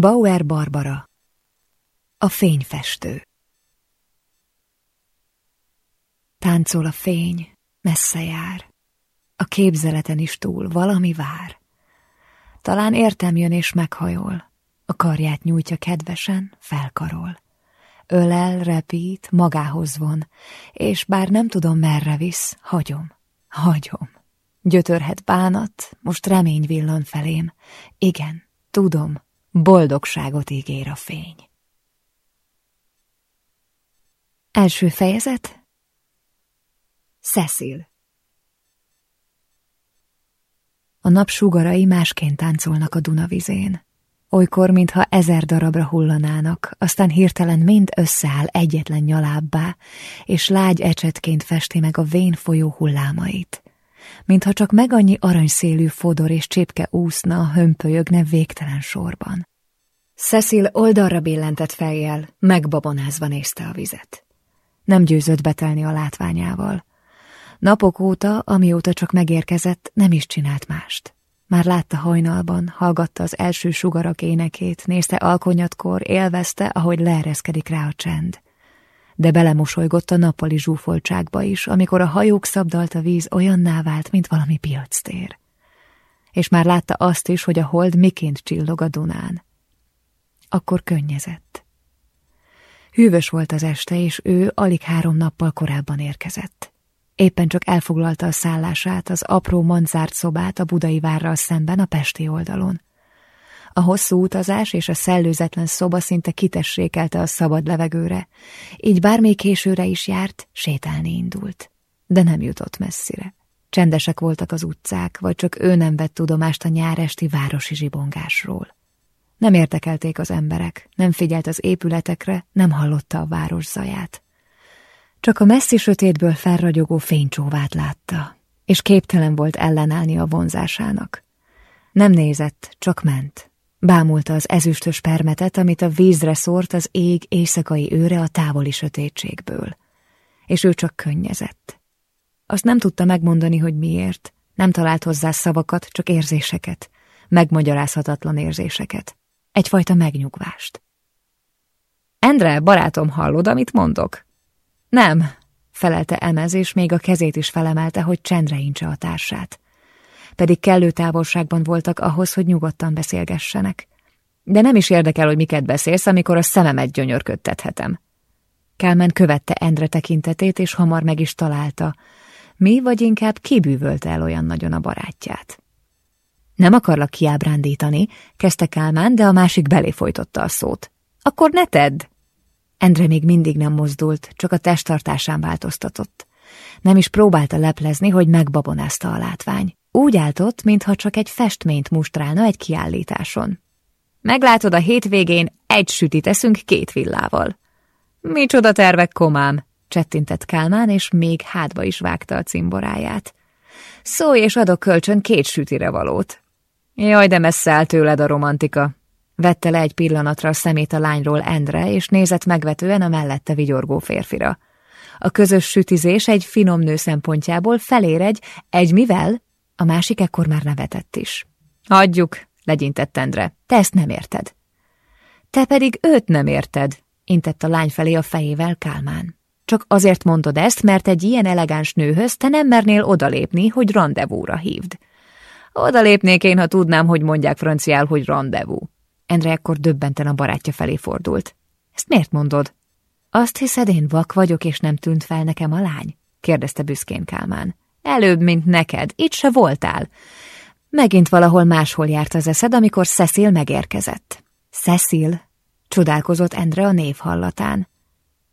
Bauer Barbara A fényfestő Táncol a fény, messze jár. A képzeleten is túl valami vár. Talán értem jön és meghajol. A karját nyújtja kedvesen, felkarol. Ölel, repít, magához von, és bár nem tudom merre visz, hagyom, hagyom. Gyötörhet bánat, most remény villan felém. Igen, tudom, boldogságot ígér a fény. Első fejezet Cecil A nap sugarai másként táncolnak a Dunavizén. Olykor, mintha ezer darabra hullanának, aztán hirtelen mind összeáll egyetlen nyalábbá, és lágy ecsetként festi meg a vén folyó hullámait. Mintha csak meg annyi aranyszélű fodor és csépke úszna, hömpölyögne végtelen sorban. Cecil oldalra billentett fejjel, megbabonázva nézte a vizet. Nem győzött betelni a látványával. Napok óta, amióta csak megérkezett, nem is csinált mást. Már látta hajnalban, hallgatta az első sugarak énekét, nézte alkonyatkor, élvezte, ahogy leereszkedik rá a csend. De belemosolygott a nappali zsúfoltságba is, amikor a hajók szabdalt a víz olyanná vált, mint valami piactér. És már látta azt is, hogy a hold miként csillog a Dunán. Akkor könnyezett. Hűvös volt az este, és ő alig három nappal korábban érkezett. Éppen csak elfoglalta a szállását, az apró manzárt szobát a budai várral szemben a pesti oldalon. A hosszú utazás és a szellőzetlen szoba szinte kitessékelte a szabad levegőre, így bármely későre is járt, sétálni indult. De nem jutott messzire. Csendesek voltak az utcák, vagy csak ő nem vett tudomást a nyáresti városi zsibongásról. Nem értekelték az emberek, nem figyelt az épületekre, nem hallotta a város zaját. Csak a messzi sötétből felragyogó fénycsóvát látta, és képtelen volt ellenállni a vonzásának. Nem nézett, csak ment. Bámulta az ezüstös permetet, amit a vízre szórt az ég éjszakai őre a távoli sötétségből. És ő csak könnyezett. Azt nem tudta megmondani, hogy miért. Nem talált hozzá szavakat, csak érzéseket. Megmagyarázhatatlan érzéseket. Egyfajta megnyugvást. Endre, barátom, hallod, amit mondok? Nem, felelte Emez, és még a kezét is felemelte, hogy csendre incse a társát. Pedig kellő távolságban voltak ahhoz, hogy nyugodtan beszélgessenek. De nem is érdekel, hogy miket beszélsz, amikor a szememet gyönyörködtethetem. Kálmán követte Endre tekintetét, és hamar meg is találta. Mi vagy inkább kibűvölte el olyan nagyon a barátját. Nem akarlak kiábrándítani, kezdte Kálmán, de a másik belé folytotta a szót. Akkor ne tedd! Endre még mindig nem mozdult, csak a testtartásán változtatott. Nem is próbálta leplezni, hogy megbabonázta a látvány. Úgy állt mintha csak egy festményt mustrálna egy kiállításon. Meglátod, a hétvégén egy sütit eszünk két villával. Micsoda tervek, komám, csettintett Kálmán, és még hátba is vágta a cimboráját. Szólj, és adok kölcsön két sütire valót. Jaj, de messze áll tőled a romantika, Vette le egy pillanatra a szemét a lányról Endre, és nézett megvetően a mellette vigyorgó férfira. A közös sütizés egy finom nő szempontjából felér egy, egy mivel? A másik ekkor már nevetett is. Adjuk, legyintett Endre, te ezt nem érted. Te pedig őt nem érted, intett a lány felé a fejével Kálmán. Csak azért mondod ezt, mert egy ilyen elegáns nőhöz te nem mernél odalépni, hogy rendezvúra hívd. Odalépnék én, ha tudnám, hogy mondják franciál, hogy rendezvú. Endre ekkor döbbenten a barátja felé fordult. Ezt miért mondod? Azt hiszed, én vak vagyok, és nem tűnt fel nekem a lány? kérdezte büszkén Kálmán. Előbb, mint neked, itt se voltál. Megint valahol máshol járt az eszed, amikor Cecil megérkezett. Cecil? Csodálkozott Endre a név hallatán.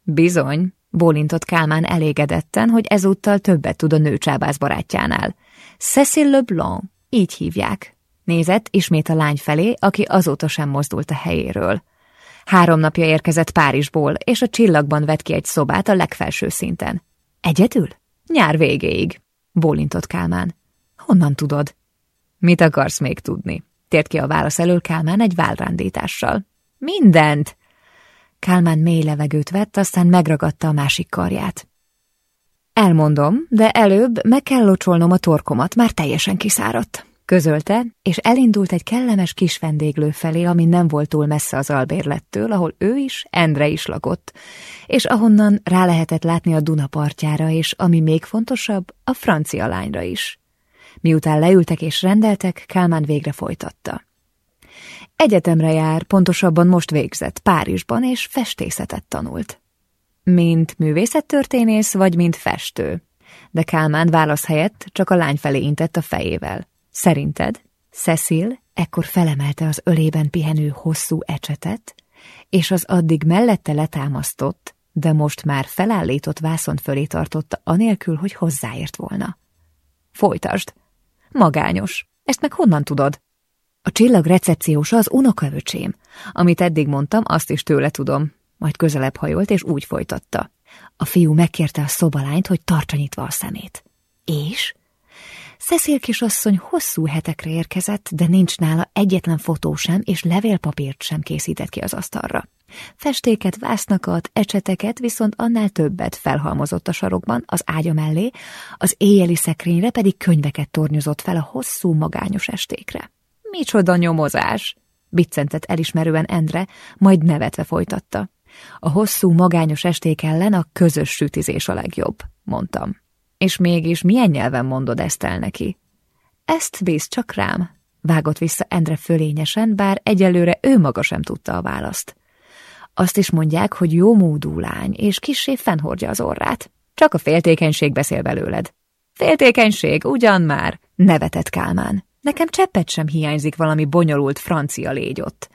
Bizony, bólintott Kálmán elégedetten, hogy ezúttal többet tud a nőcsábász barátjánál. Cecil Leblanc, így hívják. Nézett ismét a lány felé, aki azóta sem mozdult a helyéről. Három napja érkezett Párizsból, és a csillagban vett ki egy szobát a legfelső szinten. Egyedül? Nyár végéig, bólintott Kálmán. Honnan tudod? Mit akarsz még tudni? Tért ki a válasz elől Kálmán egy válrándítással. Mindent! Kálmán mély levegőt vett, aztán megragadta a másik karját. Elmondom, de előbb meg kell locsolnom a torkomat, már teljesen kiszáradt. Közölte, és elindult egy kellemes kis vendéglő felé, ami nem volt túl messze az albérlettől, ahol ő is, Endre is lakott, és ahonnan rá lehetett látni a Duna partjára, és ami még fontosabb, a francia lányra is. Miután leültek és rendeltek, Kálmán végre folytatta. Egyetemre jár, pontosabban most végzett, Párizsban, és festészetet tanult. Mint művészettörténész, vagy mint festő? De Kálmán válasz helyett csak a lány felé intett a fejével. Szerinted? Cecil ekkor felemelte az ölében pihenő hosszú ecsetet, és az addig mellette letámasztott, de most már felállított vászon fölé tartotta, anélkül, hogy hozzáért volna. Folytasd! Magányos. Ezt meg honnan tudod? A csillag recepciósa az unokaöcsém. Amit eddig mondtam, azt is tőle tudom. Majd közelebb hajolt, és úgy folytatta. A fiú megkérte a szobalányt, hogy tartsa nyitva a szemét. És? Cecil kisasszony hosszú hetekre érkezett, de nincs nála egyetlen fotó sem, és levélpapírt sem készített ki az asztalra. Festéket, vásznakat, ecseteket viszont annál többet felhalmozott a sarokban, az ágya mellé, az éjjeli szekrényre pedig könyveket tornyozott fel a hosszú, magányos estékre. Micsoda nyomozás! biccentett elismerően Endre, majd nevetve folytatta. A hosszú, magányos esték ellen a közös sütizés a legjobb, mondtam. És mégis milyen nyelven mondod ezt el neki? Ezt bíz csak rám, vágott vissza Endre fölényesen, bár egyelőre ő maga sem tudta a választ. Azt is mondják, hogy jó módú lány, és kissé fennhordja az orrát. Csak a féltékenység beszél belőled. Féltékenység, ugyan már, nevetett Kálmán. Nekem cseppet sem hiányzik valami bonyolult francia légy ott.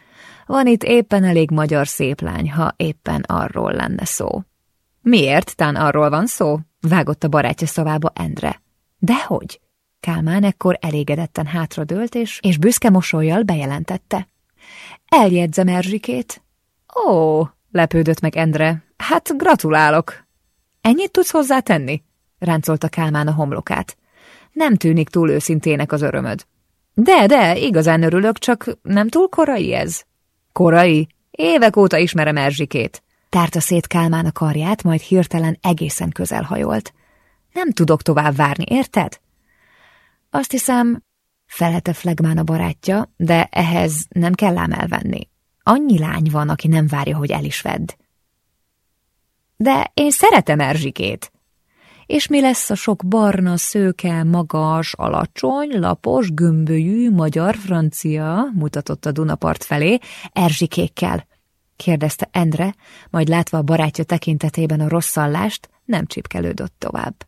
Van itt éppen elég magyar szép lány, ha éppen arról lenne szó. Miért, tán arról van szó? Vágott a barátja szavába Endre. Dehogy? Kálmán ekkor elégedetten hátradőlt, és, és büszke mosolyjal bejelentette. Eljegyzem Erzsikét. Ó, lepődött meg Endre. Hát gratulálok. Ennyit tudsz hozzá tenni? ráncolta Kálmán a homlokát. Nem tűnik túl őszintének az örömöd. De, de, igazán örülök, csak nem túl korai ez. Korai? Évek óta ismerem Erzsikét. Tárta szét Kálmán a karját, majd hirtelen egészen közel hajolt. Nem tudok tovább várni, érted? Azt hiszem, felelte Flegmán a barátja, de ehhez nem kell ám elvenni. Annyi lány van, aki nem várja, hogy el is vedd. De én szeretem Erzsikét. És mi lesz a sok barna, szőke, magas, alacsony, lapos, gömbölyű, magyar-francia, mutatott a Dunapart felé, Erzsikékkel kérdezte Endre, majd látva a barátja tekintetében a rosszallást, nem csipkelődött tovább.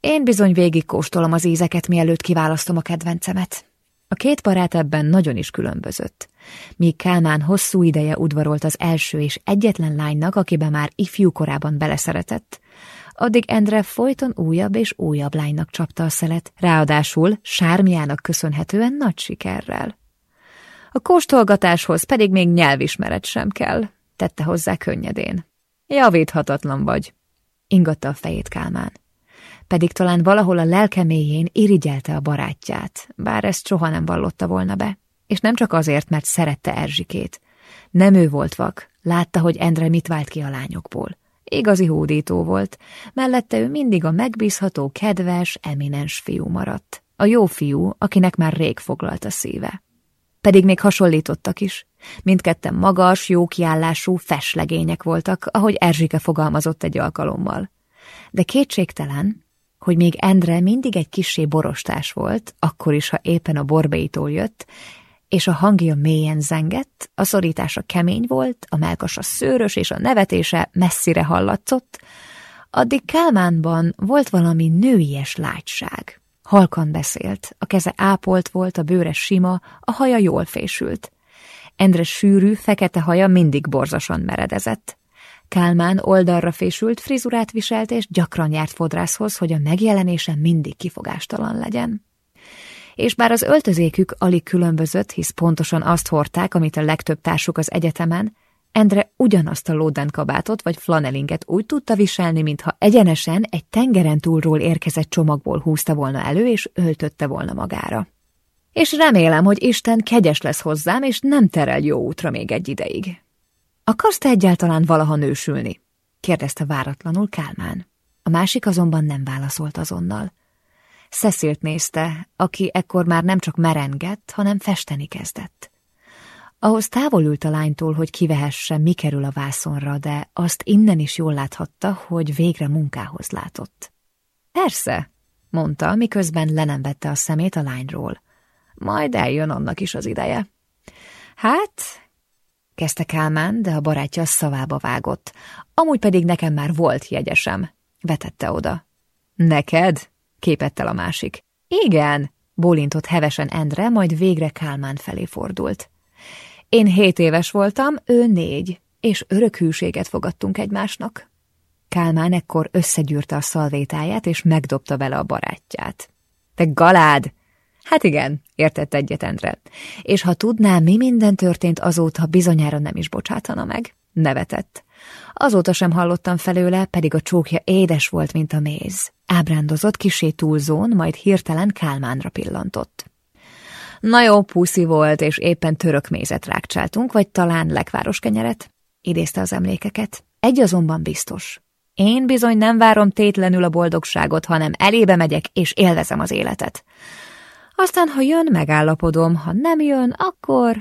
Én bizony végig kóstolom az ízeket, mielőtt kiválasztom a kedvencemet. A két barát ebben nagyon is különbözött. Míg Kálmán hosszú ideje udvarolt az első és egyetlen lánynak, akiben már ifjú korában beleszeretett, addig Endre folyton újabb és újabb lánynak csapta a szelet, ráadásul sármiának köszönhetően nagy sikerrel. A kóstolgatáshoz pedig még nyelvismeret sem kell, tette hozzá könnyedén. Javíthatatlan vagy, ingatta a fejét Kálmán. Pedig talán valahol a lelke mélyén irigyelte a barátját, bár ezt soha nem vallotta volna be. És nem csak azért, mert szerette Erzsikét. Nem ő volt vak, látta, hogy Endre mit vált ki a lányokból. Igazi hódító volt, mellette ő mindig a megbízható, kedves, eminens fiú maradt. A jó fiú, akinek már rég foglalt a szíve. Pedig még hasonlítottak is. Mindketten magas, jó kiállású feslegények voltak, ahogy Erzsike fogalmazott egy alkalommal. De kétségtelen, hogy még Endre mindig egy kisé borostás volt, akkor is, ha éppen a borbeitól jött, és a hangja mélyen zengett, a szorítása kemény volt, a melkasa szőrös, és a nevetése messzire hallatszott, addig Kálmánban volt valami nőies lágyság. Halkan beszélt, a keze ápolt volt, a bőre sima, a haja jól fésült. Endre sűrű, fekete haja mindig borzasan meredezett. Kálmán oldalra fésült frizurát viselt, és gyakran járt fodrászhoz, hogy a megjelenése mindig kifogástalan legyen. És bár az öltözékük alig különbözött, hisz pontosan azt hordták, amit a legtöbb társuk az egyetemen, Endre ugyanazt a lóden kabátot vagy flanelinget úgy tudta viselni, mintha egyenesen egy tengeren túlról érkezett csomagból húzta volna elő, és öltötte volna magára. És remélem, hogy Isten kegyes lesz hozzám, és nem terel jó útra még egy ideig. Akarsz te egyáltalán valaha nősülni? kérdezte váratlanul Kálmán. A másik azonban nem válaszolt azonnal. Cecilt nézte, aki ekkor már nem csak merengett, hanem festeni kezdett. Ahhoz távol ült a lánytól, hogy kivehesse, mi kerül a vászonra, de azt innen is jól láthatta, hogy végre munkához látott. Persze, mondta, miközben le a szemét a lányról. Majd eljön annak is az ideje. Hát, kezdte Kálmán, de a barátja szavába vágott. Amúgy pedig nekem már volt jegyesem, vetette oda. Neked? képett el a másik. Igen, bólintott hevesen Endre, majd végre Kálmán felé fordult. Én hét éves voltam, ő négy, és örök hűséget fogadtunk egymásnak. Kálmán ekkor összegyűrte a szalvétáját, és megdobta vele a barátját. Te galád! Hát igen, értett egyet Endre. És ha tudná, mi minden történt azóta, bizonyára nem is bocsátana meg. Nevetett. Azóta sem hallottam felőle, pedig a csókja édes volt, mint a méz. Ábrándozott kisé túlzón, majd hirtelen Kálmánra pillantott. Na jó, puszi volt, és éppen török mézet rákcsáltunk, vagy talán lekváros kenyeret, idézte az emlékeket. Egy azonban biztos. Én bizony nem várom tétlenül a boldogságot, hanem elébe megyek, és élvezem az életet. Aztán, ha jön, megállapodom, ha nem jön, akkor...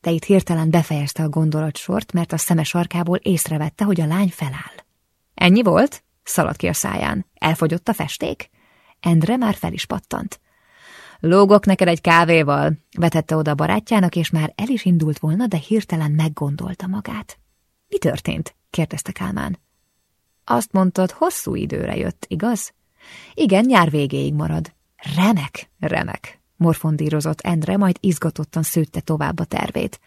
De itt hirtelen befejezte a gondolatsort, mert a szeme sarkából észrevette, hogy a lány feláll. Ennyi volt? Szaladt ki a száján. Elfogyott a festék? Endre már fel is pattant. Lógok neked egy kávéval, vetette oda a barátjának, és már el is indult volna, de hirtelen meggondolta magát. Mi történt? kérdezte Kálmán. Azt mondtad, hosszú időre jött, igaz? Igen, nyár végéig marad. Remek, remek, morfondírozott Endre, majd izgatottan szőtte tovább a tervét.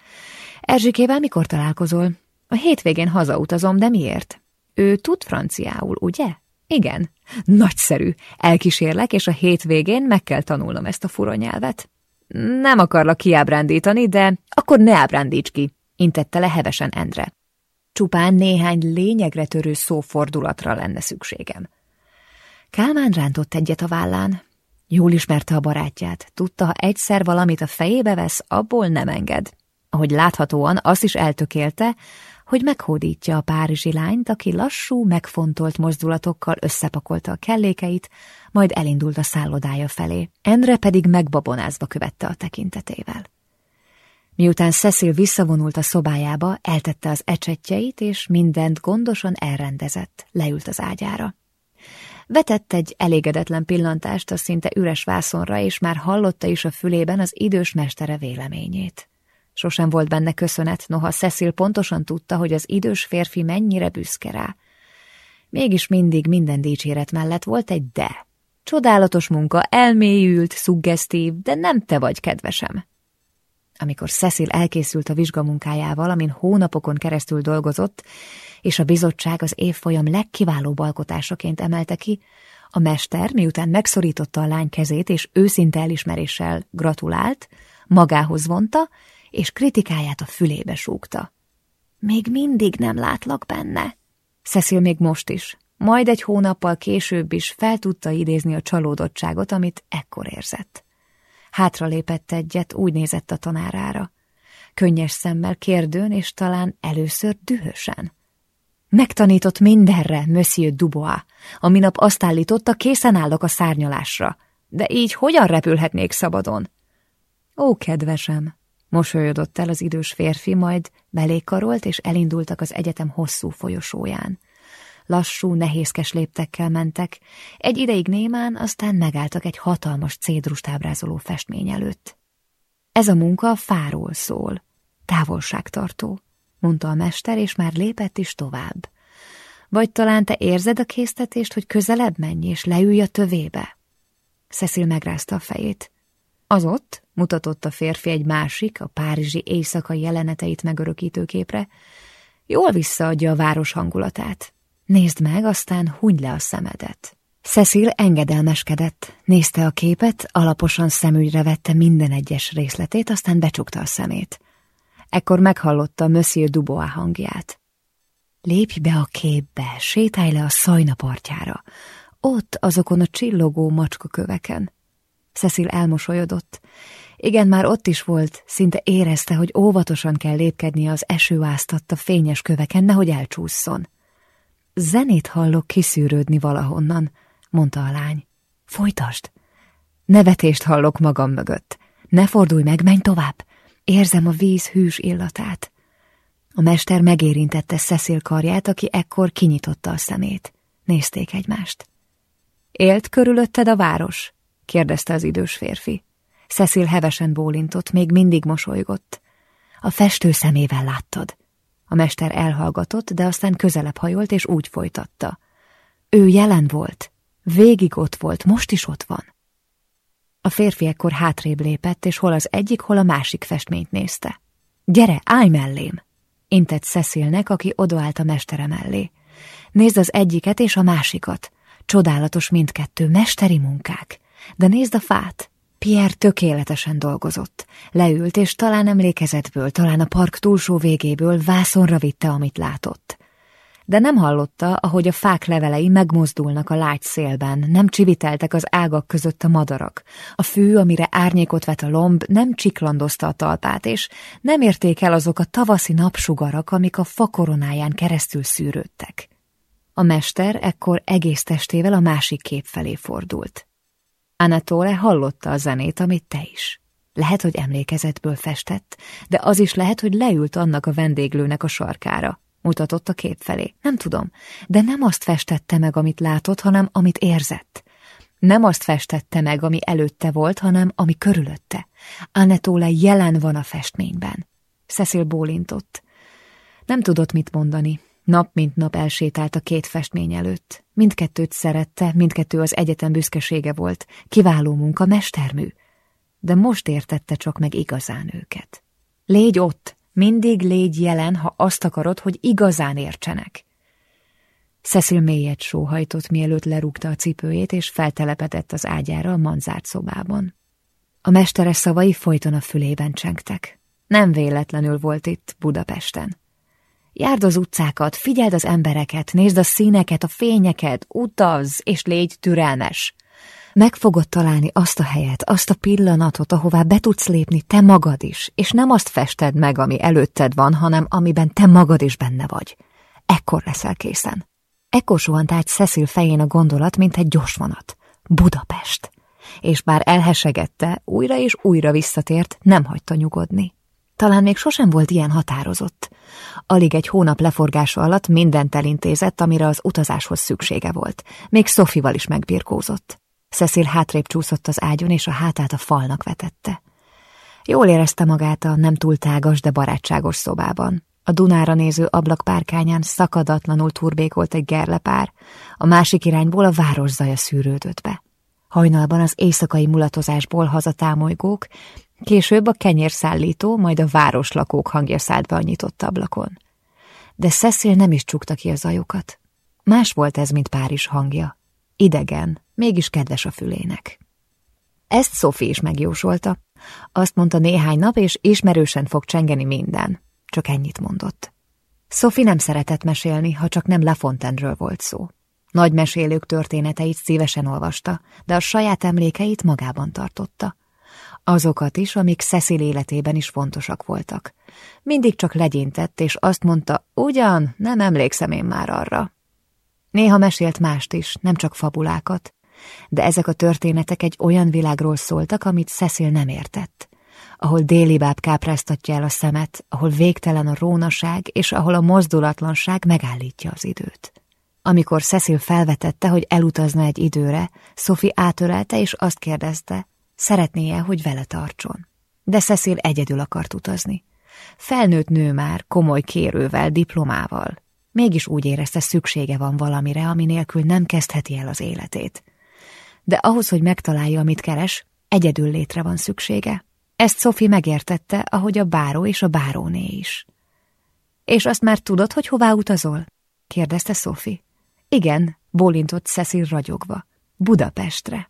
Erzsikével mikor találkozol? A hétvégén hazautazom, de miért? Ő tud franciául, ugye? Igen. Nagyszerű. Elkísérlek, és a hétvégén meg kell tanulnom ezt a fura nyelvet. Nem akarlak kiábrándítani, de akkor ne ábrándíts ki, intette le hevesen Endre. Csupán néhány lényegre törő szófordulatra lenne szükségem. Kálmán rántott egyet a vállán. Jól ismerte a barátját, tudta, ha egyszer valamit a fejébe vesz, abból nem enged. Ahogy láthatóan azt is eltökélte, hogy meghódítja a párizsi lányt, aki lassú, megfontolt mozdulatokkal összepakolta a kellékeit, majd elindult a szállodája felé. Endre pedig megbabonázva követte a tekintetével. Miután Cecil visszavonult a szobájába, eltette az ecsetjeit, és mindent gondosan elrendezett, leült az ágyára. Vetett egy elégedetlen pillantást a szinte üres vászonra, és már hallotta is a fülében az idős mestere véleményét. Sosem volt benne köszönet, noha Cecil pontosan tudta, hogy az idős férfi mennyire büszke rá. Mégis mindig minden dicséret mellett volt egy de. Csodálatos munka, elmélyült, szuggesztív, de nem te vagy, kedvesem. Amikor Cecil elkészült a vizsgamunkájával, amin hónapokon keresztül dolgozott, és a bizottság az évfolyam legkiválóbb alkotásaként emelte ki, a mester, miután megszorította a lány kezét, és őszinte elismeréssel gratulált, magához vonta, és kritikáját a fülébe súgta. Még mindig nem látlak benne. Cecil még most is, majd egy hónappal később is fel tudta idézni a csalódottságot, amit ekkor érzett. Hátralépett egyet, úgy nézett a tanárára. Könnyes szemmel kérdőn, és talán először dühösen. Megtanított mindenre, Monsieur Dubois. A minap azt állította, készen állok a szárnyalásra. De így hogyan repülhetnék szabadon? Ó, kedvesem, Mosolyodott el az idős férfi, majd belékarolt, és elindultak az egyetem hosszú folyosóján. Lassú, nehézkes léptekkel mentek, egy ideig némán, aztán megálltak egy hatalmas cédrust ábrázoló festmény előtt. Ez a munka fáról szól, távolságtartó, mondta a mester, és már lépett is tovább. Vagy talán te érzed a késztetést, hogy közelebb menj, és leülj a tövébe? Cecil megrázta a fejét. Az ott, mutatott a férfi egy másik, a párizsi éjszakai jeleneteit megörökítő képre, jól visszaadja a város hangulatát. Nézd meg, aztán hunyd le a szemedet. Cecil engedelmeskedett, nézte a képet, alaposan szemügyre vette minden egyes részletét, aztán becsukta a szemét. Ekkor meghallotta Monsieur Dubois hangját. Lépj be a képbe, sétálj le a szajna partjára, ott azokon a csillogó macskaköveken. Cecil elmosolyodott. Igen, már ott is volt, szinte érezte, hogy óvatosan kell lépkednie az esőáztatta fényes köveken, nehogy elcsúszson. Zenét hallok kiszűrődni valahonnan, mondta a lány. Folytasd! Nevetést hallok magam mögött. Ne fordulj meg, menj tovább. Érzem a víz hűs illatát. A mester megérintette Cecil karját, aki ekkor kinyitotta a szemét. Nézték egymást. Élt körülötted a város? kérdezte az idős férfi. Cecil hevesen bólintott, még mindig mosolygott. A festő szemével láttad. A mester elhallgatott, de aztán közelebb hajolt, és úgy folytatta. Ő jelen volt. Végig ott volt, most is ott van. A férfi ekkor hátrébb lépett, és hol az egyik, hol a másik festményt nézte. Gyere, állj mellém! Intett Cecilnek, aki odaállt a mestere mellé. Nézd az egyiket és a másikat. Csodálatos mindkettő, mesteri munkák. De nézd a fát. Pierre tökéletesen dolgozott. Leült, és talán emlékezetből, talán a park túlsó végéből vászonra vitte, amit látott de nem hallotta, ahogy a fák levelei megmozdulnak a lágy szélben, nem csiviteltek az ágak között a madarak. A fű, amire árnyékot vet a lomb, nem csiklandozta a talpát, és nem érték el azok a tavaszi napsugarak, amik a fakoronáján keresztül szűrődtek. A mester ekkor egész testével a másik kép felé fordult. Anatole hallotta a zenét, amit te is. Lehet, hogy emlékezetből festett, de az is lehet, hogy leült annak a vendéglőnek a sarkára mutatott a kép felé. Nem tudom, de nem azt festette meg, amit látott, hanem amit érzett. Nem azt festette meg, ami előtte volt, hanem ami körülötte. Annetole jelen van a festményben. Cecil bólintott. Nem tudott mit mondani. Nap mint nap elsétált a két festmény előtt. Mindkettőt szerette, mindkettő az egyetem büszkesége volt. Kiváló munka, mestermű. De most értette csak meg igazán őket. Légy ott, mindig légy jelen, ha azt akarod, hogy igazán értsenek. Cecil mélyet sóhajtott, mielőtt lerúgta a cipőjét, és feltelepedett az ágyára a manzárt szobában. A mesteres szavai folyton a fülében csengtek. Nem véletlenül volt itt, Budapesten. Járd az utcákat, figyeld az embereket, nézd a színeket, a fényeket, utazz, és légy türelmes. Meg fogod találni azt a helyet, azt a pillanatot, ahová be tudsz lépni te magad is, és nem azt fested meg, ami előtted van, hanem amiben te magad is benne vagy. Ekkor leszel készen. Ekkor suhant át Cecil fején a gondolat, mint egy gyors vonat. Budapest. És bár elhesegette, újra és újra visszatért, nem hagyta nyugodni. Talán még sosem volt ilyen határozott. Alig egy hónap leforgása alatt mindent elintézett, amire az utazáshoz szüksége volt. Még Szofival is megbirkózott. Cecil hátrébb csúszott az ágyon, és a hátát a falnak vetette. Jól érezte magát a nem túl tágas, de barátságos szobában. A Dunára néző ablakpárkányán szakadatlanul turbékolt egy gerlepár, a másik irányból a város zaja szűrődött be. Hajnalban az éjszakai mulatozásból hazatámolygók, később a kenyérszállító, majd a városlakók hangja szállt be a nyitott ablakon. De Cecil nem is csukta ki a zajokat. Más volt ez, mint Párizs hangja. Idegen, mégis kedves a fülének. Ezt Sophie is megjósolta. Azt mondta néhány nap, és ismerősen fog csengeni minden. Csak ennyit mondott. Sophie nem szeretett mesélni, ha csak nem Lafontaineről volt szó. Nagy mesélők történeteit szívesen olvasta, de a saját emlékeit magában tartotta. Azokat is, amik Cecil életében is fontosak voltak. Mindig csak legyintett, és azt mondta, ugyan, nem emlékszem én már arra. Néha mesélt mást is, nem csak fabulákat, de ezek a történetek egy olyan világról szóltak, amit Cecil nem értett, ahol déli báb kápráztatja el a szemet, ahol végtelen a rónaság, és ahol a mozdulatlanság megállítja az időt. Amikor Cecil felvetette, hogy elutazna egy időre, Sophie átölelte és azt kérdezte, szeretné-e, hogy vele tartson. De Cecil egyedül akart utazni. Felnőtt nő már, komoly kérővel, diplomával. Mégis úgy érezte, szüksége van valamire, ami nélkül nem kezdheti el az életét de ahhoz, hogy megtalálja, amit keres, egyedül létre van szüksége. Ezt Sophie megértette, ahogy a báró és a báróné is. És azt már tudod, hogy hová utazol? kérdezte Sophie. Igen, bólintott Cecil ragyogva. Budapestre.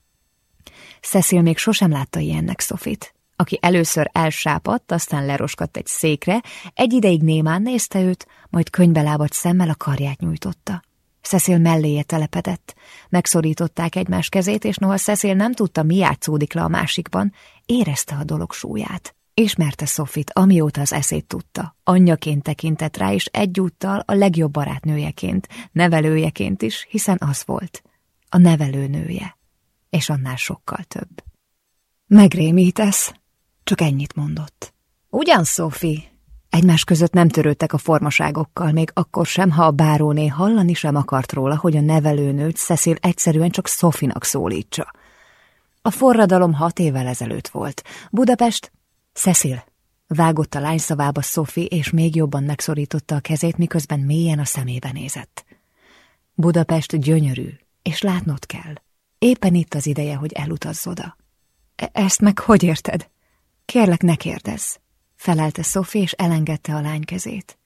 Cecil még sosem látta ilyennek Sofit, aki először elsápadt, aztán leroskadt egy székre, egy ideig némán nézte őt, majd könybelábadt szemmel a karját nyújtotta. Cecil melléje telepedett. Megszorították egymás kezét, és noha Cecil nem tudta, mi játszódik le a másikban, érezte a dolog súlyát. Ismerte Sofit, amióta az eszét tudta. Anyjaként tekintett rá, és egyúttal a legjobb barátnőjeként, nevelőjeként is, hiszen az volt. A nevelőnője. És annál sokkal több. Megrémítesz, csak ennyit mondott. Ugyan, Sophie? Egymás között nem törődtek a formaságokkal, még akkor sem, ha a báróné hallani sem akart róla, hogy a nevelőnőt Cecil egyszerűen csak Sofinak szólítsa. A forradalom hat évvel ezelőtt volt. Budapest... Cecil, Vágott a lány szavába Sophie, és még jobban megszorította a kezét, miközben mélyen a szemébe nézett. Budapest gyönyörű, és látnod kell. Éppen itt az ideje, hogy elutazz oda. E Ezt meg hogy érted? Kérlek, ne kérdezz, felelte Sophie, és elengedte a lány kezét.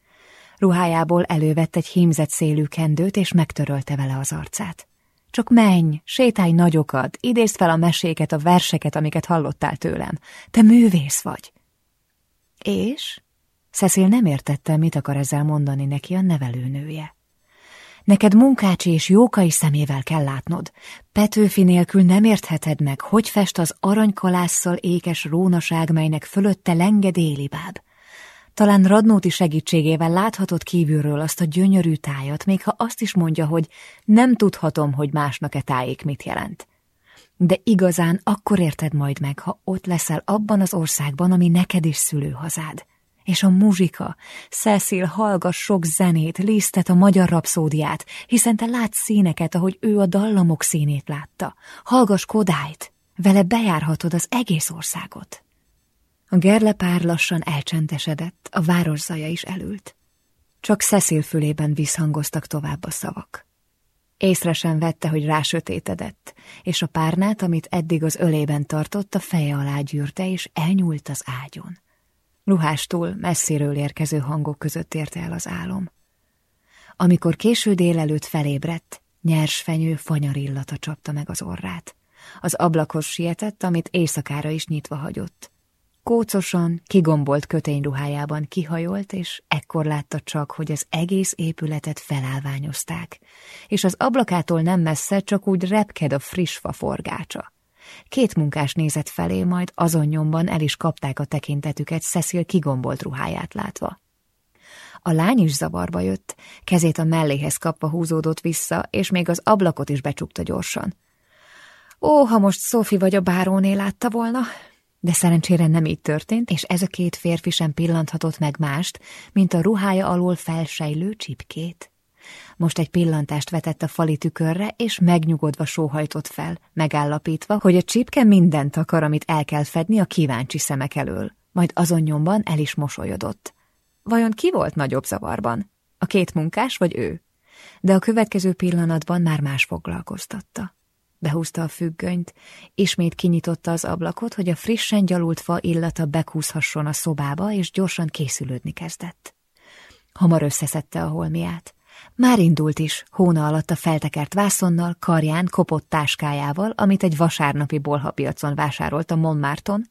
Ruhájából elővett egy hímzett szélű kendőt, és megtörölte vele az arcát. Csak menj, sétálj nagyokat, idézd fel a meséket, a verseket, amiket hallottál tőlem. Te művész vagy. És? Cecil nem értette, mit akar ezzel mondani neki a nevelőnője. Neked munkácsi és jókai szemével kell látnod. Petőfi nélkül nem értheted meg, hogy fest az aranykalásszal ékes rónaság, melynek fölötte lenge délibáb. Talán Radnóti segítségével láthatod kívülről azt a gyönyörű tájat, még ha azt is mondja, hogy nem tudhatom, hogy másnak-e tájék mit jelent. De igazán akkor érted majd meg, ha ott leszel abban az országban, ami neked is szülőhazád. És a muzsika, Cecil hallgass sok zenét, lisztet a magyar rapszódiát, hiszen te látsz színeket, ahogy ő a dallamok színét látta. Hallgass Kodályt, vele bejárhatod az egész országot. A gerlepár lassan elcsendesedett, a város zaja is elült. Csak Cecil fülében visszhangoztak tovább a szavak. Észre sem vette, hogy rásötétedett, és a párnát, amit eddig az ölében tartott, a feje alá gyűrte, és elnyúlt az ágyon. Ruhástól messziről érkező hangok között érte el az álom. Amikor késő délelőtt felébredt, nyers fenyő fanyar illata csapta meg az orrát. Az ablakhoz sietett, amit éjszakára is nyitva hagyott. Kócosan, kigombolt kötényruhájában kihajolt, és ekkor látta csak, hogy az egész épületet felállványozták, és az ablakától nem messze csak úgy repked a friss fa forgácsa. Két munkás nézett felé, majd azon nyomban el is kapták a tekintetüket Cecil kigombolt ruháját látva. A lány is zavarba jött, kezét a melléhez kapva húzódott vissza, és még az ablakot is becsukta gyorsan. Ó, ha most Sophie vagy a báróné látta volna, de szerencsére nem így történt, és ez a két férfi sem pillanthatott meg mást, mint a ruhája alól felsejlő csipkét. Most egy pillantást vetett a fali tükörre, és megnyugodva sóhajtott fel, megállapítva, hogy a csipke mindent akar, amit el kell fedni a kíváncsi szemek elől. Majd azon nyomban el is mosolyodott. Vajon ki volt nagyobb zavarban? A két munkás vagy ő? De a következő pillanatban már más foglalkoztatta. Behúzta a függönyt, ismét kinyitotta az ablakot, hogy a frissen gyalult fa illata bekúszhasson a szobába, és gyorsan készülődni kezdett. Hamar összeszedte a holmiát. Már indult is, hóna alatt a feltekert vászonnal, karján, kopott táskájával, amit egy vasárnapi bolhapiacon vásárolt a Montmarton,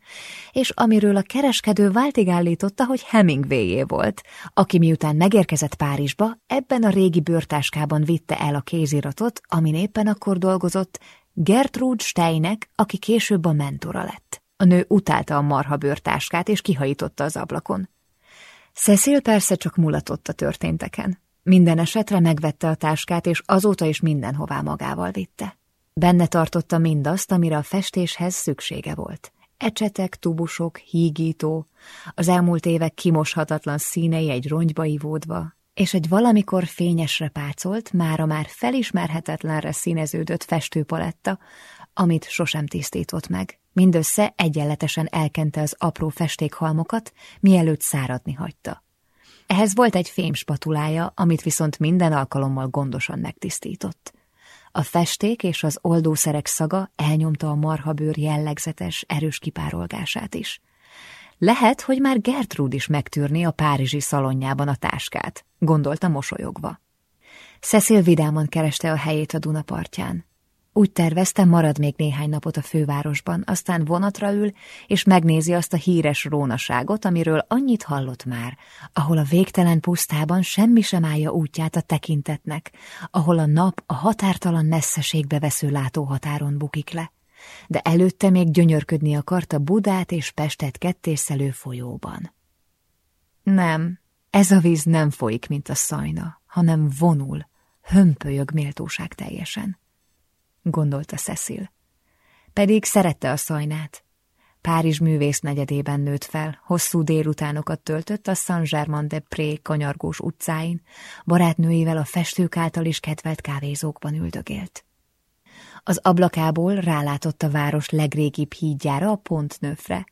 és amiről a kereskedő váltig állította, hogy Hemingwayé volt, aki miután megérkezett Párizsba, ebben a régi bőrtáskában vitte el a kéziratot, amin éppen akkor dolgozott, Gertrude Steinek, aki később a mentora lett. A nő utálta a marha bőrtáskát, és kihajította az ablakon. Cecil persze csak mulatott a történteken. Minden esetre megvette a táskát, és azóta is mindenhová magával vitte. Benne tartotta mindazt, amire a festéshez szüksége volt. Ecsetek, tubusok, hígító, az elmúlt évek kimoshatatlan színei egy rongyba ivódva, és egy valamikor fényesre pácolt, mára már felismerhetetlenre színeződött festőpaletta, amit sosem tisztított meg. Mindössze egyenletesen elkente az apró festékhalmokat, mielőtt száradni hagyta. Ehhez volt egy fémspatulája, amit viszont minden alkalommal gondosan megtisztított. A festék és az oldószerek szaga elnyomta a marhabőr jellegzetes, erős kipárolgását is. Lehet, hogy már Gertrud is megtűrni a párizsi szalonjában a táskát, gondolta mosolyogva. Cecil vidáman kereste a helyét a Dunapartján. Úgy tervezte, marad még néhány napot a fővárosban, aztán vonatra ül, és megnézi azt a híres rónaságot, amiről annyit hallott már, ahol a végtelen pusztában semmi sem állja útját a tekintetnek, ahol a nap a határtalan messzeségbe vesző látóhatáron bukik le de előtte még gyönyörködni akarta Budát és Pestet kettészelő folyóban. Nem, ez a víz nem folyik, mint a szajna, hanem vonul, hömpölyög méltóság teljesen, gondolta Cecil. Pedig szerette a szajnát. Párizs művész negyedében nőtt fel, hosszú délutánokat töltött a Saint-Germain-de-Pré kanyargós utcáin, barátnőivel a festők által is kedvelt kávézókban üldögélt. Az ablakából rálátott a város legrégibb hídjára, a Pont Nöfre,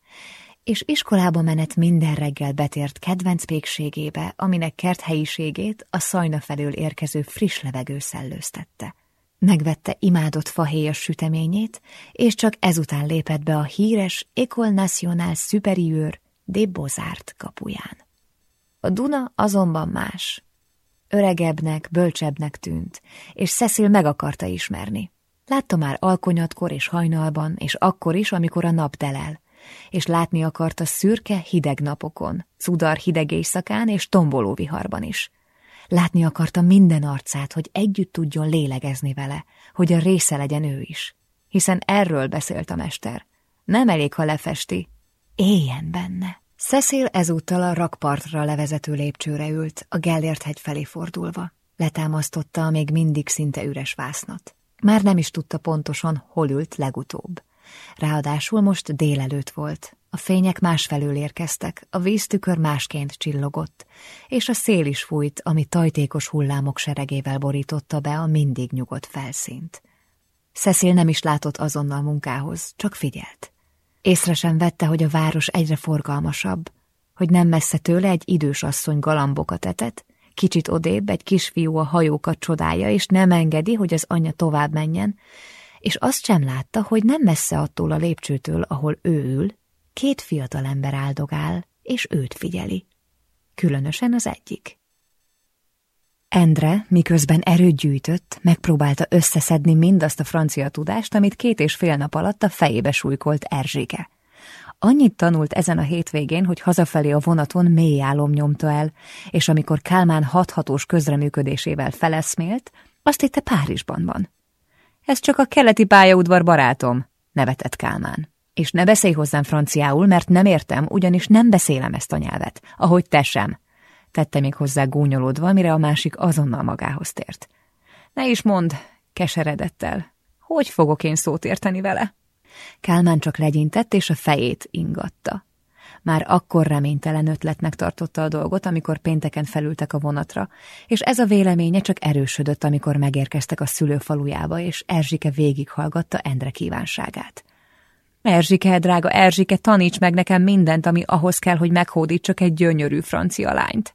és iskolába menet minden reggel betért kedvenc pékségébe, aminek kerthelyiségét a szajna felől érkező friss levegő szellőztette. Megvette imádott fahéjas süteményét, és csak ezután lépett be a híres École Nationale Supérieure de Beaux-Arts kapuján. A Duna azonban más. Öregebbnek, bölcsebbnek tűnt, és Cecil meg akarta ismerni. Látta már alkonyatkor és hajnalban, és akkor is, amikor a nap delel, és látni akarta szürke, hideg napokon, cudar hideg éjszakán és tomboló viharban is. Látni akarta minden arcát, hogy együtt tudjon lélegezni vele, hogy a része legyen ő is. Hiszen erről beszélt a mester. Nem elég, ha lefesti, éljen benne. Cecil ezúttal a rakpartra levezető lépcsőre ült, a Gellért hegy felé fordulva. Letámasztotta a még mindig szinte üres vásznat. Már nem is tudta pontosan, hol ült legutóbb. Ráadásul most délelőtt volt. A fények másfelől érkeztek, a víztükör másként csillogott, és a szél is fújt, ami tajtékos hullámok seregével borította be a mindig nyugodt felszínt. Cecil nem is látott azonnal munkához, csak figyelt. Észre sem vette, hogy a város egyre forgalmasabb, hogy nem messze tőle egy idős asszony galambokat etett, kicsit odébb egy kisfiú a hajókat csodálja, és nem engedi, hogy az anyja tovább menjen, és azt sem látta, hogy nem messze attól a lépcsőtől, ahol ő ül, két fiatal ember áldogál, és őt figyeli. Különösen az egyik. Endre, miközben erőt gyűjtött, megpróbálta összeszedni mindazt a francia tudást, amit két és fél nap alatt a fejébe súlykolt Erzsike. Annyit tanult ezen a hétvégén, hogy hazafelé a vonaton mély álom nyomta el, és amikor Kálmán hathatós közreműködésével feleszmélt, azt hitte Párizsban van. Ez csak a keleti pályaudvar barátom, nevetett Kálmán. És ne beszélj hozzám franciául, mert nem értem, ugyanis nem beszélem ezt a nyelvet, ahogy te sem. Tette még hozzá gúnyolódva, mire a másik azonnal magához tért. Ne is mond, keseredettel. Hogy fogok én szót érteni vele? Kálmán csak legyintett, és a fejét ingatta. Már akkor reménytelen ötletnek tartotta a dolgot, amikor pénteken felültek a vonatra, és ez a véleménye csak erősödött, amikor megérkeztek a szülőfalujába, és Erzsike végighallgatta Endre kívánságát. Erzsike, drága Erzsike, taníts meg nekem mindent, ami ahhoz kell, hogy meghódítsak egy gyönyörű francia lányt.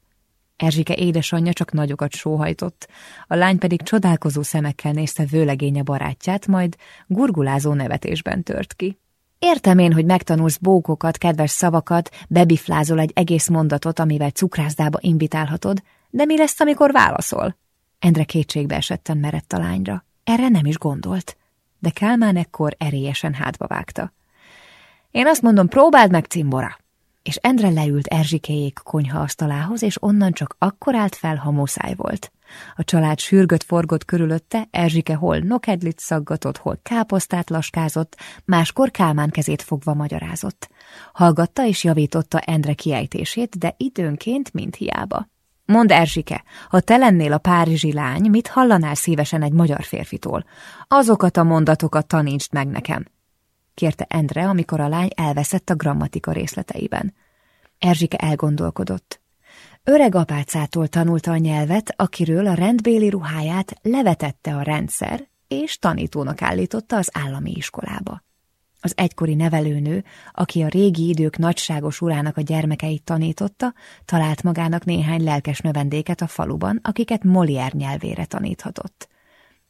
Erzsike édesanyja csak nagyokat sóhajtott, a lány pedig csodálkozó szemekkel nézte vőlegénye barátját, majd gurgulázó nevetésben tört ki. Értem én, hogy megtanulsz bókokat, kedves szavakat, bebiflázol egy egész mondatot, amivel cukrászdába invitálhatod, de mi lesz, amikor válaszol? Endre kétségbe esetten merett a lányra. Erre nem is gondolt, de Kálmán ekkor erélyesen hátba vágta. Én azt mondom, próbáld meg, cimbora! És Endre leült Erzsikéjék konyha asztalához, és onnan csak akkor állt fel, ha muszáj volt. A család sürgött forgott körülötte, Erzsike hol nokedlit szaggatott, hol káposztát laskázott, máskor Kálmán kezét fogva magyarázott. Hallgatta és javította Endre kiejtését, de időnként mind hiába. Mondd, Erzsike, ha te lennél a párizsi lány, mit hallanál szívesen egy magyar férfitól? Azokat a mondatokat tanítsd meg nekem, kérte Endre, amikor a lány elveszett a grammatika részleteiben. Erzsike elgondolkodott. Öreg apácától tanulta a nyelvet, akiről a rendbéli ruháját levetette a rendszer, és tanítónak állította az állami iskolába. Az egykori nevelőnő, aki a régi idők nagyságos urának a gyermekeit tanította, talált magának néhány lelkes növendéket a faluban, akiket Molière nyelvére taníthatott.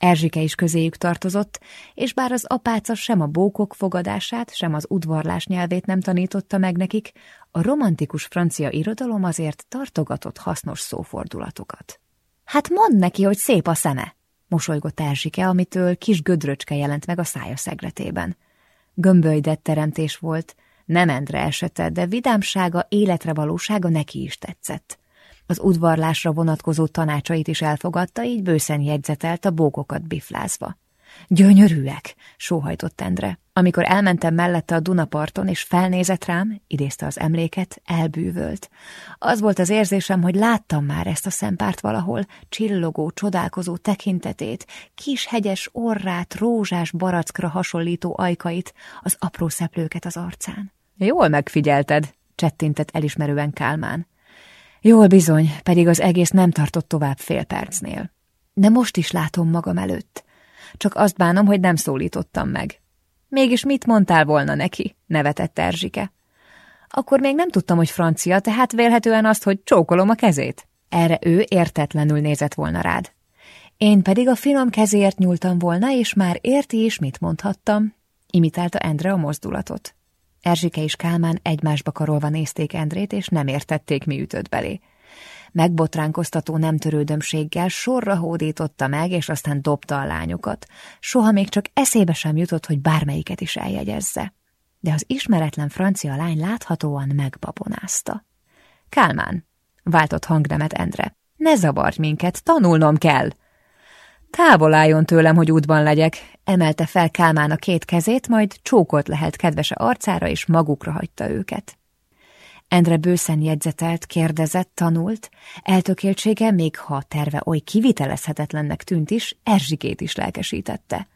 Erzsike is közéjük tartozott, és bár az apáca sem a bókok fogadását, sem az udvarlás nyelvét nem tanította meg nekik, a romantikus francia irodalom azért tartogatott hasznos szófordulatokat. Hát mondd neki, hogy szép a szeme, mosolygott Erzsike, amitől kis gödröcske jelent meg a szája szegletében. Gömbölydett teremtés volt, nem Endre esete, de vidámsága, életre valósága neki is tetszett. Az udvarlásra vonatkozó tanácsait is elfogadta, így bőszen jegyzetelt a bókokat biflázva. Gyönyörűek, sóhajtott Endre. Amikor elmentem mellette a Dunaparton, és felnézett rám, idézte az emléket, elbűvölt. Az volt az érzésem, hogy láttam már ezt a szempárt valahol, csillogó, csodálkozó tekintetét, kis hegyes orrát, rózsás barackra hasonlító ajkait, az apró szeplőket az arcán. Jól megfigyelted, csettintett elismerően Kálmán. Jól bizony, pedig az egész nem tartott tovább fél percnél. De most is látom magam előtt. Csak azt bánom, hogy nem szólítottam meg. Mégis mit mondtál volna neki? nevetett Erzsike. Akkor még nem tudtam, hogy francia, tehát vélhetően azt, hogy csókolom a kezét. Erre ő értetlenül nézett volna rád. Én pedig a finom kezéért nyúltam volna, és már érti is, mit mondhattam. Imitálta Endre a mozdulatot. Erzsike és Kálmán egymásba karolva nézték Endrét, és nem értették, mi ütött belé. Megbotránkoztató nem törődömséggel sorra hódította meg, és aztán dobta a lányokat. Soha még csak eszébe sem jutott, hogy bármelyiket is eljegyezze. De az ismeretlen francia lány láthatóan megbabonázta. Kálmán, váltott hangnemet Endre. Ne zavarj minket, tanulnom kell! Távol álljon tőlem, hogy útban legyek, emelte fel Kálmán a két kezét, majd csókolt lehet kedvese arcára, és magukra hagyta őket. Endre bőszen jegyzetelt, kérdezett, tanult, eltökéltsége, még ha terve oly kivitelezhetetlennek tűnt is, Erzsikét is lelkesítette.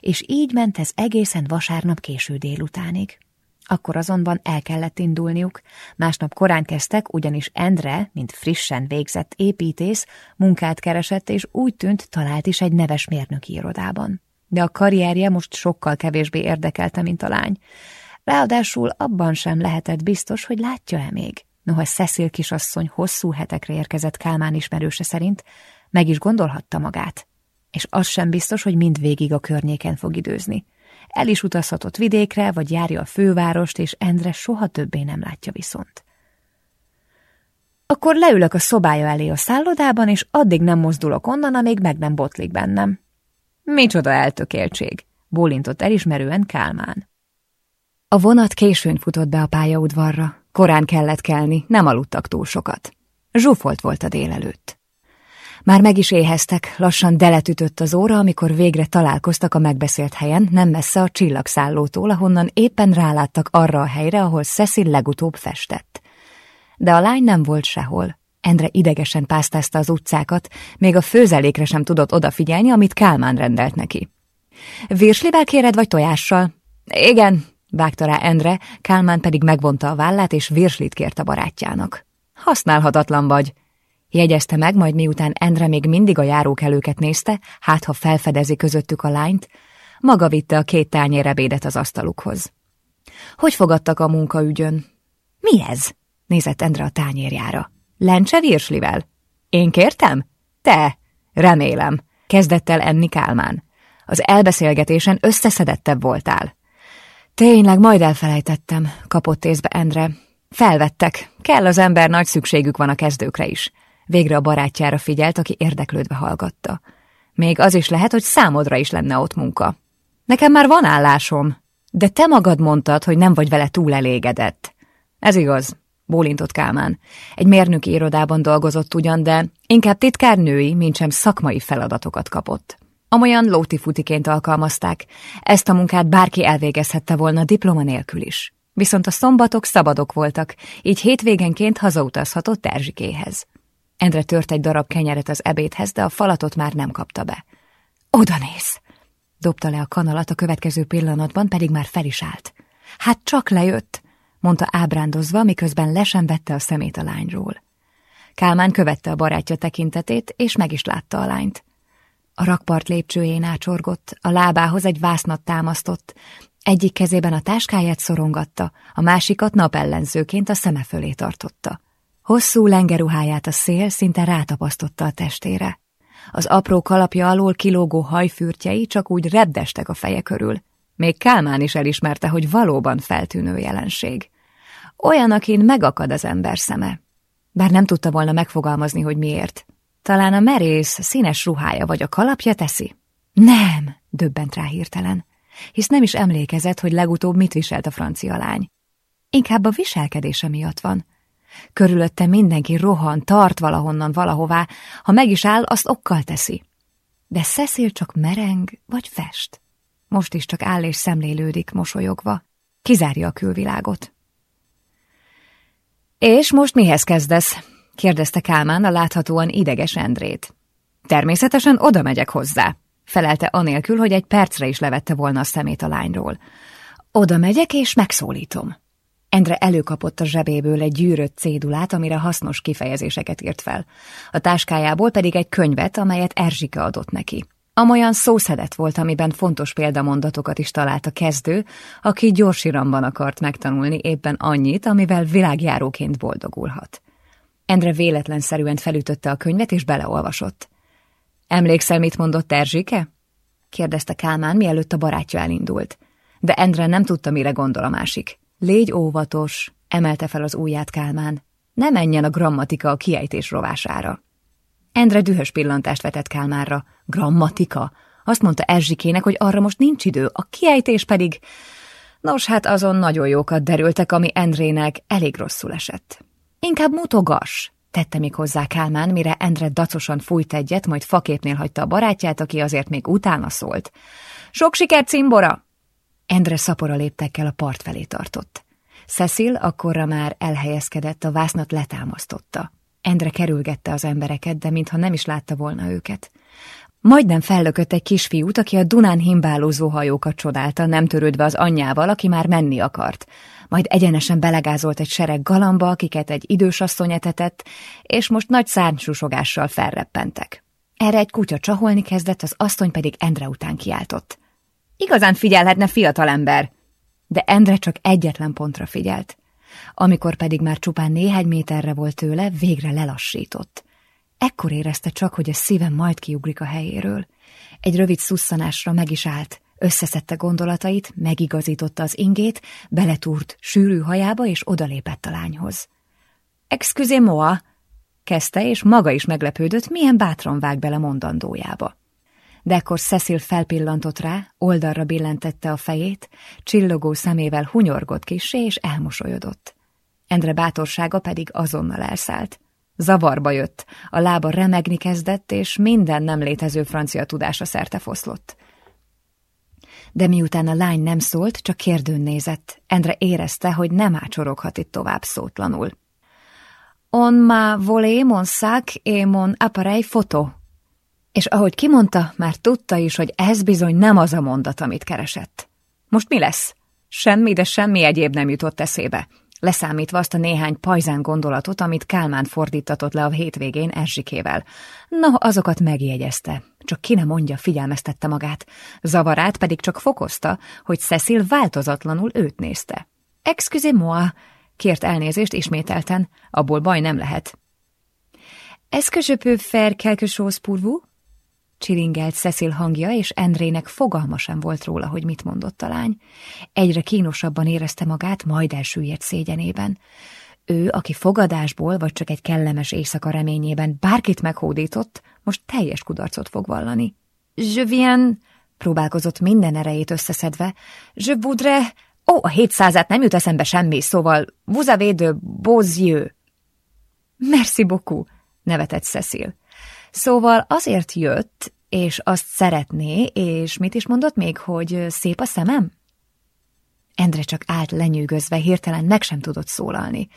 És így ment ez egészen vasárnap késő délutánig. Akkor azonban el kellett indulniuk, másnap korán kezdtek, ugyanis Endre, mint frissen végzett építész, munkát keresett, és úgy tűnt, talált is egy neves mérnöki irodában. De a karrierje most sokkal kevésbé érdekelte, mint a lány. Ráadásul abban sem lehetett biztos, hogy látja-e még. Noha Cecil kisasszony hosszú hetekre érkezett Kálmán ismerőse szerint, meg is gondolhatta magát. És az sem biztos, hogy mindvégig a környéken fog időzni. El is utazhatott vidékre, vagy járja a fővárost, és Endre soha többé nem látja viszont. Akkor leülök a szobája elé a szállodában, és addig nem mozdulok onnan, amíg meg nem botlik bennem. Micsoda eltökéltség, bólintott elismerően Kálmán. A vonat későn futott be a pályaudvarra. Korán kellett kelni, nem aludtak túl sokat. Zsúfolt volt a délelőtt. Már meg is éheztek, lassan deletütött az óra, amikor végre találkoztak a megbeszélt helyen, nem messze a csillagszállótól, ahonnan éppen ráláttak arra a helyre, ahol Cecil legutóbb festett. De a lány nem volt sehol. Endre idegesen pásztázta az utcákat, még a főzelékre sem tudott odafigyelni, amit Kálmán rendelt neki. Virslivel kéred, vagy tojással? Igen, vágta rá Endre, Kálmán pedig megvonta a vállát, és virslit kért a barátjának. Használhatatlan vagy, Jegyezte meg, majd miután Endre még mindig a járókelőket nézte, hát ha felfedezi közöttük a lányt, maga vitte a két tányér ebédet az asztalukhoz. Hogy fogadtak a munkaügyön? Mi ez? nézett Endre a tányérjára. Lencse virslivel? Én kértem? Te! Remélem. Kezdett el enni Kálmán. Az elbeszélgetésen összeszedettebb voltál. Tényleg, majd elfelejtettem, kapott észbe Endre. Felvettek. Kell az ember, nagy szükségük van a kezdőkre is. Végre a barátjára figyelt, aki érdeklődve hallgatta. Még az is lehet, hogy számodra is lenne ott munka. Nekem már van állásom, de te magad mondtad, hogy nem vagy vele túl elégedett. Ez igaz, bólintott Kálmán. Egy mérnöki irodában dolgozott ugyan, de inkább titkárnői, mintsem szakmai feladatokat kapott. Amolyan lótifutiként alkalmazták, ezt a munkát bárki elvégezhette volna diploma nélkül is. Viszont a szombatok szabadok voltak, így hétvégenként hazautazhatott Erzsikéhez. Endre tört egy darab kenyeret az ebédhez, de a falatot már nem kapta be. Oda néz! Dobta le a kanalat, a következő pillanatban pedig már fel is állt. Hát csak lejött, mondta ábrándozva, miközben le sem vette a szemét a lányról. Kálmán követte a barátja tekintetét, és meg is látta a lányt. A rakpart lépcsőjén ácsorgott, a lábához egy vásznat támasztott, egyik kezében a táskáját szorongatta, a másikat napellenzőként a szeme fölé tartotta. Hosszú lengeruháját a szél szinte rátapasztotta a testére. Az apró kalapja alól kilógó hajfürtjei csak úgy reddestek a feje körül. Még Kálmán is elismerte, hogy valóban feltűnő jelenség. Olyan, akin megakad az ember szeme. Bár nem tudta volna megfogalmazni, hogy miért. Talán a merész, színes ruhája vagy a kalapja teszi? Nem, döbbent rá hirtelen, hisz nem is emlékezett, hogy legutóbb mit viselt a francia lány. Inkább a viselkedése miatt van. Körülötte mindenki rohan, tart valahonnan valahová, ha meg is áll, azt okkal teszi. de Cecil csak mereng vagy fest. Most is csak áll és szemlélődik, mosolyogva. Kizárja a külvilágot. És most mihez kezdesz? kérdezte Kálmán a láthatóan ideges Endrét. Természetesen oda megyek hozzá, felelte anélkül, hogy egy percre is levette volna a szemét a lányról. Oda megyek és megszólítom. Endre előkapott a zsebéből egy gyűrött cédulát, amire hasznos kifejezéseket írt fel. A táskájából pedig egy könyvet, amelyet Erzsike adott neki. Amolyan szószedet volt, amiben fontos példamondatokat is talált a kezdő, aki gyorsiramban akart megtanulni éppen annyit, amivel világjáróként boldogulhat. Endre véletlenszerűen felütötte a könyvet, és beleolvasott. Emlékszel, mit mondott Erzsike? kérdezte Kálmán, mielőtt a barátja elindult. De Endre nem tudta, mire gondol a másik. Légy óvatos, emelte fel az ujját Kálmán. Ne menjen a grammatika a kiejtés rovására. Endre dühös pillantást vetett Kálmánra. Grammatika? Azt mondta Erzsikének, hogy arra most nincs idő, a kiejtés pedig... Nos, hát azon nagyon jókat derültek, ami Endrének elég rosszul esett. Inkább mutogas, tette még hozzá Kálmán, mire Endre dacosan fújt egyet, majd faképnél hagyta a barátját, aki azért még utána szólt. Sok sikert, cimbora! Endre szapora léptekkel a part felé tartott. Cecil akkorra már elhelyezkedett, a vásznat letámasztotta. Endre kerülgette az embereket, de mintha nem is látta volna őket. Majdnem fellökött egy kisfiút, aki a Dunán himbálózó hajókat csodálta, nem törődve az anyjával, aki már menni akart. Majd egyenesen belegázolt egy sereg galamba, akiket egy idős asszony etetett, és most nagy szárnysusogással felreppentek. Erre egy kutya csaholni kezdett, az asszony pedig Endre után kiáltott. Igazán figyelhetne fiatalember! De Endre csak egyetlen pontra figyelt. Amikor pedig már csupán néhány méterre volt tőle, végre lelassított. Ekkor érezte csak, hogy a szívem majd kiugrik a helyéről. Egy rövid szusszanásra meg is állt, összeszedte gondolatait, megigazította az ingét, beletúrt sűrű hajába, és odalépett a lányhoz. Excusez-moi, kezdte, és maga is meglepődött, milyen bátran vág bele mondandójába de ekkor Cecil felpillantott rá, oldalra billentette a fejét, csillogó szemével hunyorgott kissé, és elmosolyodott. Endre bátorsága pedig azonnal elszállt. Zavarba jött, a lába remegni kezdett, és minden nem létező francia tudása szerte foszlott. De miután a lány nem szólt, csak kérdőn nézett, Endre érezte, hogy nem ácsoroghat itt tovább szótlanul. On m'a volé mon sac et mon appareil photo, és ahogy kimondta, már tudta is, hogy ez bizony nem az a mondat, amit keresett. Most mi lesz? Semmi, de semmi egyéb nem jutott eszébe, leszámítva azt a néhány pajzán gondolatot, amit Kálmán fordítatott le a hétvégén Erzsikével. No, azokat megjegyezte, csak ki ne mondja, figyelmeztette magát. Zavarát pedig csak fokozta, hogy Cecil változatlanul őt nézte. Excusez-moi, kért elnézést ismételten, abból baj nem lehet. Est-ce que je peux faire quelque chose pour vous? Csiringelt Cecil hangja, és Endrének fogalma sem volt róla, hogy mit mondott a lány. Egyre kínosabban érezte magát, majd elsüllyedt szégyenében. Ő, aki fogadásból, vagy csak egy kellemes éjszaka reményében bárkit meghódított, most teljes kudarcot fog vallani. Je viens, próbálkozott minden erejét összeszedve. Je voudrais... Ó, a hétszázát nem jut eszembe semmi, szóval vous avez de beaux yeux. Merci beaucoup, nevetett Cecil. Szóval azért jött, és azt szeretné, és mit is mondott még, hogy szép a szemem? Endre csak állt lenyűgözve, hirtelen meg sem tudott szólalni.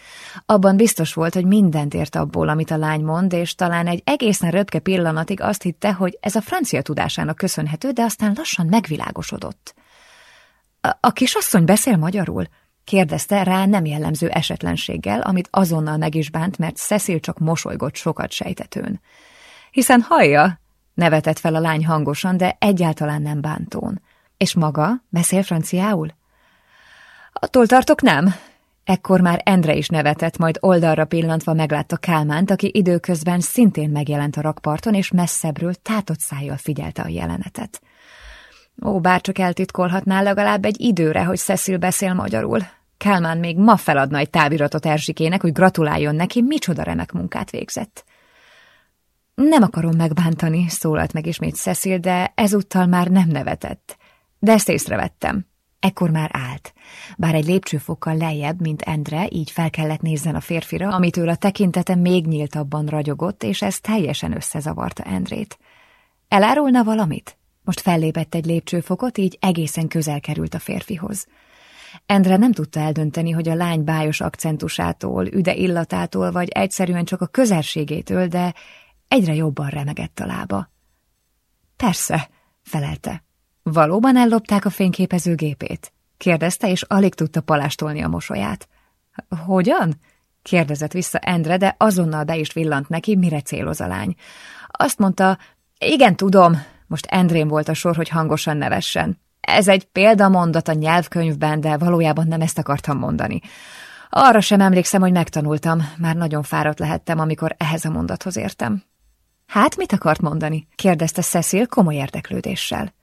Abban biztos volt, hogy mindent ért abból, amit a lány mond, és talán egy egészen röpke pillanatig azt hitte, hogy ez a francia tudásának köszönhető, de aztán lassan megvilágosodott. A, a kisasszony beszél magyarul? kérdezte rá nem jellemző esetlenséggel, amit azonnal meg is bánt, mert Cecil csak mosolygott sokat sejtetőn. Hiszen hallja, nevetett fel a lány hangosan, de egyáltalán nem bántón. És maga beszél franciául? Attól tartok nem. Ekkor már Endre is nevetett, majd oldalra pillantva meglátta Kálmánt, aki időközben szintén megjelent a rakparton, és messzebbről tátott szájjal figyelte a jelenetet. Ó, bárcsak eltitkolhatná legalább egy időre, hogy Cecil beszél magyarul. Kálmán még ma feladna egy táviratot Erzsikének, hogy gratuláljon neki, micsoda remek munkát végzett. Nem akarom megbántani, szólalt meg ismét Cecil, de ezúttal már nem nevetett. De ezt észrevettem. Ekkor már állt. Bár egy lépcsőfokkal lejjebb, mint Endre, így fel kellett nézzen a férfira, amitől a tekintete még nyíltabban ragyogott, és ez teljesen összezavarta Endrét. Elárulna valamit? Most fellépett egy lépcsőfokot, így egészen közel került a férfihoz. Endre nem tudta eldönteni, hogy a lány bájos akcentusától, üde illatától, vagy egyszerűen csak a közelségétől, de egyre jobban remegett a lába. Persze, felelte. Valóban ellopták a fényképezőgépét? kérdezte, és alig tudta palástolni a mosolyát. Hogyan? kérdezett vissza Endre, de azonnal be is villant neki, mire céloz a lány. Azt mondta, igen, tudom, most Endrén volt a sor, hogy hangosan nevessen. Ez egy példamondat a nyelvkönyvben, de valójában nem ezt akartam mondani. Arra sem emlékszem, hogy megtanultam, már nagyon fáradt lehettem, amikor ehhez a mondathoz értem. Hát, mit akart mondani? kérdezte Cecil komoly érdeklődéssel.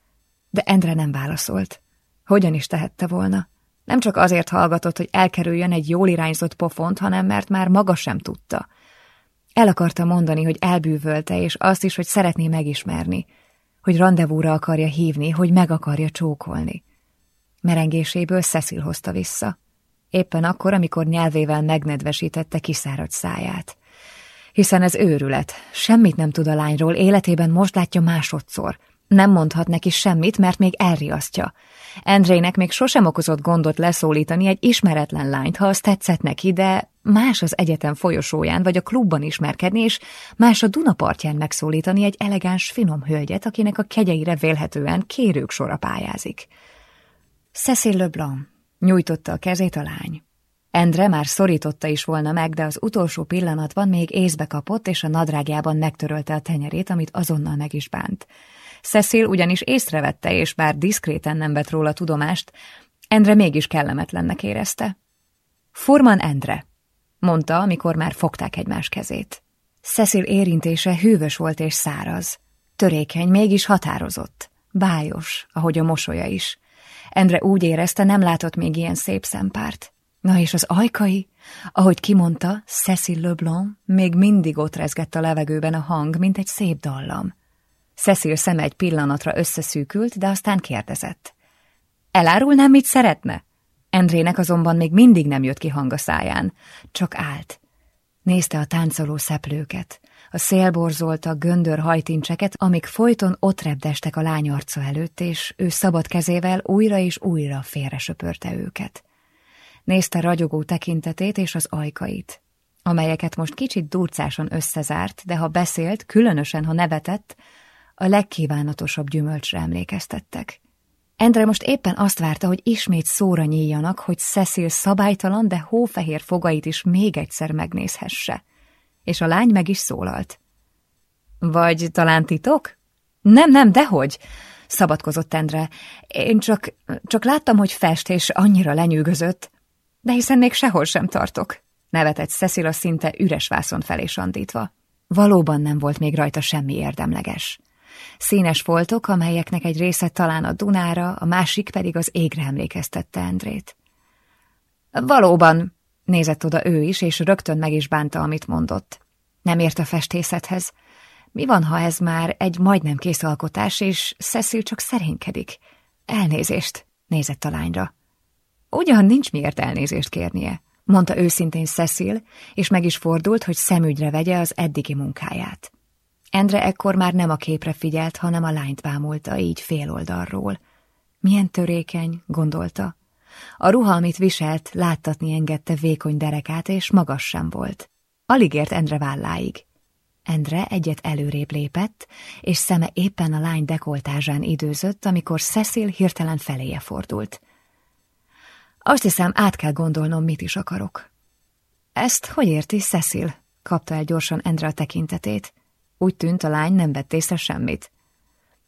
De Endre nem válaszolt. Hogyan is tehette volna? Nem csak azért hallgatott, hogy elkerüljön egy jól irányzott pofont, hanem mert már maga sem tudta. El akarta mondani, hogy elbűvölte, és azt is, hogy szeretné megismerni, hogy rendezvúra akarja hívni, hogy meg akarja csókolni. Merengéséből Cecil hozta vissza. Éppen akkor, amikor nyelvével megnedvesítette kiszáradt száját. Hiszen ez őrület. Semmit nem tud a lányról, életében most látja másodszor – nem mondhat neki semmit, mert még elriasztja. Endrének még sosem okozott gondot leszólítani egy ismeretlen lányt, ha azt tetszett neki, de más az egyetem folyosóján vagy a klubban ismerkedni, és más a Dunapartján megszólítani egy elegáns, finom hölgyet, akinek a kegyeire vélhetően kérők sora pályázik. Cecil Leblanc nyújtotta a kezét a lány. Endre már szorította is volna meg, de az utolsó pillanatban még észbe kapott, és a nadrágjában megtörölte a tenyerét, amit azonnal meg is bánt. Cecil ugyanis észrevette, és bár diszkréten nem vett róla tudomást, Endre mégis kellemetlennek érezte. Furman Endre, mondta, amikor már fogták egymás kezét. Cecil érintése hűvös volt és száraz. Törékeny, mégis határozott. Bájos, ahogy a mosolya is. Endre úgy érezte, nem látott még ilyen szép szempárt. Na és az ajkai? Ahogy kimondta, Cecil Leblanc még mindig ott rezgett a levegőben a hang, mint egy szép dallam. Cecil szeme egy pillanatra összeszűkült, de aztán kérdezett. Elárulnám, mit szeretne? Endrének azonban még mindig nem jött ki hang a száján, csak állt. Nézte a táncoló szeplőket, a szélborzolta göndör hajtincseket, amik folyton ott repdestek a lány arca előtt, és ő szabad kezével újra és újra félre söpörte őket. Nézte ragyogó tekintetét és az ajkait, amelyeket most kicsit durcáson összezárt, de ha beszélt, különösen ha nevetett, a legkívánatosabb gyümölcsre emlékeztettek. Endre most éppen azt várta, hogy ismét szóra nyíljanak, hogy Cecil szabálytalan, de hófehér fogait is még egyszer megnézhesse. És a lány meg is szólalt. Vagy talán titok? Nem, nem, dehogy, szabadkozott Endre. Én csak, csak láttam, hogy fest, és annyira lenyűgözött. De hiszen még sehol sem tartok, nevetett Cecil szinte üres vászon felé sandítva. Valóban nem volt még rajta semmi érdemleges. Színes foltok, amelyeknek egy része talán a Dunára, a másik pedig az égre emlékeztette Endrét. Valóban, nézett oda ő is, és rögtön meg is bánta, amit mondott. Nem ért a festészethez. Mi van, ha ez már egy majdnem kész alkotás, és Cecil csak szerénykedik? Elnézést, nézett a lányra. Ugyan nincs miért elnézést kérnie, mondta őszintén Cecil, és meg is fordult, hogy szemügyre vegye az eddigi munkáját. Endre ekkor már nem a képre figyelt, hanem a lányt bámulta, így fél oldalról. Milyen törékeny, gondolta. A ruha, amit viselt, láttatni engedte vékony derekát, és magas sem volt. Alig ért Endre válláig. Endre egyet előrébb lépett, és szeme éppen a lány dekoltázsán időzött, amikor Cecil hirtelen feléje fordult. Azt hiszem, át kell gondolnom, mit is akarok. Ezt hogy érti, Cecil? kapta el gyorsan Endre a tekintetét. Úgy tűnt, a lány nem vett észre semmit.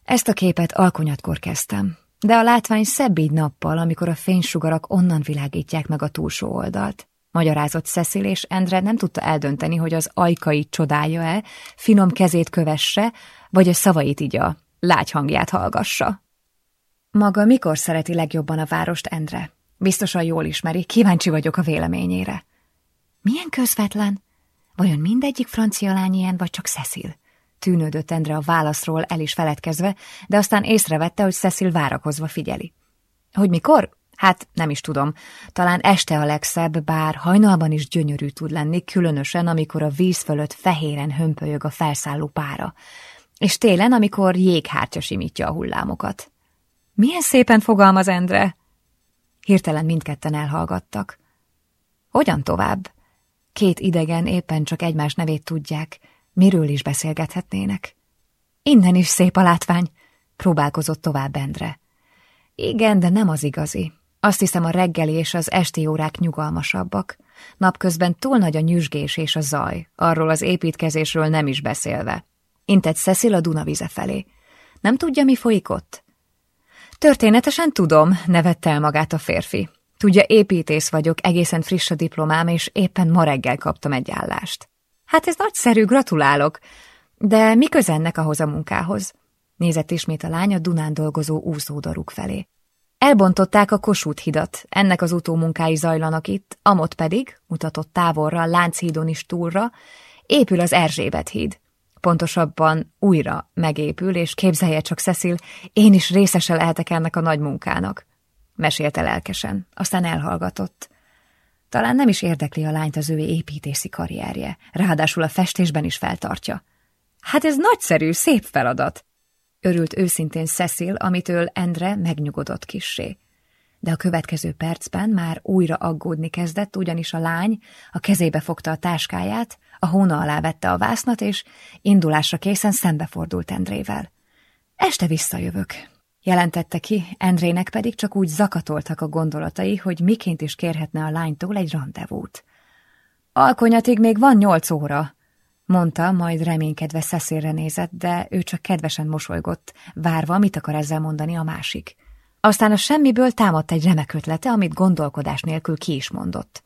Ezt a képet alkonyatkor kezdtem, de a látvány szebb így nappal, amikor a fénysugarak onnan világítják meg a túlsó oldalt. Magyarázott Cecil, és Endre nem tudta eldönteni, hogy az ajkai csodája-e, finom kezét kövesse, vagy a szavait igya, lágy hangját hallgassa. Maga mikor szereti legjobban a várost, Endre? Biztosan jól ismeri, kíváncsi vagyok a véleményére. Milyen közvetlen? Vajon mindegyik francia lány ilyen, vagy csak Cecil? Tűnődött Endre a válaszról el is feledkezve, de aztán észrevette, hogy Cecil várakozva figyeli. Hogy mikor? Hát nem is tudom. Talán este a legszebb, bár hajnalban is gyönyörű tud lenni, különösen, amikor a víz fölött fehéren hömpölyög a felszálló pára. és télen, amikor jéghártya simítja a hullámokat. Milyen szépen fogalmaz Endre! Hirtelen mindketten elhallgattak. Hogyan tovább? Két idegen éppen csak egymás nevét tudják, miről is beszélgethetnének. Innen is szép a látvány, próbálkozott tovább Endre. Igen, de nem az igazi. Azt hiszem a reggeli és az esti órák nyugalmasabbak. Napközben túl nagy a nyüzsgés és a zaj, arról az építkezésről nem is beszélve. Intett Cecil a Dunavize felé. Nem tudja, mi folyik ott? Történetesen tudom, nevette el magát a férfi. Tudja, építész vagyok, egészen friss a diplomám, és éppen ma reggel kaptam egy állást. Hát ez nagyszerű, gratulálok. De mi közennek ahhoz a munkához? Nézett ismét a lány a Dunán dolgozó úszódaruk felé. Elbontották a Kossuth hidat, ennek az utómunkái zajlanak itt, amott pedig, mutatott távolra, Lánchídon is túlra, épül az Erzsébet híd. Pontosabban újra megépül, és képzelje csak Cecil, én is részese lehetek ennek a nagy munkának. Mesélte lelkesen, aztán elhallgatott. Talán nem is érdekli a lányt az ő építészi karrierje, ráadásul a festésben is feltartja. Hát ez nagyszerű, szép feladat. Örült őszintén Cecil, amitől Endre megnyugodott kissé. De a következő percben már újra aggódni kezdett, ugyanis a lány a kezébe fogta a táskáját, a hóna alá vette a vásznat, és indulásra készen szembefordult Endrével. Este visszajövök, jelentette ki, Endrének pedig csak úgy zakatoltak a gondolatai, hogy miként is kérhetne a lánytól egy rendezvút. Alkonyatig még van nyolc óra, mondta, majd reménykedve Cecilre nézett, de ő csak kedvesen mosolygott, várva, mit akar ezzel mondani a másik. Aztán a semmiből támadt egy remek ötlete, amit gondolkodás nélkül ki is mondott.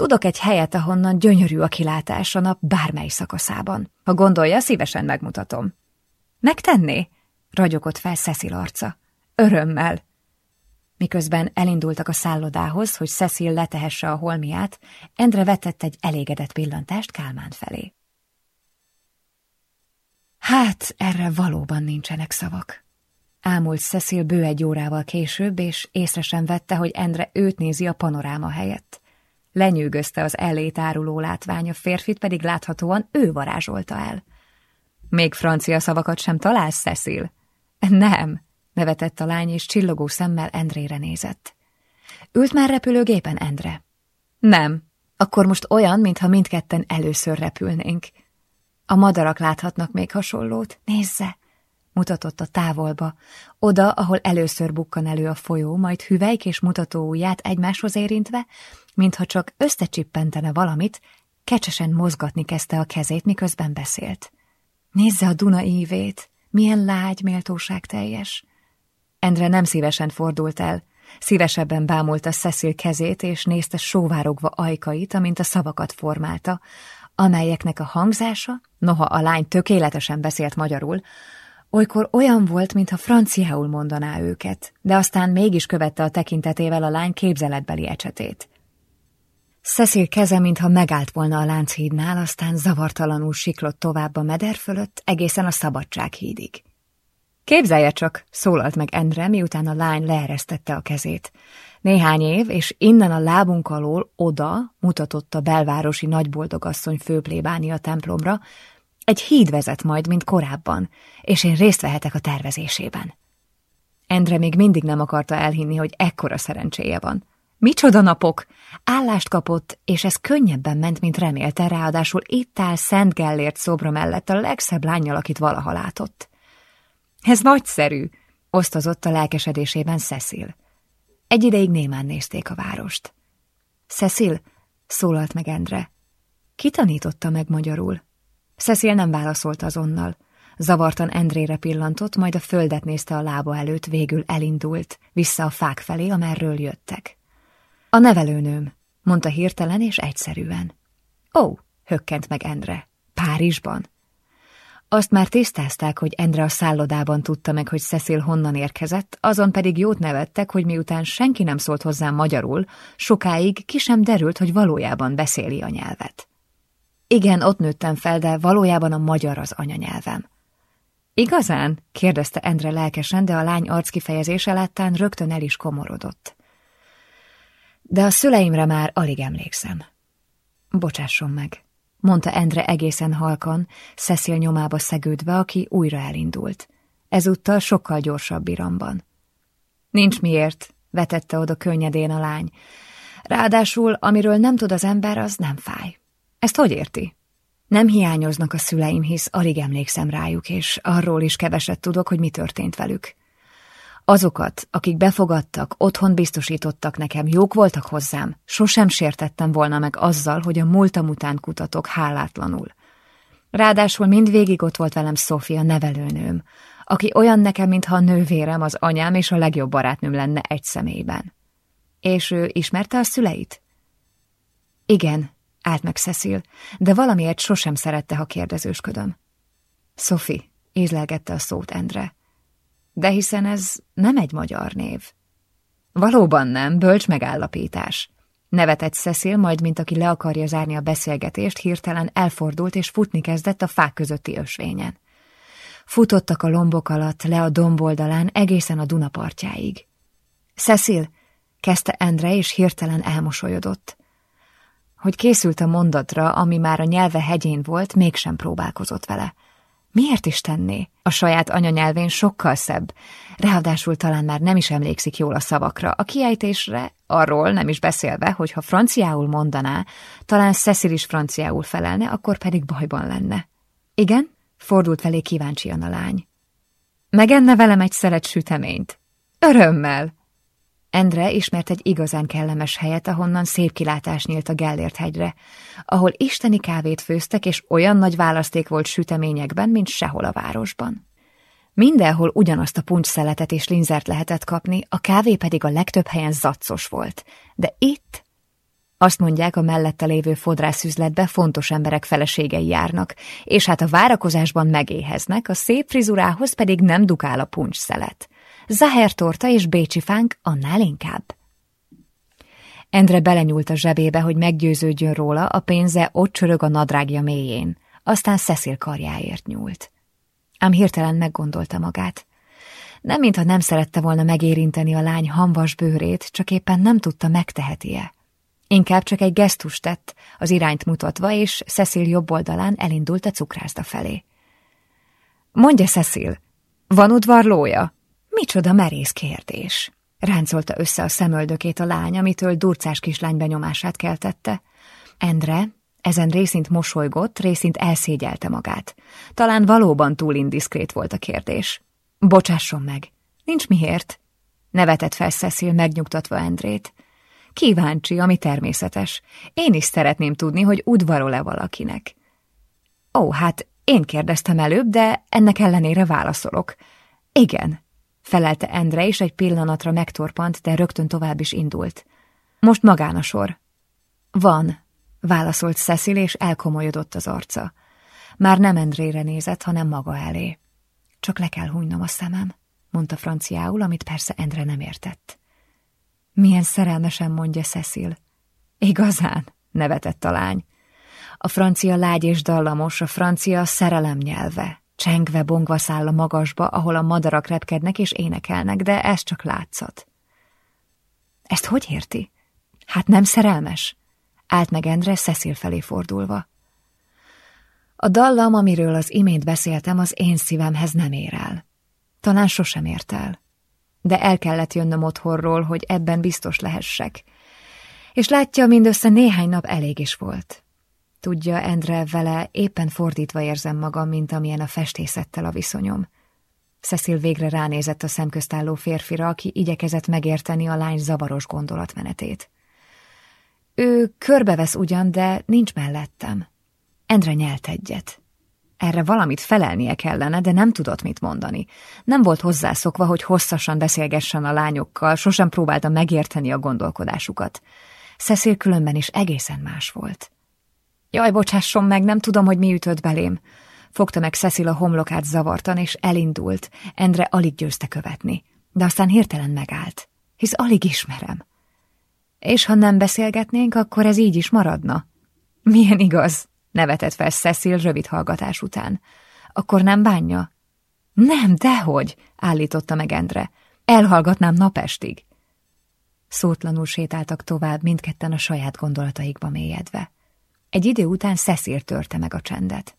Tudok egy helyet, ahonnan gyönyörű a kilátás a nap bármely szakaszában. Ha gondolja, szívesen megmutatom. Megtenné? Ragyogott fel Cecil arca. Örömmel. Miközben elindultak a szállodához, hogy Cecil letehesse a holmiát, Endre vetett egy elégedett pillantást Kálmán felé. Hát, erre valóban nincsenek szavak. Ámult Cecil bő egy órával később, és észre sem vette, hogy Endre őt nézi a panoráma helyett. Lenyűgözte az ellét áruló látvány, a férfit pedig láthatóan ő varázsolta el. Még francia szavakat sem találsz, Cecil? Nem, nevetett a lány, és csillogó szemmel Endrére nézett. Ült már repülőgépen, Endre? Nem. Akkor most olyan, mintha mindketten először repülnénk. A madarak láthatnak még hasonlót. Nézze! Mutatott a távolba, oda, ahol először bukkan elő a folyó, majd hüvelyk és mutató ujját egymáshoz érintve, mintha csak összecsippentene valamit, kecsesen mozgatni kezdte a kezét, miközben beszélt. Nézze a Duna ívét, milyen lágy, méltóság teljes. Endre nem szívesen fordult el, szívesebben bámulta Cecil kezét, és nézte sóvárogva ajkait, amint a szavakat formálta, amelyeknek a hangzása, noha a lány tökéletesen beszélt magyarul, olykor olyan volt, mintha franciául mondaná őket, de aztán mégis követte a tekintetével a lány képzeletbeli ecsetét. Cecil keze, mintha megállt volna a Lánchídnál, aztán zavartalanul siklott tovább a meder fölött, egészen a Szabadsághídig. Képzelje csak, szólalt meg Endre, miután a lány leeresztette a kezét. Néhány év, és innen a lábunk alól oda mutatott a belvárosi nagyboldogasszony főplébáni a templomra, egy híd vezet majd, mint korábban, és én részt vehetek a tervezésében. Endre még mindig nem akarta elhinni, hogy ekkora szerencséje van. Micsoda napok! Állást kapott, és ez könnyebben ment, mint remélte, ráadásul itt áll Szent Gellért szobra mellett a legszebb lányjal, akit valaha látott. Ez nagyszerű, osztozott a lelkesedésében Cecil. Egy ideig némán nézték a várost. Cecil, szólalt meg Endre. Ki tanította meg magyarul? Cecil nem válaszolt azonnal. Zavartan Endrére pillantott, majd a földet nézte a lába előtt, végül elindult, vissza a fák felé, amerről jöttek. A nevelőnőm, mondta hirtelen és egyszerűen. Ó, hökkent meg Endre. Párizsban? Azt már tisztázták, hogy Endre a szállodában tudta meg, hogy Cecil honnan érkezett, azon pedig jót nevettek, hogy miután senki nem szólt hozzá magyarul, sokáig ki sem derült, hogy valójában beszéli a nyelvet. Igen, ott nőttem fel, de valójában a magyar az anyanyelvem. Igazán? kérdezte Endre lelkesen, de a lány arckifejezése láttán rögtön el is komorodott. De a szüleimre már alig emlékszem. Bocsásson meg. mondta Endre egészen halkan, Cecil nyomába szegődve, aki újra elindult. Ezúttal sokkal gyorsabb iramban. Nincs miért, vetette oda könnyedén a lány. Ráadásul, amiről nem tud az ember, az nem fáj. Ezt hogy érti? Nem hiányoznak a szüleim, hisz alig emlékszem rájuk, és arról is keveset tudok, hogy mi történt velük. Azokat, akik befogadtak, otthon biztosítottak nekem, jók voltak hozzám, sosem sértettem volna meg azzal, hogy a múltam után kutatok hálátlanul. Ráadásul mindvégig ott volt velem Sofia nevelőnőm, aki olyan nekem, mintha a nővérem, az anyám és a legjobb barátnőm lenne egy személyben. És ő ismerte a szüleit? Igen, állt meg Cecil, de valamiért sosem szerette, ha kérdezősködöm. Sophie, ízlelgette a szót Endre. De hiszen ez nem egy magyar név. Valóban nem, bölcs megállapítás. Nevetett Cecil, majd mint aki le akarja zárni a beszélgetést, hirtelen elfordult és futni kezdett a fák közötti ösvényen. Futottak a lombok alatt le a domboldalán egészen a Duna partjáig. Cecil, kezdte Endre, és hirtelen elmosolyodott. Hogy készült a mondatra, ami már a nyelve hegyén volt, mégsem próbálkozott vele. Miért is tenné? A saját anyanyelvén sokkal szebb. Ráadásul talán már nem is emlékszik jól a szavakra. A kiejtésre, arról nem is beszélve, hogy ha franciául mondaná, talán Cecil is franciául felelne, akkor pedig bajban lenne. Igen? Fordult felé kíváncsian a lány. Megenne velem egy szeret süteményt? Örömmel! Endre ismert egy igazán kellemes helyet, ahonnan szép kilátás nyílt a Gellért hegyre, ahol isteni kávét főztek, és olyan nagy választék volt süteményekben, mint sehol a városban. Mindenhol ugyanazt a puncsszeletet és linzert lehetett kapni, a kávé pedig a legtöbb helyen zaccos volt, de itt azt mondják, a mellette lévő fodrászüzletbe fontos emberek feleségei járnak, és hát a várakozásban megéheznek, a szép frizurához pedig nem dukál a puncsszelet. Zahertorta és bécsi fánk annál inkább. Endre belenyúlt a zsebébe, hogy meggyőződjön róla, a pénze ott csörög a nadrágja mélyén. Aztán Cecil karjáért nyúlt. Ám hirtelen meggondolta magát. Nem, mintha nem szerette volna megérinteni a lány hamvas bőrét, csak éppen nem tudta, megteheti-e. Inkább csak egy gesztus tett, az irányt mutatva, és Cecil jobb oldalán elindult a cukrászda felé. Mondja, Cecil, van udvarlója? Micsoda merész kérdés! Ráncolta össze a szemöldökét a lány, amitől durcás kislány benyomását keltette. Endre ezen részint mosolygott, részint elszégyelte magát. Talán valóban túl indiszkrét volt a kérdés. Bocsásson meg, nincs miért. Nevetett fel Cecil megnyugtatva Endrét. Kíváncsi, ami természetes. Én is szeretném tudni, hogy udvarol-e valakinek. Ó, hát én kérdeztem előbb, de ennek ellenére válaszolok. Igen, felelte Endre, és egy pillanatra megtorpant, de rögtön tovább is indult. Most magán a sor. Van, válaszolt Cecil, és elkomolyodott az arca. Már nem Endrére nézett, hanem maga elé. Csak le kell hunynom a szemem, mondta franciául, amit persze Endre nem értett. Milyen szerelmesen mondja Cecil. Igazán, nevetett a lány. A francia lágy és dallamos, a francia szerelem nyelve. Csengve bongva száll a magasba, ahol a madarak repkednek és énekelnek, de ez csak látszat. Ezt hogy érti? Hát nem szerelmes? Állt meg Endre Cecil felé fordulva. A dallam, amiről az imént beszéltem, az én szívemhez nem ér el. Talán sosem ért el de el kellett jönnöm otthonról, hogy ebben biztos lehessek. És látja, mindössze néhány nap elég is volt. Tudja, Endre, vele éppen fordítva érzem magam, mint amilyen a festészettel a viszonyom. Cecil végre ránézett a szemköztálló férfira, aki igyekezett megérteni a lány zavaros gondolatmenetét. Ő körbevesz ugyan, de nincs mellettem. Endre nyelt egyet. Erre valamit felelnie kellene, de nem tudott mit mondani. Nem volt hozzászokva, hogy hosszasan beszélgessen a lányokkal, sosem próbálta megérteni a gondolkodásukat. Cecil különben is egészen más volt. Jaj, bocsásson meg, nem tudom, hogy mi ütött belém. Fogta meg Cecil a homlokát zavartan, és elindult. Endre alig győzte követni. De aztán hirtelen megállt. Hisz alig ismerem. És ha nem beszélgetnénk, akkor ez így is maradna. Milyen igaz, Nevetett fel Cecil rövid hallgatás után. Akkor nem bánja? Nem, dehogy, állította meg Endre. Elhallgatnám napestig. Szótlanul sétáltak tovább, mindketten a saját gondolataikba mélyedve. Egy idő után Cecil törte meg a csendet.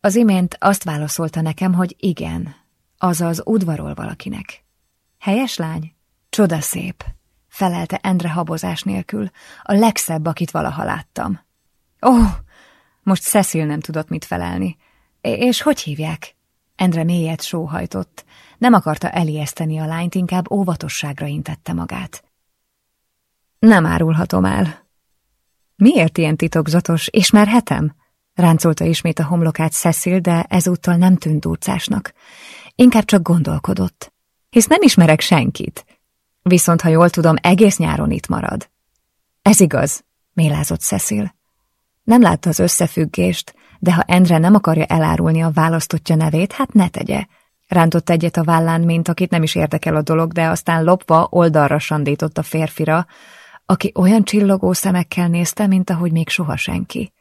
Az imént azt válaszolta nekem, hogy igen, azaz udvarol valakinek. Helyes lány? Csoda felelte Endre habozás nélkül, a legszebb, akit valaha láttam. Ó, oh, most Cecil nem tudott mit felelni. És hogy hívják? Endre mélyet sóhajtott. Nem akarta elijeszteni a lányt, inkább óvatosságra intette magát. Nem árulhatom el. Miért ilyen titokzatos, és már hetem? Ráncolta ismét a homlokát Cecil, de ezúttal nem tűnt durcásnak. Inkább csak gondolkodott. Hisz nem ismerek senkit. Viszont, ha jól tudom, egész nyáron itt marad. Ez igaz, mélázott Cecil. Nem látta az összefüggést, de ha Endre nem akarja elárulni a választottja nevét, hát ne tegye. Rántott egyet a vállán, mint akit nem is érdekel a dolog, de aztán lopva oldalra sandított a férfira, aki olyan csillogó szemekkel nézte, mint ahogy még soha senki.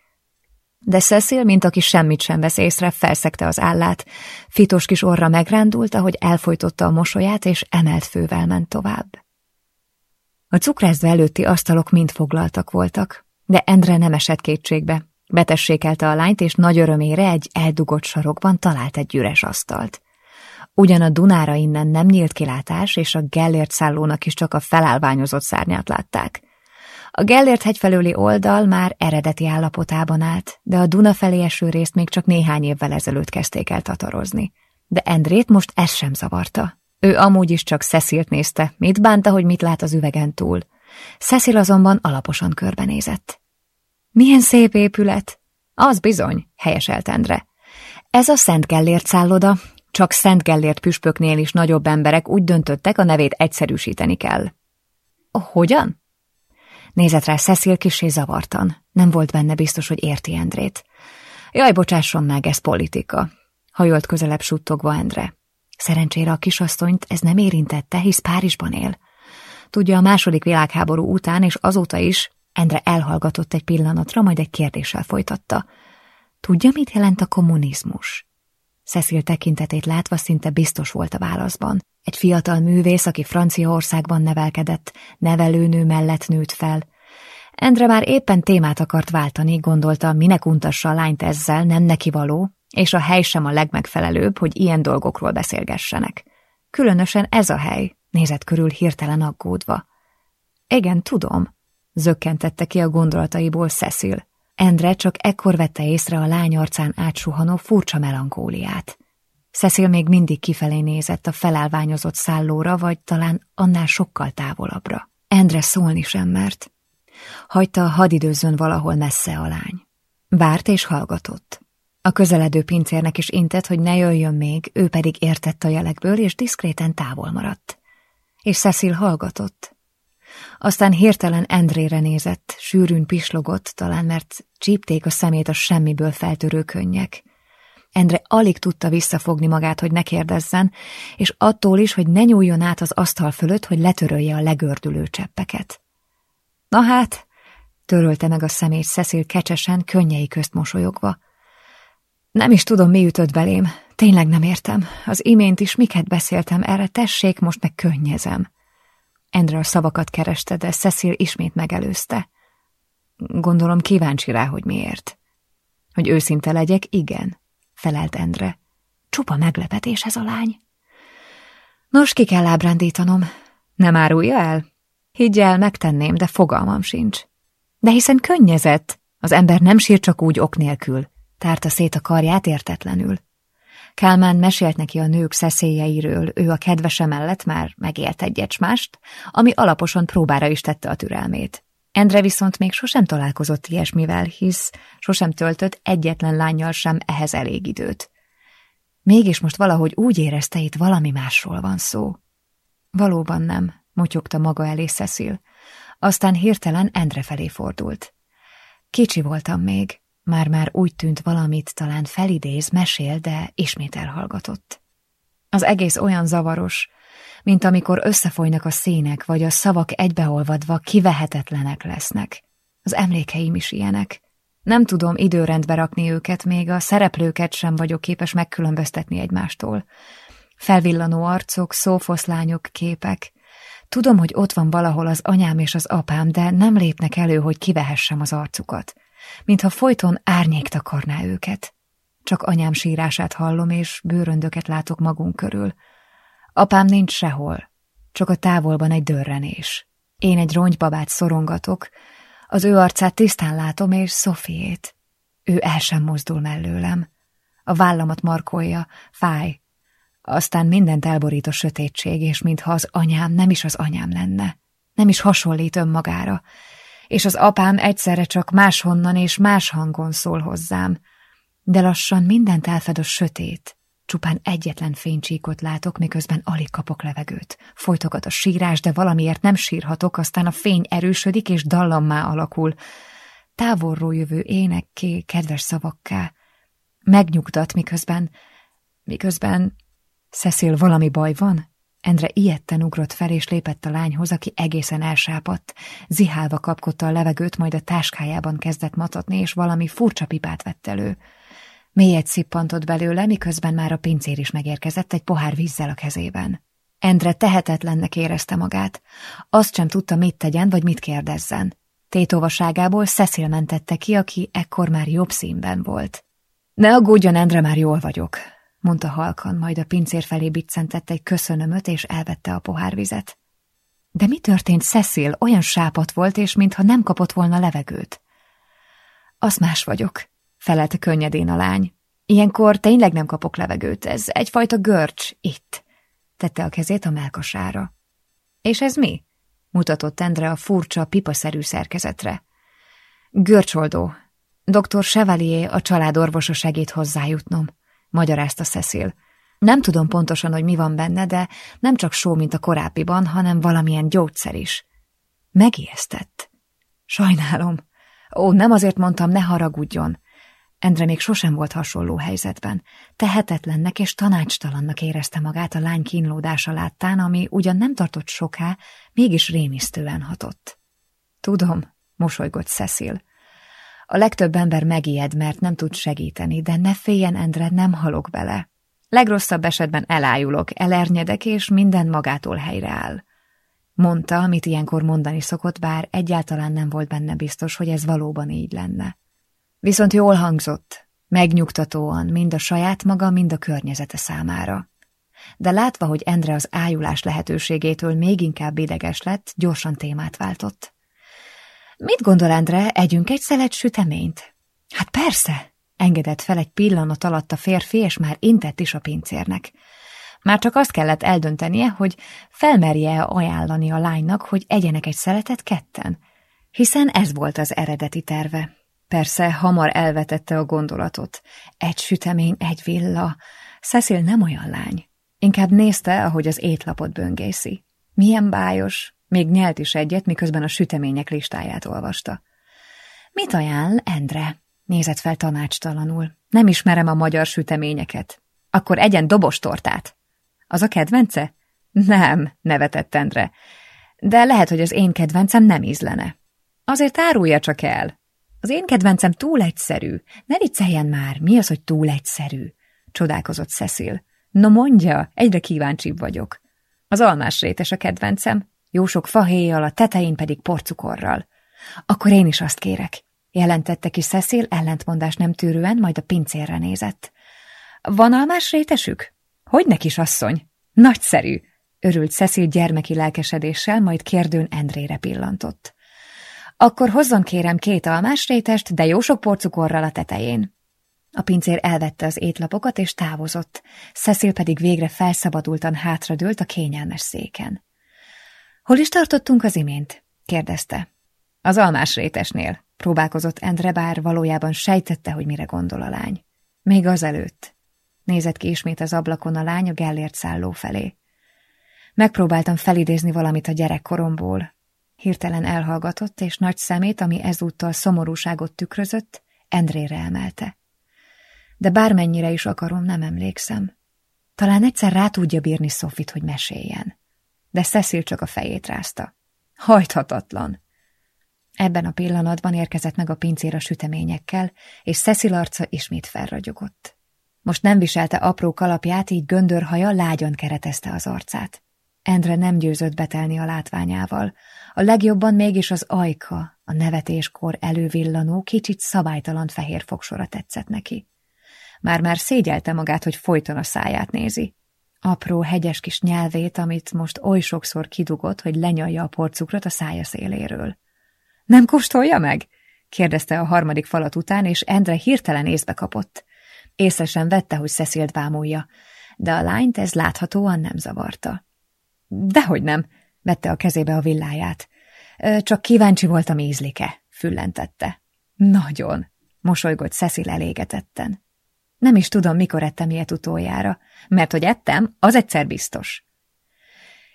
De Cecil, mint aki semmit sem vesz észre, felszegte az állát, fitos kis orra megrándult, ahogy elfolytotta a mosolyát, és emelt fővel ment tovább. A cukrászda előtti asztalok mind foglaltak voltak, de Endre nem esett kétségbe. Betessékelte a lányt, és nagy örömére egy eldugott sarokban talált egy üres asztalt. Ugyan a Dunára innen nem nyílt kilátás, és a Gellért szállónak is csak a felállványozott szárnyát látták. A Gellért hegy felőli oldal már eredeti állapotában állt, de a Duna felé eső részt még csak néhány évvel ezelőtt kezdték el tatarozni. De Endrét most ez sem zavarta. Ő amúgy is csak Cecilt nézte, mit bánta, hogy mit lát az üvegen túl. Cecil azonban alaposan körbenézett. Milyen szép épület! Az bizony, helyeselt Endre. Ez a Szent Gellért szálloda, csak Szent Gellért püspöknél is nagyobb emberek úgy döntöttek, a nevét egyszerűsíteni kell. Hogyan? Nézett rá Cecil kisé zavartan. Nem volt benne biztos, hogy érti Endrét. Jaj, bocsásson meg, ez politika. Hajolt közelebb suttogva Endre. Szerencsére a kisasszonyt ez nem érintette, hisz Párizsban él. Tudja, a második világháború után és azóta is Endre elhallgatott egy pillanatra, majd egy kérdéssel folytatta. Tudja, mit jelent a kommunizmus? Cecil tekintetét látva szinte biztos volt a válaszban. Egy fiatal művész, aki Franciaországban nevelkedett, nevelőnő mellett nőtt fel. Endre már éppen témát akart váltani, gondolta, minek untassa a lányt ezzel, nem neki való, és a hely sem a legmegfelelőbb, hogy ilyen dolgokról beszélgessenek. Különösen ez a hely, nézett körül hirtelen aggódva. Igen, tudom, zökkentette ki a gondolataiból Cecil. Endre csak ekkor vette észre a lány arcán átsuhanó furcsa melankóliát. Cecil még mindig kifelé nézett a felállványozott szállóra, vagy talán annál sokkal távolabbra. Endre szólni sem mert. Hagyta hadidőzön valahol messze a lány. Várt és hallgatott. A közeledő pincérnek is intett, hogy ne jöjjön még, ő pedig értett a jelekből, és diszkréten távol maradt. És Cecil hallgatott. Aztán hirtelen Endrére nézett, sűrűn pislogott, talán mert csípték a szemét a semmiből feltörő könnyek. Endre alig tudta visszafogni magát, hogy ne kérdezzen, és attól is, hogy ne nyúljon át az asztal fölött, hogy letörölje a legördülő cseppeket. Na hát, törölte meg a szemét Cecil kecsesen, könnyei közt mosolyogva. Nem is tudom, mi ütött belém. Tényleg nem értem. Az imént is miket beszéltem erre, tessék, most meg könnyezem. Endre a szavakat kereste, de Cecil ismét megelőzte. Gondolom kíváncsi rá, hogy miért. Hogy őszinte legyek, igen, felelt Endre. Csupa meglepetés ez a lány. Nos, ki kell ábrándítanom. Nem árulja el? Higgy el, megtenném, de fogalmam sincs. De hiszen könnyezett. Az ember nem sír csak úgy ok nélkül. Tárta szét a karját értetlenül. Kálmán mesélt neki a nők szeszélyeiről, ő a kedvese mellett már megélt egy ecsmást, ami alaposan próbára is tette a türelmét. Endre viszont még sosem találkozott ilyesmivel, hisz sosem töltött egyetlen lányjal sem ehhez elég időt. Mégis most valahogy úgy érezte, itt valami másról van szó. Valóban nem, motyogta maga elé Cecil. Aztán hirtelen Endre felé fordult. Kicsi voltam még, már-már úgy tűnt valamit talán felidéz, mesél, de ismét elhallgatott. Az egész olyan zavaros, mint amikor összefolynak a színek, vagy a szavak egybeolvadva kivehetetlenek lesznek. Az emlékeim is ilyenek. Nem tudom időrendbe rakni őket, még a szereplőket sem vagyok képes megkülönböztetni egymástól. Felvillanó arcok, szófoszlányok, képek. Tudom, hogy ott van valahol az anyám és az apám, de nem lépnek elő, hogy kivehessem az arcukat. Mintha folyton árnyék takarná őket. Csak anyám sírását hallom, és bőröndöket látok magunk körül. Apám nincs sehol, csak a távolban egy dörrenés. Én egy rongybabát szorongatok, az ő arcát tisztán látom, és Szofiét. Ő el sem mozdul mellőlem. A vállamat markolja, fáj. Aztán mindent elborít a sötétség, és mintha az anyám nem is az anyám lenne. Nem is hasonlít önmagára. És az apám egyszerre csak máshonnan és más hangon szól hozzám. De lassan mindent elfed sötét. Csupán egyetlen fénycsíkot látok, miközben alig kapok levegőt. Folytogat a sírás, de valamiért nem sírhatok, aztán a fény erősödik és dallammá alakul. Távolról jövő énekké, kedves szavakká. Megnyugtat, miközben... Miközben... Cecil, valami baj van? Endre ilyetten ugrott fel, és lépett a lányhoz, aki egészen elsápadt. Zihálva kapkodta a levegőt, majd a táskájában kezdett matatni, és valami furcsa pipát vett elő. Mélyet szippantott belőle, miközben már a pincér is megérkezett egy pohár vízzel a kezében. Endre tehetetlennek érezte magát. Azt sem tudta, mit tegyen, vagy mit kérdezzen. Tétovaságából Cecil mentette ki, aki ekkor már jobb színben volt. Ne aggódjon, Endre, már jól vagyok, mondta halkan, majd a pincér felé biccentett egy köszönömöt, és elvette a pohárvizet. De mi történt Cecil? Olyan sápat volt, és mintha nem kapott volna levegőt. Az más vagyok, felelte könnyedén a lány. Ilyenkor tényleg nem kapok levegőt, ez egyfajta görcs, itt. Tette a kezét a melkasára. És ez mi? mutatott Endre a furcsa, pipaszerű szerkezetre. Görcsoldó. Dr. Chevalier a családorvosa segít hozzájutnom, magyarázta Cecil. Nem tudom pontosan, hogy mi van benne, de nem csak só, mint a korábbiban, hanem valamilyen gyógyszer is. Megijesztett. Sajnálom. Ó, nem azért mondtam, ne haragudjon. Endre még sosem volt hasonló helyzetben. Tehetetlennek és tanácstalannak érezte magát a lány kínlódása láttán, ami ugyan nem tartott soká, mégis rémisztően hatott. Tudom, mosolygott Cecil. A legtöbb ember megijed, mert nem tud segíteni, de ne féljen, Endre, nem halok bele. Legrosszabb esetben elájulok, elernyedek, és minden magától helyreáll. Mondta, amit ilyenkor mondani szokott, bár egyáltalán nem volt benne biztos, hogy ez valóban így lenne. Viszont jól hangzott, megnyugtatóan, mind a saját maga, mind a környezete számára. De látva, hogy Endre az ájulás lehetőségétől még inkább ideges lett, gyorsan témát váltott. Mit gondol, Endre, együnk egy szelet süteményt? Hát persze, engedett fel egy pillanat alatt a férfi, és már intett is a pincérnek. Már csak azt kellett eldöntenie, hogy felmerje ajánlani a lánynak, hogy egyenek egy szeletet ketten, hiszen ez volt az eredeti terve. Persze hamar elvetette a gondolatot. Egy sütemény, egy villa. Cecil nem olyan lány. Inkább nézte, ahogy az étlapot böngészi. Milyen bájos, még nyelt is egyet, miközben a sütemények listáját olvasta. Mit ajánl, Endre? Nézett fel tanácstalanul. Nem ismerem a magyar süteményeket. Akkor egyen dobostortát. Az a kedvence? Nem, nevetett Endre. De lehet, hogy az én kedvencem nem ízlene. Azért árulja csak el, az én kedvencem túl egyszerű. Ne vicceljen már, mi az, hogy túl egyszerű? Csodálkozott Cecil. No mondja, egyre kíváncsibb vagyok. Az almás rétes a kedvencem, jó sok fahéjjal, a tetején pedig porcukorral. Akkor én is azt kérek, jelentette ki Cecil ellentmondás nem tűrően, majd a pincérre nézett. Van almás rétesük? Hogy is, asszony? Nagyszerű! Örült Cecil gyermeki lelkesedéssel, majd kérdőn Endrére pillantott. Akkor hozzon kérem két almásrétest, de jó sok porcukorral a tetején. A pincér elvette az étlapokat és távozott, Cecil pedig végre felszabadultan hátradőlt a kényelmes széken. Hol is tartottunk az imént? kérdezte. Az almásrétesnél, próbálkozott Endre, bár valójában sejtette, hogy mire gondol a lány. Még azelőtt. Nézett ki ismét az ablakon a lány a Gellért szálló felé. Megpróbáltam felidézni valamit a gyerekkoromból, Hirtelen elhallgatott, és nagy szemét, ami ezúttal szomorúságot tükrözött, Endrére emelte. De bármennyire is akarom, nem emlékszem. Talán egyszer rá tudja bírni Sofit, hogy meséljen. De Cecil csak a fejét rázta. Hajthatatlan. Ebben a pillanatban érkezett meg a pincér a süteményekkel, és Cecil arca ismét felragyogott. Most nem viselte apró kalapját, így göndörhaja lágyan keretezte az arcát. Endre nem győzött betelni a látványával. A legjobban mégis az ajka, A nevetéskor elővillanó, kicsit szabálytalan fehér fogsora tetszett neki. Már-már szégyelte magát, hogy folyton a száját nézi. Apró, hegyes kis nyelvét, amit most oly sokszor kidugott, hogy lenyalja a porcukrot a szája széléről. – Nem kóstolja meg? – kérdezte a harmadik falat után, és Endre hirtelen észbe kapott. Észre sem vette, hogy Cecilt bámulja, de a lányt ez láthatóan nem zavarta. – Dehogy nem! – vette a kezébe a villáját. – Csak kíváncsi voltam ízlike – füllentette. – Nagyon! – mosolygott Cecil elégetetten. Nem is tudom, mikor ettem ilyet utoljára, mert hogy ettem, az egyszer biztos.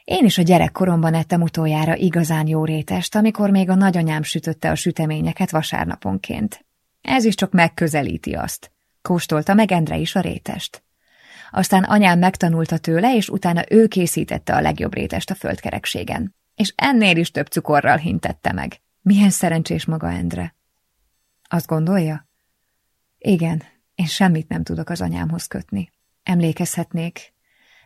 Én is a gyerekkoromban ettem utoljára igazán jó rétest, amikor még a nagyanyám sütötte a süteményeket vasárnaponként. Ez is csak megközelíti azt. Kóstolta meg Endre is a rétest. Aztán anyám megtanulta tőle, és utána ő készítette a legjobb rétest a földkerekségen. És ennél is több cukorral hintette meg. Milyen szerencsés maga Endre. Azt gondolja? Igen, én semmit nem tudok az anyámhoz kötni. Emlékezhetnék,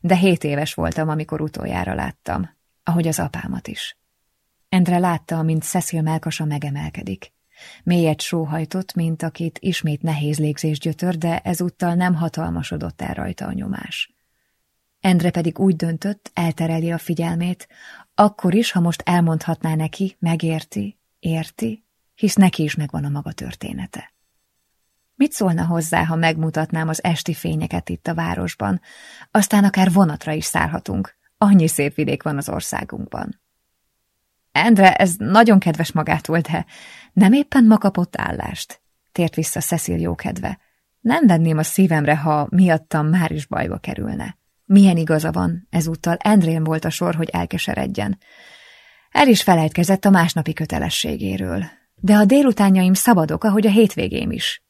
de hét éves voltam, amikor utoljára láttam, ahogy az apámat is. Endre látta, mint Cecil melkasa megemelkedik. Mélyet sóhajtott, mint akit ismét nehéz légzés gyötör, de ezúttal nem hatalmasodott el rajta a nyomás. Endre pedig úgy döntött, eltereli a figyelmét, akkor is, ha most elmondhatná neki, megérti, érti, hisz neki is megvan a maga története. Mit szólna hozzá, ha megmutatnám az esti fényeket itt a városban? Aztán akár vonatra is szállhatunk. Annyi szép vidék van az országunkban. Endre, ez nagyon kedves magától, de nem éppen ma kapott állást, tért vissza Cecil jókedve. Nem venném a szívemre, ha miattam már is bajba kerülne. Milyen igaza van, ezúttal Endrén volt a sor, hogy elkeseredjen. El is felejtkezett a másnapi kötelességéről. De a délutánjaim szabadok, ahogy a hétvégém is.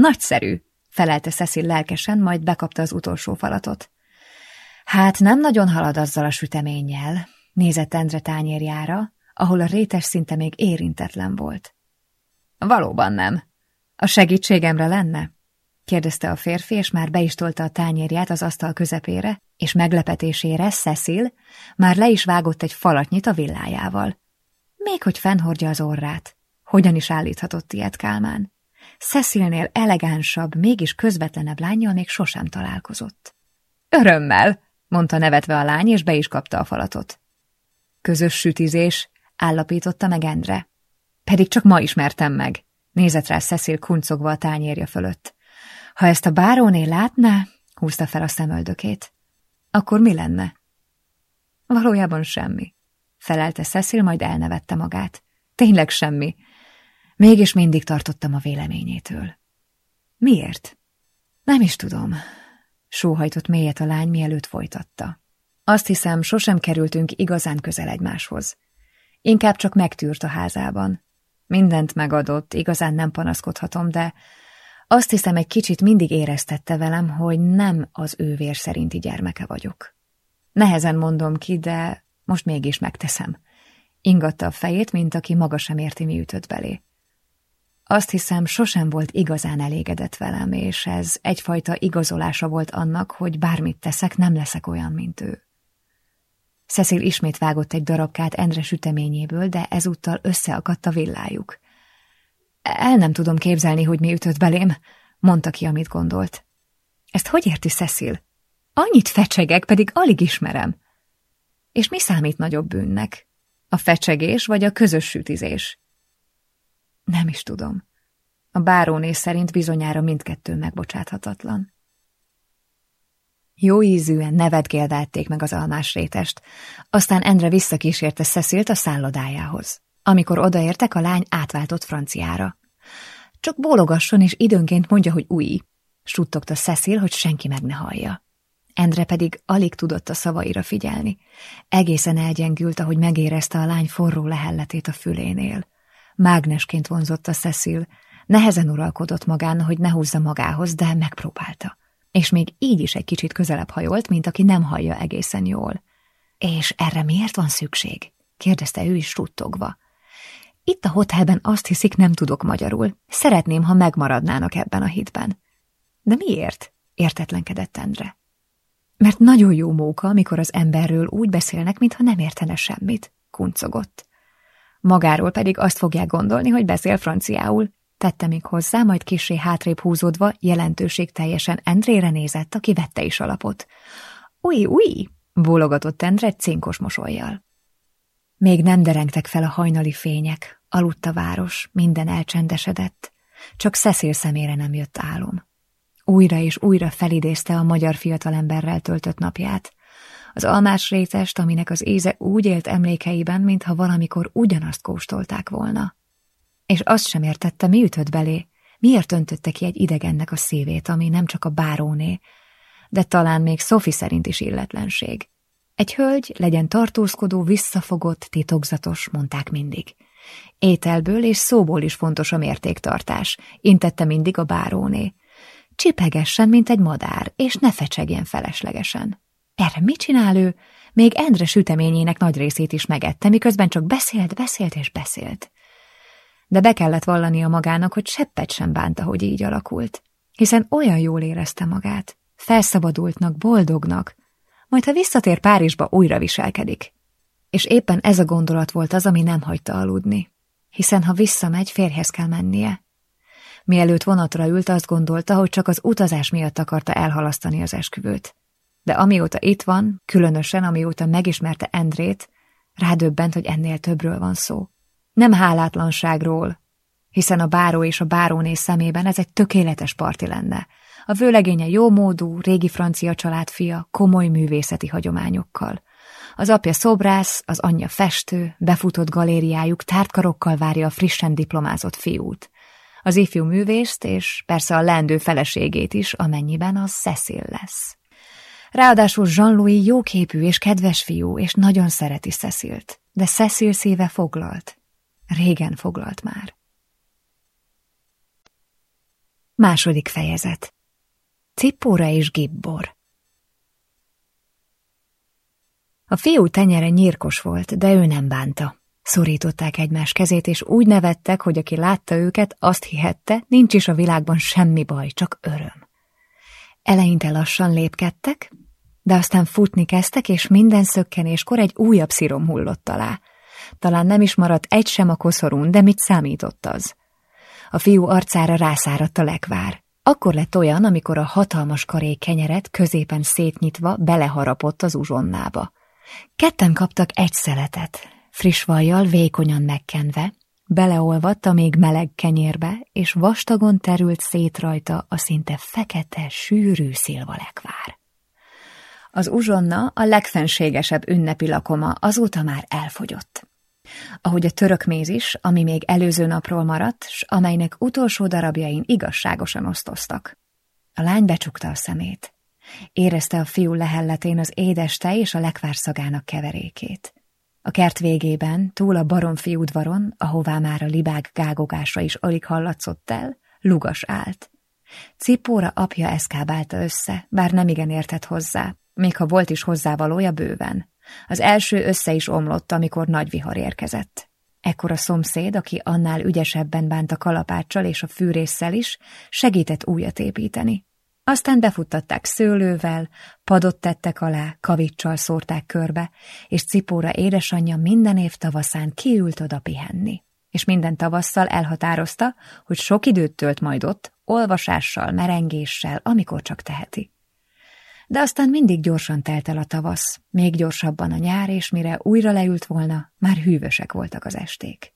Nagyszerű, felelte Cecil lelkesen, majd bekapta az utolsó falatot. Hát nem nagyon halad azzal a süteménnyel, nézett Endre tányérjára, ahol a rétes szinte még érintetlen volt. Valóban nem. A segítségemre lenne? kérdezte a férfi, és már be is tolta a tányérját az asztal közepére, és meglepetésére Cecil már le is vágott egy falatnyit a villájával. Még hogy fennhordja az orrát. Hogyan is állíthatott ilyet Kálmán? Cecilnél elegánsabb, mégis közvetlenebb lányjal még sosem találkozott. Örömmel, mondta nevetve a lány, és be is kapta a falatot. Közös sütizés, állapította meg Endre. Pedig csak ma ismertem meg, nézett rá Cecil kuncogva a tányérja fölött. Ha ezt a báróné látná, húzta fel a szemöldökét, akkor mi lenne? Valójában semmi, felelte Cecil, majd elnevette magát. Tényleg semmi, Mégis mindig tartottam a véleményétől. Miért? Nem is tudom. Sóhajtott mélyet a lány, mielőtt folytatta. Azt hiszem, sosem kerültünk igazán közel egymáshoz. Inkább csak megtűrt a házában. Mindent megadott, igazán nem panaszkodhatom, de azt hiszem, egy kicsit mindig éreztette velem, hogy nem az ő vér szerinti gyermeke vagyok. Nehezen mondom ki, de most mégis megteszem. Ingatta a fejét, mint aki maga sem érti, mi ütött belé. Azt hiszem, sosem volt igazán elégedett velem, és ez egyfajta igazolása volt annak, hogy bármit teszek, nem leszek olyan, mint ő. Cecil ismét vágott egy darabkát Endre süteményéből, de ezúttal összeakadt a villájuk. El nem tudom képzelni, hogy mi ütött belém, mondta ki, amit gondolt. Ezt hogy érti Cecil? Annyit fecsegek, pedig alig ismerem. És mi számít nagyobb bűnnek? A fecsegés vagy a közös sütizés? Nem is tudom. A báróné szerint bizonyára mindkettő megbocsáthatatlan. Jó ízűen nevetgéldálték meg az almás rétest, aztán Endre visszakísérte Cecilt a szállodájához. Amikor odaértek, a lány átváltott franciára. Csak bólogasson, és időnként mondja, hogy új, suttogta Cecil, hogy senki meg ne hallja. Endre pedig alig tudott a szavaira figyelni. Egészen elgyengült, ahogy megérezte a lány forró lehelletét a fülénél. Mágnesként vonzott a Cecil. Nehezen uralkodott magán, hogy ne húzza magához, de megpróbálta. És még így is egy kicsit közelebb hajolt, mint aki nem hallja egészen jól. És erre miért van szükség? kérdezte ő is suttogva. Itt a hotelben azt hiszik, nem tudok magyarul. Szeretném, ha megmaradnának ebben a hitben. De miért? értetlenkedett Endre. Mert nagyon jó móka, amikor az emberről úgy beszélnek, mintha nem értene semmit, kuncogott. Magáról pedig azt fogják gondolni, hogy beszél franciául. Tette még hozzá, majd kisé hátrébb húzódva jelentőség teljesen Endrére nézett, aki vette is alapot. Új, új, bólogatott Endre cinkos mosolyjal. Még nem derengtek fel a hajnali fények, aludt a város, minden elcsendesedett, csak Cecil szemére nem jött álom. Újra és újra felidézte a magyar fiatalemberrel töltött napját, az almás rétest, aminek az éze úgy élt emlékeiben, mintha valamikor ugyanazt kóstolták volna. És azt sem értette, mi ütött belé, miért öntötte ki egy idegennek a szívét, ami nem csak a báróné, de talán még Sophie szerint is illetlenség. Egy hölgy legyen tartózkodó, visszafogott, titokzatos, mondták mindig. Ételből és szóból is fontos a mértéktartás, intette mindig a báróné. Csipegessen, mint egy madár, és ne fecsegjen feleslegesen. Erre mit csinál ő? Még Endre süteményének nagy részét is megette, miközben csak beszélt, beszélt és beszélt. De be kellett vallania magának, hogy seppet sem bánta, hogy így alakult, hiszen olyan jól érezte magát, felszabadultnak, boldognak, majd ha visszatér Párizsba, újra viselkedik. És éppen ez a gondolat volt az, ami nem hagyta aludni, hiszen ha visszamegy, férjhez kell mennie. Mielőtt vonatra ült, azt gondolta, hogy csak az utazás miatt akarta elhalasztani az esküvőt de amióta itt van, különösen amióta megismerte Endrét, rádöbbent, hogy ennél többről van szó. Nem hálátlanságról, hiszen a báró és a báróné szemében ez egy tökéletes parti lenne. A vőlegénye jómódú, régi francia család fia, komoly művészeti hagyományokkal. Az apja szobrász, az anyja festő, befutott galériájuk tártkarokkal várja a frissen diplomázott fiút. Az ifjú művészt és persze a lendő feleségét is, amennyiben az Cecil lesz. Ráadásul Jean-Louis jóképű és kedves fiú, és nagyon szereti Cecilt, de Cecil szíve foglalt. Régen foglalt már. Második fejezet Cippóra és Gibbor A fiú tenyere nyírkos volt, de ő nem bánta. Szorították egymás kezét, és úgy nevettek, hogy aki látta őket, azt hihette, nincs is a világban semmi baj, csak öröm. Eleinte lassan lépkedtek, de aztán futni kezdtek, és minden szökkenéskor egy újabb szirom hullott alá. Talán nem is maradt egy sem a koszorún, de mit számított az? A fiú arcára rászáradt a lekvár. Akkor lett olyan, amikor a hatalmas karék kenyeret középen szétnyitva beleharapott az uzsonnába. Ketten kaptak egy szeletet, friss vajjal vékonyan megkenve, beleolvadt a még meleg kenyérbe, és vastagon terült szét rajta a szinte fekete, sűrű szilvalekvár. Az uzsonna a legfenségesebb ünnepi lakoma azóta már elfogyott. Ahogy a török méz is, ami még előző napról maradt, s amelynek utolsó darabjain igazságosan osztoztak. A lány becsukta a szemét. Érezte a fiú lehelletén az édes tej és a lekvárszagának keverékét. A kert végében, túl a baromfi udvaron, ahová már a libák gágogása is alig hallatszott el, lugas állt. Cipóra apja eszkábálta össze, bár nem igen értett hozzá, még ha volt is hozzávalója bőven. Az első össze is omlott, amikor nagy vihar érkezett. Ekkor a szomszéd, aki annál ügyesebben bánt a kalapáccsal és a fűrésszel is, segített újat építeni. Aztán befuttatták szőlővel, padot tettek alá, kavicsal szórták körbe, és Cipóra édesanyja minden év tavaszán kiült oda pihenni. És minden tavasszal elhatározta, hogy sok időt tölt majd ott, olvasással, merengéssel, amikor csak teheti de aztán mindig gyorsan telt el a tavasz, még gyorsabban a nyár, és mire újra leült volna, már hűvösek voltak az esték.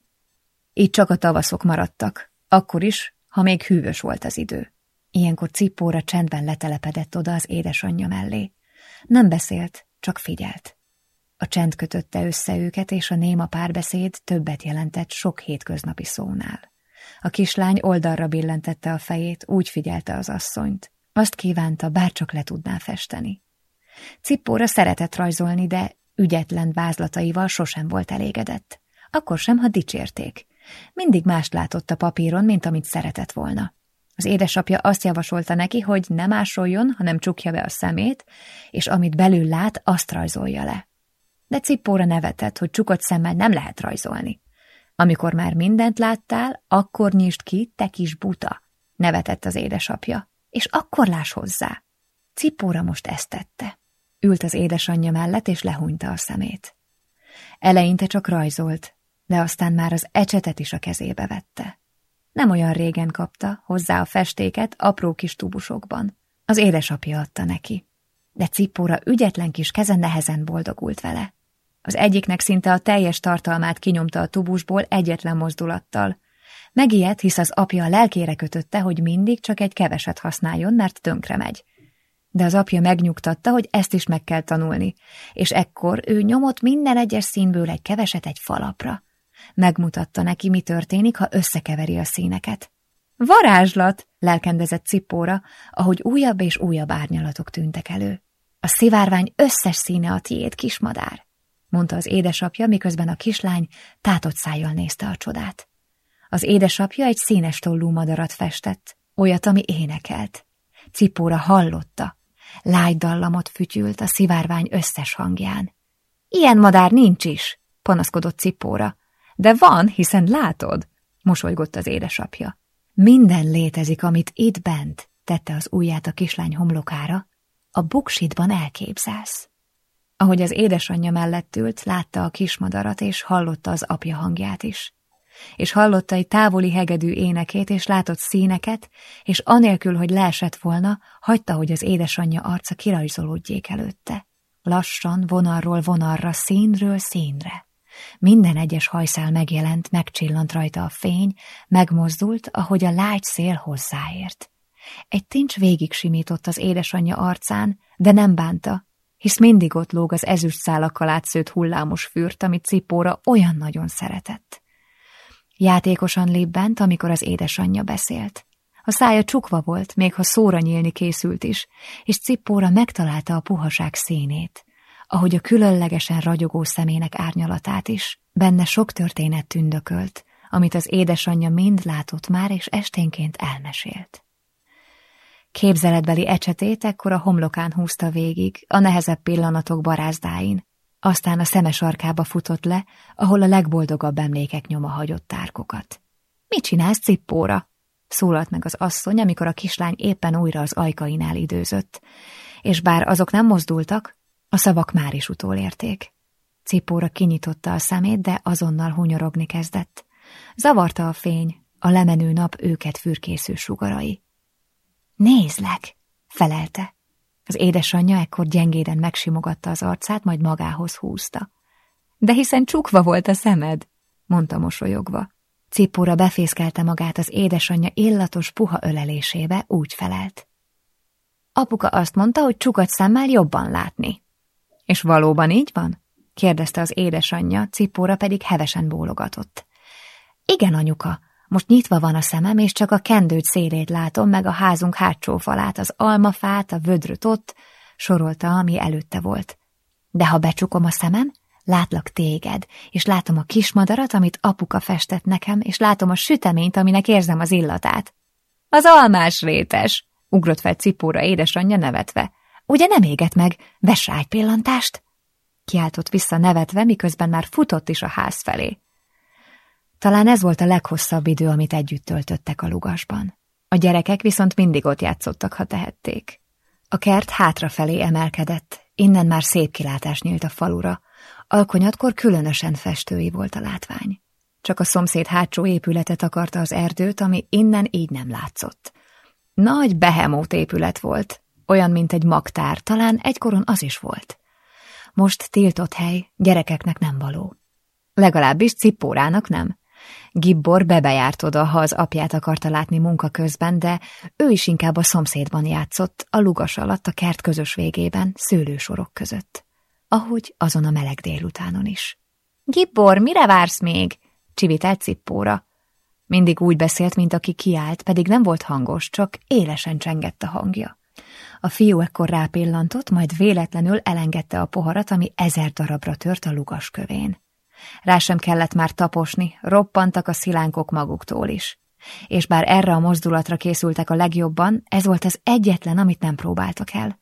Így csak a tavaszok maradtak, akkor is, ha még hűvös volt az idő. Ilyenkor Cippóra csendben letelepedett oda az édesanyja mellé. Nem beszélt, csak figyelt. A csend kötötte össze őket, és a néma párbeszéd többet jelentett sok hétköznapi szónál. A kislány oldalra billentette a fejét, úgy figyelte az asszonyt. Azt kívánta, bárcsak le tudná festeni. Cippóra szeretett rajzolni, de ügyetlen vázlataival sosem volt elégedett. Akkor sem, ha dicsérték. Mindig mást látott a papíron, mint amit szeretett volna. Az édesapja azt javasolta neki, hogy ne másoljon, hanem csukja be a szemét, és amit belül lát, azt rajzolja le. De Cippóra nevetett, hogy csukott szemmel nem lehet rajzolni. Amikor már mindent láttál, akkor nyisd ki, te kis buta, nevetett az édesapja és akkor láss hozzá. Cipóra most ezt tette. Ült az édesanyja mellett, és lehúnyta a szemét. Eleinte csak rajzolt, de aztán már az ecsetet is a kezébe vette. Nem olyan régen kapta hozzá a festéket apró kis tubusokban. Az édesapja adta neki. De Cippóra ügyetlen kis keze nehezen boldogult vele. Az egyiknek szinte a teljes tartalmát kinyomta a tubusból egyetlen mozdulattal. Megijedt, hisz az apja a lelkére kötötte, hogy mindig csak egy keveset használjon, mert tönkre megy. De az apja megnyugtatta, hogy ezt is meg kell tanulni, és ekkor ő nyomott minden egyes színből egy keveset egy falapra. Megmutatta neki, mi történik, ha összekeveri a színeket. Varázslat! lelkendezett Cippóra, ahogy újabb és újabb árnyalatok tűntek elő. A szivárvány összes színe a tiéd, kismadár, mondta az édesapja, miközben a kislány tátott szájjal nézte a csodát. Az édesapja egy színes tollú madarat festett, olyat, ami énekelt. Cipóra hallotta. Lágy dallamot fütyült a szivárvány összes hangján. Ilyen madár nincs is, panaszkodott Cipóra. De van, hiszen látod, mosolygott az édesapja. Minden létezik, amit itt bent, tette az ujját a kislány homlokára, a buksitban elképzelsz. Ahogy az édesanyja mellett ült, látta a kismadarat, és hallotta az apja hangját is. És hallotta egy távoli hegedű énekét, és látott színeket, és anélkül, hogy leesett volna, hagyta, hogy az édesanyja arca kirajzolódjék előtte. Lassan, vonalról vonalra, színről színre. Minden egyes hajszál megjelent, megcsillant rajta a fény, megmozdult, ahogy a lágy szél hozzáért. Egy tincs végig simított az édesanyja arcán, de nem bánta, hisz mindig ott lóg az ezüst szálakkal átszőtt hullámos fürt, amit Cipóra olyan nagyon szeretett. Játékosan lép bent, amikor az édesanyja beszélt. A szája csukva volt, még ha szóra nyílni készült is, és Cippóra megtalálta a puhaság színét, ahogy a különlegesen ragyogó szemének árnyalatát is. Benne sok történet tündökölt, amit az édesanyja mind látott már, és esténként elmesélt. Képzeletbeli ecsetét ekkor a homlokán húzta végig, a nehezebb pillanatok barázdáin, aztán a szemes arkába futott le, ahol a legboldogabb emlékek nyoma hagyott tárkokat. – Mit csinálsz, cippóra? – szólalt meg az asszony, amikor a kislány éppen újra az ajkainál időzött, és bár azok nem mozdultak, a szavak már is utolérték. Cipóra kinyitotta a szemét, de azonnal hunyorogni kezdett. Zavarta a fény, a lemenő nap őket fürkésző sugarai. Nézlek, felelte. Az édesanyja ekkor gyengéden megsimogatta az arcát, majd magához húzta. De hiszen csukva volt a szemed, mondta mosolyogva. Cipóra befészkelte magát az édesanyja illatos, puha ölelésébe, úgy felelt. Apuka azt mondta, hogy csukat szemmel jobban látni. És valóban így van? kérdezte az édesanyja, Cipóra pedig hevesen bólogatott. Igen, anyuka, most nyitva van a szemem, és csak a kendőt szélét látom, meg a házunk hátsó falát, az almafát, a vödröt ott, sorolta, ami előtte volt. De ha becsukom a szemem, látlak téged, és látom a kismadarat, amit apuka festett nekem, és látom a süteményt, aminek érzem az illatát. Az almás rétes, ugrott fel cipóra édesanyja nevetve. Ugye nem éget meg? Vess rá egy pillantást! Kiáltott vissza nevetve, miközben már futott is a ház felé. Talán ez volt a leghosszabb idő, amit együtt töltöttek a lugasban. A gyerekek viszont mindig ott játszottak, ha tehették. A kert hátrafelé emelkedett, innen már szép kilátás nyílt a falura, alkonyatkor különösen festői volt a látvány. Csak a szomszéd hátsó épületet akarta az erdőt, ami innen így nem látszott. Nagy behemót épület volt, olyan, mint egy magtár, talán egykoron az is volt. Most tiltott hely, gyerekeknek nem való. Legalábbis cippórának nem. Gibbor bebejárt oda, ha az apját akarta látni munka közben, de ő is inkább a szomszédban játszott, a lugas alatt a kert közös végében, szőlősorok között. Ahogy azon a meleg délutánon is. Gibbor, mire vársz még? csivitelt cippóra. Mindig úgy beszélt, mint aki kiállt, pedig nem volt hangos, csak élesen csengett a hangja. A fiú ekkor rápillantott, majd véletlenül elengedte a poharat, ami ezer darabra tört a lugas kövén. Rá sem kellett már taposni, roppantak a szilánkok maguktól is. És bár erre a mozdulatra készültek a legjobban, ez volt az egyetlen, amit nem próbáltak el.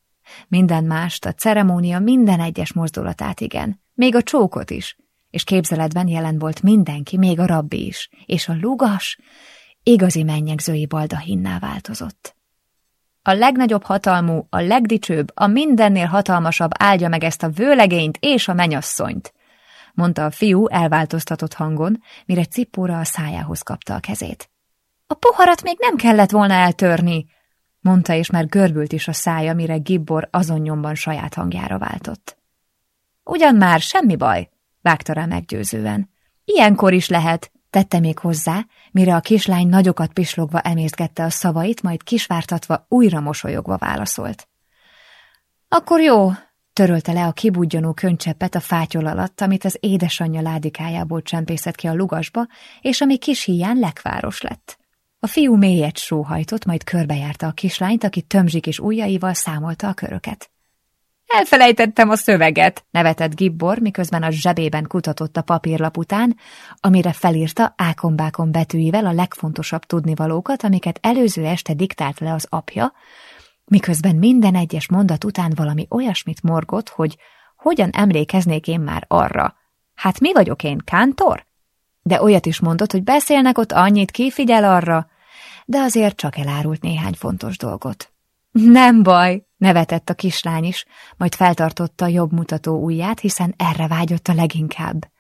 Minden mást, a ceremónia minden egyes mozdulatát igen, még a csókot is, és képzeletben jelen volt mindenki, még a rabbi is, és a lugas igazi mennyegzői baldahinná változott. A legnagyobb hatalmú, a legdicsőbb, a mindennél hatalmasabb áldja meg ezt a vőlegényt és a menyasszonyt, mondta a fiú elváltoztatott hangon, mire Cippóra a szájához kapta a kezét. A poharat még nem kellett volna eltörni, mondta, és már görbült is a szája, mire Gibbor azon nyomban saját hangjára váltott. Ugyan már, semmi baj, vágta rá meggyőzően. Ilyenkor is lehet, tette még hozzá, mire a kislány nagyokat pislogva emészgette a szavait, majd kisvártatva újra mosolyogva válaszolt. Akkor jó, törölte le a kibudjanó könycseppet a fátyol alatt, amit az édesanyja ládikájából csempészett ki a lugasba, és ami kis híján lekváros lett. A fiú mélyet sóhajtott, majd körbejárta a kislányt, aki tömzsik és ujjaival számolta a köröket. Elfelejtettem a szöveget, nevetett Gibbor, miközben a zsebében kutatott a papírlap után, amire felírta ákombákon betűivel a legfontosabb tudnivalókat, amiket előző este diktált le az apja, miközben minden egyes mondat után valami olyasmit morgott, hogy hogyan emlékeznék én már arra. Hát mi vagyok én, kántor? De olyat is mondott, hogy beszélnek ott annyit, kifigyel arra, de azért csak elárult néhány fontos dolgot. Nem baj, nevetett a kislány is, majd feltartotta a jobb mutató ujját, hiszen erre vágyott a leginkább.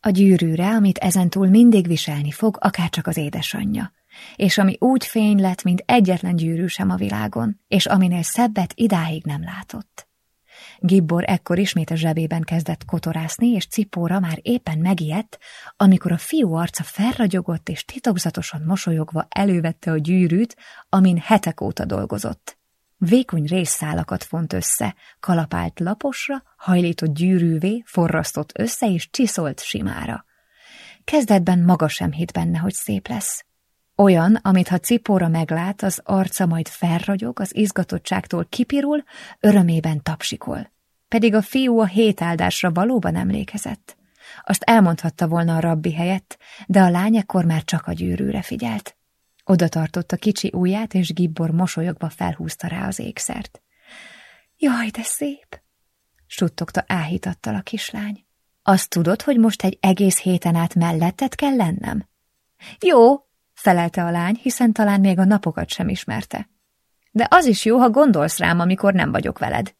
A gyűrűre, amit ezentúl mindig viselni fog, akárcsak az édesanyja, és ami úgy fény lett, mint egyetlen gyűrű sem a világon, és aminél szebbet idáig nem látott. Gibbor ekkor ismét a zsebében kezdett kotorászni, és Cipóra már éppen megijedt, amikor a fiú arca felragyogott, és titokzatosan mosolyogva elővette a gyűrűt, amin hetek óta dolgozott. Vékony részszálakat font össze, kalapált laposra, hajlított gyűrűvé, forrasztott össze és csiszolt simára. Kezdetben maga sem hitt benne, hogy szép lesz. Olyan, amit ha cipóra meglát, az arca majd felragyog, az izgatottságtól kipirul, örömében tapsikol. Pedig a fiú a hétáldásra valóban emlékezett. Azt elmondhatta volna a rabbi helyett, de a lány ekkor már csak a gyűrűre figyelt. Oda tartotta kicsi ujját, és Gibbor mosolyogva felhúzta rá az ékszert. Jaj, de szép! suttogta áhítattal a kislány. Azt tudod, hogy most egy egész héten át melletted kell lennem? Jó, felelte a lány, hiszen talán még a napokat sem ismerte. De az is jó, ha gondolsz rám, amikor nem vagyok veled.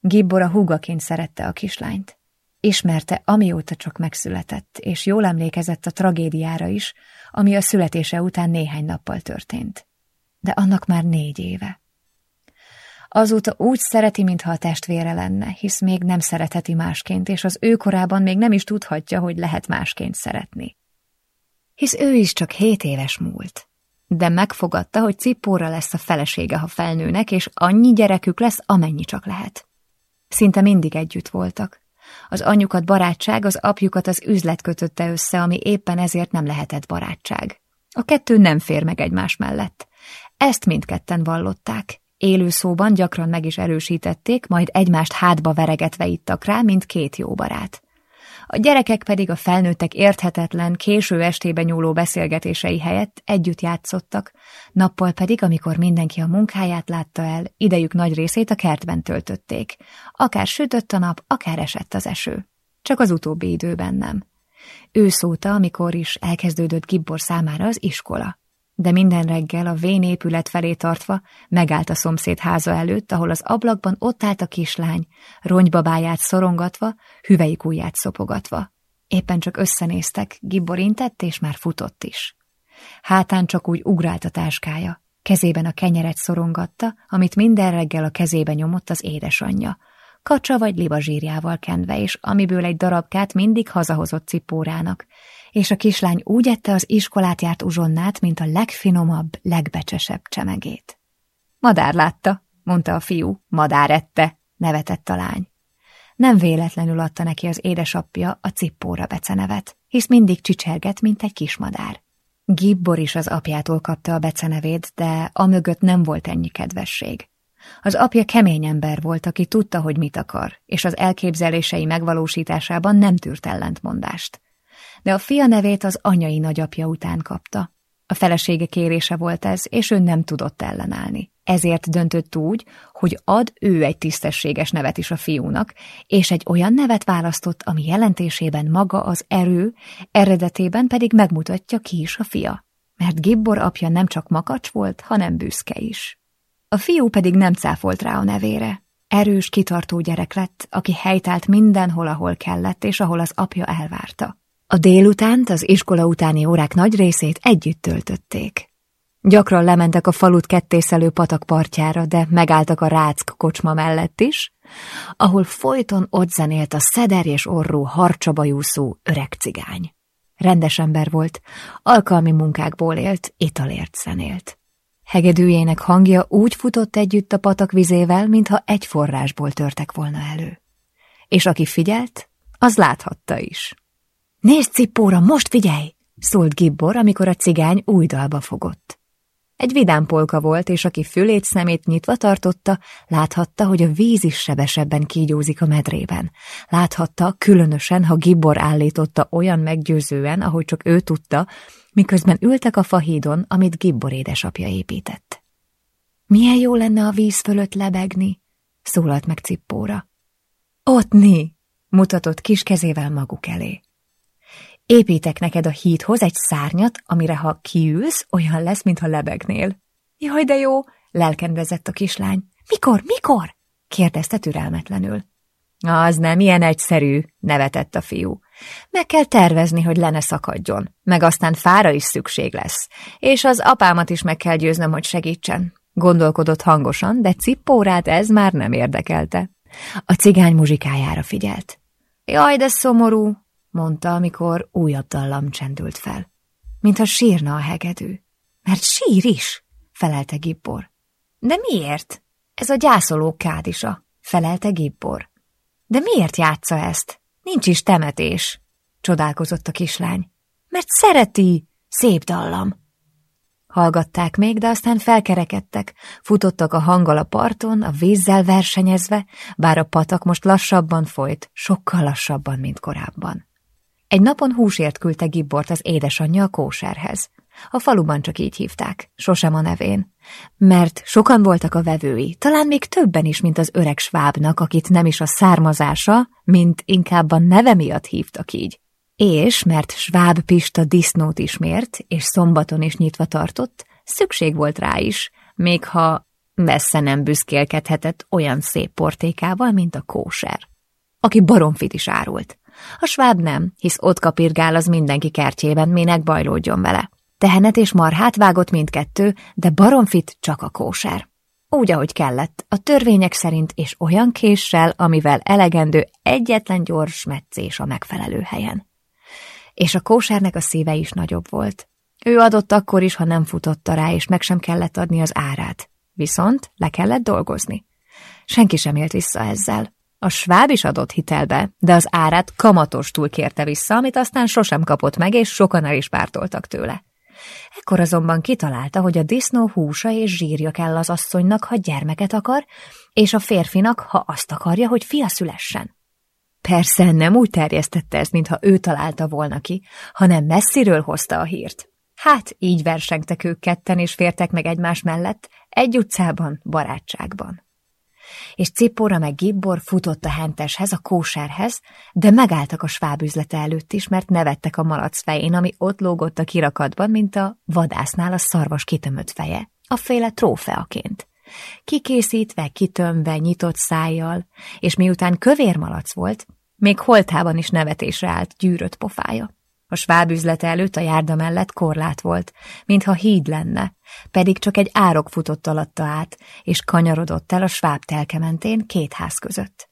Gibbor a húgaként szerette a kislányt. Ismerte, amióta csak megszületett, és jól emlékezett a tragédiára is, ami a születése után néhány nappal történt. De annak már négy éve. Azóta úgy szereti, mintha a testvére lenne, hisz még nem szeretheti másként, és az ő korában még nem is tudhatja, hogy lehet másként szeretni hisz ő is csak hét éves múlt. De megfogadta, hogy Cippóra lesz a felesége, ha felnőnek, és annyi gyerekük lesz, amennyi csak lehet. Szinte mindig együtt voltak. Az anyukat barátság, az apjukat az üzlet kötötte össze, ami éppen ezért nem lehetett barátság. A kettő nem fér meg egymás mellett. Ezt mindketten vallották. Élő szóban gyakran meg is erősítették, majd egymást hátba veregetve ittak rá, mint két jó barát a gyerekek pedig a felnőttek érthetetlen, késő estébe nyúló beszélgetései helyett együtt játszottak, nappal pedig, amikor mindenki a munkáját látta el, idejük nagy részét a kertben töltötték. Akár sütött a nap, akár esett az eső. Csak az utóbbi időben nem. Őszóta, amikor is elkezdődött Gibbor számára az iskola de minden reggel a vén épület felé tartva megállt a szomszéd háza előtt, ahol az ablakban ott állt a kislány, ronybabáját szorongatva, hüvelyik ujját szopogatva. Éppen csak összenéztek, Gibbor intett, és már futott is. Hátán csak úgy ugrált a táskája, kezében a kenyeret szorongatta, amit minden reggel a kezébe nyomott az édesanyja, kacsa vagy libazsírjával kenve, és amiből egy darabkát mindig hazahozott cipórának, és a kislány úgy ette az iskolát járt uzsonnát, mint a legfinomabb, legbecsesebb csemegét. Madár látta, mondta a fiú, madár ette, nevetett a lány. Nem véletlenül adta neki az édesapja a cippóra becenevet, hisz mindig csicserget, mint egy kismadár. Gibbor is az apjától kapta a becenevét, de amögött nem volt ennyi kedvesség. Az apja kemény ember volt, aki tudta, hogy mit akar, és az elképzelései megvalósításában nem tűrt ellentmondást de a fia nevét az anyai nagyapja után kapta. A felesége kérése volt ez, és ő nem tudott ellenállni. Ezért döntött úgy, hogy ad ő egy tisztességes nevet is a fiúnak, és egy olyan nevet választott, ami jelentésében maga az erő, eredetében pedig megmutatja ki is a fia. Mert Gibbor apja nem csak makacs volt, hanem büszke is. A fiú pedig nem cáfolt rá a nevére. erős, kitartó gyerek lett, aki helytált mindenhol, ahol kellett, és ahol az apja elvárta. A délutánt, az iskola utáni órák nagy részét együtt töltötték. Gyakran lementek a falut kettészelő patak partjára, de megálltak a ráck kocsma mellett is, ahol folyton ott zenélt a szeder és orrú harcsabajúszó öreg cigány. Rendes ember volt, alkalmi munkákból élt, italért zenélt. Hegedűjének hangja úgy futott együtt a patak vizével, mintha egy forrásból törtek volna elő. És aki figyelt, az láthatta is. Nézd, Cippóra, most figyelj! szólt Gibbor, amikor a cigány új dalba fogott. Egy vidám polka volt, és aki fülét szemét nyitva tartotta, láthatta, hogy a víz is sebesebben kígyózik a medrében. Láthatta, különösen, ha Gibbor állította olyan meggyőzően, ahogy csak ő tudta, miközben ültek a fahídon, amit Gibbor édesapja épített. Milyen jó lenne a víz fölött lebegni, szólalt meg Cippóra. Ott ni, mutatott kis kezével maguk elé. Építek neked a hídhoz egy szárnyat, amire ha kiülsz, olyan lesz, mintha lebegnél. Jaj, de jó, lelkendezett a kislány. Mikor, mikor? kérdezte türelmetlenül. Az nem ilyen egyszerű, nevetett a fiú. Meg kell tervezni, hogy le szakadjon, meg aztán fára is szükség lesz, és az apámat is meg kell győznöm, hogy segítsen. Gondolkodott hangosan, de cippórát ez már nem érdekelte. A cigány muzsikájára figyelt. Jaj, de szomorú, mondta, amikor újabb dallam csendült fel. Mintha sírna a hegedű. Mert sír is, felelte Gibbor. De miért? Ez a gyászoló kádisa, felelte Gibbor. De miért játsza ezt? Nincs is temetés, csodálkozott a kislány. Mert szereti, szép dallam. Hallgatták még, de aztán felkerekedtek, futottak a hanggal a parton, a vízzel versenyezve, bár a patak most lassabban folyt, sokkal lassabban, mint korábban. Egy napon húsért küldte Gibbort az édesanyja a kóserhez. A faluban csak így hívták, sosem a nevén. Mert sokan voltak a vevői, talán még többen is, mint az öreg svábnak, akit nem is a származása, mint inkább a neve miatt hívtak így. És, mert Sváb Pista disznót ismért, és szombaton is nyitva tartott, szükség volt rá is, még ha messze nem büszkélkedhetett olyan szép portékával, mint a kóser, aki baromfit is árult. A sváb nem, hisz ott kapirgál az mindenki kertjében, minek bajlódjon vele. Tehenet és marhát vágott mindkettő, de baromfit csak a kóser. Úgy, ahogy kellett, a törvények szerint és olyan késsel, amivel elegendő egyetlen gyors meccés a megfelelő helyen. És a kósernek a szíve is nagyobb volt. Ő adott akkor is, ha nem futotta rá, és meg sem kellett adni az árát. Viszont le kellett dolgozni. Senki sem élt vissza ezzel. A sváb is adott hitelbe, de az árát kamatostul kérte vissza, amit aztán sosem kapott meg, és sokan el is pártoltak tőle. Ekkor azonban kitalálta, hogy a disznó húsa és zsírja kell az asszonynak, ha gyermeket akar, és a férfinak, ha azt akarja, hogy fia szülessen. Persze nem úgy terjesztette ezt, mintha ő találta volna ki, hanem messziről hozta a hírt. Hát így versengtek ők ketten, és fértek meg egymás mellett, egy utcában, barátságban és Cippora meg Gibbor futott a henteshez, a kóserhez, de megálltak a sváb üzlete előtt is, mert nevettek a malac fején, ami ott lógott a kirakatban, mint a vadásznál a szarvas kitömött feje, a féle trófeaként. Kikészítve, kitömve, nyitott szájjal, és miután kövér malac volt, még holtában is nevetésre állt gyűrött pofája. A sváb üzlete előtt a járda mellett korlát volt, mintha híd lenne, pedig csak egy árok futott alatta át, és kanyarodott el a sváb telke mentén két ház között.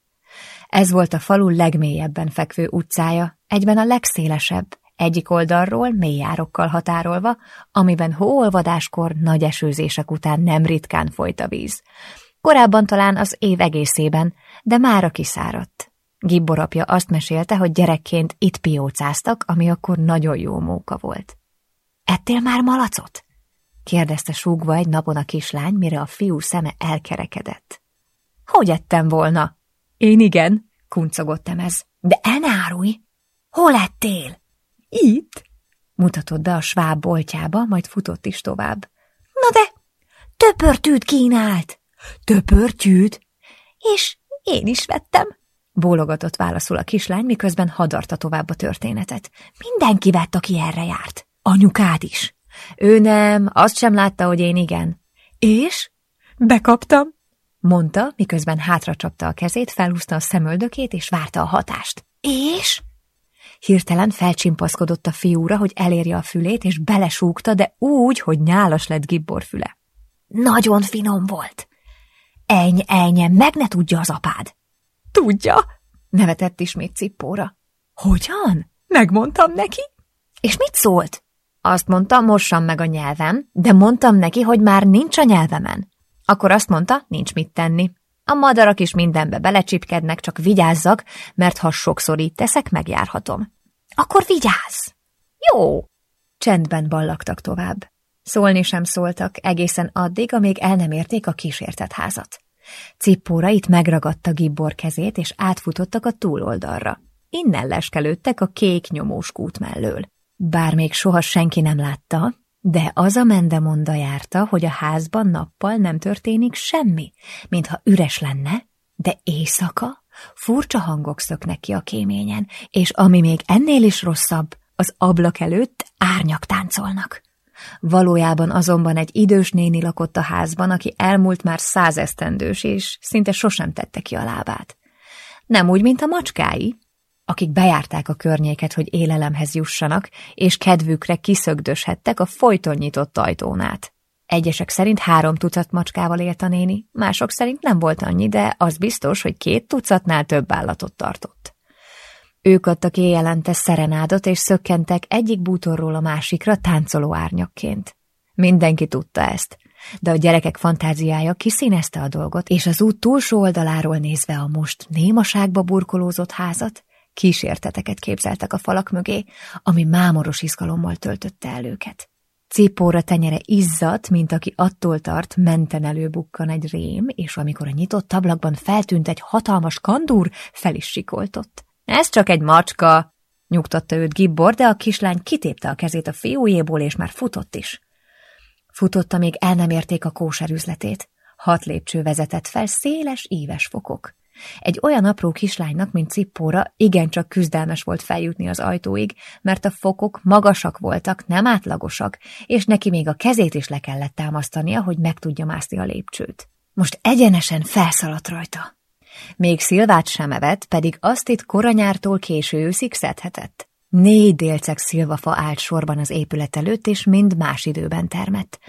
Ez volt a falu legmélyebben fekvő utcája, egyben a legszélesebb, egyik oldalról mély árokkal határolva, amiben hóolvadáskor nagy esőzések után nem ritkán folyt a víz. Korábban talán az év egészében, de mára kiszáradt. Gibbor apja azt mesélte, hogy gyerekként itt piócáztak, ami akkor nagyon jó móka volt. Ettél már malacot? kérdezte súgva egy napon a kislány, mire a fiú szeme elkerekedett. Hogy ettem volna? Én igen, kuncogott ez. De el ne árulj! Hol ettél? Itt, mutatott be a sváb boltjába, majd futott is tovább. Na de, töpörtűt kínált! Töpörtűt? És én is vettem, Bólogatott válaszul a kislány, miközben hadarta tovább a történetet. Mindenki vett, aki erre járt. Anyukád is. Ő nem, azt sem látta, hogy én igen. És? Bekaptam. mondta, miközben hátra csapta a kezét, felhúzta a szemöldökét, és várta a hatást. És? Hirtelen felcsimpaszkodott a fiúra, hogy elérje a fülét, és belesúgta, de úgy, hogy nyálas lett Gibbor füle. Nagyon finom volt. Eny, enye, meg ne tudja az apád. Tudja, nevetett ismét cippóra. Hogyan? Megmondtam neki? És mit szólt? Azt mondta, mossam meg a nyelvem, de mondtam neki, hogy már nincs a nyelvemen. Akkor azt mondta, nincs mit tenni. A madarak is mindenbe belecsipkednek, csak vigyázzak, mert ha sokszor így teszek, megjárhatom. Akkor vigyázz! Jó! Csendben ballagtak tovább. Szólni sem szóltak egészen addig, amíg el nem érték a kísértett házat. Cippóra itt megragadta Gibbor kezét, és átfutottak a túloldalra. Innen leskelődtek a kék nyomós kút mellől. Bár még soha senki nem látta, de az a mendemonda járta, hogy a házban nappal nem történik semmi, mintha üres lenne, de éjszaka furcsa hangok szöknek ki a kéményen, és ami még ennél is rosszabb, az ablak előtt árnyak táncolnak. Valójában azonban egy idős néni lakott a házban, aki elmúlt már százesztendős, és szinte sosem tette ki a lábát. Nem úgy, mint a macskái, akik bejárták a környéket, hogy élelemhez jussanak, és kedvükre kiszögdöshettek a folyton nyitott ajtón. Egyesek szerint három tucat macskával élt a néni, mások szerint nem volt annyi, de az biztos, hogy két tucatnál több állatot tartott. Ők adtak éjjelente szerenádot, és szökkentek egyik bútorról a másikra táncoló árnyakként. Mindenki tudta ezt, de a gyerekek fantáziája kiszínezte a dolgot, és az út túlsó oldaláról nézve a most némaságba burkolózott házat, kísérteteket képzeltek a falak mögé, ami mámoros izgalommal töltötte el őket. Cipóra tenyere izzadt, mint aki attól tart, menten előbukkan egy rém, és amikor a nyitott ablakban feltűnt egy hatalmas kandúr, fel is sikoltott. Ez csak egy macska, nyugtatta őt Gibbor, de a kislány kitépte a kezét a fiújéból, és már futott is. Futotta, még el nem érték a kóser üzletét. Hat lépcső vezetett fel, széles, íves fokok. Egy olyan apró kislánynak, mint Cippóra, igencsak küzdelmes volt feljutni az ajtóig, mert a fokok magasak voltak, nem átlagosak, és neki még a kezét is le kellett támasztania, hogy meg tudja mászni a lépcsőt. Most egyenesen felszaladt rajta. Még szilvát sem evett, pedig azt itt koranyártól késő őszig szedhetett. Négy délceg szilvafa állt sorban az épület előtt, és mind más időben termett.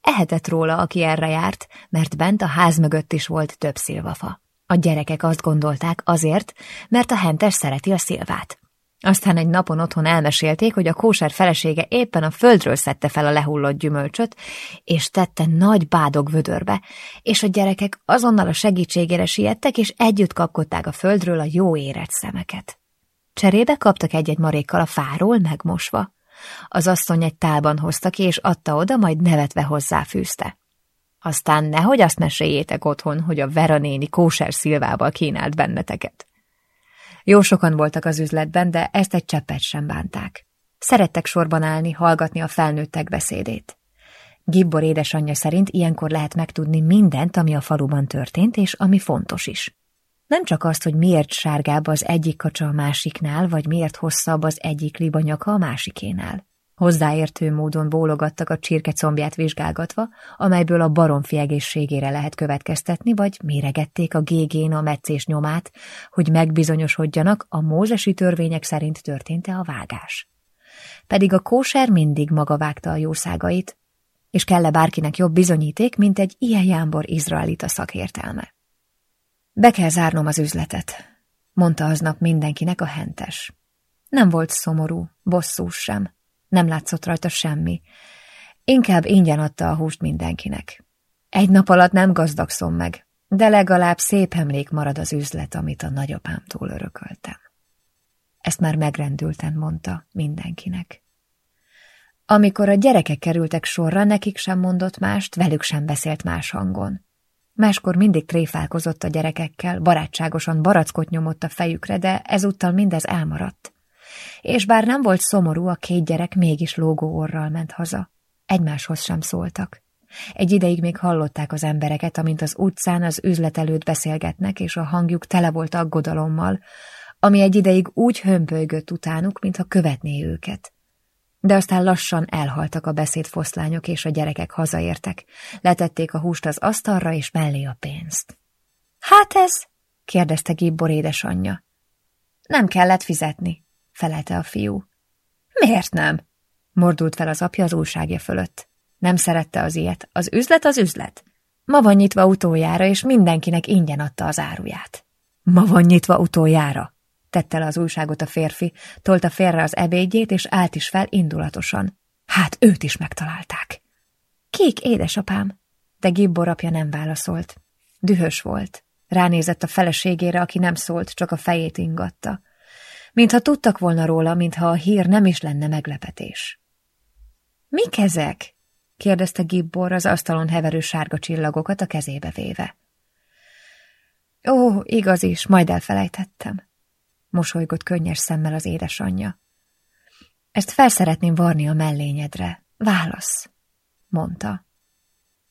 Ehetett róla, aki erre járt, mert bent a ház mögött is volt több szilvafa. A gyerekek azt gondolták azért, mert a hentes szereti a szilvát. Aztán egy napon otthon elmesélték, hogy a kóser felesége éppen a földről szedte fel a lehullott gyümölcsöt, és tette nagy bádog vödörbe, és a gyerekek azonnal a segítségére siettek, és együtt kapkodták a földről a jó érett szemeket. Cserébe kaptak egy-egy marékkal a fáról megmosva. Az asszony egy tálban hozta ki, és adta oda, majd nevetve hozzáfűzte. Aztán nehogy azt meséljétek otthon, hogy a Vera néni kóser szilvával kínált benneteket. Jó sokan voltak az üzletben, de ezt egy cseppet sem bánták. Szerettek sorban állni, hallgatni a felnőttek beszédét. Gibbor édesanyja szerint ilyenkor lehet megtudni mindent, ami a faluban történt, és ami fontos is. Nem csak azt, hogy miért sárgább az egyik kacsa a másiknál, vagy miért hosszabb az egyik libanyaka a másikénál. Hozzáértő módon bólogattak a csirke combját vizsgálgatva, amelyből a baromfi egészségére lehet következtetni, vagy méregették a gégén a meccés nyomát, hogy megbizonyosodjanak, a mózesi törvények szerint történt-e a vágás. Pedig a kóser mindig maga vágta a jószágait, és kell-e bárkinek jobb bizonyíték, mint egy ilyen jámbor izraelita szakértelme. Be kell zárnom az üzletet, mondta aznap mindenkinek a hentes. Nem volt szomorú, bosszús sem. Nem látszott rajta semmi. Inkább ingyen adta a húst mindenkinek. Egy nap alatt nem gazdagszom meg, de legalább szép emlék marad az üzlet, amit a nagyapámtól örököltem. Ezt már megrendülten mondta mindenkinek. Amikor a gyerekek kerültek sorra, nekik sem mondott mást, velük sem beszélt más hangon. Máskor mindig tréfálkozott a gyerekekkel, barátságosan barackot nyomott a fejükre, de ezúttal mindez elmaradt és bár nem volt szomorú, a két gyerek mégis lógó orral ment haza. Egymáshoz sem szóltak. Egy ideig még hallották az embereket, amint az utcán az üzlet előtt beszélgetnek, és a hangjuk tele volt aggodalommal, ami egy ideig úgy hömpölygött utánuk, mintha követné őket. De aztán lassan elhaltak a beszédfoszlányok, és a gyerekek hazaértek. Letették a húst az asztalra, és mellé a pénzt. Hát ez? kérdezte Gibbor édesanyja. Nem kellett fizetni, felelte a fiú. Miért nem? Mordult fel az apja az újságja fölött. Nem szerette az ilyet. Az üzlet az üzlet. Ma van nyitva utoljára, és mindenkinek ingyen adta az áruját. Ma van nyitva utoljára, tette le az újságot a férfi, tolta félre az ebédjét, és állt is fel indulatosan. Hát őt is megtalálták. Kik, édesapám? De Gibbor apja nem válaszolt. Dühös volt. Ránézett a feleségére, aki nem szólt, csak a fejét ingatta. Mintha tudtak volna róla, mintha a hír nem is lenne meglepetés. Mik ezek? kérdezte Gibbor az asztalon heverő sárga csillagokat a kezébe véve. Ó, igaz is, majd elfelejtettem. Mosolygott könnyes szemmel az édesanyja. Ezt felszeretném varni a mellényedre. Válasz, mondta.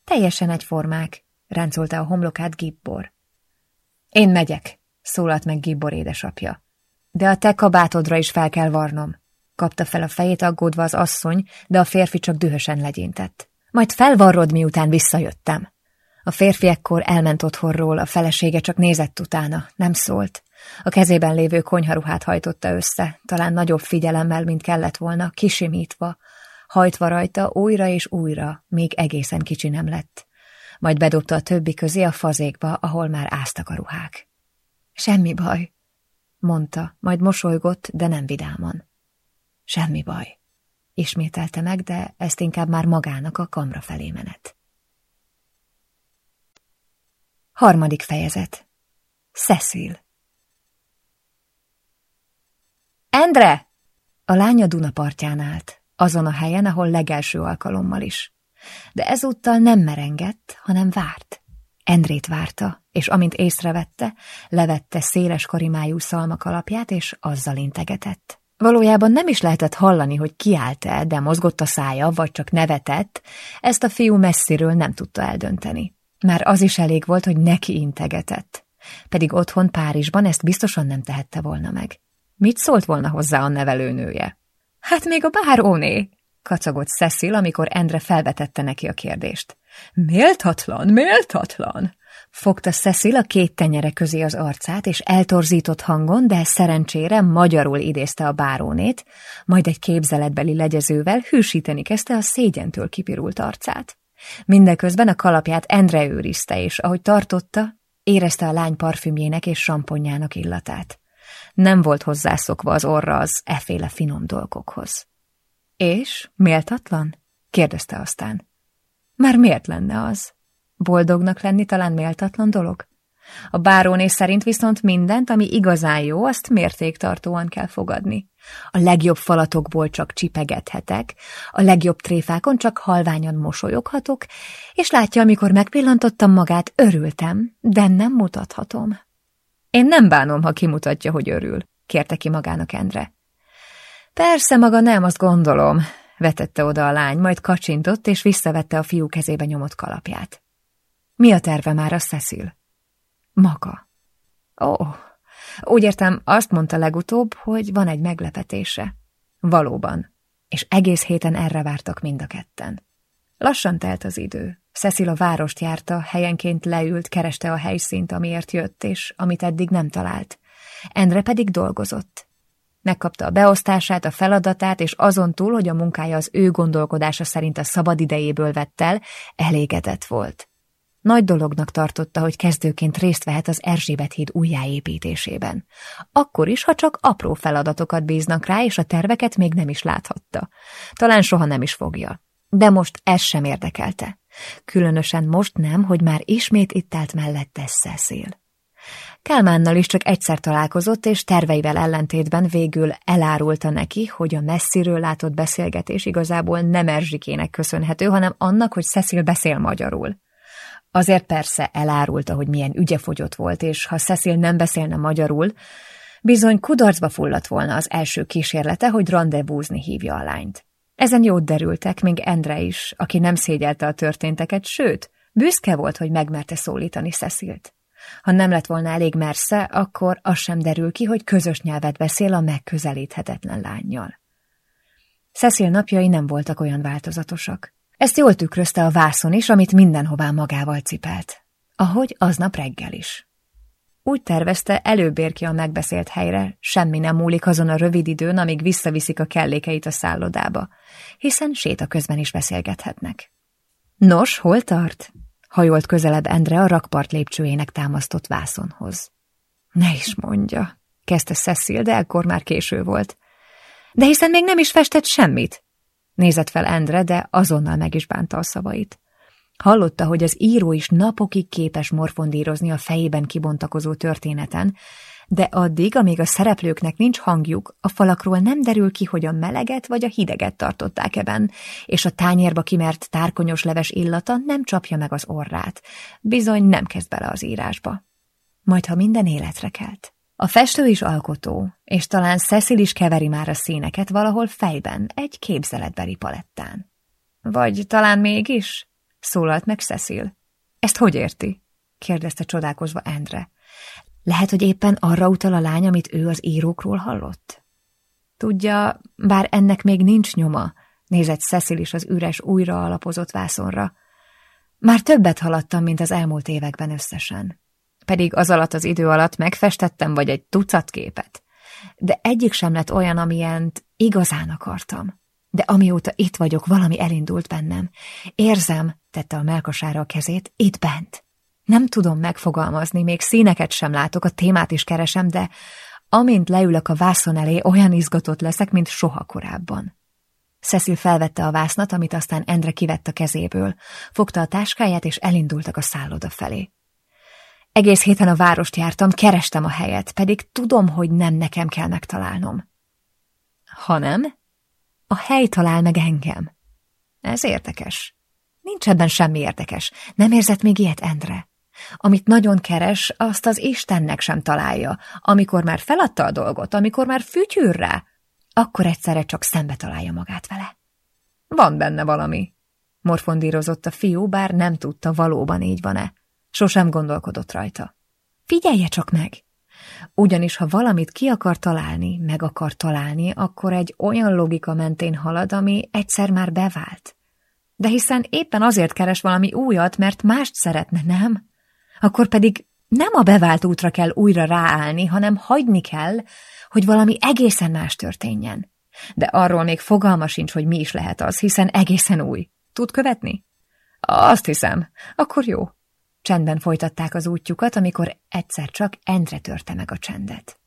Teljesen egyformák, ráncolta a homlokát Gibbor. Én megyek, szólalt meg Gibbor édesapja. De a te kabátodra is fel kell varnom. Kapta fel a fejét aggódva az asszony, de a férfi csak dühösen legyintett. Majd felvarrod, miután visszajöttem. A férfi ekkor elment otthonról, a felesége csak nézett utána, nem szólt. A kezében lévő konyharuhát hajtotta össze, talán nagyobb figyelemmel, mint kellett volna, kisimítva, hajtva rajta újra és újra, még egészen kicsi nem lett. Majd bedobta a többi közé a fazékba, ahol már áztak a ruhák. Semmi baj, mondta, majd mosolygott, de nem vidáman. Semmi baj, ismételte meg, de ezt inkább már magának a kamra felé menet. Harmadik fejezet Cecil Endre! A lánya Duna partján állt, azon a helyen, ahol legelső alkalommal is. De ezúttal nem merengett, hanem várt. Endrét várta, és amint észrevette, levette széles karimájú szalmak alapját, és azzal integetett. Valójában nem is lehetett hallani, hogy kiállt-e, de mozgott a szája, vagy csak nevetett, ezt a fiú messziről nem tudta eldönteni. Már az is elég volt, hogy neki integetett. Pedig otthon Párizsban ezt biztosan nem tehette volna meg. Mit szólt volna hozzá a nevelőnője? Hát még a báróné, kacagott Cecil, amikor Endre felvetette neki a kérdést. Méltatlan, méltatlan! Fogta Cecil a két tenyere közé az arcát, és eltorzított hangon, de szerencsére magyarul idézte a bárónét, majd egy képzeletbeli legyezővel hűsíteni kezdte a szégyentől kipirult arcát. Mindeközben a kalapját Endre őrizte, és ahogy tartotta, érezte a lány parfümjének és samponjának illatát. Nem volt hozzászokva az orra az eféle finom dolgokhoz. És méltatlan? kérdezte aztán. Már miért lenne az? Boldognak lenni talán méltatlan dolog? A báróné szerint viszont mindent, ami igazán jó, azt mértéktartóan kell fogadni. A legjobb falatokból csak csipegethetek, a legjobb tréfákon csak halványan mosolyoghatok, és látja, amikor megpillantottam magát, örültem, de nem mutathatom. Én nem bánom, ha kimutatja, hogy örül, kérte ki magának Endre. Persze maga nem, azt gondolom, vetette oda a lány, majd kacsintott, és visszavette a fiú kezébe nyomott kalapját. Mi a terve már a Cecil? Maga. Ó, úgy értem, azt mondta legutóbb, hogy van egy meglepetése. Valóban. És egész héten erre vártak mind a ketten. Lassan telt az idő. Cecil a várost járta, helyenként leült, kereste a helyszínt, amiért jött, és amit eddig nem talált. Endre pedig dolgozott. Megkapta a beosztását, a feladatát, és azon túl, hogy a munkája az ő gondolkodása szerint a szabad idejéből vett el, elégedett volt. Nagy dolognak tartotta, hogy kezdőként részt vehet az Erzsébet híd újjáépítésében. Akkor is, ha csak apró feladatokat bíznak rá, és a terveket még nem is láthatta. Talán soha nem is fogja. De most ez sem érdekelte. Különösen most nem, hogy már ismét itt állt mellette Cecil. Kálmánnal is csak egyszer találkozott, és terveivel ellentétben végül elárulta neki, hogy a messziről látott beszélgetés igazából nem Erzsikének köszönhető, hanem annak, hogy Cecil beszél magyarul. Azért persze elárulta, hogy milyen ügyefogyott volt, és ha Cecil nem beszélne magyarul, bizony kudarcba fulladt volna az első kísérlete, hogy randevúzni hívja a lányt. Ezen jót derültek, még Endre is, aki nem szégyelte a történteket, sőt, büszke volt, hogy megmerte szólítani Cecilt. Ha nem lett volna elég mersze, akkor az sem derül ki, hogy közös nyelvet beszél a megközelíthetetlen lányjal. Cecil napjai nem voltak olyan változatosak. Ezt jól tükrözte a vászon is, amit mindenhová magával cipelt. Ahogy aznap reggel is. Úgy tervezte, előbb ki a megbeszélt helyre, semmi nem múlik azon a rövid időn, amíg visszaviszik a kellékeit a szállodába, hiszen séta közben is beszélgethetnek. Nos, hol tart? Hajolt közelebb Endre a rakpart lépcsőjének támasztott vászonhoz. Ne is mondja, kezdte Cecil, de ekkor már késő volt. De hiszen még nem is festett semmit. Nézett fel Endre, de azonnal meg is bánta a szavait. Hallotta, hogy az író is napokig képes morfondírozni a fejében kibontakozó történeten, de addig, amíg a szereplőknek nincs hangjuk, a falakról nem derül ki, hogy a meleget vagy a hideget tartották ebben, és a tányérba kimert tárkonyos leves illata nem csapja meg az orrát. Bizony nem kezd bele az írásba. Majd, ha minden életre kelt. A festő is alkotó, és talán Cecil is keveri már a színeket valahol fejben, egy képzeletbeli palettán. Vagy talán mégis? Szólalt meg Cecil. Ezt hogy érti? kérdezte csodálkozva Endre. Lehet, hogy éppen arra utal a lány, amit ő az írókról hallott? Tudja, bár ennek még nincs nyoma, nézett Cecil is az üres, újra alapozott vászonra. Már többet haladtam, mint az elmúlt években összesen. Pedig az alatt az idő alatt megfestettem vagy egy tucat képet. De egyik sem lett olyan, amilyent igazán akartam. De amióta itt vagyok, valami elindult bennem. Érzem, tette a melkasára a kezét, itt bent. Nem tudom megfogalmazni, még színeket sem látok, a témát is keresem, de amint leülök a vászon elé, olyan izgatott leszek, mint soha korábban. Cecil felvette a vásznat, amit aztán Endre kivett a kezéből, fogta a táskáját, és elindultak a szálloda felé. Egész héten a várost jártam, kerestem a helyet, pedig tudom, hogy nem nekem kell megtalálnom. Ha nem, a hely talál meg engem. Ez érdekes. Nincs ebben semmi érdekes. Nem érzett még ilyet, Endre? Amit nagyon keres, azt az Istennek sem találja. Amikor már feladta a dolgot, amikor már fütyűr rá, akkor egyszerre csak szembe találja magát vele. Van benne valami, morfondírozott a fiú, bár nem tudta, valóban így van-e. Sosem gondolkodott rajta. Figyelje csak meg! Ugyanis, ha valamit ki akar találni, meg akar találni, akkor egy olyan logika mentén halad, ami egyszer már bevált. De hiszen éppen azért keres valami újat, mert mást szeretne, nem? Akkor pedig nem a bevált útra kell újra ráállni, hanem hagyni kell, hogy valami egészen más történjen. De arról még fogalma sincs, hogy mi is lehet az, hiszen egészen új. Tud követni? Azt hiszem. Akkor jó. Csendben folytatták az útjukat, amikor egyszer csak Endre törte meg a csendet.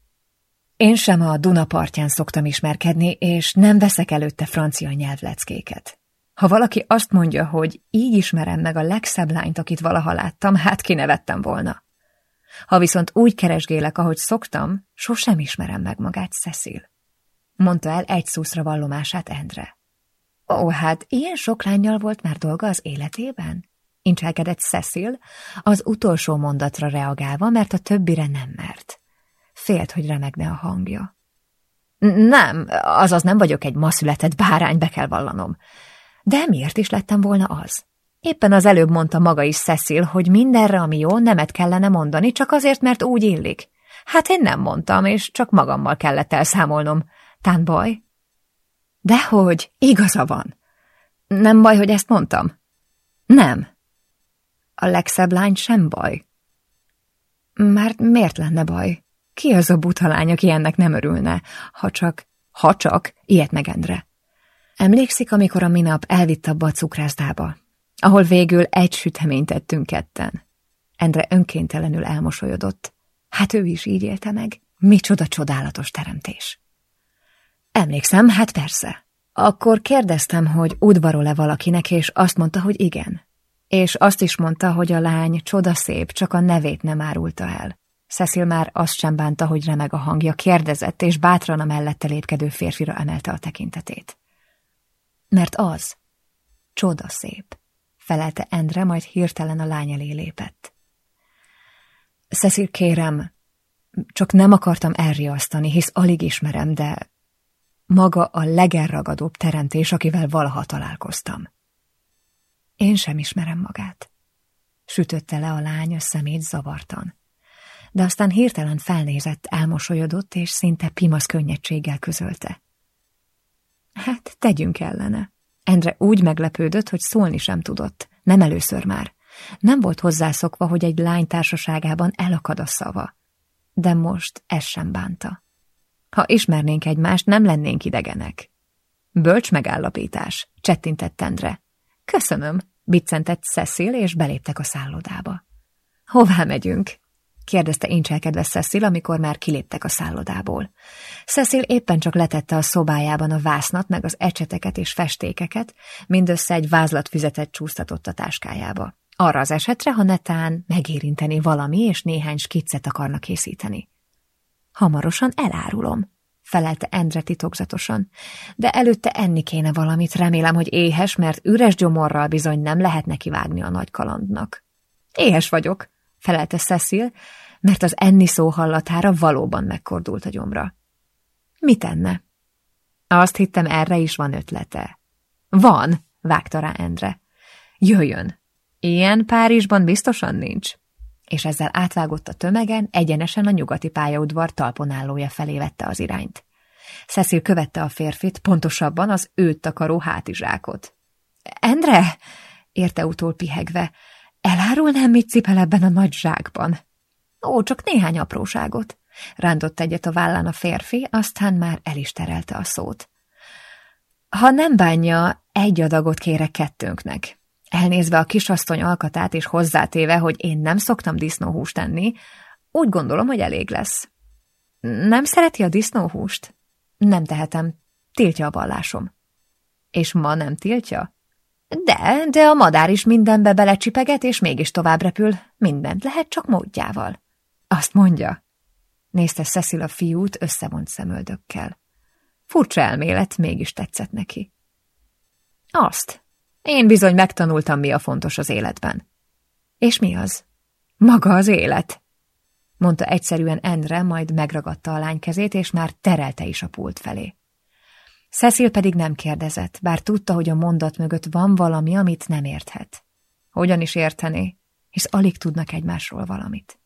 Én sem a Duna partján szoktam ismerkedni, és nem veszek előtte francia nyelvleckéket. Ha valaki azt mondja, hogy így ismerem meg a legszebb lányt, akit valaha láttam, hát kinevettem volna. Ha viszont úgy keresgélek, ahogy szoktam, sosem ismerem meg magát Cecil. Mondta el egy szuszra vallomását Endre. Ó, hát ilyen sok lányjal volt már dolga az életében? Incselkedett Cecil, az utolsó mondatra reagálva, mert a többire nem mert. Félt, hogy remegne a hangja. Nem, azaz nem vagyok egy ma született bárány, be kell vallanom. De miért is lettem volna az? Éppen az előbb mondta maga is Cecil, hogy mindenre, ami jó, nemet kellene mondani, csak azért, mert úgy illik. Hát én nem mondtam, és csak magammal kellett elszámolnom. Tán baj? Dehogy, igaza van. Nem baj, hogy ezt mondtam? Nem. A legszebb lány sem baj. Már miért lenne baj? Ki az a buta lány, aki ennek nem örülne, ha csak, ha csak, ilyet megendre. Emlékszik, amikor a minap elvitt abba a cukrászdába, ahol végül egy süteményt tettünk ketten? Endre önkéntelenül elmosolyodott. Hát ő is így élte meg. Micsoda csodálatos teremtés. Emlékszem, hát persze. Akkor kérdeztem, hogy udvarol-e valakinek, és azt mondta, hogy igen. És azt is mondta, hogy a lány csoda szép, csak a nevét nem árulta el. Cecil már azt sem bánta, hogy remeg a hangja, kérdezett, és bátran a mellette lépkedő férfira emelte a tekintetét. Mert az. Csoda szép, felelte Endre, majd hirtelen a lány elé lépett. Cecil, kérem, csak nem akartam elriasztani, hisz alig ismerem, de maga a legelragadóbb teremtés, akivel valaha találkoztam. Én sem ismerem magát. Sütötte le a lány a szemét zavartan. De aztán hirtelen felnézett, elmosolyodott, és szinte pimasz könnyedséggel közölte. Hát, tegyünk ellene. Endre úgy meglepődött, hogy szólni sem tudott. Nem először már. Nem volt hozzászokva, hogy egy lány társaságában elakad a szava. de most ez sem bánta. Ha ismernénk egymást, nem lennénk idegenek. Bölcs megállapítás, csettintett Endre. Köszönöm, biccentett Cecil, és beléptek a szállodába. Hová megyünk? Kérdezte incselkedve Cecil, amikor már kiléptek a szállodából. Cecil éppen csak letette a szobájában a vásznat, meg az ecseteket és festékeket, mindössze egy vázlatfüzetet csúsztatott a táskájába. Arra az esetre, ha netán megérinteni valami, és néhány skiccet akarna készíteni. Hamarosan elárulom, felelte Endre titokzatosan, de előtte enni kéne valamit, remélem, hogy éhes, mert üres gyomorral bizony nem lehet neki vágni a nagy kalandnak. Éhes vagyok, felelte Cecil, mert az enni szó hallatára valóban megkordult a gyomra. Mit enne? Azt hittem, erre is van ötlete. Van, vágta rá Endre. Jöjjön. Ilyen Párizsban biztosan nincs. És ezzel átvágott a tömegen, egyenesen a nyugati pályaudvar talponállója felé vette az irányt. Cecil követte a férfit, pontosabban az őt takaró hátizsákot. Endre! érte utól pihegve. Elárulnám, mit cipel ebben a nagy zsákban? Ó, csak néhány apróságot. Rántott egyet a vállán a férfi, aztán már el is terelte a szót. Ha nem bánja, egy adagot kérek kettőnknek. Elnézve a kisasszony alkatát és hozzátéve, hogy én nem szoktam disznóhúst enni, úgy gondolom, hogy elég lesz. Nem szereti a disznóhúst? Nem tehetem. Tiltja a vallásom. És ma nem tiltja? De, de a madár is mindenbe belecsipeget, és mégis tovább repül. Mindent lehet, csak módjával. Azt mondja. Nézte Cecil a fiút összevont szemöldökkel. Furcsa elmélet, mégis tetszett neki. Azt. Én bizony megtanultam, mi a fontos az életben. És mi az? Maga az élet, mondta egyszerűen Endre, majd megragadta a lány kezét, és már terelte is a pult felé. Cecil pedig nem kérdezett, bár tudta, hogy a mondat mögött van valami, amit nem érthet. Hogyan is értené, hisz alig tudnak egymásról valamit.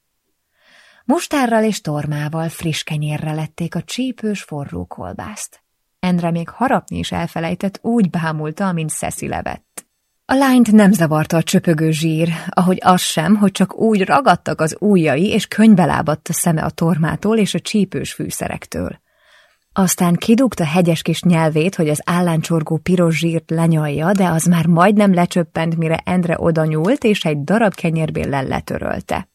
Mustárral és tormával, friss kenyérre lették a csípős forró kolbászt. Endre még harapni is elfelejtett, úgy bámulta, amint Cecil evett. A lányt nem zavarta a csöpögő zsír, ahogy az sem, hogy csak úgy ragadtak az ujjai, és könybe lábadt a szeme a tormától és a csípős fűszerektől. Aztán kidugta hegyes kis nyelvét, hogy az álláncsorgó piros zsírt lenyalja, de az már majdnem lecsöppent, mire Endre oda nyúlt, és egy darab kenyérbéllel letörölte.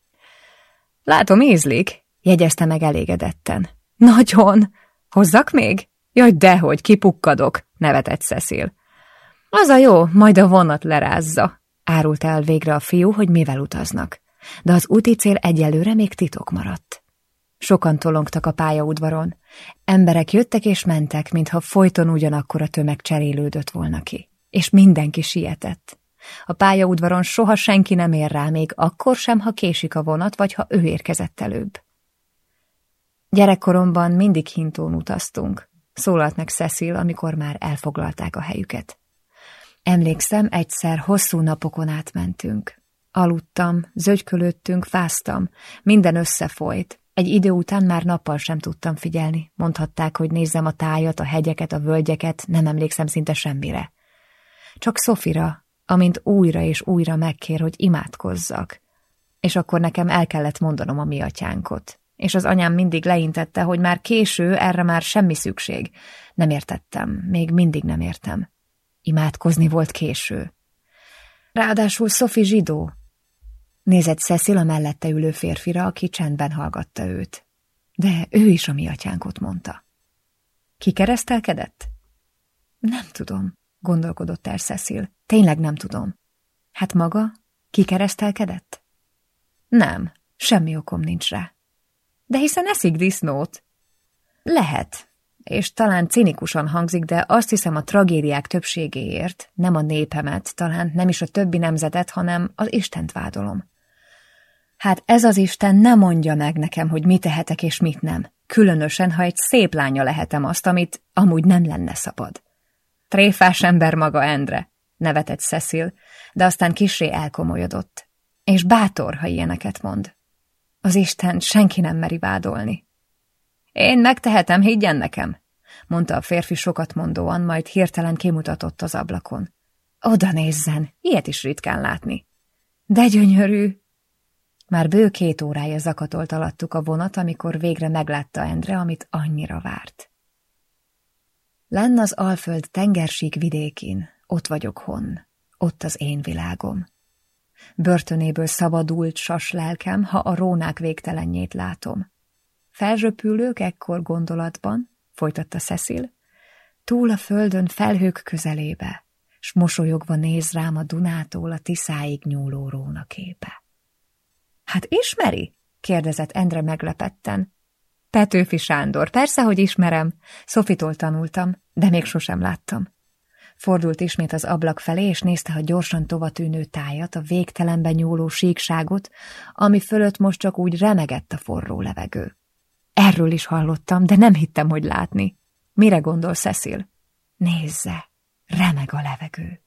Látom, ízlik, jegyezte meg elégedetten. Nagyon! Hozzak még? Jaj, dehogy, kipukkadok, nevetett Cecil. Az a jó, majd a vonat lerázza, árult el végre a fiú, hogy mivel utaznak. De az úti cél egyelőre még titok maradt. Sokan tolongtak a pályaudvaron. Emberek jöttek és mentek, mintha folyton ugyanakkor a tömeg cserélődött volna ki. És mindenki sietett. A pályaudvaron soha senki nem ér rá, még akkor sem, ha késik a vonat, vagy ha ő érkezett előbb. Gyerekkoromban mindig hintón utaztunk, szólalt meg Cecil, amikor már elfoglalták a helyüket. Emlékszem, egyszer hosszú napokon átmentünk. Aludtam, zögykölöttünk, fáztam, minden összefolyt. Egy idő után már nappal sem tudtam figyelni. Mondhatták, hogy nézzem a tájat, a hegyeket, a völgyeket, nem emlékszem szinte semmire. Csak Szofira, amint újra és újra megkér, hogy imádkozzak. És akkor nekem el kellett mondanom a mi atyánkot. És az anyám mindig leintette, hogy már késő, erre már semmi szükség. Nem értettem, még mindig nem értem. Imádkozni volt késő. Ráadásul Sophie zsidó. Nézett Cecil a mellette ülő férfira, aki csendben hallgatta őt. De ő is a mi atyánkot mondta. Ki keresztelkedett? Nem tudom, gondolkodott el Cecil. Tényleg nem tudom. Hát maga kikeresztelkedett? Nem, semmi okom nincs rá. De hiszen eszik disznót. Lehet, és talán cinikusan hangzik, de azt hiszem a tragédiák többségéért, nem a népemet, talán nem is a többi nemzetet, hanem az Istent vádolom. Hát ez az Isten nem mondja meg nekem, hogy mit tehetek és mit nem, különösen, ha egy szép lánya lehetem azt, amit amúgy nem lenne szabad. Tréfás ember maga Endre, nevetett Cecil, de aztán kisré elkomolyodott. És bátor, ha ilyeneket mond. Az Isten senki nem meri vádolni. Én megtehetem, higgyen nekem, mondta a férfi sokat mondóan, majd hirtelen kimutatott az ablakon. Oda nézzen, ilyet is ritkán látni. De gyönyörű! Már bő két órája zakatolt alattuk a vonat, amikor végre meglátta Endre, amit annyira várt. Lenn az Alföld tengersík vidékén, ott vagyok hon, ott az én világom. Börtönéből szabadult sas lelkem, ha a rónák végtelenjét látom. Felzsöpülők ekkor gondolatban, folytatta Cecil, túl a földön felhők közelébe, s mosolyogva néz rám a Dunától a Tiszáig nyúló róna képe. Hát ismeri? kérdezett Endre meglepetten. Petőfi Sándor, persze, hogy ismerem. Szofitól tanultam, de még sosem láttam. Fordult ismét az ablak felé, és nézte a gyorsan tovatűnő tájat, a végtelenben nyúló síkságot, ami fölött most csak úgy remegett a forró levegő. Erről is hallottam, de nem hittem, hogy látni. Mire gondol Cecil? Nézze, remeg a levegő,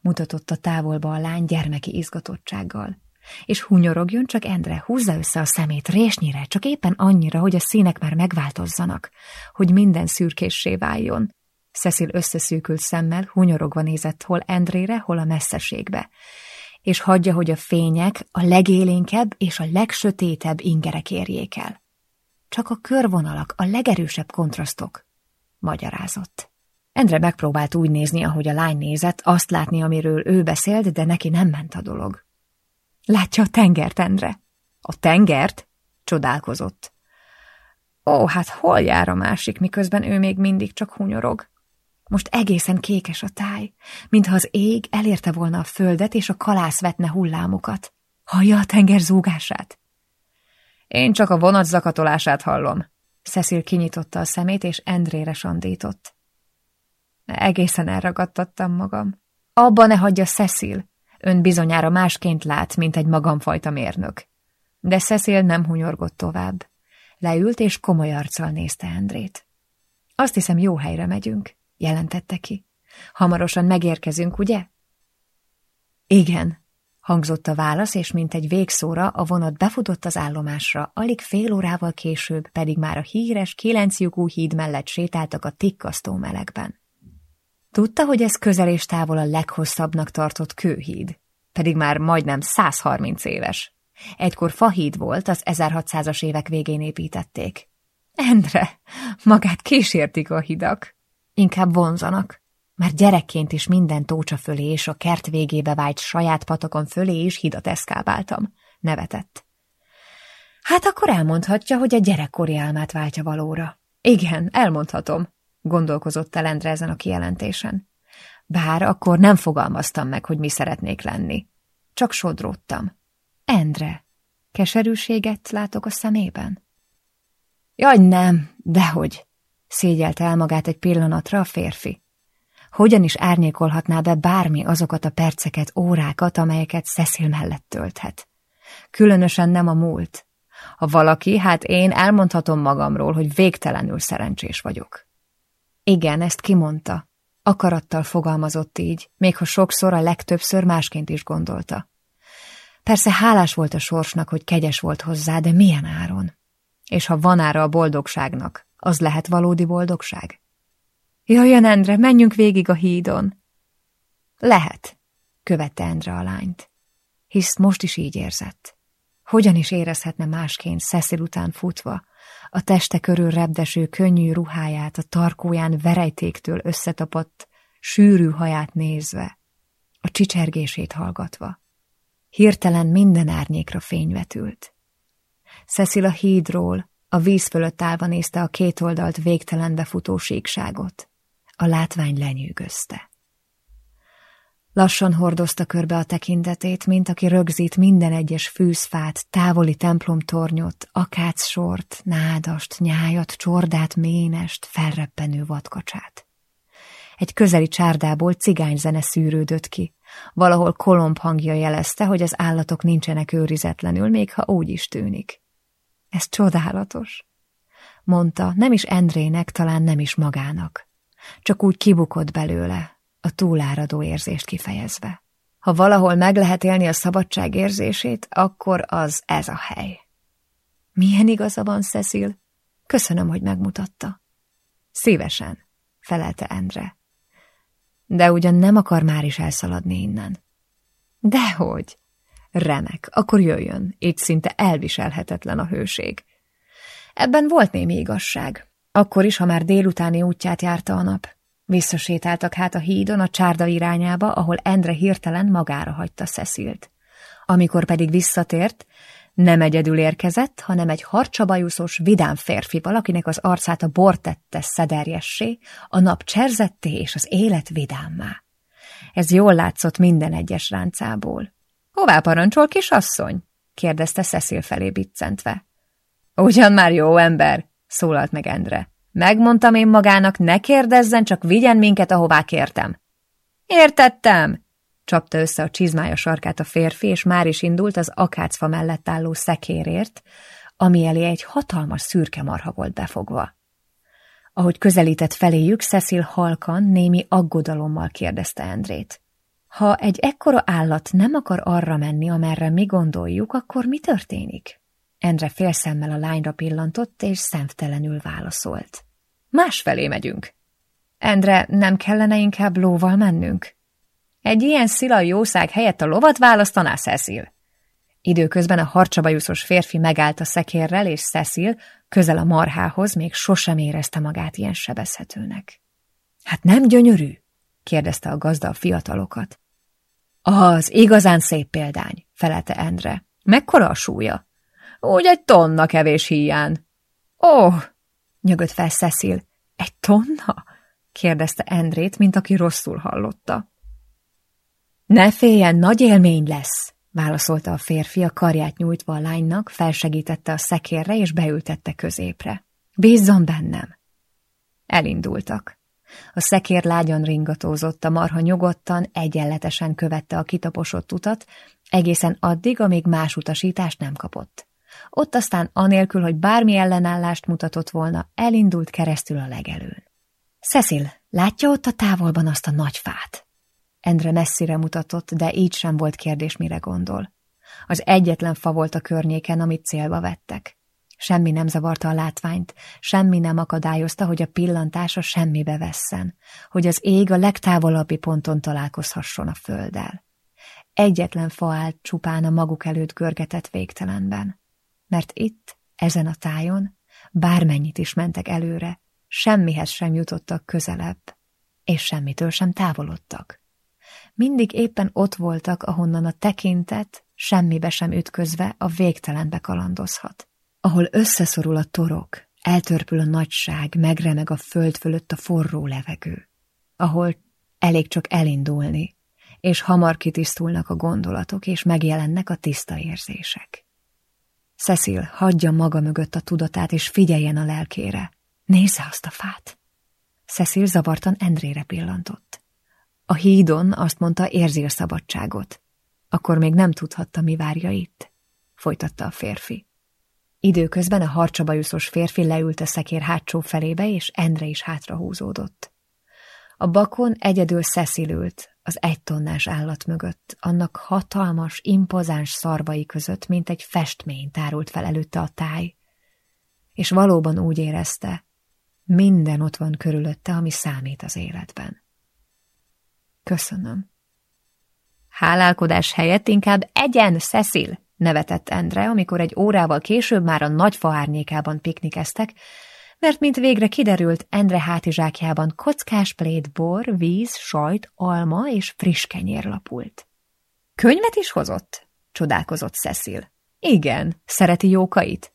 mutatott a távolba a lány gyermeki izgatottsággal. És hunyorogjon csak Endre, húzza össze a szemét résnyire, csak éppen annyira, hogy a színek már megváltozzanak, hogy minden szürkéssé váljon. Cecil összeszűkült szemmel, hunyorogva nézett hol Endrére, hol a messzeségbe, és hagyja, hogy a fények a legélénkebb és a legsötétebb ingerek érjék el. Csak a körvonalak, a legerősebb kontrasztok, magyarázott. Endre megpróbált úgy nézni, ahogy a lány nézett, azt látni, amiről ő beszélt, de neki nem ment a dolog. Látja a tengert, Endre? A tengert? Csodálkozott. Ó, hát hol jár a másik, miközben ő még mindig csak hunyorog? Most egészen kékes a táj, mintha az ég elérte volna a földet, és a kalász vetne hullámokat. Hallja a tenger zúgását? Én csak a vonat zakatolását hallom. Cecil kinyitotta a szemét, és Endrére sandított. Egészen elragadtattam magam. Abba ne hagyja Cecil. Ön bizonyára másként lát, mint egy magamfajta mérnök. De Cecil nem hunyorgott tovább. Leült, és komoly arccal nézte Endrét. Azt hiszem, jó helyre megyünk, jelentette ki. Hamarosan megérkezünk, ugye? Igen, hangzott a válasz, és mint egy végszóra a vonat befutott az állomásra, alig fél órával később pedig már a híres kilencjukú híd mellett sétáltak a tikkasztó melegben. Tudta, hogy ez közel és távol a leghosszabbnak tartott kőhíd, pedig már majdnem 130 éves. Egykor fahíd volt, az 1600-as évek végén építették. Endre, magát kísértik a hidak. Inkább vonzanak, mert gyerekként is minden tócsa fölé és a kert végébe vájt saját patakon fölé is hidat eszkábáltam. Nevetett. Hát akkor elmondhatja, hogy a gyerekkori álmát váltja valóra. Igen, elmondhatom, gondolkozott el Endre ezen a kijelentésen. Bár akkor nem fogalmaztam meg, hogy mi szeretnék lenni. Csak sodródtam. Endre, keserűséget látok a szemében? Jaj, nem, dehogy, szégyelte el magát egy pillanatra a férfi. Hogyan is árnyékolhatná be bármi azokat a perceket, órákat, amelyeket Cecil mellett tölthet? Különösen nem a múlt. Ha valaki, hát én elmondhatom magamról, hogy végtelenül szerencsés vagyok. Igen, ezt kimondta. Akarattal fogalmazott így, még ha sokszor a legtöbbször másként is gondolta. Persze hálás volt a sorsnak, hogy kegyes volt hozzá, de milyen áron? És ha van ára a boldogságnak, az lehet valódi boldogság? Jöjjön, Endre, menjünk végig a hídon. Lehet, követte Endre a lányt. Hisz most is így érzett. Hogyan is érezhetne másként Cecil után futva, a teste körül repdeső könnyű ruháját, a tarkóján verejtéktől összetapadt, sűrű haját nézve, a csicsergését hallgatva. Hirtelen minden árnyékra fény vetült. Cecil a hídról, a víz fölött állva nézte a két oldalt végtelen befutó síkságot. A látvány lenyűgözte. Lassan hordozta körbe a tekintetét, mint aki rögzít minden egyes fűzfát, távoli templomtornyot, sort, nádast, nyájat, csordát, ménest, felreppenő vadkacsát. Egy közeli csárdából cigányzene szűrődött ki. Valahol kolomb hangja jelezte, hogy az állatok nincsenek őrizetlenül, még ha úgy is tűnik. Ez csodálatos, mondta, nem is Endrének, talán nem is magának. Csak úgy kibukott belőle, a túláradó érzést kifejezve. Ha valahol meg lehet élni a szabadság érzését, akkor az ez a hely. Milyen igaza van, Cecil? Köszönöm, hogy megmutatta. Szívesen, felelte Endre. De ugyan nem akar már is elszaladni innen. Dehogy! Remek, akkor jöjjön, így szinte elviselhetetlen a hőség. Ebben volt némi igazság. Akkor is, ha már délutáni útját járta a nap. Visszasétáltak hát a hídon a csárda irányába, ahol Endre hirtelen magára hagyta Cecilt. Amikor pedig visszatért, nem egyedül érkezett, hanem egy harcsabajuszos, vidám férfi, valakinek az arcát a bor tette szederjessé, a nap cserzetté és az élet vidámmá. Ez jól látszott minden egyes ráncából. – Hová parancsol, kisasszony? – kérdezte Cecil felé biccentve. – Ugyan már jó ember – szólalt meg Endre. – Megmondtam én magának, ne kérdezzen, csak vigyen minket, ahová kértem. – Értettem! Csapta össze a csizmája sarkát a férfi, és már is indult az akácfa mellett álló szekérért, ami elé egy hatalmas szürke marha volt befogva. Ahogy közelített feléjük, Cecil halkan, némi aggodalommal kérdezte Endrét. Ha egy ekkora állat nem akar arra menni, amerre mi gondoljuk, akkor mi történik? Endre félszemmel a lányra pillantott, és szemtelenül válaszolt. Másfelé megyünk. Endre, nem kellene inkább lóval mennünk? Egy ilyen szila jószág helyett a lovat választaná Cecil. Időközben a harcsabajuszos férfi megállt a szekérrel, és Cecil, közel a marhához, még sosem érezte magát ilyen sebezhetőnek. Hát nem gyönyörű? kérdezte a gazda a fiatalokat. Az igazán szép példány, felelte Endre. Mekkora a súlya? Úgy egy tonna kevés híján. Ó, oh, nyögött fel Cecil. Egy tonna? kérdezte Endrét, mint aki rosszul hallotta. Ne féljen, nagy élmény lesz, válaszolta a férfi a karját nyújtva a lánynak, felsegítette a szekérre és beültette középre. Bízzon bennem! Elindultak. A szekér lágyan ringatózott, a marha nyugodtan, egyenletesen követte a kitaposott utat, egészen addig, amíg más utasítást nem kapott. Ott aztán anélkül, hogy bármi ellenállást mutatott volna, elindult keresztül a legelőn. Cecil, látja ott a távolban azt a nagy fát? Endre messzire mutatott, de így sem volt kérdés, mire gondol. Az egyetlen fa volt a környéken, amit célba vettek. Semmi nem zavarta a látványt, semmi nem akadályozta, hogy a pillantása semmibe vesszen, hogy az ég a legtávolabbi ponton találkozhasson a földdel. Egyetlen fa állt csupán a maguk előtt görgetett végtelenben. Mert itt, ezen a tájon, bármennyit is mentek előre, semmihez sem jutottak közelebb, és semmitől sem távolodtak mindig éppen ott voltak, ahonnan a tekintet, semmibe sem ütközve a végtelenbe kalandozhat. Ahol összeszorul a torok, eltörpül a nagyság, megremeg a föld fölött a forró levegő. Ahol elég csak elindulni, és hamar kitisztulnak a gondolatok, és megjelennek a tiszta érzések. Cecil hagyja maga mögött a tudatát, és figyeljen a lelkére. Nézze azt a fát! Cecil zavartan Endrére pillantott. A hídon azt mondta, érzi szabadságot. Akkor még nem tudhatta, mi várja itt, folytatta a férfi. Időközben a harcsabajuszos férfi leült a szekér hátsó felébe, és Endre is hátra húzódott. A bakon egyedül szeszilült, az egy tonnás állat mögött, annak hatalmas, impozáns szarvai között, mint egy festmény tárult fel előtte a táj. És valóban úgy érezte, minden ott van körülötte, ami számít az életben. Köszönöm. Hálálkodás helyett inkább egyen, Cecil, nevetett Endre, amikor egy órával később már a nagy faárnyékában piknikeztek, mert mint végre kiderült, Endre hátizsákjában kockás plét bor, víz, sajt, alma és friss kenyér lapult. Könyvet is hozott? csodálkozott Cecil. Igen, szereti jókait?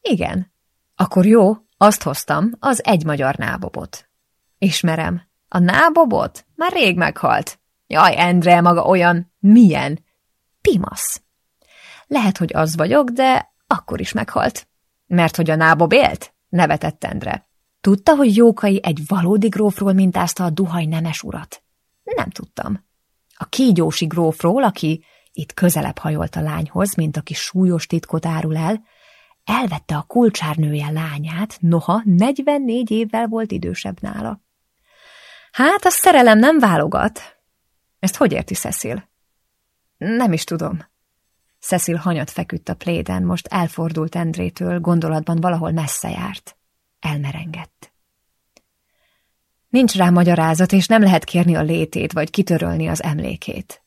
Igen. Akkor jó, azt hoztam, az egy magyar nábobot. Ismerem, a nábobot? Már rég meghalt. Jaj, Endre, maga olyan... Milyen? Pimasz. Lehet, hogy az vagyok, de akkor is meghalt. Mert hogy a nábob élt? Nevetett Endre. Tudta, hogy Jókai egy valódi grófról mintázta a duhaj nemes urat? Nem tudtam. A kígyósi grófról, aki itt közelebb hajolt a lányhoz, mint aki súlyos titkot árul el, elvette a kulcsárnője lányát, noha 44 évvel volt idősebb nála. Hát, a szerelem nem válogat. Ezt hogy érti Cecil? Nem is tudom. Cecil hanyat feküdt a pléden, most elfordult Endrétől, gondolatban valahol messze járt. Elmerengett. Nincs rá magyarázat, és nem lehet kérni a létét, vagy kitörölni az emlékét.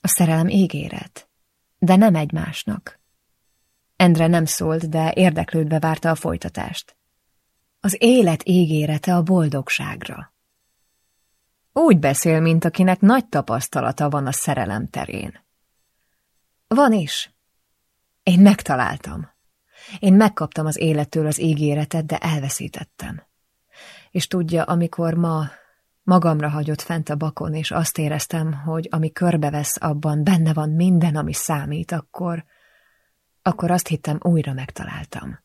A szerelem ígéret. de nem egymásnak. Endre nem szólt, de érdeklődve várta a folytatást. Az élet ígérete a boldogságra. Úgy beszél, mint akinek nagy tapasztalata van a szerelem terén. Van is. Én megtaláltam. Én megkaptam az élettől az ígéretet, de elveszítettem. És tudja, amikor ma magamra hagyott fent a bakon, és azt éreztem, hogy ami körbevesz abban, benne van minden, ami számít, akkor, akkor azt hittem, újra megtaláltam.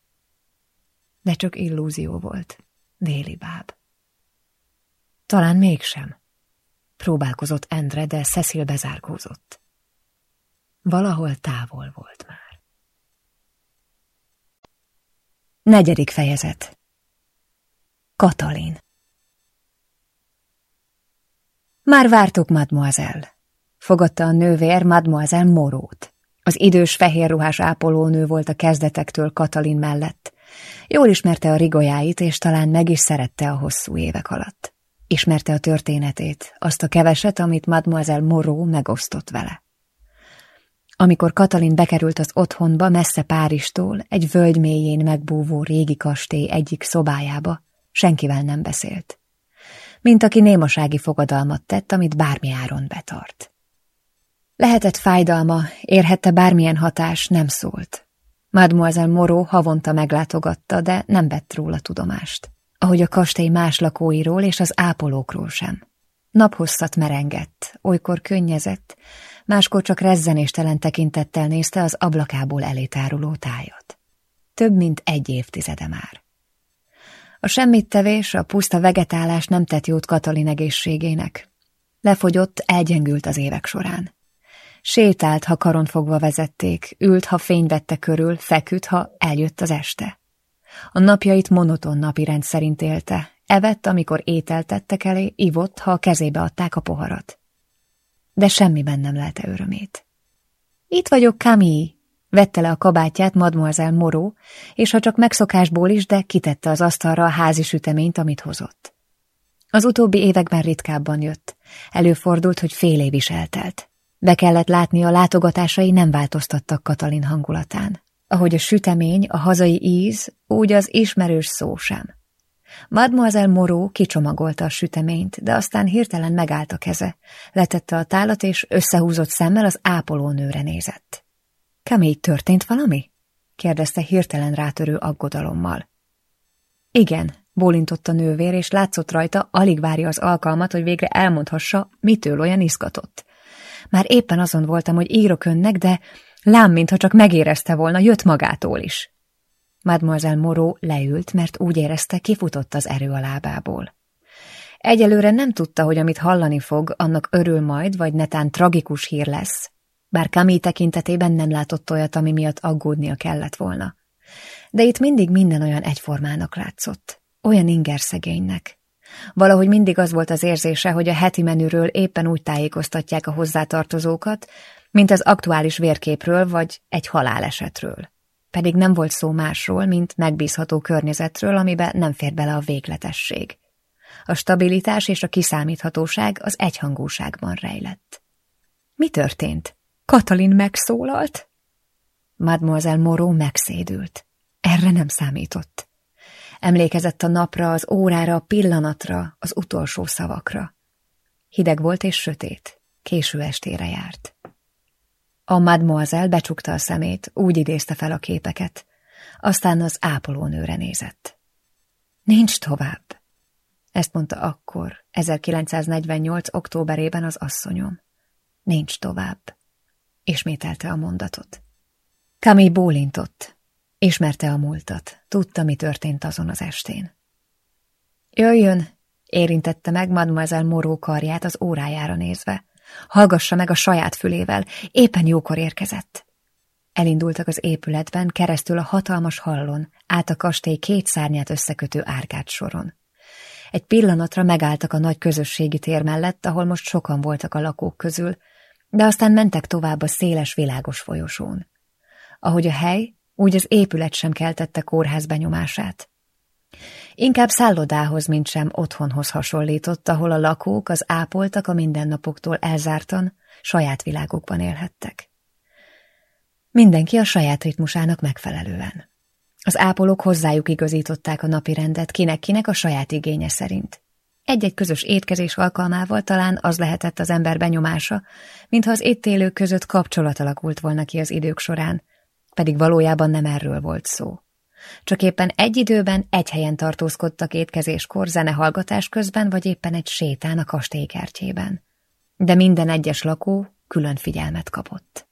De csak illúzió volt, déli báb. Talán mégsem. Próbálkozott Endre, de Cecil bezárkózott. Valahol távol volt már. Negyedik fejezet Katalin Már vártuk, mademoiselle. Fogadta a nővér mademoiselle Morót. Az idős fehérruhás ápolónő volt a kezdetektől Katalin mellett. Jól ismerte a rigolyáit, és talán meg is szerette a hosszú évek alatt. Ismerte a történetét, azt a keveset, amit mademoiselle Moró megosztott vele. Amikor Katalin bekerült az otthonba messze Páristól, egy völgy mélyén megbúvó régi kastély egyik szobájába, senkivel nem beszélt. Mint aki némasági fogadalmat tett, amit bármi áron betart. Lehetett fájdalma, érhette bármilyen hatás, nem szólt. Mademoiselle Moró havonta meglátogatta, de nem vett róla tudomást. Ahogy a kastély más lakóiról és az ápolókról sem. Naphosszat merengett, olykor könnyezett, máskor csak rezzenéstelen tekintettel nézte az ablakából elétáruló tájat. Több mint egy évtizede már. A semmittevés, a puszta vegetálás nem tett jót Katalin egészségének. Lefogyott, elgyengült az évek során. Sétált, ha karon fogva vezették, ült, ha fény vette körül, feküdt, ha eljött az este. A napjait monoton napirend szerint élte, evett, amikor ételtettek elé, ivott, ha a kezébe adták a poharat. De semmiben nem lelte örömét. Itt vagyok, Camille, Vette le a kabátját Mademoiselle Moró, és ha csak megszokásból is, de kitette az asztalra a házi süteményt, amit hozott. Az utóbbi években ritkábban jött. Előfordult, hogy fél év is eltelt. Be kellett látni, a látogatásai nem változtattak Katalin hangulatán. Ahogy a sütemény, a hazai íz, úgy az ismerős szó sem. Mademoiselle Moró kicsomagolta a süteményt, de aztán hirtelen megállt a keze, letette a tálat, és összehúzott szemmel az ápolónőre nézett. Kemély, történt valami? kérdezte hirtelen rátörő aggodalommal. Igen, bólintott a nővér, és látszott rajta, alig várja az alkalmat, hogy végre elmondhassa, mitől olyan izgatott. Már éppen azon voltam, hogy írok önnek, de lám, mintha csak megérezte volna, jött magától is. Mademoiselle Moró leült, mert úgy érezte, kifutott az erő a lábából. Egyelőre nem tudta, hogy amit hallani fog, annak örül majd, vagy netán tragikus hír lesz, bár Kami tekintetében nem látott olyat, ami miatt aggódnia kellett volna. De itt mindig minden olyan egyformának látszott, olyan inger szegénynek. Valahogy mindig az volt az érzése, hogy a heti menüről éppen úgy tájékoztatják a hozzátartozókat, mint az aktuális vérképről vagy egy halálesetről. Pedig nem volt szó másról, mint megbízható környezetről, amiben nem fér bele a végletesség. A stabilitás és a kiszámíthatóság az egyhangúságban rejlett. Mi történt? Katalin megszólalt. Mademoiselle Moreau megszédült. Erre nem számított. Emlékezett a napra, az órára, a pillanatra, az utolsó szavakra. Hideg volt és sötét, késő estére járt. A mademoiselle becsukta a szemét, úgy idézte fel a képeket, aztán az ápolónőre nézett. Nincs tovább. Ezt mondta akkor, 1948. októberében az asszonyom. Nincs tovább ismételte a mondatot. Kami bólintott. Ismerte a múltat, tudta, mi történt azon az estén. Jöjjön, érintette meg Mademoiselle Moró karját az órájára nézve. Hallgassa meg a saját fülével, éppen jókor érkezett. Elindultak az épületben, keresztül a hatalmas hallon, át a kastély két szárnyát összekötő árkád soron. Egy pillanatra megálltak a nagy közösségi tér mellett, ahol most sokan voltak a lakók közül, de aztán mentek tovább a széles, világos folyosón. Ahogy a hely, úgy az épület sem keltette kórház benyomását. Inkább szállodához, mint sem otthonhoz hasonlított, ahol a lakók, az ápoltak a mindennapoktól elzártan, saját világokban élhettek. Mindenki a saját ritmusának megfelelően. Az ápolók hozzájuk igazították a napi rendet, kinek-kinek a saját igénye szerint. Egy-egy közös étkezés alkalmával talán az lehetett az ember benyomása, mintha az itt élők között kapcsolat alakult volna ki az idők során, pedig valójában nem erről volt szó. Csak éppen egy időben egy helyen tartózkodtak étkezéskor, zenehallgatás közben, vagy éppen egy sétán a kastélykertjében. De minden egyes lakó külön figyelmet kapott.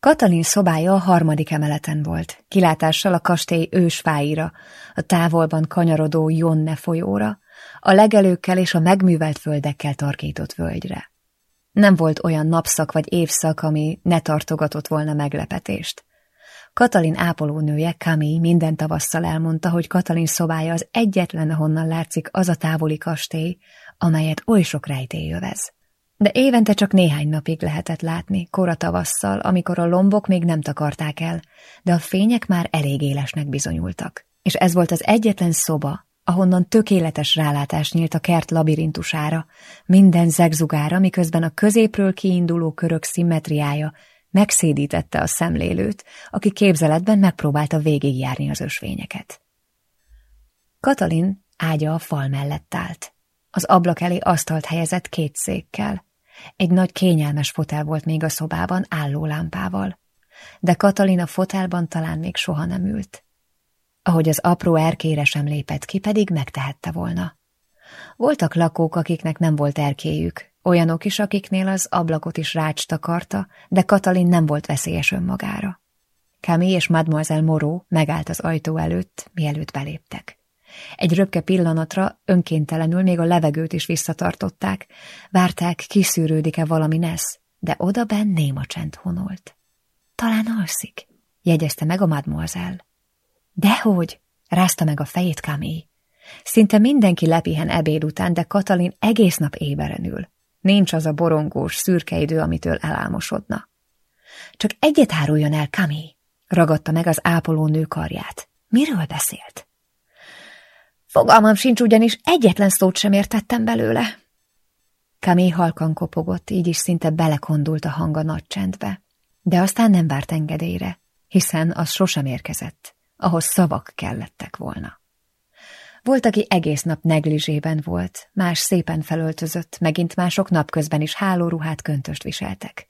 Katalin szobája a harmadik emeleten volt, kilátással a kastély ősfáira, a távolban kanyarodó Jonne folyóra, a legelőkkel és a megművelt földekkel tarkított völgyre. Nem volt olyan napszak vagy évszak, ami ne tartogatott volna meglepetést. Katalin ápolónője, Kami minden tavasszal elmondta, hogy Katalin szobája az egyetlen, ahonnan látszik az a távoli kastély, amelyet oly sok rejtély jövez. De évente csak néhány napig lehetett látni, kora tavasszal, amikor a lombok még nem takarták el, de a fények már elég élesnek bizonyultak. És ez volt az egyetlen szoba, ahonnan tökéletes rálátás nyílt a kert labirintusára, minden zegzugára, miközben a középről kiinduló körök szimmetriája megszédítette a szemlélőt, aki képzeletben megpróbálta végigjárni az ösvényeket. Katalin ágya a fal mellett állt. Az ablak elé asztalt helyezett két székkel. Egy nagy kényelmes fotel volt még a szobában álló lámpával. De Katalin a fotelban talán még soha nem ült. Ahogy az apró erkére sem lépett ki, pedig megtehette volna. Voltak lakók, akiknek nem volt erkéjük, olyanok is, akiknél az ablakot is rács takarta, de Katalin nem volt veszélyes önmagára. Camille és Mademoiselle Moreau megállt az ajtó előtt, mielőtt beléptek. Egy röpke pillanatra önkéntelenül még a levegőt is visszatartották, várták, kiszűrődik-e valami nesz, de odaben néma csend honolt. Talán alszik, jegyezte meg a mademoiselle. Dehogy, rázta meg a fejét Camille. Szinte mindenki lepihen ebéd után, de Katalin egész nap éberen ül. Nincs az a borongós, szürke idő, amitől elálmosodna. Csak egyet áruljon el, Kami, ragadta meg az ápolónő karját. Miről beszélt? Fogalmam sincs, ugyanis egyetlen szót sem értettem belőle. Kami halkan kopogott, így is szinte belekondult a hang a nagy csendbe. De aztán nem várt engedélyre, hiszen az sosem érkezett, ahhoz szavak kellettek volna. Volt, aki egész nap neglizsében volt, más szépen felöltözött, megint mások napközben is hálóruhát köntöst viseltek.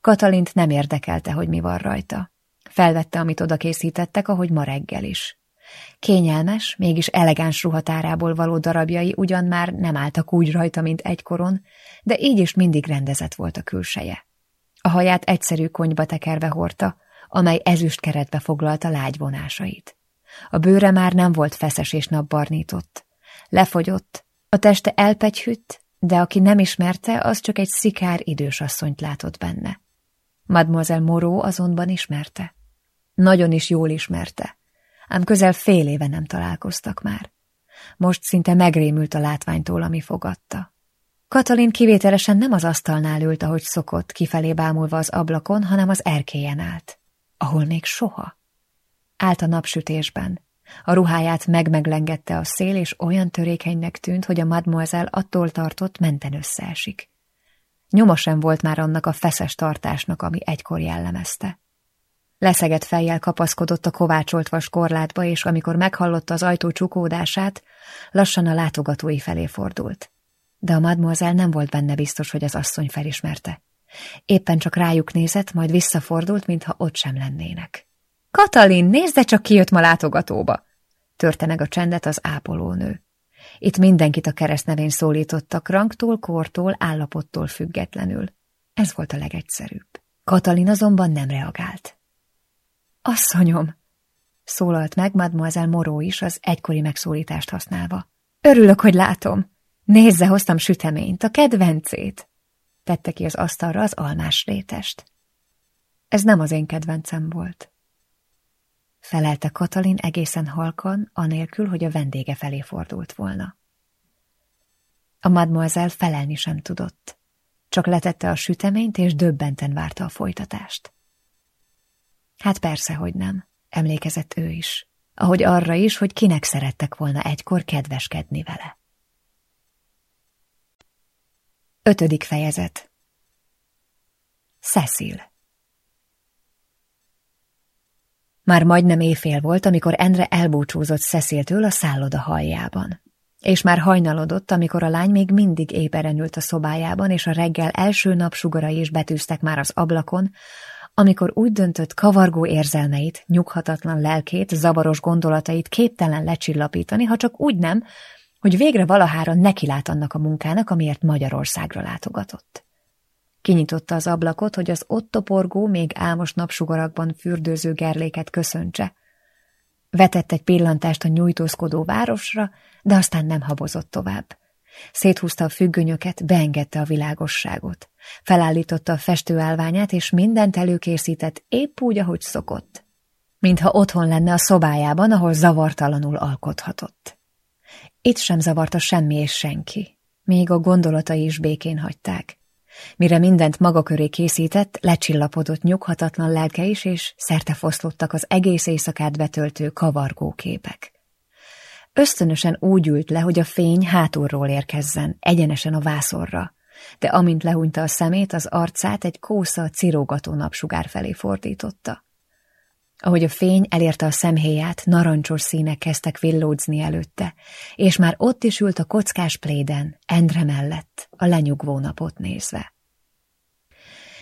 Katalint nem érdekelte, hogy mi van rajta. Felvette, amit oda készítettek, ahogy ma reggel is. Kényelmes, mégis elegáns ruhatárából való darabjai ugyan már nem álltak úgy rajta, mint egykoron, de így is mindig rendezett volt a külseje. A haját egyszerű konyba tekerve hordta, amely ezüst keretbe foglalta lágy vonásait. A bőre már nem volt feszes és napbarnított. Lefogyott, a teste elpegyhütt, de aki nem ismerte, az csak egy szikár idős asszonyt látott benne. Mademoiselle Moreau azonban ismerte. Nagyon is jól ismerte, ám közel fél éve nem találkoztak már. Most szinte megrémült a látványtól, ami fogadta. Katalin kivételesen nem az asztalnál ült, ahogy szokott, kifelé bámulva az ablakon, hanem az erkélyen állt, ahol még soha. Állt a napsütésben. A ruháját megmeglengette a szél, és olyan törékenynek tűnt, hogy a mademoiselle attól tartott, menten összeesik. Nyoma sem volt már annak a feszes tartásnak, ami egykor jellemezte. Leszegett fejjel kapaszkodott a kovácsolt vas korlátba, és amikor meghallotta az ajtó csukódását, lassan a látogatói felé fordult. De a mademoiselle nem volt benne biztos, hogy az asszony felismerte. Éppen csak rájuk nézett, majd visszafordult, mintha ott sem lennének. Katalin, nézze csak ki jött ma látogatóba! Törte meg a csendet az ápolónő. Itt mindenkit a keresztnevén szólítottak, rangtól, kortól, állapottól függetlenül. Ez volt a legegyszerűbb. Katalin azonban nem reagált. Asszonyom! szólalt meg Mademoiselle Moró is az egykori megszólítást használva. Örülök, hogy látom. Nézze, hoztam süteményt, a kedvencét. Tette ki az asztalra az almás rétest. Ez nem az én kedvencem volt felelte Katalin egészen halkan, anélkül, hogy a vendége felé fordult volna. A mademoiselle felelni sem tudott, csak letette a süteményt, és döbbenten várta a folytatást. Hát persze, hogy nem, emlékezett ő is, ahogy arra is, hogy kinek szerettek volna egykor kedveskedni vele. Ötödik fejezet Cecil Már majdnem éjfél volt, amikor Endre elbúcsúzott Ceciltől a szálloda haljában. És már hajnalodott, amikor a lány még mindig éberen ült a szobájában, és a reggel első napsugarai is betűztek már az ablakon, amikor úgy döntött, kavargó érzelmeit, nyughatatlan lelkét, zavaros gondolatait képtelen lecsillapítani, ha csak úgy nem, hogy végre valahára nekilát annak a munkának, amiért Magyarországra látogatott. Kinyitotta az ablakot, hogy az ott toporgó, még álmos napsugarakban fürdőző gerléket köszöntse. Vetett egy pillantást a nyújtózkodó városra, de aztán nem habozott tovább. Széthúzta a függönyöket, beengedte a világosságot. Felállította a festőállványát, és mindent előkészített, épp úgy, ahogy szokott. Mintha otthon lenne a szobájában, ahol zavartalanul alkothatott. Itt sem zavarta semmi és senki. Még a gondolatai is békén hagyták. Mire mindent maga köré készített, lecsillapodott nyughatatlan lelke is, és szerte foszlottak az egész éjszakát betöltő kavargó képek. Ösztönösen úgy ült le, hogy a fény hátulról érkezzen, egyenesen a vászorra, de amint lehúnyta a szemét, az arcát egy kósza cirógató napsugár felé fordította. Ahogy a fény elérte a szemhéját, narancsos színek kezdtek villódzni előtte, és már ott is ült a kockás pléden, Endre mellett, a lenyugvó napot nézve.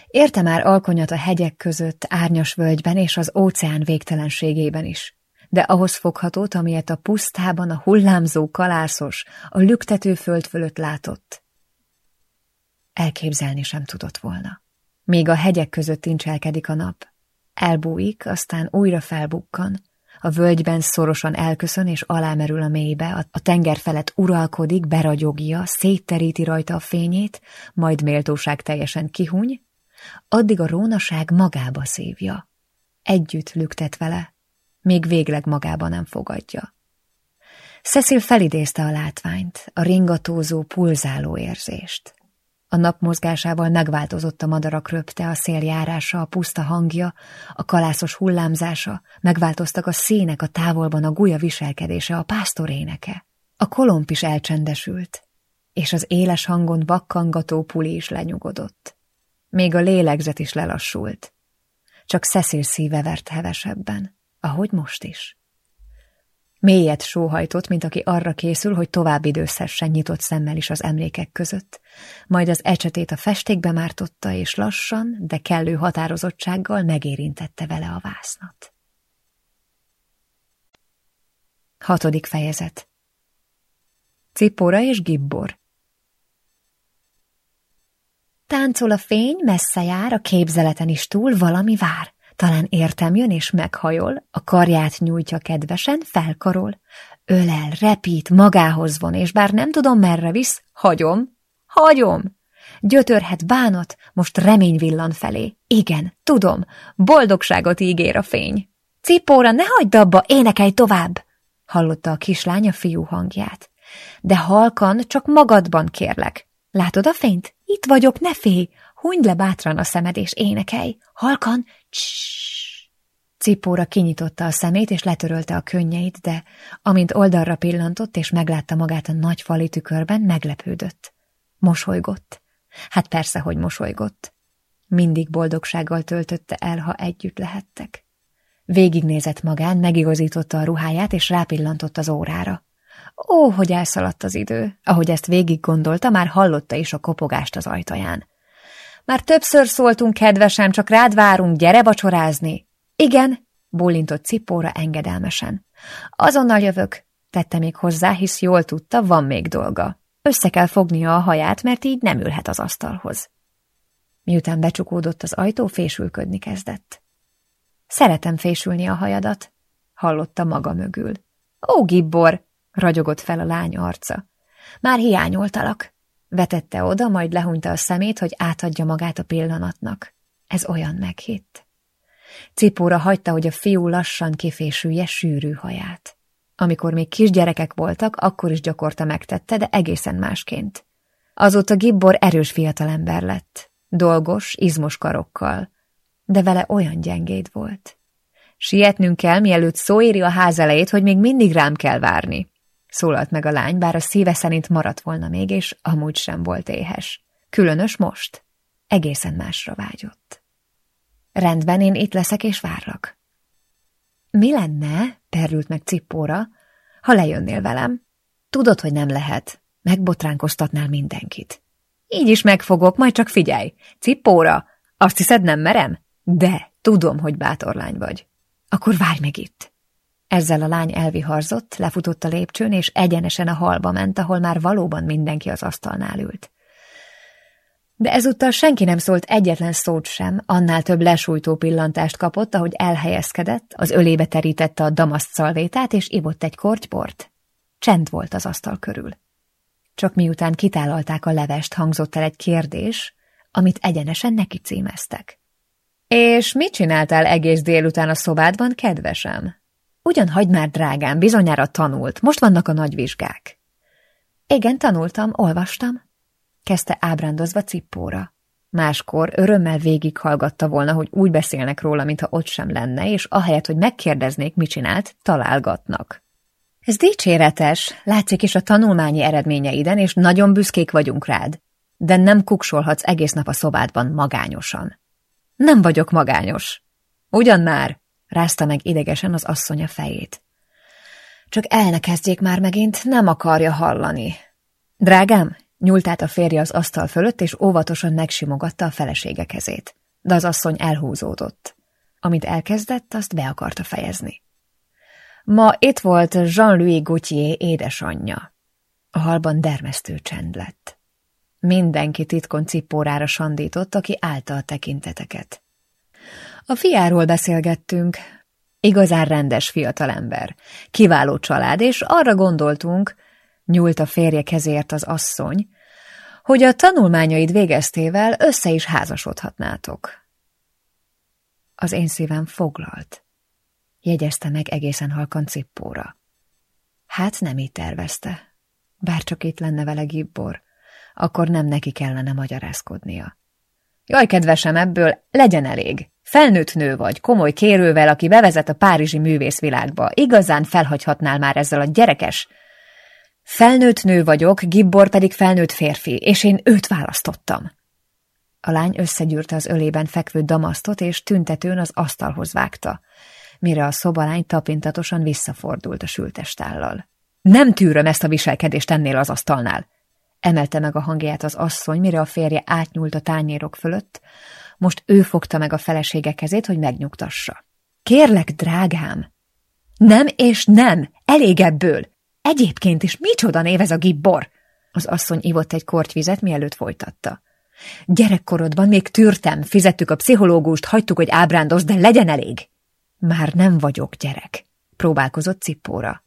Érte már alkonyat a hegyek között, árnyas völgyben és az óceán végtelenségében is, de ahhoz foghatót, amilyet a pusztában a hullámzó kalászos, a lüktető föld fölött látott. Elképzelni sem tudott volna. Még a hegyek között incselkedik a nap, Elbújik, aztán újra felbukkan. A völgyben szorosan elköszön és alámerül a mélybe, a tenger felett uralkodik, beragyogja, szétteríti rajta a fényét, majd méltóság teljesen kihuny, addig a rónaság magába szívja. Együtt lüktet vele, még végleg magába nem fogadja. Cecil felidézte a látványt, a ringatózó, pulzáló érzést. A nap mozgásával megváltozott a madarak röpte, a széljárása, a puszta hangja, a kalászos hullámzása, megváltoztak a színek a távolban, a gulya viselkedése, a pásztor éneke. A kolomp is elcsendesült, és az éles hangon vakkangató puli is lenyugodott. Még a lélegzet is lelassult. Csak Cecil szíve vert hevesebben, ahogy most is. Mélyet sóhajtott, mint aki arra készül, hogy tovább időszessen nyitott szemmel is az emlékek között, majd az ecsetét a festékbe mártotta, és lassan, de kellő határozottsággal megérintette vele a vásznat. Hatodik fejezet Cipora és Gibbor Táncol a fény, messze jár, a képzeleten is túl valami vár. Talán értem jön és meghajol, a karját nyújtja kedvesen, felkarol. Ölel, repít, magához von, és bár nem tudom merre visz, hagyom, hagyom. Gyötörhet bánat, most remény villan felé. Igen, tudom, boldogságot ígér a fény. Cipóra, ne hagyd abba, énekelj tovább! Hallotta a kislány a fiú hangját. De halkan, csak magadban kérlek. Látod a fényt? Itt vagyok, ne félj! Hunyd le bátran a szemed és énekelj. Halkan! Cipóra kinyitotta a szemét, és letörölte a könnyeit, de amint oldalra pillantott, és meglátta magát a nagy fali tükörben, meglepődött. Mosolygott. Hát persze, hogy mosolygott. Mindig boldogsággal töltötte el, ha együtt lehettek. Végignézett magán, megigazította a ruháját, és rápillantott az órára. Ó, hogy elszaladt az idő! Ahogy ezt végig gondolta, már hallotta is a kopogást az ajtaján. Már többször szóltunk, kedvesem, csak rád várunk, gyere vacsorázni. Igen, bólintott Cipóra engedelmesen. Azonnal jövök, tette még hozzá, hisz jól tudta, van még dolga. Össze kell fognia a haját, mert így nem ülhet az asztalhoz. Miután becsukódott az ajtó, fésülködni kezdett. Szeretem fésülni a hajadat, hallotta maga mögül. Ó, Gibbor, ragyogott fel a lány arca. Már hiányoltalak. Vetette oda, majd lehúnyta a szemét, hogy átadja magát a pillanatnak. Ez olyan meghitt. Cipóra hagyta, hogy a fiú lassan kifésülje sűrű haját. Amikor még kisgyerekek voltak, akkor is gyakorta megtette, de egészen másként. Azóta Gibbor erős fiatalember lett, dolgos, izmos karokkal, de vele olyan gyengéd volt. Sietnünk kell, mielőtt szó éri a ház elejét, hogy még mindig rám kell várni szólalt meg a lány, bár a szíve szerint maradt volna még, és amúgy sem volt éhes. Különös most. Egészen másra vágyott. Rendben, én itt leszek és várlak. Mi lenne, perült meg Cippóra, ha lejönnél velem? Tudod, hogy nem lehet. Megbotránkoztatnál mindenkit. Így is megfogok, majd csak figyelj. Cippóra, azt hiszed nem merem? De, tudom, hogy bátor lány vagy. Akkor várj meg itt. Ezzel a lány elviharzott, lefutott a lépcsőn, és egyenesen a halba ment, ahol már valóban mindenki az asztalnál ült. De ezúttal senki nem szólt egyetlen szót sem, annál több lesújtó pillantást kapott, ahogy elhelyezkedett, az ölébe terítette a damaszt szalvétát, és ivott egy kortyport. Csend volt az asztal körül. Csak miután kitálalták a levest, hangzott el egy kérdés, amit egyenesen neki címeztek. És mit csináltál egész délután a szobádban, kedvesem? Ugyan hagyd már, drágám, bizonyára tanult, most vannak a nagy vizsgák. Igen, tanultam, olvastam, kezdte ábrándozva cippóra. Máskor örömmel végighallgatta volna, hogy úgy beszélnek róla, mintha ott sem lenne, és ahelyett, hogy megkérdeznék, mit csinált, találgatnak. Ez dicséretes, látszik is a tanulmányi eredményeiden, és nagyon büszkék vagyunk rád. De nem kuksolhatsz egész nap a szobádban magányosan. Nem vagyok magányos. Ugyan már, rázta meg idegesen az asszonya fejét. Csak el ne kezdjék már megint, nem akarja hallani. Drágám, nyúlt át a férje az asztal fölött, és óvatosan megsimogatta a felesége kezét. De az asszony elhúzódott. Amit elkezdett, azt be akarta fejezni. Ma itt volt Jean-Louis Gauthier édesanyja. A halban dermesztő csend lett. Mindenki titkon cippórára sandított, aki állta a tekinteteket. A fiáról beszélgettünk. Igazán rendes fiatalember. Kiváló család, és arra gondoltunk, nyúlt a férje kezért az asszony, hogy a tanulmányaid végeztével össze is házasodhatnátok. Az én szívem foglalt jegyezte meg egészen halkan cippóra. Hát nem így tervezte. Bár csak itt lenne vele Gibbor, akkor nem neki kellene magyarázkodnia. Jaj, kedvesem, ebből legyen elég. Felnőtt nő vagy, komoly kérővel, aki bevezet a párizsi művészvilágba. Igazán felhagyhatnál már ezzel a gyerekes. Felnőtt nő vagyok, Gibbor pedig felnőtt férfi, és én őt választottam. A lány összegyűrte az ölében fekvő damasztot, és tüntetőn az asztalhoz vágta mire a szobalány tapintatosan visszafordult a sültestállal. Nem tűröm ezt a viselkedést ennél az asztalnál! Emelte meg a hangját az asszony, mire a férje átnyúlt a tányérok fölött, most ő fogta meg a felesége kezét, hogy megnyugtassa. Kérlek, drágám! Nem és nem! Elég ebből! Egyébként is micsoda név ez a gibbor! Az asszony ivott egy kortyvizet, mielőtt folytatta. Gyerekkorodban még tűrtem, fizettük a pszichológust, hagytuk, hogy ábrándoz, de legyen elég! Már nem vagyok gyerek, próbálkozott Cippóra.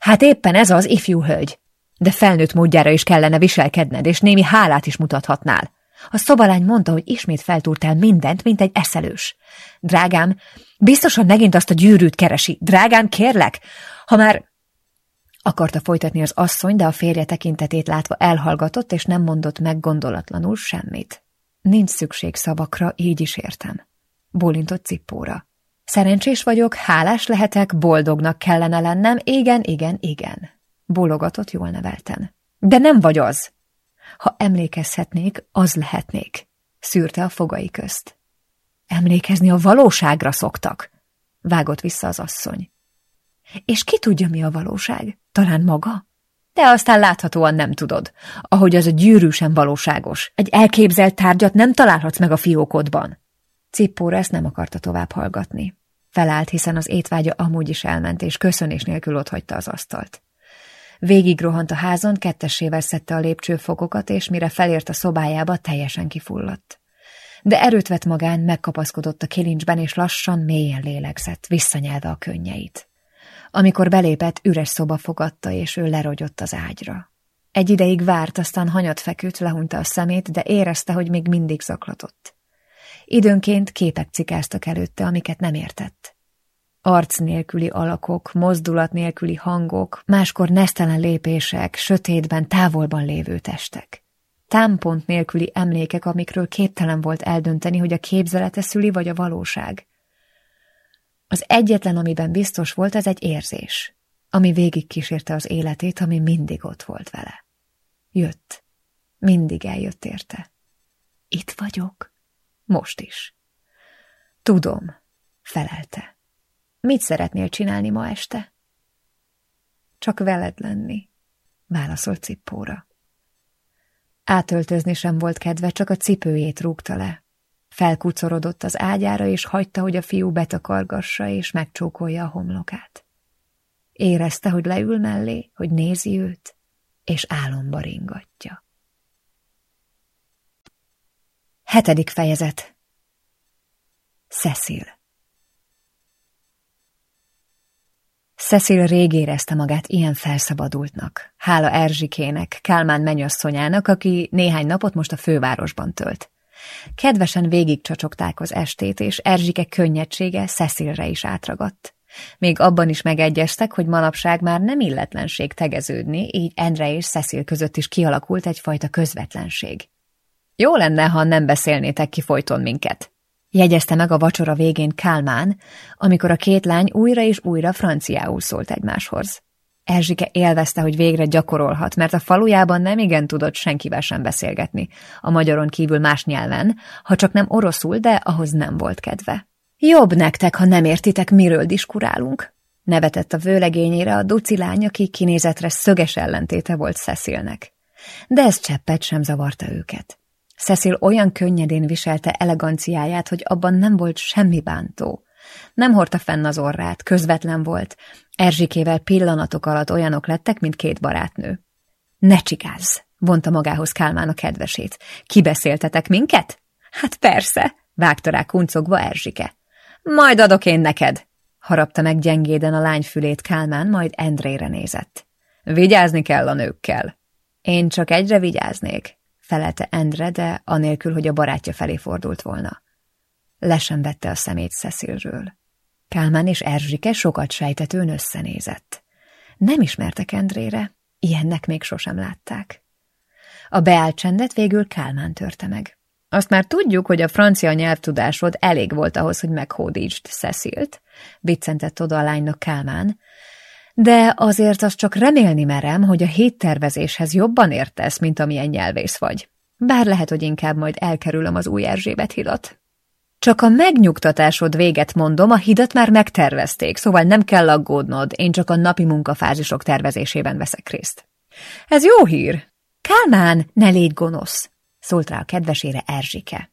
Hát éppen ez az ifjú hölgy. De felnőtt módjára is kellene viselkedned, és némi hálát is mutathatnál. A szobalány mondta, hogy ismét feltúrtál mindent, mint egy eszelős. Drágám, biztosan megint azt a gyűrűt keresi. Drágám, kérlek, ha már... Akarta folytatni az asszony, de a férje tekintetét látva elhallgatott, és nem mondott meg gondolatlanul semmit. Nincs szükség szavakra, így is értem. Bólintott cippóra. Szerencsés vagyok, hálás lehetek, boldognak kellene lennem, igen, igen, igen. Bólogatott jól nevelten. De nem vagy az. Ha emlékezhetnék, az lehetnék. Szűrte a fogai közt. Emlékezni a valóságra szoktak, vágott vissza az asszony. És ki tudja, mi a valóság? Talán maga? De aztán láthatóan nem tudod. Ahogy az a gyűrű sem valóságos. Egy elképzelt tárgyat nem találhatsz meg a fiókodban. Cippóra ezt nem akarta tovább hallgatni. Felállt, hiszen az étvágya amúgy is elment, és köszönés nélkül otthagyta az asztalt. Végig rohant a házon, kettessével szedte a lépcsőfokokat, és mire felért a szobájába, teljesen kifulladt. De erőt vett magán, megkapaszkodott a kilincsben, és lassan, mélyen lélegzett, visszanyelve a könnyeit. Amikor belépett, üres szoba fogadta, és ő lerogyott az ágyra. Egy ideig várt, aztán hanyat feküdt, lehunta a szemét, de érezte, hogy még mindig zaklatott. Időnként képek cikáztak előtte, amiket nem értett. Arc nélküli alakok, mozdulat nélküli hangok, máskor nesztelen lépések, sötétben, távolban lévő testek. Támpont nélküli emlékek, amikről képtelen volt eldönteni, hogy a képzelete szüli vagy a valóság. Az egyetlen, amiben biztos volt, ez egy érzés, ami végig kísérte az életét, ami mindig ott volt vele. Jött. Mindig eljött érte. Itt vagyok. Most is. Tudom, felelte. Mit szeretnél csinálni ma este? Csak veled lenni, válaszolt Cippóra. Átöltözni sem volt kedve, csak a cipőjét rúgta le. Felkucorodott az ágyára, és hagyta, hogy a fiú betakargassa és megcsókolja a homlokát. Érezte, hogy leül mellé, hogy nézi őt, és álomba ringatja. Hetedik fejezet Cecil Cecil rég érezte magát ilyen felszabadultnak. Hála Erzsikének, Kálmán menyasszonyának, aki néhány napot most a fővárosban tölt. Kedvesen végigcsacsogták az estét, és Erzsike könnyedsége Cecilre is átragadt. Még abban is megegyeztek, hogy manapság már nem illetlenség tegeződni, így Endre és Cecil között is kialakult egyfajta közvetlenség. Jó lenne, ha nem beszélnétek ki folyton minket, jegyezte meg a vacsora végén Kálmán, amikor a két lány újra és újra franciául szólt egymáshoz. Erzsike élvezte, hogy végre gyakorolhat, mert a falujában nem igen tudott senkivel sem beszélgetni, a magyaron kívül más nyelven, ha csak nem oroszul, de ahhoz nem volt kedve. Jobb nektek, ha nem értitek, miről diskurálunk, nevetett a vőlegényére a duci lány, aki kinézetre szöges ellentéte volt Cecilnek. De ez cseppet sem zavarta őket. Cecil olyan könnyedén viselte eleganciáját, hogy abban nem volt semmi bántó. Nem hordta fenn az orrát, közvetlen volt. Erzsikével pillanatok alatt olyanok lettek, mint két barátnő. Ne csigázz, vonta magához Kálmán a kedvesét. Kibeszéltetek minket? Hát persze, vágta rá kuncogva Erzsike. Majd adok én neked, harapta meg gyengéden a lány fülét Kálmán, majd Endrére nézett. Vigyázni kell a nőkkel. Én csak egyre vigyáznék, felelte Endre, de anélkül, hogy a barátja felé fordult volna. Le sem vette a szemét Cecilről. Kálmán és Erzsike sokat sejtetőn összenézett. Nem ismertek Endrére, ilyennek még sosem látták. A beállt csendet végül Kálmán törte meg. Azt már tudjuk, hogy a francia nyelvtudásod elég volt ahhoz, hogy meghódítsd Cecilt, viccentett oda a lánynak Kálmán, de azért azt csak remélni merem, hogy a héttervezéshez jobban értesz, mint amilyen nyelvész vagy. Bár lehet, hogy inkább majd elkerülöm az új Erzsébet hidat. Csak a megnyugtatásod véget mondom, a hidat már megtervezték, szóval nem kell aggódnod, én csak a napi munkafázisok tervezésében veszek részt. Ez jó hír! Kálmán, ne légy gonosz! szólt rá a kedvesére Erzsike.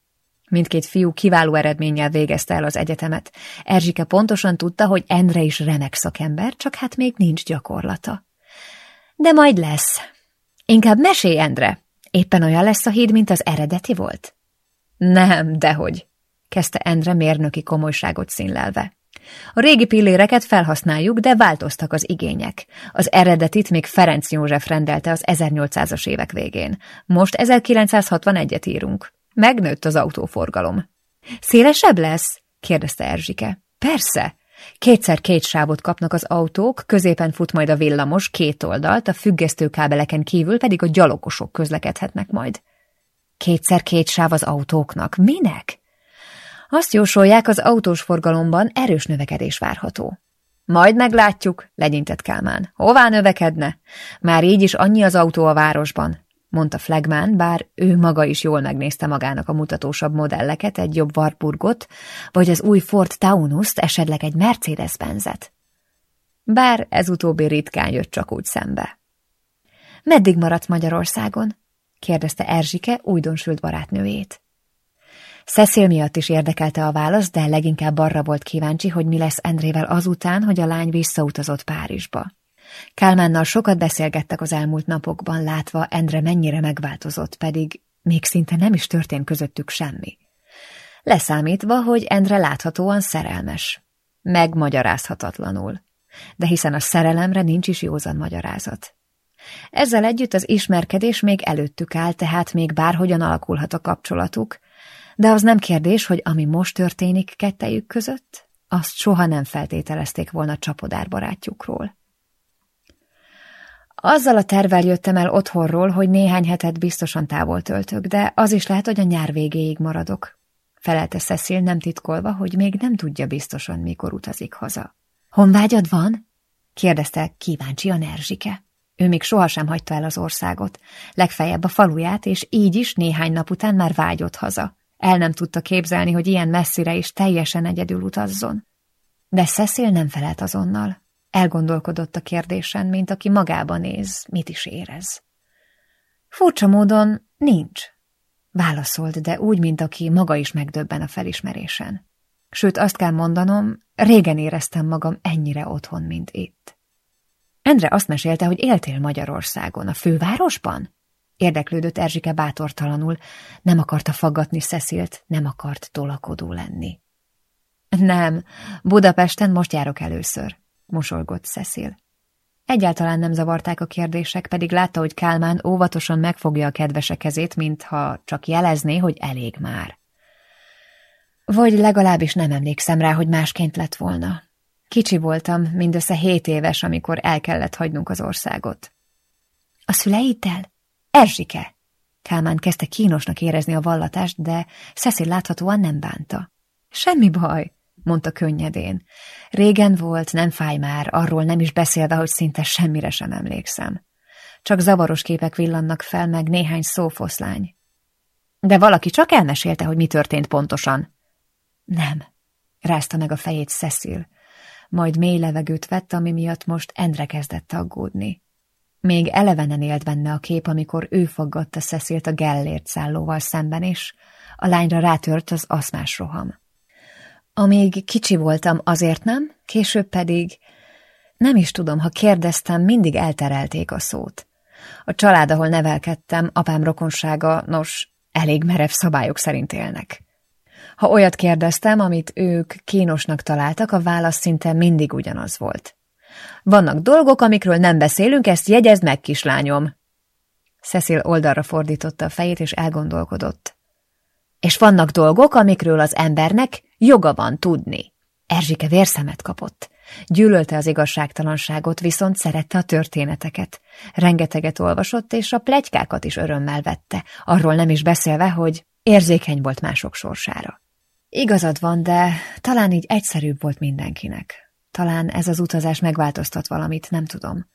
Mindkét fiú kiváló eredménnyel végezte el az egyetemet. Erzsike pontosan tudta, hogy Endre is remek szakember, csak hát még nincs gyakorlata. De majd lesz. Inkább mesélj, Endre. Éppen olyan lesz a híd, mint az eredeti volt? Nem, dehogy, kezdte Endre mérnöki komolyságot színlelve. A régi pilléreket felhasználjuk, de változtak az igények. Az eredetit még Ferenc József rendelte az 1800-as évek végén. Most 1961-et írunk. Megnőtt az autóforgalom. Szélesebb lesz? kérdezte Erzsike. Persze. Kétszer két sávot kapnak az autók, középen fut majd a villamos két oldalt, a függesztőkábeleken kívül pedig a gyalogosok közlekedhetnek majd. Kétszer két sáv az autóknak. Minek? Azt jósolják, az autós forgalomban erős növekedés várható. Majd meglátjuk, legyintett Kálmán. Hová növekedne? Már így is annyi az autó a városban mondta Flegmán, bár ő maga is jól megnézte magának a mutatósabb modelleket, egy jobb Warburgot, vagy az új Ford Taunust, esetleg egy Mercedes-Benzet. Bár ez utóbbi ritkán jött csak úgy szembe. Meddig maradt Magyarországon? kérdezte Erzsike újdonsült barátnőjét. Cecil miatt is érdekelte a válasz, de leginkább arra volt kíváncsi, hogy mi lesz Endrével azután, hogy a lány visszautazott Párizsba. Kálmánnal sokat beszélgettek az elmúlt napokban, látva Endre mennyire megváltozott, pedig még szinte nem is történt közöttük semmi. Leszámítva, hogy Endre láthatóan szerelmes. Megmagyarázhatatlanul. De hiszen a szerelemre nincs is józan magyarázat. Ezzel együtt az ismerkedés még előttük áll, tehát még bárhogyan alakulhat a kapcsolatuk, de az nem kérdés, hogy ami most történik kettejük között, azt soha nem feltételezték volna csapodár barátjukról. Azzal a tervel jöttem el otthonról, hogy néhány hetet biztosan távol töltök, de az is lehet, hogy a nyár végéig maradok. Felelte Cecil nem titkolva, hogy még nem tudja biztosan, mikor utazik haza. Honvágyad van? kérdezte kíváncsian Erzsike. Ő még sohasem hagyta el az országot, legfeljebb a faluját, és így is néhány nap után már vágyott haza. El nem tudta képzelni, hogy ilyen messzire is teljesen egyedül utazzon. De Cecil nem felelt azonnal. Elgondolkodott a kérdésen, mint aki magába néz, mit is érez. Furcsa módon nincs, válaszolt, de úgy, mint aki maga is megdöbben a felismerésen. Sőt, azt kell mondanom, régen éreztem magam ennyire otthon, mint itt. Endre azt mesélte, hogy éltél Magyarországon, a fővárosban? Érdeklődött Erzsike bátortalanul, nem akarta faggatni Cecilt, nem akart tolakodó lenni. Nem, Budapesten most járok először, mosolygott Cecil. Egyáltalán nem zavarták a kérdések, pedig látta, hogy Kálmán óvatosan megfogja a kedvese kezét, mintha csak jelezné, hogy elég már. Vagy legalábbis nem emlékszem rá, hogy másként lett volna. Kicsi voltam, mindössze hét éves, amikor el kellett hagynunk az országot. A szüleiddel? Erzsike! Kálmán kezdte kínosnak érezni a vallatást, de Cecil láthatóan nem bánta. Semmi baj, mondta könnyedén. Régen volt, nem fáj már, arról nem is beszélve, hogy szinte semmire sem emlékszem. Csak zavaros képek villannak fel, meg néhány szófoszlány. De valaki csak elmesélte, hogy mi történt pontosan. Nem, rázta meg a fejét Cecil, majd mély levegőt vett, ami miatt most Endre kezdett aggódni. Még elevenen élt benne a kép, amikor ő foggatta Cecilt a Gellért szállóval szemben, és a lányra rátört az aszmás roham. Amíg kicsi voltam, azért nem, később pedig... Nem is tudom, ha kérdeztem, mindig elterelték a szót. A család, ahol nevelkedtem, apám rokonsága, nos, elég merev szabályok szerint élnek. Ha olyat kérdeztem, amit ők kínosnak találtak, a válasz szinte mindig ugyanaz volt. Vannak dolgok, amikről nem beszélünk, ezt jegyezd meg, kislányom. Cecil oldalra fordította a fejét, és elgondolkodott. És vannak dolgok, amikről az embernek joga van tudni. Erzsike vérszemet kapott. Gyűlölte az igazságtalanságot, viszont szerette a történeteket. Rengeteget olvasott, és a plegykákat is örömmel vette, arról nem is beszélve, hogy érzékeny volt mások sorsára. Igazad van, de talán így egyszerűbb volt mindenkinek. Talán ez az utazás megváltoztat valamit, nem tudom.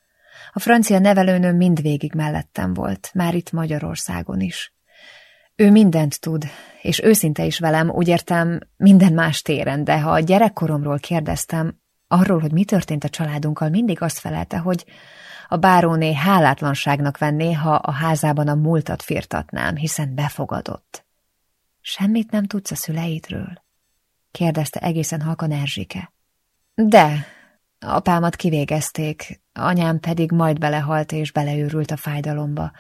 A francia nevelőnőm mindvégig mellettem volt, már itt Magyarországon is. Ő mindent tud, és őszinte is velem, úgy értem, minden más téren, de ha a gyerekkoromról kérdeztem, arról, hogy mi történt a családunkkal, mindig azt felelte, hogy a báróné hálátlanságnak venné, ha a házában a múltat firtatnám, hiszen befogadott. Semmit nem tudsz a szüleidről? kérdezte egészen halkan Erzsike. De, apámat kivégezték, anyám pedig majd belehalt és beleőrült a fájdalomba.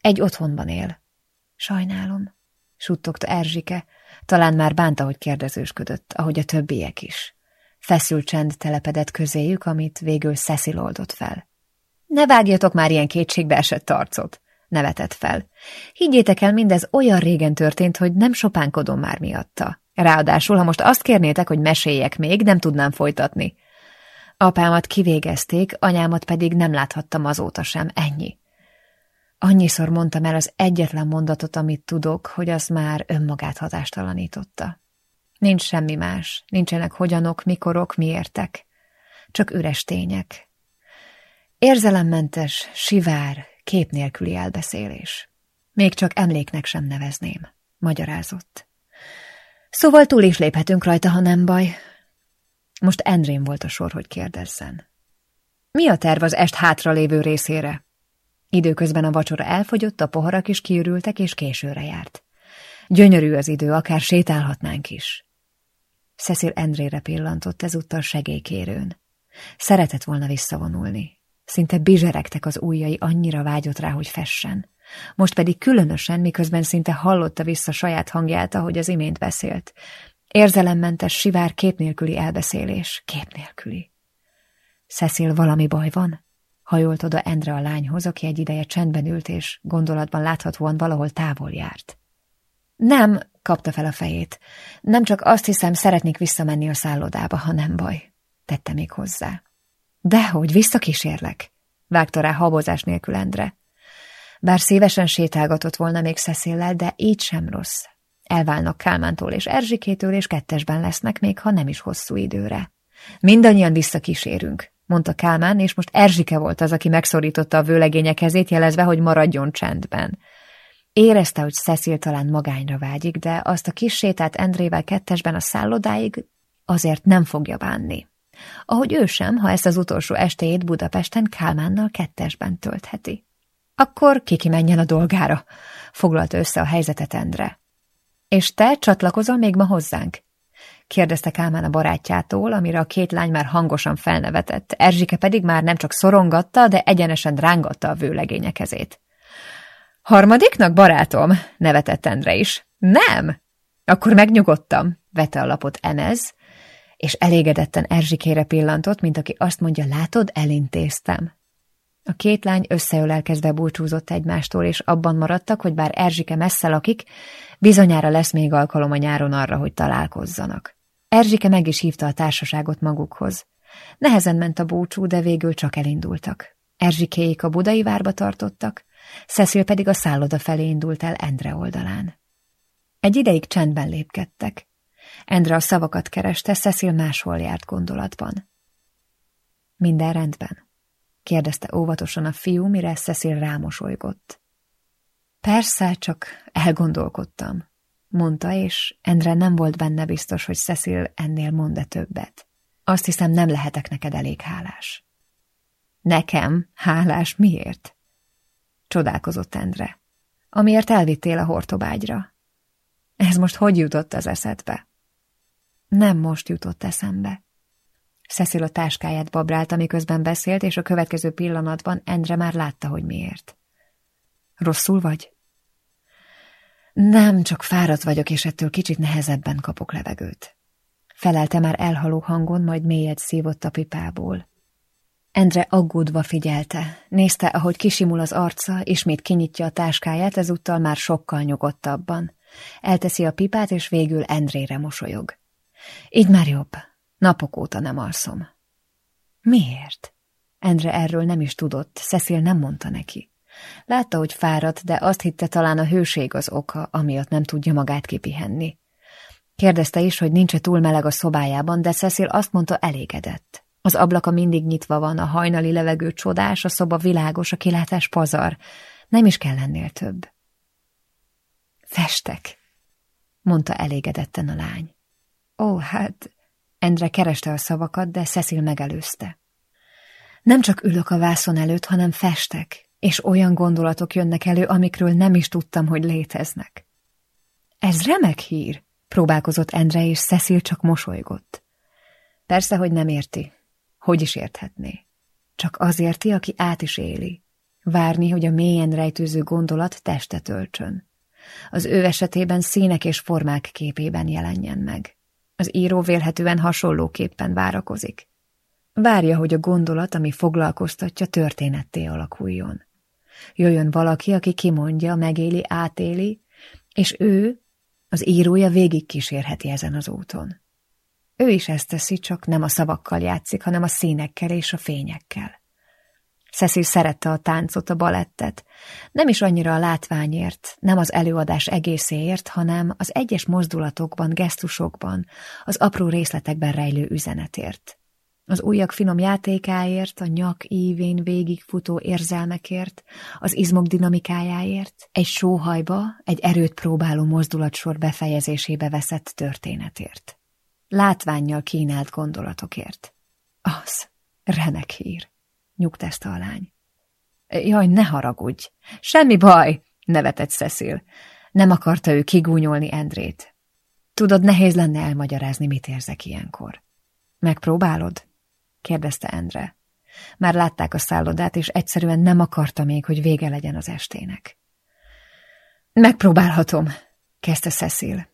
Egy otthonban él. Sajnálom, suttogta Erzsike, talán már bánta, hogy kérdezősködött, ahogy a többiek is. Feszült csend telepedett közéjük, amit végül Cecil oldott fel. Ne vágjatok már ilyen kétségbe esett arcot, nevetett fel. Higgyétek el, mindez olyan régen történt, hogy nem sopánkodom már miatta. Ráadásul, ha most azt kérnétek, hogy meséljek még, nem tudnám folytatni. Apámat kivégezték, anyámat pedig nem láthattam azóta sem, ennyi. Annyiszor mondtam el az egyetlen mondatot, amit tudok, hogy az már önmagát hatástalanította. Nincs semmi más, nincsenek hogyanok, mikorok, miértek. Csak üres tények. Érzelemmentes, sivár, kép nélküli elbeszélés. Még csak emléknek sem nevezném, magyarázott. Szóval túl is léphetünk rajta, ha nem baj. Most Endrén volt a sor, hogy kérdezzen. Mi a terv az est hátralévő részére? Időközben a vacsora elfogyott, a poharak is kiürültek, és későre járt. Gyönyörű az idő, akár sétálhatnánk is. Cecil Endrére pillantott ezúttal segélykérőn. Szeretett volna visszavonulni. Szinte bizseregtek az ujjai, annyira vágyott rá, hogy fessen. Most pedig különösen, miközben szinte hallotta vissza saját hangját, ahogy az imént beszélt. Érzelemmentes, sivár, kép nélküli elbeszélés. Kép nélküli. Cecil, valami baj van? Hajolt oda Endre a lányhoz, aki egy ideje csendben ült, és gondolatban láthatóan valahol távol járt. Nem, kapta fel a fejét. Nem csak azt hiszem, szeretnék visszamenni a szállodába, ha nem baj. Tette még hozzá. Dehogy, visszakísérlek, vágta rá habozás nélkül Endre. Bár szívesen sétálgatott volna még Szeszéllel, de így sem rossz. Elválnak Kálmántól és Erzsikétől, és kettesben lesznek, még ha nem is hosszú időre. Mindannyian visszakísérünk, mondta Kálmán, és most Erzsike volt az, aki megszorította a vőlegénye kezét, jelezve, hogy maradjon csendben. Érezte, hogy Cecil talán magányra vágyik, de azt a kis sétát Endrével kettesben a szállodáig azért nem fogja bánni. Ahogy ő sem, ha ezt az utolsó estéjét Budapesten Kálmánnal kettesben töltheti. Akkor kiki menjen a dolgára, foglalta össze a helyzetet Endre. És te csatlakozol még ma hozzánk? Kérdezte Kálmán a barátjától, amire a két lány már hangosan felnevetett, Erzsike pedig már nem csak szorongatta, de egyenesen rángatta a vőlegénye kezét. Harmadiknak, barátom? nevetett Endre is. Nem? Akkor megnyugodtam, vette a lapot Emez, és elégedetten Erzsikére pillantott, mint aki azt mondja, látod, elintéztem. A két lány összeölelkezve búcsúzott egymástól, és abban maradtak, hogy bár Erzsike messze lakik, bizonyára lesz még alkalom a nyáron arra, hogy találkozzanak. Erzsike meg is hívta a társaságot magukhoz. Nehezen ment a búcsú, de végül csak elindultak. Erzsikéik a budai várba tartottak, Cecil pedig a szálloda felé indult el Endre oldalán. Egy ideig csendben lépkedtek. Endre a szavakat kereste, Cecil máshol járt gondolatban. Minden rendben? kérdezte óvatosan a fiú, mire Cecil rámosolygott. Persze, csak elgondolkodtam, mondta, és Endre nem volt benne biztos, hogy Cecil ennél mond-e többet. Azt hiszem, nem lehetek neked elég hálás. Nekem? Hálás miért? Csodálkozott Endre. Amiért elvittél a hortobágyra. Ez most hogy jutott az eszedbe? Nem most jutott eszembe. Cecil a táskáját babrálta, miközben beszélt, és a következő pillanatban Endre már látta, hogy miért. Rosszul vagy? Nem, csak fáradt vagyok, és ettől kicsit nehezebben kapok levegőt. Felelte már elhaló hangon, majd mélyet szívott a pipából. Endre aggódva figyelte. Nézte, ahogy kisimul az arca, ismét kinyitja a táskáját, ezúttal már sokkal nyugodtabban. Elteszi a pipát, és végül Endrére mosolyog. Így már jobb. Napok óta nem alszom. Miért? Endre erről nem is tudott, Cecil nem mondta neki. Látta, hogy fáradt, de azt hitte talán a hőség az oka, amiatt nem tudja magát kipihenni. Kérdezte is, hogy nincs-e túl meleg a szobájában, de Cecil azt mondta elégedett. Az ablaka mindig nyitva van, a hajnali levegő csodás, a szoba világos, a kilátás pazar. Nem is kell ennél több. Festek, mondta elégedetten a lány. Ó, hát, Endre kereste a szavakat, de Cecil megelőzte. Nem csak ülök a vászon előtt, hanem festek, és olyan gondolatok jönnek elő, amikről nem is tudtam, hogy léteznek. Ez remek hír, próbálkozott Endre, és Cecil csak mosolygott. Persze, hogy nem érti. Hogy is érthetné? Csak az érti, aki át is éli. Várni, hogy a mélyen rejtőző gondolat testet öltsön. Az ő esetében színek és formák képében jelenjen meg. Az író vélhetően hasonlóképpen várakozik. Várja, hogy a gondolat, ami foglalkoztatja, történetté alakuljon. Jöjjön valaki, aki kimondja, megéli, átéli, és ő, az írója végig kísérheti ezen az úton. Ő is ezt teszi, csak nem a szavakkal játszik, hanem a színekkel és a fényekkel. Cecil szerette a táncot, a balettet. Nem is annyira a látványért, nem az előadás egészéért, hanem az egyes mozdulatokban, gesztusokban, az apró részletekben rejlő üzenetért. Az újak finom játékáért, a nyak ívén végigfutó érzelmekért, az izmok dinamikájáért, egy sóhajba, egy erőt próbáló mozdulatsor befejezésébe veszett történetért. Látványjal kínált gondolatokért. Az, remek hír nyugtázta a lány. Jaj, ne haragudj! Semmi baj, nevetett Cecil. Nem akarta ő kigúnyolni Endrét. Tudod, nehéz lenne elmagyarázni, mit érzek ilyenkor. Megpróbálod? Kérdezte Endre. Már látták a szállodát, és egyszerűen nem akarta még, hogy vége legyen az estének. Megpróbálhatom, kezdte Cecil.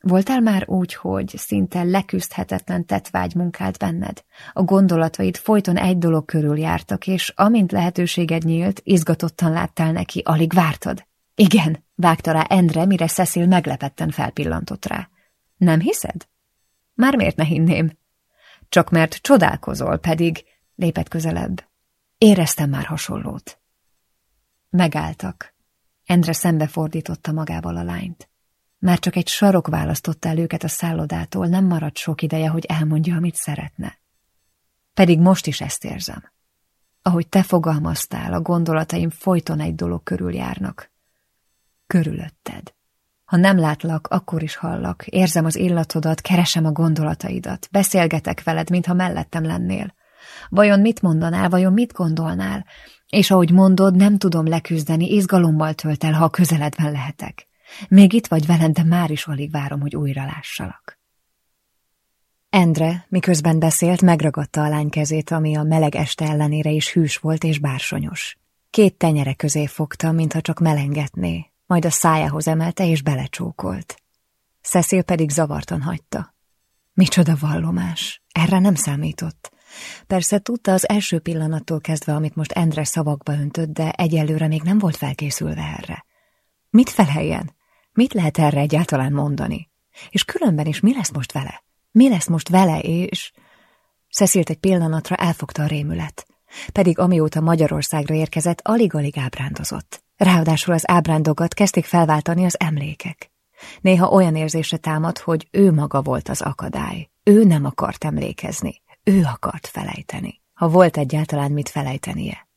Voltál már úgy, hogy szinte leküzdhetetlen tetvágy munkált benned? A gondolataid folyton egy dolog körül jártak, és amint lehetőséged nyílt, izgatottan láttál neki, alig vártad. Igen, vágta rá Endre, mire Cecil meglepetten felpillantott rá. Nem hiszed? Már miért ne hinném? Csak mert csodálkozol, pedig lépett közelebb. Éreztem már hasonlót. Megálltak. Endre szembefordította magával a lányt. Már csak egy sarok választotta el őket a szállodától, nem maradt sok ideje, hogy elmondja, amit szeretne. Pedig most is ezt érzem. Ahogy te fogalmaztál, a gondolataim folyton egy dolog körül járnak. Körülötted. Ha nem látlak, akkor is hallak, érzem az illatodat, keresem a gondolataidat, beszélgetek veled, mintha mellettem lennél. Vajon mit mondanál, vajon mit gondolnál? És ahogy mondod, nem tudom leküzdeni, izgalommal tölt el, ha a közeledben lehetek. Még itt vagy velem, de már is alig várom, hogy újra lássalak. Endre, miközben beszélt, megragadta a lány kezét, ami a meleg este ellenére is hűs volt és bársonyos. Két tenyere közé fogta, mintha csak melengetné, majd a szájához emelte és belecsókolt. Cecil pedig zavartan hagyta. Micsoda vallomás, erre nem számított. Persze tudta az első pillanattól kezdve, amit most Endre szavakba öntött, de egyelőre még nem volt felkészülve erre. Mit feleljen? Mit lehet erre egyáltalán mondani? És különben is mi lesz most vele? Mi lesz most vele, és... Cecilt egy pillanatra elfogta a rémület. Pedig amióta Magyarországra érkezett, alig-alig ábrándozott. Ráadásul az ábrándogat kezdték felváltani az emlékek. Néha olyan érzése támad, hogy ő maga volt az akadály. Ő nem akart emlékezni. Ő akart felejteni. Ha volt egyáltalán mit felejtenie.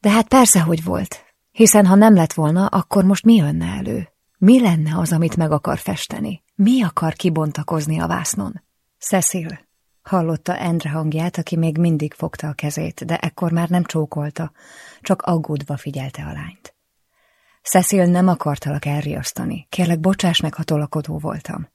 De hát persze, hogy volt. Hiszen ha nem lett volna, akkor most mi jönne elő? Mi lenne az, amit meg akar festeni? Mi akar kibontakozni a vásznon? Cecil, hallotta Endre hangját, aki még mindig fogta a kezét, de ekkor már nem csókolta, csak aggódva figyelte a lányt. Cecil nem akartalak elriasztani. Kérlek, bocsáss meg, ha tolakodó voltam.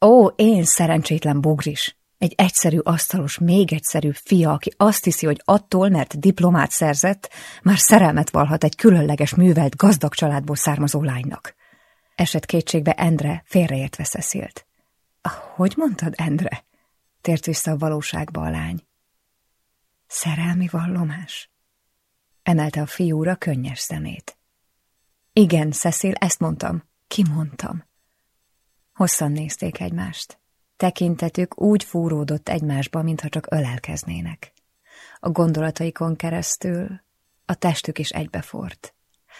Ó, én szerencsétlen bugris! Egy egyszerű asztalos, még egyszerű fia, aki azt hiszi, hogy attól, mert diplomát szerzett, már szerelmet valhat egy különleges, művelt, gazdag családból származó lánynak. Esett kétségbe Endre, félreértve Cecilt. Ah, hogy mondtad, Endre? Tért vissza a valóságba a lány. Szerelmi vallomás? Emelte a fiúra könnyes szemét. Igen, Cecil, ezt mondtam. Kimondtam. Hosszan nézték egymást. Tekintetük úgy fúródott egymásba, mintha csak ölelkeznének. A gondolataikon keresztül a testük is egybefort.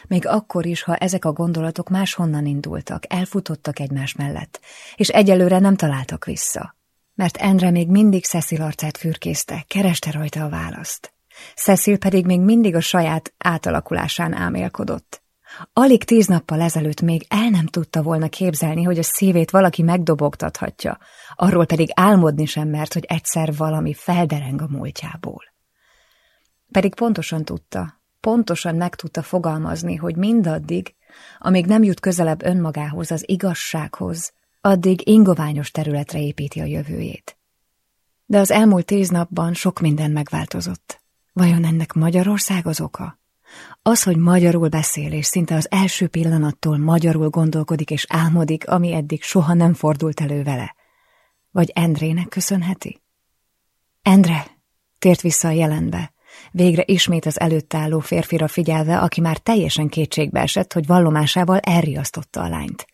Még akkor is, ha ezek a gondolatok máshonnan indultak, elfutottak egymás mellett, és egyelőre nem találtak vissza. Mert Endre még mindig Cecil arcát fürkészte, kereste rajta a választ. Cecil pedig még mindig a saját átalakulásán ámélkodott. Alig tíz nappal ezelőtt még el nem tudta volna képzelni, hogy a szívét valaki megdobogtathatja, arról pedig álmodni sem mert, hogy egyszer valami feldereng a múltjából. Pedig pontosan tudta, pontosan meg tudta fogalmazni, hogy mindaddig, amíg nem jut közelebb önmagához, az igazsághoz, addig ingoványos területre építi a jövőjét. De az elmúlt tíz napban sok minden megváltozott. Vajon ennek Magyarország az oka? Az, hogy magyarul beszél, és szinte az első pillanattól magyarul gondolkodik és álmodik, ami eddig soha nem fordult elő vele. Vagy Endrének köszönheti? Endre, tért vissza a jelenbe, végre ismét az előtt álló férfira figyelve, aki már teljesen kétségbe esett, hogy vallomásával elriasztotta a lányt.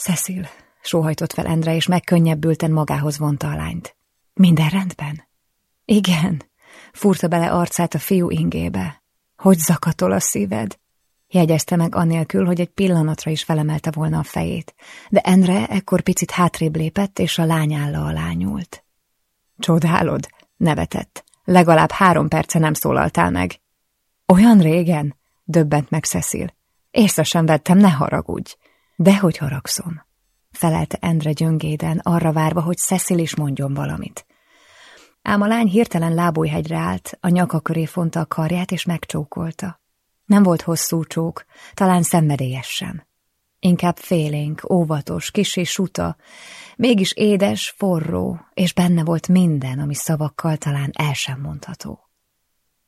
Cecil, sóhajtott fel Endre, és megkönnyebbülten magához vonta a lányt. Minden rendben? Igen, furta bele arcát a fiú ingébe. Hogy zakatol a szíved? Jegyezte meg anélkül, hogy egy pillanatra is felemelte volna a fejét, de Endre ekkor picit hátrébb lépett, és a lány álla alá nyúlt. Csodálod? nevetett. Legalább három perce nem szólaltál meg. Olyan régen? döbbent meg Cecil. Észre sem vettem, ne haragudj. Dehogy haragszom, felelte Endre gyöngéden, arra várva, hogy Cecil is mondjon valamit. Ám a lány hirtelen lábújhegyre állt, a nyaka köré fonta a karját és megcsókolta. Nem volt hosszú csók, talán szenvedélyes sem. Inkább félénk, óvatos, kis és suta, mégis édes, forró, és benne volt minden, ami szavakkal talán el sem mondható.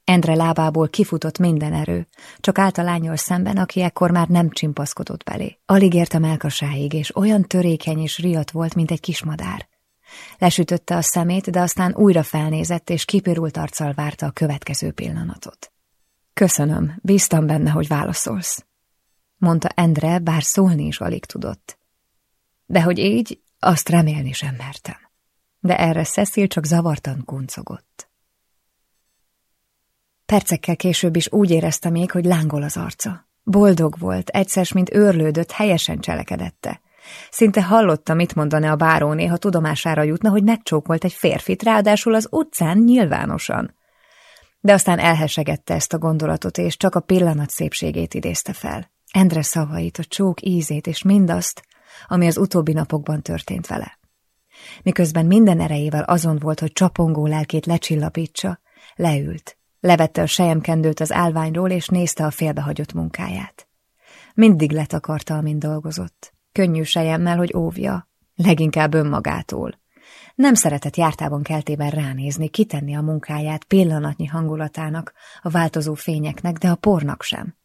Endre lábából kifutott minden erő, csak állt a lányol szemben, aki ekkor már nem csimpaszkodott belé. Alig ért a melkasáig, és olyan törékeny és riadt volt, mint egy kismadár. Lesütötte a szemét, de aztán újra felnézett, és kipirult arccal várta a következő pillanatot. Köszönöm, bíztam benne, hogy válaszolsz, mondta Endre, bár szólni is alig tudott. De hogy így, azt remélni sem mertem. De erre Cecil csak zavartan kuncogott. Percekkel később is úgy érezte még, hogy lángol az arca. Boldog volt, egyszer, mint őrlődött, helyesen cselekedette. Szinte hallotta, mit mondana a báróné, ha tudomására jutna, hogy megcsókolt egy férfit, ráadásul az utcán nyilvánosan. De aztán elhesegette ezt a gondolatot, és csak a pillanat szépségét idézte fel. Endre szavait, a csók ízét és mindazt, ami az utóbbi napokban történt vele. Miközben minden erejével azon volt, hogy csapongó lelkét lecsillapítsa, leült, levette a sejemkendőt az állványról, és nézte a félbehagyott munkáját. Mindig letakarta, amint dolgozott. Könnyű sejemmel, hogy óvja, leginkább önmagától. Nem szeretett jártában keltében ránézni, kitenni a munkáját pillanatnyi hangulatának, a változó fényeknek, de a pornak sem.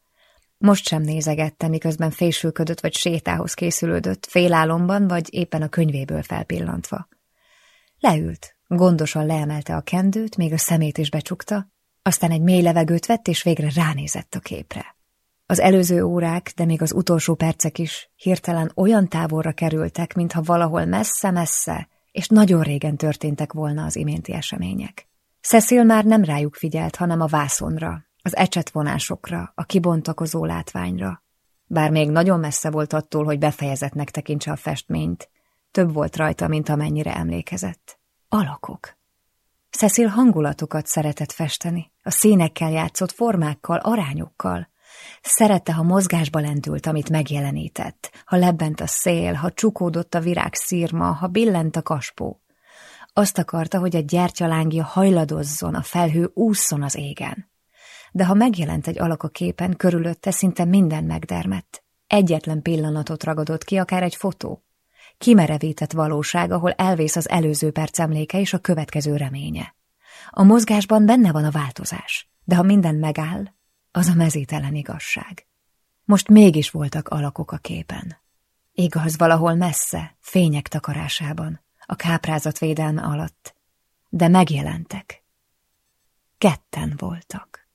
Most sem nézegette, miközben fésülködött vagy sétához készülődött, félálomban vagy éppen a könyvéből felpillantva. Leült, gondosan leemelte a kendőt, még a szemét is becsukta, aztán egy mély levegőt vett, és végre ránézett a képre. Az előző órák, de még az utolsó percek is hirtelen olyan távolra kerültek, mintha valahol messze-messze, és nagyon régen történtek volna az iménti események. Cecil már nem rájuk figyelt, hanem a vászonra, az ecsetvonásokra, a kibontakozó látványra. Bár még nagyon messze volt attól, hogy befejezetnek tekintse a festményt, több volt rajta, mint amennyire emlékezett. Alakok. Cecil hangulatokat szeretett festeni, a színekkel játszott formákkal, arányokkal. Szerette, ha mozgásba lendült, amit megjelenített, ha lebbent a szél, ha csukódott a virág szírma, ha billent a kaspó. Azt akarta, hogy a gyertyalángja hajladozzon, a felhő ússzon az égen de ha megjelent egy alak a képen, körülötte szinte minden megdermett. Egyetlen pillanatot ragadott ki, akár egy fotó. Kimerevített valóság, ahol elvész az előző perc emléke és a következő reménye. A mozgásban benne van a változás, de ha minden megáll, az a mezítelen igazság. Most mégis voltak alakok a képen. Igaz, valahol messze, fények takarásában, a káprázat védelme alatt, de megjelentek. Ketten voltak.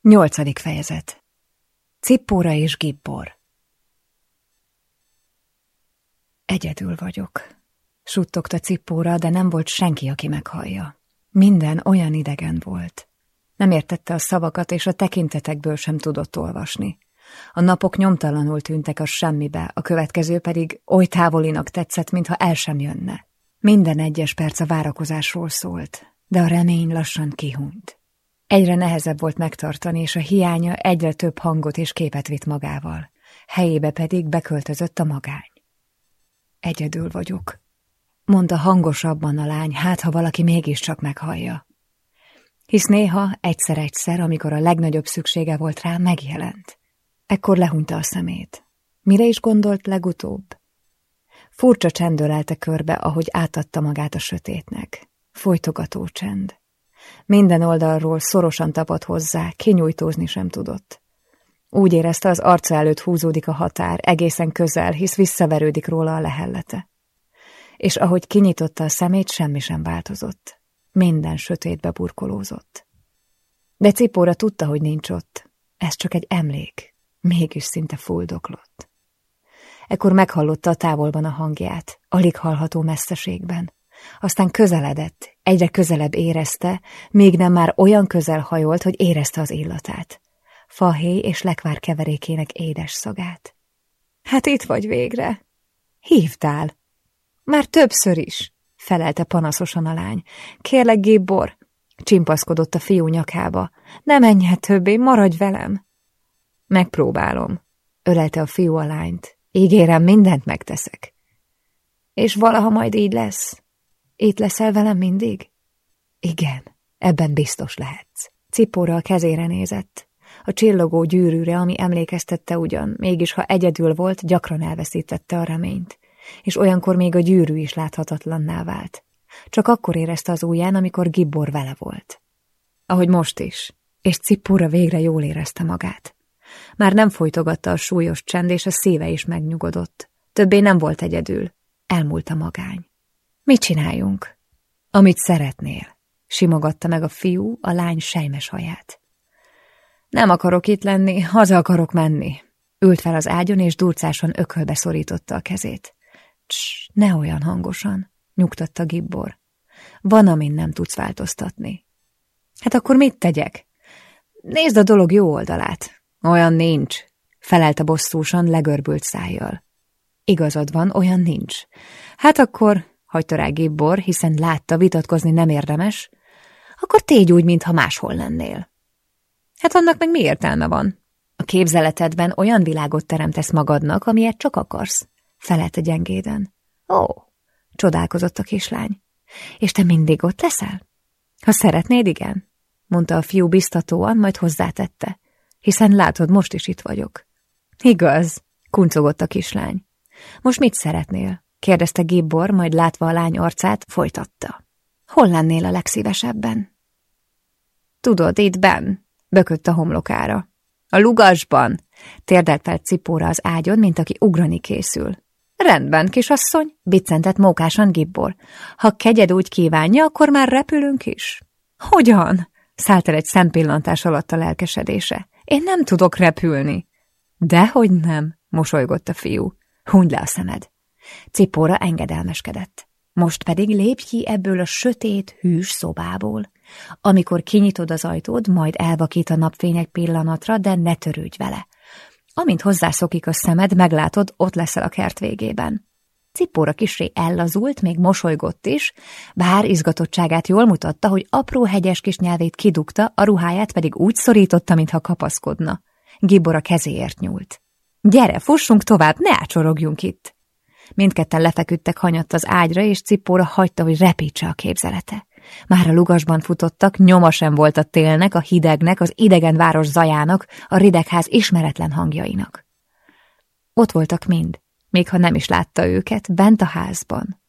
Nyolcadik fejezet Cippóra és Gibbor Egyedül vagyok. Suttogta Cippóra, de nem volt senki, aki meghallja. Minden olyan idegen volt. Nem értette a szavakat, és a tekintetekből sem tudott olvasni. A napok nyomtalanul tűntek a semmibe, a következő pedig oly távolinak tetszett, mintha el sem jönne. Minden egyes perc a várakozásról szólt, de a remény lassan kihunyt. Egyre nehezebb volt megtartani, és a hiánya egyre több hangot és képet vitt magával. Helyébe pedig beköltözött a magány. Egyedül vagyok, mondta hangosabban a lány, hát ha valaki mégiscsak meghallja. Hisz néha, egyszer-egyszer, amikor a legnagyobb szüksége volt rá, megjelent. Ekkor lehunta a szemét. Mire is gondolt legutóbb? Furcsa csend ölelte körbe, ahogy átadta magát a sötétnek. Folytogató csend. Minden oldalról szorosan tapadt hozzá, kinyújtózni sem tudott. Úgy érezte, az arca előtt húzódik a határ, egészen közel, hisz visszaverődik róla a lehellete. És ahogy kinyitotta a szemét, semmi sem változott. Minden sötétbe burkolózott. De Cipóra tudta, hogy nincs ott. Ez csak egy emlék. Mégis szinte fuldoklott. Ekkor meghallotta a távolban a hangját, alig hallható messzeségben. Aztán közeledett, egyre közelebb érezte, még nem már olyan közel hajolt, hogy érezte az illatát. Fahéj és lekvár keverékének édes szagát. Hát itt vagy végre. Hívtál. Már többször is, felelte panaszosan a lány. Kérlek, Gibbor, csimpaszkodott a fiú nyakába. Ne menj el többé, maradj velem. Megpróbálom, ölelte a fiú a lányt. Ígérem, mindent megteszek. És valaha majd így lesz? Itt leszel velem mindig? Igen, ebben biztos lehetsz. Cipóra a kezére nézett. A csillogó gyűrűre, ami emlékeztette ugyan, mégis ha egyedül volt, gyakran elveszítette a reményt. És olyankor még a gyűrű is láthatatlanná vált. Csak akkor érezte az ujján, amikor Gibbor vele volt. Ahogy most is, és Cipóra végre jól érezte magát. Már nem folytogatta a súlyos csend, és a szíve is megnyugodott. Többé nem volt egyedül. Elmúlt a magány. Mit csináljunk? Amit szeretnél, simogatta meg a fiú a lány sejmes haját. Nem akarok itt lenni, haza akarok menni. Ült fel az ágyon, és durcáson ökölbe szorította a kezét. Cs, ne olyan hangosan, nyugtatta Gibbor. Van, amin nem tudsz változtatni. Hát akkor mit tegyek? Nézd a dolog jó oldalát. Olyan nincs, felelte bosszúsan legörbült szájjal. Igazad van, olyan nincs. Hát akkor hagyta rá Gibbor, hiszen látta, vitatkozni nem érdemes, akkor tégy úgy, mintha máshol lennél. Hát annak meg mi értelme van? A képzeletedben olyan világot teremtesz magadnak, amilyet csak akarsz, felelte gyengéden. Ó, csodálkozott a kislány. És te mindig ott leszel? Ha szeretnéd, igen, mondta a fiú biztatóan, majd hozzátette. Hiszen látod, most is itt vagyok. Igaz, kuncogott a kislány. Most mit szeretnél? kérdezte Gibbor, majd látva a lány arcát, folytatta. Hol lennél a legszívesebben? Tudod, itt benn, bökött a homlokára. A lugasban, térdelt fel cipóra az ágyon, mint aki ugrani készül. Rendben, kisasszony, biccentett mókásan Gibbor. Ha kegyed úgy kívánja, akkor már repülünk is. Hogyan? szállt el egy szempillantás alatt a lelkesedése. Én nem tudok repülni. Dehogy nem, mosolygott a fiú. Hunyd le a szemed. Cipóra engedelmeskedett. Most pedig lépj ki ebből a sötét, hűs szobából. Amikor kinyitod az ajtód, majd elvakít a napfény egy pillanatra, de ne törődj vele. Amint hozzászokik a szemed, meglátod, ott leszel a kert végében. Cipóra kisré ellazult, még mosolygott is, bár izgatottságát jól mutatta, hogy apró hegyes kis nyelvét kidugta, a ruháját pedig úgy szorította, mintha kapaszkodna. Gibor a kezéért nyúlt. Gyere, fussunk tovább, ne ácsorogjunk itt! Mindketten lefeküdtek hanyatt az ágyra, és Cipóra hagyta, hogy repítse a képzelete. Már a lugasban futottak, nyoma sem volt a télnek, a hidegnek, az idegen város zajának, a ridegház ismeretlen hangjainak. Ott voltak mind, még ha nem is látta őket, bent a házban.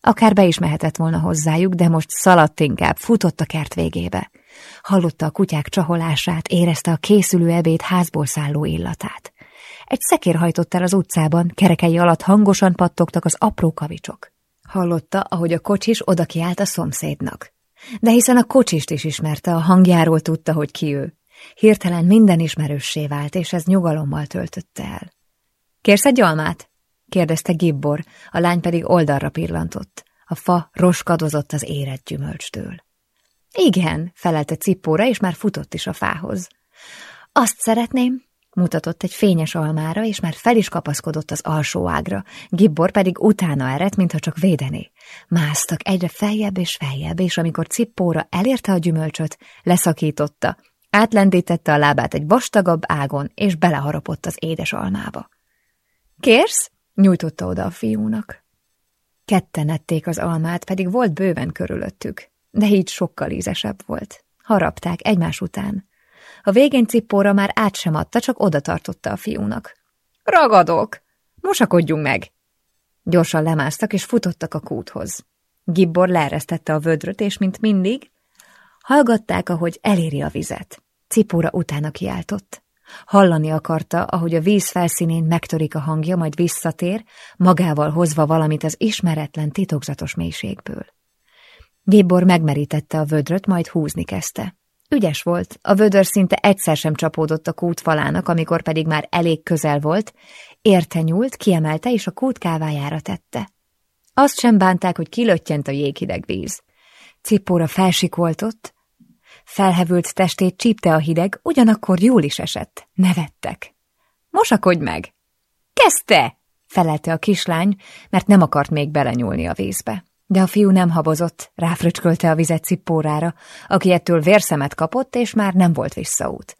Akár be is mehetett volna hozzájuk, de most szaladt inkább, futott a kert végébe. Hallotta a kutyák csaholását, érezte a készülő ebéd házból szálló illatát. Egy szekér hajtott el az utcában, kerekei alatt hangosan pattogtak az apró kavicsok. Hallotta, ahogy a kocsis oda kiállt a szomszédnak. De hiszen a kocsist is ismerte, a hangjáról tudta, hogy ki ő. Hirtelen minden ismerőssé vált, és ez nyugalommal töltötte el. – Kérsz egy almát? – kérdezte Gibbor, a lány pedig oldalra pillantott. A fa roskadozott az érett gyümölcstől. – Igen – felelte Cippóra, és már futott is a fához. – Azt szeretném, Mutatott egy fényes almára, és már fel is kapaszkodott az alsó ágra. Gibbor pedig utána eredt, mintha csak védené. Másztak egyre feljebb és feljebb, és amikor cippóra elérte a gyümölcsöt, leszakította, átlendítette a lábát egy vastagabb ágon, és beleharapott az édes almába. Kérsz? nyújtotta oda a fiúnak. Ketten ették az almát, pedig volt bőven körülöttük, de így sokkal ízesebb volt. Harapták egymás után. A végén cippóra már át sem adta, csak oda tartotta a fiúnak. Ragadok! Mosakodjunk meg! Gyorsan lemásztak, és futottak a kúthoz. Gibbor leeresztette a vödröt, és mint mindig, hallgatták, ahogy eléri a vizet. Cipóra utána kiáltott. Hallani akarta, ahogy a víz felszínén megtörik a hangja, majd visszatér, magával hozva valamit az ismeretlen, titokzatos mélységből. Gibbor megmerítette a vödröt, majd húzni kezdte. Ügyes volt, a vödör szinte egyszer sem csapódott a kút falának, amikor pedig már elég közel volt, érte nyúlt, kiemelte és a kút kávájára tette. Azt sem bánták, hogy kilöttyent a jéghideg víz. Cippóra felsikoltott, felhevült testét csípte a hideg, ugyanakkor jól is esett. Nevettek. Mosakodj meg! Kezdte! felelte a kislány, mert nem akart még belenyúlni a vízbe. De a fiú nem habozott, ráfröcskölte a vizet cippórára, aki ettől vérszemet kapott, és már nem volt visszaút.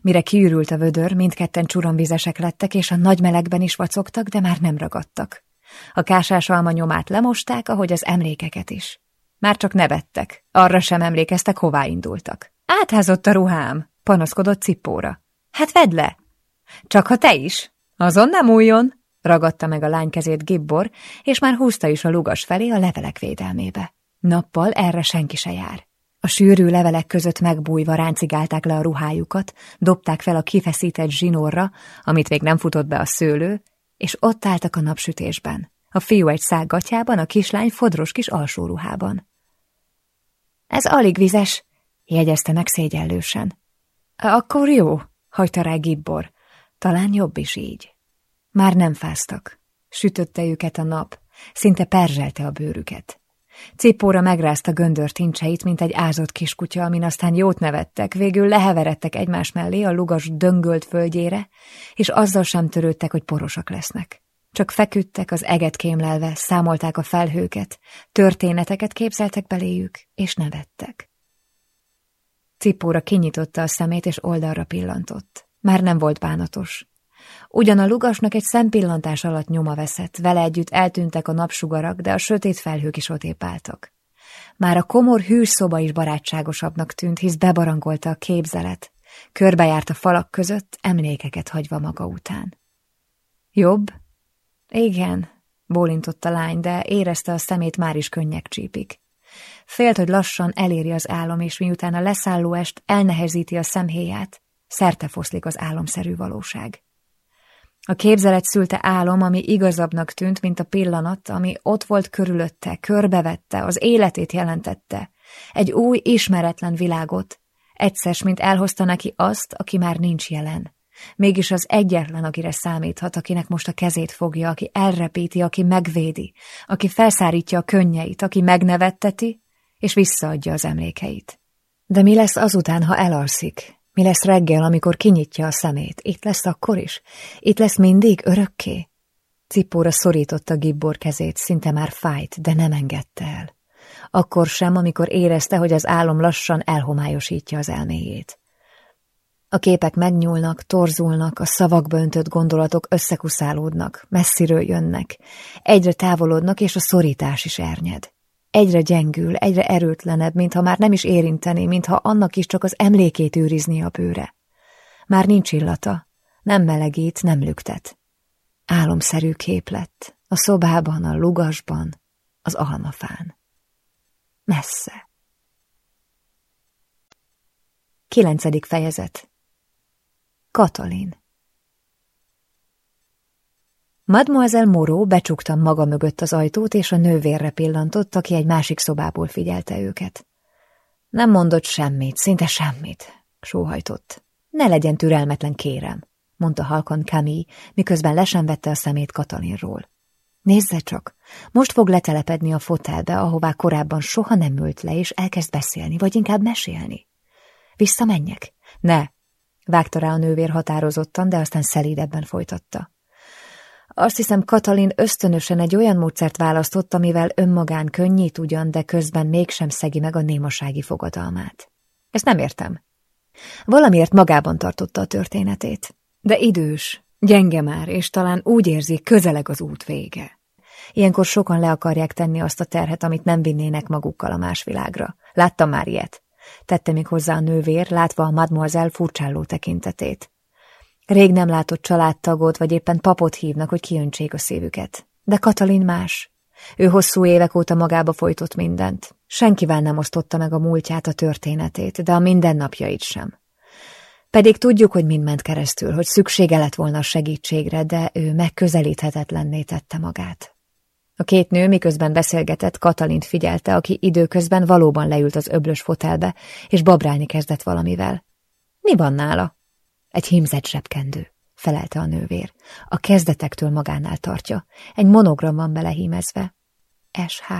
Mire kiürült a vödör, mindketten csuromvizesek lettek, és a nagy melegben is vacogtak, de már nem ragadtak. A kásás alma nyomát lemosták, ahogy az emlékeket is. Már csak nevettek, arra sem emlékeztek, hová indultak. Átházott a ruhám, panaszkodott cippóra. Hát vedd le! Csak ha te is! Azon nem újjon! Ragadta meg a lány kezét Gibbor, és már húzta is a lugas felé a levelek védelmébe. Nappal erre senki se jár. A sűrű levelek között megbújva ráncigálták le a ruhájukat, dobták fel a kifeszített zsinórra, amit még nem futott be a szőlő, és ott álltak a napsütésben. A fiú egy szág gatyában, a kislány fodros kis alsóruhában. Ez alig vizes, jegyezte meg szégyellősen. Akkor jó, hagyta rá Gibbor. Talán jobb is így. Már nem fáztak. Sütötte őket a nap, szinte perzselte a bőrüket. Cipóra megrázta göndör tincseit, mint egy ázott kiskutya, amin aztán jót nevettek, végül leheveredtek egymás mellé a lugas döngölt földjére, és azzal sem törődtek, hogy porosak lesznek. Csak feküdtek az eget kémlelve, számolták a felhőket, történeteket képzeltek beléjük, és nevettek. Cipóra kinyitotta a szemét, és oldalra pillantott. Már nem volt bánatos. Ugyan a lugasnak egy szempillantás alatt nyoma veszett, vele együtt eltűntek a napsugarak, de a sötét felhők is otépáltak. Már a komor hűs szoba is barátságosabbnak tűnt, hisz bebarangolta a képzelet. Körbejárt a falak között, emlékeket hagyva maga után. Jobb? Igen, bólintott a lány, de érezte a szemét már is könnyek csípik. Félt, hogy lassan eléri az álom, és miután a leszálló est elnehezíti a szemhéját, szerte foszlik az álomszerű valóság. A képzelet szülte álom, ami igazabbnak tűnt, mint a pillanat, ami ott volt körülötte, körbevette, az életét jelentette. Egy új, ismeretlen világot. Egyszer, mint elhozta neki azt, aki már nincs jelen. Mégis az egyetlen, akire számíthat, akinek most a kezét fogja, aki elrepíti, aki megvédi, aki felszárítja a könnyeit, aki megnevetteti, és visszaadja az emlékeit. De mi lesz azután, ha elalszik? Mi lesz reggel, amikor kinyitja a szemét? Itt lesz akkor is? Itt lesz mindig, örökké? Cipóra szorította Gibbor kezét, szinte már fájt, de nem engedte el. Akkor sem, amikor érezte, hogy az álom lassan elhomályosítja az elméjét. A képek megnyúlnak, torzulnak, a szavakba öntött gondolatok összekuszálódnak, messziről jönnek, egyre távolodnak, és a szorítás is ernyed. Egyre gyengül, egyre erőtlenebb, mintha már nem is érinteni, mintha annak is csak az emlékét őrizni a bőre. Már nincs illata, nem melegít, nem lüktet. Álomszerű kép lett, a szobában, a lugasban, az almafán. Messze. Kilencedik fejezet Katalin Mademoiselle Moreau becsukta maga mögött az ajtót, és a nővérre pillantott, aki egy másik szobából figyelte őket. Nem mondott semmit, szinte semmit, sóhajtott. Ne legyen türelmetlen, kérem, mondta halkan Camille, miközben lesen vette a szemét Katalinról. Nézze csak, most fog letelepedni a fotelbe, ahová korábban soha nem ült le, és elkezd beszélni, vagy inkább mesélni. Visszamenjek? Ne, vágta rá a nővér határozottan, de aztán szelídebben folytatta. Azt hiszem, Katalin ösztönösen egy olyan módszert választott, amivel önmagán könnyít ugyan, de közben mégsem szegi meg a némasági fogadalmát. Ezt nem értem. Valamiért magában tartotta a történetét. De idős, gyenge már, és talán úgy érzi, közeleg az út vége. Ilyenkor sokan le akarják tenni azt a terhet, amit nem vinnének magukkal a más világra. Láttam már ilyet. Tette még hozzá a nővér, látva a mademoiselle furcsálló tekintetét. Rég nem látott családtagot, vagy éppen papot hívnak, hogy kiöntsék a szívüket. De Katalin más. Ő hosszú évek óta magába folytott mindent. Senkivel nem osztotta meg a múltját, a történetét, de a mindennapjait sem. Pedig tudjuk, hogy mind ment keresztül, hogy szüksége lett volna a segítségre, de ő megközelíthetetlenné tette magát. A két nő miközben beszélgetett, Katalint figyelte, aki időközben valóban leült az öblös fotelbe, és babrálni kezdett valamivel. Mi van nála? Egy hímzett zsebkendő, felelte a nővér. A kezdetektől magánál tartja. Egy monogram van belehímezve. SH,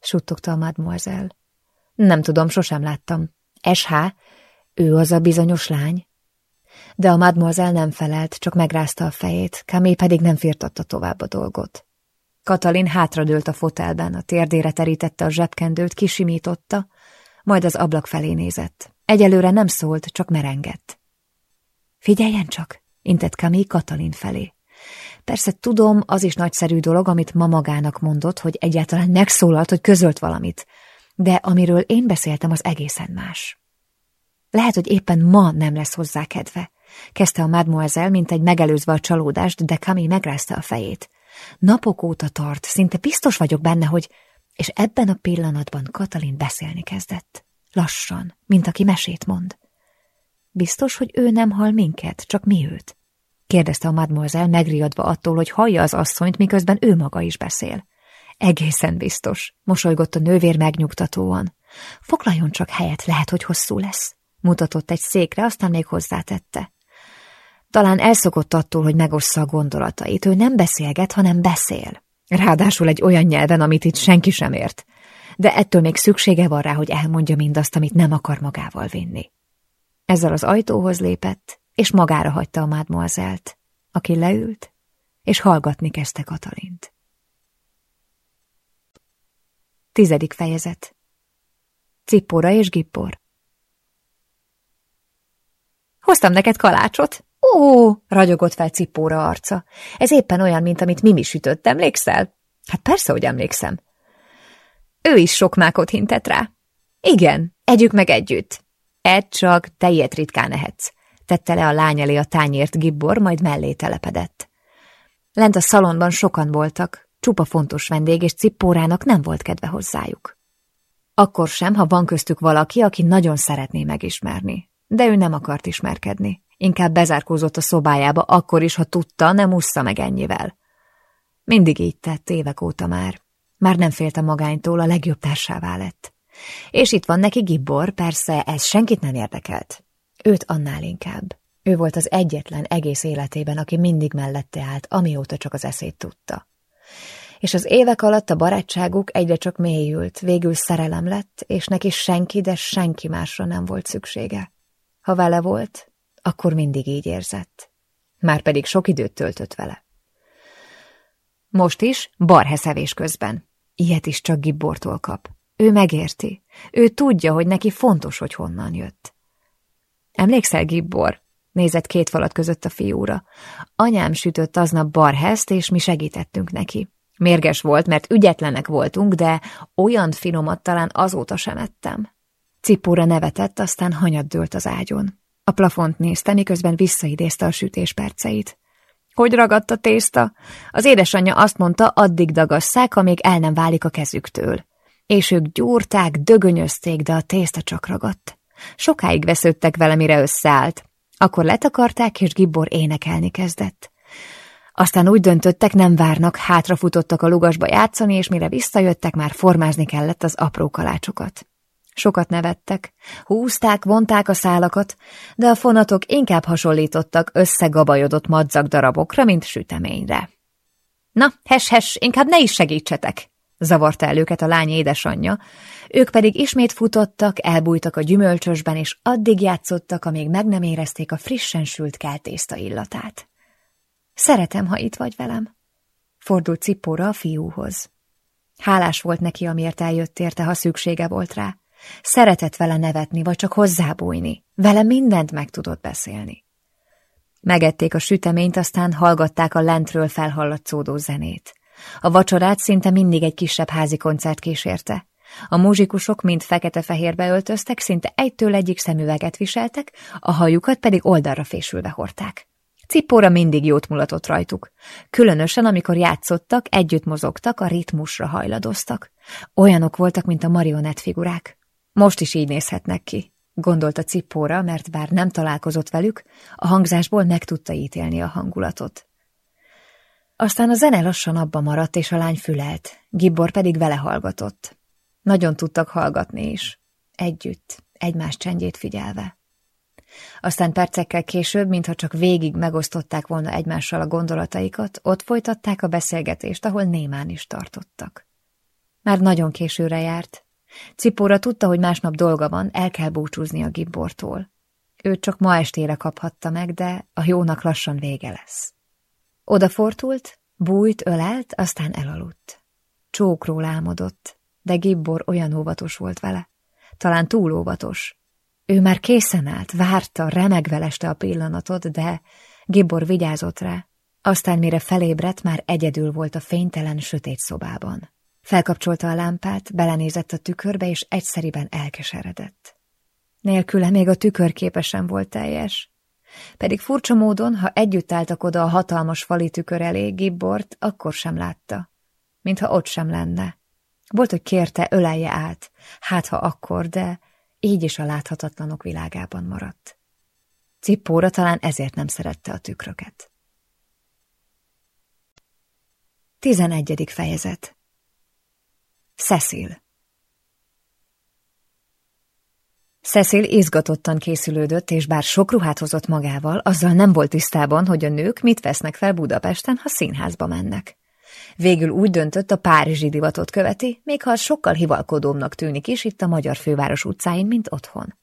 suttogta a mademoiselle. Nem tudom, sosem láttam. SH? Ő az a bizonyos lány? De a mademoiselle nem felelt, csak megrázta a fejét, Kamé pedig nem firtatta tovább a dolgot. Katalin hátradőlt a fotelben, a térdére terítette a zsebkendőt, kisimította, majd az ablak felé nézett. Egyelőre nem szólt, csak merengett. Figyeljen csak, intett Kami Katalin felé. Persze tudom, az is nagyszerű dolog, amit ma magának mondott, hogy egyáltalán megszólalt, hogy közölt valamit, de amiről én beszéltem, az egészen más. Lehet, hogy éppen ma nem lesz hozzá kedve. Kezdte a mademoiselle, mint egy megelőzve a csalódást, de Kami megrázta a fejét. Napok óta tart, szinte biztos vagyok benne, hogy... És ebben a pillanatban Katalin beszélni kezdett. Lassan, mint aki mesét mond. Biztos, hogy ő nem hal minket, csak mi őt? kérdezte a mademoiselle megriadva attól, hogy hallja az asszonyt, miközben ő maga is beszél. Egészen biztos, mosolygott a nővér megnyugtatóan. Foglaljon csak helyet, lehet, hogy hosszú lesz. Mutatott egy székre, aztán még hozzátette. Talán elszokott attól, hogy megossza a gondolatait. Ő nem beszélget, hanem beszél. Ráadásul egy olyan nyelven, amit itt senki sem ért. De ettől még szüksége van rá, hogy elmondja mindazt, amit nem akar magával vinni. Ezzel az ajtóhoz lépett, és magára hagyta a mádmoazelt, aki leült, és hallgatni kezdte Katalint. Tizedik fejezet Cippora és Gippor Hoztam neked kalácsot. Ó, ragyogott fel cipóra arca. Ez éppen olyan, mint amit Mimi sütött, emlékszel? Hát persze, hogy emlékszem. Ő is sok mákot hintett rá. Igen, együk meg együtt. Edd csak, te ilyet ritkán ehetsz. Tette le a lány elé a tányért Gibbor, majd mellé telepedett. Lent a szalonban sokan voltak, csupa fontos vendég, és cippórának nem volt kedve hozzájuk. Akkor sem, ha van köztük valaki, aki nagyon szeretné megismerni. De ő nem akart ismerkedni. Inkább bezárkózott a szobájába, akkor is, ha tudta, nem ussza meg ennyivel. Mindig így tett, évek óta már. Már nem félt a magánytól, a legjobb társává lett. És itt van neki Gibbor, persze ez senkit nem érdekelt. Őt annál inkább. Ő volt az egyetlen egész életében, aki mindig mellette állt, amióta csak az eszét tudta. És az évek alatt a barátságuk egyre csak mélyült, végül szerelem lett, és neki senki, de senki másra nem volt szüksége. Ha vele volt, akkor mindig így érzett. Márpedig sok időt töltött vele. Most is, barheszevés közben. Ilyet is csak Gibbortól kap. Ő megérti. Ő tudja, hogy neki fontos, hogy honnan jött. Emlékszel, Gibbor? Nézett két falat között a fiúra. Anyám sütött aznap barheszt, és mi segítettünk neki. Mérges volt, mert ügyetlenek voltunk, de olyan finomat talán azóta sem ettem. Cipóra nevetett, aztán hanyat dőlt az ágyon. A plafont nézte, miközben visszaidézte a sütés perceit. Hogy ragadt a tészta? Az édesanyja azt mondta, addig dagasszák, amíg el nem válik a kezüktől. És ők gyúrták, dögönyözték, de a tészta csak ragadt. Sokáig vesződtek vele, mire összeállt. Akkor letakarták, és Gibbor énekelni kezdett. Aztán úgy döntöttek, nem várnak, hátrafutottak a lugasba játszani, és mire visszajöttek, már formázni kellett az apró kalácsokat. Sokat nevettek, húzták, vonták a szálakat, de a fonatok inkább hasonlítottak összegabajodott madzag darabokra, mint süteményre. Na, hes-hes, inkább ne is segítsetek! Zavarta el őket a lány édesanyja, ők pedig ismét futottak, elbújtak a gyümölcsösben, és addig játszottak, amíg meg nem érezték a frissen sült keltészta illatát. Szeretem, ha itt vagy velem, fordult Cippóra a fiúhoz. Hálás volt neki, amiért eljött érte, ha szüksége volt rá. Szeretett vele nevetni, vagy csak hozzábújni. Vele mindent meg tudott beszélni. Megették a süteményt, aztán hallgatták a lentről felhallatszódó zenét. A vacsorát szinte mindig egy kisebb házi koncert kísérte. A muzsikusok mind fekete-fehérbe öltöztek, szinte egytől egyik szemüveget viseltek, a hajukat pedig oldalra fésülve hordták. Cipóra mindig jót mulatott rajtuk. Különösen, amikor játszottak, együtt mozogtak, a ritmusra hajladoztak. Olyanok voltak, mint a marionett figurák. Most is így nézhetnek ki, gondolta Cippóra, mert bár nem találkozott velük, a hangzásból meg tudta ítélni a hangulatot. Aztán a zene lassan abba maradt, és a lány fülelt, Gibbor pedig vele hallgatott. Nagyon tudtak hallgatni is, együtt, egymás csendjét figyelve. Aztán percekkel később, mintha csak végig megosztották volna egymással a gondolataikat, ott folytatták a beszélgetést, ahol némán is tartottak. Már nagyon későre járt, Cipóra tudta, hogy másnap dolga van, el kell búcsúzni a gibbortól. Őt csak ma estére kaphatta meg, de a jónak lassan vége lesz. Odafortult, bújt, ölelt, aztán elaludt. Csókról álmodott, de Gibbor olyan óvatos volt vele. Talán túl óvatos. Ő már készen állt, várta, remegve leste a pillanatot, de Gibbor vigyázott rá. Aztán mire felébredt, már egyedül volt a fénytelen, sötét szobában. Felkapcsolta a lámpát, belenézett a tükörbe, és egyszeriben elkeseredett. Nélküle még a tükör képesen volt teljes. Pedig furcsa módon, ha együtt álltak oda a hatalmas fali tükör elé Gibbort, akkor sem látta. Mintha ott sem lenne. Volt, hogy kérte, ölelje át, hát ha akkor, de így is a láthatatlanok világában maradt. Cippóra talán ezért nem szerette a tükröket. Tizenegyedik fejezet Cecil Cecil izgatottan készülődött, és bár sok ruhát hozott magával, azzal nem volt tisztában, hogy a nők mit vesznek fel Budapesten, ha színházba mennek. Végül úgy döntött, a párizsi divatot követi, még ha sokkal hivalkodóbbnak tűnik is itt a magyar főváros utcáin, mint otthon.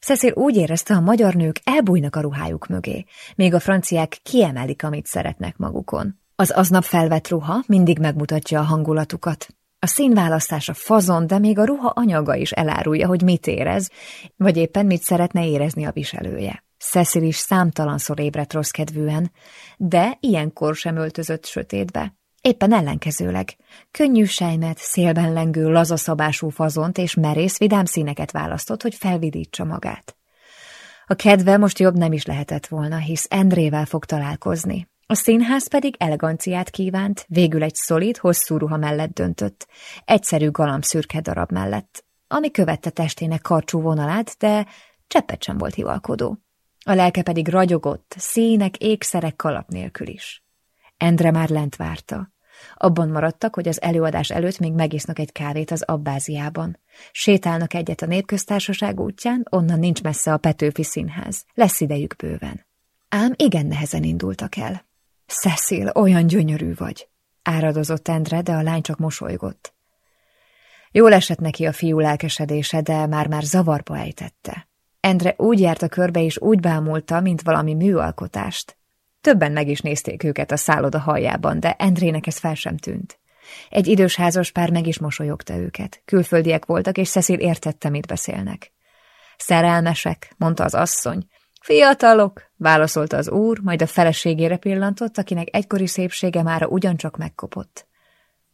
Cecil úgy érezte, a magyar nők elbújnak a ruhájuk mögé, még a franciák kiemelik, amit szeretnek magukon. Az aznap felvett ruha mindig megmutatja a hangulatukat. A színválasztás a fazon, de még a ruha anyaga is elárulja, hogy mit érez, vagy éppen mit szeretne érezni a viselője. Cecil is számtalanszor ébredt rossz kedvűen, de ilyenkor sem öltözött sötétbe. Éppen ellenkezőleg. Könnyű sejmet, szélben lengő, lazaszabású fazont és merész vidám színeket választott, hogy felvidítsa magát. A kedve most jobb nem is lehetett volna, hisz Endrével fog találkozni. A színház pedig eleganciát kívánt, végül egy szolid, hosszú ruha mellett döntött, egyszerű szürke darab mellett, ami követte testének karcsú vonalát, de cseppet sem volt hivalkodó. A lelke pedig ragyogott, színek, ékszerek kalap nélkül is. Endre már lent várta. Abban maradtak, hogy az előadás előtt még megisznak egy kávét az abbáziában. Sétálnak egyet a népköztársaság útján, onnan nincs messze a Petőfi színház. Lesz idejük bőven. Ám igen nehezen indultak el. Cecil, olyan gyönyörű vagy! Áradozott Endre, de a lány csak mosolygott. Jól esett neki a fiú lelkesedése, de már-már zavarba ejtette. Endre úgy járt a körbe és úgy bámulta, mint valami műalkotást. Többen meg is nézték őket a szálloda haljában, de Endrének ez fel sem tűnt. Egy idős házas pár meg is mosolyogta őket. Külföldiek voltak, és Cecil értette, mit beszélnek. Szerelmesek, mondta az asszony. Fiatalok, válaszolta az úr, majd a feleségére pillantott, akinek egykori szépsége mára ugyancsak megkopott.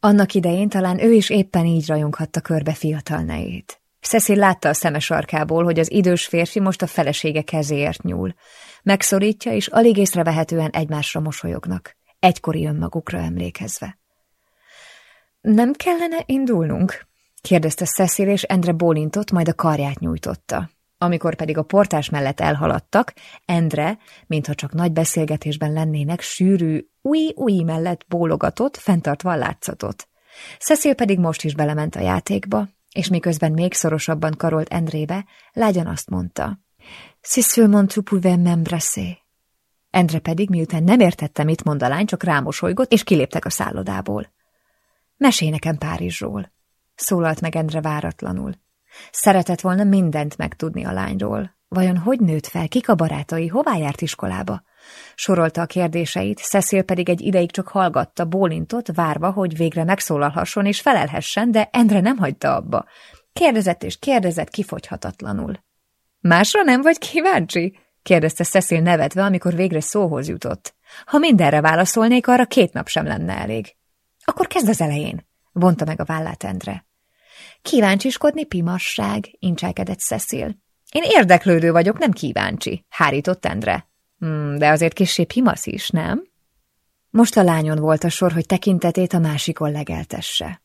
Annak idején talán ő is éppen így rajonghatta körbe fiatal nejét. Cecil látta a szeme sarkából, hogy az idős férfi most a felesége kezéért nyúl. Megszorítja, és alig észrevehetően egymásra mosolyognak, egykori önmagukra emlékezve. Nem kellene indulnunk? kérdezte Cecil, és Endre bólintott, majd a karját nyújtotta. Amikor pedig a portás mellett elhaladtak, Endre, mintha csak nagy beszélgetésben lennének, sűrű, új-új mellett bólogatott, fenntartva a látszatot. Cecil pedig most is belement a játékba, és miközben még szorosabban karolt Endrébe, lágyan azt mondta. Si seulement tu pouvais. Endre pedig, miután nem értette, mit mond a lány, csak rámosolygott, és kiléptek a szállodából. Mesélj nekem Párizsról, szólalt meg Endre váratlanul. Szeretett volna mindent megtudni a lányról. Vajon hogy nőtt fel, kik a barátai, hová járt iskolába? Sorolta a kérdéseit, Cecil pedig egy ideig csak hallgatta, bólintott, várva, hogy végre megszólalhasson és felelhessen, de Endre nem hagyta abba. Kérdezett és kérdezett kifogyhatatlanul. Másra nem vagy kíváncsi? kérdezte Cecil nevetve, amikor végre szóhoz jutott. Ha mindenre válaszolnék, arra két nap sem lenne elég. Akkor kezd az elején, vonta meg a vállát Endre. Kíváncsiskodni pimasság, incselkedett Cecil. Én érdeklődő vagyok, nem kíváncsi, hárított Endre. Hmm, de azért kissé pimasz is, nem? Most a lányon volt a sor, hogy tekintetét a másikon legeltesse.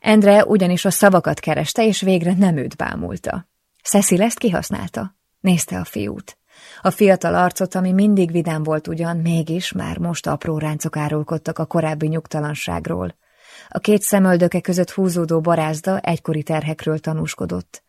Endre ugyanis a szavakat kereste, és végre nem őt bámulta. Cecil ezt kihasználta. Nézte a fiút. A fiatal arcot, ami mindig vidám volt ugyan, mégis már most apró ráncok árulkodtak a korábbi nyugtalanságról. A két szemöldöke között húzódó barázda egykori terhekről tanúskodott.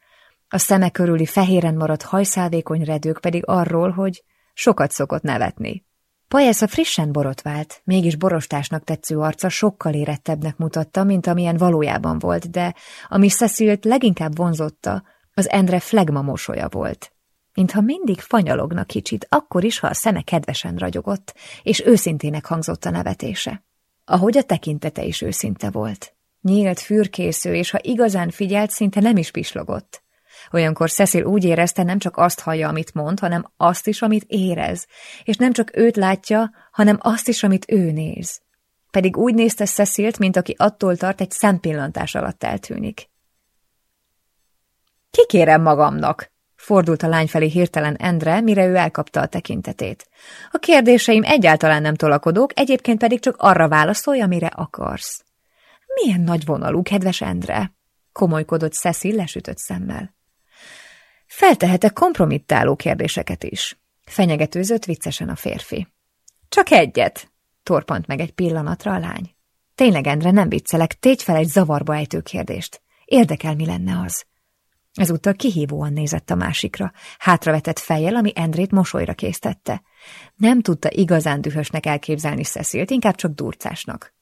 A szeme körüli fehéren maradt hajszálvékony redők pedig arról, hogy sokat szokott nevetni. Pajesz frissen borotvált, mégis borostásnak tetsző arca sokkal érettebbnek mutatta, mint amilyen valójában volt, de ami Cecilt leginkább vonzotta, az Endre flegma mosolya volt. Mintha mindig fanyalogna kicsit, akkor is, ha a szeme kedvesen ragyogott, és őszintének hangzott a nevetése. Ahogy a tekintete is őszinte volt. Nyílt, fürkésző, és ha igazán figyelt, szinte nem is pislogott. Olyankor Cecil úgy érezte, nem csak azt hallja, amit mond, hanem azt is, amit érez, és nem csak őt látja, hanem azt is, amit ő néz. Pedig úgy nézte Cecilt, mint aki attól tart, egy szempillantás alatt eltűnik. Kikérem magamnak, fordult a lány felé hirtelen Endre, mire ő elkapta a tekintetét. A kérdéseim egyáltalán nem tolakodók, egyébként pedig csak arra válaszolj, amire akarsz. Milyen nagy vonalú, kedves Endre! komolykodott Cecil lesütött szemmel. Feltehetek kompromittáló kérdéseket is. Fenyegetőzött viccesen a férfi. Csak egyet, torpant meg egy pillanatra a lány. Tényleg, Endre, nem viccelek, tégy fel egy zavarba ejtő kérdést. Érdekel, mi lenne az. Ezúttal kihívóan nézett a másikra, hátravetett fejjel, ami Endrét mosolyra késztette. Nem tudta igazán dühösnek elképzelni Cecilt, inkább csak durcásnak.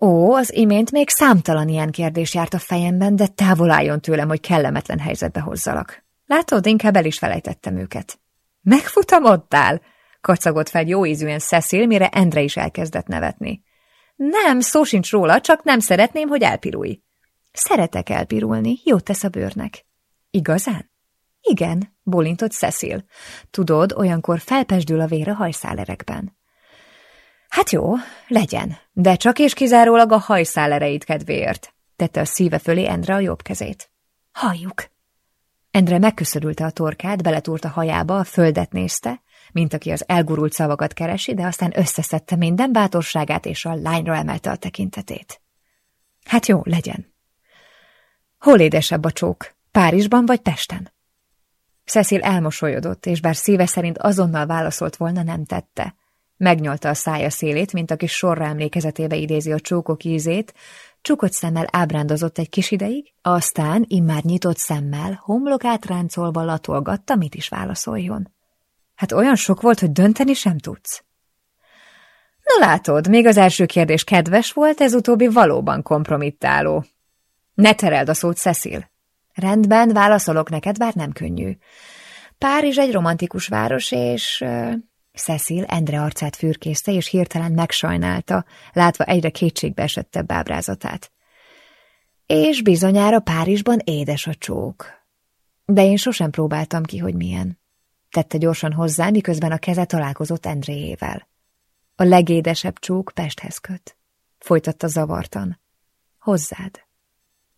Ó, az imént még számtalan ilyen kérdés járt a fejemben, de távol álljon tőlem, hogy kellemetlen helyzetbe hozzalak. Látod, inkább el is felejtettem őket. Megfutamodtál? kacagott fel jóízűen Cecil, mire Endre is elkezdett nevetni. Nem, szó sincs róla, csak nem szeretném, hogy elpirulj. Szeretek elpirulni, jót tesz a bőrnek. Igazán? Igen, bólintott Cecil. Tudod, olyankor felpesdül a vér a hajszálerekben. Hát jó, legyen, de csak és kizárólag a hajszálereit kedvéért, tette a szíve fölé Endre a jobb kezét. Halljuk. Endre megköszörülte a torkát, beletúrt a hajába, a földet nézte, mint aki az elgurult szavakat keresi, de aztán összeszedte minden bátorságát, és a lányra emelte a tekintetét. Hát jó, legyen. Hol édesebb a csók? Párizsban vagy Pesten? Cecil elmosolyodott, és bár szíve szerint azonnal válaszolt volna, nem tette. Megnyolta a szája szélét, mint aki sorra emlékezetébe idézi a csókok ízét, csukott szemmel ábrándozott egy kis ideig, aztán immár nyitott szemmel, homlokát ráncolva latolgatta, mit is válaszoljon. Hát olyan sok volt, hogy dönteni sem tudsz. Na látod, még az első kérdés kedves volt, ez utóbbi valóban kompromittáló. Ne tereld a szót, Cecil. Rendben, válaszolok neked, bár nem könnyű. Párizs egy romantikus város, és... Uh, Cecil Endre arcát fürkészte, és hirtelen megsajnálta, látva egyre kétségbe esettebb ábrázatát. És bizonyára Párizsban édes a csók. De én sosem próbáltam ki, hogy milyen. Tette gyorsan hozzá, miközben a keze találkozott Endréjével. A legédesebb csók Pesthez köt. Folytatta zavartan. Hozzád.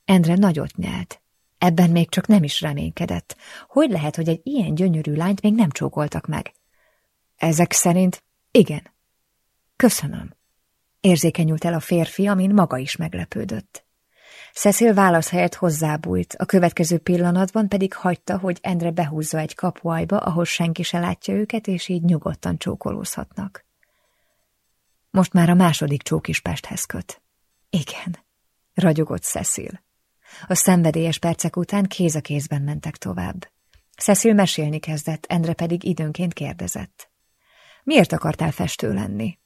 Endre nagyot nyelt. Ebben még csak nem is reménykedett. Hogy lehet, hogy egy ilyen gyönyörű lányt még nem csókoltak meg? Ezek szerint igen. Köszönöm. Érzékenyült el a férfi, amin maga is meglepődött. Cecil válasz helyett hozzábújt, a következő pillanatban pedig hagyta, hogy Endre behúzza egy kapuajba, ahol senki se látja őket, és így nyugodtan csókolózhatnak. Most már a második csók is Pesthez köt. Igen, ragyogott Cecil. A szenvedélyes percek után kéz a kézben mentek tovább. Cecil mesélni kezdett, Endre pedig időnként kérdezett. Miért akartál festő lenni?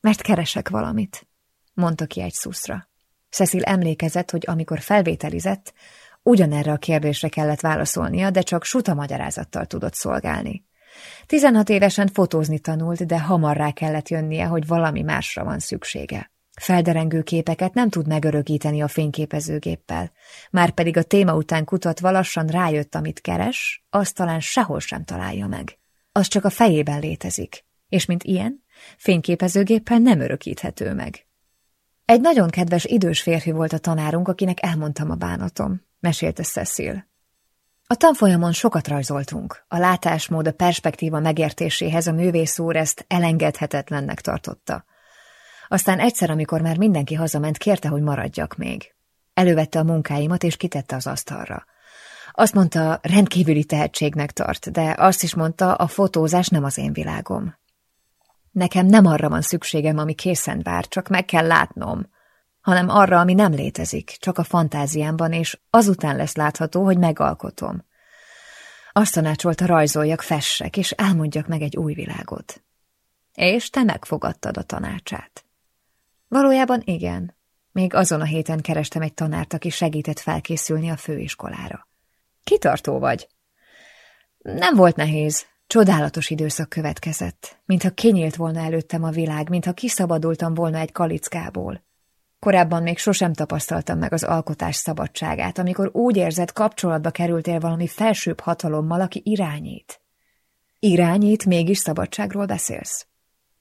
Mert keresek valamit, mondta ki egy szuszra. Cecil emlékezett, hogy amikor felvételizett, ugyanerre a kérdésre kellett válaszolnia, de csak suta magyarázattal tudott szolgálni. Tizenhat évesen fotózni tanult, de hamar rá kellett jönnie, hogy valami másra van szüksége. Felderengő képeket nem tud megörökíteni a fényképezőgéppel, már pedig a téma után kutatva lassan rájött, amit keres, azt talán sehol sem találja meg. Az csak a fejében létezik, és mint ilyen, fényképezőgéppel nem örökíthető meg. Egy nagyon kedves idős férfi volt a tanárunk, akinek elmondtam a bánatom, mesélte Cecil. A tanfolyamon sokat rajzoltunk. A látásmód a perspektíva megértéséhez a művész úr ezt elengedhetetlennek tartotta. Aztán egyszer, amikor már mindenki hazament, kérte, hogy maradjak még. Elővette a munkáimat, és kitette az asztalra. Azt mondta, rendkívüli tehetségnek tart, de azt is mondta, a fotózás nem az én világom. Nekem nem arra van szükségem, ami készen vár, csak meg kell látnom, hanem arra, ami nem létezik, csak a fantáziámban, és azután lesz látható, hogy megalkotom. Azt tanácsolta rajzoljak, fessek, és elmondjak meg egy új világot. És te megfogadtad a tanácsát. Valójában igen. Még azon a héten kerestem egy tanárt, aki segített felkészülni a főiskolára. Kitartó vagy. Nem volt nehéz. Csodálatos időszak következett, mintha kinyílt volna előttem a világ, mintha kiszabadultam volna egy kalickából. Korábban még sosem tapasztaltam meg az alkotás szabadságát, amikor úgy érzed, kapcsolatba kerültél valami felsőbb hatalommal, aki irányít. Irányít, mégis szabadságról beszélsz.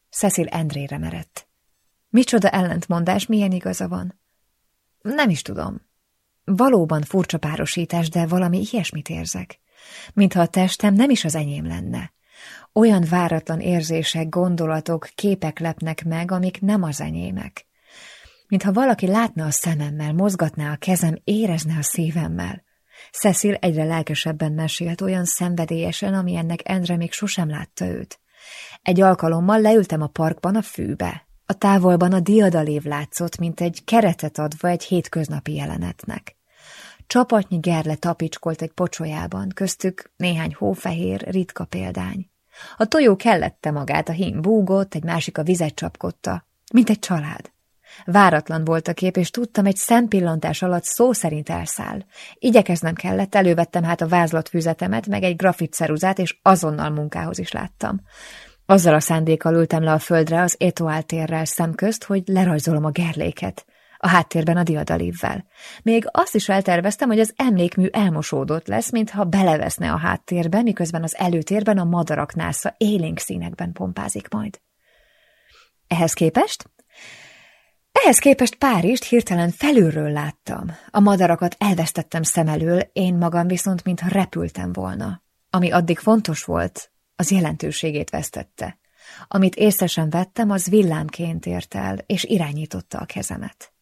Cecil Endrére merett. Micsoda ellentmondás, milyen igaza van? Nem is tudom. Valóban furcsa párosítás, de valami ilyesmit érzek. Mintha a testem nem is az enyém lenne. Olyan váratlan érzések, gondolatok, képek lepnek meg, amik nem az enyémek. Mintha valaki látna a szememmel, mozgatná a kezem, érezne a szívemmel. Cecil egyre lelkesebben mesélt olyan szenvedélyesen, ami ennek Endre még sosem látta őt. Egy alkalommal leültem a parkban a fűbe. A távolban a diadalév látszott, mint egy keretet adva egy hétköznapi jelenetnek. Csapatnyi gerle tapicskolt egy pocsolyában, köztük néhány hófehér, ritka példány. A tojó kellette magát, a hím búgott, egy másik a vizet csapkodta, mint egy család. Váratlan volt a kép, és tudtam, egy szempillantás alatt szó szerint elszáll. Igyekeznem kellett, elővettem hát a vázlatfüzetemet, meg egy grafitszeruzát, és azonnal munkához is láttam. Azzal a szándékkal ültem le a földre az Etoile térrel szemközt, hogy lerajzolom a gerléket. a háttérben a diadalívvel. Még azt is elterveztem, hogy az emlékmű elmosódott lesz, mintha beleveszne a háttérbe, miközben az előtérben a madarak násza élénk színekben pompázik majd. Ehhez képest? Ehhez képest Párizst hirtelen felülről láttam. A madarakat elvesztettem szem elől, én magam viszont mintha repültem volna. Ami addig fontos volt, az jelentőségét vesztette. Amit észre sem vettem, az villámként ért el, és irányította a kezemet.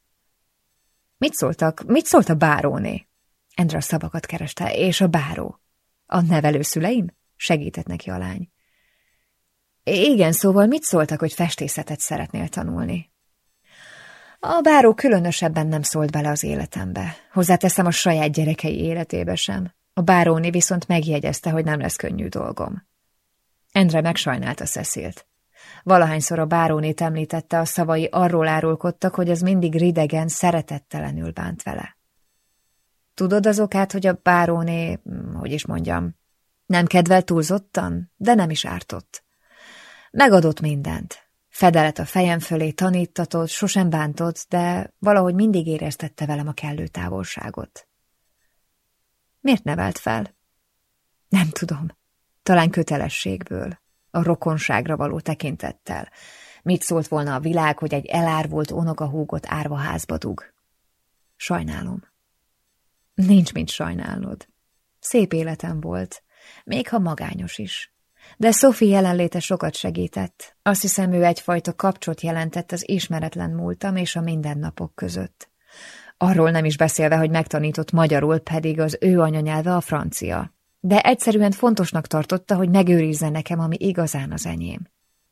Mit szóltak? Mit szólt a báróné? Endre a szavakat kereste, és a báró. A nevelőszüleim? Segített neki a lány. Igen, szóval mit szóltak, hogy festészetet szeretnél tanulni? A báró különösebben nem szólt bele az életembe. Hozzáteszem a saját gyerekei életébe sem. A báróni viszont megjegyezte, hogy nem lesz könnyű dolgom. Endre megsajnálta Cecilt. Valahányszor a bárónét említette, a szavai arról árulkodtak, hogy az mindig ridegen, szeretettelenül bánt vele. Tudod az okát, hogy a báróné, hogy is mondjam, nem kedvel túlzottan, de nem is ártott. Megadott mindent. Fedelet a fejem fölé tanítatott, sosem bántott, de valahogy mindig éreztette velem a kellő távolságot. Miért nevelt fel? Nem tudom. Talán kötelességből, a rokonságra való tekintettel. Mit szólt volna a világ, hogy egy elárvult unokahúgot árva házba dug? Sajnálom. Nincs mit sajnálnod. Szép életem volt, még ha magányos is. De Sophie jelenléte sokat segített. Azt hiszem, ő egyfajta kapcsot jelentett az ismeretlen múltam és a mindennapok között. Arról nem is beszélve, hogy megtanított magyarul, pedig az ő anyanyelve a francia de egyszerűen fontosnak tartotta, hogy megőrizze nekem, ami igazán az enyém.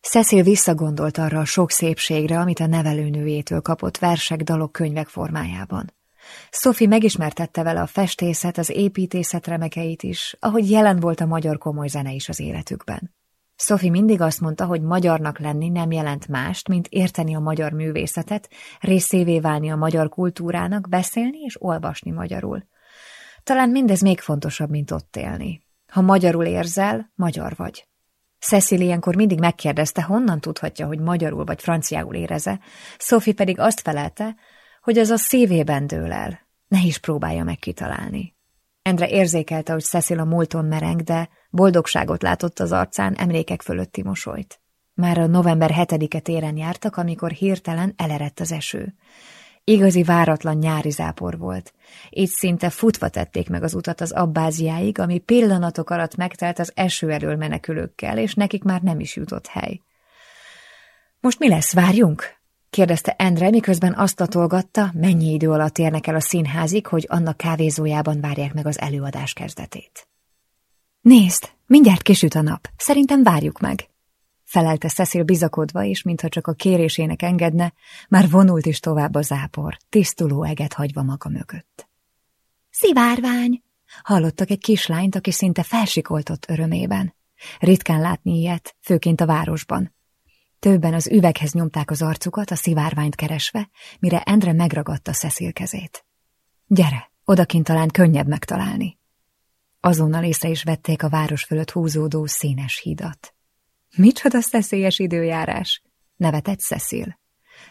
Cecil visszagondolt arra a sok szépségre, amit a nevelőnőjétől kapott versek, dalok, könyvek formájában. Sophie megismertette vele a festészet, az építészet remekeit is, ahogy jelen volt a magyar komoly zene is az életükben. Sophie mindig azt mondta, hogy magyarnak lenni nem jelent mást, mint érteni a magyar művészetet, részévé válni a magyar kultúrának, beszélni és olvasni magyarul. Talán mindez még fontosabb, mint ott élni. Ha magyarul érzel, magyar vagy. Cecil ilyenkor mindig megkérdezte, honnan tudhatja, hogy magyarul vagy franciául éreze, Sophie pedig azt felelte, hogy az a szívében dől el. Ne is próbálja meg kitalálni. Endre érzékelte, hogy Cecil a múlton mereng, de boldogságot látott az arcán, emlékek fölötti mosolyt. Már a november hetedike téren jártak, amikor hirtelen elerett az eső. Igazi váratlan nyári zápor volt. Így szinte futva tették meg az utat az abbáziáig, ami pillanatok alatt megtelt az eső elől menekülőkkel, és nekik már nem is jutott hely. Most mi lesz, várjunk? kérdezte Endre, miközben azt latolgatta, mennyi idő alatt érnek el a színházig, hogy annak kávézójában várják meg az előadás kezdetét. Nézd, mindjárt kisüt a nap, szerintem várjuk meg felelte Cecil bizakodva, és mintha csak a kérésének engedne, már vonult is tovább a zápor, tisztuló eget hagyva maga mögött. Szivárvány! Hallottak egy kislányt, aki szinte felsikoltott örömében. Ritkán látni ilyet, főként a városban. Többen az üveghez nyomták az arcukat, a szivárványt keresve, mire Endre megragadta Cecil kezét. Gyere, odakint talán könnyebb megtalálni. Azonnal észre is vették a város fölött húzódó színes hídat. Micsoda szeszélyes időjárás, nevetett Cecil.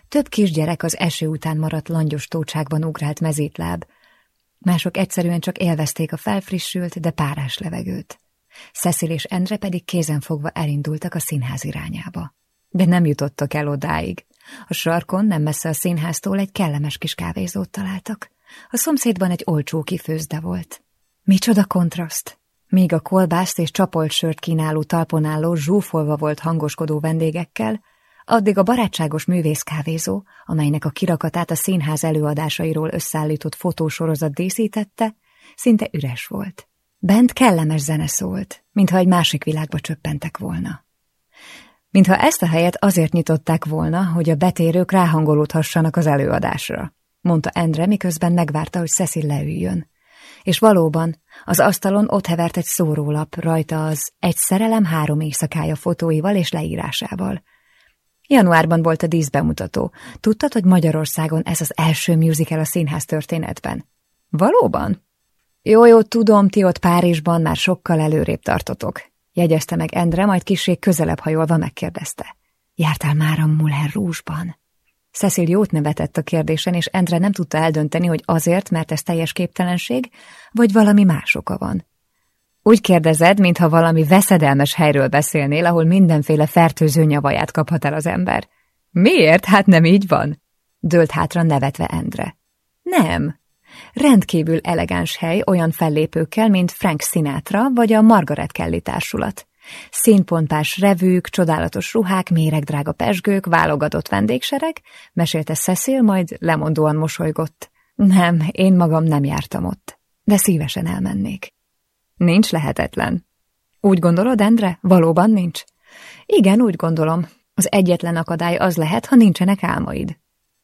Több kisgyerek az eső után maradt langyos tócsákban ugrált mezítláb, mások egyszerűen csak élvezték a felfrissült, de párás levegőt. Cecil és Endre pedig kézenfogva elindultak a színház irányába. De nem jutottak el odáig. A sarkon, nem messze a színháztól egy kellemes kis kávézót találtak. A szomszédban egy olcsó kifőzde volt. Micsoda kontraszt! Míg a kolbászt és csapolt sört kínáló talpon álló zsúfolva volt hangoskodó vendégekkel, addig a barátságos művészkávézó, amelynek a kirakatát a színház előadásairól összeállított fotósorozat díszítette, szinte üres volt. Bent kellemes zene szólt, mintha egy másik világba csöppentek volna. Mintha ezt a helyet azért nyitották volna, hogy a betérők ráhangolódhassanak az előadásra, mondta Endre, miközben megvárta, hogy Cecil leüljön és valóban az asztalon ott hevert egy szórólap, rajta az egy szerelem három éjszakája fotóival és leírásával. Januárban volt a díszbemutató. Tudtad, hogy Magyarországon ez az első musical a színház történetben? Valóban? Jó, jó, tudom, ti ott Párizsban már sokkal előrébb tartotok, jegyezte meg Endre, majd kissé közelebb hajolva megkérdezte. Jártál már a Moulin Rouge-ban? Cecil jót nevetett a kérdésen, és Endre nem tudta eldönteni, hogy azért, mert ez teljes képtelenség, vagy valami más oka van. Úgy kérdezed, mintha valami veszedelmes helyről beszélnél, ahol mindenféle fertőző nyavaját kaphat el az ember. Miért? Hát nem így van. Dölt hátra nevetve Endre. Nem. Rendkívül elegáns hely olyan fellépőkkel, mint Frank Sinatra vagy a Margaret Kelly társulat. Színpontás revűk, csodálatos ruhák, méregdrága pesgők, válogatott vendégsereg, mesélte Cecil, majd lemondóan mosolygott. Nem, én magam nem jártam ott, de szívesen elmennék. Nincs lehetetlen. Úgy gondolod, Endre? Valóban nincs? Igen, úgy gondolom. Az egyetlen akadály az lehet, ha nincsenek álmaid.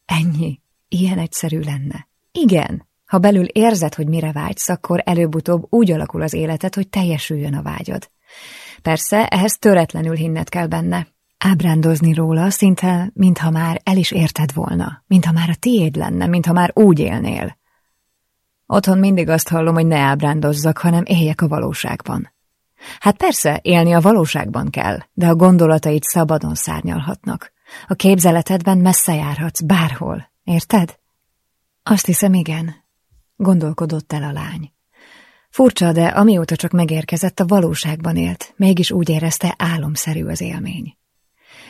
Ennyi. Ilyen egyszerű lenne. Igen. Ha belül érzed, hogy mire vágysz, akkor előbb-utóbb úgy alakul az életed, hogy teljesüljön a vágyad. Persze, ehhez töretlenül hinnet kell benne. Ábrándozni róla, szinte, mintha már el is érted volna, mintha már a tiéd lenne, mintha már úgy élnél. Otthon mindig azt hallom, hogy ne ábrándozzak, hanem éljek a valóságban. Hát persze, élni a valóságban kell, de a gondolataid szabadon szárnyalhatnak. A képzeletedben messze járhatsz, bárhol, érted? Azt hiszem, igen, gondolkodott el a lány. Furcsa, de amióta csak megérkezett, a valóságban élt, mégis úgy érezte álomszerű az élmény.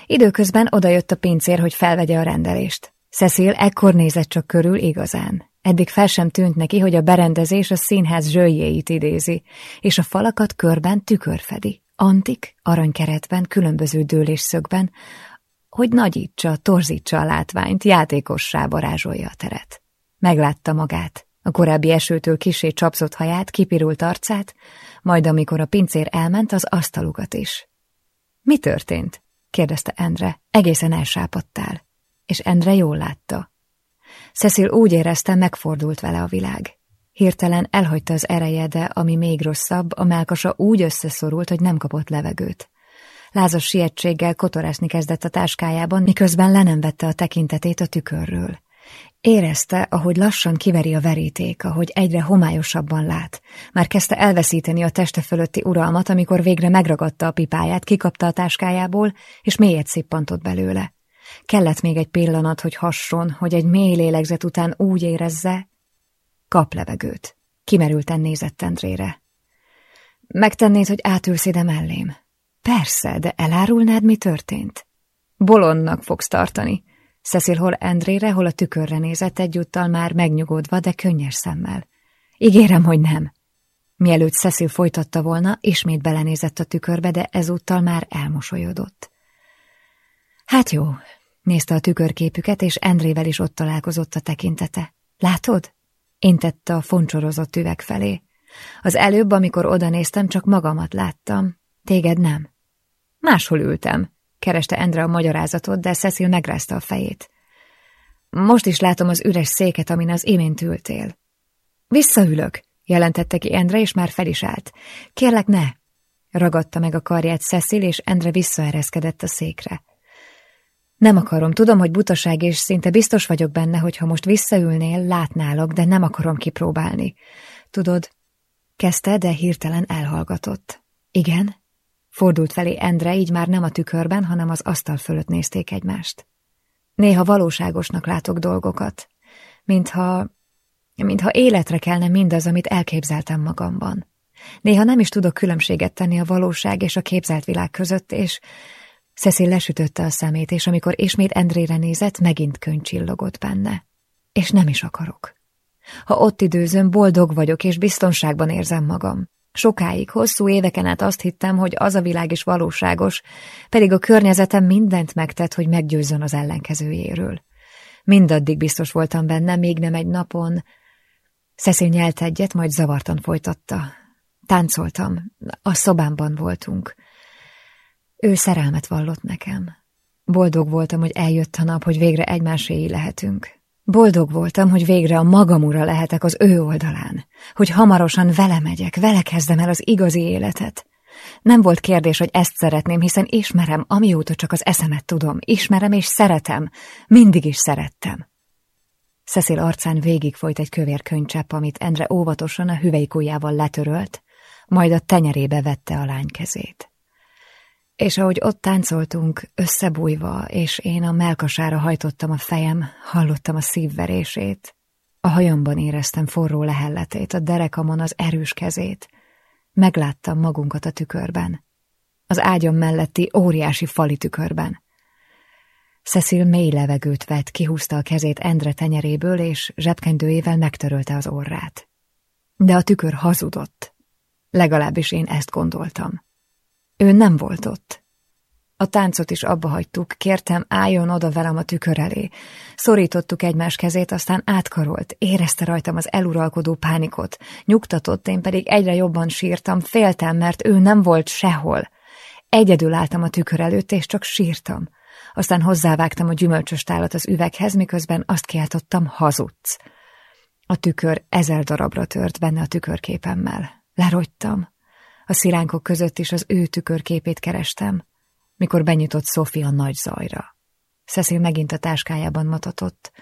Időközben odajött a pincér, hogy felvegye a rendelést. Cecil ekkor nézett csak körül igazán. Eddig fel sem tűnt neki, hogy a berendezés a színház zsöljéit idézi, és a falakat körben tükör fedi. Antik, aranykeretben, különböző dőlésszögben, hogy nagyítsa, torzítsa a látványt, játékossá varázsolja a teret. Meglátta magát, a korábbi esőtől kisé csapszott haját, kipirult arcát, majd amikor a pincér elment, az asztalukat is. Mi történt? kérdezte Endre, egészen elsápadtál. És Endre jól látta. Cecil úgy érezte, megfordult vele a világ. Hirtelen elhagyta az ereje, de ami még rosszabb, a melkasa úgy összeszorult, hogy nem kapott levegőt. Lázas sietséggel kotorásni kezdett a táskájában, miközben le nem vette a tekintetét a tükörről. Érezte, ahogy lassan kiveri a veríték, ahogy egyre homályosabban lát. Már kezdte elveszíteni a teste fölötti uralmat, amikor végre megragadta a pipáját, kikapta a táskájából, és mélyet szippantott belőle. Kellett még egy pillanat, hogy hasson, hogy egy mély lélegzet után úgy érezze, kap levegőt. Kimerülten nézett Endrére. Megtennéd, hogy átülsz ide mellém? Persze, de elárulnád, mi történt? Bolondnak fogsz tartani. Cecil hol Endrére, hol a tükörre nézett egyúttal már megnyugodva, de könnyes szemmel. Ígérem, hogy nem. Mielőtt Cecil folytatta volna, ismét belenézett a tükörbe, de ezúttal már elmosolyodott. Hát jó, nézte a tükörképüket, és Endrével is ott találkozott a tekintete. Látod? Intette a foncsorozott üveg felé. Az előbb, amikor oda néztem, csak magamat láttam. Téged nem. Máshol ültem, kereste Endre a magyarázatot, de Cecil megrázta a fejét. Most is látom az üres széket, amin az imént ültél. Visszaülök, jelentette ki Endre, és már fel is állt. Kérlek, ne! Ragadta meg a karját Cecil, és Endre visszaereszkedett a székre. Nem akarom, tudom, hogy butaság, és szinte biztos vagyok benne, hogy ha most visszaülnél, látnálok, de nem akarom kipróbálni. Tudod, kezdte, de hirtelen elhallgatott. Igen? Fordult felé Endre, így már nem a tükörben, hanem az asztal fölött nézték egymást. Néha valóságosnak látok dolgokat, mintha, mintha életre kelne mindaz, amit elképzeltem magamban. Néha nem is tudok különbséget tenni a valóság és a képzelt világ között, és Cecil lesütötte a szemét, és amikor ismét Endrére nézett, megint könyv csillogott benne. És nem is akarok. Ha ott időzöm, boldog vagyok, és biztonságban érzem magam. Sokáig, hosszú éveken át azt hittem, hogy az a világ is valóságos, pedig a környezetem mindent megtett, hogy meggyőzzön az ellenkezőjéről. Mindaddig biztos voltam benne, még nem egy napon. Cecil nyelt egyet, majd zavartan folytatta. Táncoltam, a szobámban voltunk. Ő szerelmet vallott nekem. Boldog voltam, hogy eljött a nap, hogy végre egymáséi lehetünk. Boldog voltam, hogy végre a magam ura lehetek az ő oldalán, hogy hamarosan vele megyek, vele kezdem el az igazi életet. Nem volt kérdés, hogy ezt szeretném, hiszen ismerem, amióta csak az eszemet tudom, ismerem és szeretem, mindig is szerettem. Cecil arcán végig folyt egy kövér könycsepp, amit Endre óvatosan a hüvelykujjával letörölt, majd a tenyerébe vette a lány kezét. És ahogy ott táncoltunk, összebújva, és én a melkasára hajtottam a fejem, hallottam a szívverését. A hajamban éreztem forró lehelletét, a derekamon az erős kezét. Megláttam magunkat a tükörben. Az ágyam melletti óriási fali tükörben. Cecil mély levegőt vett, kihúzta a kezét Endre tenyeréből, és zsebkendőjével megtörölte az orrát. De a tükör hazudott. Legalábbis én ezt gondoltam. Ő nem volt ott. A táncot is abba hagytuk, kértem, álljon oda velem a tükör elé. Szorítottuk egymás kezét, aztán átkarolt, érezte rajtam az eluralkodó pánikot. Nyugtatott, én pedig egyre jobban sírtam, féltem, mert ő nem volt sehol. Egyedül álltam a tükör előtt, és csak sírtam. Aztán hozzávágtam a gyümölcsös tálat az üveghez, miközben azt kiáltottam, hazudsz. A tükör ezer darabra tört benne a tükörképemmel. Lerogytam. A szilánkok között is az ő tükörképét kerestem, mikor benyitott Sophie a nagy zajra. Cecil megint a táskájában matatott.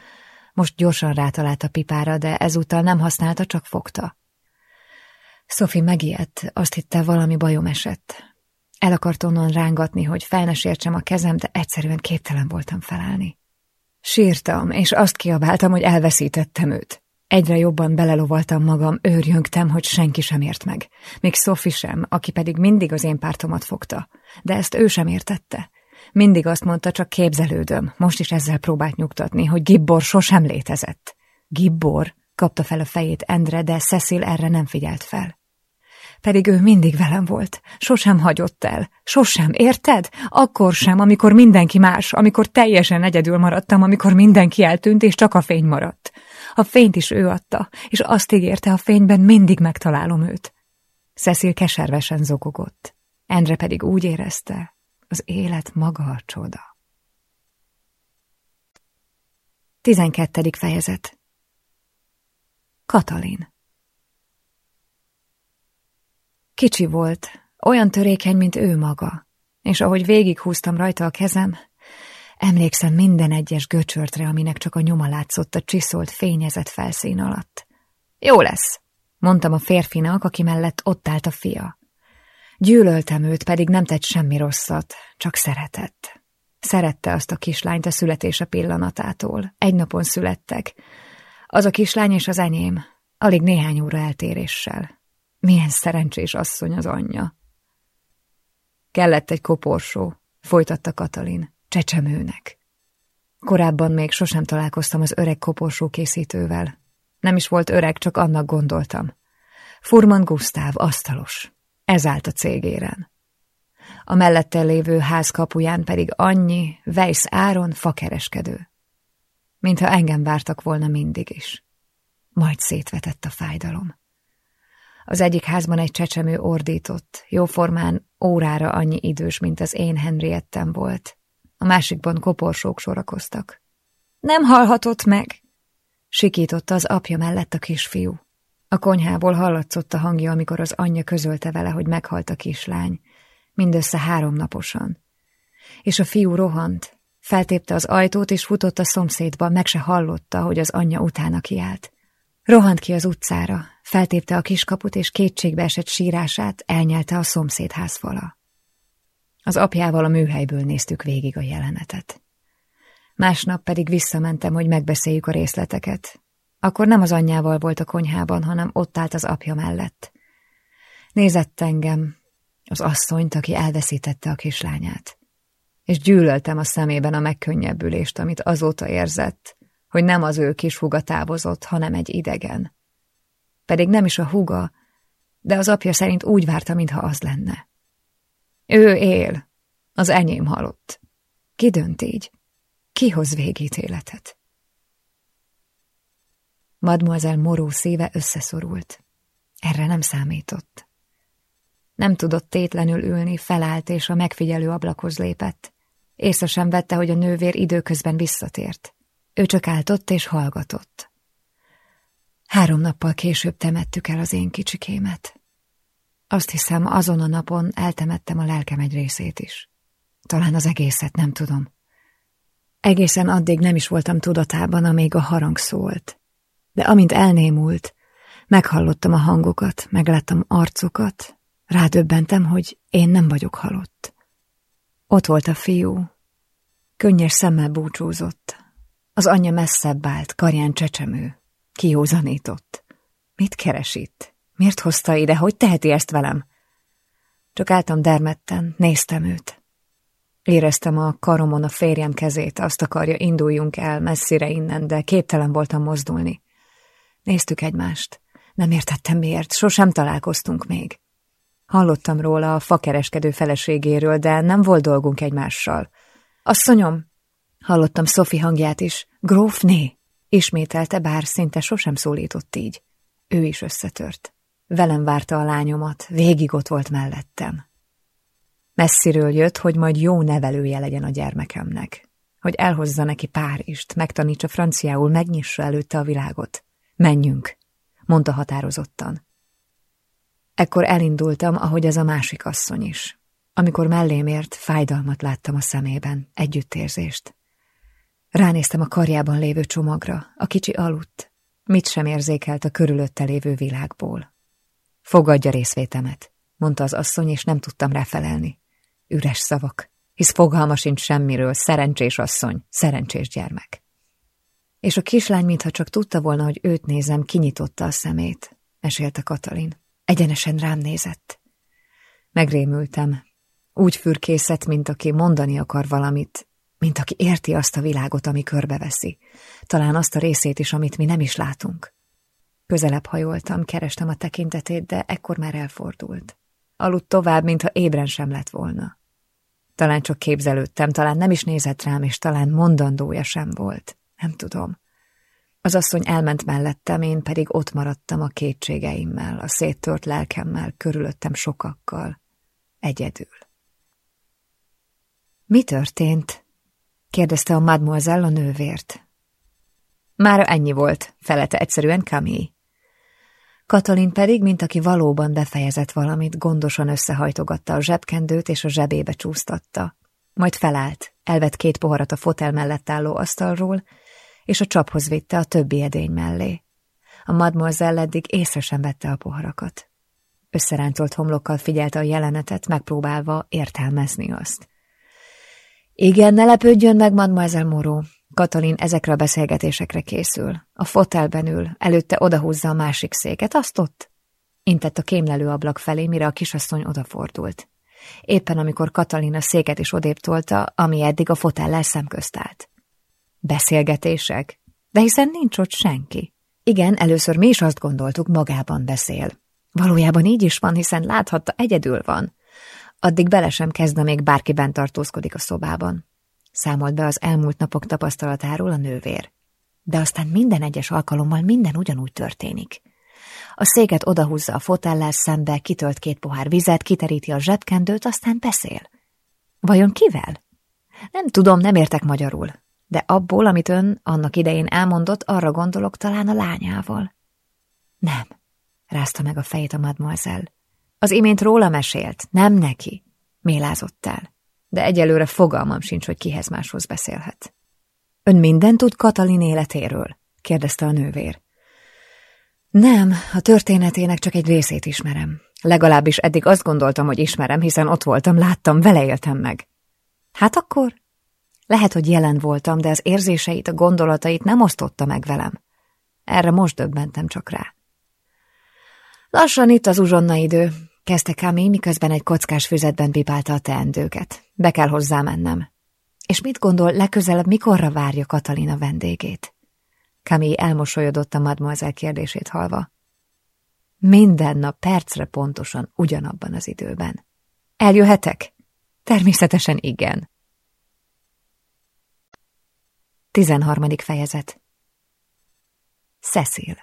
Most gyorsan rátalált a pipára, de ezúttal nem használta, csak fogta. Sophie megijedt, azt hitte, valami bajom esett. El akart onnan rángatni, hogy fel ne sértsem a kezem, de egyszerűen képtelen voltam felállni. Sírtam, és azt kiabáltam, hogy elveszítettem őt. Egyre jobban belelovaltam magam, őrjöngtem, hogy senki sem ért meg. Még Sophie sem, aki pedig mindig az én pártomat fogta. De ezt ő sem értette. Mindig azt mondta, csak képzelődöm. Most is ezzel próbált nyugtatni, hogy Gibbor sosem létezett. Gibbor? kapta fel a fejét Endre, de Cecil erre nem figyelt fel. Pedig ő mindig velem volt. Sosem hagyott el. Sosem, érted? Akkor sem, amikor mindenki más, amikor teljesen egyedül maradtam, amikor mindenki eltűnt, és csak a fény maradt. A fényt is ő adta, és azt ígérte, a fényben mindig megtalálom őt. Cecil keservesen zokogott. Endre pedig úgy érezte, az élet maga a csoda. Tizenkettedik fejezet Katalin Kicsi volt, olyan törékeny, mint ő maga, és ahogy végighúztam rajta a kezem, emlékszem minden egyes göcsörtre, aminek csak a nyoma látszott a csiszolt, fényezett felszín alatt. Jó lesz, mondtam a férfinak, aki mellett ott állt a fia. Gyűlöltem őt, pedig nem tett semmi rosszat, csak szeretett. Szerette azt a kislányt a születése pillanatától. Egy napon születtek. Az a kislány és az enyém, alig néhány óra eltéréssel. Milyen szerencsés asszony az anyja. Kellett egy koporsó, folytatta Katalin, csecsemőnek. Korábban még sosem találkoztam az öreg koporsó készítővel. Nem is volt öreg, csak annak gondoltam. Furman Gusztáv, asztalos. Ez állt a cégéren. A mellette lévő ház kapuján pedig annyi, Weiss Áron fakereskedő. Mintha engem vártak volna mindig is. Majd szétvetett a fájdalom. Az egyik házban egy csecsemő ordított, jóformán órára annyi idős, mint az én Henriettem volt. A másikban koporsók sorakoztak. Nem hallhatott meg! Sikította az apja mellett a kisfiú. A konyhából hallatszott a hangja, amikor az anyja közölte vele, hogy meghalt a kislány, mindössze három naposan. És a fiú rohant, feltépte az ajtót, és futott a szomszédba, meg se hallotta, hogy az anyja utána kiált. Rohant ki az utcára, feltépte a kiskaput, és kétségbe esett sírását elnyelte a szomszéd házfala. Az apjával a műhelyből néztük végig a jelenetet. Másnap pedig visszamentem, hogy megbeszéljük a részleteket. Akkor nem az anyjával volt a konyhában, hanem ott állt az apja mellett. Nézett engem, az asszonyt, aki elveszítette a kislányát. És gyűlöltem a szemében a megkönnyebbülést, amit azóta érzett, hogy nem az ő kis húga távozott, hanem egy idegen. Pedig nem is a húga, de az apja szerint úgy várta, mintha az lenne. Ő él, az enyém halott. Ki dönt így? Ki hoz végítéletet? Mademoiselle Moró szíve összeszorult. Erre nem számított. Nem tudott tétlenül ülni, felállt és a megfigyelő ablakhoz lépett. Észre sem vette, hogy a nővér időközben visszatért. Ő csak áltott és hallgatott. Három nappal később temettük el az én kicsikémet. Azt hiszem, azon a napon eltemettem a lelkem egy részét is. Talán az egészet nem tudom. Egészen addig nem is voltam tudatában, amíg a harang szólt. De amint elnémult, meghallottam a hangokat, megláttam arcokat, rádöbbentem, hogy én nem vagyok halott. Ott volt a fiú. Könnyes szemmel búcsúzott. Az anyja messzebb állt, karján csecsemő. Kiózanított. Mit keres itt? Miért hozta ide? Hogy teheti ezt velem? Csak álltam dermedten, néztem őt. Éreztem a karomon a férjem kezét, azt akarja, induljunk el messzire innen, de képtelen voltam mozdulni. Néztük egymást. Nem értettem miért, sosem találkoztunk még. Hallottam róla a fakereskedő feleségéről, de nem volt dolgunk egymással. Asszonyom! Hallottam Sophie hangját is. Grófné! Ismételte, bár szinte sosem szólított így. Ő is összetört. Velem várta a lányomat, végig ott volt mellettem. Messziről jött, hogy majd jó nevelője legyen a gyermekemnek. Hogy elhozza neki Párizst, megtanítsa franciául, megnyissa előtte a világot. Menjünk, mondta határozottan. Ekkor elindultam, ahogy ez a másik asszony is. Amikor mellém ért, fájdalmat láttam a szemében, együttérzést. Ránéztem a karjában lévő csomagra, a kicsi aludt, mit sem érzékelt a körülötte lévő világból. Fogadja részvétemet, mondta az asszony, és nem tudtam ráfelelni. Üres szavak, hisz fogalma sincs semmiről, szerencsés asszony, szerencsés gyermek. És a kislány, mintha csak tudta volna, hogy őt nézem, kinyitotta a szemét, mesélte Katalin. Egyenesen rám nézett. Megrémültem. Úgy fürkészett, mint aki mondani akar valamit, mint aki érti azt a világot, ami körbeveszi. Talán azt a részét is, amit mi nem is látunk. Közelebb hajoltam, kerestem a tekintetét, de ekkor már elfordult. Aludt tovább, mintha ébren sem lett volna. Talán csak képzelődtem, talán nem is nézett rám, és talán mondandója sem volt. Nem tudom. Az asszony elment mellettem, én pedig ott maradtam a kétségeimmel, a széttört lelkemmel, körülöttem sokakkal. Egyedül. Mi történt? kérdezte a mademoiselle a nővért. Már ennyi volt, felete egyszerűen Camille. Katalin pedig, mint aki valóban befejezett valamit, gondosan összehajtogatta a zsebkendőt és a zsebébe csúsztatta. Majd felállt, elvett két poharat a fotel mellett álló asztalról, és a csaphoz vitte a többi edény mellé. A mademoiselle eddig észre sem vette a poharakat. Összeráncolt homlokkal figyelte a jelenetet, megpróbálva értelmezni azt. Igen, ne lepődjön meg, mademoiselle Moreau. Katalin ezekre a beszélgetésekre készül. A fotelben ül, előtte odahúzza a másik széket, azt ott? Intett a kémlelő ablak felé, mire a kisasszony odafordult. Éppen amikor Katalin a széket is odébb tolta, ami eddig a fotellel szemközt állt. Beszélgetések? De hiszen nincs ott senki. Igen, először mi is azt gondoltuk, magában beszél. Valójában így is van, hiszen láthatta, egyedül van. Addig bele sem kezdne, még bárki bent tartózkodik a szobában. Számolt be az elmúlt napok tapasztalatáról a nővér. De aztán minden egyes alkalommal minden ugyanúgy történik. A széket odahúzza a fotellel szembe, kitölt két pohár vizet, kiteríti a zsebkendőt, aztán beszél. Vajon kivel? Nem tudom, nem értek magyarul. De abból, amit ön annak idején elmondott, arra gondolok talán a lányával. Nem, rázta meg a fejét a mademoiselle. Az imént róla mesélt, nem neki. Mélázott el, de egyelőre fogalmam sincs, hogy kihez máshoz beszélhet. Ön mindent tud Katalin életéről? kérdezte a nővér. Nem, a történetének csak egy részét ismerem. Legalábbis eddig azt gondoltam, hogy ismerem, hiszen ott voltam, láttam, vele éltem meg. Hát akkor? Lehet, hogy jelen voltam, de az érzéseit, a gondolatait nem osztotta meg velem. Erre most döbbentem csak rá. Lassan itt az uzsonna idő, kezdte Kami, miközben egy kockás füzetben pipálta a teendőket. Be kell hozzá mennem. És mit gondol, legközelebb mikorra várja Katalina vendégét? Kami elmosolyodott a mademoiselle kérdését halva. Minden nap percre pontosan ugyanabban az időben. Eljöhetek? Természetesen igen. 13. fejezet Cecil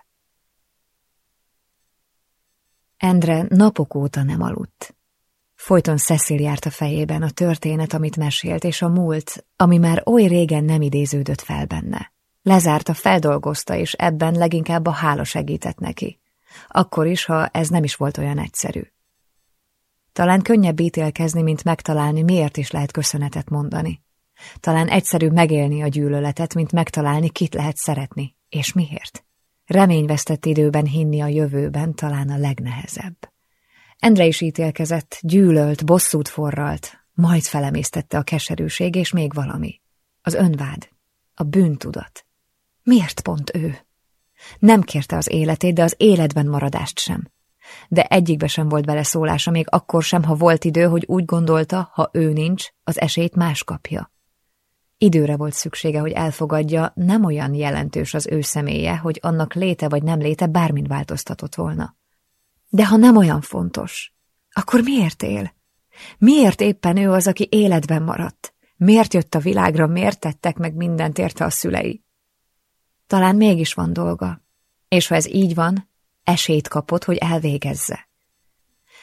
Endre napok óta nem aludt. Folyton Cecil járt a fejében a történet, amit mesélt, és a múlt, ami már oly régen nem idéződött fel benne. Lezárta, feldolgozta, és ebben leginkább a hála segített neki. Akkor is, ha ez nem is volt olyan egyszerű. Talán könnyebb ítélkezni, mint megtalálni, miért is lehet köszönetet mondani. Talán egyszerűbb megélni a gyűlöletet, mint megtalálni, kit lehet szeretni, és miért. Reményvesztett időben hinni a jövőben talán a legnehezebb. Endre is ítélkezett, gyűlölt, bosszút forralt, Majd felemésztette a keserűség, és még valami. Az önvád. A bűntudat. Miért pont ő? Nem kérte az életét, de az életben maradást sem. De egyikbe sem volt beleszólása, még akkor sem, ha volt idő, hogy úgy gondolta, ha ő nincs, az esélyt más kapja. Időre volt szüksége, hogy elfogadja, nem olyan jelentős az ő személye, hogy annak léte vagy nem léte bármint változtatott volna. De ha nem olyan fontos, akkor miért él? Miért éppen ő az, aki életben maradt? Miért jött a világra, miért tettek meg mindent érte a szülei? Talán mégis van dolga. És ha ez így van, esélyt kapott, hogy elvégezze.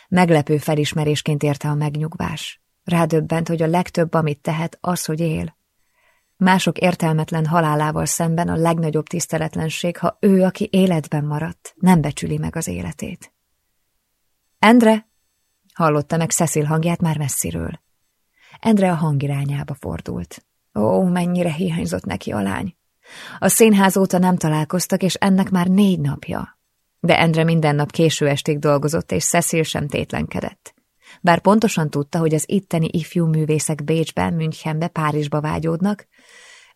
Meglepő felismerésként érte a megnyugvás. Rádöbbent, hogy a legtöbb, amit tehet, az, hogy él. Mások értelmetlen halálával szemben a legnagyobb tiszteletlenség, ha ő, aki életben maradt, nem becsüli meg az életét. Endre! Hallotta meg Cecil hangját már messziről. Endre a hang irányába fordult. Ó, mennyire hiányzott neki a lány. A színház óta nem találkoztak, és ennek már négy napja. De Endre minden nap késő estig dolgozott, és Cecil sem tétlenkedett. Bár pontosan tudta, hogy az itteni ifjú művészek Bécsben, Münchenbe, Párizsba vágyódnak,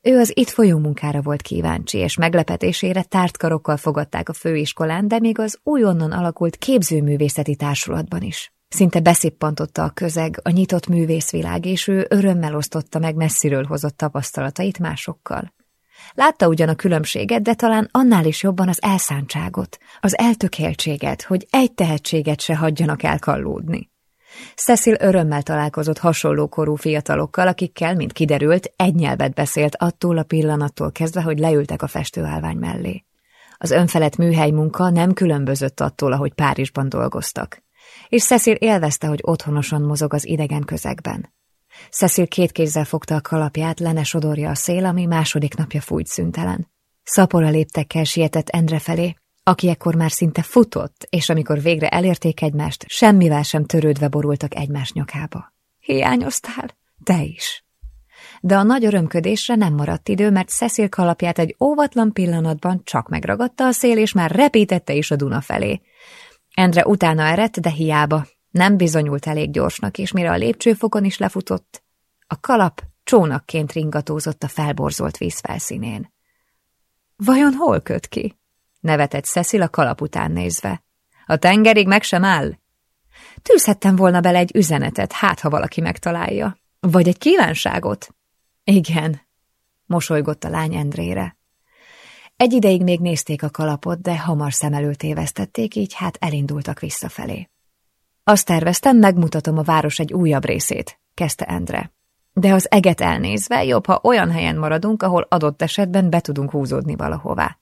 ő az itt folyó munkára volt kíváncsi, és meglepetésére tárt karokkal fogadták a főiskolán, de még az újonnan alakult képzőművészeti társulatban is. Szinte beszippantotta a közeg, a nyitott művészvilág, és ő örömmel osztotta meg messziről hozott tapasztalatait másokkal. Látta ugyan a különbséget, de talán annál is jobban az elszántságot, az eltökéltséget, hogy egy tehetséget se hagyjanak elkallódni. Cecil örömmel találkozott hasonló korú fiatalokkal, akikkel, mint kiderült, egy nyelvet beszélt attól a pillanattól kezdve, hogy leültek a festőállvány mellé. Az önfelett műhely munka nem különbözött attól, ahogy Párizsban dolgoztak és Cecil élvezte, hogy otthonosan mozog az idegen közegben. Cecil két kézzel fogta a kalapját, lene sodorja a szél, ami második napja fújt szüntelen. Szapora léptekkel sietett Endre felé, aki ekkor már szinte futott, és amikor végre elérték egymást, semmivel sem törődve borultak egymás nyakába. Hiányoztál? Te is. De a nagy örömködésre nem maradt idő, mert Cecil kalapját egy óvatlan pillanatban csak megragadta a szél, és már repítette is a Duna felé. Endre utána eredt, de hiába. Nem bizonyult elég gyorsnak, és mire a lépcsőfokon is lefutott, a kalap csónakként ringatózott a felborzolt víz felszínén. Vajon hol köt ki? Nevetett Cecil a kalap után nézve. A tengerig meg sem áll? Tűzhettem volna bele egy üzenetet, hát ha valaki megtalálja. Vagy egy kívánságot? Igen, mosolygott a lány Endrére. Egy ideig még nézték a kalapot, de hamar szem előtt évesztették, így hát elindultak visszafelé. Azt terveztem, megmutatom a város egy újabb részét, kezdte Endre. De az eget elnézve jobb, ha olyan helyen maradunk, ahol adott esetben be tudunk húzódni valahová.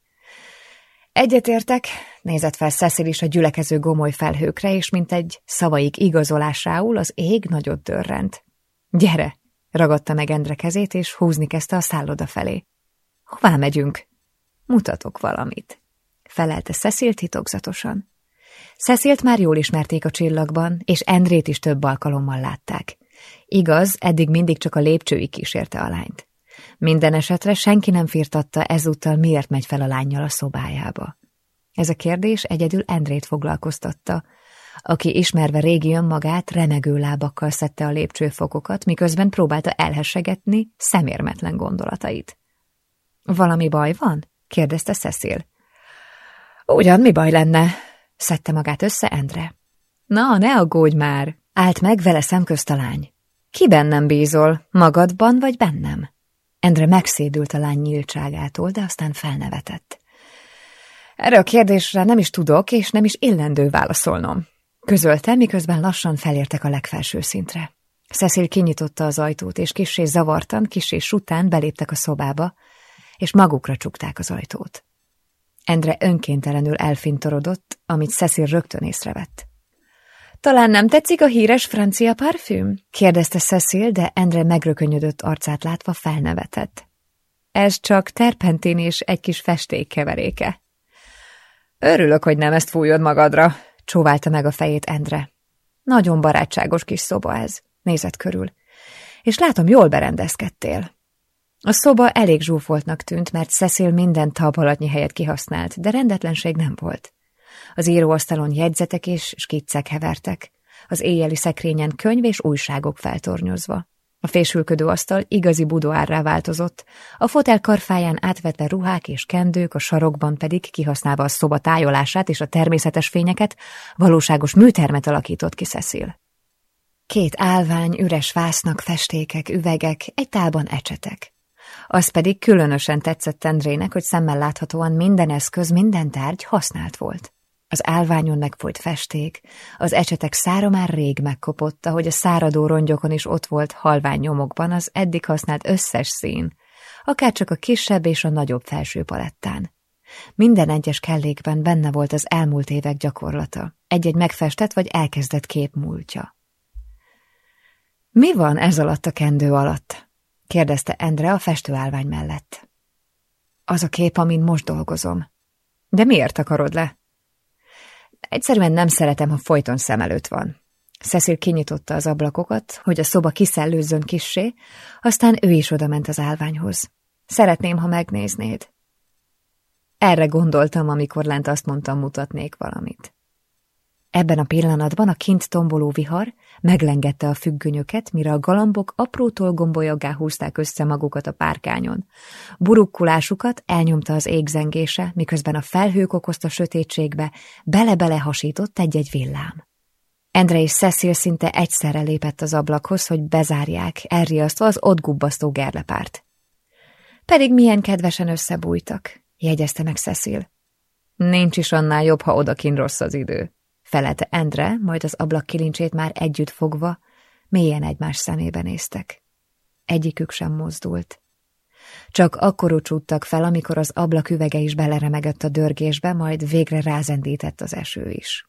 Egyetértek, nézett fel Cecil is a gyülekező gomoly felhőkre, és mint egy szavaik igazolásául az ég nagyot dörrent. Gyere! ragadta meg Endre kezét, és húzni kezdte a szálloda felé. Hová megyünk? Mutatok valamit, felelte Cecil titokzatosan. Cecilt már jól ismerték a csillagban, és Endrét is több alkalommal látták. Igaz, eddig mindig csak a lépcsőig kísérte a lányt. Minden esetre senki nem firtatta ezúttal, miért megy fel a lányjal a szobájába. Ez a kérdés egyedül Endrét foglalkoztatta, aki ismerve régi önmagát remegő lábakkal szedte a lépcsőfokokat, miközben próbálta elhessegetni szemérmetlen gondolatait. Valami baj van? kérdezte Cecil. Ugyan mi baj lenne? szedte magát össze Endre. Na, ne aggódj már, állt meg vele szemközt a lány. Ki bennem bízol, magadban vagy bennem? Endre megszédült a lány nyíltságától, de aztán felnevetett. Erre a kérdésre nem is tudok, és nem is illendő válaszolnom. Közölte, miközben lassan felértek a legfelső szintre. Cecil kinyitotta az ajtót, és kissé zavartan, kissé sután beléptek a szobába, és magukra csukták az ajtót. Endre önkéntelenül elfintorodott, amit Cecil rögtön észrevett. Talán nem tetszik a híres francia parfüm? kérdezte Cecil, de Endre megrökönyödött arcát látva felnevetett. Ez csak terpentin és egy kis festék keveréke. Örülök, hogy nem ezt fújod magadra, csóválta meg a fejét Endre. Nagyon barátságos kis szoba ez, nézett körül. És látom, jól berendezkedtél. A szoba elég zsúfoltnak tűnt, mert Cecil minden tabalatnyi helyet kihasznált, de rendetlenség nem volt. Az íróasztalon jegyzetek és skiccek hevertek. az éjjeli szekrényen könyv és újságok feltornyozva. A fésülködő asztal igazi budoárrá változott, a fotel karfáján átvetve ruhák és kendők, a sarokban pedig, kihasználva a szoba tájolását és a természetes fényeket, valóságos műtermet alakított ki Cecil. Két állvány, üres vásznak, festékek, üvegek, egy tálban ecsetek. Az pedig különösen tetszett Endrének, hogy szemmel láthatóan minden eszköz, minden tárgy használt volt. Az állványon megfolyt festék, az ecsetek szára már rég megkopott, ahogy a száradó rongyokon is ott volt halvány nyomokban az eddig használt összes szín, akár csak a kisebb és a nagyobb felső palettán. Minden egyes kellékben benne volt az elmúlt évek gyakorlata, egy-egy megfestett vagy elkezdett kép múltja. Mi van ez alatt a kendő alatt? kérdezte Endre a festőállvány mellett. Az a kép, amin most dolgozom. De miért akarod le? Egyszerűen nem szeretem, ha folyton szem előtt van. Cecil kinyitotta az ablakokat, hogy a szoba kiszellőzzön kissé, aztán ő is odament az állványhoz. Szeretném, ha megnéznéd. Erre gondoltam, amikor lent azt mondtam, mutatnék valamit. Ebben a pillanatban a kint tomboló vihar meglengette a függönyöket, mire a galambok aprótól gombolyoggá húzták össze magukat a párkányon. Burukkulásukat elnyomta az égzengése, miközben a felhők okozta sötétségbe bele-bele hasított egy-egy villám. Endre és Cecil szinte egyszerre lépett az ablakhoz, hogy bezárják, elriasztva az ott gubbasztó gerlepárt. Pedig milyen kedvesen összebújtak, jegyezte meg Cecil. Nincs is annál jobb, ha odakin rossz az idő felelte Endre, majd az ablak kilincsét már együtt fogva, mélyen egymás szemébe néztek. Egyikük sem mozdult. Csak akkor ucsúttak fel, amikor az ablak üvege is beleremegett a dörgésbe, majd végre rázendített az eső is.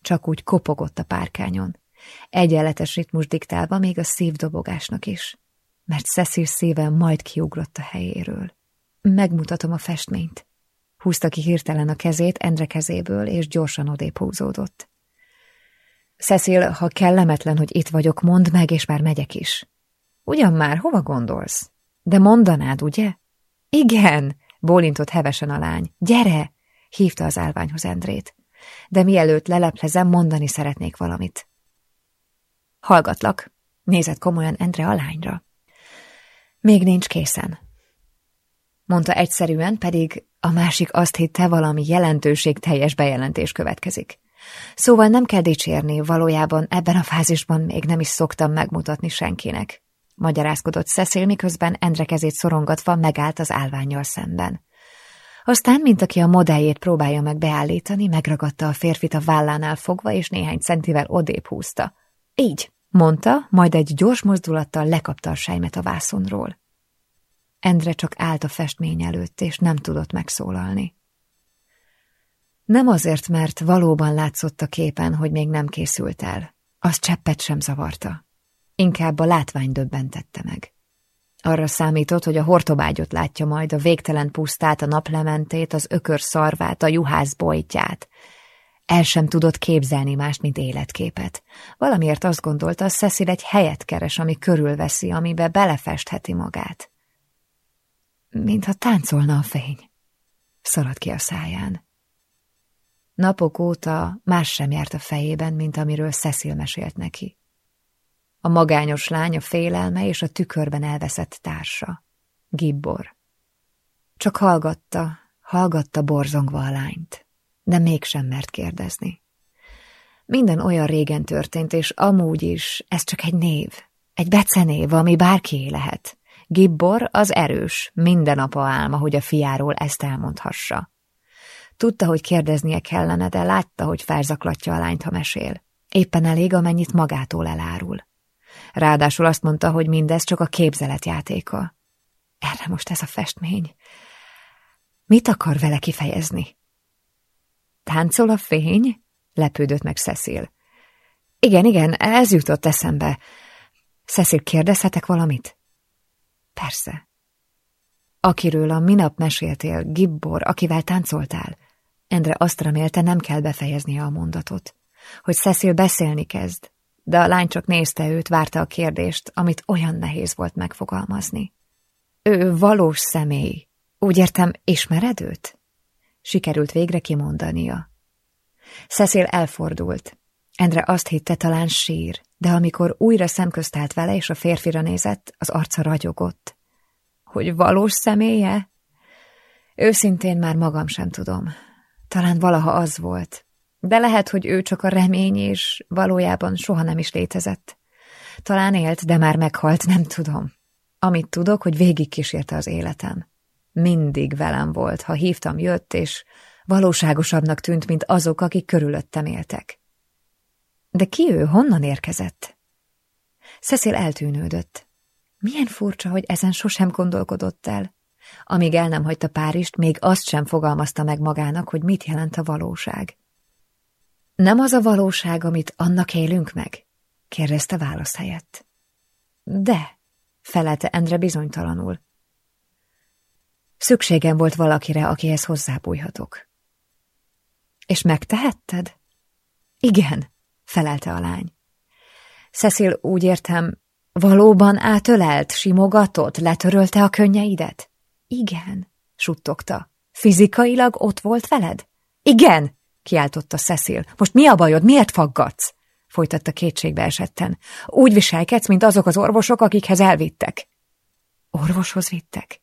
Csak úgy kopogott a párkányon, egyenletes ritmus diktálva még a szívdobogásnak is, mert Cecil szíve majd kiugrott a helyéről. Megmutatom a festményt. Húzta ki hirtelen a kezét Endre kezéből, és gyorsan odébb húzódott. Cecil, ha kellemetlen, hogy itt vagyok, mondd meg, és már megyek is. Ugyan már, hova gondolsz? De mondanád, ugye? Igen, bólintott hevesen a lány. Gyere! hívta az állványhoz Endrét. De mielőtt leleplezem, mondani szeretnék valamit. Hallgatlak, nézett komolyan Endre a lányra. Még nincs készen. Mondta egyszerűen, pedig a másik azt hitte, valami jelentőség teljes bejelentés következik. Szóval nem kell dicsérni, valójában ebben a fázisban még nem is szoktam megmutatni senkinek. Magyarázkodott Cecil, miközben Endre kezét szorongatva megállt az állványjal szemben. Aztán, mint aki a modelljét próbálja meg beállítani, megragadta a férfit a vállánál fogva, és néhány centivel odébb húzta. Így, mondta, majd egy gyors mozdulattal lekapta a sejmet a vászonról. Endre csak állt a festmény előtt, és nem tudott megszólalni. Nem azért, mert valóban látszott a képen, hogy még nem készült el. Az cseppet sem zavarta. Inkább a látvány döbbentette meg. Arra számított, hogy a hortobágyot látja majd, a végtelen pusztát, a naplementét, az ökör szarvát, a juhász bojtját. El sem tudott képzelni mást, mint életképet. Valamiért azt gondolta, Cecil egy helyet keres, ami körülveszi, amibe belefestheti magát mintha táncolna a fény. Szaladt ki a száján. Napok óta más sem járt a fejében, mint amiről Cecil mesélt neki. A magányos lány, a félelme és a tükörben elveszett társa. Gibbor. Csak hallgatta, hallgatta borzongva a lányt, de mégsem mert kérdezni. Minden olyan régen történt, és amúgy is ez csak egy név, egy becenév, ami bárkié lehet. Gibbor az erős, minden apa álma, hogy a fiáról ezt elmondhassa. Tudta, hogy kérdeznie kellene, de látta, hogy felzaklatja a lányt, ha mesél. Éppen elég, amennyit magától elárul. Ráadásul azt mondta, hogy mindez csak a képzelet játéka. Erre most ez a festmény. Mit akar vele kifejezni? Táncol a fény? Lepődött meg Cecil. Igen, igen, ez jutott eszembe. Cecil, kérdezhetek valamit? Persze. Akiről a minap meséltél, Gibbor, akivel táncoltál. Endre azt remélte, nem kell befejeznie a mondatot. Hogy Cecil beszélni kezd, de a lány csak nézte őt, várta a kérdést, amit olyan nehéz volt megfogalmazni. Ő valós személy. Úgy értem, ismered őt? Sikerült végre kimondania. Cecil elfordult. Endre azt hitte, talán sír, de amikor újra szemközt állt vele, és a férfira nézett, az arca ragyogott. Hogy valós személye? Őszintén már magam sem tudom. Talán valaha az volt. De lehet, hogy ő csak a remény, és valójában soha nem is létezett. Talán élt, de már meghalt, nem tudom. Amit tudok, hogy végig kísérte az életem. Mindig velem volt, ha hívtam, jött, és valóságosabbnak tűnt, mint azok, akik körülöttem éltek. De ki ő, honnan érkezett? Cecil eltűnődött. Milyen furcsa, hogy ezen sosem gondolkodott el. Amíg el nem hagyta Párist, még azt sem fogalmazta meg magának, hogy mit jelent a valóság. Nem az a valóság, amit annak élünk meg? kérdezte válasz helyett. De, felelte Endre bizonytalanul. Szükségem volt valakire, akihez hozzábújhatok. És megtehetted? Igen, felelte a lány. Cecil, úgy értem, valóban átölelt, simogatott, letörölte a könnyeidet? Igen, suttogta. Fizikailag ott volt veled? Igen, kiáltotta Cecil. Most mi a bajod, miért faggatsz? folytatta kétségbe esetten. Úgy viselkedsz, mint azok az orvosok, akikhez elvittek. Orvoshoz vittek?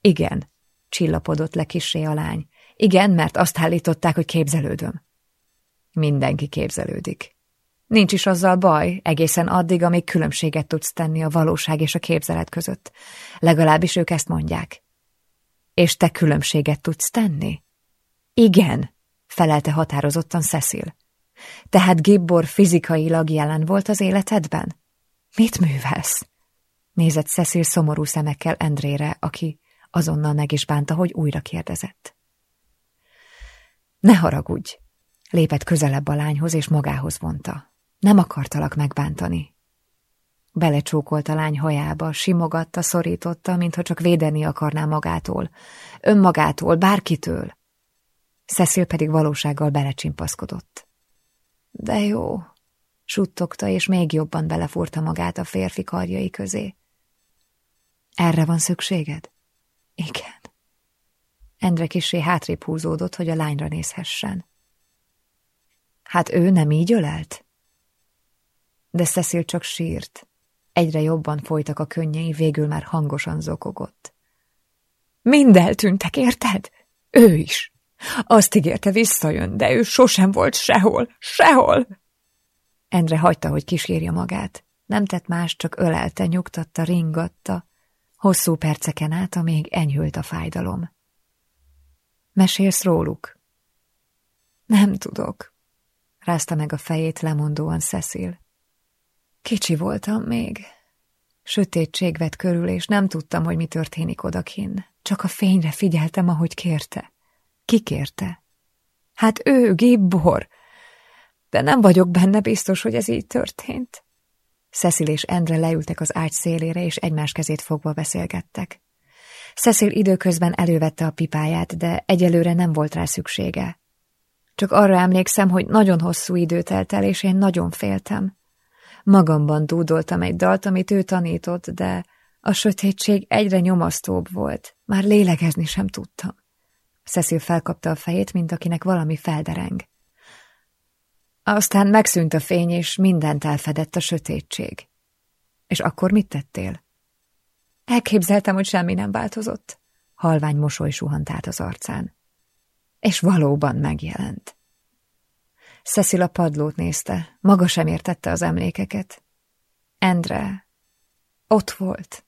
Igen, csillapodott le kisé a lány. Igen, mert azt állították, hogy képzelődöm. Mindenki képzelődik. Nincs is azzal baj, egészen addig, amíg különbséget tudsz tenni a valóság és a képzelet között. Legalábbis ők ezt mondják. És te különbséget tudsz tenni? Igen, felelte határozottan Cecil. Tehát Gibbor fizikailag jelen volt az életedben? Mit művelsz? Nézett Cecil szomorú szemekkel Endrére, aki azonnal meg is bánta, hogy újra kérdezett. Ne haragudj! Lépett közelebb a lányhoz, és magához vonta. Nem akartalak megbántani. Belecsókolt a lány hajába, simogatta, szorította, mintha csak védeni akarná magától, önmagától, bárkitől. Cecil pedig valósággal belecsimpaszkodott. De jó, suttogta, és még jobban belefúrta magát a férfi karjai közé. Erre van szükséged? Igen. Endre kisé hátrébb húzódott, hogy a lányra nézhessen. Hát ő nem így ölelt? De Cecil csak sírt. Egyre jobban folytak a könnyei, végül már hangosan zokogott. Mind eltűntek, érted? Ő is. Azt ígérte, visszajön, de ő sosem volt sehol, sehol. Endre hagyta, hogy kísérje magát. Nem tett más, csak ölelte, nyugtatta, ringatta. Hosszú perceken át, amíg enyhült a fájdalom. Mesélsz róluk? Nem tudok, rázta meg a fejét lemondóan Cecil. Kicsi voltam még. Sötétség vett körül, és nem tudtam, hogy mi történik odakin. Csak a fényre figyeltem, ahogy kérte. Ki kérte? Hát ő, Gibbor. De nem vagyok benne biztos, hogy ez így történt. Cecil és Endre leültek az ágy szélére, és egymás kezét fogva beszélgettek. Cecil időközben elővette a pipáját, de egyelőre nem volt rá szüksége. Csak arra emlékszem, hogy nagyon hosszú idő telt el, és én nagyon féltem. Magamban dúdoltam egy dalt, amit ő tanított, de a sötétség egyre nyomasztóbb volt. Már lélegezni sem tudtam. Cecil felkapta a fejét, mint akinek valami feldereng. Aztán megszűnt a fény, és mindent elfedett a sötétség. És akkor mit tettél? Elképzeltem, hogy semmi nem változott. Halvány mosoly suhant át az arcán. És valóban megjelent. Cecil a padlót nézte, maga sem értette az emlékeket. Endre ott volt,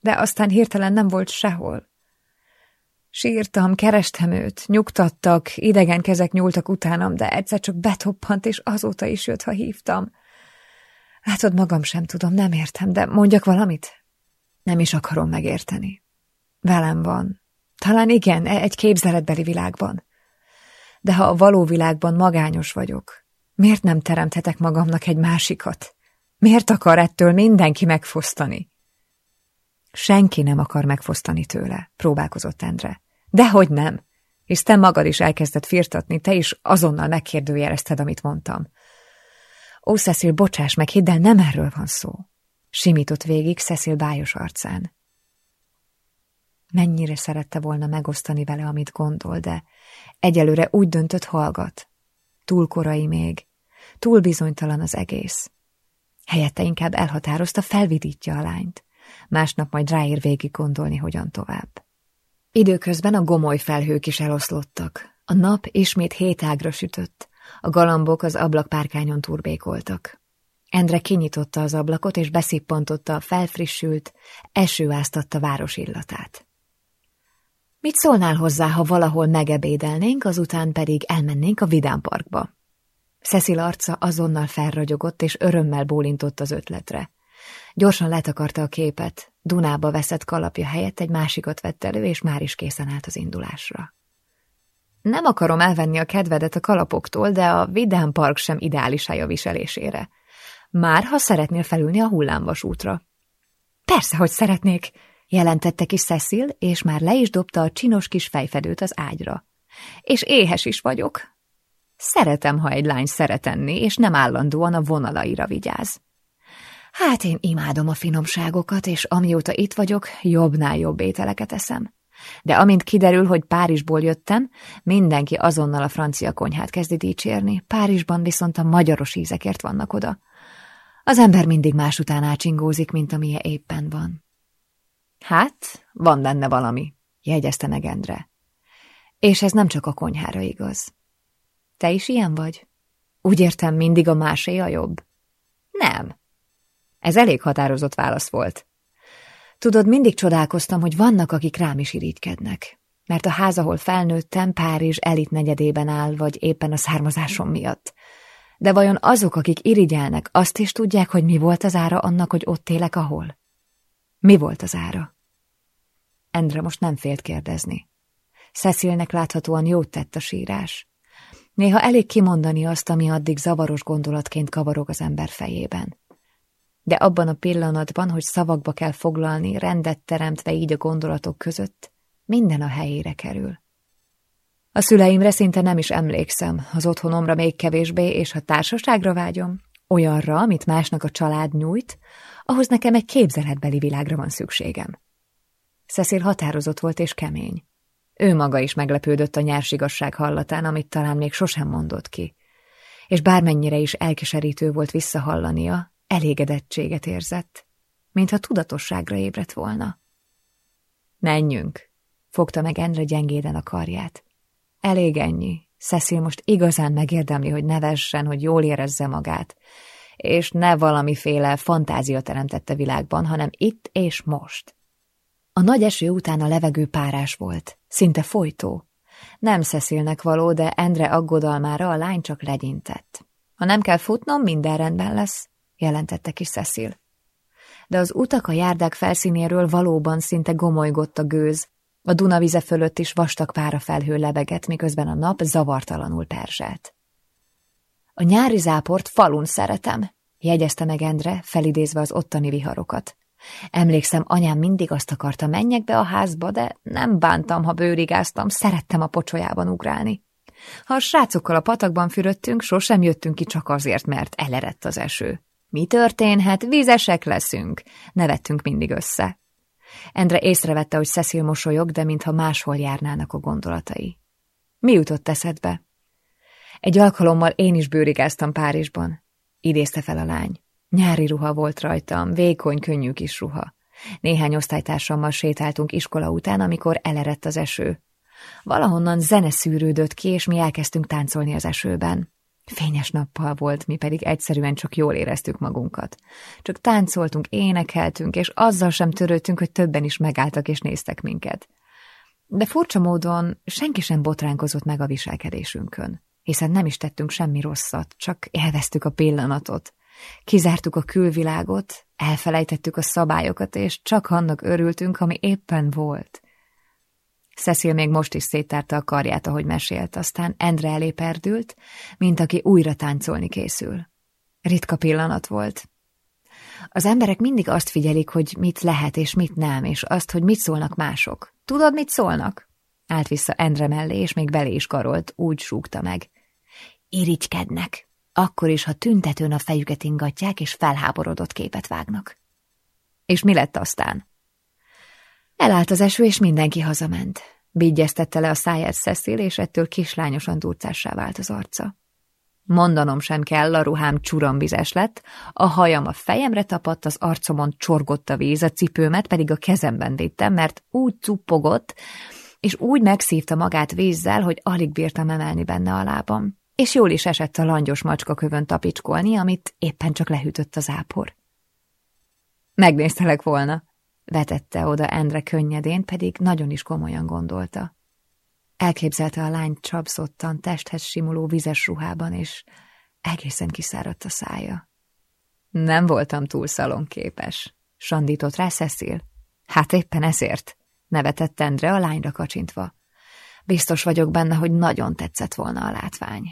de aztán hirtelen nem volt sehol. Sírtam, kerestem őt, nyugtattak, idegen kezek nyúltak utánam, de egyszer csak betoppant, és azóta is jött, ha hívtam. Látod, magam sem tudom, nem értem, de mondjak valamit? Nem is akarom megérteni. Velem van. Talán igen, e- egy képzeletbeli világban. De ha a való világban magányos vagyok, miért nem teremthetek magamnak egy másikat? Miért akar ettől mindenki megfosztani? Senki nem akar megfosztani tőle, próbálkozott Endre. Dehogy nem, hisz te magad is elkezdett firtatni, te is azonnal megkérdőjelezted, amit mondtam. Ó, Cecil, bocsáss meg, hidd el, nem erről van szó. Simított végig Cecil bájos arcán. Mennyire szerette volna megosztani vele, amit gondol, de egyelőre úgy döntött, hallgat. Túl korai még. túl bizonytalan az egész. Helyette inkább elhatározta, felvidítja a lányt. Másnap majd ráér végig gondolni, hogyan tovább. Időközben a gomoly felhők is eloszlottak. A nap ismét hétágra sütött. A galambok az ablakpárkányon turbékoltak. Endre kinyitotta az ablakot, és beszippantotta a felfrissült, esőáztatta város illatát. Mit szólnál hozzá, ha valahol megebédelnénk, azután pedig elmennénk a Vidám Parkba? Cecil arca azonnal felragyogott, és örömmel bólintott az ötletre. Gyorsan letakarta a képet, Dunába veszett kalapja helyett egy másikat vett elő, és már is készen állt az indulásra. Nem akarom elvenni a kedvedet a kalapoktól, de a Vidám Park sem ideális hely a viselésére. Már ha szeretnél felülni a hullámvasútra. Persze, hogy szeretnék, jelentette ki Cecil, és már le is dobta a csinos kis fejfedőt az ágyra. És éhes is vagyok. Szeretem, ha egy lány szeretenni, és nem állandóan a vonalaira vigyáz. Hát én imádom a finomságokat, és amióta itt vagyok, jobbnál jobb ételeket eszem. De amint kiderül, hogy Párizsból jöttem, mindenki azonnal a francia konyhát kezdi dicsérni, Párizsban viszont a magyaros ízekért vannak oda. Az ember mindig más után ácsingózik, mint amilyen éppen van. Hát, van benne valami, jegyezte meg Endre. És ez nem csak a konyhára igaz. Te is ilyen vagy? Úgy értem, mindig a másé a jobb? Nem. Ez elég határozott válasz volt. Tudod, mindig csodálkoztam, hogy vannak, akik rám is irigykednek. Mert a ház, ahol felnőttem, Párizs elit negyedében áll, vagy éppen a származásom miatt. De vajon azok, akik irigyelnek, azt is tudják, hogy mi volt az ára annak, hogy ott élek, ahol? Mi volt az ára? Endre most nem félt kérdezni. Cecilnek láthatóan jót tett a sírás. Néha elég kimondani azt, ami addig zavaros gondolatként kavarog az ember fejében. De abban a pillanatban, hogy szavakba kell foglalni, rendet teremtve így a gondolatok között, minden a helyére kerül. A szüleimre szinte nem is emlékszem, az otthonomra még kevésbé, és ha társaságra vágyom, olyanra, amit másnak a család nyújt, ahhoz nekem egy képzeletbeli világra van szükségem. Cecil határozott volt és kemény. Ő maga is meglepődött a nyársigasság hallatán, amit talán még sosem mondott ki. És bármennyire is elkeserítő volt visszahallania, elégedettséget érzett, mintha tudatosságra ébredt volna. Menjünk, fogta meg Endre gyengéden a karját. Elég ennyi. Cecil most igazán megérdemli, hogy nevessen, hogy jól érezze magát, és ne valamiféle fantázia teremtette világban, hanem itt és most. A nagy eső után a levegő párás volt, szinte folytó. Nem szeszélnek való, de Endre aggodalmára a lány csak legyintett. Ha nem kell futnom, minden rendben lesz, jelentette ki Cecil. De az utak a járdák felszínéről valóban szinte gomolygott a gőz, a Dunavize fölött is vastag felhő lebegett, miközben a nap zavartalanul perzselt. A nyári záport falun szeretem, jegyezte meg Endre, felidézve az ottani viharokat. Emlékszem, anyám mindig azt akarta, menjek be a házba, de nem bántam, ha bőrigáztam, szerettem a pocsolyában ugrálni. Ha a srácokkal a patakban fürödtünk, sosem jöttünk ki csak azért, mert elerett az eső. Mi történhet? Vízesek leszünk. Nevettünk mindig össze. Endre észrevette, hogy Cecil mosolyog, de mintha máshol járnának a gondolatai. Mi jutott eszedbe? Egy alkalommal én is bőrigáztam Párizsban, idézte fel a lány. Nyári ruha volt rajtam, vékony, könnyű kis ruha. Néhány osztálytársammal sétáltunk iskola után, amikor elerett az eső. Valahonnan zene szűrődött ki, és mi elkezdtünk táncolni az esőben. Fényes nappal volt, mi pedig egyszerűen csak jól éreztük magunkat. Csak táncoltunk, énekeltünk, és azzal sem törődtünk, hogy többen is megálltak és néztek minket. De furcsa módon senki sem botránkozott meg a viselkedésünkön, hiszen nem is tettünk semmi rosszat, csak élveztük a pillanatot. Kizártuk a külvilágot, elfelejtettük a szabályokat, és csak annak örültünk, ami éppen volt. Cecil még most is széttárta a karját, ahogy mesélt, aztán Endre elé perdült, mint aki újra táncolni készül. Ritka pillanat volt. Az emberek mindig azt figyelik, hogy mit lehet és mit nem, és azt, hogy mit szólnak mások. Tudod, mit szólnak? Állt vissza Endre mellé, és még belé is karolt, úgy súgta meg. Irigykednek akkor is, ha tüntetőn a fejüket ingatják, és felháborodott képet vágnak. És mi lett aztán? Elállt az eső, és mindenki hazament. Bígyeztette le a száját Cecil, és ettől kislányosan durcássá vált az arca. Mondanom sem kell, a ruhám csurambizes lett, a hajam a fejemre tapadt, az arcomon csorgott a víz, a cipőmet pedig a kezemben vittem, mert úgy cuppogott, és úgy megszívta magát vízzel, hogy alig bírtam emelni benne a lábam. És jól is esett a langyos macska kövön tapicskolni, amit éppen csak lehűtött az ápor. Megnéztelek volna, vetette oda Endre könnyedén, pedig nagyon is komolyan gondolta. Elképzelte a lány csapszottan, testhez simuló vizes ruhában, és egészen kiszáradt a szája. Nem voltam túl szalonképes, sandított rá Cecil. Hát éppen ezért, nevetett Endre a lányra kacsintva. Biztos vagyok benne, hogy nagyon tetszett volna a látvány.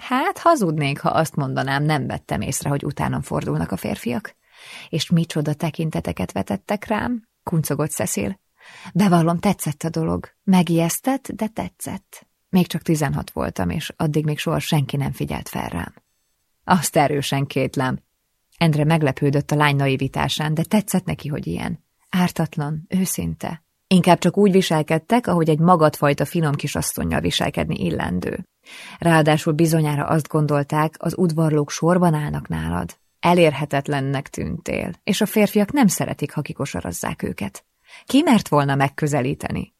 Hát hazudnék, ha azt mondanám, nem vettem észre, hogy utánam fordulnak a férfiak. És micsoda tekinteteket vetettek rám, kuncogott Cecil. Bevallom, tetszett a dolog. Megijesztett, de tetszett. Még csak tizenhat voltam, és addig még soha senki nem figyelt fel rám. Azt erősen kétlem. Endre meglepődött a lány naivitásán, de tetszett neki, hogy ilyen. Ártatlan, őszinte. Inkább csak úgy viselkedtek, ahogy egy magadfajta finom kisasszonynal viselkedni illendő. Ráadásul bizonyára azt gondolták, az udvarlók sorban állnak nálad. Elérhetetlennek tűntél, és a férfiak nem szeretik, ha kikosarazzák őket. Ki mert volna megközelíteni?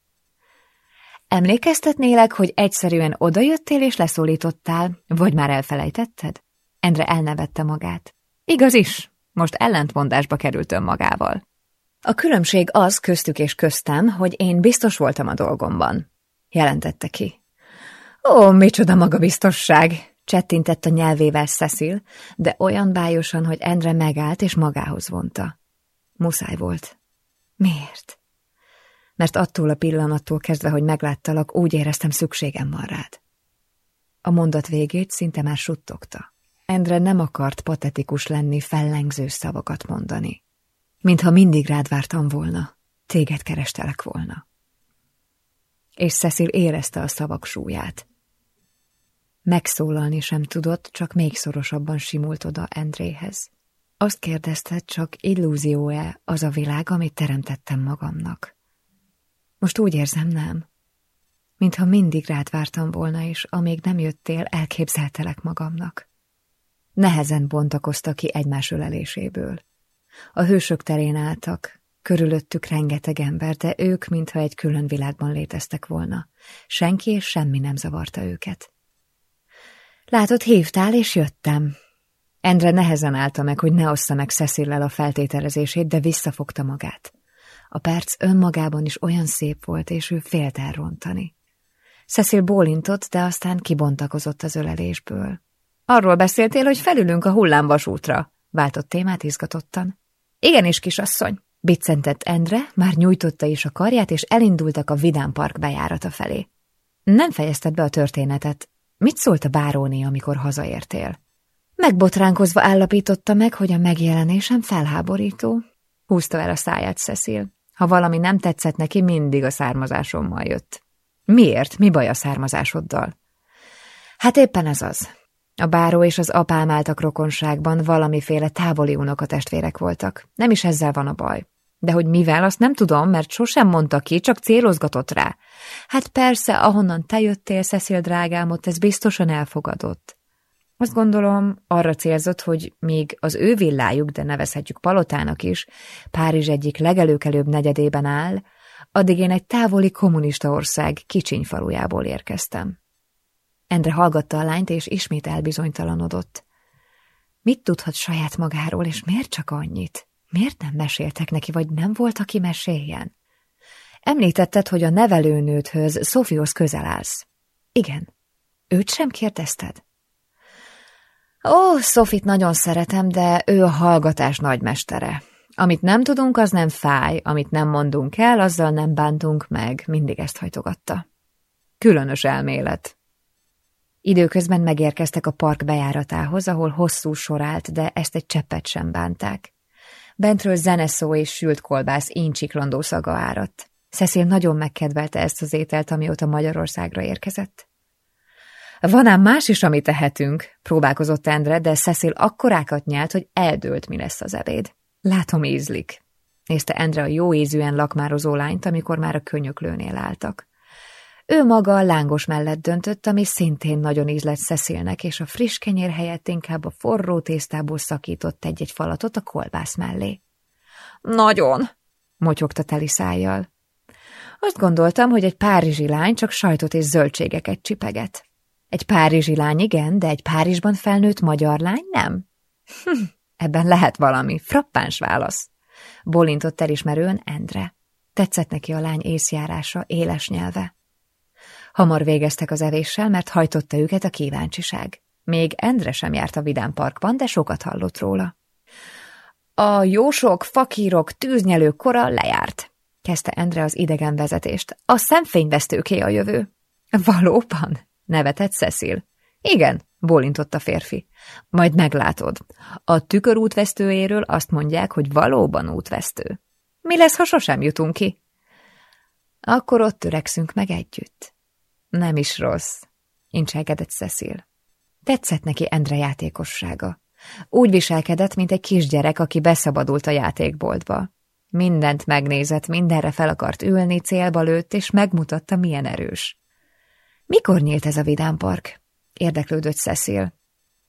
Emlékeztetnélek, hogy egyszerűen odajöttél és leszólítottál, vagy már elfelejtetted? Endre elnevette magát. Igaz is, most ellentmondásba került önmagával. A különbség az köztük és köztem, hogy én biztos voltam a dolgomban, jelentette ki. Ó, micsoda magabiztosság! csettintett a nyelvével Cecil, de olyan bájosan, hogy Endre megállt és magához vonta. Muszáj volt. Miért? Mert attól a pillanattól kezdve, hogy megláttalak, úgy éreztem szükségem van rád. A mondat végét szinte már suttogta. Endre nem akart patetikus lenni, fellengző szavakat mondani. Mintha mindig rád vártam volna, téged kerestelek volna. És Cecil érezte a szavak súlyát. Megszólalni sem tudott, csak még szorosabban simult oda Endréhez. Azt kérdezte, csak illúzió-e az a világ, amit teremtettem magamnak. Most úgy érzem, nem. Mintha mindig rád vártam volna, és amíg nem jöttél, elképzeltelek magamnak. Nehezen bontakoztak ki egymás öleléséből. A hősök terén álltak, körülöttük rengeteg ember, de ők mintha egy külön világban léteztek volna. Senki és semmi nem zavarta őket. Látod, hívtál, és jöttem. Endre nehezen állta meg, hogy ne ossza meg Cecillel a feltételezését, de visszafogta magát. A perc önmagában is olyan szép volt, és ő félt elrontani. Cecil bólintott, de aztán kibontakozott az ölelésből. Arról beszéltél, hogy felülünk a hullámvasútra, váltott témát izgatottan. Igenis, kisasszony, biccentett Endre, már nyújtotta is a karját, és elindultak a Vidám Park bejárata felé. Nem fejezted be a történetet. Mit szólt a báróné, amikor hazaértél? Megbotránkozva állapította meg, hogy a megjelenésem felháborító. Húzta el a száját Cecil. Ha valami nem tetszett neki, mindig a származásommal jött. Miért? Mi baj a származásoddal? Hát éppen ez az. A báró és az apám álltak rokonságban, valamiféle távoli unokatestvérek voltak. Nem is ezzel van a baj. De hogy mivel, azt nem tudom, mert sosem mondta ki, csak célozgatott rá. Hát persze, ahonnan te jöttél, Cecil drágám, ott ez biztosan elfogadott. Azt gondolom, arra célzott, hogy még az ő villájuk, de nevezhetjük palotának is, Párizs egyik legelőkelőbb negyedében áll, addig én egy távoli kommunista ország kicsiny falujából érkeztem. Endre hallgatta a lányt, és ismét elbizonytalanodott. Mit tudhat saját magáról, és miért csak annyit? Miért nem meséltek neki, vagy nem volt, aki meséljen? Említetted, hogy a nevelőnődhöz, Szofihoz közel állsz. Igen. Őt sem kérdezted? Ó, Szofit nagyon szeretem, de ő a hallgatás nagymestere. Amit nem tudunk, az nem fáj, amit nem mondunk el, azzal nem bántunk meg, mindig ezt hajtogatta. Különös elmélet. Időközben megérkeztek a park bejáratához, ahol hosszú sor állt, de ezt egy cseppet sem bánták. Bentről zeneszó és sült kolbász íncsiklandó szaga áradt. Cecil nagyon megkedvelte ezt az ételt, amióta Magyarországra érkezett. Van ám más is, amit tehetünk, próbálkozott Endre, de Cecil akkorákat nyelt, hogy eldőlt, mi lesz az ebéd. Látom, ízlik. Nézte Endre a jó ízűen lakmározó lányt, amikor már a könyöklőnél álltak. Ő maga a lángos mellett döntött, ami szintén nagyon ízlett Cecilnek, és a friss kenyér helyett inkább a forró tésztából szakított egy-egy falatot a kolbász mellé. Nagyon, motyogta teli szájjal. Azt gondoltam, hogy egy párizsi lány csak sajtot és zöldségeket csipeget. Egy párizsi lány igen, de egy Párizsban felnőtt magyar lány nem? Hm, ebben lehet valami, frappáns válasz. Bolintott elismerően Endre. Tetszett neki a lány észjárása, éles nyelve. Hamar végeztek az evéssel, mert hajtotta őket a kíváncsiság. Még Endre sem járt a Vidám Parkban, de sokat hallott róla. A jósok, fakírok, tűznyelők kora lejárt, kezdte Endre az idegen vezetést. A szemfényvesztőké a jövő. Valóban? nevetett Cecil. Igen, bólintott a férfi. Majd meglátod. A tükör útvesztőjéről azt mondják, hogy valóban útvesztő. Mi lesz, ha sosem jutunk ki? Akkor ott törekszünk meg együtt. Nem is rossz, incselkedett Cecil. Tetszett neki Endre játékossága. Úgy viselkedett, mint egy kisgyerek, aki beszabadult a játékboltba. Mindent megnézett, mindenre fel akart ülni, célba lőtt, és megmutatta, milyen erős. Mikor nyílt ez a vidámpark? Érdeklődött Cecil.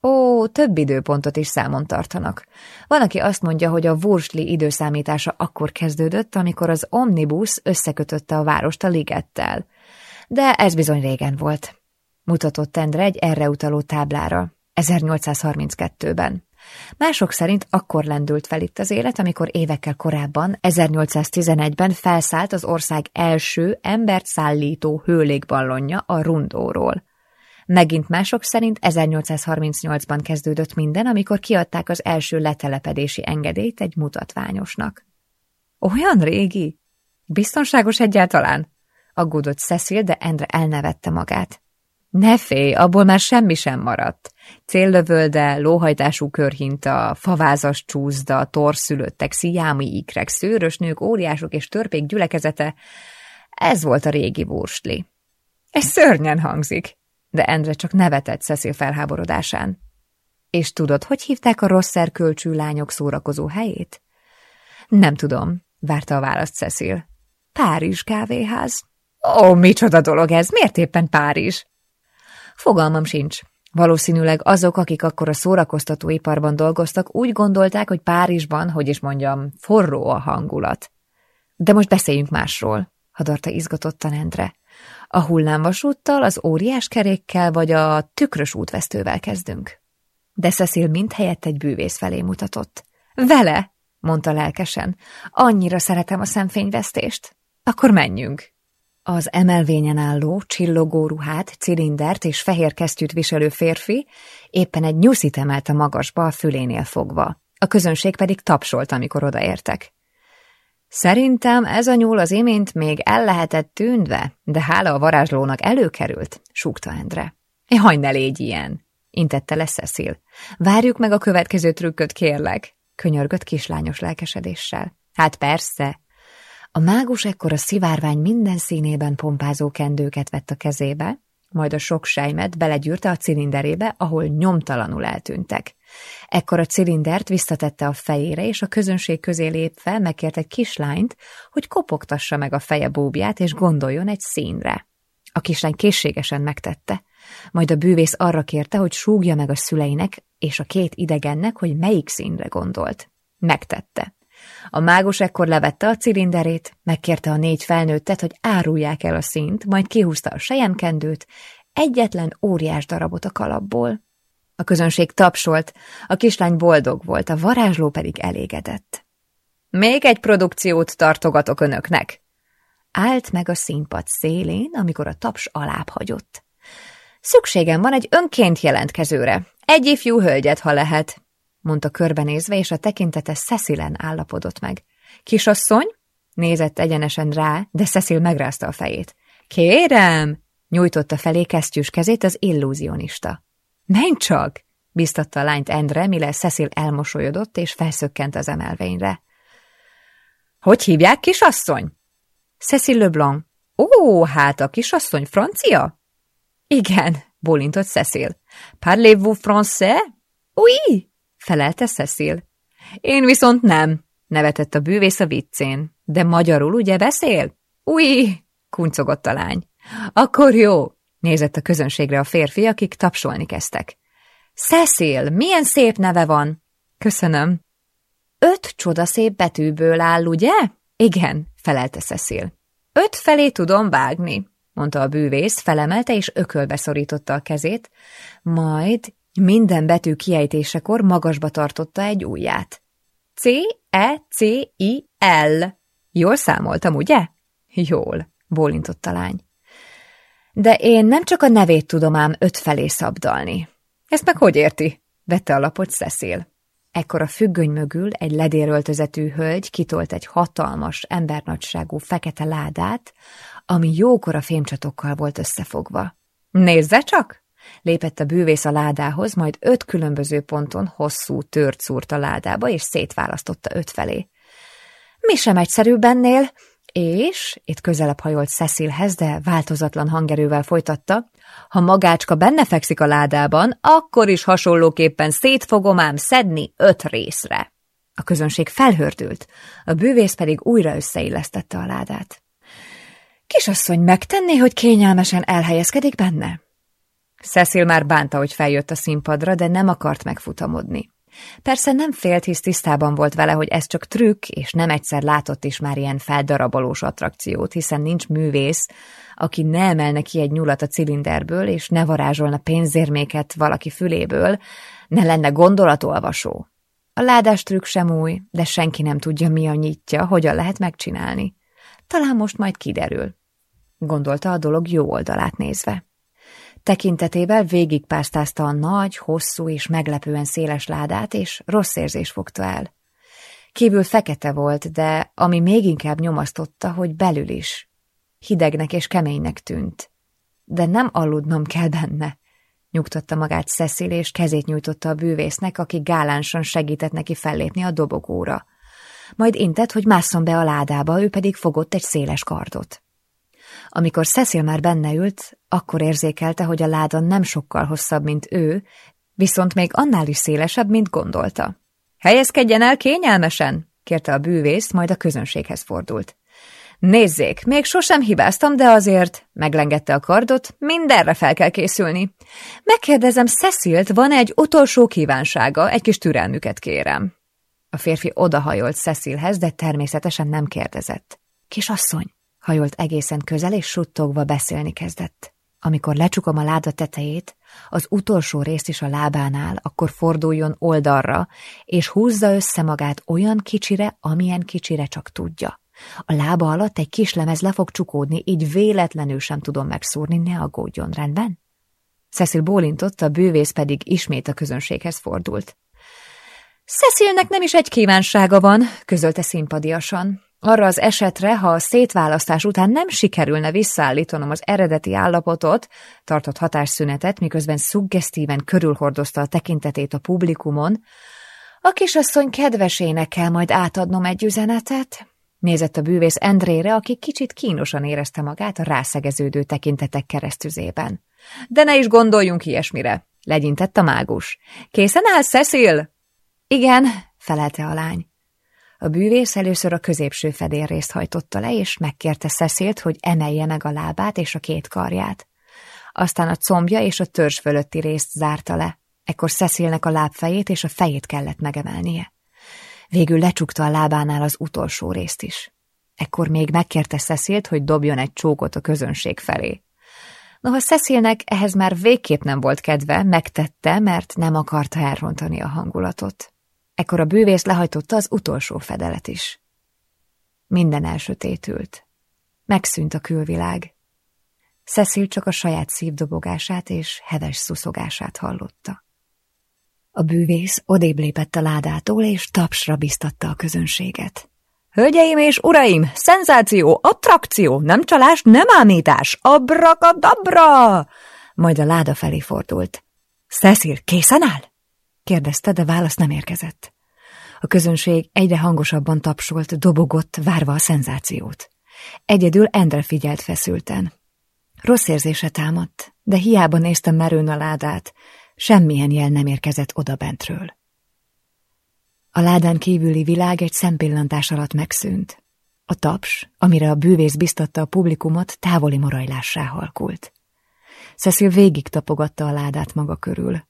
Ó, több időpontot is számon tartanak. Van, aki azt mondja, hogy a Wursli időszámítása akkor kezdődött, amikor az omnibus összekötötte a várost a ligettel. De ez bizony régen volt. Mutatott Endre egy erre utaló táblára, 1832-ben. Mások szerint akkor lendült fel itt az élet, amikor évekkel korábban, 1811-ben felszállt az ország első embert szállító hőlégballonja a Rundóról. Megint mások szerint 1838-ban kezdődött minden, amikor kiadták az első letelepedési engedélyt egy mutatványosnak. Olyan régi? Biztonságos egyáltalán? Aggódott Cecil, de Endre elnevette magát. Ne félj, abból már semmi sem maradt. Céllövölde, lóhajtású körhinta, favázas csúszda, torszülöttek, szijámi ikrek, szőrös nők, óriások és törpék gyülekezete. Ez volt a régi vursli. Ez szörnyen hangzik, de Endre csak nevetett Cecil felháborodásán. És tudod, hogy hívták a rossz szerkölcsű lányok szórakozó helyét? Nem tudom, várta a választ Cecil. Párizs kávéház. Ó, micsoda dolog ez, miért éppen Párizs? Fogalmam sincs. Valószínűleg azok, akik akkor a szórakoztatóiparban dolgoztak, úgy gondolták, hogy Párizsban, hogy is mondjam, forró a hangulat. De most beszéljünk másról, hadarta izgatottan Endre. A hullámvasúttal, az óriás kerékkel vagy a tükrös útvesztővel kezdünk. De Cecil mindhelyett egy bűvész felé mutatott. Vele, mondta lelkesen, annyira szeretem a szemfényvesztést. Akkor menjünk. Az emelvényen álló, csillogó ruhát, cilindert és fehér kesztyűt viselő férfi éppen egy nyuszit emelt a magasba a fülénél fogva. A közönség pedig tapsolt, amikor odaértek. Szerintem ez a nyúl az imént még el lehetett tűnve, de hála a varázslónak előkerült, súgta Endre. Jaj, ne légy ilyen, intette le Cecil. Várjuk meg a következő trükköt, kérlek, könyörgött kislányos lelkesedéssel. Hát persze, a mágus ekkor a szivárvány minden színében pompázó kendőket vett a kezébe, majd a sok sejmet belegyűrte a cilinderébe, ahol nyomtalanul eltűntek. Ekkor a cilindert visszatette a fejére, és a közönség közé lépve megkért egy kislányt, hogy kopogtassa meg a feje bóbját, és gondoljon egy színre. A kislány készségesen megtette. Majd a bűvész arra kérte, hogy súgja meg a szüleinek és a két idegennek, hogy melyik színre gondolt. Megtette. A mágus ekkor levette a cilinderét, megkérte a négy felnőttet, hogy árulják el a színt, majd kihúzta a sejemkendőt, egyetlen óriás darabot a kalapból. A közönség tapsolt, a kislány boldog volt, a varázsló pedig elégedett. Még egy produkciót tartogatok önöknek. Állt meg a színpad szélén, amikor a taps alább hagyott. Szükségem van egy önként jelentkezőre. Egy ifjú hölgyet, ha lehet mondta körbenézve, és a tekintete Cecilen állapodott meg. Kisasszony? Nézett egyenesen rá, de Cecil megrázta a fejét. Kérem! Nyújtotta felé kesztyűs kezét az illúzionista. Menj csak! biztatta a lányt Endre, mire Cecil elmosolyodott, és felszökkent az emelvényre. Hogy hívják, kisasszony? Cecil Leblanc. Ó, hát a kisasszony francia? Igen, bólintott Cecil. Parlez-vous français? Oui, felelte Cecil. Én viszont nem, nevetett a bűvész a viccén. De magyarul ugye beszél? Új, kuncogott a lány. Akkor jó, nézett a közönségre a férfi, akik tapsolni kezdtek. Cecil, milyen szép neve van! Köszönöm. Öt csodaszép betűből áll, ugye? Igen, felelte Cecil. Öt felé tudom vágni, mondta a bűvész, felemelte és ökölbe szorította a kezét, majd minden betű kiejtésekor magasba tartotta egy ujját. C-E-C-I-L. Jól számoltam, ugye? Jól, bólintott a lány. De én nem csak a nevét tudom ám öt felé szabdalni. Ezt meg hogy érti? vette a lapot Cecil. Ekkor a függöny mögül egy ledéröltözetű hölgy kitolt egy hatalmas, embernagyságú fekete ládát, ami jókora fémcsatokkal volt összefogva. Nézze csak! Lépett a bűvész a ládához, majd öt különböző ponton hosszú tört szúrt a ládába, és szétválasztotta öt felé. Mi sem egyszerűbb ennél, és, itt közelebb hajolt Cecilhez, de változatlan hangerővel folytatta, ha magácska benne fekszik a ládában, akkor is hasonlóképpen szét fogom ám szedni öt részre. A közönség felhördült, a bűvész pedig újra összeillesztette a ládát. Kisasszony megtenné, hogy kényelmesen elhelyezkedik benne? Cecil már bánta, hogy feljött a színpadra, de nem akart megfutamodni. Persze nem félt, hisz tisztában volt vele, hogy ez csak trükk, és nem egyszer látott is már ilyen feldarabolós attrakciót, hiszen nincs művész, aki ne emelne ki egy nyulat a cilinderből, és ne varázsolna pénzérméket valaki füléből, ne lenne gondolatolvasó. A ládás trükk sem új, de senki nem tudja, mi a nyitja, hogyan lehet megcsinálni. Talán most majd kiderül, gondolta a dolog jó oldalát nézve. Tekintetével végigpásztázta a nagy, hosszú és meglepően széles ládát, és rossz érzés fogta el. Kívül fekete volt, de ami még inkább nyomasztotta, hogy belül is. Hidegnek és keménynek tűnt. De nem aludnom kell benne, nyugtatta magát Cecil, és kezét nyújtotta a bűvésznek, aki gálánsan segített neki fellépni a dobogóra. Majd intett, hogy másszon be a ládába, ő pedig fogott egy széles kardot. Amikor Cecil már benne ült, akkor érzékelte, hogy a láda nem sokkal hosszabb, mint ő, viszont még annál is szélesebb, mint gondolta. Helyezkedjen el kényelmesen, kérte a bűvész, majd a közönséghez fordult. Nézzék, még sosem hibáztam, de azért, meglengette a kardot, mindenre fel kell készülni. Megkérdezem Cecilt, van egy utolsó kívánsága, egy kis türelmüket kérem. A férfi odahajolt Cecilhez, de természetesen nem kérdezett. Kisasszony, Hajolt egészen közel, és suttogva beszélni kezdett. Amikor lecsukom a láda tetejét, az utolsó részt is a lábánál, akkor forduljon oldalra, és húzza össze magát olyan kicsire, amilyen kicsire csak tudja. A lába alatt egy kis lemez le fog csukódni, így véletlenül sem tudom megszúrni, ne aggódjon, rendben? Cecil bólintott, a bővész pedig ismét a közönséghez fordult. Cecilnek nem is egy kívánsága van, közölte szimpadiasan. Arra az esetre, ha a szétválasztás után nem sikerülne visszaállítanom az eredeti állapotot, tartott hatásszünetet, miközben szuggesztíven körülhordozta a tekintetét a publikumon, a kisasszony kedvesének kell majd átadnom egy üzenetet, nézett a bűvész Endrére, aki kicsit kínosan érezte magát a rászegeződő tekintetek keresztüzében. De ne is gondoljunk ilyesmire, legyintett a mágus. Készen áll, Cecil? Igen, felelte a lány. A bűvész először a középső fedélrészt hajtotta le, és megkérte Szeszélt, hogy emelje meg a lábát és a két karját. Aztán a combja és a törzs fölötti részt zárta le. Ekkor Szeszélnek a lábfejét és a fejét kellett megemelnie. Végül lecsukta a lábánál az utolsó részt is. Ekkor még megkérte Szeszélt, hogy dobjon egy csókot a közönség felé. Noha Cecilnek ehhez már végképp nem volt kedve, megtette, mert nem akarta elrontani a hangulatot. Ekkor a bűvész lehajtotta az utolsó fedelet is. Minden elsötétült. Megszűnt a külvilág. Cecil csak a saját szívdobogását és heves szuszogását hallotta. A bűvész odébb lépett a ládától, és tapsra biztatta a közönséget. Hölgyeim és uraim, szenzáció, attrakció, nem csalás, nem ámítás, abrakadabra! Majd a láda felé fordult. Cecil, készen áll? Kérdezte, de válasz nem érkezett. A közönség egyre hangosabban tapsolt, dobogott, várva a szenzációt. Egyedül Endre figyelt feszülten. Rossz érzése támadt, de hiába néztem merőn a ládát, semmilyen jel nem érkezett oda bentről. A ládán kívüli világ egy szempillantás alatt megszűnt. A taps, amire a bűvész biztatta a publikumot, távoli morajlássá halkult. Cecil végig tapogatta a ládát maga körül.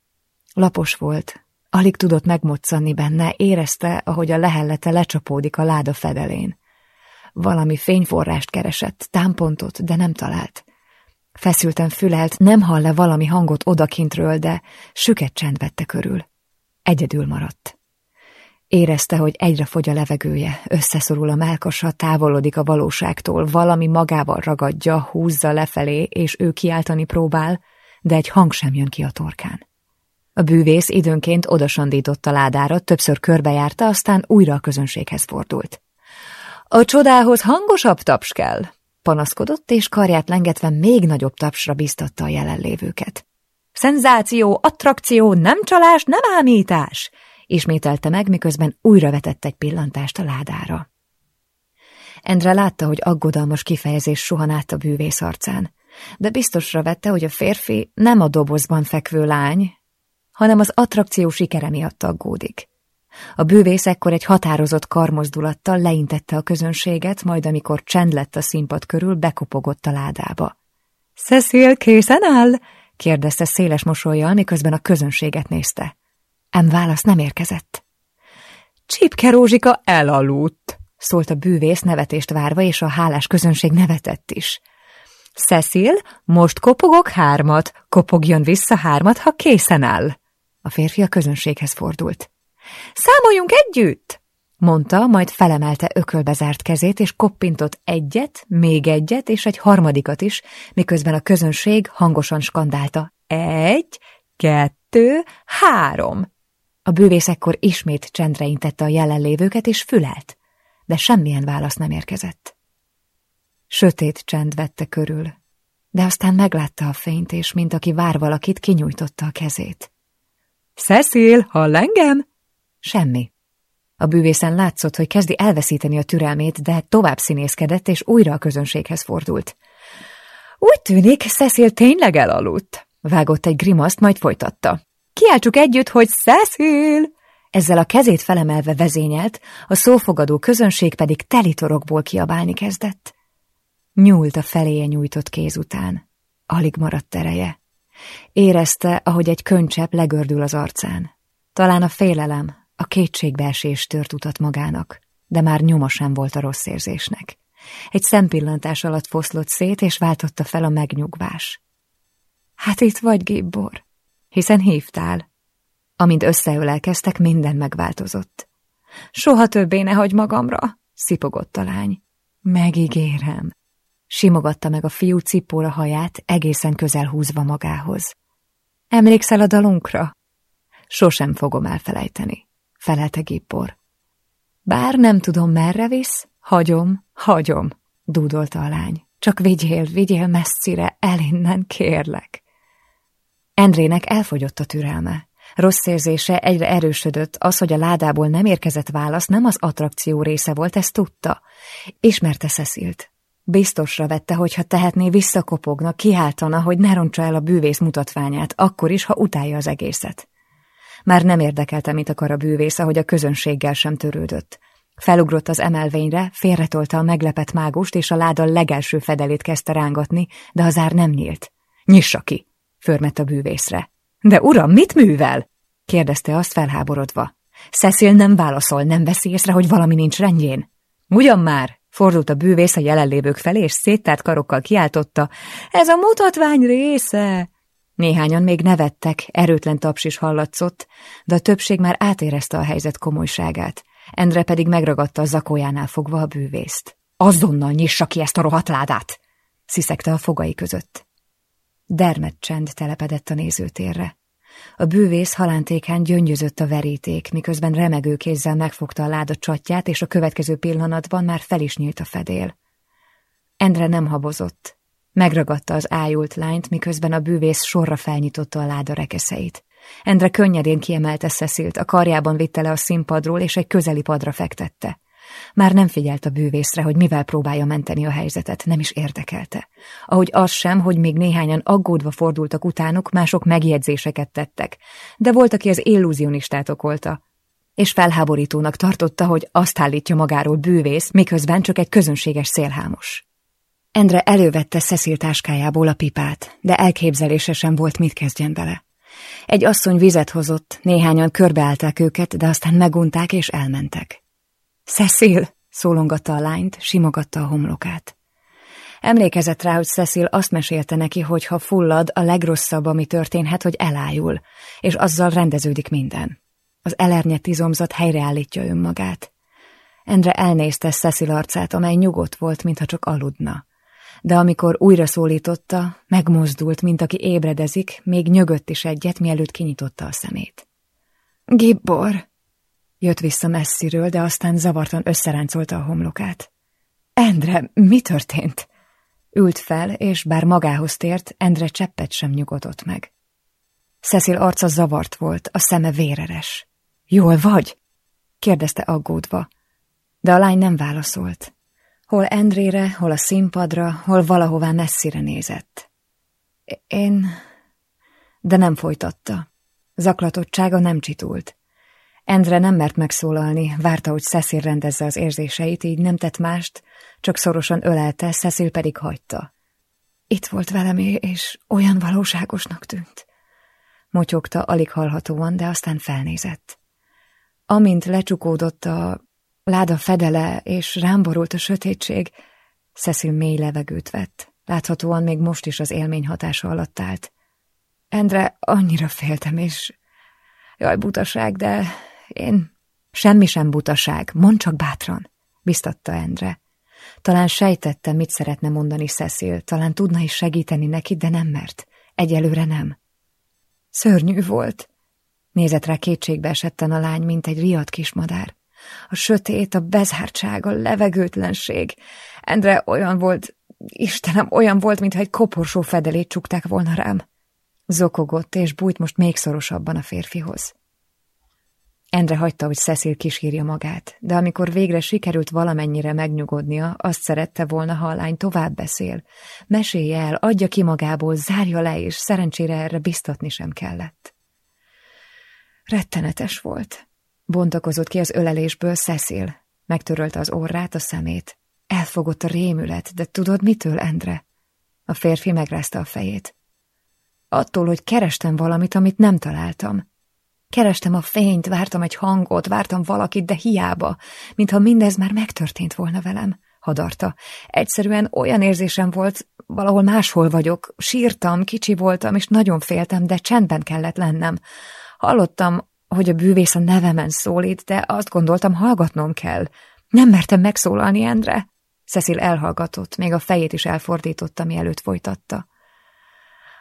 Lapos volt, alig tudott megmoccanni benne, érezte, ahogy a lehellete lecsapódik a láda fedelén. Valami fényforrást keresett, támpontot, de nem talált. Feszülten fülelt, nem hall-e valami hangot odakintről, de süket csend vette körül. Egyedül maradt. Érezte, hogy egyre fogy a levegője, összeszorul a melkasa, távolodik a valóságtól, valami magával ragadja, húzza lefelé, és ő kiáltani próbál, de egy hang sem jön ki a torkán. A bűvész időnként odasandított a ládára, többször körbejárta, aztán újra a közönséghez fordult. A csodához hangosabb taps kell, panaszkodott, és karját lengetve még nagyobb tapsra biztatta a jelenlévőket. Szenzáció, attrakció, nem csalás, nem ámítás! ismételte meg, miközben újra vetett egy pillantást a ládára. Endre látta, hogy aggodalmas kifejezés suhan át a bűvész arcán, de biztosra vette, hogy a férfi nem a dobozban fekvő lány, hanem az attrakció sikere miatt aggódik. A bűvész ekkor egy határozott karmozdulattal leintette a közönséget, majd amikor csend lett a színpad körül, bekopogott a ládába. – Cecil készen áll? – kérdezte széles mosolyjal, miközben a közönséget nézte. Em válasz nem érkezett. Csipke Rózsika elaludt, szólt a bűvész nevetést várva, és a hálás közönség nevetett is. Cecil, most kopogok hármat, kopogjon vissza hármat, ha készen áll. A férfi a közönséghez fordult. Számoljunk együtt! mondta, majd felemelte ökölbe zárt kezét, és koppintott egyet, még egyet, és egy harmadikat is, miközben a közönség hangosan skandálta. Egy, kettő, három! A bűvész ekkor ismét csendre intette a jelenlévőket, és fülelt, de semmilyen válasz nem érkezett. Sötét csend vette körül, de aztán meglátta a fényt, és mint aki vár valakit, kinyújtotta a kezét. Cecil, hall engem? Semmi. A bűvészen látszott, hogy kezdi elveszíteni a türelmét, de tovább színészkedett, és újra a közönséghez fordult. Úgy tűnik, Cecil tényleg elaludt. Vágott egy grimaszt, majd folytatta. Kiáltsuk együtt, hogy Cecil! Ezzel a kezét felemelve vezényelt, a szófogadó közönség pedig telitorokból kiabálni kezdett. Nyúlt a feléje nyújtott kéz után. Alig maradt ereje. Érezte, ahogy egy könycsepp legördül az arcán. Talán a félelem, a kétségbeesés tört utat magának, de már nyoma sem volt a rossz érzésnek. Egy szempillantás alatt foszlott szét, és váltotta fel a megnyugvás. Hát itt vagy, Gibbor hiszen hívtál. Amint összeölelkeztek, minden megváltozott. Soha többé ne hagy magamra, szipogott a lány. Megígérem. Simogatta meg a fiú cipóra haját, egészen közel húzva magához. Emlékszel a dalunkra? Sosem fogom elfelejteni, felelte Gibbor. Bár nem tudom, merre visz, hagyom, hagyom, dúdolta a lány. Csak vigyél, vigyél messzire, el innen, kérlek. Endrének elfogyott a türelme. Rossz érzése egyre erősödött, az, hogy a ládából nem érkezett válasz, nem az attrakció része volt, ezt tudta. Ismerte Cecilt. Biztosra vette, hogy ha tehetné, visszakopogna, kiáltana, hogy ne roncsa el a bűvész mutatványát, akkor is, ha utálja az egészet. Már nem érdekelte, mit akar a bűvész, ahogy a közönséggel sem törődött. Felugrott az emelvényre, félretolta a meglepett mágust, és a láda legelső fedelét kezdte rángatni, de az ár nem nyílt. Nyissa ki! förmet a bűvészre. De uram, mit művel? kérdezte azt felháborodva. Cecil nem válaszol, nem veszi észre, hogy valami nincs rendjén. Ugyan már, fordult a bűvész a jelenlévők felé, és széttárt karokkal kiáltotta. Ez a mutatvány része! Néhányan még nevettek, erőtlen taps is hallatszott, de a többség már átérezte a helyzet komolyságát. Endre pedig megragadta a zakójánál fogva a bűvészt. Azonnal nyissa ki ezt a rohadt sziszegte a fogai között. Dermed csend telepedett a nézőtérre. A bűvész halántékán gyöngyözött a veríték, miközben remegő kézzel megfogta a láda csatját, és a következő pillanatban már fel is nyílt a fedél. Endre nem habozott. Megragadta az ájult lányt, miközben a bűvész sorra felnyitotta a láda rekeszeit. Endre könnyedén kiemelte Cecilt, a karjában vitte le a színpadról, és egy közeli padra fektette. Már nem figyelt a bűvészre, hogy mivel próbálja menteni a helyzetet, nem is érdekelte. Ahogy az sem, hogy még néhányan aggódva fordultak utánuk, mások megjegyzéseket tettek, de volt, aki az illúzionistát okolta. és felháborítónak tartotta, hogy azt állítja magáról bűvész, miközben csak egy közönséges szélhámos. Endre elővette Cecil táskájából a pipát, de elképzelése sem volt, mit kezdjen vele. Egy asszony vizet hozott, néhányan körbeállták őket, de aztán megunták és elmentek. Cecil! szólongatta a lányt, simogatta a homlokát. Emlékezett rá, hogy Cecil azt mesélte neki, hogy ha fullad, a legrosszabb, ami történhet, hogy elájul, és azzal rendeződik minden. Az elernyett izomzat helyreállítja önmagát. Endre elnézte Cecil arcát, amely nyugodt volt, mintha csak aludna. De amikor újra szólította, megmozdult, mint aki ébredezik, még nyögött is egyet, mielőtt kinyitotta a szemét. Gibbor! Jött vissza messziről, de aztán zavartan összeráncolta a homlokát. Endre, mi történt? Ült fel, és bár magához tért, Endre cseppet sem nyugodott meg. Cecil arca zavart volt, a szeme véreres. Jól vagy? kérdezte aggódva. De a lány nem válaszolt. Hol Endrére, hol a színpadra, hol valahová messzire nézett. Én... De nem folytatta. Zaklatottsága nem csitult. Endre nem mert megszólalni, várta, hogy Cecil rendezze az érzéseit, így nem tett mást, csak szorosan ölelte, Cecil pedig hagyta. Itt volt velem, és olyan valóságosnak tűnt. Motyogta alig hallhatóan, de aztán felnézett. Amint lecsukódott a láda fedele, és rámborult a sötétség, Cecil mély levegőt vett. Láthatóan még most is az élmény hatása alatt állt. Endre, annyira féltem, és... Jaj, butaság, de én... Semmi sem butaság, mondd csak bátran, biztatta Endre. Talán sejtette, mit szeretne mondani Cecil, talán tudna is segíteni neki, de nem mert. Egyelőre nem. Szörnyű volt. Nézett rá kétségbe esetten a lány, mint egy riadt kismadár. A sötét, a bezártság, a levegőtlenség. Endre olyan volt, Istenem, olyan volt, mintha egy koporsó fedelét csukták volna rám. Zokogott, és bújt most még szorosabban a férfihoz. Endre hagyta, hogy Cecil kísírja magát, de amikor végre sikerült valamennyire megnyugodnia, azt szerette volna, ha a lány tovább beszél. Mesélje el, adja ki magából, zárja le, és szerencsére erre biztatni sem kellett. Rettenetes volt. Bontakozott ki az ölelésből Cecil. Megtörölte az orrát, a szemét. Elfogott a rémület, de tudod mitől, Endre? A férfi megrázta a fejét. Attól, hogy kerestem valamit, amit nem találtam. Kerestem a fényt, vártam egy hangot, vártam valakit, de hiába, mintha mindez már megtörtént volna velem, hadarta. Egyszerűen olyan érzésem volt, valahol máshol vagyok, sírtam, kicsi voltam, és nagyon féltem, de csendben kellett lennem. Hallottam, hogy a bűvész a nevemen szólít, de azt gondoltam, hallgatnom kell. Nem mertem megszólalni, Endre. Cecil elhallgatott, még a fejét is elfordította, mielőtt folytatta.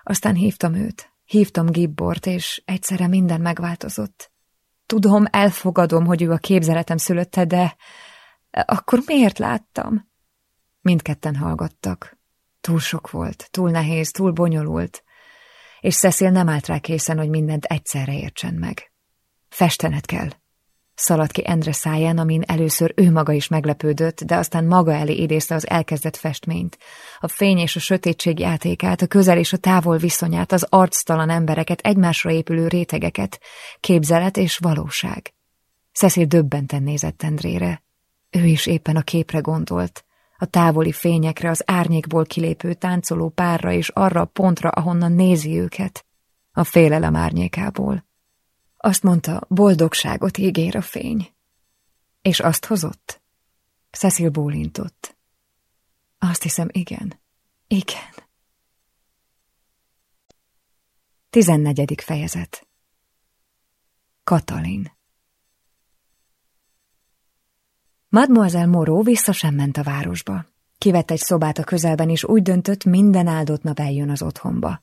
Aztán hívtam őt. Hívtam Gibbort, és egyszerre minden megváltozott. Tudom, elfogadom, hogy ő a képzeletem szülötte, de akkor miért láttam? Mindketten hallgattak. Túl sok volt, túl nehéz, túl bonyolult, és Cecil nem állt rá készen, hogy mindent egyszerre értsen meg. Festenet kell, Szaladt ki Endre száján, amin először ő maga is meglepődött, de aztán maga elé idézte az elkezdett festményt. A fény és a sötétség játékát, a közel és a távol viszonyát, az arctalan embereket, egymásra épülő rétegeket, képzelet és valóság. Cecil döbbenten nézett Endrére. Ő is éppen a képre gondolt, a távoli fényekre, az árnyékból kilépő táncoló párra és arra a pontra, ahonnan nézi őket, a félelem árnyékából. Azt mondta, boldogságot ígér a fény. És azt hozott? Cecil bólintott. Azt hiszem, igen. Igen. Tizennegyedik fejezet Katalin Mademoiselle Moreau vissza sem ment a városba. Kivett egy szobát a közelben, és úgy döntött, minden áldott nap eljön az otthonba.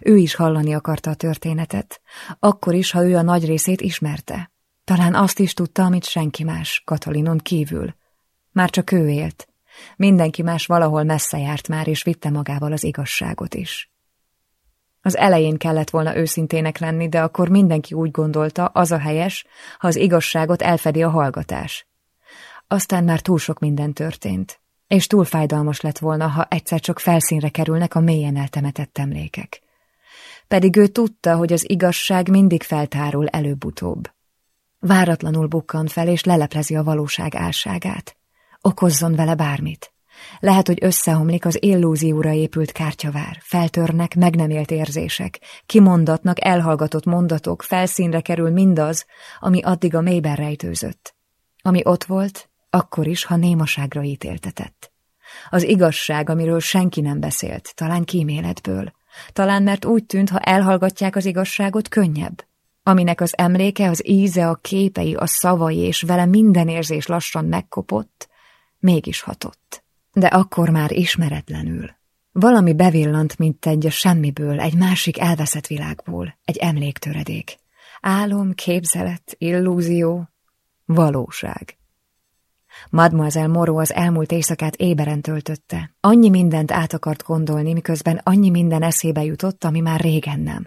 Ő is hallani akarta a történetet, akkor is, ha ő a nagy részét ismerte. Talán azt is tudta, amit senki más, Katalinon kívül. Már csak ő élt. Mindenki más valahol messze járt már, és vitte magával az igazságot is. Az elején kellett volna őszintének lenni, de akkor mindenki úgy gondolta, az a helyes, ha az igazságot elfedi a hallgatás. Aztán már túl sok minden történt, és túl fájdalmas lett volna, ha egyszer csak felszínre kerülnek a mélyen eltemetett emlékek pedig ő tudta, hogy az igazság mindig feltárul előbb-utóbb. Váratlanul bukkan fel, és leleplezi a valóság álságát. Okozzon vele bármit. Lehet, hogy összeomlik az illúzióra épült kártyavár, feltörnek meg nem élt érzések, kimondatnak elhallgatott mondatok, felszínre kerül mindaz, ami addig a mélyben rejtőzött. Ami ott volt, akkor is, ha némaságra ítéltetett. Az igazság, amiről senki nem beszélt, talán kíméletből, talán mert úgy tűnt, ha elhallgatják az igazságot, könnyebb, aminek az emléke, az íze, a képei, a szavai és vele minden érzés lassan megkopott, mégis hatott. De akkor már ismeretlenül. Valami bevillant, mint egy semmiből, egy másik elveszett világból, egy emléktöredék. Álom, képzelet, illúzió, valóság. Mademoiselle Moreau az elmúlt éjszakát éberen töltötte. Annyi mindent át akart gondolni, miközben annyi minden eszébe jutott, ami már régen nem.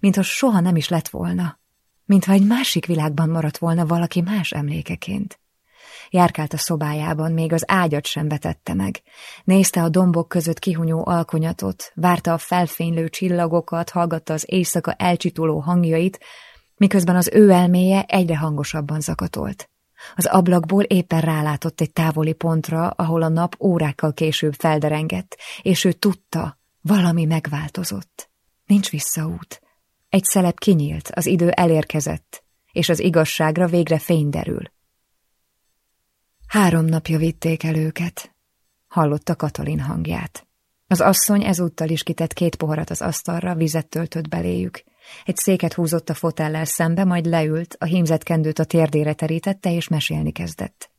Mintha soha nem is lett volna. Mintha egy másik világban maradt volna valaki más emlékeként. Járkált a szobájában, még az ágyat sem vetette meg. Nézte a dombok között kihunyó alkonyatot, várta a felfénylő csillagokat, hallgatta az éjszaka elcsituló hangjait, miközben az ő elméje egyre hangosabban zakatolt. Az ablakból éppen rálátott egy távoli pontra, ahol a nap órákkal később felderengett, és ő tudta, valami megváltozott. Nincs visszaút. Egy szelep kinyílt, az idő elérkezett, és az igazságra végre fény derül. Három napja vitték el őket. Hallotta Katalin hangját. Az asszony ezúttal is kitett két poharat az asztalra, vizet töltött beléjük. Egy széket húzott a fotellel szembe, majd leült, a hímzett kendőt a térdére terítette, és mesélni kezdett.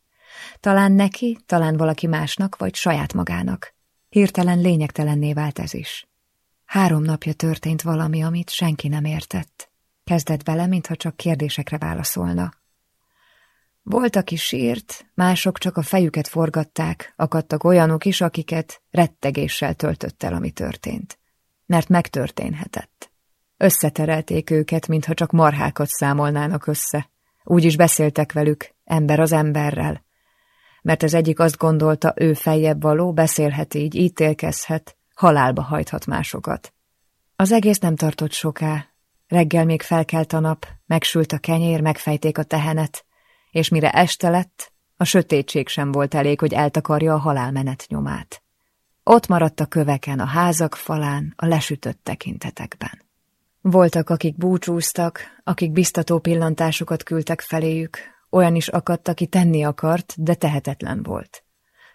Talán neki, talán valaki másnak, vagy saját magának. Hirtelen lényegtelenné vált ez is. Három napja történt valami, amit senki nem értett. Kezdett bele, mintha csak kérdésekre válaszolna. Volt, aki sírt, mások csak a fejüket forgatták, akadtak olyanok is, akiket rettegéssel töltött el, ami történt. Mert megtörténhetett. Összeterelték őket, mintha csak marhákat számolnának össze. Úgy is beszéltek velük, ember az emberrel. Mert az egyik azt gondolta, ő feljebb való, beszélhet így, ítélkezhet, halálba hajthat másokat. Az egész nem tartott soká. Reggel még felkelt a nap, megsült a kenyér, megfejték a tehenet, és mire este lett, a sötétség sem volt elég, hogy eltakarja a halálmenet nyomát. Ott maradt a köveken, a házak falán, a lesütött tekintetekben. Voltak, akik búcsúztak, akik biztató pillantásokat küldtek feléjük, olyan is akadt, aki tenni akart, de tehetetlen volt.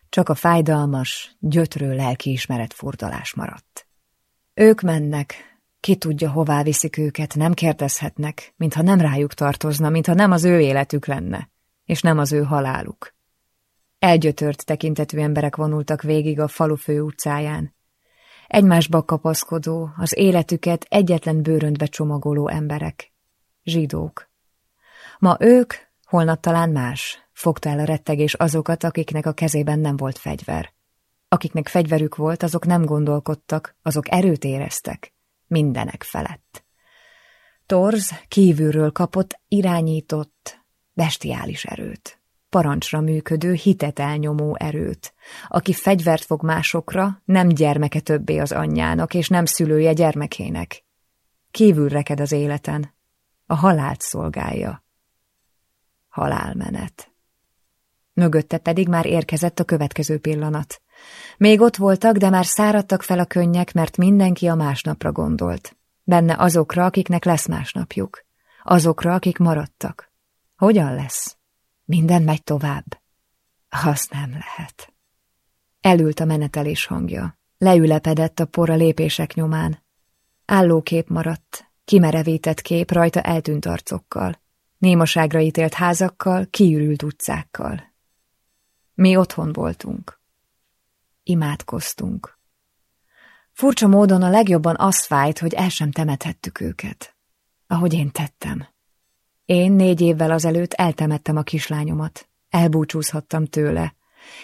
Csak a fájdalmas, gyötrő lelkiismeret furdalás maradt. Ők mennek, ki tudja, hová viszik őket, nem kérdezhetnek, mintha nem rájuk tartozna, mintha nem az ő életük lenne, és nem az ő haláluk. Elgyötört tekintetű emberek vonultak végig a falu fő utcáján. Egymásba kapaszkodó, az életüket egyetlen bőröntbe csomagoló emberek. Zsidók. Ma ők, holnap talán más, fogta el a rettegés azokat, akiknek a kezében nem volt fegyver. Akiknek fegyverük volt, azok nem gondolkodtak, azok erőt éreztek mindenek felett. Torz kívülről kapott, irányított, bestiális erőt, parancsra működő, hitet elnyomó erőt, aki fegyvert fog másokra, nem gyermeke többé az anyjának, és nem szülője gyermekének. Kívül reked az életen, a halált szolgálja. Halálmenet. Mögötte pedig már érkezett a következő pillanat. Még ott voltak, de már száradtak fel a könnyek, mert mindenki a másnapra gondolt. Benne azokra, akiknek lesz másnapjuk. Azokra, akik maradtak. Hogyan lesz? Minden megy tovább. Azt nem lehet. Elült a menetelés hangja. Leülepedett a por a lépések nyomán. Állókép maradt, kimerevített kép rajta eltűnt arcokkal. Némaságra ítélt házakkal, kiürült utcákkal. Mi otthon voltunk. Imádkoztunk. Furcsa módon a legjobban az fájt, hogy el sem temethettük őket. Ahogy én tettem. Én négy évvel azelőtt eltemettem a kislányomat. Elbúcsúzhattam tőle,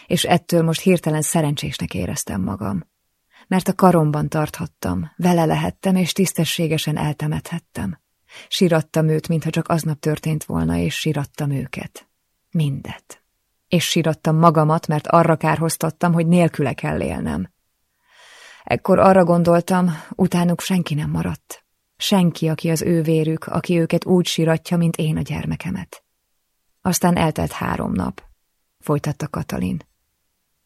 és ettől most hirtelen szerencsésnek éreztem magam. Mert a karomban tarthattam, vele lehettem, és tisztességesen eltemethettem. Sirattam őt, mintha csak aznap történt volna, és sirattam őket. Mindet és sírattam magamat, mert arra kárhoztattam, hogy nélküle kell élnem. Ekkor arra gondoltam, utánuk senki nem maradt. Senki, aki az ő vérük, aki őket úgy síratja, mint én a gyermekemet. Aztán eltelt három nap. Folytatta Katalin.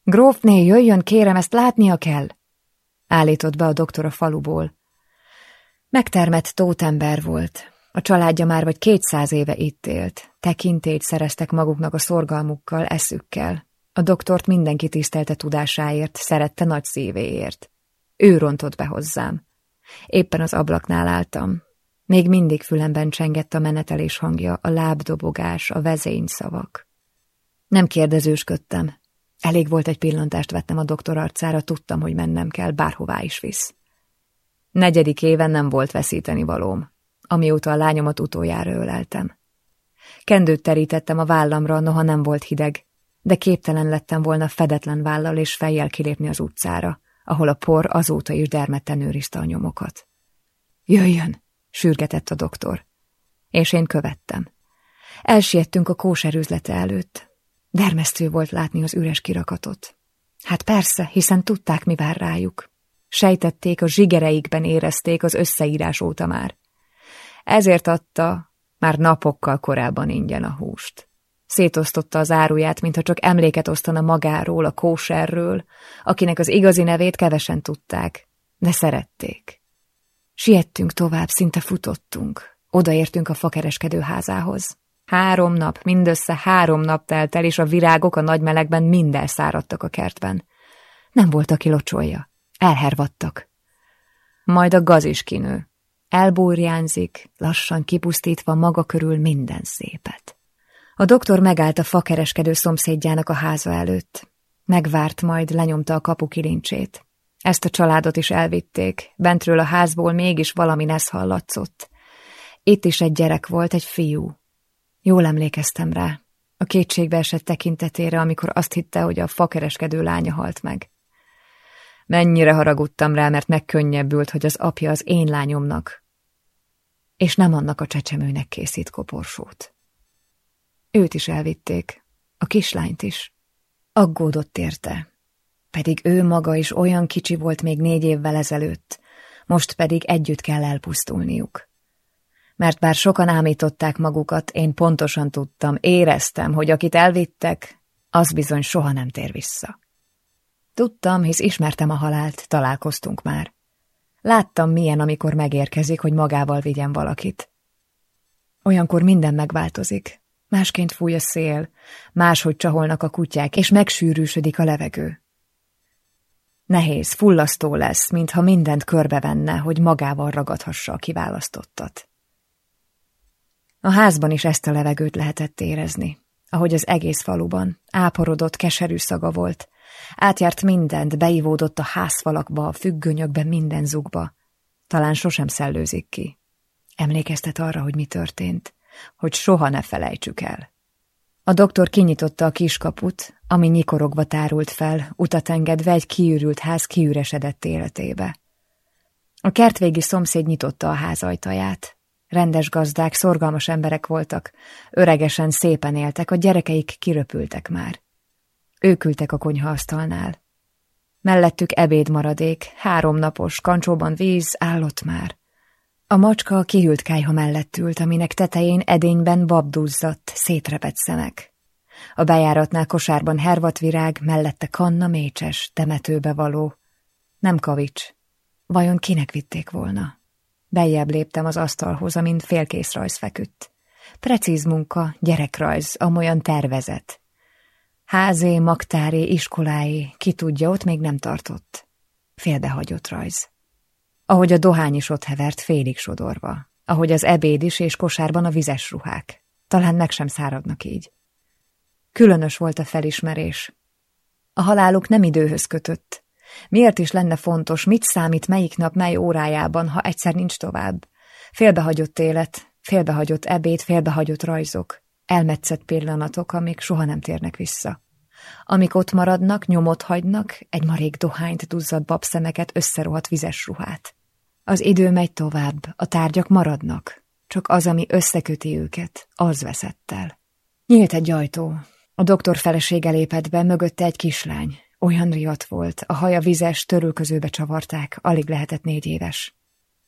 Grófné, jöjjön, kérem, ezt látnia kell! Állított be a doktor a faluból. Megtermett tótember volt. A családja már vagy kétszáz éve itt élt. Tekintélyt szereztek maguknak a szorgalmukkal, eszükkel. A doktort mindenki tisztelte tudásáért, szerette nagy szívéért. Ő rontott be hozzám. Éppen az ablaknál álltam. Még mindig fülemben csengett a menetelés hangja, a lábdobogás, a vezényszavak. Nem kérdezősködtem. Elég volt egy pillantást vettem a doktor arcára, tudtam, hogy mennem kell, bárhová is visz. Negyedik éven nem volt veszíteni valóm, amióta a lányomat utoljára öleltem. Kendőt terítettem a vállamra, noha nem volt hideg, de képtelen lettem volna fedetlen vállal és fejjel kilépni az utcára, ahol a por azóta is dermedten őrizte a nyomokat. Jöjjön, sürgetett a doktor. És én követtem. Elsiettünk a kóserüzlete előtt. Dermesztő volt látni az üres kirakatot. Hát persze, hiszen tudták, mi vár rájuk. Sejtették, a zsigereikben érezték az összeírás óta már. Ezért adta már napokkal korábban ingyen a húst. Szétosztotta az áruját, mintha csak emléket osztana magáról, a kóserről, akinek az igazi nevét kevesen tudták, de szerették. Siettünk tovább, szinte futottunk. Odaértünk a fakereskedő házához. Három nap, mindössze három nap telt el, és a virágok a nagy melegben mind elszáradtak a kertben. Nem volt, aki locsolja. Elhervadtak. Majd a gaz is kinő. Elbúrjánzik, lassan kipusztítva maga körül minden szépet. A doktor megállt a fakereskedő szomszédjának a háza előtt. Megvárt, majd lenyomta a kapu kilincsét. Ezt a családot is elvitték, bentről a házból mégis valami nesz hallatszott. Itt is egy gyerek volt, egy fiú. Jól emlékeztem rá, a kétségbe esett tekintetére, amikor azt hitte, hogy a fakereskedő lánya halt meg. Mennyire haragudtam rá, mert megkönnyebbült, hogy az apja az én lányomnak, és nem annak a csecsemőnek készít koporsót. Őt is elvitték, a kislányt is. Aggódott érte, pedig ő maga is olyan kicsi volt még négy évvel ezelőtt, most pedig együtt kell elpusztulniuk. Mert bár sokan ámították magukat, én pontosan tudtam, éreztem, hogy akit elvittek, az bizony soha nem tér vissza. Tudtam, hisz ismertem a halált, találkoztunk már. Láttam, milyen, amikor megérkezik, hogy magával vigyen valakit. Olyankor minden megváltozik. Másként fúj a szél, máshogy csaholnak a kutyák, és megsűrűsödik a levegő. Nehéz, fullasztó lesz, mintha mindent körbevenne, hogy magával ragadhassa a kiválasztottat. A házban is ezt a levegőt lehetett érezni, ahogy az egész faluban. Áporodott, keserű szaga volt. Átjárt mindent, beivódott a házfalakba, a függönyökbe, minden zugba. Talán sosem szellőzik ki. Emlékeztet arra, hogy mi történt, hogy soha ne felejtsük el. A doktor kinyitotta a kiskaput, ami nyikorogva tárult fel, utat engedve egy kiürült ház kiüresedett életébe. A kertvégi szomszéd nyitotta a ház ajtaját. Rendes gazdák, szorgalmas emberek voltak, öregesen szépen éltek, a gyerekeik kiröpültek már. Ők ültek a konyhaasztalnál. Mellettük ebéd maradék, három napos, kancsóban víz, állott már. A macska a kihűlt kájha mellett ült, aminek tetején edényben babduzzadt, szétrepett szemek. A bejáratnál kosárban hervatvirág, mellette kanna mécses, temetőbe való. Nem kavics. Vajon kinek vitték volna? Bejjebb léptem az asztalhoz, amint félkész rajz feküdt. Precíz munka, gyerekrajz, amolyan tervezett. Házé, magtáré, iskolái, ki tudja, ott még nem tartott. Félbehagyott rajz. Ahogy a dohány is ott hevert félig sodorva. Ahogy az ebéd is és kosárban a vizes ruhák. Talán meg sem száradnak így. Különös volt a felismerés. A haláluk nem időhöz kötött. Miért is lenne fontos, mit számít melyik nap mely órájában, ha egyszer nincs tovább? Félbehagyott élet, félbehagyott ebéd, félbehagyott rajzok, elmetszett pillanatok, amik soha nem térnek vissza. Amik ott maradnak, nyomot hagynak, egy marék dohányt, duzzad babszemeket, összerohadt vizes ruhát. Az idő megy tovább, a tárgyak maradnak, csak az, ami összeköti őket, az veszett el. Nyílt egy ajtó. A doktor felesége lépett be, mögötte egy kislány. Olyan riadt volt, a haja vizes, törülközőbe csavarták, alig lehetett négy éves.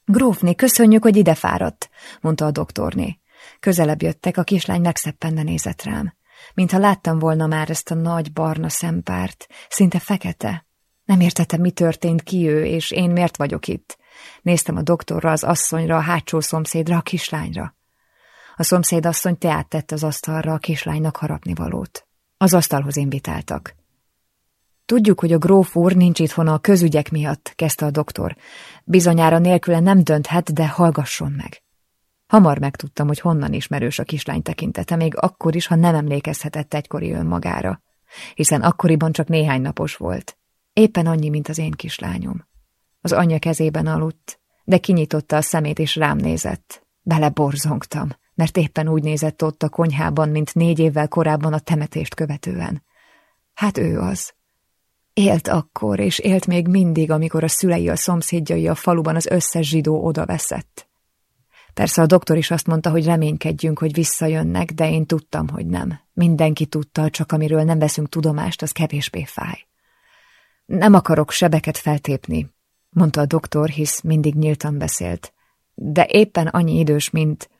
Grófné, köszönjük, hogy ide fáradt, mondta a doktorné. Közelebb jöttek, a kislány megszeppenne nézett rám. Mintha láttam volna már ezt a nagy barna szempárt, szinte fekete. Nem értettem, mi történt ki ő, és én miért vagyok itt. Néztem a doktorra, az asszonyra, a hátsó szomszédra, a kislányra. A szomszéd asszony teát tett az asztalra a kislánynak harapni valót. Az asztalhoz invitáltak. Tudjuk, hogy a gróf úr nincs itthon a közügyek miatt, kezdte a doktor. Bizonyára nélküle nem dönthet, de hallgasson meg. Hamar megtudtam, hogy honnan ismerős a kislány tekintete, még akkor is, ha nem emlékezhetett egykori önmagára, hiszen akkoriban csak néhány napos volt. Éppen annyi, mint az én kislányom. Az anyja kezében aludt, de kinyitotta a szemét és rám nézett. Beleborzongtam, mert éppen úgy nézett ott a konyhában, mint négy évvel korábban a temetést követően. Hát ő az. Élt akkor, és élt még mindig, amikor a szülei, a szomszédjai a faluban az összes zsidó odaveszett. Persze a doktor is azt mondta, hogy reménykedjünk, hogy visszajönnek, de én tudtam, hogy nem. Mindenki tudta, csak amiről nem veszünk tudomást, az kevésbé fáj. Nem akarok sebeket feltépni, mondta a doktor, hisz mindig nyíltan beszélt. De éppen annyi idős, mint...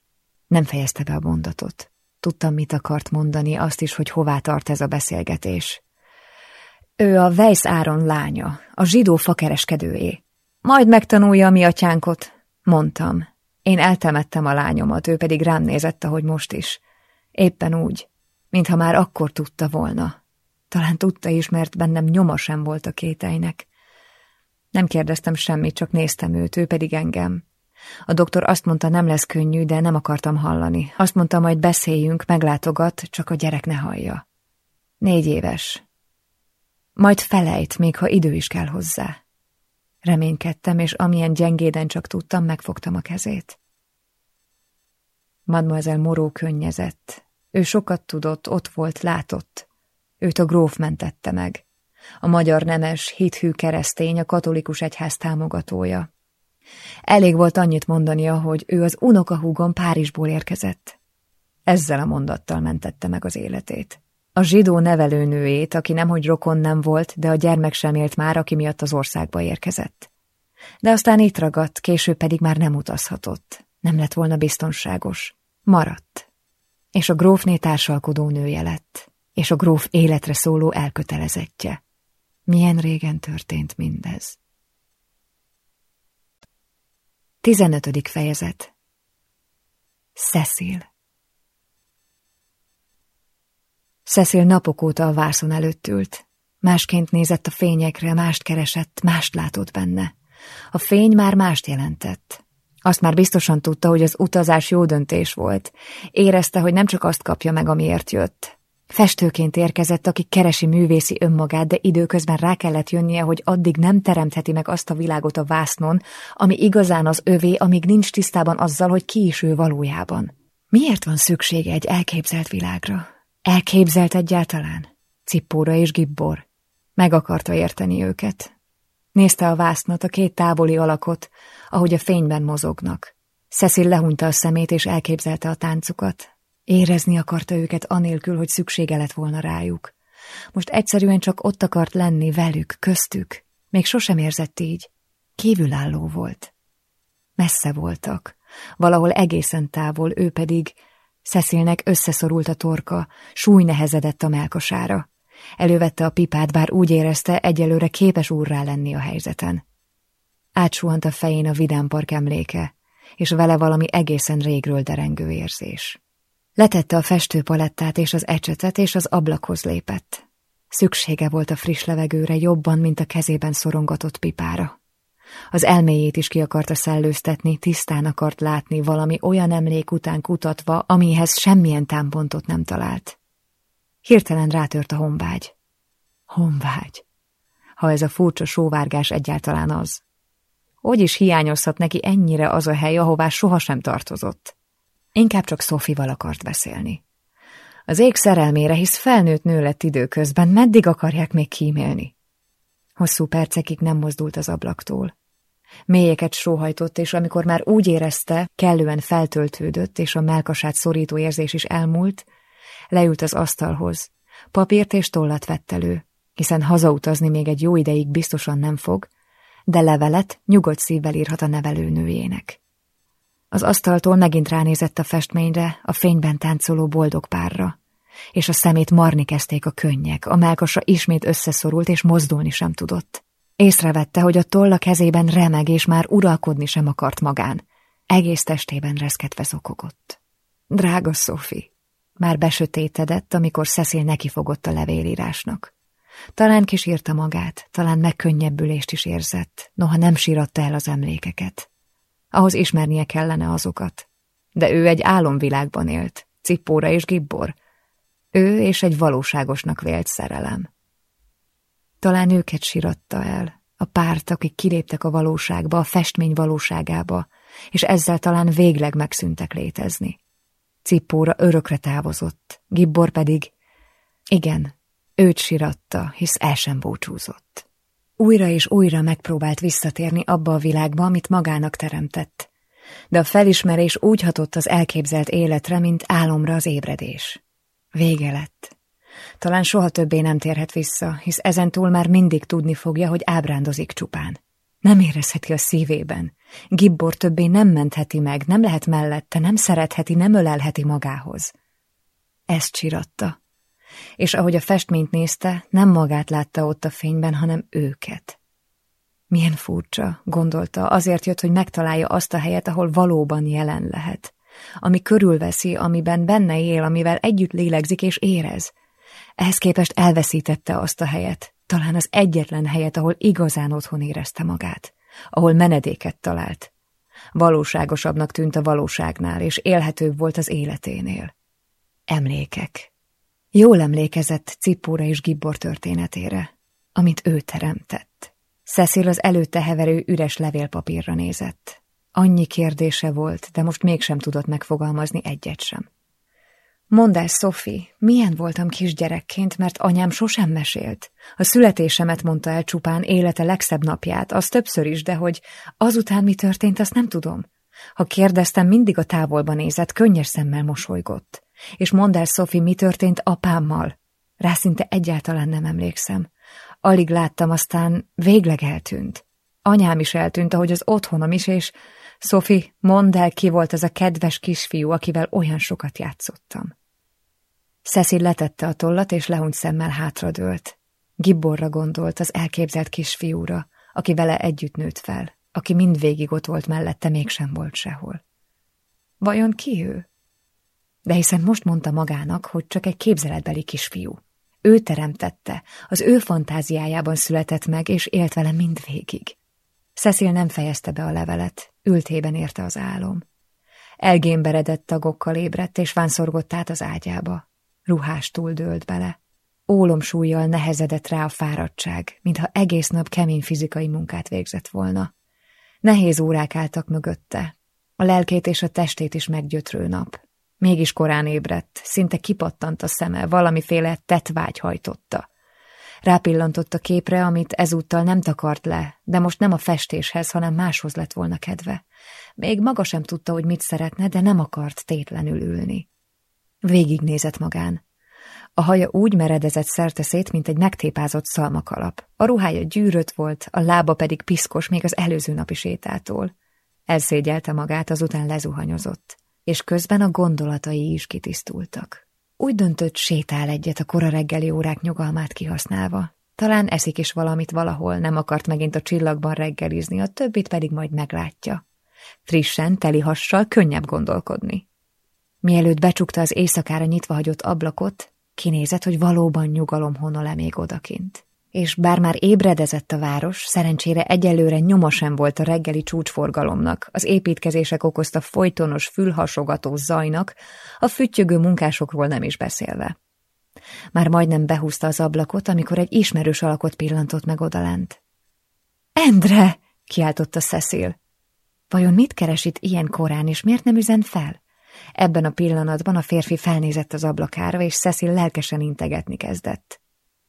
Nem fejezte be a mondatot. Tudtam, mit akart mondani, azt is, hogy hová tart ez a beszélgetés. Ő a Weiss Áron lánya, a zsidó fakereskedőjé. Majd megtanulja a mi atyánkot, mondtam. Én eltemettem a lányomat, ő pedig rám nézett, ahogy most is. Éppen úgy, mintha már akkor tudta volna. Talán tudta is, mert bennem nyoma sem volt a kéteinek. Nem kérdeztem semmit, csak néztem őt, ő pedig engem. A doktor azt mondta, nem lesz könnyű, de nem akartam hallani. Azt mondta, majd beszéljünk, meglátogat, csak a gyerek ne hallja. Négy éves. Majd felejt, még ha idő is kell hozzá. Reménykedtem, és amilyen gyengéden csak tudtam, megfogtam a kezét. Mademoiselle Moró könnyezett. Ő sokat tudott, ott volt, látott. Őt a gróf mentette meg. A magyar nemes, hithű keresztény, a katolikus egyház támogatója. Elég volt annyit mondania, hogy ő az unokahúgon Párizsból érkezett. Ezzel a mondattal mentette meg az életét. A zsidó nevelőnőjét, aki nemhogy rokon nem volt, de a gyermek sem élt már, aki miatt az országba érkezett. De aztán itt ragadt, később pedig már nem utazhatott. Nem lett volna biztonságos. Maradt. És a grófné társalkodó nője lett. És a gróf életre szóló elkötelezettje. Milyen régen történt mindez? 15. fejezet Cecil Cecil napok óta a vászon előtt ült. Másként nézett a fényekre, mást keresett, mást látott benne. A fény már mást jelentett. Azt már biztosan tudta, hogy az utazás jó döntés volt. Érezte, hogy nem csak azt kapja meg, amiért jött. Festőként érkezett, aki keresi művészi önmagát, de időközben rá kellett jönnie, hogy addig nem teremtheti meg azt a világot a vásznon, ami igazán az övé, amíg nincs tisztában azzal, hogy ki is ő valójában. Miért van szüksége egy elképzelt világra? Elképzelt egyáltalán? Cippóra és Gibbor. Meg akarta érteni őket. Nézte a vásznat, a két távoli alakot, ahogy a fényben mozognak. Cecil lehúnyta a szemét, és elképzelte a táncukat. Érezni akarta őket anélkül, hogy szüksége lett volna rájuk. Most egyszerűen csak ott akart lenni velük, köztük. Még sosem érzett így. Kívülálló volt. Messze voltak. Valahol egészen távol, ő pedig Cecilnek összeszorult a torka, súly nehezedett a melkosára. Elővette a pipát, bár úgy érezte, egyelőre képes úrrá lenni a helyzeten. Átsuhant a fején a vidámpark emléke, és vele valami egészen régről derengő érzés. Letette a festőpalettát és az ecsetet, és az ablakhoz lépett. Szüksége volt a friss levegőre jobban, mint a kezében szorongatott pipára. Az elméjét is ki akarta szellőztetni, tisztán akart látni valami olyan emlék után kutatva, amihez semmilyen támpontot nem talált. Hirtelen rátört a honvágy. Honvágy. Ha ez a furcsa sóvárgás egyáltalán az. Hogy is hiányozhat neki ennyire az a hely, ahová sohasem tartozott? Inkább csak Szofival akart beszélni. Az ég szerelmére, hisz felnőtt nő lett időközben, meddig akarják még kímélni? Hosszú percekig nem mozdult az ablaktól. Mélyeket sóhajtott, és amikor már úgy érezte, kellően feltöltődött, és a melkasát szorító érzés is elmúlt, leült az asztalhoz. Papírt és tollat vett elő, hiszen hazautazni még egy jó ideig biztosan nem fog, de levelet nyugodt szívvel írhat a nevelőnőjének. Az asztaltól megint ránézett a festményre, a fényben táncoló boldog párra, és a szemét marni kezdték a könnyek, a melkasa ismét összeszorult, és mozdulni sem tudott. Észrevette, hogy a tolla kezében remeg, és már uralkodni sem akart magán. Egész testében reszketve zokogott. Drága Sophie, már besötétedett, amikor Cecil nekifogott a levélírásnak. Talán kisírta magát, talán megkönnyebbülést is érzett, noha nem síratta el az emlékeket. Ahhoz ismernie kellene azokat. De ő egy álomvilágban élt, cippóra és gibbor. Ő és egy valóságosnak vélt szerelem. Talán őket síratta el, a párt, akik kiléptek a valóságba, a festmény valóságába, és ezzel talán végleg megszűntek létezni. Cippóra örökre távozott, Gibbor pedig, igen, őt siratta, hisz el sem búcsúzott. Újra és újra megpróbált visszatérni abba a világba, amit magának teremtett, de a felismerés úgy hatott az elképzelt életre, mint álomra az ébredés. Vége lett. Talán soha többé nem térhet vissza, hisz ezentúl már mindig tudni fogja, hogy ábrándozik csupán. Nem érezheti a szívében. Gibbor többé nem mentheti meg, nem lehet mellette, nem szeretheti, nem ölelheti magához. Ezt csiratta. És ahogy a festményt nézte, nem magát látta ott a fényben, hanem őket. Milyen furcsa, gondolta, azért jött, hogy megtalálja azt a helyet, ahol valóban jelen lehet. Ami körülveszi, amiben benne él, amivel együtt lélegzik és érez. Ehhez képest elveszítette azt a helyet, talán az egyetlen helyet, ahol igazán otthon érezte magát, ahol menedéket talált. Valóságosabbnak tűnt a valóságnál, és élhetőbb volt az életénél. Emlékek. Jól emlékezett Cippóra és Gibbor történetére, amit ő teremtett. Cecil az előtte heverő üres levélpapírra nézett. Annyi kérdése volt, de most mégsem tudott megfogalmazni egyet sem. Mondd el, Sophie, milyen voltam kisgyerekként, mert anyám sosem mesélt. A születésemet mondta el csupán élete legszebb napját, az többször is, de hogy azután mi történt, azt nem tudom. Ha kérdeztem, mindig a távolba nézett, könnyes szemmel mosolygott. És mondd el, Sophie, mi történt apámmal? Rá szinte egyáltalán nem emlékszem. Alig láttam, aztán végleg eltűnt. Anyám is eltűnt, ahogy az otthonom is, és Sophie, mondd el, ki volt az a kedves kisfiú, akivel olyan sokat játszottam. Cecil letette a tollat, és lehunyt szemmel hátradőlt. Gibborra gondolt, az elképzelt kisfiúra, aki vele együtt nőtt fel, aki mindvégig ott volt mellette, mégsem volt sehol. Vajon ki ő? De hiszen most mondta magának, hogy csak egy képzeletbeli kisfiú. Ő teremtette, az ő fantáziájában született meg, és élt vele mindvégig. Cecil nem fejezte be a levelet, ültében érte az álom. Elgémberedett tagokkal ébredt, és vánszorgott át az ágyába. Ruhástól dőlt bele. Ólomsúlyjal nehezedett rá a fáradtság, mintha egész nap kemény fizikai munkát végzett volna. Nehéz órák álltak mögötte. A lelkét és a testét is meggyötrő nap. Mégis korán ébredt, szinte kipattant a szeme, valamiféle tetvágy hajtotta. Rápillantott a képre, amit ezúttal nem takart le, de most nem a festéshez, hanem máshoz lett volna kedve. Még maga sem tudta, hogy mit szeretne, de nem akart tétlenül ülni. Végignézett magán. A haja úgy meredezett szerte szét, mint egy megtépázott szalmakalap. A ruhája gyűrött volt, a lába pedig piszkos még az előző napi sétától. Elszégyelte magát, azután lezuhanyozott, és közben a gondolatai is kitisztultak. Úgy döntött, sétál egyet a kora reggeli órák nyugalmát kihasználva. Talán eszik is valamit valahol, nem akart megint a csillagban reggelizni, a többit pedig majd meglátja. Frissen, teli hassal könnyebb gondolkodni. Mielőtt becsukta az éjszakára nyitva hagyott ablakot, kinézett, hogy valóban nyugalom honol-e még odakint. És bár már ébredezett a város, szerencsére egyelőre nyoma sem volt a reggeli csúcsforgalomnak, az építkezések okozta folytonos, fülhasogató zajnak, a füttyögő munkásokról nem is beszélve. Már majdnem behúzta az ablakot, amikor egy ismerős alakot pillantott meg odalent. – Endre! – kiáltotta Cecil. Vajon mit keres itt ilyen korán, és miért nem üzen fel? Ebben a pillanatban a férfi felnézett az ablakára, és Cecil lelkesen integetni kezdett.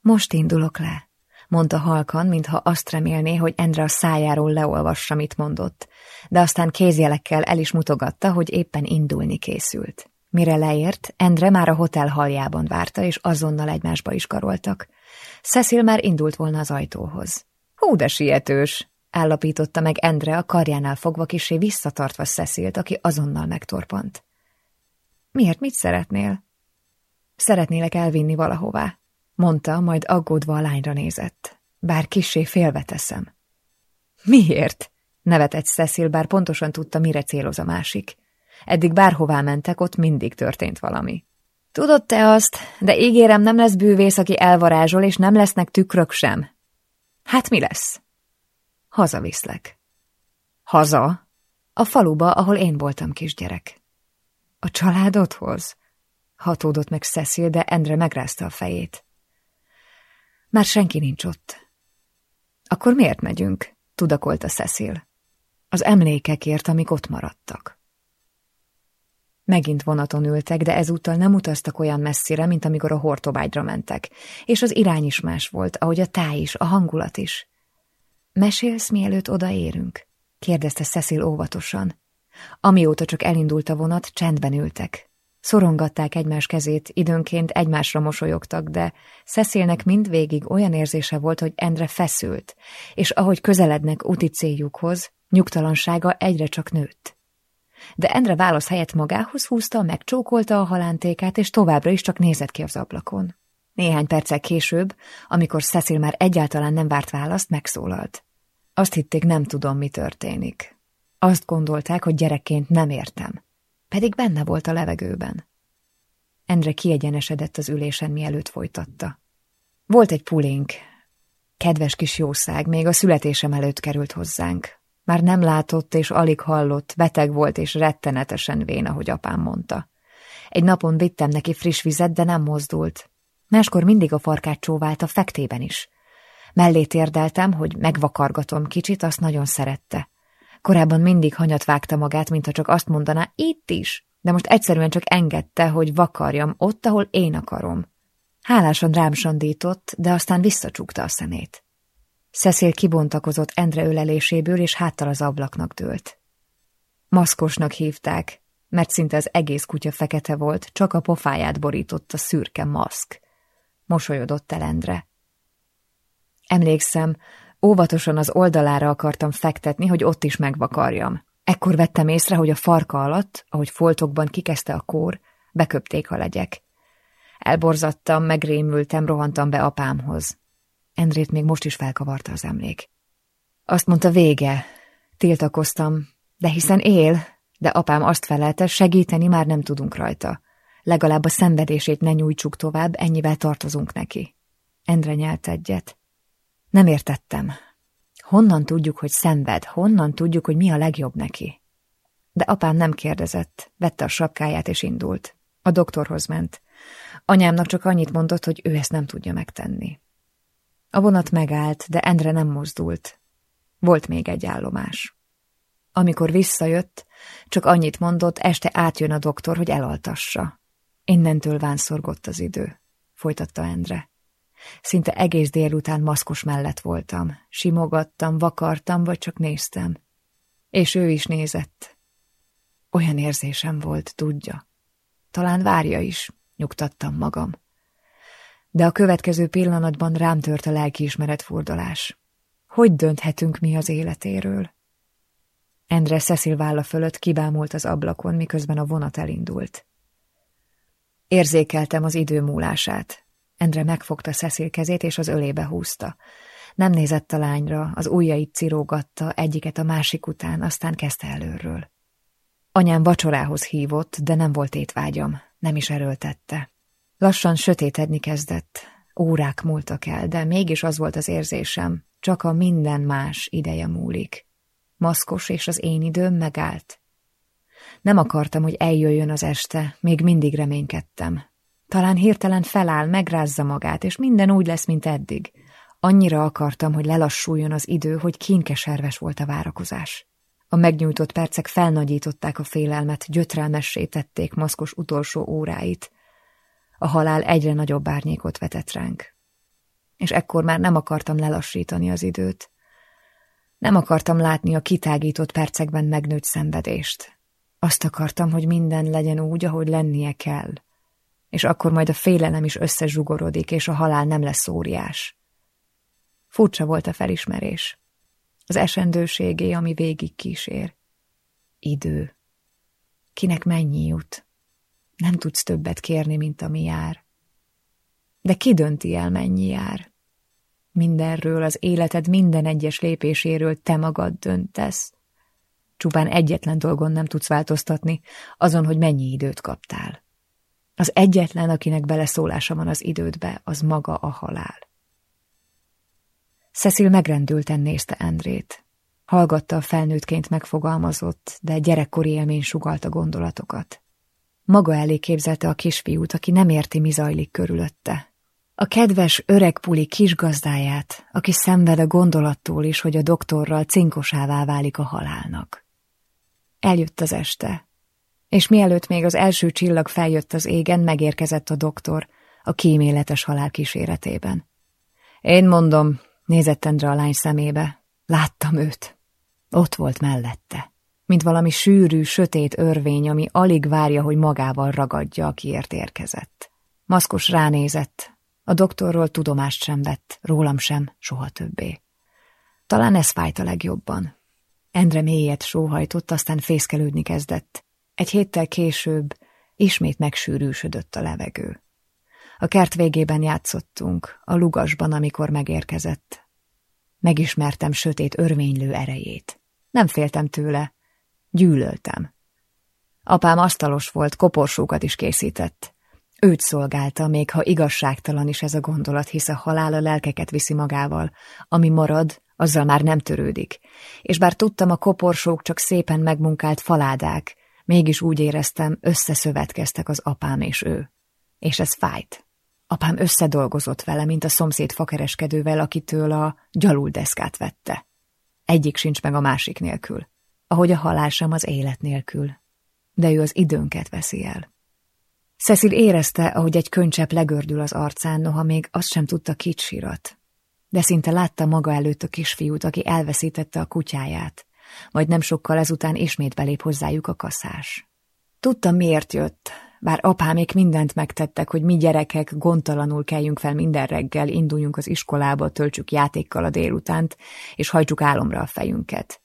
Most indulok le, mondta halkan, mintha azt remélné, hogy Endre a szájáról leolvassa, mit mondott, de aztán kézjelekkel el is mutogatta, hogy éppen indulni készült. Mire leért, Endre már a hotel haljában várta, és azonnal egymásba is karoltak. Cecil már indult volna az ajtóhoz. Hú, de sietős! állapította meg Endre a karjánál fogva kisé visszatartva Cecilt, aki azonnal megtorpant. Miért mit szeretnél? Szeretnélek elvinni valahová, mondta, majd aggódva a lányra nézett. Bár kisé félve teszem. Miért? nevetett Cecil, bár pontosan tudta, mire céloz a másik. Eddig bárhová mentek, ott mindig történt valami. Tudod te azt, de ígérem, nem lesz bűvész, aki elvarázsol, és nem lesznek tükrök sem. Hát mi lesz? Hazaviszlek. Haza? A faluba, ahol én voltam kisgyerek. A családodhoz? Hatódott meg Cecil, de Endre megrázta a fejét. Már senki nincs ott. Akkor miért megyünk? tudakolta Cecil. Az emlékekért, amik ott maradtak. Megint vonaton ültek, de ezúttal nem utaztak olyan messzire, mint amikor a hortobágyra mentek, és az irány is más volt, ahogy a táj is, a hangulat is. Mesélsz, mielőtt odaérünk? kérdezte Cecil óvatosan. Amióta csak elindult a vonat, csendben ültek. Szorongatták egymás kezét, időnként egymásra mosolyogtak, de Cecilnek mindvégig olyan érzése volt, hogy Endre feszült, és ahogy közelednek úti céljukhoz, nyugtalansága egyre csak nőtt. De Endre válasz helyett magához húzta, megcsókolta a halántékát, és továbbra is csak nézett ki az ablakon. Néhány perccel később, amikor Cecil már egyáltalán nem várt választ, megszólalt. Azt hitték, nem tudom, mi történik. Azt gondolták, hogy gyerekként nem értem. Pedig benne volt a levegőben. Endre kiegyenesedett az ülésen, mielőtt folytatta. Volt egy pulink. Kedves kis jószág, még a születésem előtt került hozzánk. Már nem látott és alig hallott, beteg volt és rettenetesen vén, ahogy apám mondta. Egy napon vittem neki friss vizet, de nem mozdult. Máskor mindig a farkát csóvált a fektében is. Mellé térdeltem, hogy megvakargatom kicsit, azt nagyon szerette. Korábban mindig hanyat vágta magát, mintha csak azt mondaná, itt is, de most egyszerűen csak engedte, hogy vakarjam ott, ahol én akarom. Hálásan rám sandított, de aztán visszacsukta a szemét. Cecil kibontakozott Endre öleléséből, és háttal az ablaknak dőlt. Maszkosnak hívták, mert szinte az egész kutya fekete volt, csak a pofáját borította szürke maszk. Mosolyodott el Endre. Emlékszem, óvatosan az oldalára akartam fektetni, hogy ott is megvakarjam. Ekkor vettem észre, hogy a farka alatt, ahogy foltokban kikezdte a kór, beköpték a legyek. Elborzattam, megrémültem, rohantam be apámhoz. Endrét még most is felkavarta az emlék. Azt mondta vége. Tiltakoztam, de hiszen él, de apám azt felelte, segíteni már nem tudunk rajta. Legalább a szenvedését ne nyújtsuk tovább, ennyivel tartozunk neki. Endre nyelt egyet. Nem értettem. Honnan tudjuk, hogy szenved? Honnan tudjuk, hogy mi a legjobb neki? De apám nem kérdezett, vette a sapkáját és indult. A doktorhoz ment. Anyámnak csak annyit mondott, hogy ő ezt nem tudja megtenni. A vonat megállt, de Endre nem mozdult. Volt még egy állomás. Amikor visszajött, csak annyit mondott, este átjön a doktor, hogy elaltassa. Innentől vánszorgott az idő, folytatta Endre. Szinte egész délután maszkos mellett voltam. Simogattam, vakartam, vagy csak néztem. És ő is nézett. Olyan érzésem volt, tudja. Talán várja is, nyugtattam magam. De a következő pillanatban rám tört a lelkiismeret furdalás. Hogy dönthetünk mi az életéről? Endre Cecil válla fölött kibámult az ablakon, miközben a vonat elindult. Érzékeltem az idő múlását. Endre megfogta Cecil kezét, és az ölébe húzta. Nem nézett a lányra, az ujjait cirógatta, egyiket a másik után, aztán kezdte előről. Anyám vacsorához hívott, de nem volt étvágyam, nem is erőltette. Lassan sötétedni kezdett, órák múltak el, de mégis az volt az érzésem, csak a minden más ideje múlik. Maszkos és az én időm megállt. Nem akartam, hogy eljöjjön az este, még mindig reménykedtem. Talán hirtelen feláll, megrázza magát, és minden úgy lesz, mint eddig. Annyira akartam, hogy lelassuljon az idő, hogy kínkeserves volt a várakozás. A megnyújtott percek felnagyították a félelmet, gyötrelmessé tették maszkos utolsó óráit. A halál egyre nagyobb árnyékot vetett ránk. És ekkor már nem akartam lelassítani az időt. Nem akartam látni a kitágított percekben megnőtt szenvedést. Azt akartam, hogy minden legyen úgy, ahogy lennie kell és akkor majd a félelem is összezsugorodik, és a halál nem lesz óriás. Furcsa volt a felismerés. az esendőségé, ami végig kísér. Idő. Kinek mennyi jut? Nem tudsz többet kérni, mint ami jár. De ki dönti el, mennyi jár? Mindenről, az életed minden egyes lépéséről te magad döntesz. Csupán egyetlen dolgon nem tudsz változtatni, azon, hogy mennyi időt kaptál. Az egyetlen, akinek beleszólása van az idődbe, az maga a halál. Cecil megrendülten nézte Endrét. Hallgatta a felnőttként megfogalmazott, de gyerekkori élmény sugalta gondolatokat. Maga elé képzelte a kisfiút, aki nem érti, mi zajlik körülötte. A kedves öreg puli kisgazdáját, aki szenved a gondolattól is, hogy a doktorral cinkosává válik a halálnak. Eljött az este, és mielőtt még az első csillag feljött az égen, megérkezett a doktor a kíméletes halál kíséretében. Én mondom, nézett Endre a lány szemébe, láttam őt. Ott volt mellette, mint valami sűrű, sötét örvény, ami alig várja, hogy magával ragadja, akiért érkezett. Maszkos ránézett, a doktorról tudomást sem vett, rólam sem, soha többé. Talán ez fájt a legjobban. Endre mélyet sóhajtott, aztán fészkelődni kezdett. Egy héttel később ismét megsűrűsödött a levegő. A kert végében játszottunk, a lugasban, amikor megérkezett. Megismertem sötét örvénylő erejét. Nem féltem tőle, gyűlöltem. Apám asztalos volt, koporsókat is készített. Őt szolgálta, még ha igazságtalan is ez a gondolat, hisz a halál a lelkeket viszi magával. Ami marad, azzal már nem törődik. És bár tudtam, a koporsók csak szépen megmunkált faládák, mégis úgy éreztem, összeszövetkeztek az apám és ő. És ez fájt. Apám összedolgozott vele, mint a szomszéd fakereskedővel, akitől a gyaluldeszkát vette. Egyik sincs meg a másik nélkül. Ahogy a halál sem az élet nélkül. De ő az időnket veszi el. Cecil érezte, ahogy egy könycsepp legördül az arcán, noha még azt sem tudta kit sírat. De szinte látta maga előtt a kisfiút, aki elveszítette a kutyáját, majd nem sokkal ezután ismét belép hozzájuk a kaszás. Tudtam, miért jött, bár apámék mindent megtettek, hogy mi gyerekek gondtalanul keljünk fel minden reggel, induljunk az iskolába, töltsük játékkal a délutánt, és hajtsuk álomra a fejünket.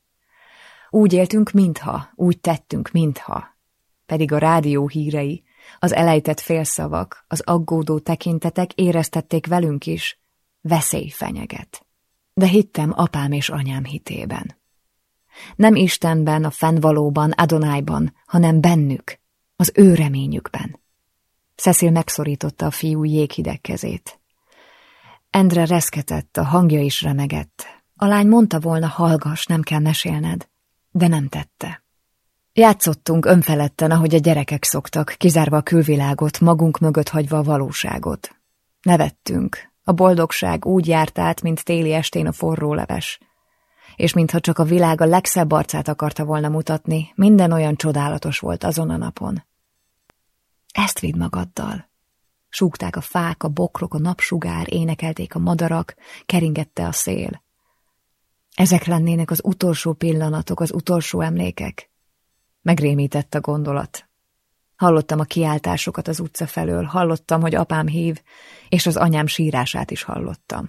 Úgy éltünk, mintha, úgy tettünk, mintha. Pedig a rádió hírei, az elejtett félszavak, az aggódó tekintetek éreztették velünk is, veszély fenyeget. De hittem apám és anyám hitében. Nem Istenben, a fennvalóban, Adonájban, hanem bennük, az ő reményükben. Cecil megszorította a fiú jéghideg kezét. Endre reszketett, a hangja is remegett. A lány mondta volna, hallgass, nem kell mesélned, de nem tette. Játszottunk önfeledten, ahogy a gyerekek szoktak, kizárva a külvilágot, magunk mögött hagyva a valóságot. Nevettünk. A boldogság úgy járt át, mint téli estén a forró leves. És mintha csak a világ a legszebb arcát akarta volna mutatni, minden olyan csodálatos volt azon a napon. Ezt vidd magaddal. Súgták a fák, a bokrok, a napsugár, énekelték a madarak, keringette a szél. Ezek lennének az utolsó pillanatok, az utolsó emlékek. Megrémített a gondolat. Hallottam a kiáltásokat az utca felől, hallottam, hogy apám hív, és az anyám sírását is hallottam.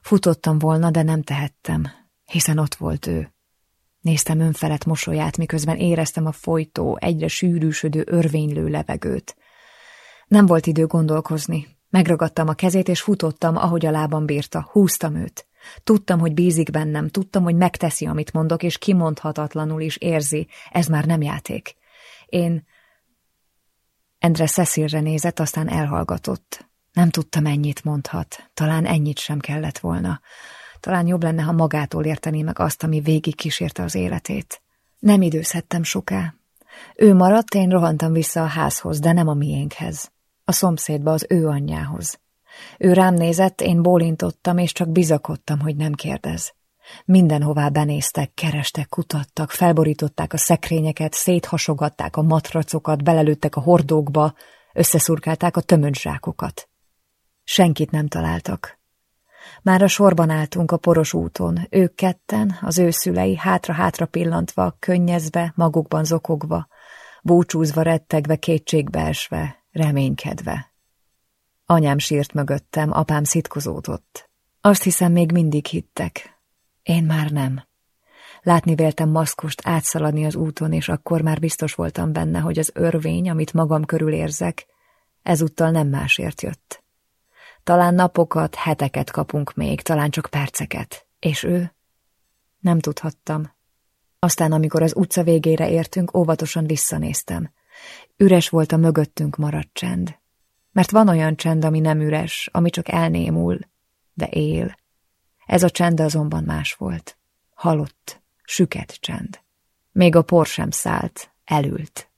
Futottam volna, de nem tehettem, hiszen ott volt ő. Néztem önfelett mosolyát, miközben éreztem a folytó, egyre sűrűsödő, örvénylő levegőt. Nem volt idő gondolkozni. Megragadtam a kezét, és futottam, ahogy a lábam bírta. Húztam őt. Tudtam, hogy bízik bennem, tudtam, hogy megteszi, amit mondok, és kimondhatatlanul is érzi, ez már nem játék. Én... Endre Cecilre nézett, aztán elhallgatott. Nem tudta, mennyit mondhat. Talán ennyit sem kellett volna. Talán jobb lenne, ha magától értené meg azt, ami végig kísérte az életét. Nem időzhettem soká. Ő maradt, én rohantam vissza a házhoz, de nem a miénkhez. A szomszédba, az ő anyjához. Ő rám nézett, én bólintottam, és csak bizakodtam, hogy nem kérdez. Mindenhová benéztek, kerestek, kutattak, felborították a szekrényeket, széthasogatták a matracokat, belelőttek a hordókba, összeszurkálták a tömöntzsákokat. Senkit nem találtak. Már a sorban álltunk a poros úton, ők ketten, az ő szülei hátra-hátra pillantva, könnyezve, magukban zokogva, búcsúzva, rettegve, kétségbeesve, reménykedve. Anyám sírt mögöttem, apám szitkozódott. Azt hiszem, még mindig hittek. Én már nem. Látni véltem maszkost átszaladni az úton, és akkor már biztos voltam benne, hogy az örvény, amit magam körül érzek, ezúttal nem másért jött. Talán napokat, heteket kapunk még, talán csak perceket. És ő? Nem tudhattam. Aztán, amikor az utca végére értünk, óvatosan visszanéztem. Üres volt a mögöttünk maradt csend. Mert van olyan csend, ami nem üres, ami csak elnémul, de él. Ez a csend azonban más volt. Halott, süket csend. Még a por sem szállt, elült.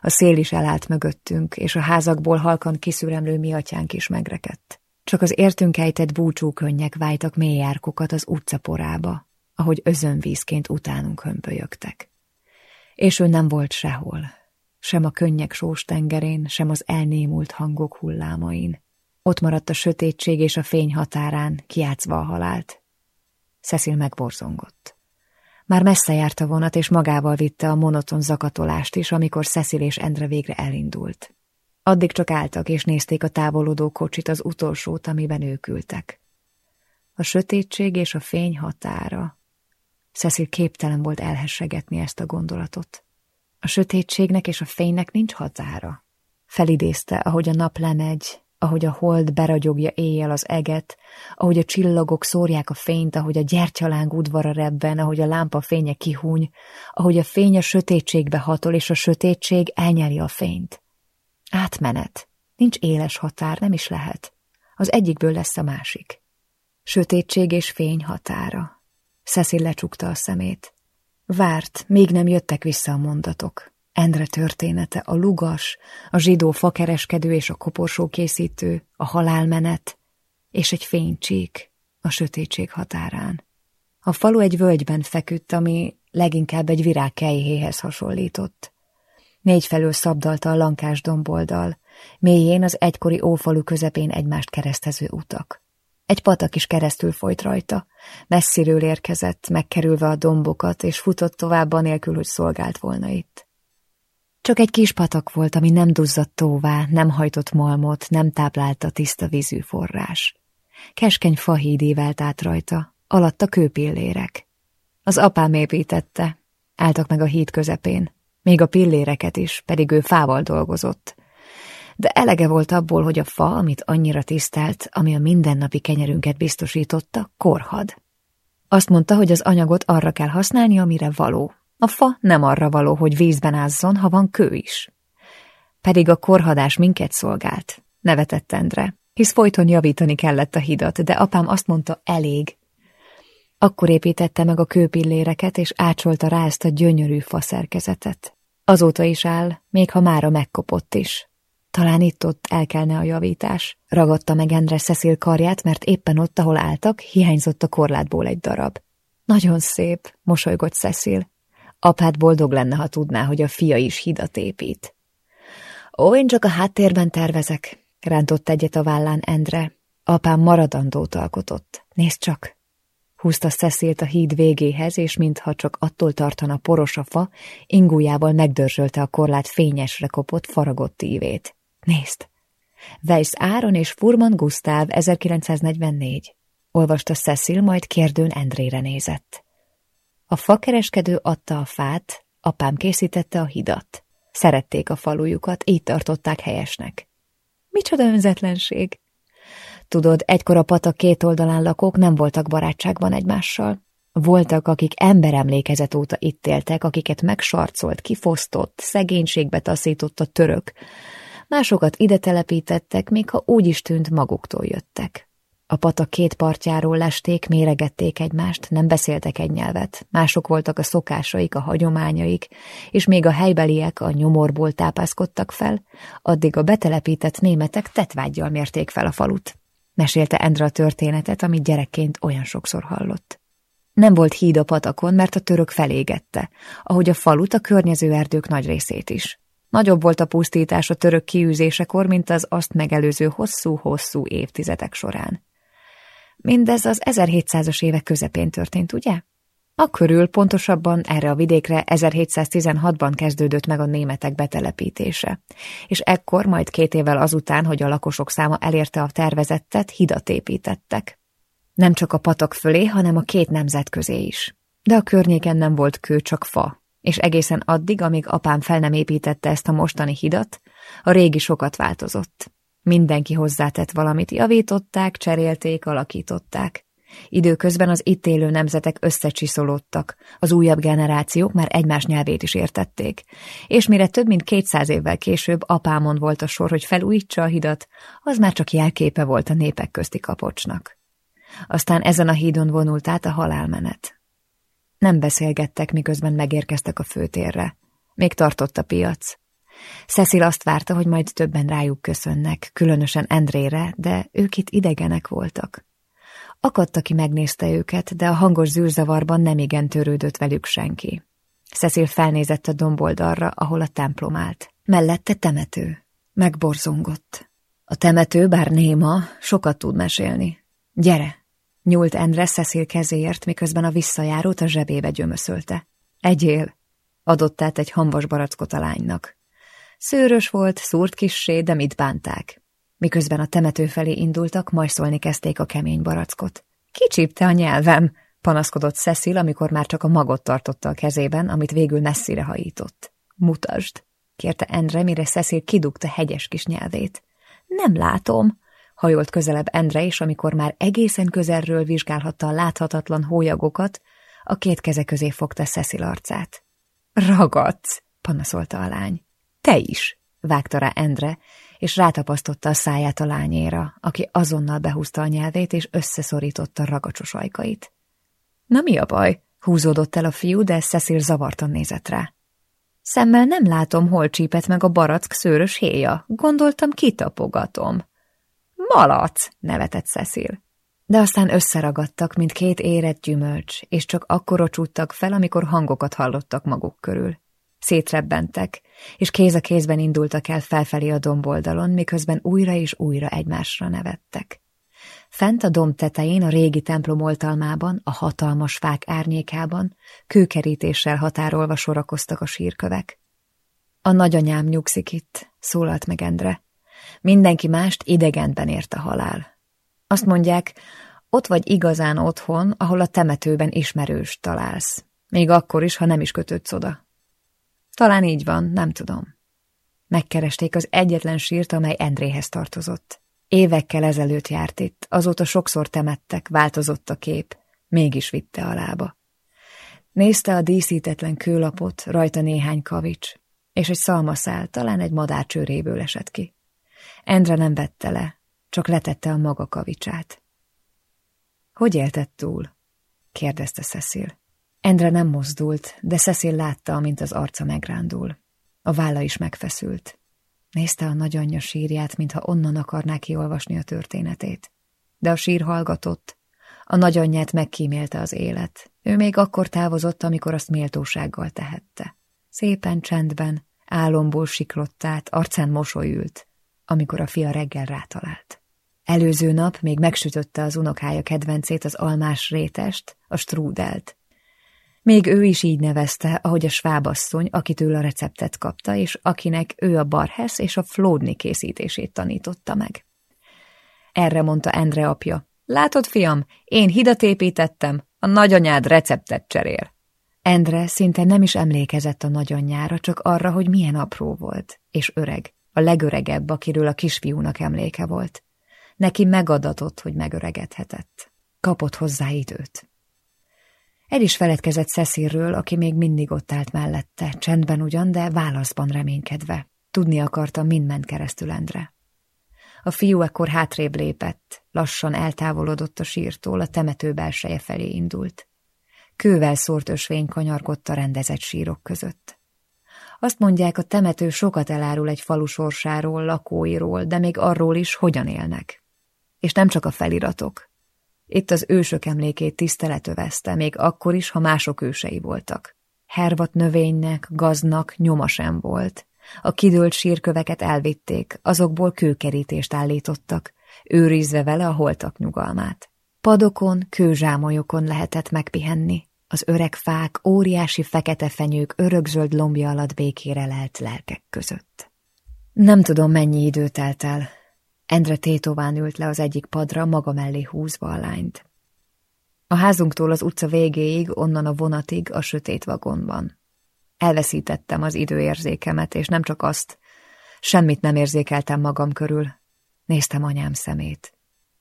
A szél is elállt mögöttünk, és a házakból halkan kiszüremlő mi atyánk is megrekedt. Csak az értünk ejtett búcsúkönnyek vájtak mély árkokat az utcaporába, ahogy özönvízként utánunk hömpölyögtek. És ő nem volt sehol, sem a könnyek sós tengerén, sem az elnémult hangok hullámain. Ott maradt a sötétség és a fény határán, kiátszva a halált. Cecil megborzongott. Már messze járt a vonat, és magával vitte a monoton zakatolást is, amikor Cecil és Endre végre elindult. Addig csak álltak, és nézték a távolodó kocsit, az utolsót, amiben ők ültek. A sötétség és a fény határa. Cecil képtelen volt elhessegetni ezt a gondolatot. A sötétségnek és a fénynek nincs határa. Felidézte, ahogy a nap lemegy, ahogy a hold beragyogja éjjel az eget, ahogy a csillagok szórják a fényt, ahogy a gyertyaláng udvara rebben, ahogy a lámpa fénye kihúny, ahogy a fény a sötétségbe hatol, és a sötétség elnyeli a fényt. Átmenet. Nincs éles határ, nem is lehet. Az egyikből lesz a másik. Sötétség és fény határa. Cecil lecsukta a szemét. Várt, még nem jöttek vissza a mondatok. Endre története, a lugas, a zsidó fakereskedő és a koporsókészítő, a halálmenet, és egy fénycsík a sötétség határán. A falu egy völgyben feküdt, ami leginkább egy virág kejhéhez hasonlított. Négyfelől szabdalta a lankás domboldal, mélyén az egykori ófalu közepén egymást keresztező utak. Egy patak is keresztül folyt rajta, messziről érkezett, megkerülve a dombokat, és futott tovább anélkül, hogy szolgált volna itt. Csak egy kis patak volt, ami nem duzzadt tóvá, nem hajtott malmot, nem táplálta tiszta vízű forrás. Keskeny fahíd évelt át rajta, alatta kőpillérek. Az apám építette, álltak meg a híd közepén, még a pilléreket is, pedig ő fával dolgozott. De elege volt abból, hogy a fa, amit annyira tisztelt, ami a mindennapi kenyerünket biztosította, korhad. Azt mondta, hogy az anyagot arra kell használni, amire való, a fa nem arra való, hogy vízben ázzon, ha van kő is. Pedig a korhadás minket szolgált, nevetett Endre, hisz folyton javítani kellett a hidat, de apám azt mondta, elég. Akkor építette meg a kőpilléreket, és ácsolta rá ezt a gyönyörű faszerkezetet. Azóta is áll, még ha mára megkopott is. Talán itt-ott elkelne a javítás. Ragadta meg Endre Cecil karját, mert éppen ott, ahol álltak, hiányzott a korlátból egy darab. Nagyon szép, mosolygott Cecil. Apád boldog lenne, ha tudná, hogy a fia is hidat épít. Ó, én csak a háttérben tervezek, rántott egyet a vállán Endre. Apám maradandót alkotott. Nézd csak! Húzta Cecilt a híd végéhez, és mintha csak attól tartana poros a fa, ingújával megdörzsölte a korlát fényesre kopott, faragott ívét. Nézd! Weiss Áron és Furman Gustav 1944. Olvasta Cecil, majd kérdőn Endrére nézett. A fakereskedő adta a fát, apám készítette a hidat. Szerették a falujukat, így tartották helyesnek. Micsoda önzetlenség! Tudod, egykor a patak két oldalán lakók nem voltak barátságban egymással. Voltak, akik emberemlékezet óta itt éltek, akiket megsarcolt, kifosztott, szegénységbe taszított a török. Másokat ide telepítettek, még ha úgy is tűnt maguktól jöttek. A patak két partjáról lesték, méregették egymást, nem beszéltek egy nyelvet. Mások voltak a szokásaik, a hagyományaik, és még a helybeliek a nyomorból tápászkodtak fel, addig a betelepített németek tetvágyjal mérték fel a falut. Mesélte Endra a történetet, amit gyerekként olyan sokszor hallott. Nem volt híd a patakon, mert a török felégette, ahogy a falut a környező erdők nagy részét is. Nagyobb volt a pusztítás a török kiűzésekor, mint az azt megelőző hosszú-hosszú évtizedek során. Mindez az 1700-as évek közepén történt, ugye? A körül pontosabban erre a vidékre 1716-ban kezdődött meg a németek betelepítése, és ekkor majd két évvel azután, hogy a lakosok száma elérte a tervezettet, hidat építettek. Nem csak a patak fölé, hanem a két nemzet közé is. De a környéken nem volt kő, csak fa, és egészen addig, amíg apám fel nem építette ezt a mostani hidat, a régi sokat változott. Mindenki hozzátett valamit, javították, cserélték, alakították. Időközben az itt élő nemzetek összecsiszolódtak, az újabb generációk már egymás nyelvét is értették, és mire több mint kétszáz évvel később apámon volt a sor, hogy felújítsa a hidat, az már csak jelképe volt a népek közti kapocsnak. Aztán ezen a hídon vonult át a halálmenet. Nem beszélgettek, miközben megérkeztek a főtérre. Még tartott a piac. Cecil azt várta, hogy majd többen rájuk köszönnek, különösen Endrére, de ők itt idegenek voltak. Akadt, aki megnézte őket, de a hangos zűrzavarban nem igen törődött velük senki. Cecil felnézett a domboldalra, ahol a templom állt. Mellette temető. Megborzongott. A temető, bár néma, sokat tud mesélni. Gyere! Nyúlt Endre Cecil kezéért, miközben a visszajárót a zsebébe gyömöszölte. Egyél! Adott át egy hambas barackot a lánynak. Szőrös volt, szúrt kissé, de mit bánták. Miközben a temető felé indultak, majszolni kezdték a kemény barackot. Kicsípte a nyelvem, panaszkodott Cecil, amikor már csak a magot tartotta a kezében, amit végül messzire hajított. Mutasd, kérte Endre, mire Cecil kidugta hegyes kis nyelvét. Nem látom, hajolt közelebb Endre, és amikor már egészen közelről vizsgálhatta a láthatatlan hólyagokat, a két keze közé fogta Cecil arcát. Ragadsz, panaszolta a lány. Te is, vágta rá Endre, és rátapasztotta a száját a lányéra, aki azonnal behúzta a nyelvét, és összeszorította ragacsos ajkait. Na mi a baj? Húzódott el a fiú, de Cecil zavartan nézett rá. Szemmel nem látom, hol csípett meg a barack szőrös héja. Gondoltam, kitapogatom. Malac, nevetett Cecil. De aztán összeragadtak, mint két érett gyümölcs, és csak akkor ocsúttak fel, amikor hangokat hallottak maguk körül. Szétrebbentek, és kéz a kézben indultak el felfelé a domboldalon, miközben újra és újra egymásra nevettek. Fent a domb tetején, a régi templom oltalmában, a hatalmas fák árnyékában, kőkerítéssel határolva sorakoztak a sírkövek. A nagyanyám nyugszik itt, szólalt meg Endre. Mindenki mást idegenben ért a halál. Azt mondják, ott vagy igazán otthon, ahol a temetőben ismerős találsz. Még akkor is, ha nem is kötődsz oda. Talán így van, nem tudom. Megkeresték az egyetlen sírt, amely Endréhez tartozott. Évekkel ezelőtt járt itt, azóta sokszor temettek, változott a kép, mégis vitte a lába. Nézte a díszítetlen kőlapot, rajta néhány kavics, és egy szalmaszál, talán egy madár csőréből esett ki. Endre nem vette le, csak letette a maga kavicsát. Hogy éltett túl? kérdezte Cecil. Endre nem mozdult, de Cecil látta, amint az arca megrándul. A válla is megfeszült. Nézte a nagyanyja sírját, mintha onnan akarná kiolvasni a történetét. De a sír hallgatott. A nagyanyját megkímélte az élet. Ő még akkor távozott, amikor azt méltósággal tehette. Szépen csendben, álomból siklott át, arcán mosolyült, amikor a fia reggel rátalált. Előző nap még megsütötte az unokája kedvencét, az almás rétest, a strúdelt, még ő is így nevezte, ahogy a svábasszony, akitől a receptet kapta, és akinek ő a barhesz és a flódni készítését tanította meg. Erre mondta Endre apja. Látod, fiam, én hidat építettem, a nagyanyád receptet cserél. Endre szinte nem is emlékezett a nagyanyjára, csak arra, hogy milyen apró volt, és öreg, a legöregebb, akiről a kisfiúnak emléke volt. Neki megadatott, hogy megöregedhetett. Kapott hozzá időt. El is feledkezett Cecilről, aki még mindig ott állt mellette, csendben ugyan, de válaszban reménykedve. Tudni akarta, mind ment keresztül Endre. A fiú ekkor hátrébb lépett, lassan eltávolodott a sírtól, a temető belseje felé indult. Kővel szórt ösvény kanyargott a rendezett sírok között. Azt mondják, a temető sokat elárul egy falu sorsáról, lakóiról, de még arról is, hogyan élnek. És nem csak a feliratok. Itt az ősök emlékét tisztelet övezte, még akkor is, ha mások ősei voltak. Hervat növénynek, gaznak nyoma sem volt. A kidőlt sírköveket elvitték, azokból kőkerítést állítottak, őrizve vele a holtak nyugalmát. Padokon, kőzsámolyokon lehetett megpihenni. Az öreg fák, óriási fekete fenyők örökzöld lombja alatt békére lelt lelkek között. Nem tudom, mennyi idő telt el, Endre tétován ült le az egyik padra, maga mellé húzva a lányt. A házunktól az utca végéig, onnan a vonatig a sötét vagonban. Elveszítettem az időérzékemet, és nem csak azt, semmit nem érzékeltem magam körül. Néztem anyám szemét.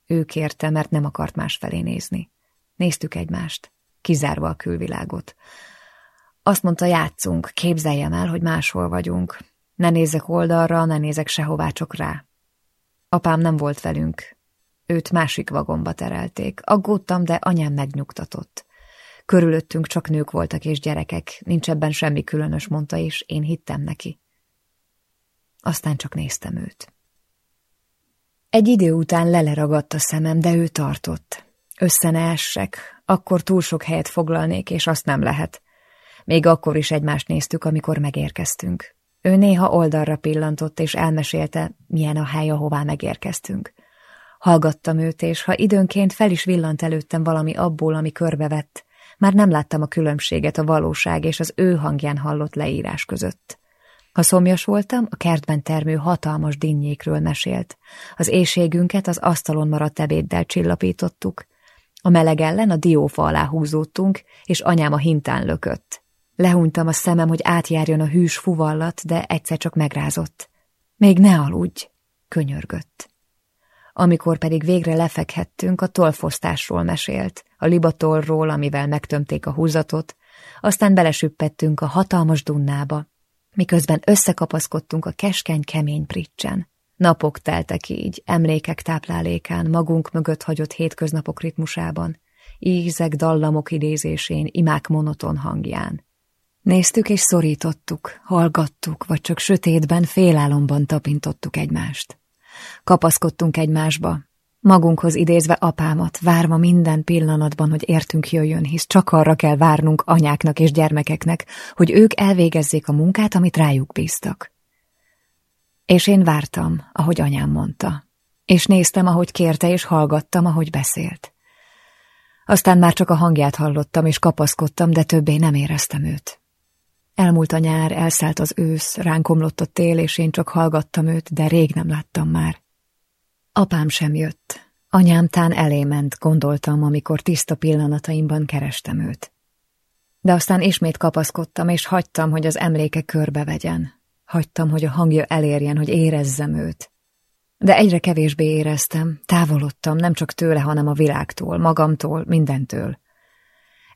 Ő kérte, mert nem akart más felé nézni. Néztük egymást, kizárva a külvilágot. Azt mondta, játszunk, képzeljem el, hogy máshol vagyunk. Ne nézek oldalra, ne nézek sehová, csak rá. Apám nem volt velünk. Őt másik vagomba terelték. Aggódtam, de anyám megnyugtatott. Körülöttünk csak nők voltak és gyerekek, nincs ebben semmi különös, mondta, és én hittem neki. Aztán csak néztem őt. Egy idő után leleragadt a szemem, de ő tartott. Össze akkor túl sok helyet foglalnék, és azt nem lehet. Még akkor is egymást néztük, amikor megérkeztünk. Ő néha oldalra pillantott, és elmesélte, milyen a hely, ahová megérkeztünk. Hallgattam őt, és ha időnként fel is villant előttem valami abból, ami körbevett, már nem láttam a különbséget a valóság és az ő hangján hallott leírás között. Ha szomjas voltam, a kertben termő hatalmas dinnyékről mesélt. Az éjségünket az asztalon maradt ebéddel csillapítottuk. A meleg ellen a diófa alá húzódtunk, és anyám a hintán lökött. Lehúnytam a szemem, hogy átjárjon a hűs fuvallat, de egyszer csak megrázott. Még ne aludj, könyörgött. Amikor pedig végre lefekhettünk, a tolfosztásról mesélt, a libatolról, amivel megtömték a húzatot, aztán belesüppettünk a hatalmas dunnába, miközben összekapaszkodtunk a keskeny, kemény pricsen. Napok teltek így, emlékek táplálékán, magunk mögött hagyott hétköznapok ritmusában, ízek, dallamok idézésén, imák monoton hangján. Néztük és szorítottuk, hallgattuk, vagy csak sötétben, félálomban tapintottuk egymást. Kapaszkodtunk egymásba, magunkhoz idézve apámat, várva minden pillanatban, hogy értünk jöjjön, hisz csak arra kell várnunk anyáknak és gyermekeknek, hogy ők elvégezzék a munkát, amit rájuk bíztak. És én vártam, ahogy anyám mondta, és néztem, ahogy kérte, és hallgattam, ahogy beszélt. Aztán már csak a hangját hallottam, és kapaszkodtam, de többé nem éreztem őt. Elmúlt a nyár, elszállt az ősz, ránk omlott a tél, és én csak hallgattam őt, de rég nem láttam már. Apám sem jött. Anyám tán elé ment, gondoltam, amikor tiszta pillanataimban kerestem őt. De aztán ismét kapaszkodtam, és hagytam, hogy az emléke körbevegyen. Hagytam, hogy a hangja elérjen, hogy érezzem őt. De egyre kevésbé éreztem, távolodtam nem csak tőle, hanem a világtól, magamtól, mindentől.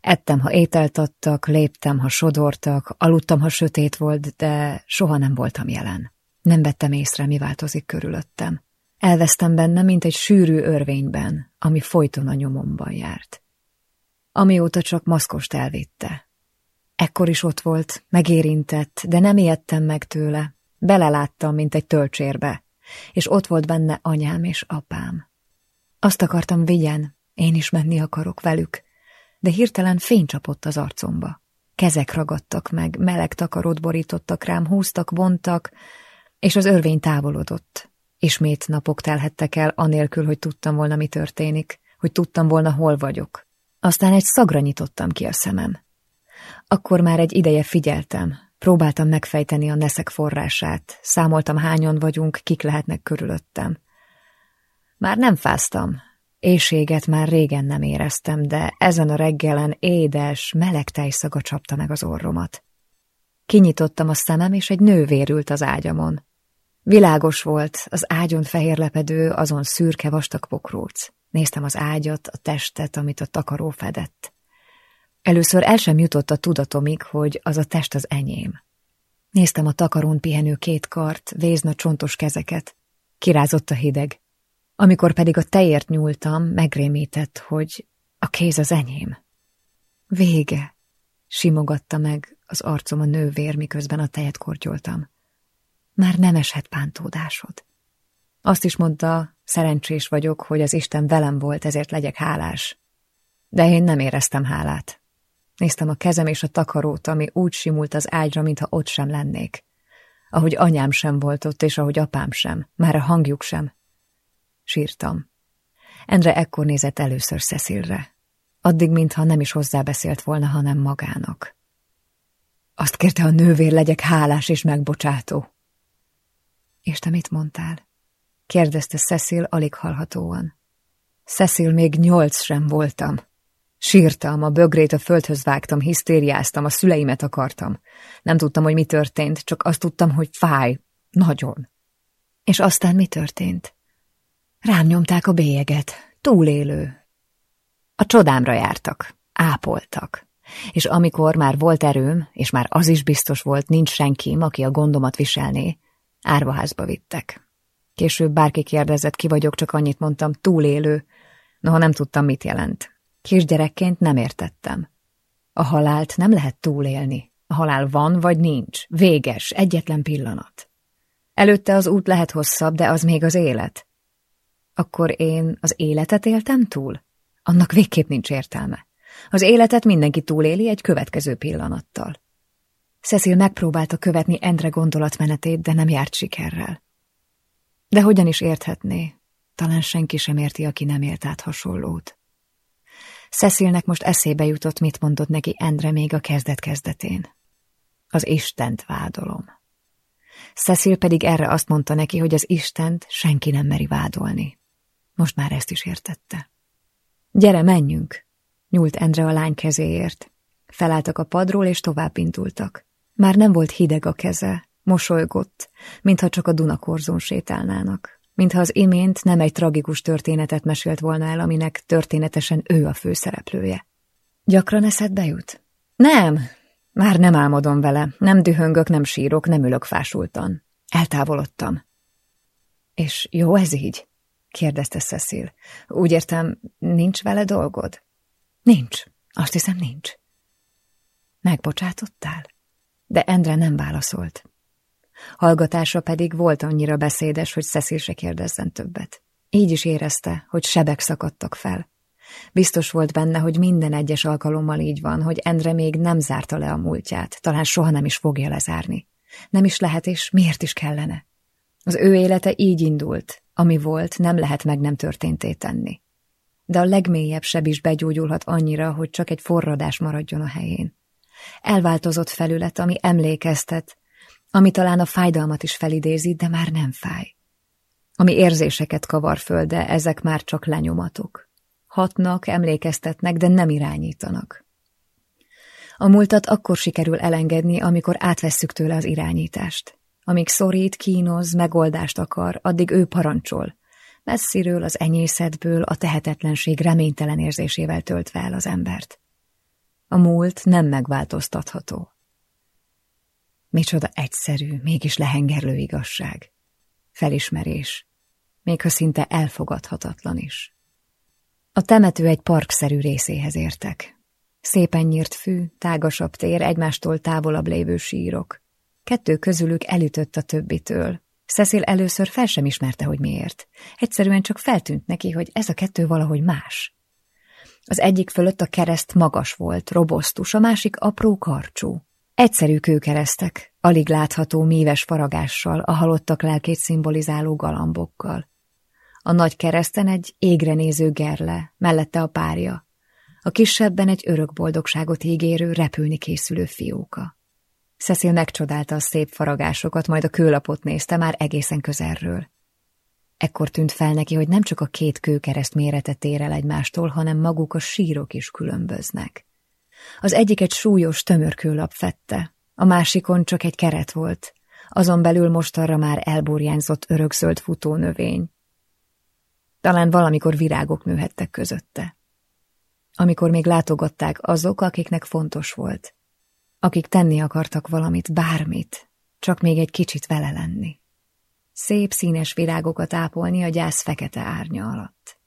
Ettem, ha ételt adtak, léptem, ha sodortak, aludtam, ha sötét volt, de soha nem voltam jelen. Nem vettem észre, mi változik körülöttem. Elvesztem benne, mint egy sűrű örvényben, ami folyton a nyomomban járt. Amióta csak maszkost elvitte. Ekkor is ott volt, megérintett, de nem ijedtem meg tőle. Beleláttam, mint egy tölcsérbe, és ott volt benne anyám és apám. Azt akartam vigyen, én is menni akarok velük, de hirtelen fény csapott az arcomba. Kezek ragadtak meg, meleg takarót borítottak rám, húztak, vontak, és az örvény távolodott. Ismét napok telhettek el, anélkül, hogy tudtam volna, mi történik, hogy tudtam volna, hol vagyok. Aztán egy szagra nyitottam ki a szemem. Akkor már egy ideje figyeltem, próbáltam megfejteni a neszek forrását, számoltam hányan vagyunk, kik lehetnek körülöttem. Már nem fáztam, Éjséget már régen nem éreztem, de ezen a reggelen édes, meleg tejszaga csapta meg az orromat. Kinyitottam a szemem, és egy nő vérült az ágyamon. Világos volt, az ágyon fehér lepedő, azon szürke vastag pokróc. Néztem az ágyat, a testet, amit a takaró fedett. Először el sem jutott a tudatomig, hogy az a test az enyém. Néztem a takarón pihenő két kart, vézna csontos kezeket. Kirázott a hideg. Amikor pedig a tejért nyúltam, megrémített, hogy a kéz az enyém. Vége, simogatta meg az arcom a nővér, miközben a tejet kortyoltam. Már nem eshet pántódásod. Azt is mondta, szerencsés vagyok, hogy az Isten velem volt, ezért legyek hálás. De én nem éreztem hálát. Néztem a kezem és a takarót, ami úgy simult az ágyra, mintha ott sem lennék. Ahogy anyám sem volt ott, és ahogy apám sem, már a hangjuk sem. Sírtam. Endre ekkor nézett először Cecilre. Addig, mintha nem is hozzá beszélt volna, hanem magának. Azt kérte, a nővér legyek hálás és megbocsátó. És te mit mondtál? kérdezte Cecil alig hallhatóan. Cecil, még nyolc sem voltam. Sírtam, a bögrét a földhöz vágtam, hisztériáztam, a szüleimet akartam. Nem tudtam, hogy mi történt, csak azt tudtam, hogy fáj. Nagyon. És aztán mi történt? Rám nyomták a bélyeget. Túlélő. A csodámra jártak. Ápoltak. És amikor már volt erőm, és már az is biztos volt, nincs senki, aki a gondomat viselné, árvaházba vittek. Később bárki kérdezett, ki vagyok, csak annyit mondtam, túlélő, noha nem tudtam, mit jelent. Kisgyerekként nem értettem. A halált nem lehet túlélni. A halál van vagy nincs. Véges, egyetlen pillanat. Előtte az út lehet hosszabb, de az még az élet. Akkor én az életet éltem túl? Annak végképp nincs értelme. Az életet mindenki túléli egy következő pillanattal. Cecil megpróbálta követni Endre gondolatmenetét, de nem járt sikerrel. De hogyan is érthetné? Talán senki sem érti, aki nem élt át hasonlót. Cecilnek most eszébe jutott, mit mondott neki Endre még a kezdet-kezdetén. Az Istent vádolom. Cecil pedig erre azt mondta neki, hogy az Istent senki nem meri vádolni. Most már ezt is értette. Gyere, menjünk! Nyúlt Endre a lány kezéért. Felálltak a padról, és tovább indultak. Már nem volt hideg a keze, mosolygott, mintha csak a Dunakorzón sétálnának mintha az imént nem egy tragikus történetet mesélt volna el, aminek történetesen ő a főszereplője. Gyakran eszedbe jut? Nem, már nem álmodom vele, nem dühöngök, nem sírok, nem ülök fásultan. Eltávolodtam. És jó ez így? Kérdezte Cecil. Úgy értem, nincs vele dolgod? Nincs, azt hiszem nincs. Megbocsátottál? De Endre nem válaszolt. Hallgatása pedig volt annyira beszédes, hogy Cecil se kérdezzen többet. Így is érezte, hogy sebek szakadtak fel. Biztos volt benne, hogy minden egyes alkalommal így van, hogy Endre még nem zárta le a múltját, talán soha nem is fogja lezárni. Nem is lehet, és miért is kellene? Az ő élete így indult, ami volt, nem lehet meg nem történté tenni. De a legmélyebb seb is begyógyulhat annyira, hogy csak egy forradás maradjon a helyén. Elváltozott felület, ami emlékeztet, ami talán a fájdalmat is felidézi, de már nem fáj. Ami érzéseket kavar föl, de ezek már csak lenyomatok. Hatnak, emlékeztetnek, de nem irányítanak. A múltat akkor sikerül elengedni, amikor átvesszük tőle az irányítást. Amíg szorít, kínoz, megoldást akar, addig ő parancsol. Messziről, az enyészetből, a tehetetlenség reménytelen érzésével töltve el az embert. A múlt nem megváltoztatható. Micsoda egyszerű, mégis lehengerlő igazság. Felismerés, még ha szinte elfogadhatatlan is. A temető egy parkszerű részéhez értek. Szépen nyírt fű, tágasabb tér, egymástól távolabb lévő sírok. Kettő közülük elütött a többitől. Cecil először fel sem ismerte, hogy miért. Egyszerűen csak feltűnt neki, hogy ez a kettő valahogy más. Az egyik fölött a kereszt magas volt, robosztus, a másik apró karcsú. Egyszerű kőkeresztek, alig látható míves faragással, a halottak lelkét szimbolizáló galambokkal. A nagy kereszten egy égre néző gerle, mellette a párja. A kisebben egy örök boldogságot ígérő, repülni készülő fióka. Cecil megcsodálta a szép faragásokat, majd a kőlapot nézte már egészen közelről. Ekkor tűnt fel neki, hogy nem csak a két kőkereszt mérete tér el egymástól, hanem maguk a sírok is különböznek. Az egyik egy súlyos tömörkőlap fette, a másikon csak egy keret volt, azon belül mostanra már elburjánzott örökzöld futónövény. Talán valamikor virágok nőhettek közötte. Amikor még látogatták azok, akiknek fontos volt. Akik tenni akartak valamit, bármit, csak még egy kicsit vele lenni. Szép színes virágokat ápolni a gyász fekete árnya alatt.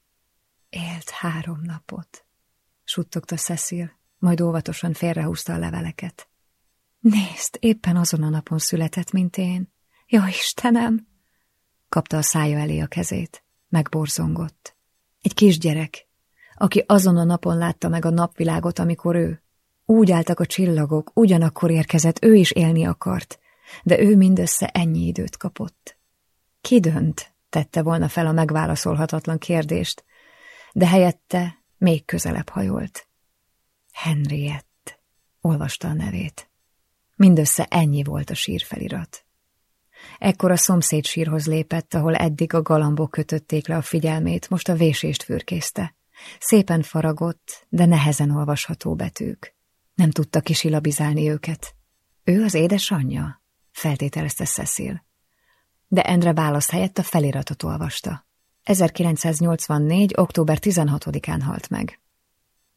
Élt három napot, suttogta Cecil majd óvatosan félrehúzta a leveleket. Nézd, éppen azon a napon született, mint én. Jó Istenem! Kapta a szája elé a kezét. Megborzongott. Egy kisgyerek, aki azon a napon látta meg a napvilágot, amikor ő. Úgy álltak a csillagok, ugyanakkor érkezett, ő is élni akart, de ő mindössze ennyi időt kapott. Ki tette volna fel a megválaszolhatatlan kérdést, de helyette még közelebb hajolt. Henriett, olvasta a nevét. Mindössze ennyi volt a sírfelirat. Ekkor a szomszéd sírhoz lépett, ahol eddig a galambok kötötték le a figyelmét, most a vésést fürkészte. Szépen faragott, de nehezen olvasható betűk. Nem tudta kisilabizálni őket. Ő az édesanyja? Feltételezte Cecil. De Endre válasz helyett a feliratot olvasta. 1984. október 16-án halt meg.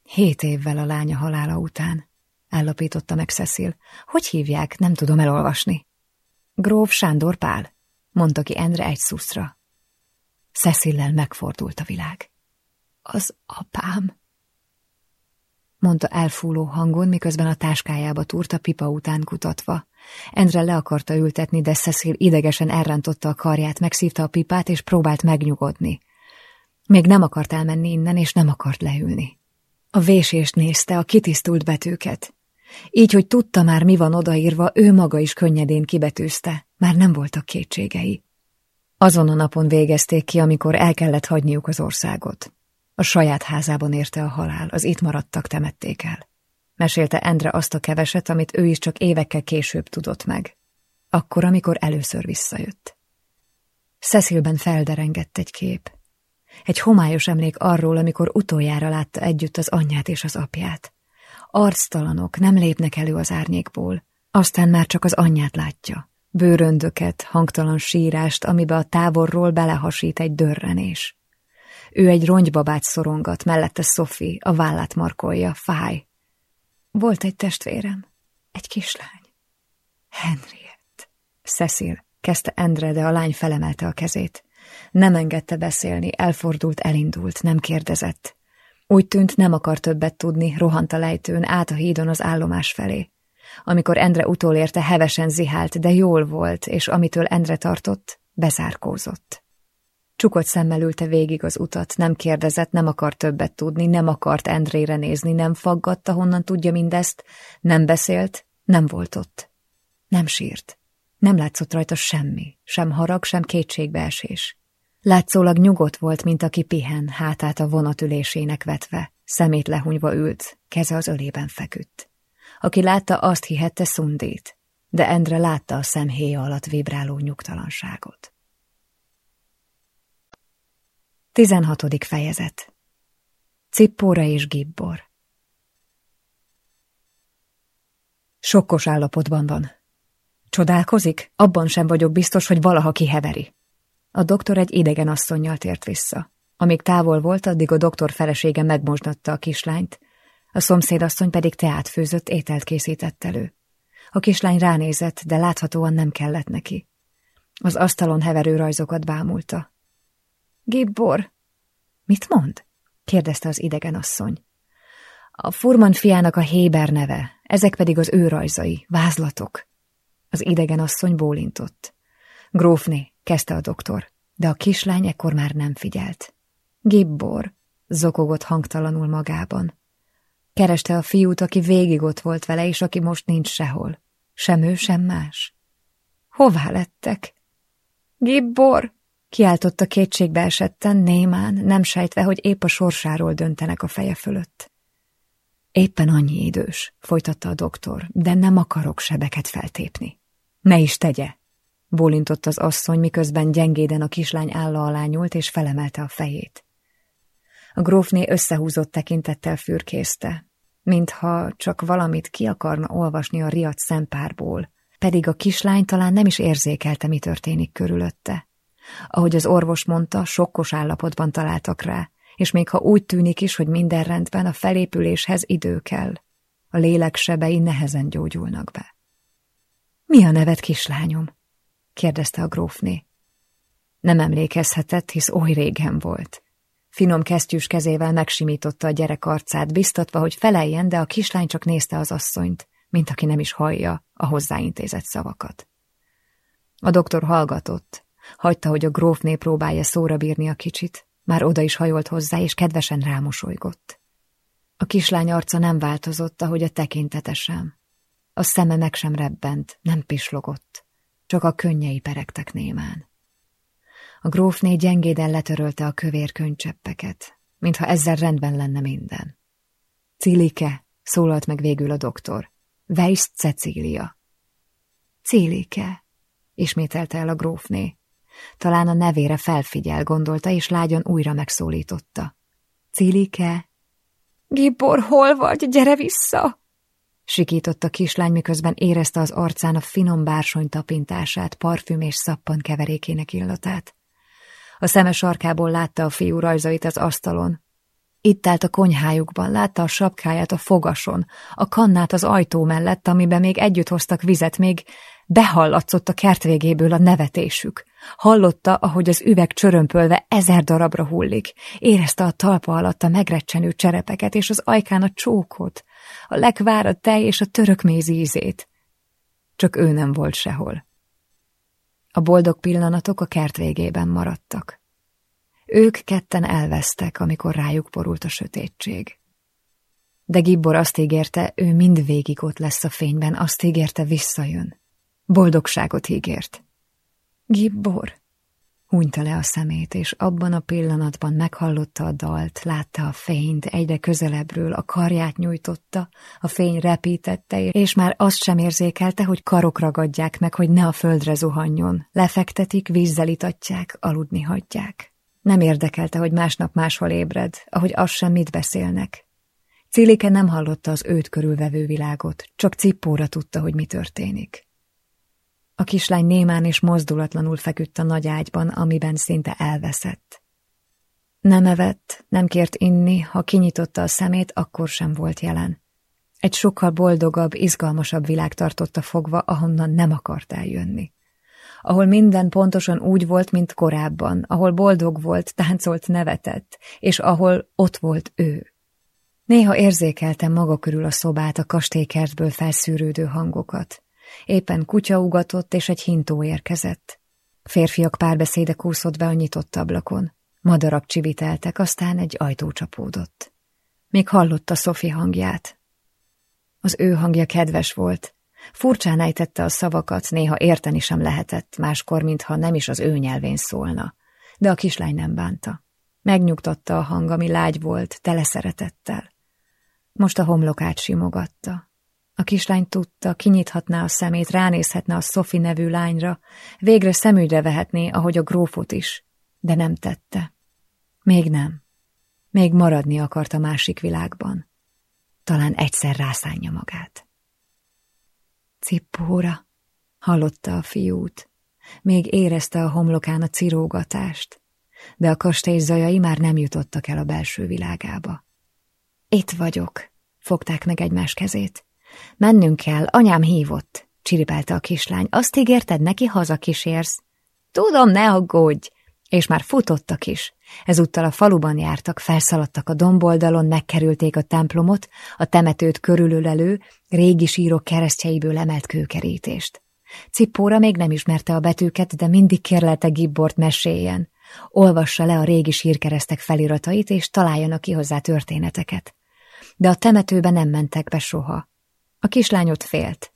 Hét évvel a lánya halála után, állapította meg Cecil. Hogy hívják, nem tudom elolvasni. Gróf Sándor Pál, mondta ki Endre egy szuszra. Cecillel megfordult a világ. Az apám, mondta elfúló hangon, miközben a táskájába túrt a pipa után kutatva. Endre le akarta ültetni, de Cecil idegesen elrántotta a karját, megszívta a pipát, és próbált megnyugodni. Még nem akart elmenni innen, és nem akart leülni. A vésést nézte, a kitisztult betűket. Így, hogy tudta már, mi van odaírva, ő maga is könnyedén kibetűzte. Már nem voltak kétségei. Azon a napon végezték ki, amikor el kellett hagyniuk az országot. A saját házában érte a halál, az itt maradtak temették el. Mesélte Endre azt a keveset, amit ő is csak évekkel később tudott meg. Akkor, amikor először visszajött. Cecilben felderengett egy kép. Egy homályos emlék arról, amikor utoljára látta együtt az anyját és az apját. Arctalanok nem lépnek elő az árnyékból, aztán már csak az anyját látja. Bőröndöket, hangtalan sírást, amibe a távolról belehasít egy dörrenés. Ő egy rongyabát szorongat, mellette Sophie, a vállát markolja, fáj. Volt egy testvérem, egy kislány. Henriett. Cecil, kezdte Endre, de a lány felemelte a kezét. Nem engedte beszélni, elfordult, elindult, nem kérdezett. Úgy tűnt, nem akar többet tudni, rohant a lejtőn, át a hídon az állomás felé. Amikor Endre utolérte, hevesen zihált, de jól volt, és amitől Endre tartott, bezárkózott. Csukott szemmel ülte végig az utat, nem kérdezett, nem akart többet tudni, nem akart Endrére nézni, nem faggatta, honnan tudja mindezt, nem beszélt, nem volt ott. Nem sírt. Nem látszott rajta semmi, sem harag, sem kétségbeesés. Látszólag nyugodt volt, mint aki pihen, hátát a vonatülésének vetve, szemét lehunyva ült, keze az ölében feküdt. Aki látta, azt hihette Szundét, de Endre látta a szemhéja alatt vibráló nyugtalanságot. 16. fejezet Cippóra és Gibbor Sokkos állapotban van. Csodálkozik? Abban sem vagyok biztos, hogy valaha kiheveri. A doktor egy idegen asszonynal tért vissza. Amíg távol volt, addig a doktor felesége megmosdatta a kislányt, a szomszédasszony pedig teát főzött, ételt készített elő. A kislány ránézett, de láthatóan nem kellett neki. Az asztalon heverő rajzokat bámulta. Gibbor! Mit mond? kérdezte az idegen asszony. A furman fiának a Héber neve, ezek pedig az ő rajzai, vázlatok. Az idegen asszony bólintott. Grófné, kezdte a doktor, de a kislány ekkor már nem figyelt. Gibbor, zokogott hangtalanul magában. Kereste a fiút, aki végig ott volt vele, és aki most nincs sehol. Sem ő, sem más. Hová lettek? Gibbor! Kiáltotta kétségbe esetten, némán, nem sejtve, hogy épp a sorsáról döntenek a feje fölött. Éppen annyi idős, folytatta a doktor, de nem akarok sebeket feltépni. Ne is tegye, bólintott az asszony, miközben gyengéden a kislány álla alá nyúlt, és felemelte a fejét. A grófné összehúzott tekintettel fürkészte, mintha csak valamit ki akarna olvasni a riadt szempárból, pedig a kislány talán nem is érzékelte, mi történik körülötte. Ahogy az orvos mondta, sokkos állapotban találtak rá, és még ha úgy tűnik is, hogy minden rendben, a felépüléshez idő kell. A lélek sebei nehezen gyógyulnak be. Mi a neved, kislányom? kérdezte a grófné. Nem emlékezhetett, hisz oly régen volt. Finom kesztyűs kezével megsimította a gyerek arcát, biztatva, hogy feleljen, de a kislány csak nézte az asszonyt, mint aki nem is hallja a hozzáintézett szavakat. A doktor hallgatott, Hagyta, hogy a grófné próbálja szóra bírni a kicsit, már oda is hajolt hozzá, és kedvesen rámosolygott. A kislány arca nem változott, ahogy a tekintete sem. A szeme meg sem rebbent, nem pislogott, csak a könnyei peregtek némán. A grófné gyengéden letörölte a kövér könycseppeket, mintha ezzel rendben lenne minden. Cilike, szólalt meg végül a doktor. Weiss Cecília. Cilike, ismételte el a grófné. Talán a nevére felfigyel, gondolta, és lágyan újra megszólította. Cilike? Gibbor, hol vagy? Gyere vissza! Sikított a kislány, miközben érezte az arcán a finom bársony tapintását, parfüm és szappan keverékének illatát. A szeme sarkából látta a fiú rajzait az asztalon. Itt állt a konyhájukban, látta a sapkáját a fogason, a kannát az ajtó mellett, amiben még együtt hoztak vizet, még behallatszott a kert végéből a nevetésük. Hallotta, ahogy az üveg csörömpölve ezer darabra hullik. Érezte a talpa alatt a megrecsenő cserepeket és az ajkán a csókot, a lekvár, a tej és a török méz ízét. Csak ő nem volt sehol. A boldog pillanatok a kert végében maradtak. Ők ketten elvesztek, amikor rájuk porult a sötétség. De Gibbor azt ígérte, ő mind végig ott lesz a fényben, azt ígérte, visszajön. Boldogságot ígért. Gibbor! Hunyta le a szemét, és abban a pillanatban meghallotta a dalt, látta a fényt, egyre közelebbről, a karját nyújtotta, a fény repítette, és már azt sem érzékelte, hogy karok ragadják meg, hogy ne a földre zuhanjon. Lefektetik, vízzel itatják, aludni hagyják. Nem érdekelte, hogy másnap máshol ébred, ahogy azt sem mit beszélnek. Cilike nem hallotta az őt körülvevő világot, csak cippóra tudta, hogy mi történik. A kislány némán és mozdulatlanul feküdt a nagy ágyban, amiben szinte elveszett. Nem evett, nem kért inni, ha kinyitotta a szemét, akkor sem volt jelen. Egy sokkal boldogabb, izgalmasabb világ tartotta fogva, ahonnan nem akart eljönni. Ahol minden pontosan úgy volt, mint korábban, ahol boldog volt, táncolt, nevetett, és ahol ott volt ő. Néha érzékelte maga körül a szobát, a kastélykertből felszűrődő hangokat. Éppen kutya ugatott, és egy hintó érkezett. Férfiak párbeszéde kúszott be a nyitott ablakon. Madarak csiviteltek, aztán egy ajtó csapódott. Még hallotta Szofi hangját. Az ő hangja kedves volt. Furcsán ejtette a szavakat, néha érteni sem lehetett, máskor, mintha nem is az ő nyelvén szólna. De a kislány nem bánta. Megnyugtatta a hang, ami lágy volt, tele szeretettel. Most a homlokát simogatta. A kislány tudta, kinyithatná a szemét, ránézhetne a Sophie nevű lányra, végre szemügyre vehetné, ahogy a grófot is, de nem tette. Még nem. Még maradni akart a másik világban. Talán egyszer rászánja magát. Cippóra, hallotta a fiút. Még érezte a homlokán a cirógatást, de a kastély zajai már nem jutottak el a belső világába. Itt vagyok, fogták meg egymás kezét. Mennünk kell, anyám hívott, csiripálta a kislány. Azt ígérted, neki hazakísérsz? Tudom, ne aggódj! És már futottak is. Ezúttal a faluban jártak, felszaladtak a domboldalon, megkerülték a templomot, a temetőt körülölelő, régi sírok keresztjeiből emelt kőkerítést. Cippóra még nem ismerte a betűket, de mindig kérlelte Gibbort meséljen. Olvassa le a régi sírkeresztek feliratait, és találjanak ki hozzá történeteket. De a temetőbe nem mentek be soha. A kislányot félt.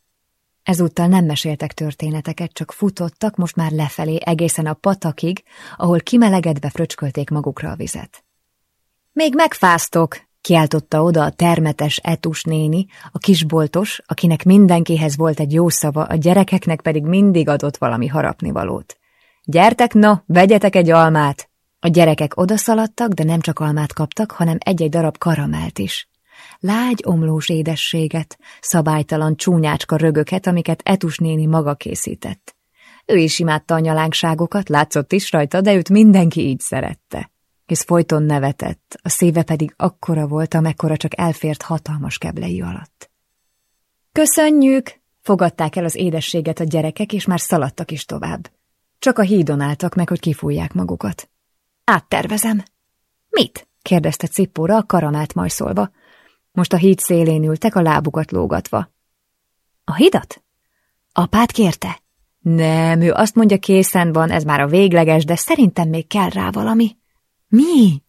Ezúttal nem meséltek történeteket, csak futottak most már lefelé egészen a patakig, ahol kimelegedve fröcskölték magukra a vizet. Még megfáztok, kiáltotta oda a termetes etus néni, a kisboltos, akinek mindenkihez volt egy jó szava, a gyerekeknek pedig mindig adott valami harapnivalót. Gyertek, na, vegyetek egy almát! A gyerekek odaszaladtak, de nem csak almát kaptak, hanem egy-egy darab karamelt is lágy omlós édességet, szabálytalan csúnyácska rögöket, amiket Etus néni maga készített. Ő is imádta a nyalánkságokat, látszott is rajta, de őt mindenki így szerette. És folyton nevetett, a szíve pedig akkora volt, amekkora csak elfért hatalmas keblei alatt. Köszönjük! Fogadták el az édességet a gyerekek, és már szaladtak is tovább. Csak a hídon álltak meg, hogy kifújják magukat. Áttervezem. Mit? kérdezte Cippóra a karamát majszolva. Most a híd szélén ültek, a lábukat lógatva. A hidat? Apát kérte? Nem, ő azt mondja készen van, ez már a végleges, de szerintem még kell rá valami. Mi?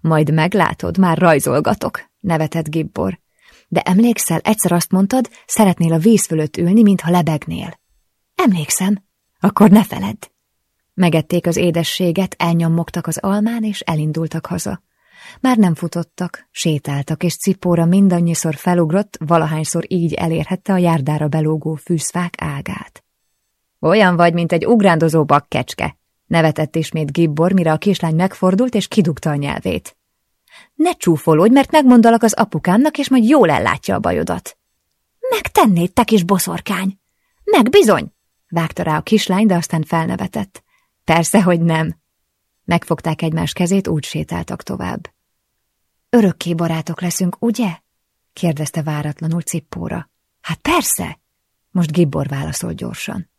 Majd meglátod, már rajzolgatok, nevetett Gibbor. De emlékszel, egyszer azt mondtad, szeretnél a víz fölött ülni, mintha lebegnél. Emlékszem. Akkor ne feledd. Megették az édességet, elnyomogtak az almán, és elindultak haza. Már nem futottak, sétáltak, és Cipóra mindannyiszor felugrott, valahányszor így elérhette a járdára belógó fűszfák ágát. Olyan vagy, mint egy ugrándozó bakkecske, nevetett ismét Gibbor, mire a kislány megfordult és kidugta a nyelvét. Ne csúfolódj, mert megmondalak az apukámnak, és majd jól ellátja a bajodat. Megtennéd, te kis boszorkány! Meg bizony! Vágta rá a kislány, de aztán felnevetett. Persze, hogy nem. Megfogták egymás kezét, úgy sétáltak tovább. Örökké barátok leszünk, ugye? kérdezte váratlanul Cippóra. Hát persze! Most Gibbor válaszolt gyorsan.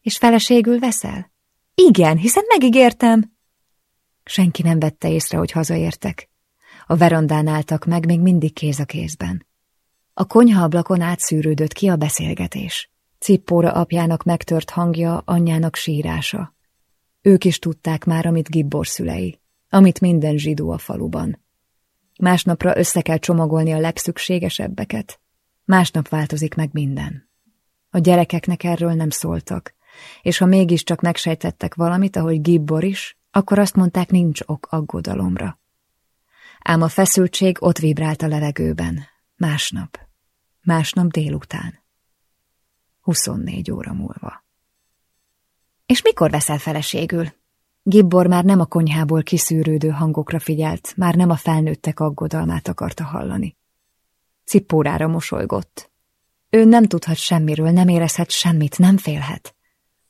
És feleségül veszel? Igen, hiszen megígértem. Senki nem vette észre, hogy hazaértek. A verandán álltak meg, még mindig kéz a kézben. A konyhaablakon átszűrődött ki a beszélgetés. Cippóra apjának megtört hangja, anyjának sírása. Ők is tudták már, amit Gibbor szülei, amit minden zsidó a faluban. Másnapra össze kell csomagolni a legszükségesebbeket. Másnap változik meg minden. A gyerekeknek erről nem szóltak, és ha mégiscsak megsejtettek valamit, ahogy Gibbor is, akkor azt mondták, nincs ok aggodalomra. Ám a feszültség ott vibrált a levegőben. Másnap. Másnap délután. 24 óra múlva. És mikor veszel feleségül? Gibbor már nem a konyhából kiszűrődő hangokra figyelt, már nem a felnőttek aggodalmát akarta hallani. Cippórára mosolygott. Ő nem tudhat semmiről, nem érezhet semmit, nem félhet.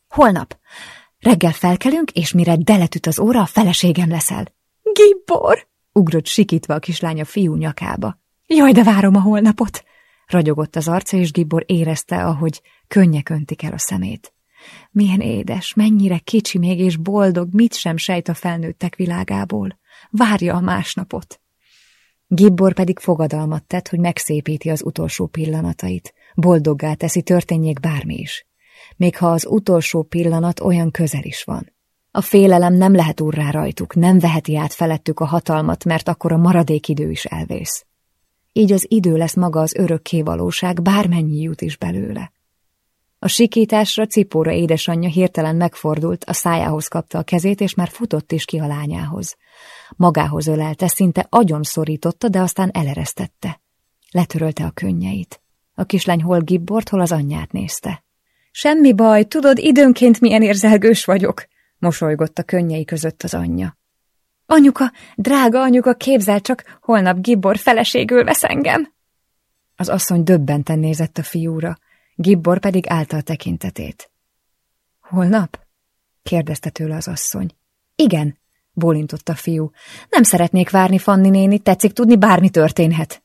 Holnap. Reggel felkelünk, és mire deletüt az óra, a feleségem leszel. Gibbor! Ugrott sikítva a kislánya fiú nyakába. Jaj, de várom a holnapot! Ragyogott az arca, és Gibbor érezte, ahogy könnyek öntik el a szemét. Milyen édes, mennyire kicsi még és boldog, mit sem sejt a felnőttek világából. Várja a másnapot. Gibbor pedig fogadalmat tett, hogy megszépíti az utolsó pillanatait. Boldoggá teszi, történjék bármi is. Még ha az utolsó pillanat olyan közel is van. A félelem nem lehet urrá rajtuk, nem veheti át felettük a hatalmat, mert akkor a maradék idő is elvész. Így az idő lesz maga az örökké valóság, bármennyi jut is belőle. A sikításra Cipóra édesanyja hirtelen megfordult, a szájához kapta a kezét, és már futott is ki a lányához. Magához ölelte, szinte agyon szorította, de aztán eleresztette. Letörölte a könnyeit. A kislány hol Gibbort, hol az anyját nézte. Semmi baj, tudod, időnként milyen érzelgős vagyok, mosolygott a könnyei között az anyja. Anyuka, drága anyuka, képzel csak, holnap Gibbor feleségül vesz engem. Az asszony döbbenten nézett a fiúra. Gibbor pedig állta a tekintetét. Holnap? kérdezte tőle az asszony. Igen, bólintott a fiú. Nem szeretnék várni, Fanni néni, tetszik tudni, bármi történhet.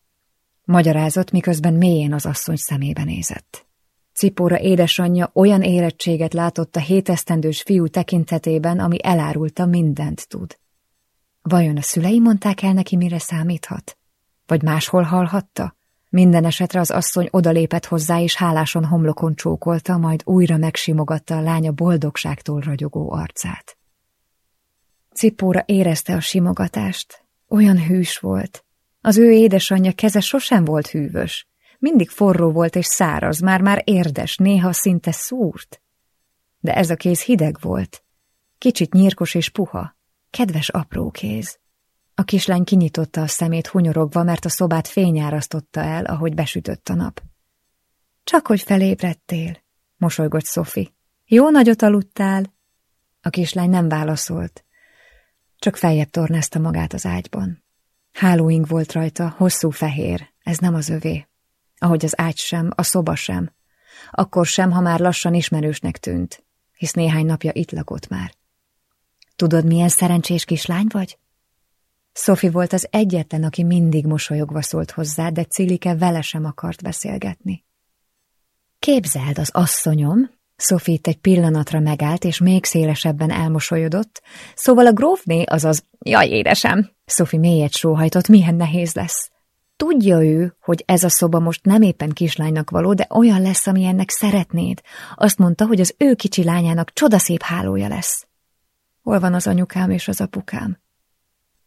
Magyarázott, miközben mélyen az asszony szemébe nézett. Cipóra édesanyja olyan érettséget látott a hétesztendős fiú tekintetében, ami elárulta mindent tud. Vajon a szülei mondták el neki, mire számíthat? Vagy máshol hallhatta? Minden esetre az asszony odalépett hozzá, és háláson homlokon csókolta, majd újra megsimogatta a lánya boldogságtól ragyogó arcát. Cipóra érezte a simogatást. Olyan hűs volt. Az ő édesanyja keze sosem volt hűvös. Mindig forró volt és száraz, már-már érdes, néha szinte szúrt. De ez a kéz hideg volt. Kicsit nyírkos és puha. Kedves apró kéz. A kislány kinyitotta a szemét hunyorogva, mert a szobát fényárasztotta el, ahogy besütött a nap. Csak hogy felébredtél, mosolygott Szofi. Jó nagyot aludtál? A kislány nem válaszolt. Csak feljebb tornázta magát az ágyban. Hálóing volt rajta, hosszú fehér, ez nem az övé. Ahogy az ágy sem, a szoba sem. Akkor sem, ha már lassan ismerősnek tűnt, hisz néhány napja itt lakott már. Tudod, milyen szerencsés kislány vagy? Sophie volt az egyetlen, aki mindig mosolyogva szólt hozzá, de Cilike vele sem akart beszélgetni. Képzeld, az asszonyom, Sophie egy pillanatra megállt, és még szélesebben elmosolyodott, szóval a grófné, azaz, jaj, édesem, Sophie mélyet sóhajtott, milyen nehéz lesz. Tudja ő, hogy ez a szoba most nem éppen kislánynak való, de olyan lesz, amilyennek szeretnéd. Azt mondta, hogy az ő kicsi lányának csodaszép hálója lesz. Hol van az anyukám és az apukám?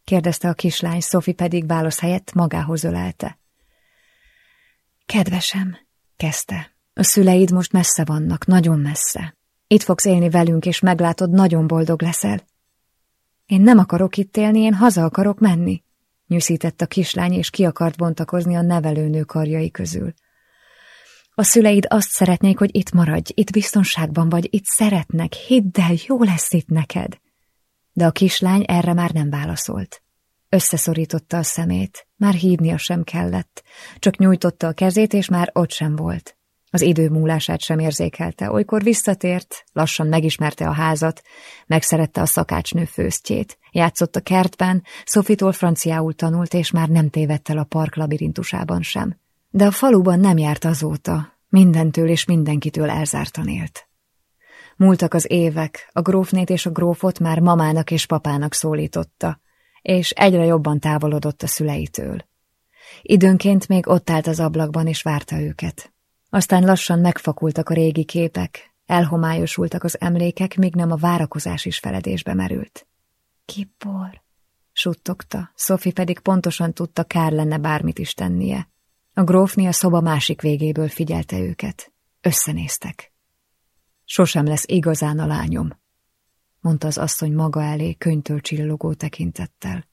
Kérdezte a kislány, Szofi pedig válasz helyett magához ölelte. Kedvesem, kezdte, a szüleid most messze vannak, nagyon messze. Itt fogsz élni velünk, és meglátod, nagyon boldog leszel. Én nem akarok itt élni, én haza akarok menni, nyűszített a kislány, és ki akart bontakozni a nevelőnő karjai közül. A szüleid azt szeretnék, hogy itt maradj, itt biztonságban vagy, itt szeretnek, hidd el, jó lesz itt neked de a kislány erre már nem válaszolt. Összeszorította a szemét, már hívnia sem kellett, csak nyújtotta a kezét, és már ott sem volt. Az idő múlását sem érzékelte, olykor visszatért, lassan megismerte a házat, megszerette a szakácsnő főztjét, játszott a kertben, Szofitól franciául tanult, és már nem tévedt el a park labirintusában sem. De a faluban nem járt azóta, mindentől és mindenkitől elzártan élt. Múltak az évek, a grófnét és a grófot már mamának és papának szólította, és egyre jobban távolodott a szüleitől. Időnként még ott állt az ablakban és várta őket. Aztán lassan megfakultak a régi képek, elhomályosultak az emlékek, míg nem a várakozás is feledésbe merült. Kipor, suttogta, Sophie pedig pontosan tudta, kár lenne bármit is tennie. A grófni a szoba másik végéből figyelte őket. Összenéztek. Sosem lesz igazán a lányom, mondta az asszony maga elé könytől csillogó tekintettel.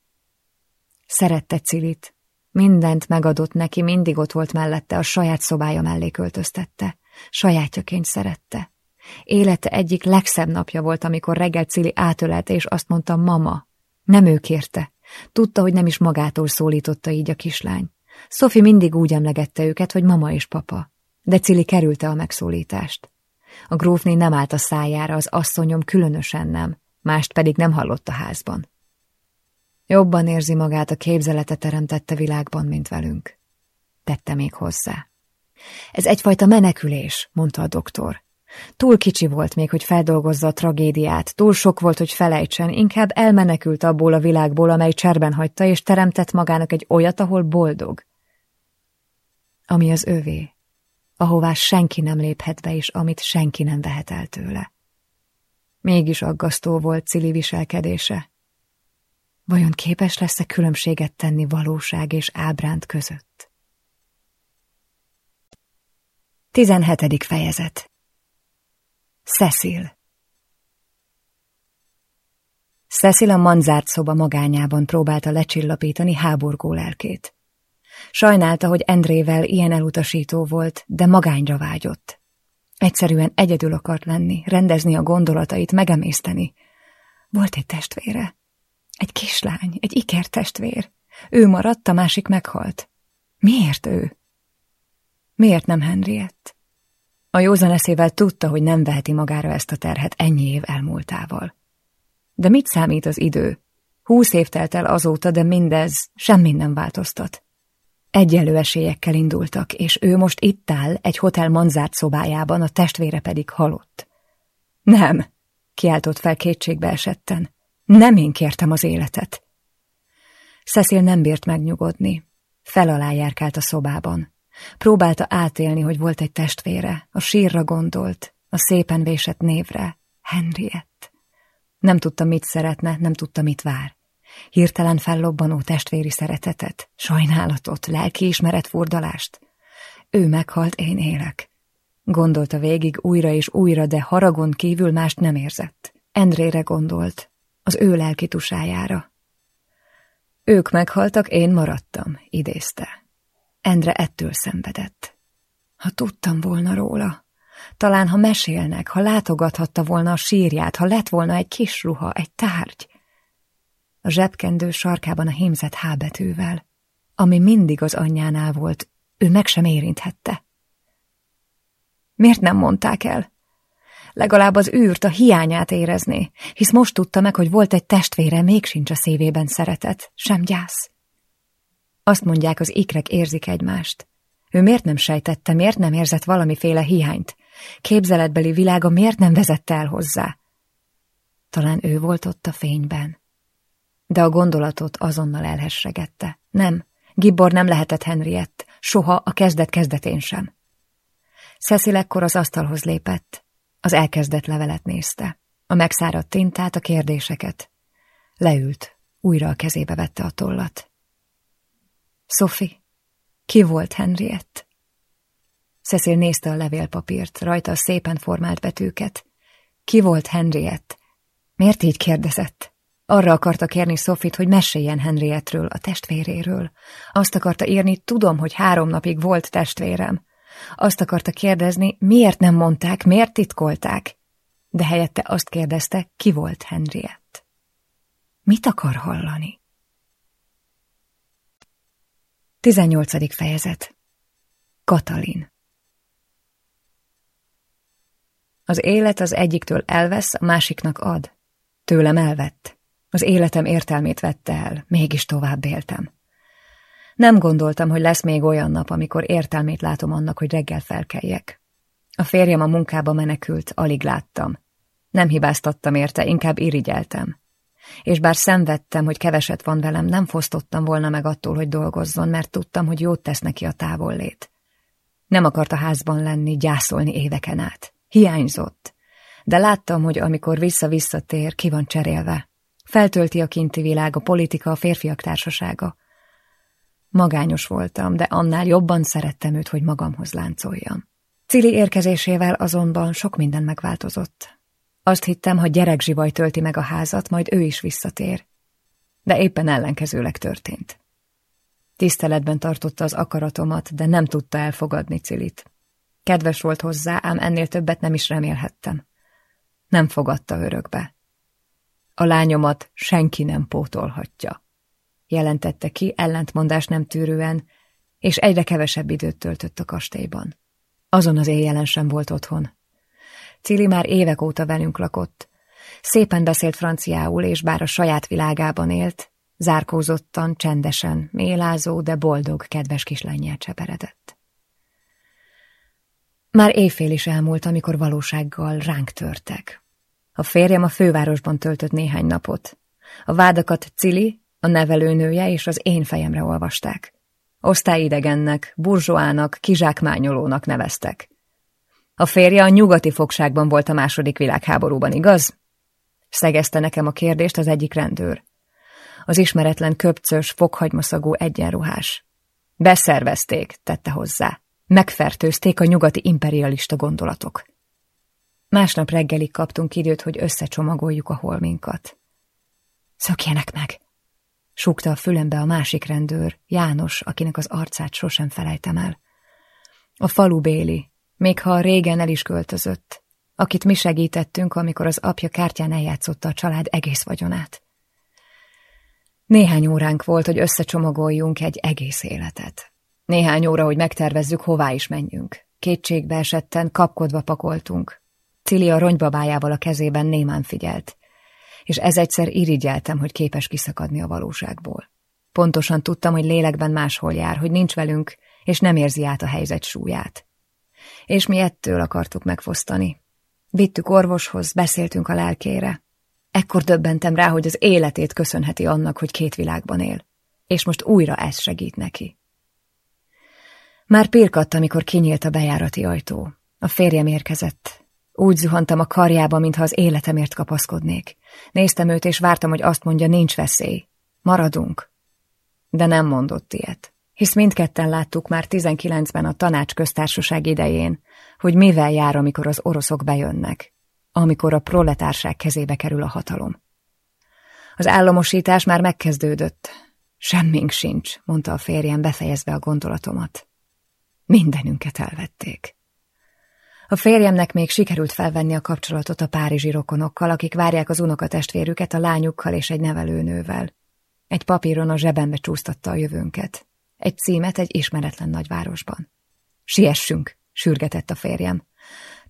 Szerette Cilit, mindent megadott neki, mindig ott volt mellette, a saját szobája mellé költöztette, sajátjaként szerette. Élete egyik legszebb napja volt, amikor reggel Cili átölelt, és azt mondta, mama. Nem ő kérte. Tudta, hogy nem is magától szólította így a kislány. Sophie mindig úgy emlegette őket, hogy mama és papa. De Cili kerülte a megszólítást. A grófné nem állt a szájára, az asszonyom különösen nem, mást pedig nem hallott a házban. Jobban érzi magát a képzelete teremtette világban, mint velünk. Tette még hozzá. Ez egyfajta menekülés, mondta a doktor. Túl kicsi volt még, hogy feldolgozza a tragédiát, túl sok volt, hogy felejtsen, inkább elmenekült abból a világból, amely cserben hagyta, és teremtett magának egy olyat, ahol boldog. Ami az övé, ahová senki nem léphet be, és amit senki nem vehet el tőle. Mégis aggasztó volt Cili viselkedése. Vajon képes lesz-e különbséget tenni valóság és ábránt között? 17. fejezet Cecil Cecil a manzárt szoba magányában próbálta lecsillapítani háborgó lelkét. Sajnálta, hogy Endrével ilyen elutasító volt, de magányra vágyott. Egyszerűen egyedül akart lenni, rendezni a gondolatait, megemészteni. Volt egy testvére. Egy kislány, egy ikertestvér. Ő maradt, a másik meghalt. Miért ő? Miért nem Henriett? A józan eszével tudta, hogy nem veheti magára ezt a terhet ennyi év elmúltával. De mit számít az idő? Húsz év telt el azóta, de mindez semmi nem változtat. Egyenlő esélyekkel indultak, és ő most itt áll egy hotel manzárt szobájában, a testvére pedig halott. Nem, kiáltott fel kétségbe esetten. Nem én kértem az életet. Cecil nem bírt megnyugodni. Fel alá járkált a szobában. Próbálta átélni, hogy volt egy testvére, a sírra gondolt, a szépen vésett névre, Henriett. Nem tudta, mit szeretne, nem tudta, mit vár. Hirtelen fellobbanó testvéri szeretetet, sajnálatot, lelkiismeret furdalást. Ő meghalt, én élek. Gondolta végig újra és újra, de haragon kívül mást nem érzett. Endrére gondolt, az ő lelki tusájára. Ők meghaltak, én maradtam, idézte. Endre ettől szenvedett. Ha tudtam volna róla, talán ha mesélnek, ha látogathatta volna a sírját, ha lett volna egy kis ruha, egy tárgy. A zsebkendő sarkában a hímzett H betűvel, ami mindig az anyjánál volt, ő meg sem érinthette. Miért nem mondták el? Legalább az űrt, a hiányát érezné, hisz most tudta meg, hogy volt egy testvére, még sincs a szívében szeretet, sem gyász. Azt mondják, az ikrek érzik egymást. Ő miért nem sejtette, miért nem érzett valamiféle hiányt? Képzeletbeli világa miért nem vezette el hozzá? Talán ő volt ott a fényben. De a gondolatot azonnal elhessegette. Nem, Gibbor nem lehetett Henriett, soha a kezdet kezdetén sem. Cecil ekkor az asztalhoz lépett. Az elkezdett levelet nézte. A megszáradt tintát, a kérdéseket. Leült, újra a kezébe vette a tollat. Sophie, ki volt Henriett? Cecil nézte a levélpapírt, rajta a szépen formált betűket. Ki volt Henriett? Miért így kérdezett? Arra akarta kérni Sofit, hogy meséljen Henriettről, a testvéréről. Azt akarta írni, tudom, hogy három napig volt testvérem. Azt akarta kérdezni, miért nem mondták, miért titkolták. De helyette azt kérdezte, ki volt Henriett. Mit akar hallani? 18. fejezet Katalin Az élet az egyiktől elvesz, a másiknak ad. Tőlem elvett. Az életem értelmét vette el, mégis tovább éltem. Nem gondoltam, hogy lesz még olyan nap, amikor értelmét látom annak, hogy reggel felkeljek. A férjem a munkába menekült, alig láttam. Nem hibáztattam érte, inkább irigyeltem és bár szenvedtem, hogy keveset van velem, nem fosztottam volna meg attól, hogy dolgozzon, mert tudtam, hogy jót tesz neki a távollét. Nem akart a házban lenni, gyászolni éveken át. Hiányzott. De láttam, hogy amikor vissza-visszatér, ki van cserélve. Feltölti a kinti világ, a politika, a férfiak társasága. Magányos voltam, de annál jobban szerettem őt, hogy magamhoz láncoljam. Cili érkezésével azonban sok minden megváltozott. Azt hittem, hogy gyerekzsivaj tölti meg a házat, majd ő is visszatér. De éppen ellenkezőleg történt. Tiszteletben tartotta az akaratomat, de nem tudta elfogadni Cilit. Kedves volt hozzá, ám ennél többet nem is remélhettem. Nem fogadta örökbe. A lányomat senki nem pótolhatja, jelentette ki ellentmondás nem tűrően, és egyre kevesebb időt töltött a kastélyban. Azon az éjjelen sem volt otthon. Cili már évek óta velünk lakott. Szépen beszélt franciául, és bár a saját világában élt, zárkózottan, csendesen, mélázó, de boldog, kedves kislányjel cseperedett. Már éjfél is elmúlt, amikor valósággal ránk törtek. A férjem a fővárosban töltött néhány napot. A vádakat Cili, a nevelőnője és az én fejemre olvasták. Osztályidegennek, burzsóának, kizsákmányolónak neveztek. A férje a nyugati fogságban volt a második világháborúban, igaz? Szegezte nekem a kérdést az egyik rendőr. Az ismeretlen köpcös, fokhagymaszagú egyenruhás. Beszervezték, tette hozzá. Megfertőzték a nyugati imperialista gondolatok. Másnap reggelig kaptunk időt, hogy összecsomagoljuk a holminkat. Szökjenek meg! Súgta a fülembe a másik rendőr, János, akinek az arcát sosem felejtem el. A falu béli, még ha régen el is költözött, akit mi segítettünk, amikor az apja kártyán eljátszotta a család egész vagyonát. Néhány óránk volt, hogy összecsomagoljunk egy egész életet. Néhány óra, hogy megtervezzük, hová is menjünk. Kétségbe esetten, kapkodva pakoltunk. Cili a ronybabájával a kezében némán figyelt, és ez egyszer irigyeltem, hogy képes kiszakadni a valóságból. Pontosan tudtam, hogy lélekben máshol jár, hogy nincs velünk, és nem érzi át a helyzet súlyát és mi ettől akartuk megfosztani. Vittük orvoshoz, beszéltünk a lelkére. Ekkor döbbentem rá, hogy az életét köszönheti annak, hogy két világban él, és most újra ez segít neki. Már pirkadt, amikor kinyílt a bejárati ajtó. A férjem érkezett. Úgy zuhantam a karjába, mintha az életemért kapaszkodnék. Néztem őt, és vártam, hogy azt mondja, nincs veszély. Maradunk. De nem mondott ilyet hisz mindketten láttuk már 19-ben a tanács köztársaság idején, hogy mivel jár, amikor az oroszok bejönnek, amikor a proletárság kezébe kerül a hatalom. Az államosítás már megkezdődött. Semmink sincs, mondta a férjem befejezve a gondolatomat. Mindenünket elvették. A férjemnek még sikerült felvenni a kapcsolatot a párizsi rokonokkal, akik várják az unokatestvérüket a lányukkal és egy nevelőnővel. Egy papíron a zsebembe csúsztatta a jövőnket egy címet egy ismeretlen nagyvárosban. Siessünk, sürgetett a férjem.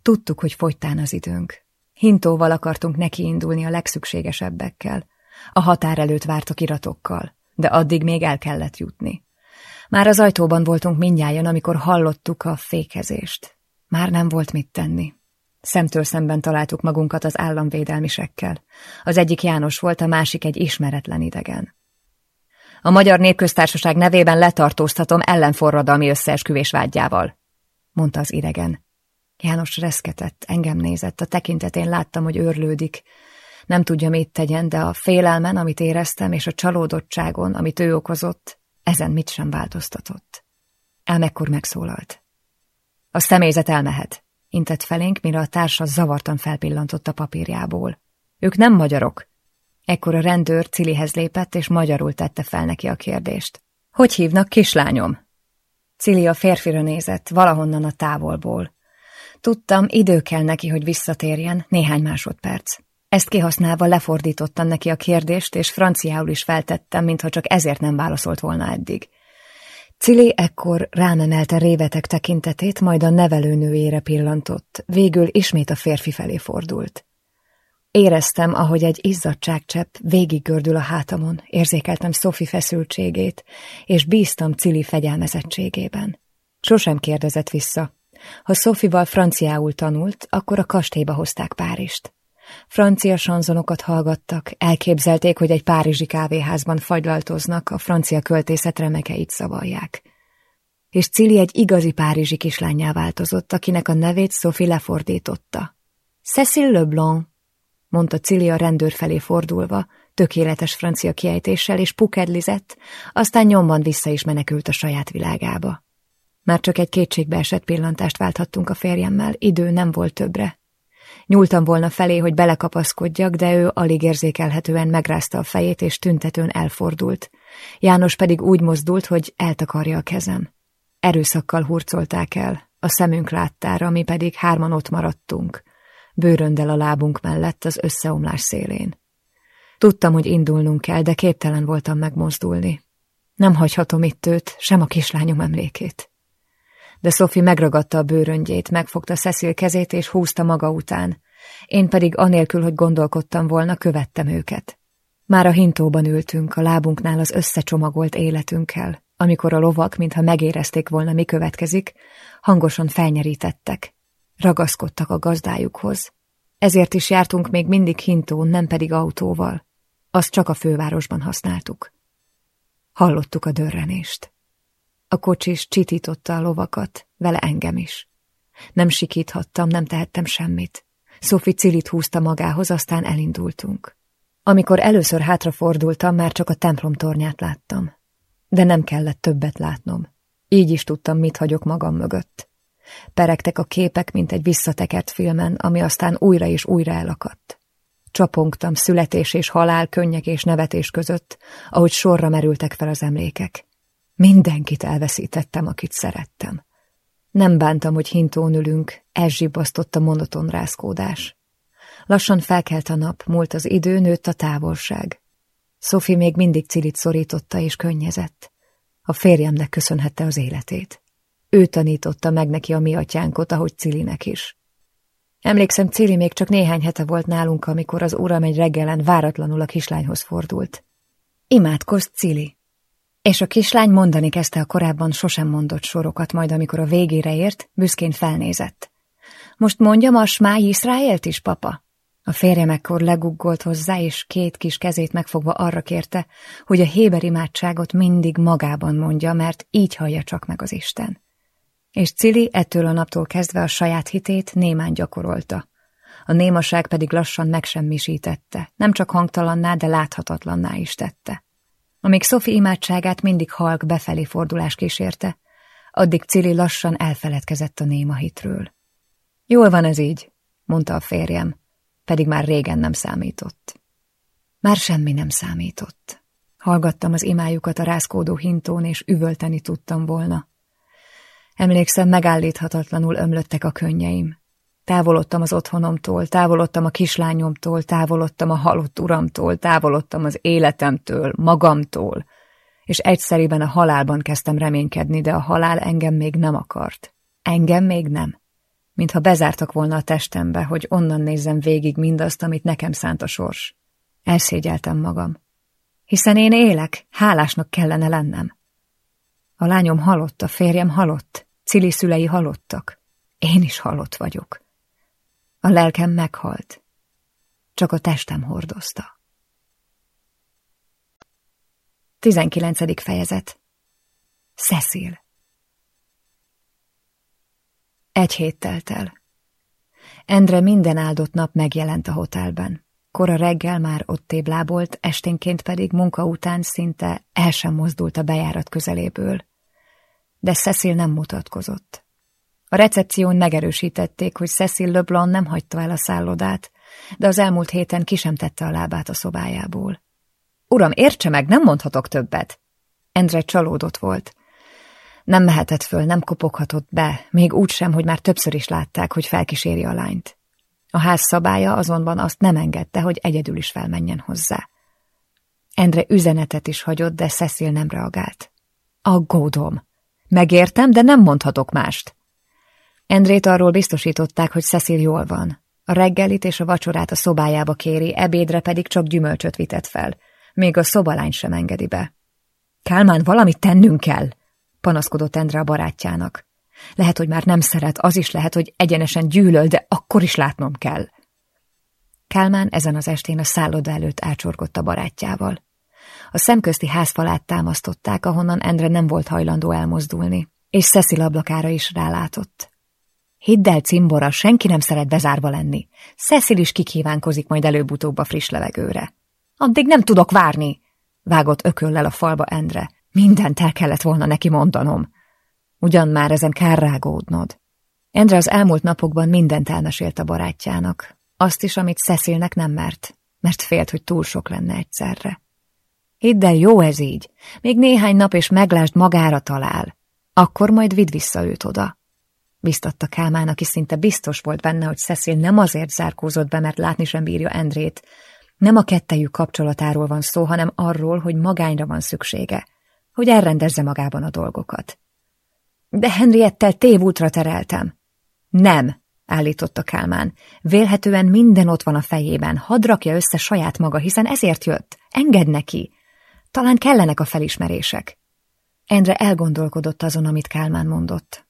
Tudtuk, hogy fogytán az időnk. Hintóval akartunk nekiindulni a legszükségesebbekkel. A határ előtt vártak iratokkal, de addig még el kellett jutni. Már az ajtóban voltunk mindjárt, amikor hallottuk a fékezést. Már nem volt mit tenni. Szemtől szemben találtuk magunkat az államvédelmisekkel. Az egyik János volt, a másik egy ismeretlen idegen. A Magyar Népköztársaság nevében letartóztatom ellenforradalmi összeesküvés vágyjával, mondta az idegen. János reszketett, engem nézett, a tekintetén láttam, hogy őrlődik. Nem tudja, mit tegyen, de a félelmen, amit éreztem, és a csalódottságon, amit ő okozott, ezen mit sem változtatott. Elmekkor megszólalt. A személyzet elmehet, intett felénk, mire a társa zavartan felpillantott a papírjából. Ők nem magyarok, Ekkor a rendőr Cilihez lépett, és magyarul tette fel neki a kérdést. Hogy hívnak, kislányom? Cili a férfira nézett, valahonnan a távolból. Tudtam, idő kell neki, hogy visszatérjen, néhány másodperc. Ezt kihasználva lefordítottam neki a kérdést, és franciául is feltettem, mintha csak ezért nem válaszolt volna eddig. Cili ekkor rámemelte révetek tekintetét, majd a nevelőnőjére pillantott, végül ismét a férfi felé fordult. Éreztem, ahogy egy izzadságcsepp gördül a hátamon, érzékeltem Sophie feszültségét, és bíztam Cili fegyelmezettségében. Sosem kérdezett vissza. Ha Sophie-val franciául tanult, akkor a kastélyba hozták Párist. Francia sanzonokat hallgattak, elképzelték, hogy egy párizsi kávéházban fagylaltoznak, a francia költészet remekeit szavalják. És Cili egy igazi párizsi kislányá változott, akinek a nevét Sophie lefordította. Cécile Leblanc, mondta Cili a rendőr felé fordulva, tökéletes francia kiejtéssel, és pukedlizett, aztán nyomban vissza is menekült a saját világába. Már csak egy kétségbeesett pillantást válthattunk a férjemmel, idő nem volt többre. Nyúltam volna felé, hogy belekapaszkodjak, de ő alig érzékelhetően megrázta a fejét, és tüntetőn elfordult. János pedig úgy mozdult, hogy eltakarja a kezem. Erőszakkal hurcolták el, a szemünk láttára, mi pedig hárman ott maradtunk, bőröndel a lábunk mellett az összeomlás szélén. Tudtam, hogy indulnunk kell, de képtelen voltam megmozdulni. Nem hagyhatom itt őt, sem a kislányom emlékét de Sophie megragadta a bőröngyét, megfogta Cecil kezét és húzta maga után. Én pedig anélkül, hogy gondolkodtam volna, követtem őket. Már a hintóban ültünk, a lábunknál az összecsomagolt életünkkel, amikor a lovak, mintha megérezték volna, mi következik, hangosan felnyerítettek. Ragaszkodtak a gazdájukhoz. Ezért is jártunk még mindig hintón, nem pedig autóval. Azt csak a fővárosban használtuk. Hallottuk a dörrenést. A kocsis csitította a lovakat, vele engem is. Nem sikíthattam, nem tehettem semmit. Sophie Cilit húzta magához, aztán elindultunk. Amikor először hátrafordultam, már csak a templom tornyát láttam. De nem kellett többet látnom. Így is tudtam, mit hagyok magam mögött. Peregtek a képek, mint egy visszatekert filmen, ami aztán újra és újra elakadt. Csapongtam születés és halál, könnyek és nevetés között, ahogy sorra merültek fel az emlékek. Mindenkit elveszítettem, akit szerettem. Nem bántam, hogy hintón ülünk, elzsibbasztott a monoton rázkódás. Lassan felkelt a nap, múlt az idő, nőtt a távolság. Sophie még mindig cilit szorította és könnyezett. A férjemnek köszönhette az életét. Ő tanította meg neki a mi atyánkot, ahogy Cilinek is. Emlékszem, Cili még csak néhány hete volt nálunk, amikor az uram egy reggelen váratlanul a kislányhoz fordult. Imádkozz, Cili! És a kislány mondani kezdte a korábban sosem mondott sorokat, majd amikor a végére ért, büszkén felnézett. Most mondjam a Smá Iszráélt is, papa? A férjem ekkor leguggolt hozzá, és két kis kezét megfogva arra kérte, hogy a héber imádságot mindig magában mondja, mert így hallja csak meg az Isten. És Cili ettől a naptól kezdve a saját hitét némán gyakorolta. A némaság pedig lassan megsemmisítette, nem csak hangtalanná, de láthatatlanná is tette. Amíg Sophie imádságát mindig halk befelé fordulás kísérte, addig Cili lassan elfeledkezett a néma hitről. Jól van ez így, mondta a férjem, pedig már régen nem számított. Már semmi nem számított. Hallgattam az imájukat a rázkódó hintón, és üvölteni tudtam volna. Emlékszem, megállíthatatlanul ömlöttek a könnyeim. Távolodtam az otthonomtól, távolodtam a kislányomtól, távolodtam a halott uramtól, távolodtam az életemtől, magamtól, és egyszeriben a halálban kezdtem reménykedni, de a halál engem még nem akart. Engem még nem. Mintha bezártak volna a testembe, hogy onnan nézzem végig mindazt, amit nekem szánt a sors. Elszégyeltem magam. Hiszen én élek, hálásnak kellene lennem. A lányom halott, a férjem halott, Cili szülei halottak. Én is halott vagyok. A lelkem meghalt. Csak a testem hordozta. 19. fejezet Cecil Egy hét telt el. Endre minden áldott nap megjelent a hotelben. Kora reggel már ott téblábolt, esténként pedig munka után szinte el sem mozdult a bejárat közeléből. De Cecil nem mutatkozott. A recepción megerősítették, hogy Cecil Leblanc nem hagyta el a szállodát, de az elmúlt héten ki sem tette a lábát a szobájából. Uram, értse meg, nem mondhatok többet! Endre csalódott volt. Nem mehetett föl, nem kopoghatott be, még úgy sem, hogy már többször is látták, hogy felkíséri a lányt. A ház szabálya azonban azt nem engedte, hogy egyedül is felmenjen hozzá. Endre üzenetet is hagyott, de Cecil nem reagált. Aggódom, Megértem, de nem mondhatok mást. Endrét arról biztosították, hogy Cecil jól van. A reggelit és a vacsorát a szobájába kéri, ebédre pedig csak gyümölcsöt vitett fel. Még a szobalány sem engedi be. Kálmán, valamit tennünk kell, panaszkodott Endre a barátjának. Lehet, hogy már nem szeret, az is lehet, hogy egyenesen gyűlöl, de akkor is látnom kell. Kálmán ezen az estén a szálloda előtt ácsorgott a barátjával. A szemközti házfalát támasztották, ahonnan Endre nem volt hajlandó elmozdulni, és Cecil ablakára is rálátott. Hidd el, cimbora, senki nem szeret bezárva lenni. Cecil is kikívánkozik majd előbb-utóbb a friss levegőre. Addig nem tudok várni, vágott ököllel a falba Endre. Mindent el kellett volna neki mondanom. Ugyan már ezen kár rágódnod. Endre az elmúlt napokban mindent elmesélt a barátjának. Azt is, amit Cecilnek nem mert, mert félt, hogy túl sok lenne egyszerre. Hidd el, jó ez így. Még néhány nap és meglásd magára talál. Akkor majd vidd vissza őt oda. Biztatta Kálmán, aki szinte biztos volt benne, hogy Cecil nem azért zárkózott be, mert látni sem bírja Endrét. Nem a kettejük kapcsolatáról van szó, hanem arról, hogy magányra van szüksége, hogy elrendezze magában a dolgokat. De Henriettel tévútra tereltem. Nem, állította Kálmán. Vélhetően minden ott van a fejében, hadd rakja össze saját maga, hiszen ezért jött. Engedd neki. Talán kellenek a felismerések. Endre elgondolkodott azon, amit Kálmán mondott.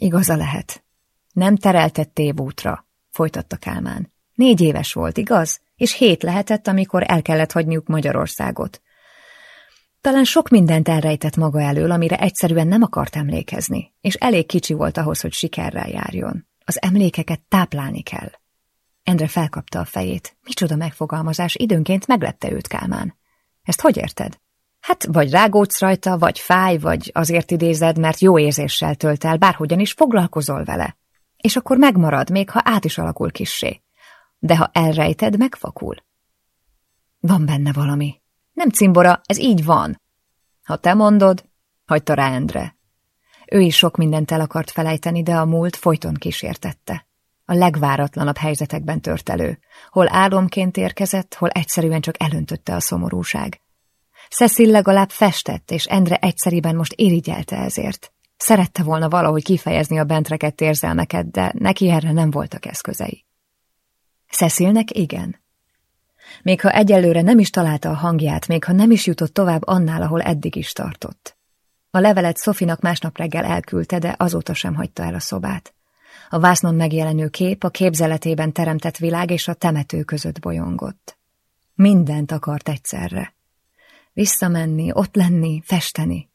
Igaza lehet. Nem tereltett tévútra, folytatta Kálmán. Négy éves volt, igaz? És hét lehetett, amikor el kellett hagyniuk Magyarországot. Talán sok mindent elrejtett maga elől, amire egyszerűen nem akart emlékezni, és elég kicsi volt ahhoz, hogy sikerrel járjon. Az emlékeket táplálni kell. Endre felkapta a fejét. Micsoda megfogalmazás, időnként meglepte őt Kálmán. Ezt hogy érted? Hát vagy rágódsz rajta, vagy fáj, vagy azért idézed, mert jó érzéssel tölt el, bárhogyan is foglalkozol vele. És akkor megmarad, még ha át is alakul kissé. De ha elrejted, megfakul. Van benne valami. Nem cimbora, ez így van. Ha te mondod, hagyta rá Endre. Ő is sok mindent el akart felejteni, de a múlt folyton kísértette. A legváratlanabb helyzetekben tört elő. Hol álomként érkezett, hol egyszerűen csak elöntötte a szomorúság. Cecil legalább festett, és Endre egyszeriben most irigyelte ezért. Szerette volna valahogy kifejezni a bentrekett érzelmeket, de neki erre nem voltak eszközei. Cecilnek igen. Még ha egyelőre nem is találta a hangját, még ha nem is jutott tovább annál, ahol eddig is tartott. A levelet Szofinak másnap reggel elküldte, de azóta sem hagyta el a szobát. A vásznon megjelenő kép a képzeletében teremtett világ és a temető között bolyongott. Mindent akart egyszerre. Visszamenni, ott lenni, festeni.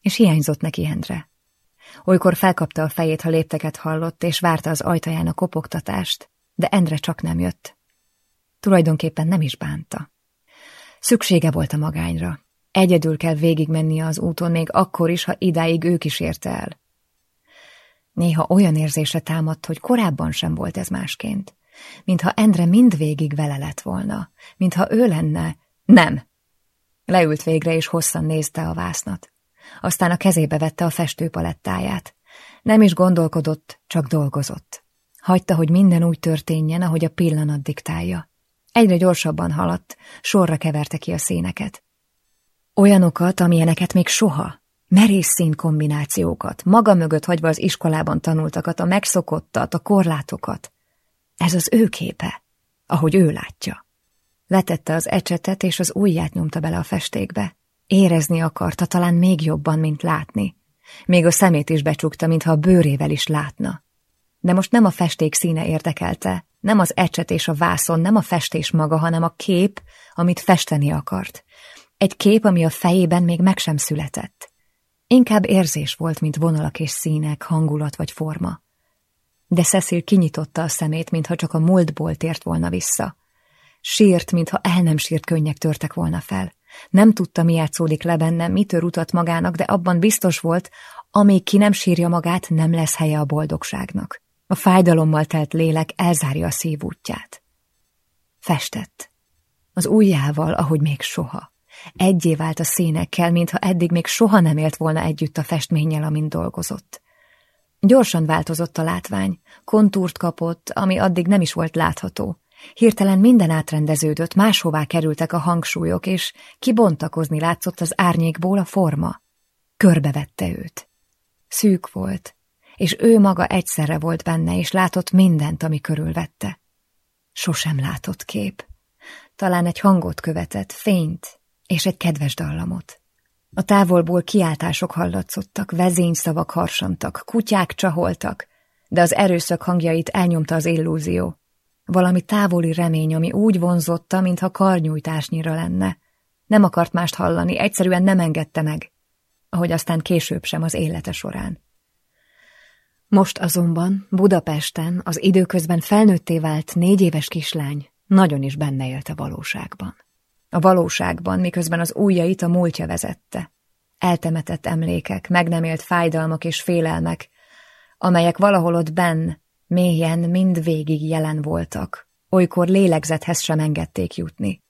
És hiányzott neki Endre. Olykor felkapta a fejét, ha lépteket hallott, és várta az ajtaján a kopogtatást, de Endre csak nem jött. Tulajdonképpen nem is bánta. Szüksége volt a magányra. Egyedül kell végigmennie az úton, még akkor is, ha idáig ő kísérte el. Néha olyan érzése támadt, hogy korábban sem volt ez másként. Mintha Endre mindvégig vele lett volna. Mintha ő lenne... Nem! Leült végre, és hosszan nézte a vásznat. Aztán a kezébe vette a festőpalettáját. Nem is gondolkodott, csak dolgozott. Hagyta, hogy minden úgy történjen, ahogy a pillanat diktálja. Egyre gyorsabban haladt, sorra keverte ki a színeket. Olyanokat, amilyeneket még soha. Merész színkombinációkat, maga mögött hagyva az iskolában tanultakat, a megszokottat, a korlátokat. Ez az ő képe, ahogy ő látja. Letette az ecsetet, és az ujját nyomta bele a festékbe. Érezni akarta, talán még jobban, mint látni. Még a szemét is becsukta, mintha a bőrével is látna. De most nem a festék színe érdekelte, nem az ecset és a vászon, nem a festés maga, hanem a kép, amit festeni akart. Egy kép, ami a fejében még meg sem született. Inkább érzés volt, mint vonalak és színek, hangulat vagy forma. De Cecil kinyitotta a szemét, mintha csak a múltból tért volna vissza. Sírt, mintha el nem sírt könnyek törtek volna fel. Nem tudta, mi játszódik le benne, mitől utat magának, de abban biztos volt, amíg ki nem sírja magát, nem lesz helye a boldogságnak. A fájdalommal telt lélek elzárja a szív útját. Festett. Az ujjával, ahogy még soha. Egyé vált a színekkel, mintha eddig még soha nem élt volna együtt a festménnyel, amin dolgozott. Gyorsan változott a látvány, kontúrt kapott, ami addig nem is volt látható. Hirtelen minden átrendeződött, máshová kerültek a hangsúlyok, és kibontakozni látszott az árnyékból a forma. Körbevette őt. Szűk volt, és ő maga egyszerre volt benne, és látott mindent, ami körülvette. Sosem látott kép. Talán egy hangot követett, fényt, és egy kedves dallamot. A távolból kiáltások hallatszottak, vezényszavak harsantak, kutyák csaholtak, de az erőszak hangjait elnyomta az illúzió. Valami távoli remény, ami úgy vonzotta, mintha karnyújtásnyira lenne. Nem akart mást hallani, egyszerűen nem engedte meg, ahogy aztán később sem az élete során. Most azonban Budapesten az időközben felnőtté vált négy éves kislány nagyon is benne élte valóságban. A valóságban, miközben az ujjait a múltja vezette. Eltemetett emlékek, meg nem élt fájdalmak és félelmek, amelyek valahol ott benn, mélyen mind végig jelen voltak, olykor lélegzethez sem engedték jutni.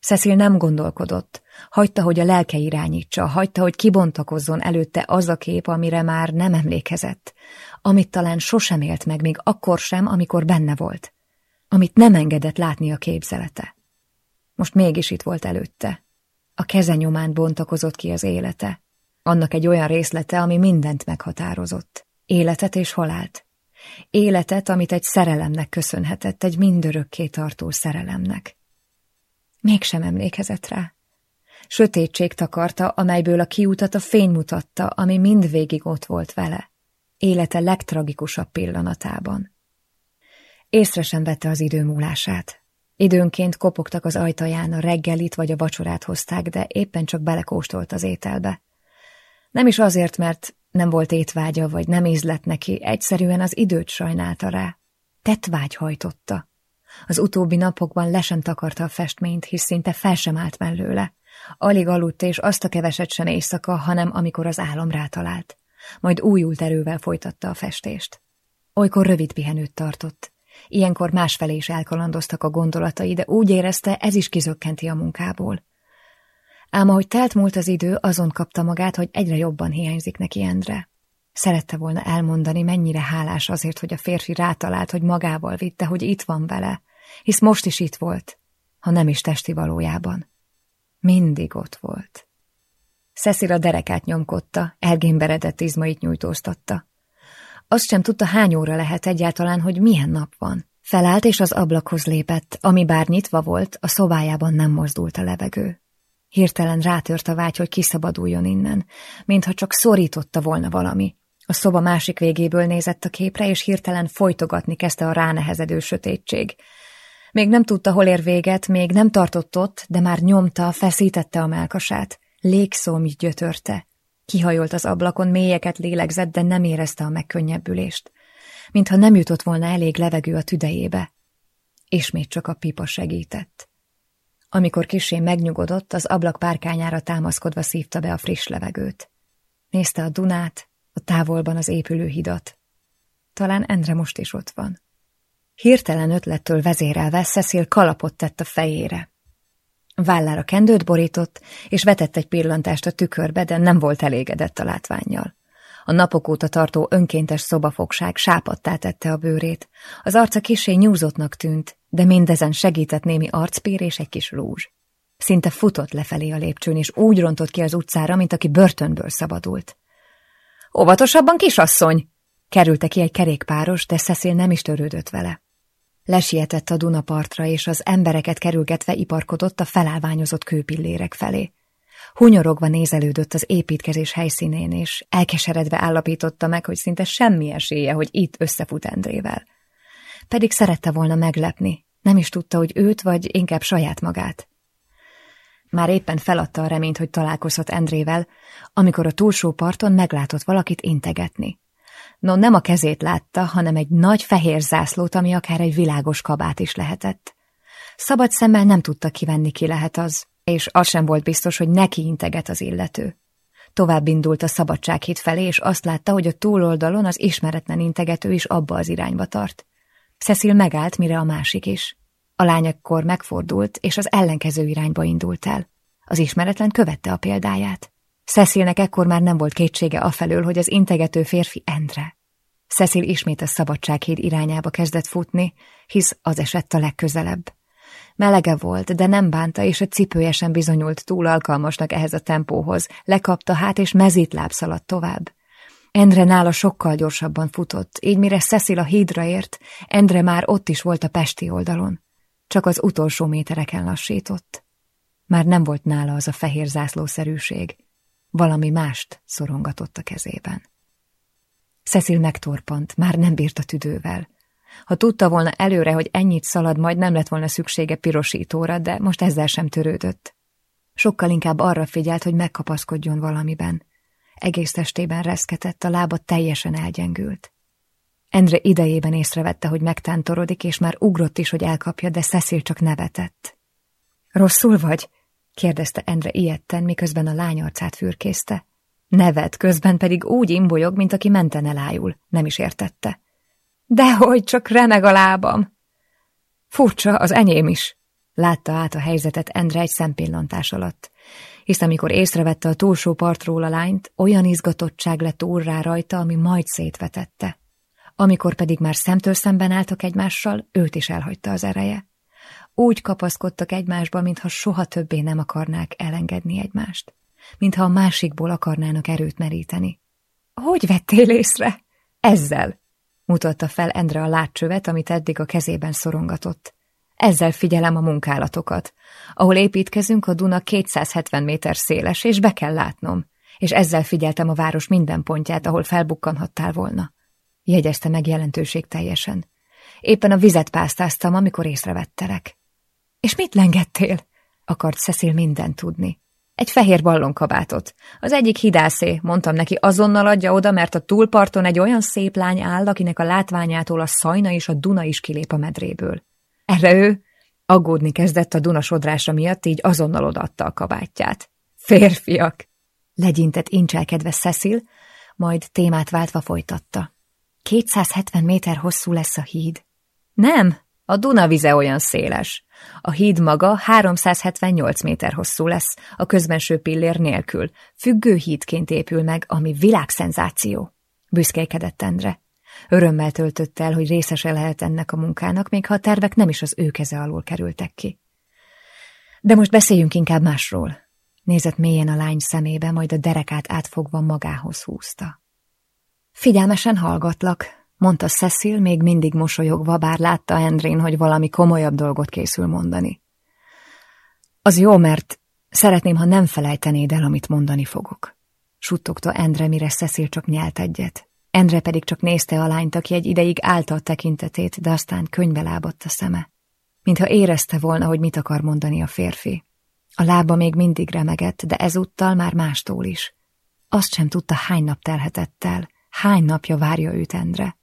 Cecil nem gondolkodott, hagyta, hogy a lelke irányítsa, hagyta, hogy kibontakozzon előtte az a kép, amire már nem emlékezett, amit talán sosem élt meg, még akkor sem, amikor benne volt, amit nem engedett látni a képzelete. Most mégis itt volt előtte. A keze nyomán bontakozott ki az élete. Annak egy olyan részlete, ami mindent meghatározott. Életet és halált. Életet, amit egy szerelemnek köszönhetett, egy mindörökké tartó szerelemnek. Mégsem emlékezett rá. Sötétség takarta, amelyből a kiutat a fény mutatta, ami mindvégig ott volt vele. Élete legtragikusabb pillanatában. Észre sem vette az idő múlását. Időnként kopogtak az ajtaján, a reggelit vagy a vacsorát hozták, de éppen csak belekóstolt az ételbe. Nem is azért, mert nem volt étvágya, vagy nem ízlett neki, egyszerűen az időt sajnálta rá. Tettvágy hajtotta. Az utóbbi napokban le sem takarta a festményt, hisz szinte fel sem állt mellőle. Alig aludt, és azt a keveset sem éjszaka, hanem amikor az álom rátalált. Majd újult erővel folytatta a festést. Olykor rövid pihenőt tartott. Ilyenkor másfelé is elkalandoztak a gondolatai, de úgy érezte, ez is kizökkenti a munkából. Ám ahogy telt múlt az idő, azon kapta magát, hogy egyre jobban hiányzik neki Endre. Szerette volna elmondani, mennyire hálás azért, hogy a férfi rátalált, hogy magával vitte, hogy itt van vele, hisz most is itt volt, ha nem is testi valójában. Mindig ott volt. Cecil a derekát nyomkodta, elgémberedett izmait nyújtóztatta. Azt sem tudta, hány óra lehet egyáltalán, hogy milyen nap van. Felállt és az ablakhoz lépett, ami bár nyitva volt, a szobájában nem mozdult a levegő. Hirtelen rátört a vágy, hogy kiszabaduljon innen, mintha csak szorította volna valami. A szoba másik végéből nézett a képre, és hirtelen folytogatni kezdte a ránehezedő sötétség. Még nem tudta, hol ér véget, még nem tartott ott, de már nyomta, feszítette a melkasát. Légszómi gyötörte. Kihajolt az ablakon, mélyeket lélegzett, de nem érezte a megkönnyebbülést. Mintha nem jutott volna elég levegő a tüdejébe. Ismét csak a pipa segített. Amikor kisé megnyugodott, az ablak párkányára támaszkodva szívta be a friss levegőt. Nézte a Dunát, a távolban az épülő hidat. Talán Endre most is ott van. Hirtelen ötlettől vezérelve Cecil kalapot tett a fejére. Vállára kendőt borított, és vetett egy pillantást a tükörbe, de nem volt elégedett a látványjal. A napok óta tartó önkéntes szobafogság sápadtá tette a bőrét. Az arca kisé nyúzottnak tűnt, de mindezen segített némi arcpír és egy kis rúzs. Szinte futott lefelé a lépcsőn, és úgy rontott ki az utcára, mint aki börtönből szabadult. Óvatosabban, kisasszony! Kerülte ki egy kerékpáros, de Cecil nem is törődött vele. Lesietett a Dunapartra, és az embereket kerülgetve iparkodott a felállványozott kőpillérek felé. Hunyorogva nézelődött az építkezés helyszínén, és elkeseredve állapította meg, hogy szinte semmi esélye, hogy itt összefut Endrével. Pedig szerette volna meglepni, nem is tudta, hogy őt, vagy inkább saját magát. Már éppen feladta a reményt, hogy találkozhat Endrével, amikor a túlsó parton meglátott valakit integetni. No, nem a kezét látta, hanem egy nagy fehér zászlót, ami akár egy világos kabát is lehetett. Szabad szemmel nem tudta kivenni, ki lehet az, és az sem volt biztos, hogy neki integet az illető. Tovább indult a szabadsághíd felé, és azt látta, hogy a túloldalon az ismeretlen integető is abba az irányba tart. Cecil megállt, mire a másik is. A lány ekkor megfordult, és az ellenkező irányba indult el. Az ismeretlen követte a példáját. Cecilnek ekkor már nem volt kétsége afelől, hogy az integető férfi Endre. Cecil ismét a szabadsághíd irányába kezdett futni, hisz az esett a legközelebb. Melege volt, de nem bánta, és a cipője sem bizonyult túl alkalmasnak ehhez a tempóhoz. Lekapta hát, és mezítláb szaladt tovább. Endre nála sokkal gyorsabban futott, így mire Cecil a hídra ért, Endre már ott is volt a pesti oldalon. Csak az utolsó métereken lassított. Már nem volt nála az a fehér zászlószerűség. Valami mást szorongatott a kezében. Cecil megtorpant, már nem bírt a tüdővel. Ha tudta volna előre, hogy ennyit szalad, majd nem lett volna szüksége pirosítóra, de most ezzel sem törődött. Sokkal inkább arra figyelt, hogy megkapaszkodjon valamiben. Egész testében reszketett, a lába teljesen elgyengült. Endre idejében észrevette, hogy megtántorodik, és már ugrott is, hogy elkapja, de Cecil csak nevetett. Rosszul vagy? kérdezte Endre ilyetten, miközben a lány arcát fürkészte. Nevet, közben pedig úgy imbolyog, mint aki menten elájul. Nem is értette. Dehogy, csak remeg a lábam. Furcsa, az enyém is. Látta át a helyzetet Endre egy szempillantás alatt. Hisz amikor észrevette a túlsó partról a lányt, olyan izgatottság lett rá rajta, ami majd szétvetette. Amikor pedig már szemtől szemben álltak egymással, őt is elhagyta az ereje. Úgy kapaszkodtak egymásba, mintha soha többé nem akarnák elengedni egymást. Mintha a másikból akarnának erőt meríteni. Hogy vettél észre? Ezzel, mutatta fel Endre a látcsövet, amit eddig a kezében szorongatott. Ezzel figyelem a munkálatokat. Ahol építkezünk, a Duna 270 méter széles, és be kell látnom. És ezzel figyeltem a város minden pontját, ahol felbukkanhattál volna. Jegyezte meg jelentőség teljesen. Éppen a vizet pásztáztam, amikor észrevettelek. És mit lengettél? Akart Cecil mindent tudni. Egy fehér ballonkabátot. Az egyik hidászé, mondtam neki, azonnal adja oda, mert a túlparton egy olyan szép lány áll, akinek a látványától a szajna és a Duna is kilép a medréből. Erre ő aggódni kezdett a Duna sodrása miatt, így azonnal odaadta a kabátját. Férfiak! Legyintett incselkedve Cecil, majd témát váltva folytatta. 270 méter hosszú lesz a híd. Nem, a Duna vize olyan széles. A híd maga 378 méter hosszú lesz, a közbenső pillér nélkül. Függő hídként épül meg, ami világszenzáció. Büszkékedett Endre. Örömmel töltött el, hogy részese lehet ennek a munkának, még ha a tervek nem is az ő keze alól kerültek ki. De most beszéljünk inkább másról. Nézett mélyen a lány szemébe, majd a derekát átfogva magához húzta. Figyelmesen hallgatlak, mondta Cecil, még mindig mosolyogva, bár látta Endrén, hogy valami komolyabb dolgot készül mondani. Az jó, mert szeretném, ha nem felejtenéd el, amit mondani fogok. Suttogta Endre, mire Cecil csak nyelt egyet. Endre pedig csak nézte a lányt, aki egy ideig állta a tekintetét, de aztán könyvbe lábadt a szeme. Mintha érezte volna, hogy mit akar mondani a férfi. A lába még mindig remegett, de ezúttal már mástól is. Azt sem tudta, hány nap telhetett el, hány napja várja őt Endre.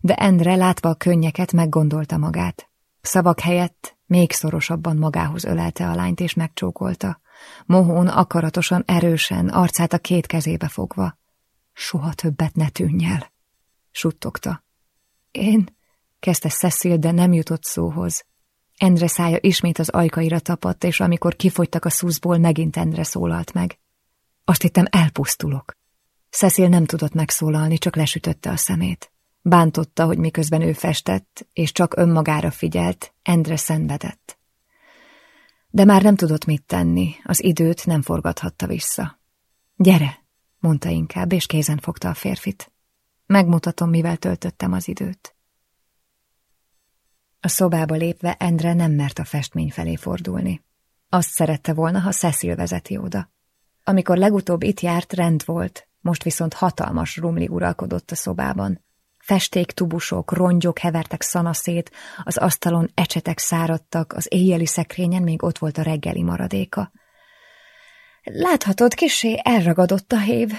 De Endre látva a könnyeket meggondolta magát. Szavak helyett még szorosabban magához ölelte a lányt és megcsókolta. Mohón akaratosan, erősen, arcát a két kezébe fogva. Soha többet ne tűnj el, suttogta. Én, kezdte Cecil, de nem jutott szóhoz. Endre szája ismét az ajkaira tapadt, és amikor kifogytak a szuszból, megint Endre szólalt meg. Azt hittem, elpusztulok. Cecil nem tudott megszólalni, csak lesütötte a szemét. Bántotta, hogy miközben ő festett, és csak önmagára figyelt, Endre szenvedett. De már nem tudott mit tenni, az időt nem forgathatta vissza. Gyere, mondta inkább, és kézen fogta a férfit. Megmutatom, mivel töltöttem az időt. A szobába lépve Endre nem mert a festmény felé fordulni. Azt szerette volna, ha Cecil vezeti oda. Amikor legutóbb itt járt, rend volt, most viszont hatalmas rumli uralkodott a szobában. Festéktubusok, rongyok hevertek szanaszét, az asztalon ecsetek száradtak, az éjjeli szekrényen még ott volt a reggeli maradéka. Láthatod, kisé elragadott a hév.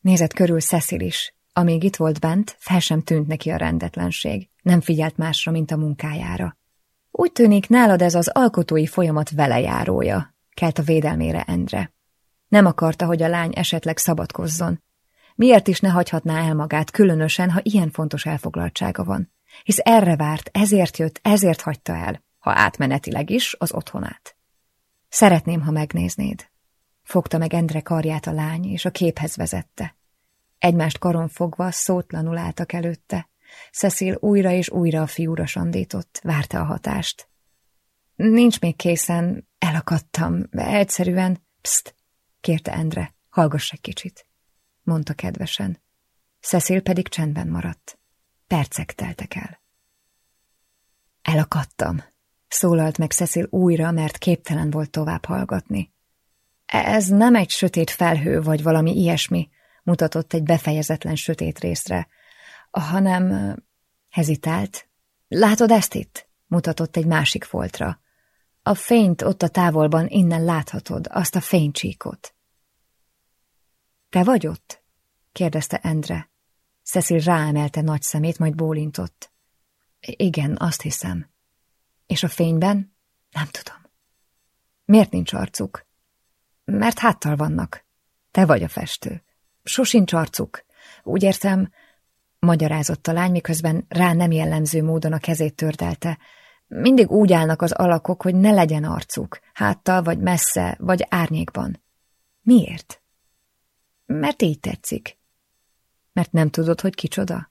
Nézett körül Cecil is. Amíg itt volt bent, fel sem tűnt neki a rendetlenség. Nem figyelt másra, mint a munkájára. Úgy tűnik, nálad ez az alkotói folyamat velejárója, kelt a védelmére Endre. Nem akarta, hogy a lány esetleg szabadkozzon. Miért is ne hagyhatná el magát, különösen, ha ilyen fontos elfoglaltsága van? Hisz erre várt, ezért jött, ezért hagyta el, ha átmenetileg is, az otthonát. Szeretném, ha megnéznéd. Fogta meg Endre karját a lány, és a képhez vezette. Egymást karon fogva szótlanul álltak előtte. Cecil újra és újra a fiúra sandított, várta a hatást. Nincs még készen, elakadtam, egyszerűen... Pszt, kérte Endre, hallgass egy kicsit mondta kedvesen. Cecil pedig csendben maradt. Percek teltek el. Elakadtam, szólalt meg Cecil újra, mert képtelen volt tovább hallgatni. Ez nem egy sötét felhő, vagy valami ilyesmi, mutatott egy befejezetlen sötét részre, hanem hezitált. Látod ezt itt? mutatott egy másik foltra. A fényt ott a távolban innen láthatod, azt a fénycsíkot. Te vagy ott? kérdezte Endre. Cecil ráemelte nagy szemét, majd bólintott. Igen, azt hiszem. És a fényben? Nem tudom. Miért nincs arcuk? Mert háttal vannak. Te vagy a festő. Sosincs arcuk. Úgy értem, magyarázott a lány, miközben rá nem jellemző módon a kezét tördelte. Mindig úgy állnak az alakok, hogy ne legyen arcuk, háttal, vagy messze, vagy árnyékban. Miért? Mert így tetszik. Mert nem tudod, hogy kicsoda?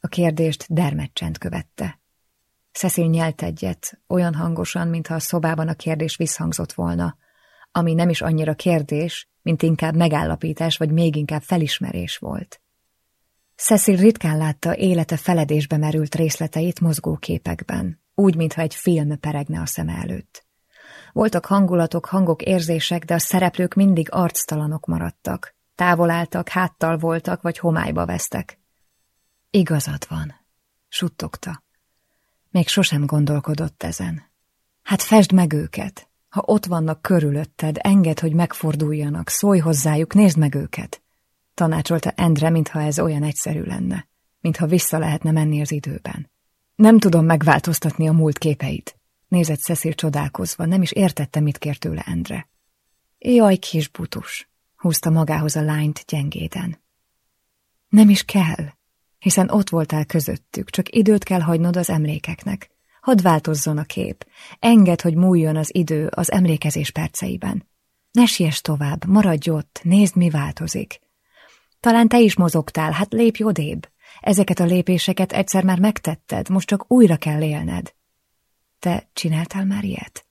A kérdést dermedcsend követte. Cecil nyelt egyet, olyan hangosan, mintha a szobában a kérdés visszhangzott volna, ami nem is annyira kérdés, mint inkább megállapítás, vagy még inkább felismerés volt. Cecil ritkán látta élete feledésbe merült részleteit mozgóképekben, úgy, mintha egy film peregne a szem előtt. Voltak hangulatok, hangok, érzések, de a szereplők mindig arctalanok maradtak. Távol álltak, háttal voltak, vagy homályba vesztek. Igazad van, suttogta. Még sosem gondolkodott ezen. Hát fesd meg őket. Ha ott vannak körülötted, enged, hogy megforduljanak, szólj hozzájuk, nézd meg őket. Tanácsolta Endre, mintha ez olyan egyszerű lenne, mintha vissza lehetne menni az időben. Nem tudom megváltoztatni a múlt képeit. Nézett Cecil csodálkozva, nem is értette, mit kért tőle Endre. Jaj, kis butus, húzta magához a lányt gyengéden. Nem is kell, hiszen ott voltál közöttük, csak időt kell hagynod az emlékeknek. Hadd változzon a kép, engedd, hogy múljon az idő az emlékezés perceiben. Ne siess tovább, maradj ott, nézd, mi változik. Talán te is mozogtál, hát lépj odébb. Ezeket a lépéseket egyszer már megtetted, most csak újra kell élned. Te csináltál már ilyet?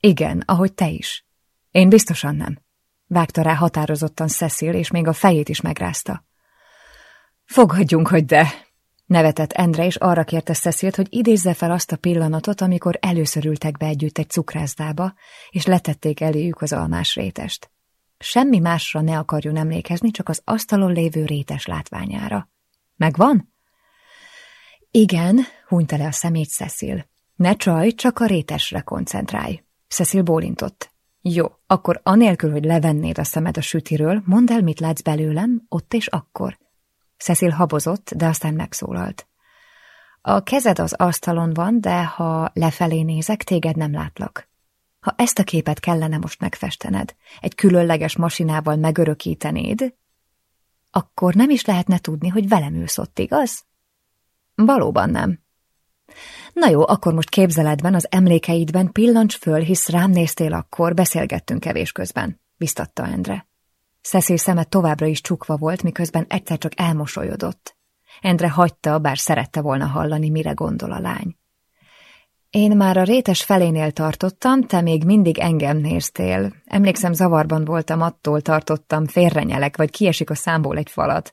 Igen, ahogy te is. Én biztosan nem. Vágta rá határozottan Cecil, és még a fejét is megrázta. Fogadjunk, hogy de, nevetett Endre, és arra kérte Cecilt, hogy idézze fel azt a pillanatot, amikor először ültek be együtt egy cukrászdába, és letették eléjük az almás rétest. Semmi másra ne akarjon emlékezni, csak az asztalon lévő rétes látványára. Megvan? Igen, hunyta le a szemét Cecil. Ne csaj, csak a rétesre koncentrálj. Cecil bólintott. Jó, akkor anélkül, hogy levennéd a szemed a sütiről, mondd el, mit látsz belőlem, ott és akkor. Cecil habozott, de aztán megszólalt. A kezed az asztalon van, de ha lefelé nézek, téged nem látlak. Ha ezt a képet kellene most megfestened, egy különleges masinával megörökítenéd, akkor nem is lehetne tudni, hogy velem ülsz ott, igaz? Valóban nem. Na jó, akkor most képzeledben, az emlékeidben pillancs föl, hisz rám néztél akkor, beszélgettünk kevés közben, biztatta Endre. Cecil szeme továbbra is csukva volt, miközben egyszer csak elmosolyodott. Endre hagyta, bár szerette volna hallani, mire gondol a lány. Én már a rétes felénél tartottam, te még mindig engem néztél. Emlékszem, zavarban voltam, attól tartottam, félrenyelek, vagy kiesik a számból egy falat.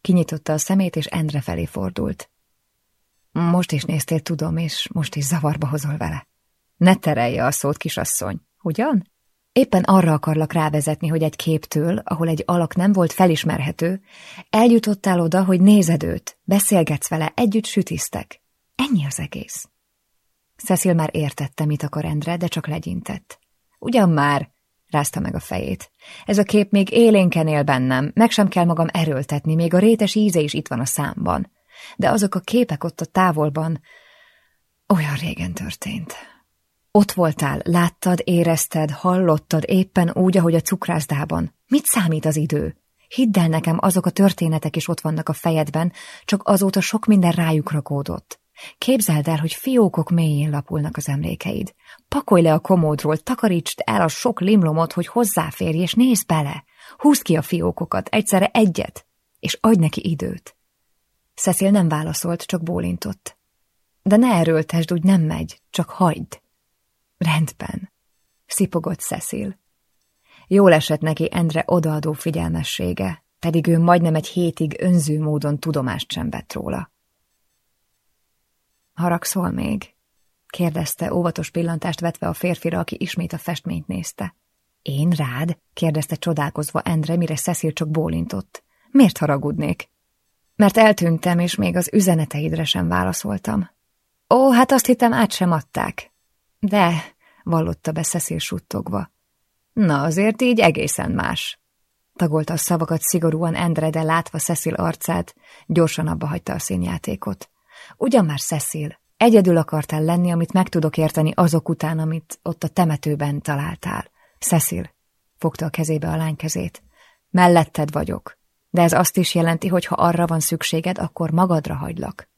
Kinyitotta a szemét, és Endre felé fordult. Most is néztél, tudom, és most is zavarba hozol vele. Ne terelje a szót, kisasszony. Ugyan? Éppen arra akarlak rávezetni, hogy egy képtől, ahol egy alak nem volt felismerhető, eljutottál oda, hogy nézed őt, beszélgetsz vele, együtt sütisztek. Ennyi az egész. Cecil már értette, mit akar Endre, de csak legyintett. Ugyan már, rázta meg a fejét. Ez a kép még élénken él bennem, meg sem kell magam erőltetni, még a rétes íze is itt van a számban. De azok a képek ott a távolban olyan régen történt. Ott voltál, láttad, érezted, hallottad éppen úgy, ahogy a cukrászdában. Mit számít az idő? Hidd el nekem, azok a történetek is ott vannak a fejedben, csak azóta sok minden rájuk rakódott. Képzeld el, hogy fiókok mélyén lapulnak az emlékeid. Pakolj le a komódról, takarítsd el a sok limlomot, hogy hozzáférj, és nézd bele. Húzd ki a fiókokat, egyszerre egyet, és adj neki időt. Cecil nem válaszolt, csak bólintott. De ne erőltesd, úgy nem megy, csak hagyd. Rendben, szipogott Cecil. Jól esett neki Endre odaadó figyelmessége, pedig ő majdnem egy hétig önző módon tudomást sem vett róla. Haragszol még? kérdezte óvatos pillantást vetve a férfira, aki ismét a festményt nézte. Én rád? kérdezte csodálkozva Endre, mire Cecil csak bólintott. Miért haragudnék? Mert eltűntem, és még az üzeneteidre sem válaszoltam. Ó, hát azt hittem, át sem adták. De, vallotta be Cecil suttogva. Na, azért így egészen más. Tagolta a szavakat szigorúan Endre, de látva Cecil arcát, gyorsan abba hagyta a színjátékot. Ugyan már Cecil, egyedül akartál lenni, amit meg tudok érteni azok után, amit ott a temetőben találtál. Cecil, fogta a kezébe a lány kezét. Melletted vagyok, de ez azt is jelenti, hogy ha arra van szükséged, akkor magadra hagylak.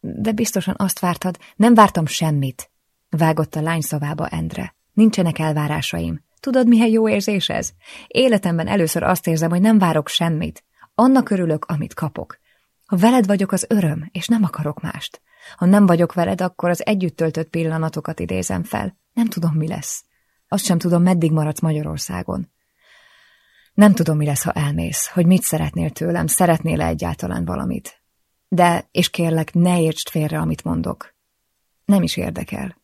De biztosan azt vártad, nem vártam semmit, vágott a lány szavába Endre. Nincsenek elvárásaim. Tudod, milyen jó érzés ez? Életemben először azt érzem, hogy nem várok semmit. Annak örülök, amit kapok. Ha veled vagyok, az öröm, és nem akarok mást. Ha nem vagyok veled, akkor az együtt töltött pillanatokat idézem fel. Nem tudom, mi lesz. Azt sem tudom, meddig maradsz Magyarországon. Nem tudom, mi lesz, ha elmész, hogy mit szeretnél tőlem, szeretnél-e egyáltalán valamit. De, és kérlek, ne értsd félre, amit mondok. Nem is érdekel.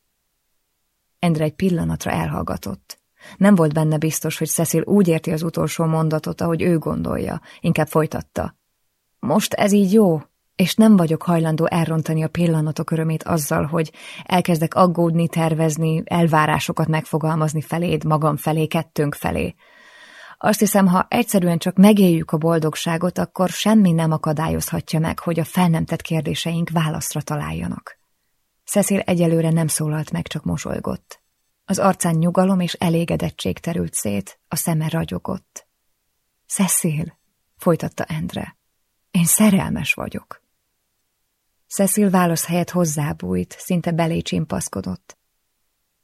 Endre egy pillanatra elhallgatott. Nem volt benne biztos, hogy Cecil úgy érti az utolsó mondatot, ahogy ő gondolja, inkább folytatta. Most ez így jó, és nem vagyok hajlandó elrontani a pillanatok örömét azzal, hogy elkezdek aggódni, tervezni, elvárásokat megfogalmazni feléd, magam felé, kettőnk felé. Azt hiszem, ha egyszerűen csak megéljük a boldogságot, akkor semmi nem akadályozhatja meg, hogy a fel nem tett kérdéseink válaszra találjanak. Cecil egyelőre nem szólalt meg, csak mosolygott. Az arcán nyugalom és elégedettség terült szét, a szeme ragyogott. Cecil, folytatta Endre, én szerelmes vagyok. Cecil válasz helyett hozzábújt, szinte belé csimpaszkodott.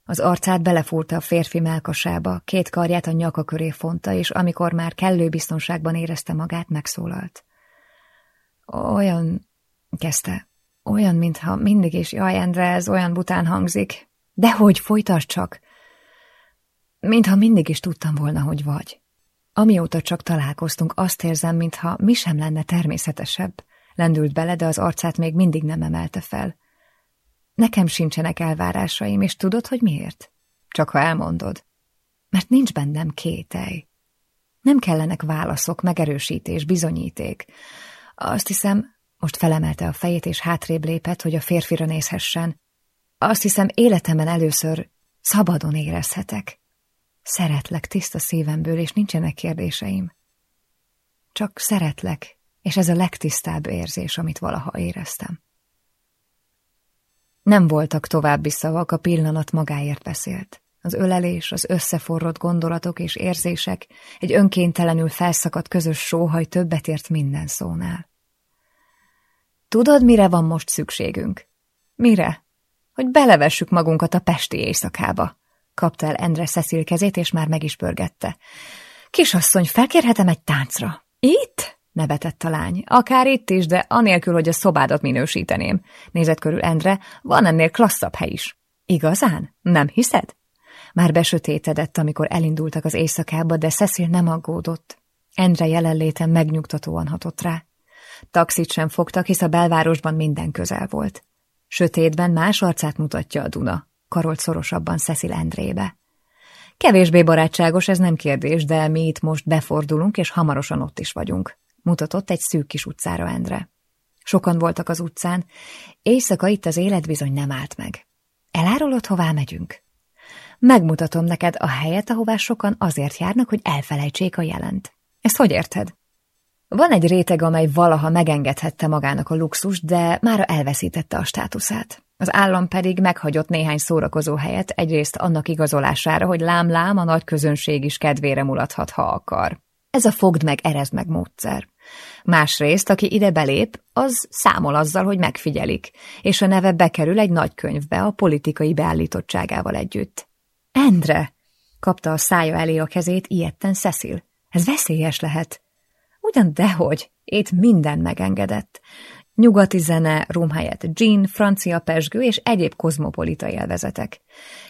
Az arcát belefúrta a férfi melkasába, két karját a nyaka köré fonta, és amikor már kellő biztonságban érezte magát, megszólalt. Olyan, kezdte, olyan, mintha mindig is, jaj, Endre, ez olyan bután hangzik. Dehogy, folytasd csak! Mintha mindig is tudtam volna, hogy vagy. Amióta csak találkoztunk, azt érzem, mintha mi sem lenne természetesebb. Lendült bele, de az arcát még mindig nem emelte fel. Nekem sincsenek elvárásaim, és tudod, hogy miért? Csak ha elmondod. Mert nincs bennem kételj. Nem kellenek válaszok, megerősítés, bizonyíték. Azt hiszem, most felemelte a fejét, és hátrébb lépett, hogy a férfira nézhessen. Azt hiszem, életemben először szabadon érezhetek. Szeretlek tiszta szívemből, és nincsenek kérdéseim. Csak szeretlek, és ez a legtisztább érzés, amit valaha éreztem. Nem voltak további szavak, a pillanat magáért beszélt. Az ölelés, az összeforrott gondolatok és érzések, egy önkéntelenül felszakadt közös sóhaj többet ért minden szónál. Tudod, mire van most szükségünk? Mire? Hogy belevessük magunkat a pesti éjszakába. Kapta el Endre Cecil kezét, és már meg is pörgette. Kisasszony, felkérhetem egy táncra? Itt? nevetett a lány. Akár itt is, de anélkül, hogy a szobádat minősíteném. Nézett körül Endre, van ennél klasszabb hely is. Igazán? Nem hiszed? Már besötétedett, amikor elindultak az éjszakába, de Cecil nem aggódott. Endre jelenléte megnyugtatóan hatott rá. Taxit sem fogtak, hisz a belvárosban minden közel volt. Sötétben más arcát mutatja a Duna, karolt szorosabban Cecil Endrébe. Kevésbé barátságos, ez nem kérdés, de mi itt most befordulunk, és hamarosan ott is vagyunk mutatott egy szűk kis utcára Endre. Sokan voltak az utcán, éjszaka itt az élet bizony nem állt meg. Elárulod, hová megyünk? Megmutatom neked a helyet, ahová sokan azért járnak, hogy elfelejtsék a jelent. Ezt hogy érted? Van egy réteg, amely valaha megengedhette magának a luxus, de mára elveszítette a státuszát. Az állam pedig meghagyott néhány szórakozó helyet, egyrészt annak igazolására, hogy lám-lám a nagy közönség is kedvére mulathat, ha akar. Ez a fogd meg, erezd meg módszer. Másrészt, aki ide belép, az számol azzal, hogy megfigyelik, és a neve bekerül egy nagy könyvbe a politikai beállítottságával együtt. Endre! kapta a szája elé a kezét ilyetten Cecil. Ez veszélyes lehet. Ugyan dehogy, itt minden megengedett. Nyugati zene, rum helyett gin, francia pesgő és egyéb kozmopolita élvezetek.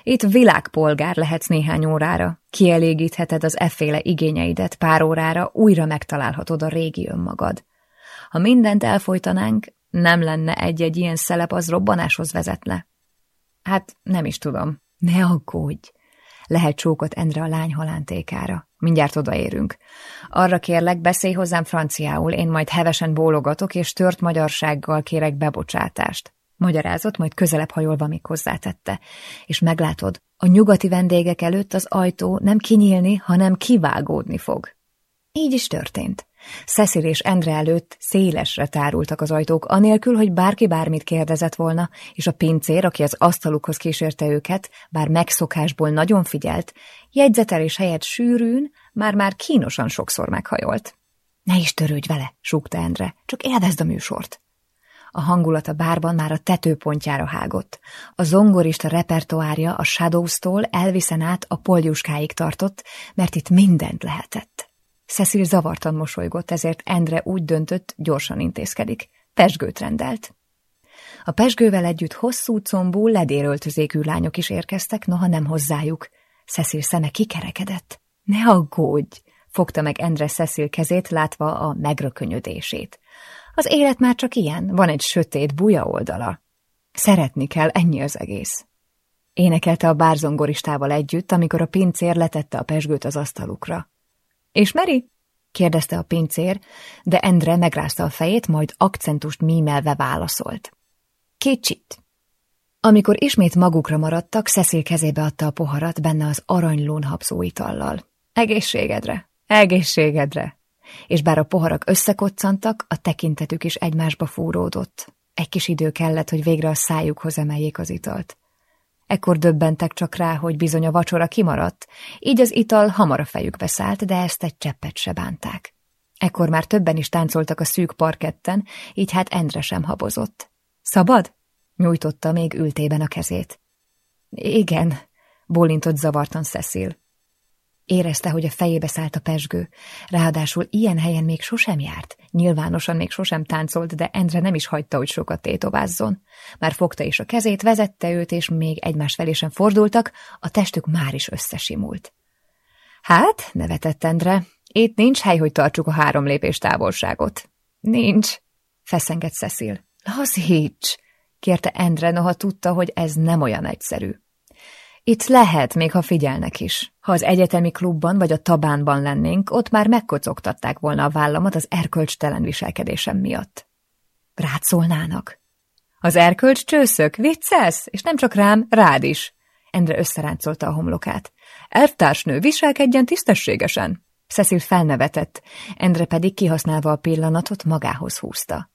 Itt világpolgár lehetsz néhány órára, kielégítheted az efféle igényeidet pár órára, újra megtalálhatod a régi önmagad. Ha mindent elfolytanánk, nem lenne egy-egy ilyen szelep, az robbanáshoz vezetne. Hát nem is tudom. Ne aggódj! Lehet csókot Endre a lány halántékára. Mindjárt odaérünk. Arra kérlek, beszélj hozzám franciául, én majd hevesen bólogatok, és tört magyarsággal kérek bebocsátást. Magyarázott, majd közelebb hajolva még hozzátette. És meglátod, a nyugati vendégek előtt az ajtó nem kinyílni, hanem kivágódni fog. Így is történt. Cecil és Endre előtt szélesre tárultak az ajtók, anélkül, hogy bárki bármit kérdezett volna, és a pincér, aki az asztalukhoz kísérte őket, bár megszokásból nagyon figyelt, jegyzetelés helyett sűrűn, már-már kínosan sokszor meghajolt. Ne is törődj vele, súgta Endre, csak élvezd a műsort. A hangulat a bárban már a tetőpontjára hágott. A zongorista repertoárja a Shadows-tól elviszen át a poljuskáig tartott, mert itt mindent lehetett. Cecil zavartan mosolygott, ezért Endre úgy döntött, gyorsan intézkedik. Pesgőt rendelt. A pesgővel együtt hosszú combú, ledéröltözékű lányok is érkeztek, noha nem hozzájuk. Cecil szeme kikerekedett. Ne aggódj! Fogta meg Endre Cecil kezét, látva a megrökönyödését. Az élet már csak ilyen, van egy sötét, buja oldala. Szeretni kell, ennyi az egész. Énekelte a bárzongoristával együtt, amikor a pincér letette a pesgőt az asztalukra. Ismeri? kérdezte a pincér, de Endre megrázta a fejét, majd akcentust mímelve válaszolt. Kicsit. Amikor ismét magukra maradtak, Cecil kezébe adta a poharat benne az aranylón habzó itallal. Egészségedre, egészségedre! És bár a poharak összekoccantak, a tekintetük is egymásba fúródott. Egy kis idő kellett, hogy végre a szájukhoz emeljék az italt. Ekkor döbbentek csak rá, hogy bizony a vacsora kimaradt, így az ital hamar a fejükbe szállt, de ezt egy cseppet se bánták. Ekkor már többen is táncoltak a szűk parketten, így hát Endre sem habozott. Szabad? nyújtotta még ültében a kezét. Igen, bólintott zavartan Cecil. Érezte, hogy a fejébe szállt a pesgő. Ráadásul ilyen helyen még sosem járt. Nyilvánosan még sosem táncolt, de Endre nem is hagyta, hogy sokat tétovázzon. Már fogta is a kezét, vezette őt, és még egymás felé sem fordultak, a testük már is összesimult. Hát, nevetett Endre, itt nincs hely, hogy tartsuk a három lépés távolságot. Nincs, feszengett Cecil. Lazíts, kérte Endre, noha tudta, hogy ez nem olyan egyszerű. Itt lehet, még ha figyelnek is. Ha az egyetemi klubban vagy a tabánban lennénk, ott már megkocogtatták volna a vállamat az erkölcstelen viselkedésem miatt. Rád szólnának. Az erkölcs csőszök, viccelsz, és nem csak rám, rád is. Endre összeráncolta a homlokát. Elvtársnő, viselkedjen tisztességesen. Cecil felnevetett, Endre pedig kihasználva a pillanatot magához húzta.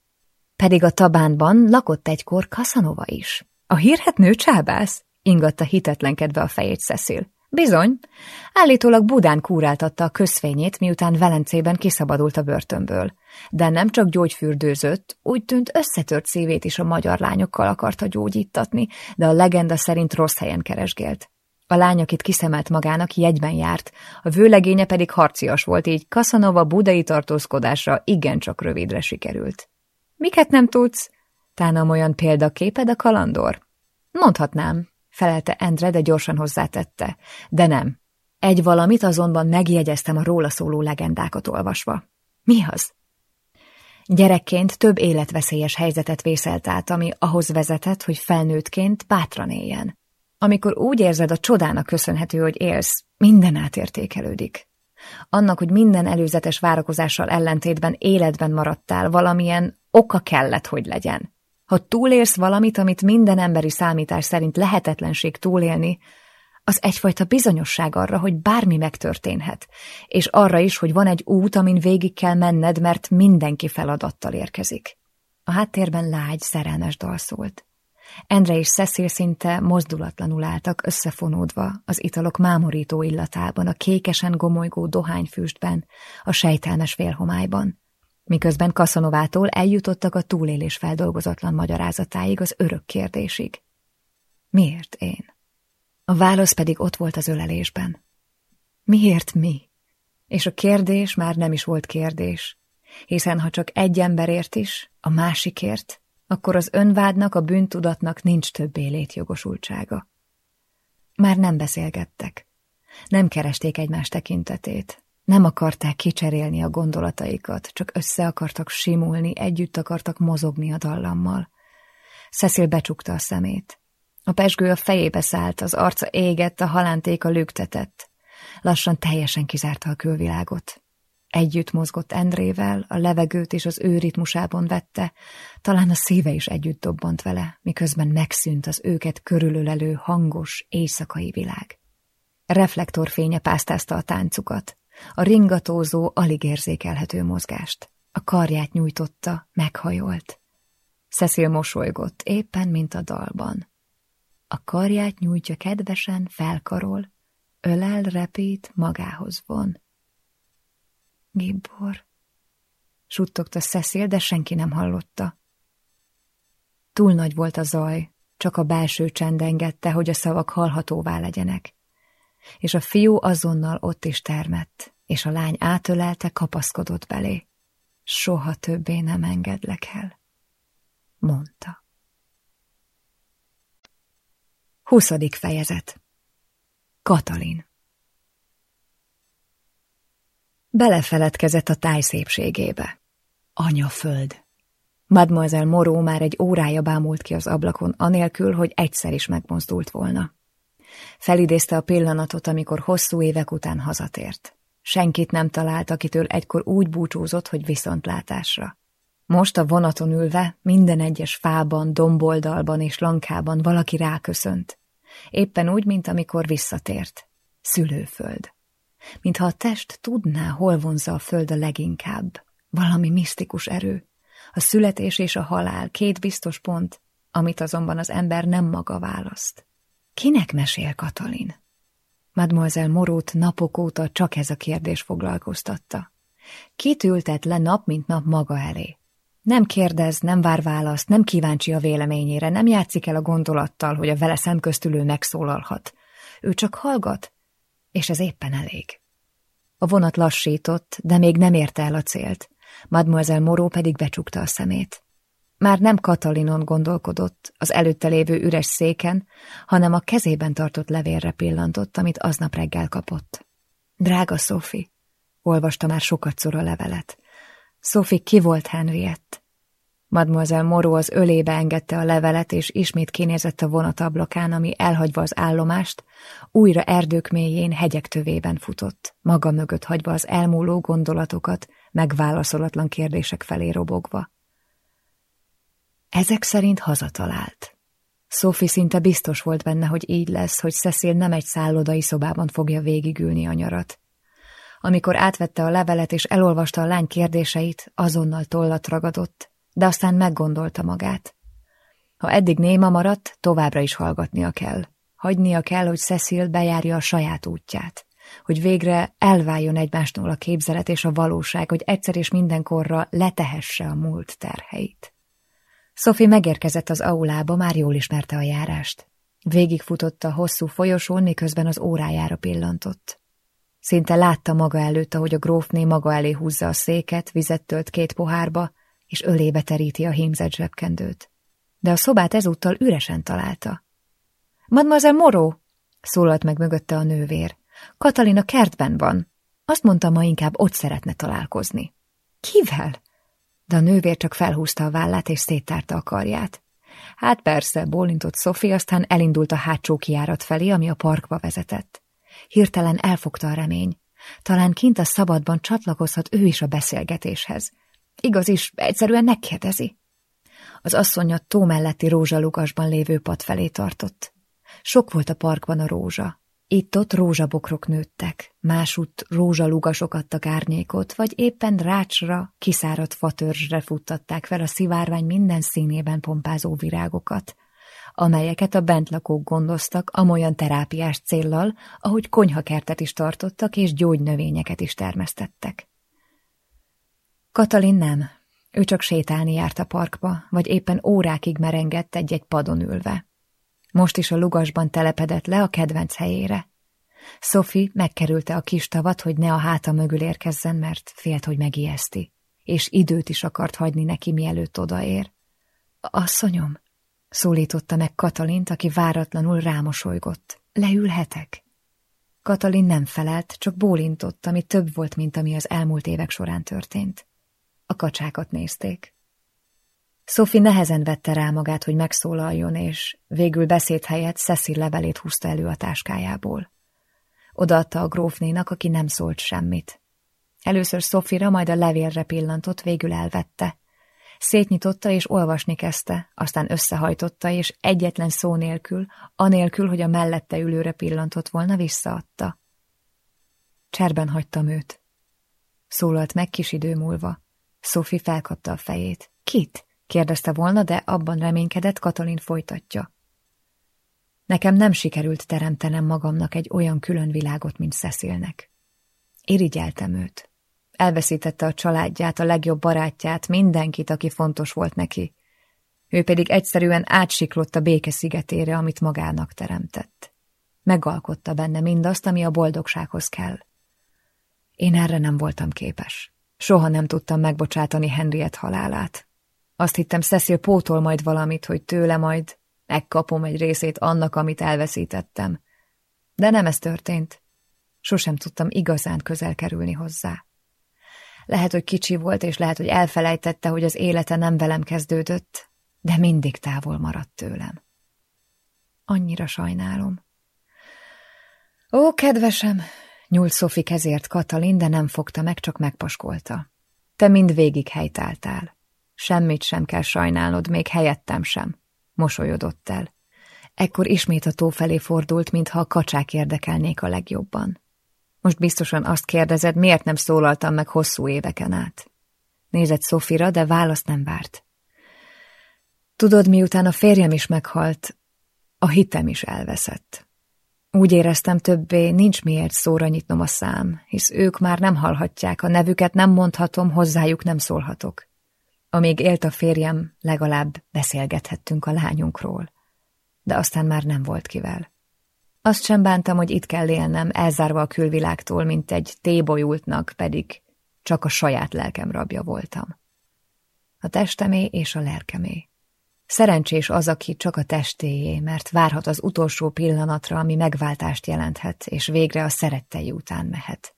Pedig a tabánban lakott egykor Kasanova is. A hírhet nő csábász? Ingatta hitetlenkedve a fejét Cecil. Bizony. Állítólag Budán kúráltatta a közfényét, miután Velencében kiszabadult a börtönből. De nem csak gyógyfürdőzött, úgy tűnt összetört szívét is a magyar lányokkal akarta gyógyítatni, de a legenda szerint rossz helyen keresgélt. A lány, akit kiszemelt magának, jegyben járt, a vőlegénye pedig harcias volt, így Kaszanova budai tartózkodása igencsak rövidre sikerült. Miket nem tudsz? Tánam olyan példaképed a kalandor? Mondhatnám, felelte Endre, de gyorsan hozzátette. De nem. Egy valamit azonban megjegyeztem a róla szóló legendákat olvasva. Mi az? Gyerekként több életveszélyes helyzetet vészelt át, ami ahhoz vezetett, hogy felnőttként bátran éljen. Amikor úgy érzed, a csodának köszönhető, hogy élsz, minden átértékelődik. Annak, hogy minden előzetes várakozással ellentétben életben maradtál, valamilyen oka kellett, hogy legyen. Ha túlélsz valamit, amit minden emberi számítás szerint lehetetlenség túlélni, az egyfajta bizonyosság arra, hogy bármi megtörténhet, és arra is, hogy van egy út, amin végig kell menned, mert mindenki feladattal érkezik. A háttérben lágy, szerelmes dal szólt. Endre és Cecil szinte mozdulatlanul álltak összefonódva az italok mámorító illatában, a kékesen gomolygó dohányfüstben, a sejtelmes félhomályban miközben Kaszanovától eljutottak a túlélés feldolgozatlan magyarázatáig az örök kérdésig. Miért én? A válasz pedig ott volt az ölelésben. Miért mi? És a kérdés már nem is volt kérdés, hiszen ha csak egy emberért is, A másikért, akkor az önvádnak, a bűntudatnak nincs többé létjogosultsága. Már nem beszélgettek. Nem keresték egymás tekintetét. Nem akarták kicserélni a gondolataikat, csak össze akartak simulni, együtt akartak mozogni a dallammal. Cecil becsukta a szemét. A pesgő a fejébe szállt, az arca égett, a halántéka lüktetett. Lassan teljesen kizárta a külvilágot. Együtt mozgott Endrével, a levegőt és az ő ritmusában vette, talán a szíve is együtt dobbant vele, miközben megszűnt az őket körülölelő hangos, éjszakai világ. Reflektorfénye pásztázta a táncukat, a ringatózó, alig érzékelhető mozgást. A karját nyújtotta, meghajolt. Cecil mosolygott, éppen, mint a dalban. A karját nyújtja kedvesen, felkarol, ölel, repít, magához von. Gibbor, suttogta Cecil, de senki nem hallotta. Túl nagy volt a zaj, csak a belső csend engedte, hogy a szavak hallhatóvá legyenek. És a fiú azonnal ott is termett, és a lány átölelte, kapaszkodott belé. Soha többé nem engedlek el, mondta. Huszadik fejezet Katalin Belefeledkezett a táj szépségébe. Anya föld. Mademoiselle Moró már egy órája bámult ki az ablakon, anélkül, hogy egyszer is megmozdult volna. Felidézte a pillanatot, amikor hosszú évek után hazatért. Senkit nem talált, akitől egykor úgy búcsúzott, hogy viszontlátásra. Most a vonaton ülve, minden egyes fában, domboldalban és lankában valaki ráköszönt. Éppen úgy, mint amikor visszatért. Szülőföld mintha a test tudná, hol vonza a föld a leginkább. Valami misztikus erő. A születés és a halál, két biztos pont, amit azonban az ember nem maga választ. Kinek mesél Katalin? Mademoiselle Morót napok óta csak ez a kérdés foglalkoztatta. Kit ültet le nap mint nap maga elé? Nem kérdez, nem vár választ, nem kíváncsi a véleményére, nem játszik el a gondolattal, hogy a vele szemköztülő megszólalhat. Ő csak hallgat, és ez éppen elég. A vonat lassított, de még nem érte el a célt. Mademoiselle Moró pedig becsukta a szemét. Már nem Katalinon gondolkodott, az előtte lévő üres széken, hanem a kezében tartott levélre pillantott, amit aznap reggel kapott. Drága Sophie, olvasta már sokatszor a levelet. Sophie ki volt Henriett? Mademoiselle Moró az ölébe engedte a levelet, és ismét kinézett a vonatablakán, ami elhagyva az állomást, újra erdők mélyén, hegyek tövében futott, maga mögött hagyva az elmúló gondolatokat, megválaszolatlan kérdések felé robogva. Ezek szerint hazatalált. Sophie szinte biztos volt benne, hogy így lesz, hogy Cecil nem egy szállodai szobában fogja végigülni a nyarat. Amikor átvette a levelet és elolvasta a lány kérdéseit, azonnal tollat ragadott, de aztán meggondolta magát. Ha eddig néma maradt, továbbra is hallgatnia kell. Hagynia kell, hogy Cecil bejárja a saját útját. Hogy végre elváljon egymástól a képzelet és a valóság, hogy egyszer és mindenkorra letehesse a múlt terheit. Sophie megérkezett az aulába, már jól ismerte a járást. Végigfutott a hosszú folyosón, miközben az órájára pillantott. Szinte látta maga előtt, ahogy a grófné maga elé húzza a széket, vizet tölt két pohárba, és ölébe teríti a hímzett zsebkendőt. De a szobát ezúttal üresen találta. Mademoiselle Moró! szólalt meg mögötte a nővér. Katalina kertben van. Azt mondta, ma inkább ott szeretne találkozni. Kivel? De a nővér csak felhúzta a vállát és széttárta a karját. Hát persze, bólintott Sophie, aztán elindult a hátsó kiárat felé, ami a parkba vezetett. Hirtelen elfogta a remény. Talán kint a szabadban csatlakozhat ő is a beszélgetéshez. Igaz is, egyszerűen megkérdezi. Az asszony a tó melletti rózsalugasban lévő pad felé tartott. Sok volt a parkban a rózsa. Itt-ott rózsabokrok nőttek, másút rózsalugasok adtak árnyékot, vagy éppen rácsra, kiszáradt fatörzsre futtatták fel a szivárvány minden színében pompázó virágokat, amelyeket a bentlakók gondoztak amolyan terápiás céllal, ahogy konyhakertet is tartottak és gyógynövényeket is termesztettek. Katalin nem. Ő csak sétálni járt a parkba, vagy éppen órákig merengett egy-egy padon ülve. Most is a lugasban telepedett le a kedvenc helyére. Sophie megkerülte a kis tavat, hogy ne a háta mögül érkezzen, mert félt, hogy megijeszti. és időt is akart hagyni neki, mielőtt odaér. Asszonyom, szólította meg Katalint, aki váratlanul rámosolygott. Leülhetek? Katalin nem felelt, csak bólintott, ami több volt, mint ami az elmúlt évek során történt. A kacsákat nézték. Sophie nehezen vette rá magát, hogy megszólaljon, és végül beszéd helyett Cecil levelét húzta elő a táskájából. Odaadta a grófnénak, aki nem szólt semmit. Először Sofira, majd a levélre pillantott, végül elvette. Szétnyitotta és olvasni kezdte, aztán összehajtotta, és egyetlen szó nélkül, anélkül, hogy a mellette ülőre pillantott volna, visszaadta. Cserben hagytam őt. Szólalt meg kis idő múlva. Sophie felkapta a fejét. Kit? Kérdezte volna, de abban reménykedett, Katalin folytatja. Nekem nem sikerült teremtenem magamnak egy olyan külön világot, mint Cecilnek. Irigyeltem őt. Elveszítette a családját, a legjobb barátját, mindenkit, aki fontos volt neki. Ő pedig egyszerűen átsiklott a béke szigetére, amit magának teremtett. Megalkotta benne mindazt, ami a boldogsághoz kell. Én erre nem voltam képes. Soha nem tudtam megbocsátani Henriett halálát. Azt hittem, Cecil pótol majd valamit, hogy tőle majd megkapom egy részét annak, amit elveszítettem. De nem ez történt. Sosem tudtam igazán közel kerülni hozzá. Lehet, hogy kicsi volt, és lehet, hogy elfelejtette, hogy az élete nem velem kezdődött, de mindig távol maradt tőlem. Annyira sajnálom. Ó, kedvesem, nyúlt Szofi kezért Katalin, de nem fogta meg, csak megpaskolta. Te mind végig helytáltál. Semmit sem kell sajnálnod, még helyettem sem. Mosolyodott el. Ekkor ismét a tó felé fordult, mintha a kacsák érdekelnék a legjobban. Most biztosan azt kérdezed, miért nem szólaltam meg hosszú éveken át. Nézett Szofira, de választ nem várt. Tudod, miután a férjem is meghalt, a hitem is elveszett. Úgy éreztem többé, nincs miért szóra nyitnom a szám, hisz ők már nem hallhatják, a nevüket nem mondhatom, hozzájuk nem szólhatok. Amíg élt a férjem, legalább beszélgethettünk a lányunkról. De aztán már nem volt kivel. Azt sem bántam, hogy itt kell élnem, elzárva a külvilágtól, mint egy tébolyultnak, pedig csak a saját lelkem rabja voltam. A testemé és a lelkemé. Szerencsés az, aki csak a testéjé, mert várhat az utolsó pillanatra, ami megváltást jelenthet, és végre a szerettei után mehet.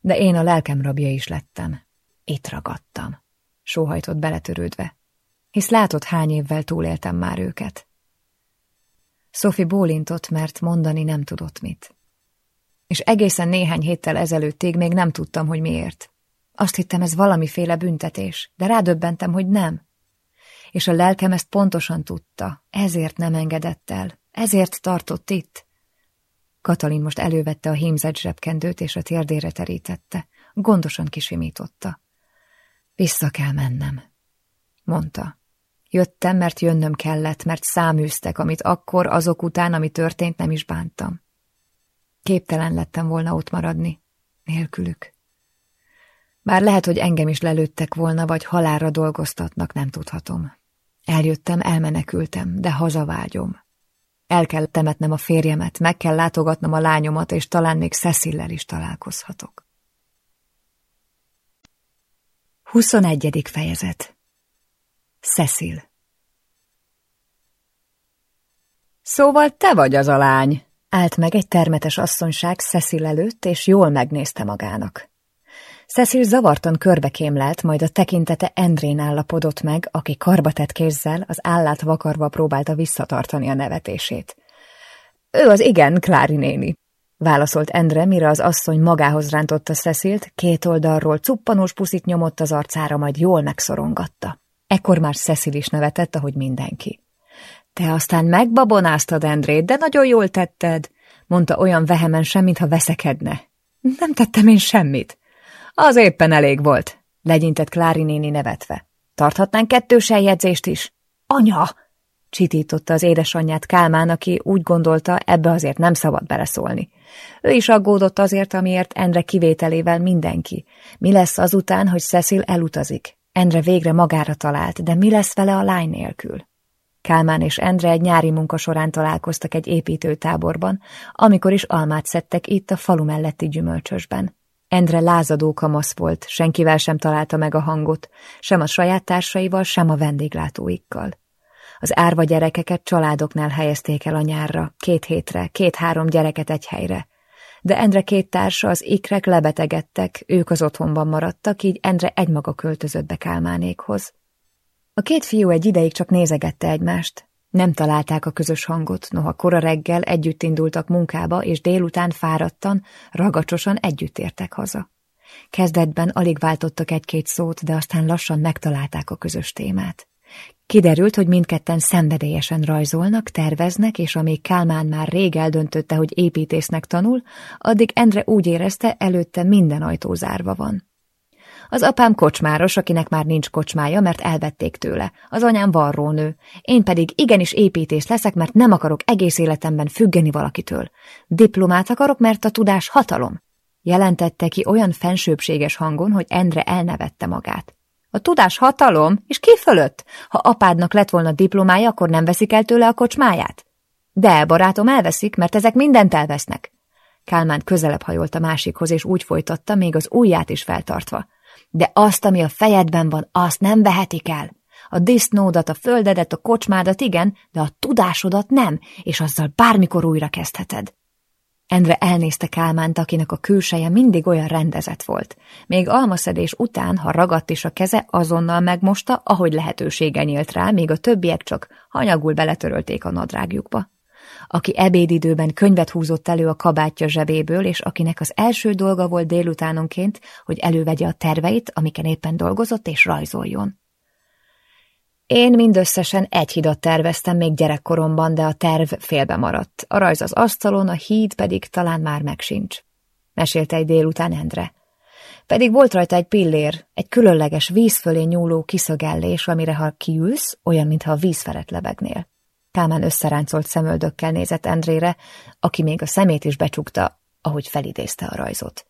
De én a lelkem rabja is lettem. Itt ragadtam sóhajtott beletörődve, hisz látod, hány évvel túléltem már őket. Sophie bólintott, mert mondani nem tudott mit. És egészen néhány héttel ezelőttig még nem tudtam, hogy miért. Azt hittem, ez valamiféle büntetés, de rádöbbentem, hogy nem. És a lelkem ezt pontosan tudta, ezért nem engedett el, ezért tartott itt. Katalin most elővette a hímzett zsebkendőt, és a térdére terítette. Gondosan kisimította. Vissza kell mennem, mondta. Jöttem, mert jönnöm kellett, mert száműztek, amit akkor, azok után, ami történt, nem is bántam. Képtelen lettem volna ott maradni, nélkülük. Bár lehet, hogy engem is lelőttek volna, vagy halálra dolgoztatnak, nem tudhatom. Eljöttem, elmenekültem, de hazavágyom. El kell temetnem a férjemet, meg kell látogatnom a lányomat, és talán még Cecillel is találkozhatok. 21. fejezet Cecil Szóval te vagy az a lány! Állt meg egy termetes asszonyság Cecil előtt, és jól megnézte magának. Cecil zavartan körbekémlelt, majd a tekintete Endrén állapodott meg, aki karbatett kézzel az állát vakarva próbálta visszatartani a nevetését. Ő az igen, Klári néni, válaszolt Endre, mire az asszony magához rántotta Cecilt, két oldalról cuppanós puszit nyomott az arcára, majd jól megszorongatta. Ekkor már Cecil is nevetett, ahogy mindenki. Te aztán megbabonáztad Endrét, de nagyon jól tetted, mondta olyan vehemensen, mintha veszekedne. Nem tettem én semmit. Az éppen elég volt, legyintett Klári néni nevetve. Tarthatnánk kettős eljegyzést is? Anya! csitította az édesanyját Kálmán, aki úgy gondolta, ebbe azért nem szabad beleszólni. Ő is aggódott azért, amiért Endre kivételével mindenki. Mi lesz azután, hogy Cecil elutazik? Endre végre magára talált, de mi lesz vele a lány nélkül? Kálmán és Endre egy nyári munka során találkoztak egy építőtáborban, amikor is almát szedtek itt a falu melletti gyümölcsösben. Endre lázadó kamasz volt, senkivel sem találta meg a hangot, sem a saját társaival, sem a vendéglátóikkal. Az árva gyerekeket családoknál helyezték el a nyárra, két hétre, két-három gyereket egy helyre. De Endre két társa, az ikrek lebetegedtek, ők az otthonban maradtak, így Endre egymaga költözött be Kálmánékhoz. A két fiú egy ideig csak nézegette egymást. Nem találták a közös hangot, noha kora reggel együtt indultak munkába, és délután fáradtan, ragacsosan együtt értek haza. Kezdetben alig váltottak egy-két szót, de aztán lassan megtalálták a közös témát. Kiderült, hogy mindketten szenvedélyesen rajzolnak, terveznek, és amíg Kálmán már rég eldöntötte, hogy építésznek tanul, addig Endre úgy érezte, előtte minden ajtó zárva van. Az apám kocsmáros, akinek már nincs kocsmája, mert elvették tőle. Az anyám varrónő. Én pedig igenis építész leszek, mert nem akarok egész életemben függeni valakitől. Diplomát akarok, mert a tudás hatalom. Jelentette ki olyan fensőbséges hangon, hogy Endre elnevette magát. A tudás hatalom? És ki fölött? Ha apádnak lett volna diplomája, akkor nem veszik el tőle a kocsmáját? De, barátom, elveszik, mert ezek mindent elvesznek. Kálmán közelebb hajolt a másikhoz, és úgy folytatta, még az ujját is feltartva. De azt, ami a fejedben van, azt nem vehetik el. A disznódat, a földedet, a kocsmádat igen, de a tudásodat nem, és azzal bármikor újra kezdheted. Endre elnézte Kálmánt, akinek a külseje mindig olyan rendezett volt. Még almaszedés után, ha ragadt is a keze, azonnal megmosta, ahogy lehetősége nyílt rá, míg a többiek csak hanyagul beletörölték a nadrágjukba. Aki ebédidőben könyvet húzott elő a kabátja zsebéből, és akinek az első dolga volt délutánonként, hogy elővegye a terveit, amiken éppen dolgozott, és rajzoljon. Én mindösszesen egy hidat terveztem még gyerekkoromban, de a terv félbe maradt. A rajz az asztalon, a híd pedig talán már meg sincs. Mesélte egy délután Endre. Pedig volt rajta egy pillér, egy különleges víz fölé nyúló kiszögellés, amire ha kiülsz, olyan, mintha a víz felett lebegnél. Kálmán összeráncolt szemöldökkel nézett Endrére, aki még a szemét is becsukta, ahogy felidézte a rajzot.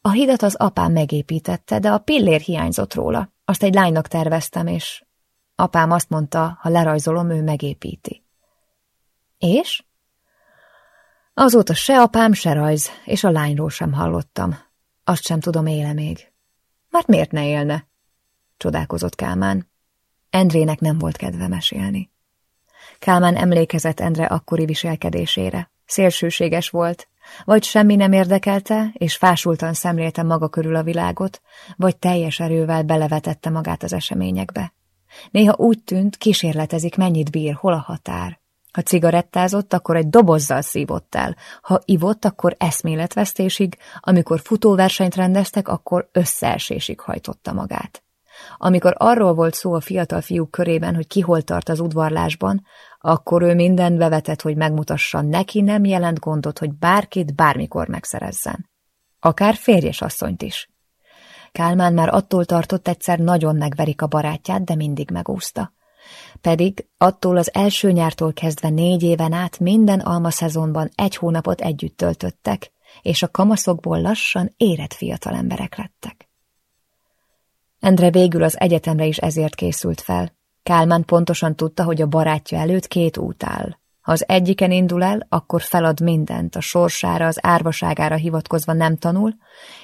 A hidat az apám megépítette, de a pillér hiányzott róla. Azt egy lánynak terveztem, és Apám azt mondta, ha lerajzolom, ő megépíti. És? Azóta se apám, se rajz, és a lányról sem hallottam. Azt sem tudom, éle még. Mert miért ne élne? Csodálkozott Kálmán. Endrének nem volt kedve mesélni. Kálmán emlékezett Endre akkori viselkedésére. Szélsőséges volt, vagy semmi nem érdekelte, és fásultan szemlélte maga körül a világot, vagy teljes erővel belevetette magát az eseményekbe. Néha úgy tűnt, kísérletezik, mennyit bír, hol a határ. Ha cigarettázott, akkor egy dobozzal szívott el. Ha ivott, akkor eszméletvesztésig, amikor futóversenyt rendeztek, akkor összeesésig hajtotta magát. Amikor arról volt szó a fiatal fiúk körében, hogy ki hol tart az udvarlásban, akkor ő mindent bevetett, hogy megmutassa, neki nem jelent gondot, hogy bárkit bármikor megszerezzen. Akár férjes asszonyt is. Kálmán már attól tartott egyszer nagyon megverik a barátját, de mindig megúszta. Pedig attól az első nyártól kezdve négy éven át minden alma szezonban egy hónapot együtt töltöttek, és a kamaszokból lassan érett fiatal emberek lettek. Endre végül az egyetemre is ezért készült fel. Kálmán pontosan tudta, hogy a barátja előtt két út áll. Ha az egyiken indul el, akkor felad mindent, a sorsára, az árvaságára hivatkozva nem tanul,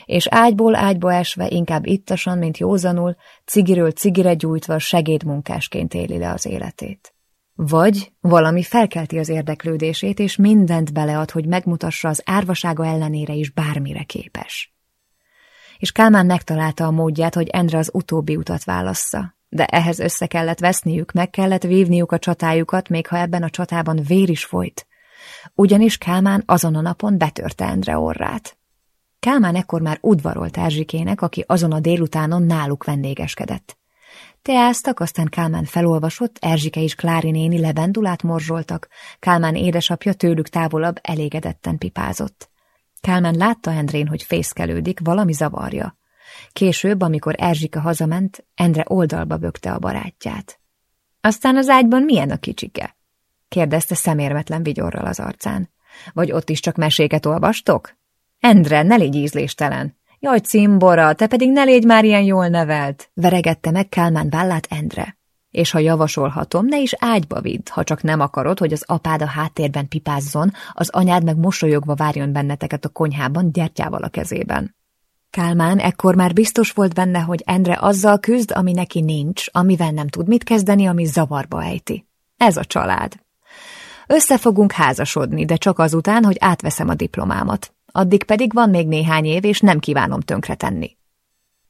és ágyból ágyba esve inkább ittasan, mint józanul, cigiről cigire gyújtva segédmunkásként éli le az életét. Vagy valami felkelti az érdeklődését, és mindent belead, hogy megmutassa az árvasága ellenére is bármire képes. És Kálmán megtalálta a módját, hogy Endre az utóbbi utat válassza, de ehhez össze kellett veszniük, meg kellett vívniuk a csatájukat, még ha ebben a csatában vér is folyt. Ugyanis Kálmán azon a napon betörte Endre orrát. Kálmán ekkor már udvarolt Erzsikének, aki azon a délutánon náluk vendégeskedett. Teáztak, aztán Kálmán felolvasott, Erzsike és Klári néni lebendulát morzsoltak, Kálmán édesapja tőlük távolabb elégedetten pipázott. Kálmán látta Endrén, hogy fészkelődik, valami zavarja. Később, amikor Erzsika hazament, Endre oldalba bökte a barátját. Aztán az ágyban milyen a kicsike? kérdezte szemérmetlen vigyorral az arcán. Vagy ott is csak meséket olvastok? Endre, ne légy ízléstelen! Jaj, cimbora, te pedig ne légy már ilyen jól nevelt! Veregette meg Kálmán vállát Endre. És ha javasolhatom, ne is ágyba vidd, ha csak nem akarod, hogy az apád a háttérben pipázzon, az anyád meg mosolyogva várjon benneteket a konyhában gyertyával a kezében. Kálmán ekkor már biztos volt benne, hogy Endre azzal küzd, ami neki nincs, amivel nem tud mit kezdeni, ami zavarba ejti. Ez a család. Össze fogunk házasodni, de csak azután, hogy átveszem a diplomámat. Addig pedig van még néhány év, és nem kívánom tönkretenni.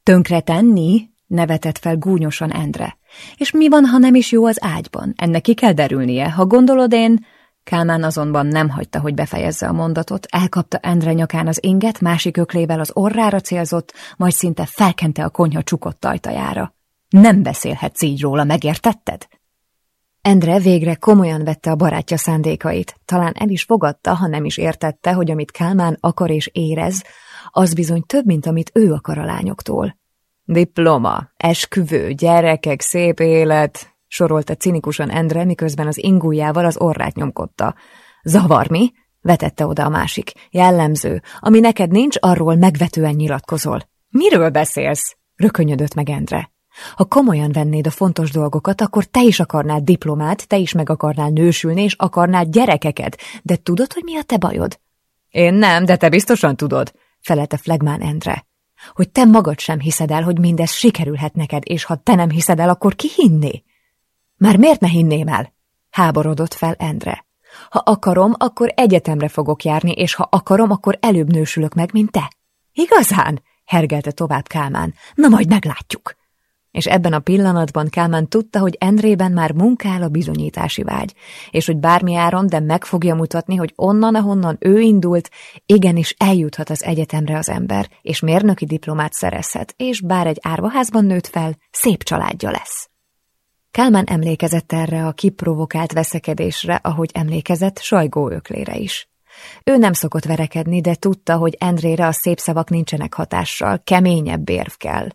Tönkretenni? nevetett fel gúnyosan Endre. És mi van, ha nem is jó az ágyban? Ennek ki kell derülnie. Ha gondolod, én... Kálmán azonban nem hagyta, hogy befejezze a mondatot, elkapta Endre nyakán az inget, másik öklével az orrára célzott, majd szinte felkente a konyha csukott ajtajára. Nem beszélhetsz így róla, megértetted? Endre végre komolyan vette a barátja szándékait, talán el is fogadta, ha nem is értette, hogy amit Kálmán akar és érez, az bizony több, mint amit ő akar a lányoktól. Diploma, esküvő, gyerekek, szép élet, sorolta cinikusan Endre, miközben az ingújával az orrát nyomkodta. Zavar mi? vetette oda a másik. Jellemző. Ami neked nincs, arról megvetően nyilatkozol. Miről beszélsz? rökönyödött meg Endre. Ha komolyan vennéd a fontos dolgokat, akkor te is akarnál diplomát, te is meg akarnál nősülni, és akarnál gyerekeket. De tudod, hogy mi a te bajod? Én nem, de te biztosan tudod, felelte Flegmán Endre. Hogy te magad sem hiszed el, hogy mindez sikerülhet neked, és ha te nem hiszed el, akkor ki hinné? Már miért ne hinném el? Háborodott fel Endre. Ha akarom, akkor egyetemre fogok járni, és ha akarom, akkor előbb nősülök meg, mint te. Igazán? hergelte tovább Kálmán. Na majd meglátjuk és ebben a pillanatban Kálmán tudta, hogy Endrében már munkál a bizonyítási vágy, és hogy bármi áron, de meg fogja mutatni, hogy onnan, ahonnan ő indult, igenis eljuthat az egyetemre az ember, és mérnöki diplomát szerezhet, és bár egy árvaházban nőtt fel, szép családja lesz. Kálmán emlékezett erre a kiprovokált veszekedésre, ahogy emlékezett Sajgó öklére is. Ő nem szokott verekedni, de tudta, hogy Endrére a szép szavak nincsenek hatással, keményebb érv kell.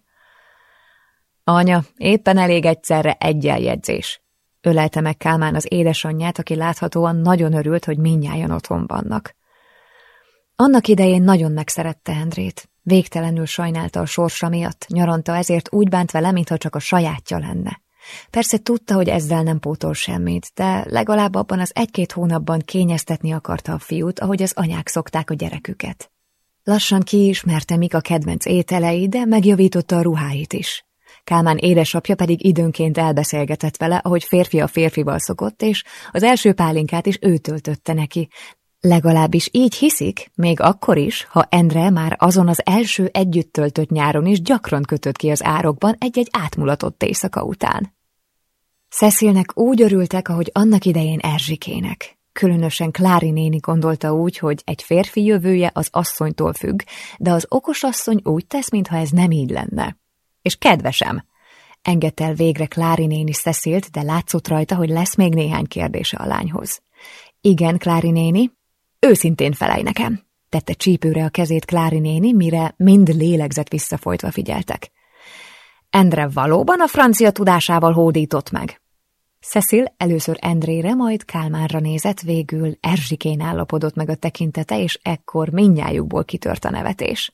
Anya, éppen elég egyszerre egy eljegyzés. Ölelte meg Kálmán az édesanyját, aki láthatóan nagyon örült, hogy minnyáján otthon vannak. Annak idején nagyon megszerette Endrét. Végtelenül sajnálta a sorsa miatt, nyaranta ezért úgy bánt vele, mintha csak a sajátja lenne. Persze tudta, hogy ezzel nem pótol semmit, de legalább abban az egy-két hónapban kényeztetni akarta a fiút, ahogy az anyák szokták a gyereküket. Lassan kiismerte, mik a kedvenc ételei, de megjavította a ruháit is. Kálmán édesapja pedig időnként elbeszélgetett vele, ahogy férfi a férfival szokott, és az első pálinkát is ő töltötte neki. Legalábbis így hiszik, még akkor is, ha Endre már azon az első együtt töltött nyáron is gyakran kötött ki az árokban egy-egy átmulatott éjszaka után. Cecilnek úgy örültek, ahogy annak idején Erzsikének. Különösen Klári néni gondolta úgy, hogy egy férfi jövője az asszonytól függ, de az okos asszony úgy tesz, mintha ez nem így lenne. És kedvesem, engedte el végre Klári néni Cecilt, de látszott rajta, hogy lesz még néhány kérdése a lányhoz. Igen, Klári néni, őszintén felej nekem, tette csípőre a kezét Klári néni, mire mind lélegzett visszafolytva figyeltek. Endre valóban a francia tudásával hódított meg. Cecil először Endrére, majd Kálmánra nézett, végül Erzsikén állapodott meg a tekintete, és ekkor mindnyájukból kitört a nevetés.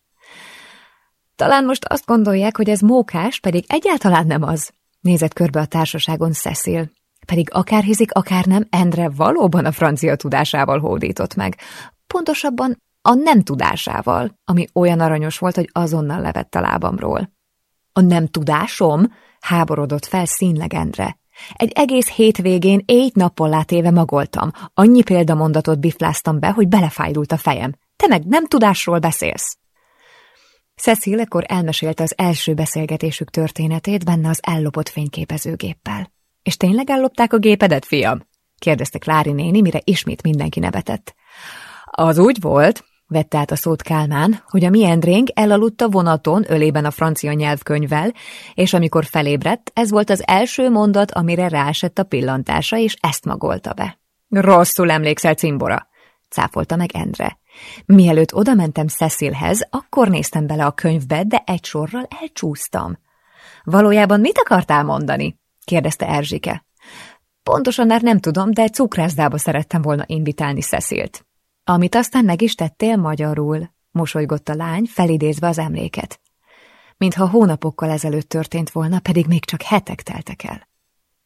Talán most azt gondolják, hogy ez mókás, pedig egyáltalán nem az. Nézett körbe a társaságon Cecil. Pedig akár hizik, akár nem, Endre valóban a francia tudásával hódított meg. Pontosabban a nem tudásával, ami olyan aranyos volt, hogy azonnal levett a lábamról. A nem tudásom? Háborodott fel színleg Endre. Egy egész hétvégén éjt nappal látéve magoltam. Annyi példamondatot bifláztam be, hogy belefájdult a fejem. Te meg nem tudásról beszélsz. Cecil ekkor elmesélte az első beszélgetésük történetét benne az ellopott fényképezőgéppel. – És tényleg ellopták a gépedet, fiam? – kérdezte Klári néni, mire ismét mindenki nevetett. – Az úgy volt, vette át a szót Kálmán, hogy a mi Endrénk elaludt a vonaton ölében a francia nyelvkönyvvel, és amikor felébredt, ez volt az első mondat, amire ráesett a pillantása, és ezt magolta be. Rosszul emlékszel, cimbora, cáfolta meg Endre. Mielőtt odamentem Cecilhez, akkor néztem bele a könyvbe, de egy sorral elcsúsztam. Valójában mit akartál mondani? kérdezte Erzsike. Pontosan már nem tudom, de cukrászdába szerettem volna invitálni Cecilt. Amit aztán meg is tettél magyarul, mosolygott a lány, felidézve az emléket. Mintha hónapokkal ezelőtt történt volna, pedig még csak hetek teltek el.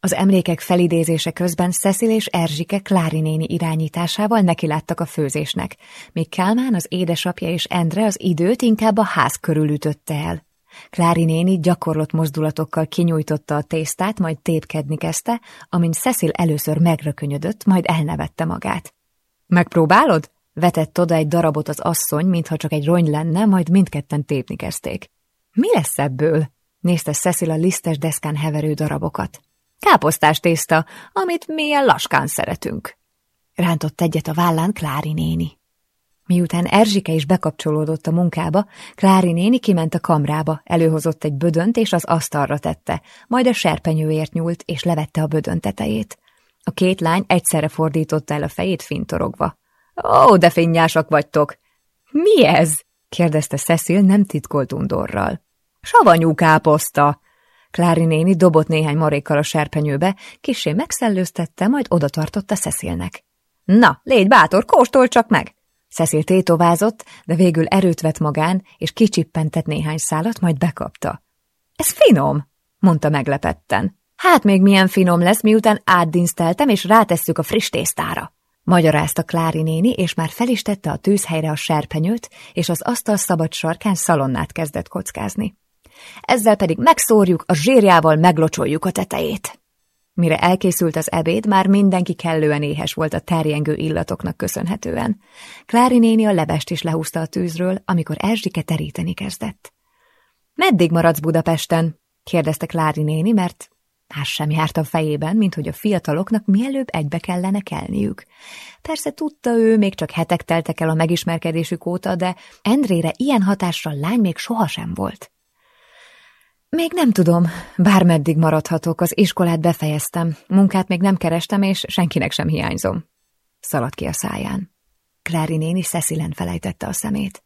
Az emlékek felidézése közben Cecil és Erzsike Klári néni irányításával nekiláttak a főzésnek, míg Kálmán, az édesapja és Endre az időt inkább a ház körül ütötte el. Klári néni gyakorlott mozdulatokkal kinyújtotta a tésztát, majd tépkedni kezdte, amint Cecil először megrökönyödött, majd elnevette magát. Megpróbálod? Vetett oda egy darabot az asszony, mintha csak egy rony lenne, majd mindketten tépni kezdték. Mi lesz ebből? Nézte Cecil a lisztes deszkán heverő darabokat. Káposztás tészta, amit milyen laskán szeretünk. Rántott egyet a vállán Klári néni. Miután Erzsike is bekapcsolódott a munkába, Klári néni kiment a kamrába, előhozott egy bödönt és az asztalra tette, majd a serpenyőért nyúlt és levette a bödön tetejét. A két lány egyszerre fordította el a fejét fintorogva. Ó, de finnyásak vagytok! Mi ez? kérdezte Cecil nem titkolt undorral. Savanyú káposzta! Klári néni dobott néhány marékkal a serpenyőbe, kisé megszellőztette, majd oda tartotta Cecilnek. Na, légy bátor, kóstol csak meg! Cecil tétovázott, de végül erőt vett magán, és kicsippentett néhány szálat, majd bekapta. Ez finom, mondta meglepetten. Hát még milyen finom lesz, miután átdinszteltem, és rátesszük a friss tésztára. Magyarázta Klári néni, és már fel is tette a tűzhelyre a serpenyőt, és az asztal szabad sarkán szalonnát kezdett kockázni. Ezzel pedig megszórjuk, a zsírjával meglocsoljuk a tetejét. Mire elkészült az ebéd, már mindenki kellően éhes volt a terjengő illatoknak köszönhetően. Klári néni a levest is lehúzta a tűzről, amikor Erzsike teríteni kezdett. Meddig maradsz Budapesten? kérdezte Klári néni, mert más sem járt a fejében, mint hogy a fiataloknak mielőbb egybe kellene kelniük. Persze tudta ő, még csak hetek teltek el a megismerkedésük óta, de Endrére ilyen hatásra lány még sohasem volt. Még nem tudom, bármeddig maradhatok, az iskolát befejeztem, munkát még nem kerestem, és senkinek sem hiányzom. Szaladt ki a száján. Klári néni Cecilen felejtette a szemét.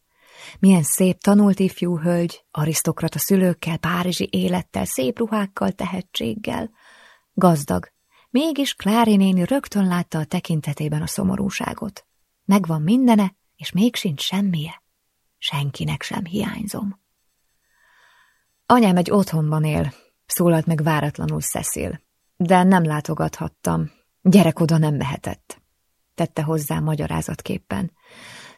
Milyen szép tanult ifjú hölgy, arisztokrata szülőkkel, párizsi élettel, szép ruhákkal, tehetséggel. Gazdag. Mégis Klári néni rögtön látta a tekintetében a szomorúságot. Megvan mindene, és még sincs semmije. Senkinek sem hiányzom. Anyám egy otthonban él, szólalt meg váratlanul Cecil, de nem látogathattam. Gyerek oda nem mehetett, tette hozzá magyarázatképpen.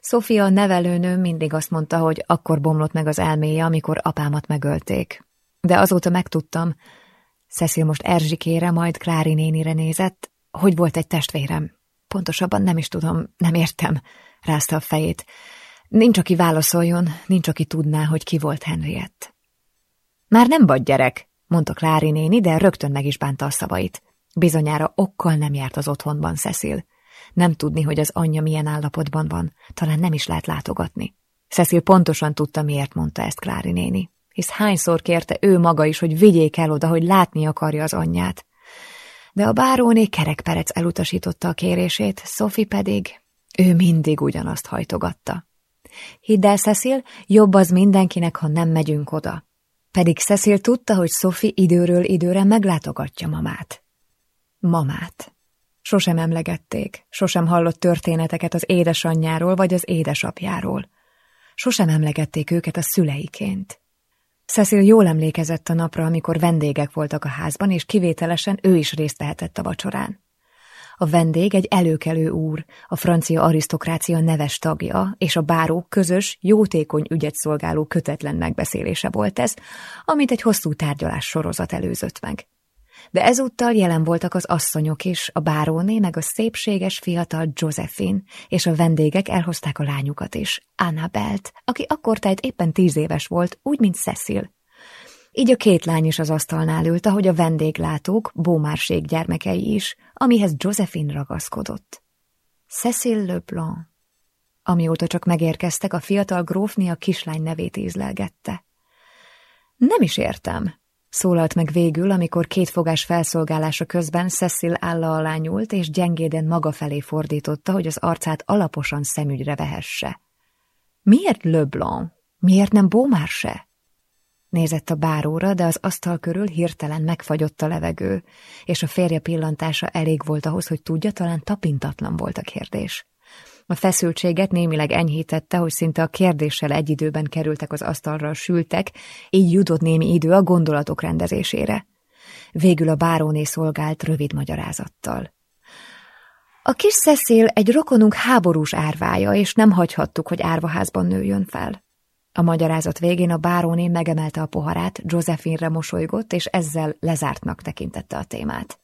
Sofia, a nevelőnőm mindig azt mondta, hogy akkor bomlott meg az elméje, amikor apámat megölték. De azóta megtudtam, Cecil most Erzsikére, majd Klári nénire nézett, hogy volt egy testvérem. Pontosabban nem is tudom, nem értem, rázta a fejét. Nincs, aki válaszoljon, nincs, aki tudná, hogy ki volt Henriett. Már nem vagy gyerek, mondta Klári néni, de rögtön meg is bánta a szavait. Bizonyára okkal nem járt az otthonban Cecil. Nem tudni, hogy az anyja milyen állapotban van, talán nem is lehet látogatni. Cecil pontosan tudta, miért mondta ezt Klári néni, hisz hányszor kérte ő maga is, hogy vigyék el oda, hogy látni akarja az anyját. De a báróné kerekperec elutasította a kérését, Sophie pedig, ő mindig ugyanazt hajtogatta. Hidd el, Cecil, jobb az mindenkinek, ha nem megyünk oda. Pedig Cecil tudta, hogy Sophie időről időre meglátogatja mamát. Mamát. Sosem emlegették, sosem hallott történeteket az édesanyjáról vagy az édesapjáról. Sosem emlegették őket a szüleiként. Cecil jól emlékezett a napra, amikor vendégek voltak a házban, és kivételesen ő is részt vehetett a vacsorán. A vendég egy előkelő úr, a francia arisztokrácia neves tagja, és a bárók közös, jótékony ügyet szolgáló kötetlen megbeszélése volt ez, amit egy hosszú tárgyalás sorozat előzött meg. De ezúttal jelen voltak az asszonyok is, a báróné meg a szépséges fiatal Josephine, és a vendégek elhozták a lányukat is, Annabelt, aki akkortájt éppen tíz éves volt, úgy, mint Cecil. Így a két lány is az asztalnál ült, ahogy a vendéglátók, bómárség gyermekei is, amihez Josephine ragaszkodott. Cecil Leblanc. Amióta csak megérkeztek, a fiatal grófni a kislány nevét ízlelgette. Nem is értem, szólalt meg végül, amikor kétfogás felszolgálása közben Cecil álla alá nyúlt, és gyengéden maga felé fordította, hogy az arcát alaposan szemügyre vehesse. Miért Leblanc? Miért nem Beaumarchais? Nézett a báróra, de az asztal körül hirtelen megfagyott a levegő, és a férje pillantása elég volt ahhoz, hogy tudja, talán tapintatlan volt a kérdés. A feszültséget némileg enyhítette, hogy szinte a kérdéssel egy időben kerültek az asztalra a sültek, így jutott némi idő a gondolatok rendezésére. végül a báróné szolgált rövid magyarázattal. A kis Cecil egy rokonunk háborús árvája, és nem hagyhattuk, hogy árvaházban nőjön fel. A magyarázat végén a báróné megemelte a poharát, Josephine-re mosolygott, és ezzel lezártnak tekintette a témát.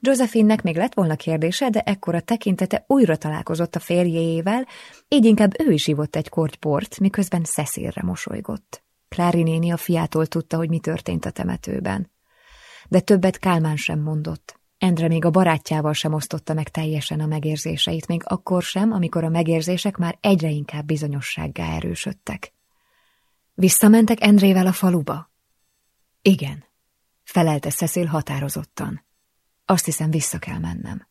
Josephinnek még lett volna kérdése, de ekkor a tekintete újra találkozott a férjéjével, így inkább ő is ivott egy port, miközben Cecilre mosolygott. Klári néni a fiától tudta, hogy mi történt a temetőben. De többet Kálmán sem mondott. Endre még a barátjával sem osztotta meg teljesen a megérzéseit, még akkor sem, amikor a megérzések már egyre inkább bizonyossággá erősödtek. Visszamentek Endrével a faluba? Igen, felelte Cecil határozottan. Azt hiszem, vissza kell mennem.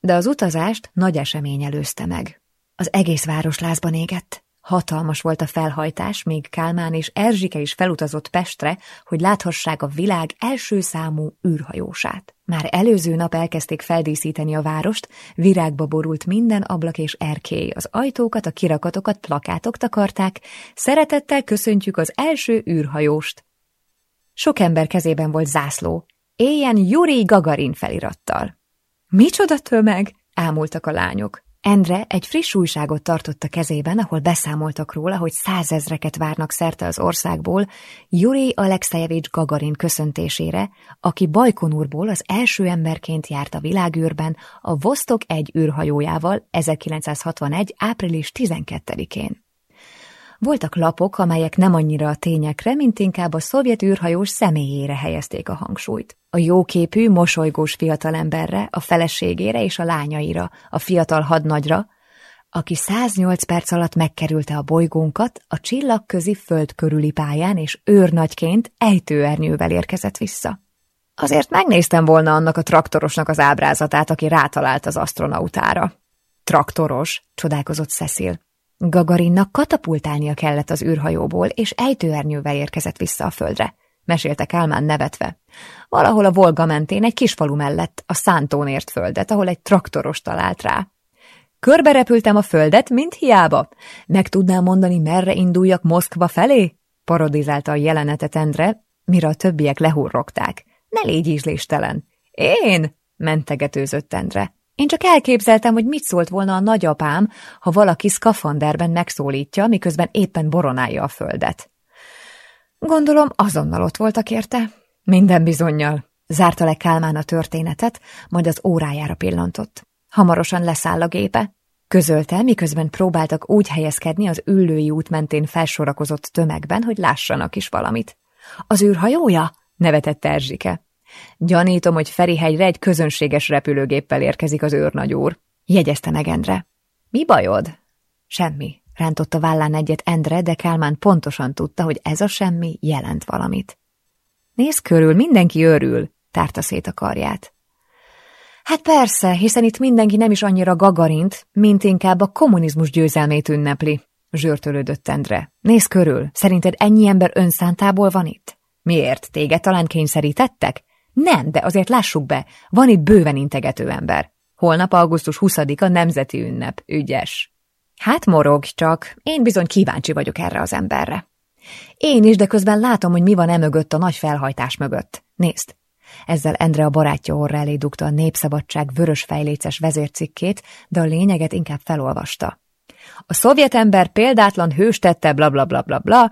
De az utazást nagy esemény előzte meg. Az egész város lázban égett. Hatalmas volt a felhajtás, még Kálmán és Erzsike is felutazott Pestre, hogy láthassák a világ első számú űrhajósát. Már előző nap elkezdték feldíszíteni a várost, virágba borult minden ablak és erkély, az ajtókat, a kirakatokat, plakátok takarták, szeretettel köszöntjük az első űrhajóst. Sok ember kezében volt zászló, éljen Juri Gagarin felirattal. Micsoda tömeg! ámultak a lányok. Endre egy friss újságot tartott a kezében, ahol beszámoltak róla, hogy százezreket várnak szerte az országból Juri Alexejevics Gagarin köszöntésére, aki Bajkonurból az első emberként járt a világűrben a Vostok egy űrhajójával 1961. április 12-én. Voltak lapok, amelyek nem annyira a tényekre, mint inkább a szovjet űrhajós személyére helyezték a hangsúlyt. A jóképű, mosolygós fiatalemberre, a feleségére és a lányaira, a fiatal hadnagyra, aki 108 perc alatt megkerülte a bolygónkat, a csillagközi föld körüli pályán, és őrnagyként ejtőernyővel érkezett vissza. Azért megnéztem volna annak a traktorosnak az ábrázatát, aki rátalált az astronautára. Traktoros, csodálkozott Cecil. Gagarinnak katapultálnia kellett az űrhajóból, és ejtőernyővel érkezett vissza a földre, mesélte Kálmán nevetve. Valahol a Volga mentén egy kis falu mellett a Szántón ért földet, ahol egy traktoros talált rá. Körbe repültem a földet, mint hiába. Meg tudnám mondani, merre induljak Moszkva felé? Parodizálta a jelenetet Endre, mire a többiek lehurrogták. Ne légy ízléstelen. Én? mentegetőzött Endre. Én csak elképzeltem, hogy mit szólt volna a nagyapám, ha valaki szkafanderben megszólítja, miközben éppen boronálja a földet. Gondolom, azonnal ott voltak érte. Minden bizonyal. Zárta le Kálmán a történetet, majd az órájára pillantott. Hamarosan leszáll a gépe. Közölte, miközben próbáltak úgy helyezkedni az üllői út mentén felsorakozott tömegben, hogy lássanak is valamit. Az űrhajója? nevetett Erzsike. Gyanítom, hogy Ferihegyre egy közönséges repülőgéppel érkezik az őrnagyúr. Jegyezte meg Endre. Mi bajod? Semmi. Rántotta vállán egyet Endre, de Kálmán pontosan tudta, hogy ez a semmi jelent valamit. Nézz körül, mindenki örül, tárta szét a karját. Hát persze, hiszen itt mindenki nem is annyira gagarint, mint inkább a kommunizmus győzelmét ünnepli, zsörtölődött Endre. Nézz körül, szerinted ennyi ember önszántából van itt? Miért? Téged talán kényszerítettek? Nem, de azért lássuk be, van itt bőven integető ember. Holnap augusztus 20-a nemzeti ünnep, ügyes. Hát morog csak, én bizony kíváncsi vagyok erre az emberre. Én is, de közben látom, hogy mi van emögött a nagy felhajtás mögött. Nézd! Ezzel Endre a barátja orra elé dugta a Népszabadság vörös fejléces vezércikkét, de a lényeget inkább felolvasta. A szovjet ember példátlan hős tette bla bla bla bla bla,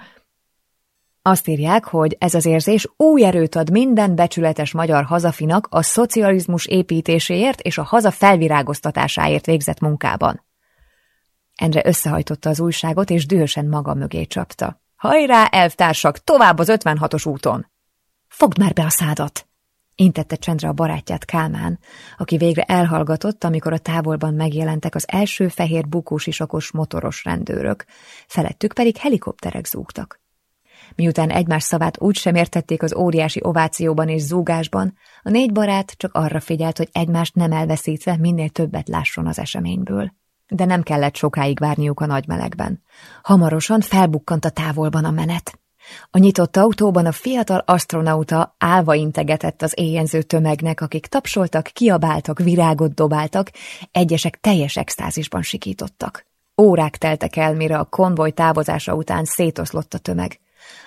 azt írják, hogy ez az érzés új erőt ad minden becsületes magyar hazafinak a szocializmus építéséért és a haza felvirágoztatásáért végzett munkában. Endre összehajtotta az újságot, és dühösen maga mögé csapta. Hajrá, elvtársak, tovább az 56-os úton! Fogd már be a szádat! Intette csendre a barátját Kálmán, aki végre elhallgatott, amikor a távolban megjelentek az első fehér bukósisakos motoros rendőrök, felettük pedig helikopterek zúgtak. Miután egymás szavát úgy sem értették az óriási ovációban és zúgásban, a négy barát csak arra figyelt, hogy egymást nem elveszítve minél többet lásson az eseményből. De nem kellett sokáig várniuk a nagy melegben. Hamarosan felbukkant a távolban a menet. A nyitott autóban a fiatal astronauta álva integetett az éjjenző tömegnek, akik tapsoltak, kiabáltak, virágot dobáltak, egyesek teljes extázisban sikítottak. Órák teltek el, mire a konvoj távozása után szétoszlott a tömeg.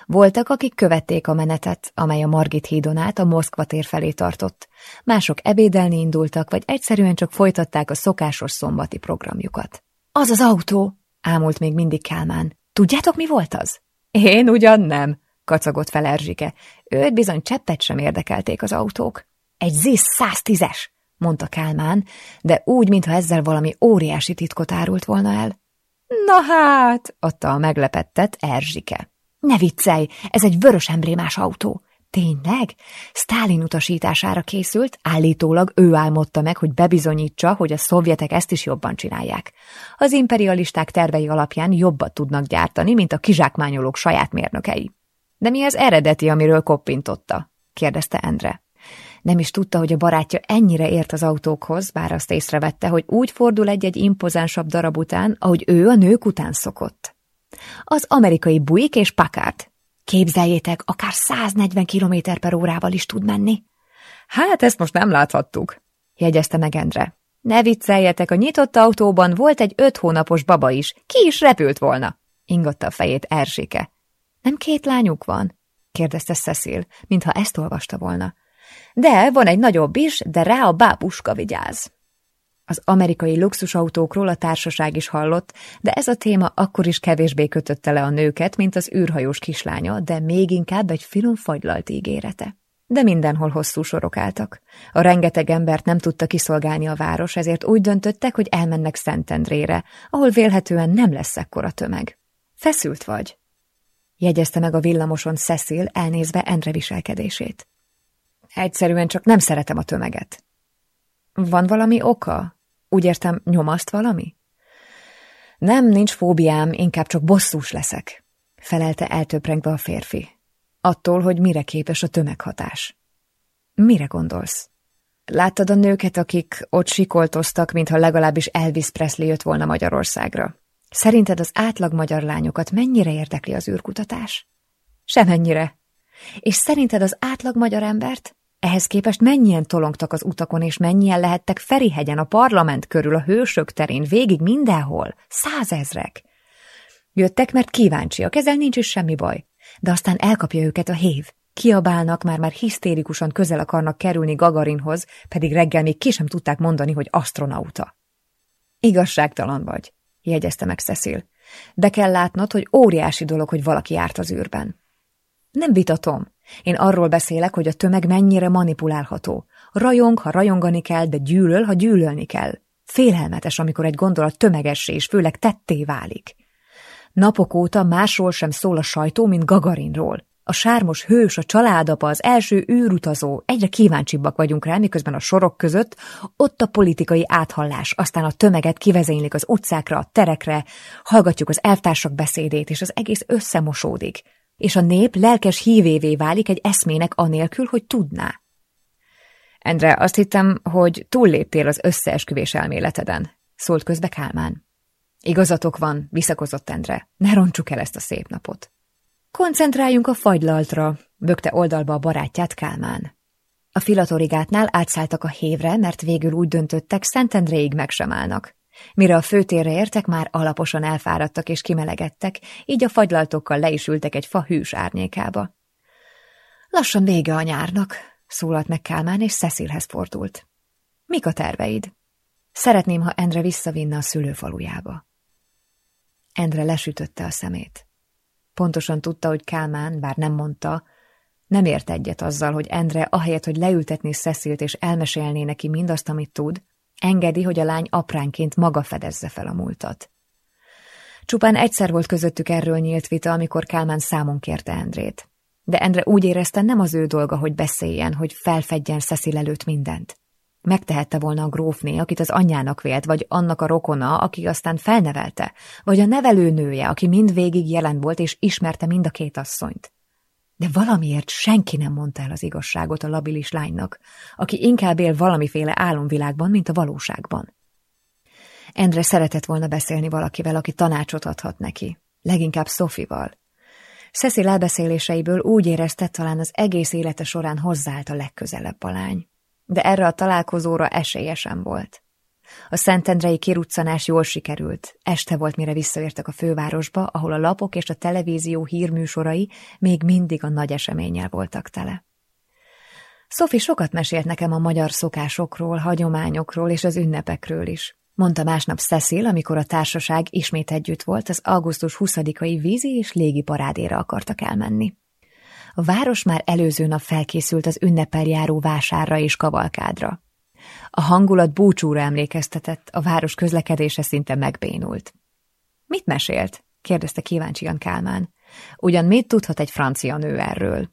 Voltak, akik követték a menetet, amely a Margit hídon át a Moszkva tér felé tartott. Mások ebédelni indultak, vagy egyszerűen csak folytatták a szokásos szombati programjukat. Az az autó, ámult még mindig Kálmán. Tudjátok, mi volt az? Én ugyan nem, kacagott fel Erzsike. Őt bizony cseppet sem érdekelték az autók. Egy ZIS 110-es, mondta Kálmán, de úgy, mintha ezzel valami óriási titkot árult volna el. Na hát, adta a meglepettet Erzsike. Ne viccelj, ez egy vörös emblémás autó. Tényleg? Stálin utasítására készült, állítólag ő álmodta meg, hogy bebizonyítsa, hogy a szovjetek ezt is jobban csinálják. Az imperialisták tervei alapján jobbat tudnak gyártani, mint a kizsákmányolók saját mérnökei. De mi az eredeti, amiről koppintotta? kérdezte Endre. Nem is tudta, hogy a barátja ennyire ért az autókhoz, bár azt észrevette, hogy úgy fordul egy-egy impozánsabb darab után, ahogy ő a nők után szokott. Az amerikai Buick és Packard. Képzeljétek, akár 140 km per órával is tud menni. Hát ezt most nem láthattuk, jegyezte meg Endre. Ne vicceljetek, a nyitott autóban volt egy öt hónapos baba is, ki is repült volna, ingatta a fejét Erzsike. Nem két lányuk van? kérdezte Cecil, mintha ezt olvasta volna. De van egy nagyobb is, de rá a bábuska vigyáz. Az amerikai luxusautókról a társaság is hallott, de ez a téma akkor is kevésbé kötötte le a nőket, mint az űrhajós kislánya, de még inkább egy finom fagylalt ígérete. De mindenhol hosszú sorok álltak. A rengeteg embert nem tudta kiszolgálni a város, ezért úgy döntöttek, hogy elmennek Szentendrére, ahol vélhetően nem lesz ekkora tömeg. Feszült vagy? Jegyezte meg a villamoson Cecil, elnézve Endre viselkedését. Egyszerűen csak nem szeretem a tömeget. Van valami oka? Úgy értem, nyomaszt valami? Nem, nincs fóbiám, inkább csak bosszús leszek, felelte eltöprengve a férfi. Attól, hogy mire képes a tömeghatás. Mire gondolsz? Láttad a nőket, akik ott sikoltoztak, mintha legalábbis Elvis Presley jött volna Magyarországra? Szerinted az átlag magyar lányokat mennyire érdekli az űrkutatás? Semennyire. És szerinted az átlag magyar embert? Ehhez képest mennyien tolongtak az utakon, és mennyien lehettek Ferihegyen, a parlament körül, a hősök terén, végig mindenhol? Százezrek. Jöttek, mert kíváncsiak, ezzel nincs is semmi baj. De aztán elkapja őket a hév. Kiabálnak, már-már hisztérikusan közel akarnak kerülni Gagarinhoz, pedig reggel még ki sem tudták mondani, hogy astronauta. Igazságtalan vagy, jegyezte meg Cecil. Be kell látnod, hogy óriási dolog, hogy valaki járt az űrben. Nem vitatom, én arról beszélek, hogy a tömeg mennyire manipulálható. Rajong, ha rajongani kell, de gyűlöl, ha gyűlölni kell. Félelmetes, amikor egy gondolat tömegessé és főleg tetté válik. Napok óta másról sem szól a sajtó, mint Gagarinról. A sármos hős, a családapa, az első űrutazó, egyre kíváncsibbak vagyunk rá, miközben a sorok között ott a politikai áthallás, aztán a tömeget kivezénylik az utcákra, a terekre, hallgatjuk az elvtársak beszédét, és az egész összemosódik és a nép lelkes hívévé válik egy eszmének anélkül, hogy tudná. Endre, azt hittem, hogy túlléptél az összeesküvés elméleteden, szólt közbe Kálmán. Igazatok van, visszakozott Endre, ne roncsuk el ezt a szép napot. Koncentráljunk a fagylaltra, bökte oldalba a barátját Kálmán. A filatorigátnál átszálltak a hévre, mert végül úgy döntöttek, Szentendréig meg sem állnak. Mire a főtérre értek, már alaposan elfáradtak és kimelegedtek, így a fagylaltokkal le is ültek egy fa hűs árnyékába. Lassan vége a nyárnak, szólalt meg Kálmán, és Cecilhez fordult. Mik a terveid? Szeretném, ha Endre visszavinne a szülőfalujába. Endre lesütötte a szemét. Pontosan tudta, hogy Kálmán, bár nem mondta, nem ért egyet azzal, hogy Endre ahelyett, hogy leültetné Cecilt és elmesélné neki mindazt, amit tud, Engedi, hogy a lány apránként maga fedezze fel a múltat. Csupán egyszer volt közöttük erről nyílt vita, amikor Kálmán számon kérte Endrét. De Endre úgy érezte, nem az ő dolga, hogy beszéljen, hogy felfedjen Cecil előtt mindent. Megtehette volna a grófné, akit az anyjának vélt, vagy annak a rokona, aki aztán felnevelte, vagy a nevelőnője, aki mindvégig jelen volt és ismerte mind a két asszonyt de valamiért senki nem mondta el az igazságot a labilis lánynak, aki inkább él valamiféle álomvilágban, mint a valóságban. Endre szeretett volna beszélni valakivel, aki tanácsot adhat neki, leginkább Szofival. Cecil elbeszéléseiből úgy érezte, talán az egész élete során hozzáállt a legközelebb a lány. De erre a találkozóra esélye sem volt. A Szentendrei kiruccanás jól sikerült. Este volt, mire visszaértek a fővárosba, ahol a lapok és a televízió hírműsorai még mindig a nagy eseménnyel voltak tele. Sophie sokat mesélt nekem a magyar szokásokról, hagyományokról és az ünnepekről is. Mondta másnap Cecil, amikor a társaság ismét együtt volt, az augusztus 20-ai vízi és légi parádéra akartak elmenni. A város már előző nap felkészült az ünnepel járó vásárra és kavalkádra. A hangulat búcsúra emlékeztetett, a város közlekedése szinte megbénult. Mit mesélt? kérdezte kíváncsian Kálmán. Ugyan mit tudhat egy francia nő erről?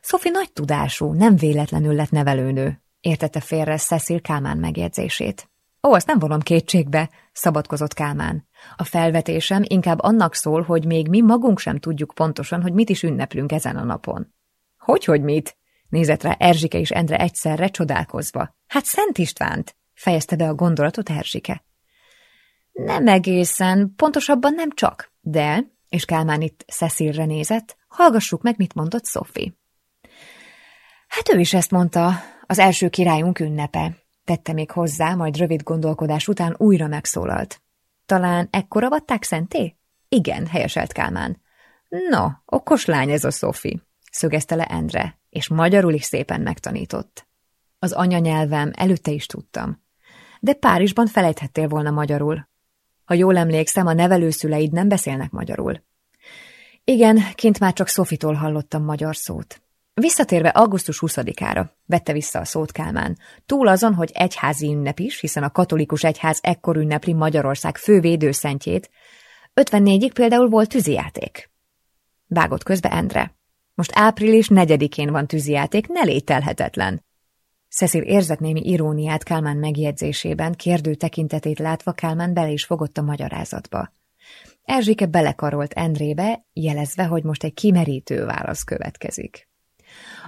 Sophie nagy tudású, nem véletlenül lett nevelőnő, értette félre Cecil Kálmán megjegyzését. Ó, azt nem vonom kétségbe, szabadkozott Kálmán. A felvetésem inkább annak szól, hogy még mi magunk sem tudjuk pontosan, hogy mit is ünneplünk ezen a napon. Hogy, hogy mit? Nézett rá Erzsike és Endre egyszerre csodálkozva. Hát Szent Istvánt, fejezte be a gondolatot Erzsike. Nem egészen, pontosabban nem csak, de, és Kálmán itt Cecilre nézett, hallgassuk meg, mit mondott Sophie. Hát ő is ezt mondta, az első királyunk ünnepe, tette még hozzá, majd rövid gondolkodás után újra megszólalt. Talán ekkora vatták szenté? Igen, helyeselt Kálmán. No, okos lány ez a Sophie, szögezte le Endre, és magyarul is szépen megtanított. Az anyanyelvem előtte is tudtam. De Párizsban felejthettél volna magyarul. Ha jól emlékszem, a nevelőszüleid nem beszélnek magyarul. Igen, kint már csak Szofitól hallottam magyar szót. Visszatérve augusztus 20-ára, vette vissza a szót Kálmán, túl azon, hogy egyházi ünnep is, hiszen a katolikus egyház ekkor ünnepli Magyarország fő védőszentjét, 54-ig például volt tűzijáték. Vágott közbe Endre. Most április 4-én van tűzijáték, ne lételhetetlen. Cecil érzett némi iróniát Kálmán megjegyzésében, kérdő tekintetét látva Kálmán bele is fogott a magyarázatba. Erzsike belekarolt Endrébe, jelezve, hogy most egy kimerítő válasz következik.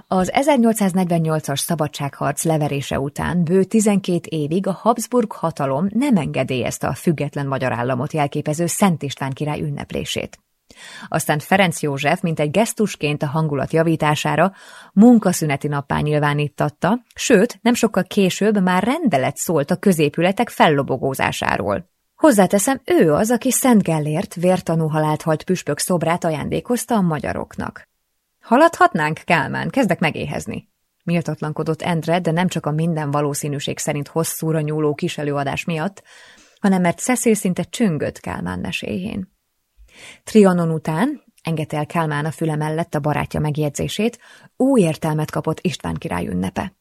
Az 1848-as szabadságharc leverése után bő 12 évig a Habsburg hatalom nem engedélyezte a független magyar államot jelképező Szent István király ünneplését. Aztán Ferenc József, mint egy gesztusként a hangulat javítására, munkaszüneti nappá nyilvánítatta, sőt, nem sokkal később már rendelet szólt a középületek fellobogózásáról. Hozzáteszem, ő az, aki Szent Gellért vértanú halált halt püspök szobrát ajándékozta a magyaroknak. Haladhatnánk, Kálmán, kezdek megéhezni. Méltatlankodott Endre, de nem csak a minden valószínűség szerint hosszúra nyúló kis előadás miatt, hanem mert Cecil szinte csüngött Kálmán meséjén. Trianon után, engedte el Kálmán a füle mellett a barátja megjegyzését, új értelmet kapott István király ünnepe.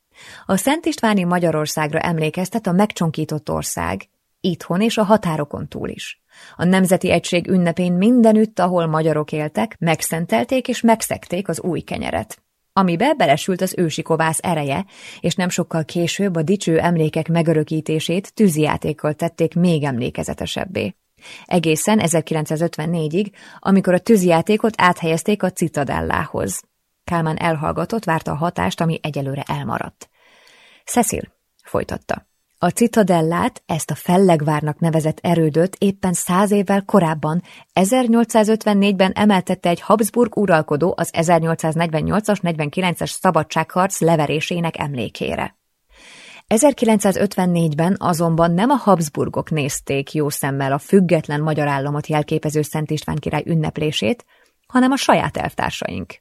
A Szent Istváni Magyarországra emlékeztet a megcsonkított ország, itthon és a határokon túl is. A Nemzeti Egység ünnepén mindenütt, ahol magyarok éltek, megszentelték és megszekték az új kenyeret amibe belesült az ősi kovász ereje, és nem sokkal később a dicső emlékek megörökítését tűzijátékkal tették még emlékezetesebbé. Egészen 1954-ig, amikor a tűzijátékot áthelyezték a Citadellához. Kálmán elhallgatott, várta a hatást, ami egyelőre elmaradt. Cecil folytatta. A Citadellát, ezt a Fellegvárnak nevezett erődöt éppen száz évvel korábban, 1854-ben emeltette egy Habsburg uralkodó az 1848-as 49-es szabadságharc leverésének emlékére. 1954-ben azonban nem a Habsburgok nézték jó szemmel a független magyar államot jelképező Szent István király ünneplését, hanem a saját elvtársaink.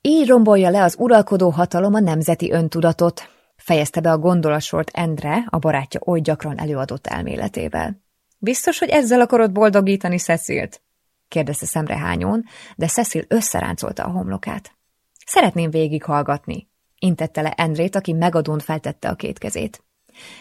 Így rombolja le az uralkodó hatalom a nemzeti öntudatot, fejezte be a gondolatsort Endre, a barátja oly gyakran előadott elméletével. Biztos, hogy ezzel akarod boldogítani Cecilt? kérdezte szemrehányón, de Cecil összeráncolta a homlokát. Szeretném végighallgatni, intette le Endrét, aki megadón feltette a két kezét.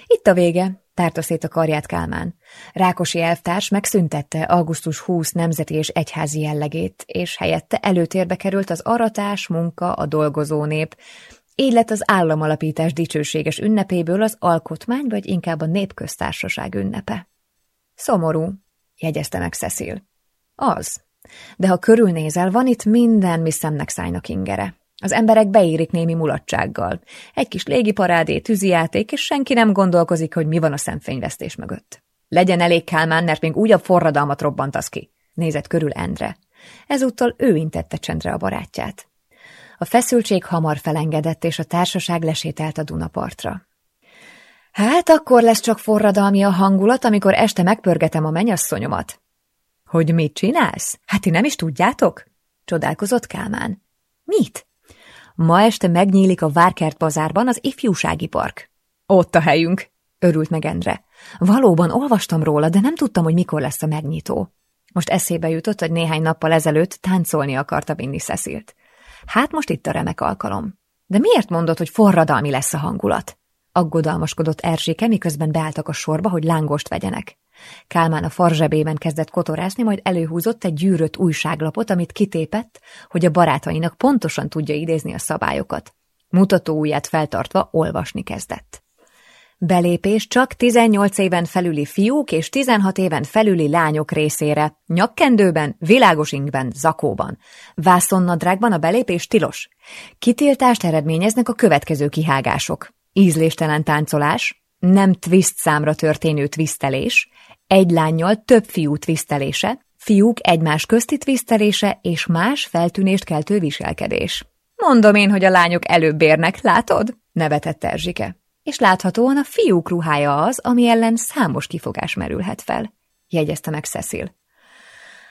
Itt a vége, tárta szét a karját Kálmán. Rákosi elvtárs megszüntette augusztus 20 nemzeti és egyházi jellegét, és helyette előtérbe került az aratás, munka, a dolgozó nép, így lett az államalapítás dicsőséges ünnepéből az alkotmány, vagy inkább a népköztársaság ünnepe. Szomorú, jegyezte meg Cecil. Az. De ha körülnézel, van itt minden, mi szemnek szájnak ingere. Az emberek beérik némi mulatsággal. Egy kis légiparádé, tűzijáték, és senki nem gondolkozik, hogy mi van a szemfényvesztés mögött. Legyen elég Kálmán, mert még újabb forradalmat robbantasz ki. Nézett körül Endre. Ezúttal ő intette csendre a barátját. A feszültség hamar felengedett, és a társaság lesételt a Dunapartra. Hát akkor lesz csak forradalmi a hangulat, amikor este megpörgetem a mennyasszonyomat. Hogy mit csinálsz? Hát ti nem is tudjátok? Csodálkozott Kálmán. Mit? Ma este megnyílik a Várkert bazárban az ifjúsági park. Ott a helyünk, örült meg Endre. Valóban olvastam róla, de nem tudtam, hogy mikor lesz a megnyitó. Most eszébe jutott, hogy néhány nappal ezelőtt táncolni akarta vinni Cecilt. Hát most itt a remek alkalom. De miért mondod, hogy forradalmi lesz a hangulat? Aggodalmaskodott Erzséke, miközben beálltak a sorba, hogy lángost vegyenek. Kálmán a farzsebében kezdett kotorásni, majd előhúzott egy gyűrött újságlapot, amit kitépett, hogy a barátainak pontosan tudja idézni a szabályokat. Mutató ujját feltartva olvasni kezdett. Belépés csak 18 éven felüli fiúk és 16 éven felüli lányok részére, nyakkendőben, világos ingben, zakóban. Vászonnadrágban a belépés tilos. Kitiltást eredményeznek a következő kihágások. Ízléstelen táncolás, nem twist számra történő twistelés, egy lányjal több fiú twistelése, fiúk egymás közti twistelése és más feltűnést keltő viselkedés. Mondom én, hogy a lányok előbb érnek, látod? nevetett Erzsike és láthatóan a fiúk ruhája az, ami ellen számos kifogás merülhet fel, jegyezte meg Cecil.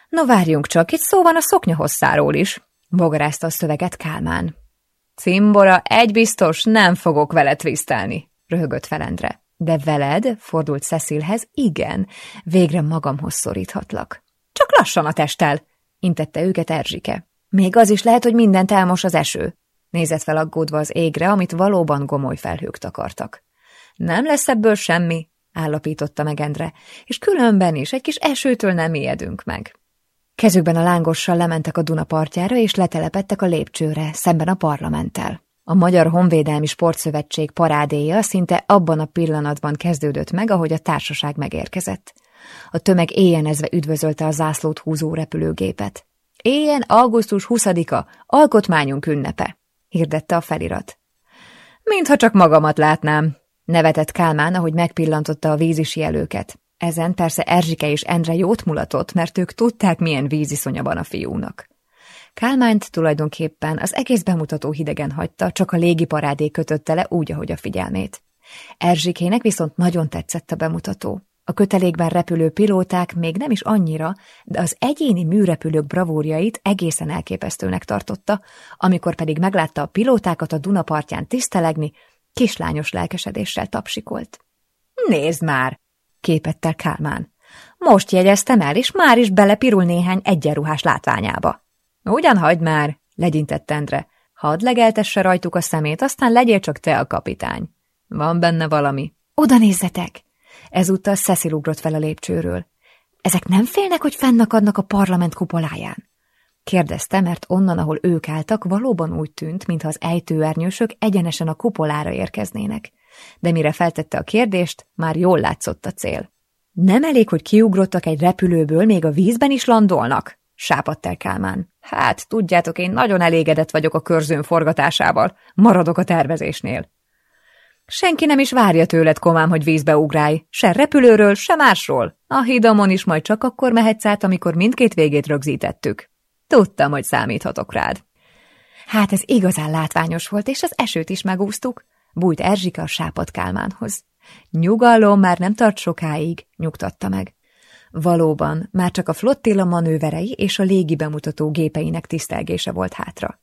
No várjunk csak, itt szó van a szoknya hosszáról is, bogarázta a szöveget Kálmán. Cimbora, egy biztos, nem fogok veled twisztelni, röhögött Felendre. De veled, fordult Cecilhez, igen, végre magamhoz szoríthatlak. Csak lassan a testtel, intette őket Erzsike. Még az is lehet, hogy mindent elmos az eső. Nézett fel aggódva az égre, amit valóban gomoly felhők takartak. Nem lesz ebből semmi, állapította meg Endre, és különben is egy kis esőtől nem ijedünk meg. Kezükben a lángossal lementek a Duna partjára, és letelepettek a lépcsőre, szemben a parlamenttel. A Magyar Honvédelmi Sportszövetség parádéja szinte abban a pillanatban kezdődött meg, ahogy a társaság megérkezett. A tömeg éjjenezve üdvözölte a zászlót húzó repülőgépet. Éjjen augusztus 20-a, alkotmányunk ünnepe hirdette a felirat. Mintha csak magamat látnám, nevetett Kálmán, ahogy megpillantotta a vízisi előket. Ezen persze Erzsike és Endre jót mulatott, mert ők tudták, milyen víziszonya van a fiúnak. Kálmányt tulajdonképpen az egész bemutató hidegen hagyta, csak a légiparádé kötötte le úgy, ahogy a figyelmét. Erzsikének viszont nagyon tetszett a bemutató. A kötelékben repülő pilóták még nem is annyira, de az egyéni műrepülők bravúrjait egészen elképesztőnek tartotta, amikor pedig meglátta a pilótákat a Duna partján tisztelegni, kislányos lelkesedéssel tapsikolt. Nézd már! képettel Kálmán. Most jegyeztem el, és már is belepirul néhány egyenruhás látványába. Ugyan hagyd már, legyintett Endre. Hadd legeltesse rajtuk a szemét, aztán legyél csak te a kapitány. Van benne valami. Oda nézzetek! Ezúttal Cecil ugrott fel a lépcsőről. Ezek nem félnek, hogy fennakadnak a parlament kupoláján? Kérdezte, mert onnan, ahol ők álltak, valóban úgy tűnt, mintha az ejtőernyősök egyenesen a kupolára érkeznének. De mire feltette a kérdést, már jól látszott a cél. Nem elég, hogy kiugrottak egy repülőből, még a vízben is landolnak? Sápadt el Kálmán. Hát, tudjátok, én nagyon elégedett vagyok a körzőn forgatásával. Maradok a tervezésnél. Senki nem is várja tőled, komám, hogy vízbe ugrálj. Se repülőről, se másról. A hídamon is majd csak akkor mehetsz át, amikor mindkét végét rögzítettük. Tudtam, hogy számíthatok rád. Hát ez igazán látványos volt, és az esőt is megúsztuk. Bújt Erzsika a sápat Kálmánhoz. Nyugalom már nem tart sokáig, nyugtatta meg. Valóban, már csak a flottilla manőverei és a légi bemutató gépeinek tisztelgése volt hátra.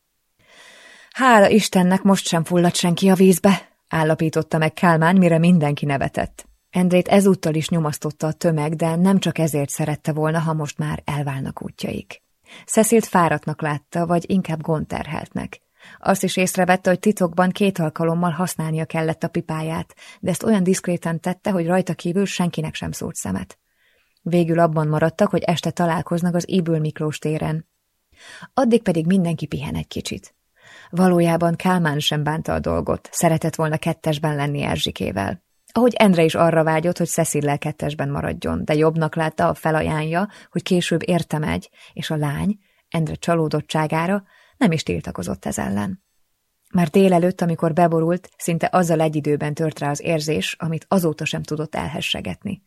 Hála Istennek most sem fulladt senki a vízbe, állapította meg Kálmán, mire mindenki nevetett. Endrét ezúttal is nyomasztotta a tömeg, de nem csak ezért szerette volna, ha most már elválnak útjaik. Cecilt fáradtnak látta, vagy inkább gondterheltnek. Azt is észrevette, hogy titokban két alkalommal használnia kellett a pipáját, de ezt olyan diszkréten tette, hogy rajta kívül senkinek sem szólt szemet. Végül abban maradtak, hogy este találkoznak az Ibül Miklós téren. Addig pedig mindenki pihen egy kicsit. Valójában Kálmán sem bánta a dolgot, szeretett volna kettesben lenni Erzsikével. Ahogy Endre is arra vágyott, hogy Cecillel kettesben maradjon, de jobbnak látta a felajánja, hogy később érte megy, és a lány, Endre csalódottságára, nem is tiltakozott ez ellen. Már délelőtt, amikor beborult, szinte azzal egy időben tört rá az érzés, amit azóta sem tudott elhessegetni.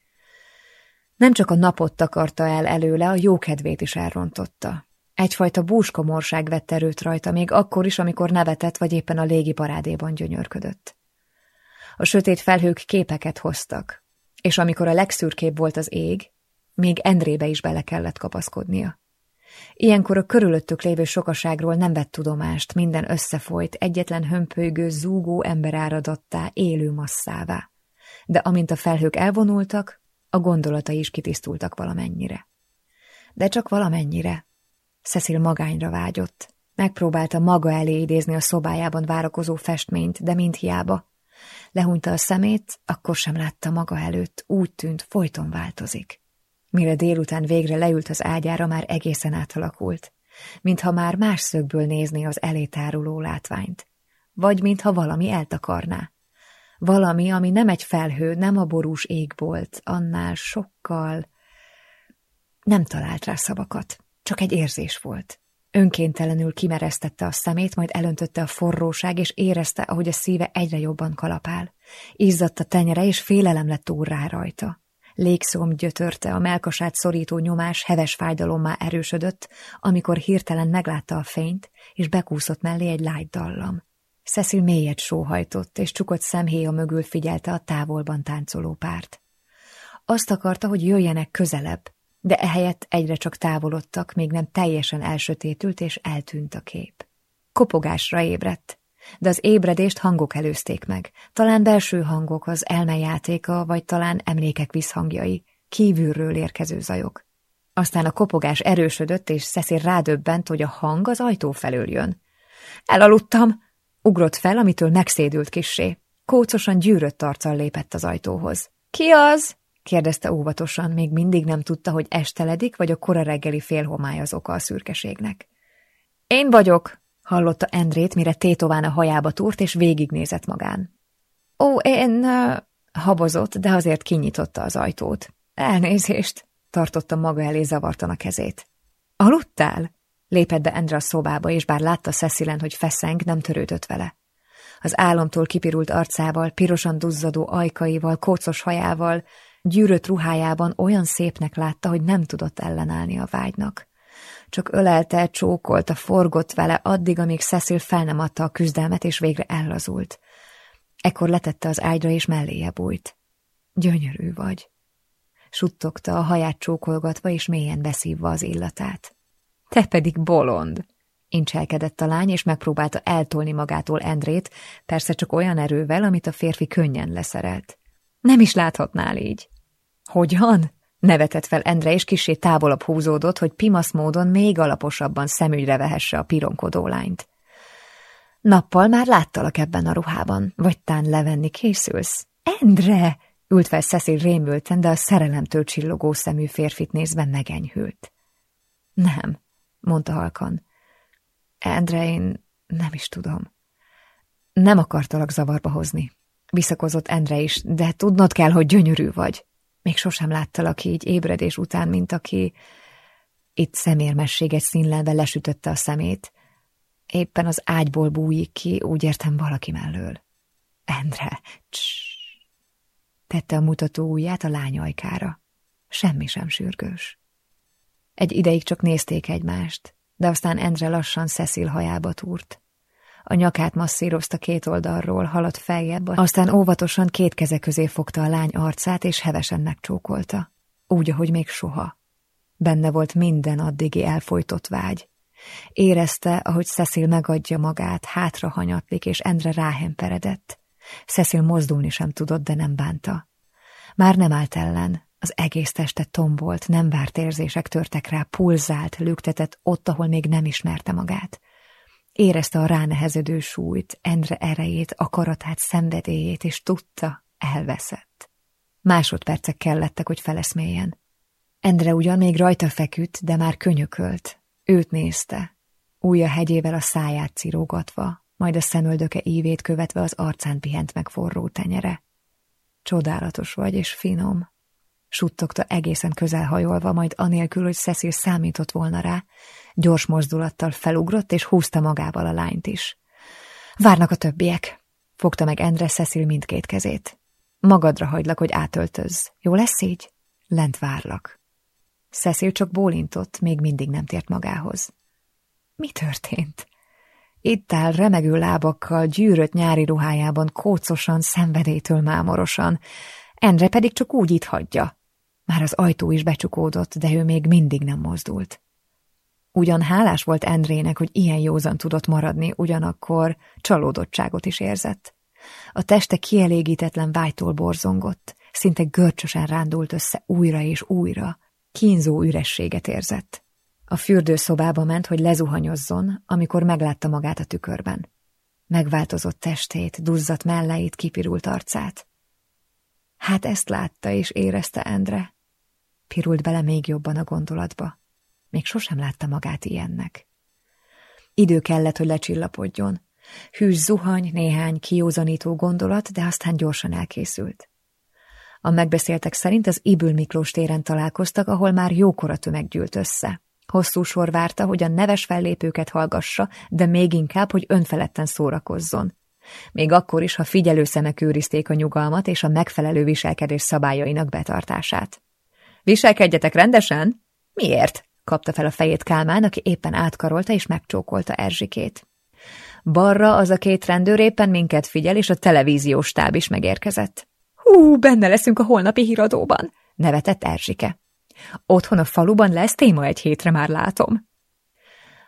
Nem csak a napot takarta el előle, a jókedvét is elrontotta. Egyfajta búskomorság vett erőt rajta, még akkor is, amikor nevetett, vagy éppen a légi parádéban gyönyörködött. A sötét felhők képeket hoztak, és amikor a legszürkébb volt az ég, még Endrébe is bele kellett kapaszkodnia. Ilyenkor a körülöttük lévő sokaságról nem vett tudomást, minden összefolyt, egyetlen hömpölygő, zúgó emberáradattá, élő masszává. De amint a felhők elvonultak, a gondolatai is kitisztultak valamennyire. De csak valamennyire. Cecil magányra vágyott. Megpróbálta maga elé idézni a szobájában várakozó festményt, de mind hiába. Lehúnyta a szemét, akkor sem látta maga előtt, úgy tűnt, folyton változik. Mire délután végre leült az ágyára, már egészen átalakult, mintha már más szögből nézni az elétáruló látványt, vagy mintha valami eltakarná. Valami, ami nem egy felhő, nem a borús égbolt, annál sokkal... Nem talált rá szavakat, csak egy érzés volt. Önkéntelenül kimeresztette a szemét, majd elöntötte a forróság, és érezte, ahogy a szíve egyre jobban kalapál. Izzadt a tenyere, és félelem lett úrrá rajta. Légszóm gyötörte, a melkasát szorító nyomás heves fájdalommá erősödött, amikor hirtelen meglátta a fényt, és bekúszott mellé egy lágy dallam. Cecil mélyet sóhajtott, és csukott szemhéja mögül figyelte a távolban táncoló párt. Azt akarta, hogy jöjjenek közelebb, de ehelyett egyre csak távolodtak, még nem teljesen elsötétült, és eltűnt a kép. Kopogásra ébredt, de az ébredést hangok előzték meg. Talán belső hangok, az elmejátéka, vagy talán emlékek visszhangjai, kívülről érkező zajok. Aztán a kopogás erősödött, és Cecil rádöbbent, hogy a hang az ajtó felől jön. Elaludtam! Ugrott fel, amitől megszédült kissé. Kócosan gyűrött arccal lépett az ajtóhoz. Ki az? kérdezte óvatosan, még mindig nem tudta, hogy esteledik, vagy a kora reggeli félhomály az oka a szürkeségnek. Én vagyok, hallotta Endrét, mire tétován a hajába túrt, és végignézett magán. Ó, én... Habozott, de azért kinyitotta az ajtót. Elnézést, tartotta maga elé zavartan a kezét. Aludtál? Lépett be a szobába, és bár látta Cecilen, hogy feszeng, nem törődött vele. Az álomtól kipirult arcával, pirosan duzzadó ajkaival, kócos hajával, gyűrött ruhájában olyan szépnek látta, hogy nem tudott ellenállni a vágynak csak ölelte, csókolta, forgott vele addig, amíg Cecil fel nem adta a küzdelmet, és végre ellazult. Ekkor letette az ágyra, és melléje bújt. Gyönyörű vagy. Suttogta a haját csókolgatva, és mélyen beszívva az illatát. Te pedig bolond! Incselkedett a lány, és megpróbálta eltolni magától Endrét, persze csak olyan erővel, amit a férfi könnyen leszerelt. Nem is láthatnál így. Hogyan? Nevetett fel Endre, és kisé távolabb húzódott, hogy pimasz módon még alaposabban szemügyre vehesse a pironkodó lányt. Nappal már láttalak ebben a ruhában, vagy tán levenni készülsz? Endre! Ült fel Cecil rémülten, de a szerelemtől csillogó szemű férfit nézve megenyhült. Nem, mondta halkan. Endre, én nem is tudom. Nem akartalak zavarba hozni. Visszakozott Endre is, de tudnod kell, hogy gyönyörű vagy. Még sosem láttalak így ébredés után, mint aki... Itt szemérmesség egy színlelve lesütötte a szemét. Éppen az ágyból bújik ki, úgy értem valaki mellől. Endre, css! Tette a mutató ujját a lány ajkára. Semmi sem sürgős. Egy ideig csak nézték egymást, de aztán Endre lassan Cecil hajába túrt. A nyakát masszírozta két oldalról, haladt feljebb, aztán óvatosan két keze közé fogta a lány arcát, és hevesen megcsókolta. Úgy, ahogy még soha. Benne volt minden addigi elfolytott vágy. Érezte, ahogy Cecil megadja magát, hátra hanyatlik, és Endre ráhemperedett. Cecil mozdulni sem tudott, de nem bánta. Már nem állt ellen, az egész teste tombolt, nem várt érzések törtek rá, pulzált, lüktetett ott, ahol még nem ismerte magát. Érezte a ránehezedő súlyt, Endre erejét, akaratát, szenvedélyét, és tudta, elveszett. Másodpercek kellettek, hogy feleszméljen. Endre ugyan még rajta feküdt, de már könyökölt. Őt nézte, újja hegyével a száját cirógatva, majd a szemöldöke ívét követve az arcán pihent meg forró tenyere. Csodálatos vagy és finom, suttogta egészen közelhajolva, majd anélkül, hogy Cecil számított volna rá, gyors mozdulattal felugrott, és húzta magával a lányt is. Várnak a többiek. Fogta meg Endre Cecil mindkét kezét. Magadra hagylak, hogy átöltözz. Jó lesz így? Lent várlak. Cecil csak bólintott, még mindig nem tért magához. Mi történt? itt áll remegő lábakkal, gyűrött nyári ruhájában, kócosan, szenvedétől mámorosan. Endre pedig csak úgy itt hagyja. Már az ajtó is becsukódott, de ő még mindig nem mozdult. Ugyan hálás volt Endrének, hogy ilyen józan tudott maradni, ugyanakkor csalódottságot is érzett. A teste kielégítetlen vágytól borzongott, szinte görcsösen rándult össze újra és újra, kínzó ürességet érzett. A fürdőszobába ment, hogy lezuhanyozzon, amikor meglátta magát a tükörben. Megváltozott testét, duzzadt melleit, kipirult arcát. Hát ezt látta és érezte Endre. Pirult bele még jobban a gondolatba. Még sosem látta magát ilyennek. Idő kellett, hogy lecsillapodjon. Hűs zuhany, néhány kiózanító gondolat, de aztán gyorsan elkészült. A megbeszéltek szerint az Ibül Miklós téren találkoztak, ahol már jókora tömeg gyűlt össze. Hosszú sor várta, hogy a neves fellépőket hallgassa, de még inkább, hogy önfeledten szórakozzon. Még akkor is, ha figyelő szemek őrizték a nyugalmat és a megfelelő viselkedés szabályainak betartását. Viselkedjetek rendesen? Miért? kapta fel a fejét Kálmán, aki éppen átkarolta és megcsókolta Erzsikét. Balra az a két rendőr éppen minket figyel, és a televíziós stáb is megérkezett. Hú, benne leszünk a holnapi híradóban, nevetett Erzsike. Otthon a faluban lesz téma egy hétre már látom.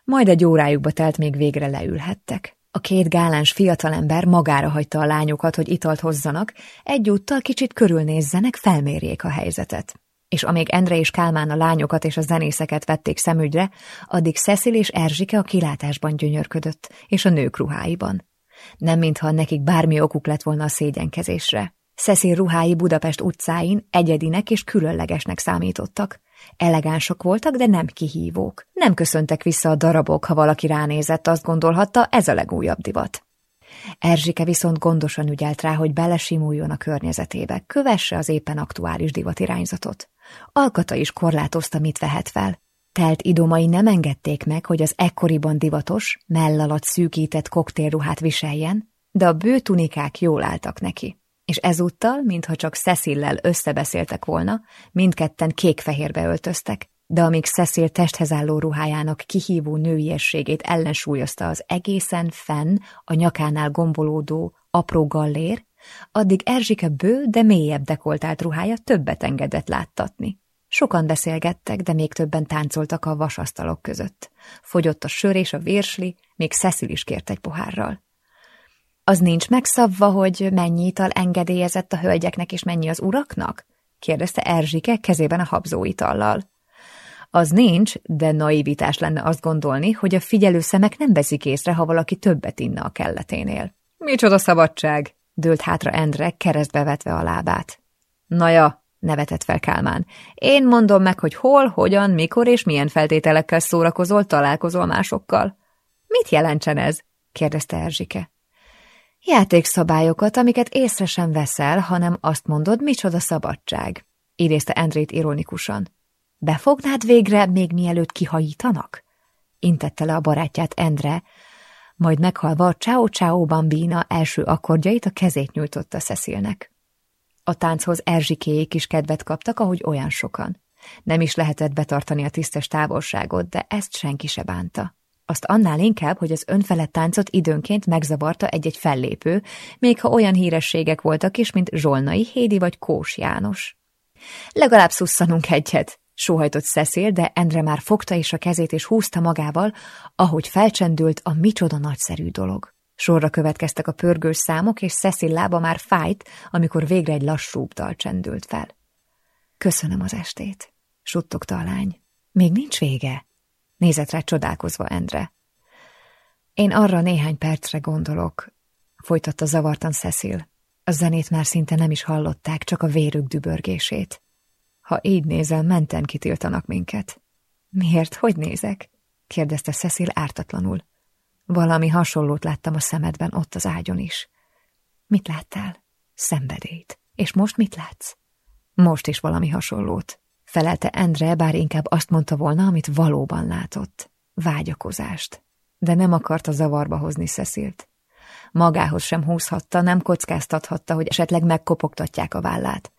Majd egy órájukba telt, még végre leülhettek. A két gáláns fiatalember magára hagyta a lányokat, hogy italt hozzanak, egyúttal kicsit körülnézzenek, felmérjék a helyzetet. És amíg Endre és Kálmán a lányokat és a zenészeket vették szemügyre, addig Cecil és Erzsike a kilátásban gyönyörködött, és a nők ruháiban. Nem mintha nekik bármi okuk lett volna a szégyenkezésre. Cecil ruhái Budapest utcáin egyedinek és különlegesnek számítottak. Elegánsok voltak, de nem kihívók. Nem köszöntek vissza a darabok, ha valaki ránézett, azt gondolhatta, ez a legújabb divat. Erzsike viszont gondosan ügyelt rá, hogy belesimuljon a környezetébe, kövesse az éppen aktuális divatirányzatot. Alkata is korlátozta, mit vehet fel. Telt idomai nem engedték meg, hogy az ekkoriban divatos, mell alatt szűkített koktélruhát viseljen, de a bő tunikák jól álltak neki és ezúttal, mintha csak Cecillel összebeszéltek volna, mindketten kék-fehérbe öltöztek, de amíg Cecil testhez álló ruhájának kihívó nőiességét ellensúlyozta az egészen fenn, a nyakánál gombolódó, apró gallér, addig Erzsike bő, de mélyebb dekoltált ruhája többet engedett láttatni. Sokan beszélgettek, de még többen táncoltak a vasasztalok között. Fogyott a sör és a vérsli, még Cecil is kért egy pohárral. Az nincs megszabva, hogy mennyi ital engedélyezett a hölgyeknek és mennyi az uraknak? kérdezte Erzsike kezében a habzóitallal. Az nincs, de naivitás lenne azt gondolni, hogy a figyelő szemek nem veszik észre, ha valaki többet inna a kelleténél. Micsoda szabadság! dőlt hátra Endre, keresztbe vetve a lábát. Naja, nevetett fel Kálmán. Én mondom meg, hogy hol, hogyan, mikor és milyen feltételekkel szórakozol, találkozol másokkal. Mit jelentsen ez? kérdezte Erzsike. Játékszabályokat, amiket észre sem veszel, hanem azt mondod, micsoda szabadság, idézte Endrét ironikusan. Befognád végre, még mielőtt kihajítanak? Intette le a barátját Endre, majd meghalva a Ciao Ciao Bambina első akkordjait a kezét nyújtotta Cecilnek. A tánchoz Erzsikéjék is kedvet kaptak, ahogy olyan sokan. Nem is lehetett betartani a tisztes távolságot, de ezt senki se bánta. Azt annál inkább, hogy az önfelett táncot időnként megzavarta egy-egy fellépő, még ha olyan hírességek voltak is, mint Zsolnai Hédi vagy Kós János. Legalább szusszanunk egyet, sóhajtott Cecil, de Endre már fogta is a kezét és húzta magával, ahogy felcsendült a micsoda nagyszerű dolog. Sorra következtek a pörgős számok, és Cecil lába már fájt, amikor végre egy lassúbb dal csendült fel. Köszönöm az estét, suttogta a lány. Még nincs vége? Nézett rá csodálkozva Endre. Én arra néhány percre gondolok, folytatta zavartan Cecil. A zenét már szinte nem is hallották, csak a vérük dübörgését. Ha így nézel, menten kitiltanak minket. Miért? Hogy nézek? kérdezte Cecil ártatlanul. Valami hasonlót láttam a szemedben ott az ágyon is. Mit láttál? Szenvedélyt. És most mit látsz? Most is valami hasonlót felelte Endre, bár inkább azt mondta volna, amit valóban látott. Vágyakozást. De nem akarta zavarba hozni Cecilt. Magához sem húzhatta, nem kockáztathatta, hogy esetleg megkopogtatják a vállát.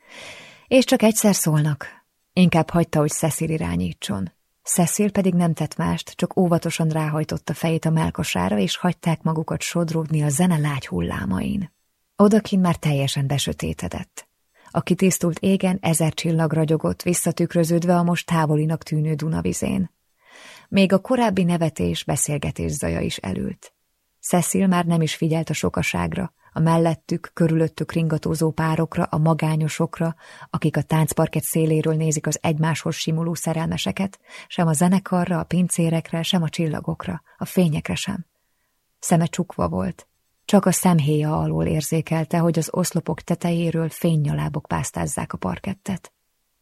És csak egyszer szólnak. Inkább hagyta, hogy Cecil irányítson. Cecil pedig nem tett mást, csak óvatosan ráhajtotta fejét a melkosára, és hagyták magukat sodródni a zene lágy hullámain. Odakin már teljesen besötétedett. A kitisztult égen ezer csillag ragyogott, visszatükröződve a most távolinak tűnő Dunavizén. Még a korábbi nevetés, beszélgetés zaja is elült. Cecil már nem is figyelt a sokaságra, a mellettük, körülöttük ringatózó párokra, a magányosokra, akik a táncparket széléről nézik az egymáshoz simuló szerelmeseket, sem a zenekarra, a pincérekre, sem a csillagokra, a fényekre sem. Szeme csukva volt. Csak a szemhéja alól érzékelte, hogy az oszlopok tetejéről fénynyalábok pásztázzák a parkettet.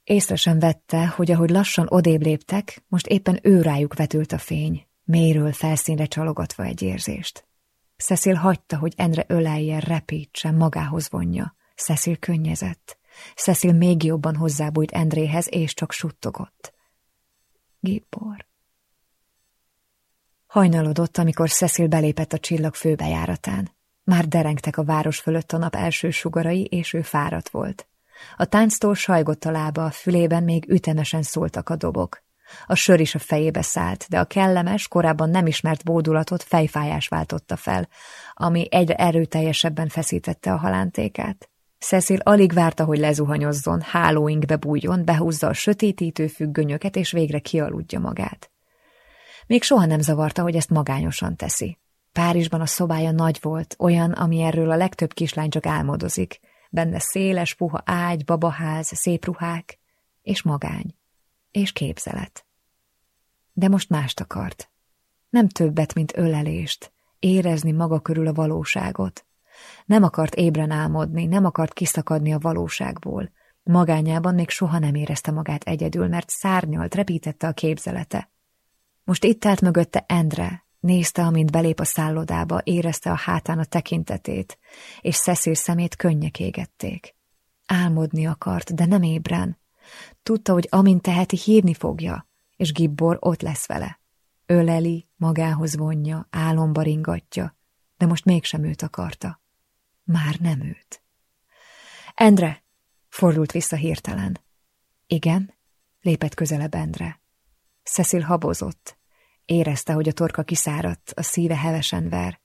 Észre sem vette, hogy ahogy lassan odébb léptek, most éppen ő rájuk vetült a fény, mélyről felszínre csalogatva egy érzést. Cecil hagyta, hogy Endre ölelje, repítse, magához vonja. Cecil könnyezett. Cecil még jobban hozzábújt Endréhez, és csak suttogott. Gibor. Hajnalodott, amikor Cecil belépett a csillag főbejáratán. Már derengtek a város fölött a nap első sugarai, és ő fáradt volt. A tánctól sajgott a lába, a fülében még ütemesen szóltak a dobok. A sör is a fejébe szállt, de a kellemes, korábban nem ismert bódulatot fejfájás váltotta fel, ami egyre erőteljesebben feszítette a halántékát. Cecil alig várta, hogy lezuhanyozzon, hálóinkbe bújjon, behúzza a sötétítő függönyöket, és végre kialudja magát. Még soha nem zavarta, hogy ezt magányosan teszi. Párizsban a szobája nagy volt, olyan, ami erről a legtöbb kislány csak álmodozik. Benne széles, puha ágy, babaház, szép ruhák, és magány és képzelet. De most mást akart. Nem többet, mint ölelést, érezni maga körül a valóságot. Nem akart ébren álmodni, nem akart kiszakadni a valóságból. Magányában még soha nem érezte magát egyedül, mert szárnyalt, repítette a képzelete. Most itt állt mögötte Endre, nézte, amint belép a szállodába, érezte a hátán a tekintetét, és Cecil szemét könnyek égették. Álmodni akart, de nem ébren, Tudta, hogy amint teheti, hívni fogja, és Gibbor ott lesz vele. Öleli, magához vonja, álomba ringatja, de most mégsem őt akarta. Már nem őt. Endre! Fordult vissza hirtelen. Igen? Lépett közelebb Endre. Cecil habozott. Érezte, hogy a torka kiszáradt, a szíve hevesen ver.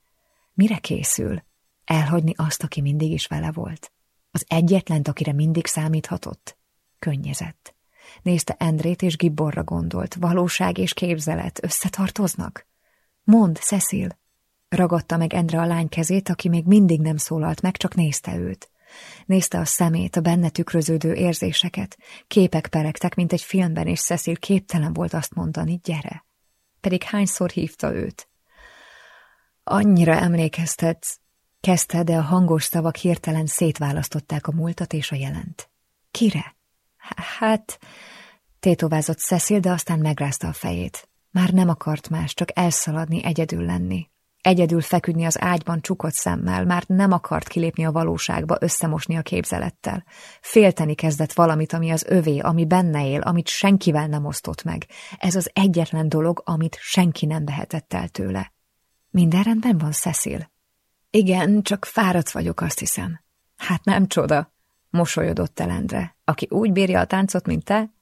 Mire készül? Elhagyni azt, aki mindig is vele volt? Az egyetlen, akire mindig számíthatott? Könnyezett. Nézte Endrét és Gibborra gondolt. Valóság és képzelet összetartoznak? Mond, Cecil! Ragadta meg Endre a lány kezét, aki még mindig nem szólalt meg, csak nézte őt. Nézte a szemét, a benne tükröződő érzéseket. Képek peregtek, mint egy filmben, és Cecil képtelen volt azt mondani, gyere. Pedig hányszor hívta őt? Annyira emlékeztetsz, kezdte, de a hangos szavak hirtelen szétválasztották a múltat és a jelent. Kire? Hát, tétovázott Cecil, de aztán megrázta a fejét. Már nem akart más, csak elszaladni, egyedül lenni. Egyedül feküdni az ágyban csukott szemmel, már nem akart kilépni a valóságba, összemosni a képzelettel. Félteni kezdett valamit, ami az övé, ami benne él, amit senkivel nem osztott meg. Ez az egyetlen dolog, amit senki nem vehetett el tőle. Minden rendben van, Cecil? Igen, csak fáradt vagyok, azt hiszem. Hát nem csoda, mosolyodott Elendre. Aki úgy bírja a táncot, mint te?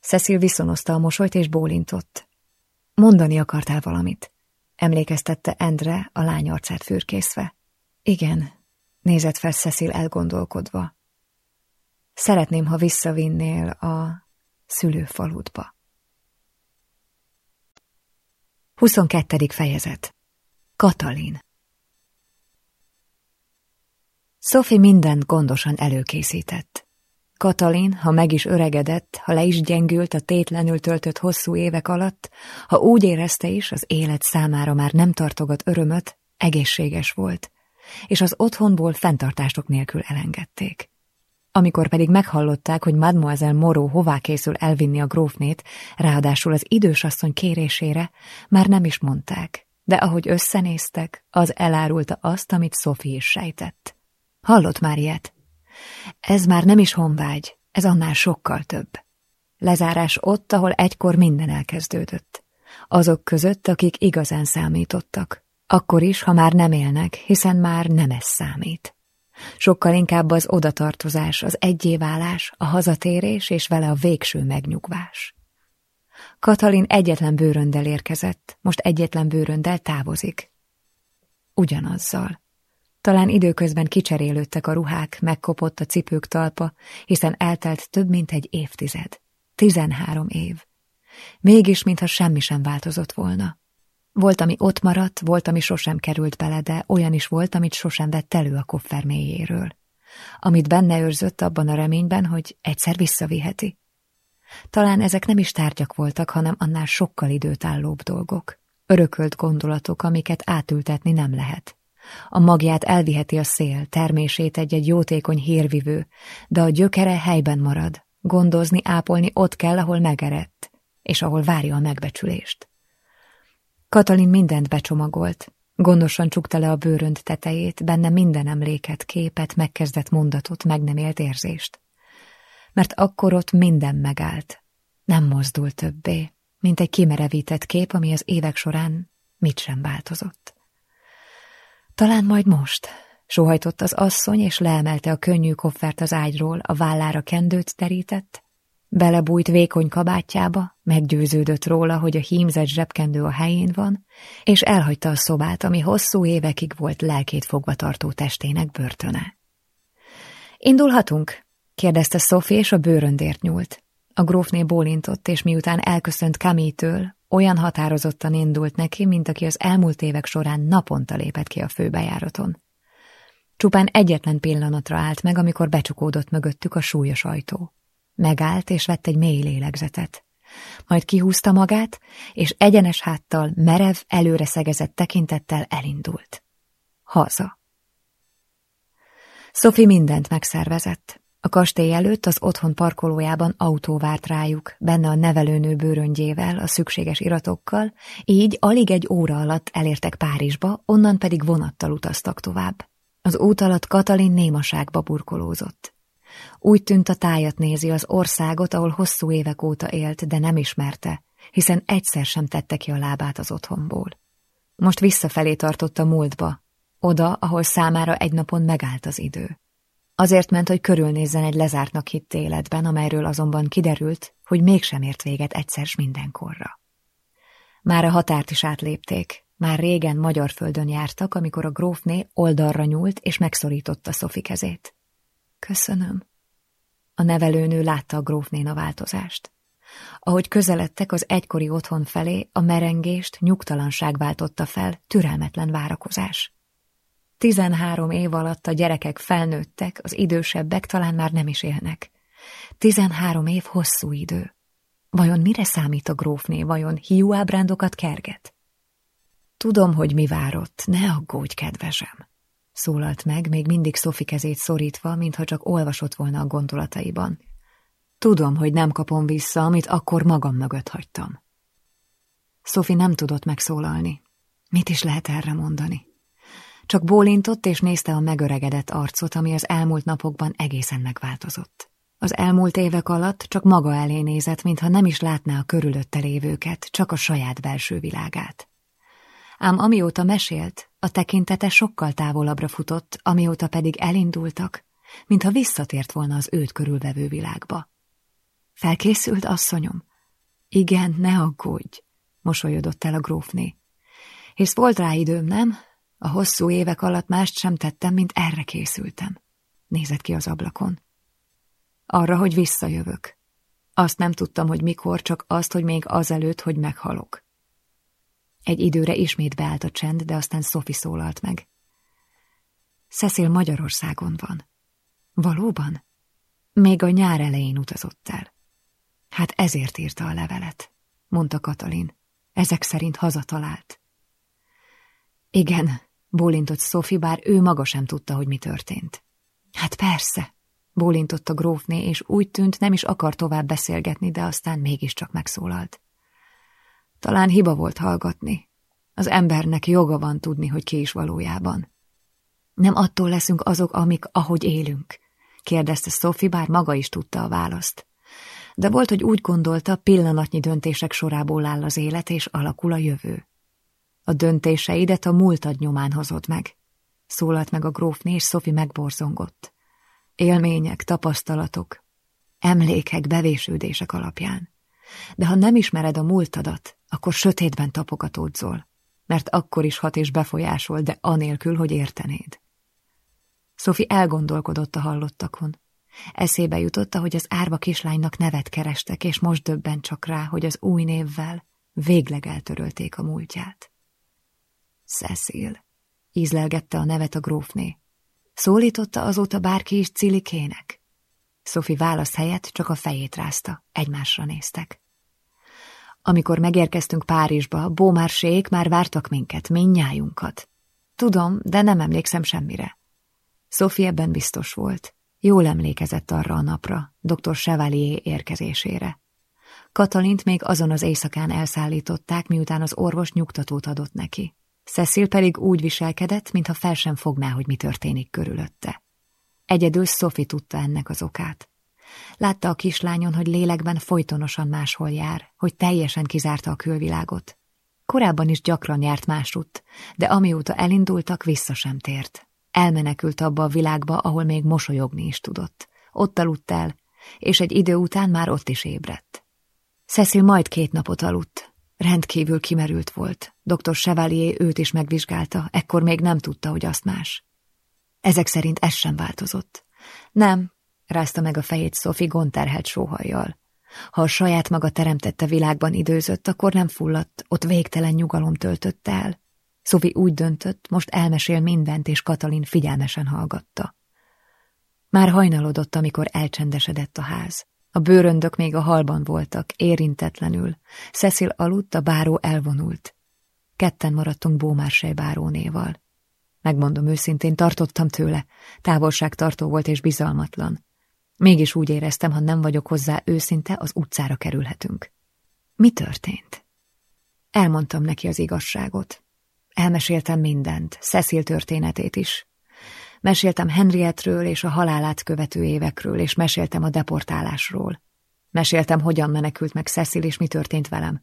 Cecil viszonozta a mosolyt és bólintott. Mondani akartál valamit. Emlékeztette Endre a lány arcát fürkészve. Igen, nézett fel Cecil elgondolkodva. Szeretném, ha visszavinnél a szülőfaludba. 22. fejezet Katalin Sophie mindent gondosan előkészített. Katalin, ha meg is öregedett, ha le is gyengült a tétlenül töltött hosszú évek alatt, ha úgy érezte is, az élet számára már nem tartogat örömöt, egészséges volt, és az otthonból fenntartások nélkül elengedték. Amikor pedig meghallották, hogy Mademoiselle Moró hová készül elvinni a grófnét, ráadásul az idősasszony kérésére, már nem is mondták, de ahogy összenéztek, az elárulta azt, amit Sophie is sejtett. Hallott már ilyet? Ez már nem is honvágy, ez annál sokkal több. Lezárás ott, ahol egykor minden elkezdődött. Azok között, akik igazán számítottak. Akkor is, ha már nem élnek, hiszen már nem ez számít. Sokkal inkább az odatartozás, az egyéválás, a hazatérés és vele a végső megnyugvás. Katalin egyetlen bőröndel érkezett, most egyetlen bőröndel távozik. Ugyanazzal. Talán időközben kicserélődtek a ruhák, megkopott a cipők talpa, hiszen eltelt több mint egy évtized. Tizenhárom év. Mégis, mintha semmi sem változott volna. Volt, ami ott maradt, volt, ami sosem került bele, de olyan is volt, amit sosem vett elő a koffer mélyéről. Amit benne őrzött abban a reményben, hogy egyszer visszaviheti. Talán ezek nem is tárgyak voltak, hanem annál sokkal időtállóbb dolgok. Örökölt gondolatok, amiket átültetni nem lehet. A magját elviheti a szél, termését egy-egy jótékony hírvivő, de a gyökere helyben marad. Gondozni, ápolni ott kell, ahol megerett, és ahol várja a megbecsülést. Katalin mindent becsomagolt. Gondosan csukta le a bőrönd tetejét, benne minden emléket, képet, megkezdett mondatot, meg nem élt érzést. Mert akkor ott minden megállt. Nem mozdult többé, mint egy kimerevített kép, ami az évek során mit sem változott. Talán majd most, sóhajtott az asszony, és leemelte a könnyű koffert az ágyról, a vállára kendőt terített, belebújt vékony kabátjába, meggyőződött róla, hogy a hímzett zsebkendő a helyén van, és elhagyta a szobát, ami hosszú évekig volt lelkét fogva tartó testének börtöne. Indulhatunk? kérdezte Sophie, és a bőröndért nyúlt. A grófné bólintott, és miután elköszönt Kamítől, olyan határozottan indult neki, mint aki az elmúlt évek során naponta lépett ki a főbejáraton. Csupán egyetlen pillanatra állt meg, amikor becsukódott mögöttük a súlyos ajtó. Megállt és vett egy mély lélegzetet. Majd kihúzta magát, és egyenes háttal, merev, előre szegezett tekintettel elindult. Haza. Sophie mindent megszervezett. A kastély előtt az otthon parkolójában autó várt rájuk, benne a nevelőnő bőröngyével, a szükséges iratokkal, így alig egy óra alatt elértek Párizsba, onnan pedig vonattal utaztak tovább. Az út alatt Katalin némaságba burkolózott. Úgy tűnt a tájat nézi az országot, ahol hosszú évek óta élt, de nem ismerte, hiszen egyszer sem tette ki a lábát az otthonból. Most visszafelé tartott a múltba, oda, ahol számára egy napon megállt az idő. Azért ment, hogy körülnézzen egy lezártnak hitt életben, amelyről azonban kiderült, hogy mégsem ért véget egyszer mindenkorra. Már a határt is átlépték, már régen magyar földön jártak, amikor a grófné oldalra nyúlt és megszorította Szofi kezét. Köszönöm. A nevelőnő látta a grófnén a változást. Ahogy közeledtek az egykori otthon felé, a merengést nyugtalanság váltotta fel, türelmetlen várakozás. Tizenhárom év alatt a gyerekek felnőttek, az idősebbek talán már nem is élnek. Tizenhárom év hosszú idő. Vajon mire számít a grófné, vajon hiú ábrándokat kerget? Tudom, hogy mi várott, ne aggódj, kedvesem! Szólalt meg, még mindig Szofi kezét szorítva, mintha csak olvasott volna a gondolataiban. Tudom, hogy nem kapom vissza, amit akkor magam mögött hagytam. Szofi nem tudott megszólalni. Mit is lehet erre mondani? Csak bólintott és nézte a megöregedett arcot, ami az elmúlt napokban egészen megváltozott. Az elmúlt évek alatt csak maga elé nézett, mintha nem is látná a körülötte lévőket, csak a saját belső világát. Ám amióta mesélt, a tekintete sokkal távolabbra futott, amióta pedig elindultak, mintha visszatért volna az őt körülvevő világba. Felkészült, asszonyom? Igen, ne aggódj, mosolyodott el a grófné. Hisz volt rá időm, nem? A hosszú évek alatt mást sem tettem, mint erre készültem. Nézett ki az ablakon. Arra, hogy visszajövök. Azt nem tudtam, hogy mikor, csak azt, hogy még azelőtt, hogy meghalok. Egy időre ismét beállt a csend, de aztán Szofi szólalt meg. Cecil Magyarországon van. Valóban? Még a nyár elején utazott el. Hát ezért írta a levelet, mondta Katalin. Ezek szerint hazatalált. Igen, bólintott Sophie, bár ő maga sem tudta, hogy mi történt. Hát persze, bólintott a grófné, és úgy tűnt, nem is akar tovább beszélgetni, de aztán mégiscsak megszólalt. Talán hiba volt hallgatni. Az embernek joga van tudni, hogy ki is valójában. Nem attól leszünk azok, amik ahogy élünk, kérdezte Sophie, bár maga is tudta a választ. De volt, hogy úgy gondolta, pillanatnyi döntések sorából áll az élet, és alakul a jövő. A döntéseidet a múltad nyomán hozod meg. Szólalt meg a grófné, és Szofi megborzongott. Élmények, tapasztalatok, emlékek, bevésődések alapján. de ha nem ismered a múltadat, akkor sötétben tapogatódzol, mert akkor is hat és befolyásol, de anélkül, hogy értenéd. Sophie elgondolkodott a hallottakon. Eszébe jutotta, hogy az árva kislánynak nevet kerestek, és most döbben csak rá, hogy az új névvel végleg eltörölték a múltját. Cecil. Ízlelgette a nevet a grófné. Szólította azóta bárki is Cilikének? Sophie válasz helyett csak a fejét rázta, egymásra néztek. Amikor megérkeztünk Párizsba, Bómársék már vártak minket, minnyájunkat. Tudom, de nem emlékszem semmire. Sophie ebben biztos volt. Jól emlékezett arra a napra, dr. Chevalier érkezésére. Katalint még azon az éjszakán elszállították, miután az orvos nyugtatót adott neki. Cecil pedig úgy viselkedett, mintha fel sem fogná, hogy mi történik körülötte. Egyedül Sophie tudta ennek az okát. Látta a kislányon, hogy lélekben folytonosan máshol jár, hogy teljesen kizárta a külvilágot. Korábban is gyakran járt másút, de amióta elindultak, vissza sem tért. Elmenekült abba a világba, ahol még mosolyogni is tudott. Ott aludt el, és egy idő után már ott is ébredt. Cecil majd két napot aludt. Rendkívül kimerült volt. Dr. Chevalier őt is megvizsgálta, ekkor még nem tudta, hogy azt más. Ezek szerint ez sem változott. Nem, rázta meg a fejét Sophie gonterhelt sóhajjal. Ha a saját maga teremtette világban időzött, akkor nem fulladt, ott végtelen nyugalom töltött el. Sophie úgy döntött, most elmesél mindent, és Katalin figyelmesen hallgatta. Már hajnalodott, amikor elcsendesedett a ház. A bőröndök még a halban voltak, érintetlenül. Cecil aludt, a báró elvonult. Ketten maradtunk Bómársely bárónéval. Megmondom őszintén, tartottam tőle. Távolságtartó volt és bizalmatlan. Mégis úgy éreztem, ha nem vagyok hozzá őszinte, az utcára kerülhetünk. Mi történt? Elmondtam neki az igazságot. Elmeséltem mindent, Cecil történetét is. Meséltem Henrietről és a halálát követő évekről, és meséltem a deportálásról. Meséltem, hogyan menekült meg Cecil, és mi történt velem.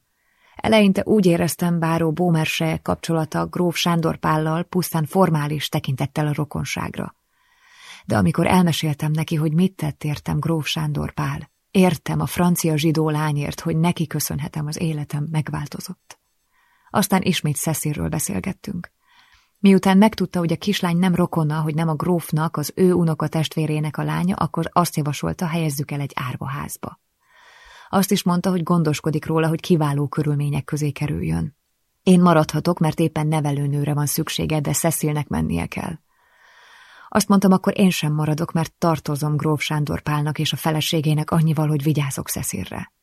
Eleinte úgy éreztem, báró Bómerse kapcsolata gróf Sándor Pállal pusztán formális tekintettel a rokonságra. De amikor elmeséltem neki, hogy mit tett értem gróf Sándor Pál, értem a francia zsidó lányért, hogy neki köszönhetem az életem, megváltozott. Aztán ismét Cecilről beszélgettünk. Miután megtudta, hogy a kislány nem rokona, hogy nem a grófnak, az ő unoka testvérének a lánya, akkor azt javasolta, helyezzük el egy árvaházba. Azt is mondta, hogy gondoskodik róla, hogy kiváló körülmények közé kerüljön. Én maradhatok, mert éppen nevelőnőre van szüksége, de Cecilnek mennie kell. Azt mondtam, akkor én sem maradok, mert tartozom Gróf Sándor Pálnak és a feleségének annyival, hogy vigyázok Cecilre.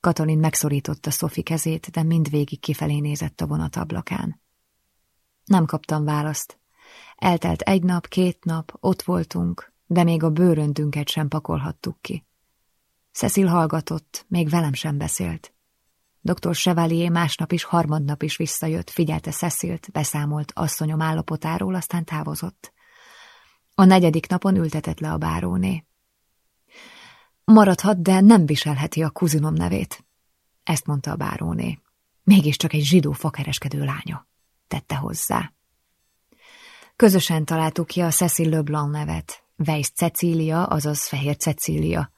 Katalin megszorította Szofi kezét, de mindvégig kifelé nézett a vonat ablakán. Nem kaptam választ. Eltelt egy nap, két nap, ott voltunk, de még a bőröntünket sem pakolhattuk ki. Cecil hallgatott, még velem sem beszélt. Dr. Chevalier másnap is, harmadnap is visszajött, figyelte Cecilt, beszámolt asszonyom állapotáról, aztán távozott. A negyedik napon ültetett le a báróné. Maradhat, de nem viselheti a kuzinom nevét. Ezt mondta a báróné. Mégiscsak egy zsidó fakereskedő lánya, tette hozzá. Közösen találtuk ki a Cecil Leblanc nevet. Weiss Cecília, azaz Fehér Cecília.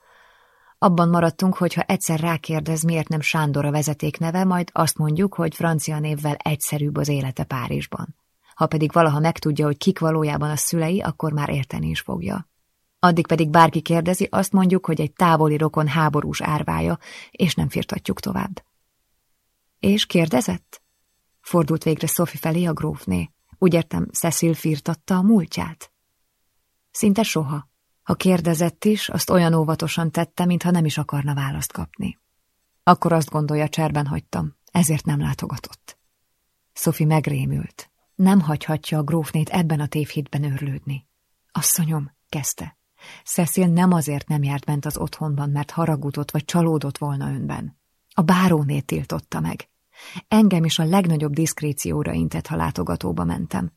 Abban maradtunk, hogy ha egyszer rákérdez, miért nem Sándor a vezeték neve, majd azt mondjuk, hogy francia névvel egyszerűbb az élete Párizsban. Ha pedig valaha megtudja, hogy kik valójában a szülei, akkor már érteni is fogja. Addig pedig bárki kérdezi, azt mondjuk, hogy egy távoli rokon háborús árvája, és nem firtatjuk tovább. És kérdezett? Fordult végre Sophie felé a grófné. Úgy értem, Cecil firtatta a múltját? Szinte soha. Ha kérdezett is, azt olyan óvatosan tette, mintha nem is akarna választ kapni. Akkor azt gondolja, cserben hagytam, ezért nem látogatott. Sophie megrémült. Nem hagyhatja a grófnét ebben a tévhitben őrlődni. Asszonyom, kezdte. Cecil nem azért nem járt bent az otthonban, mert haragudott vagy csalódott volna önben. A bárónét tiltotta meg. Engem is a legnagyobb diszkrécióra intett, ha látogatóba mentem.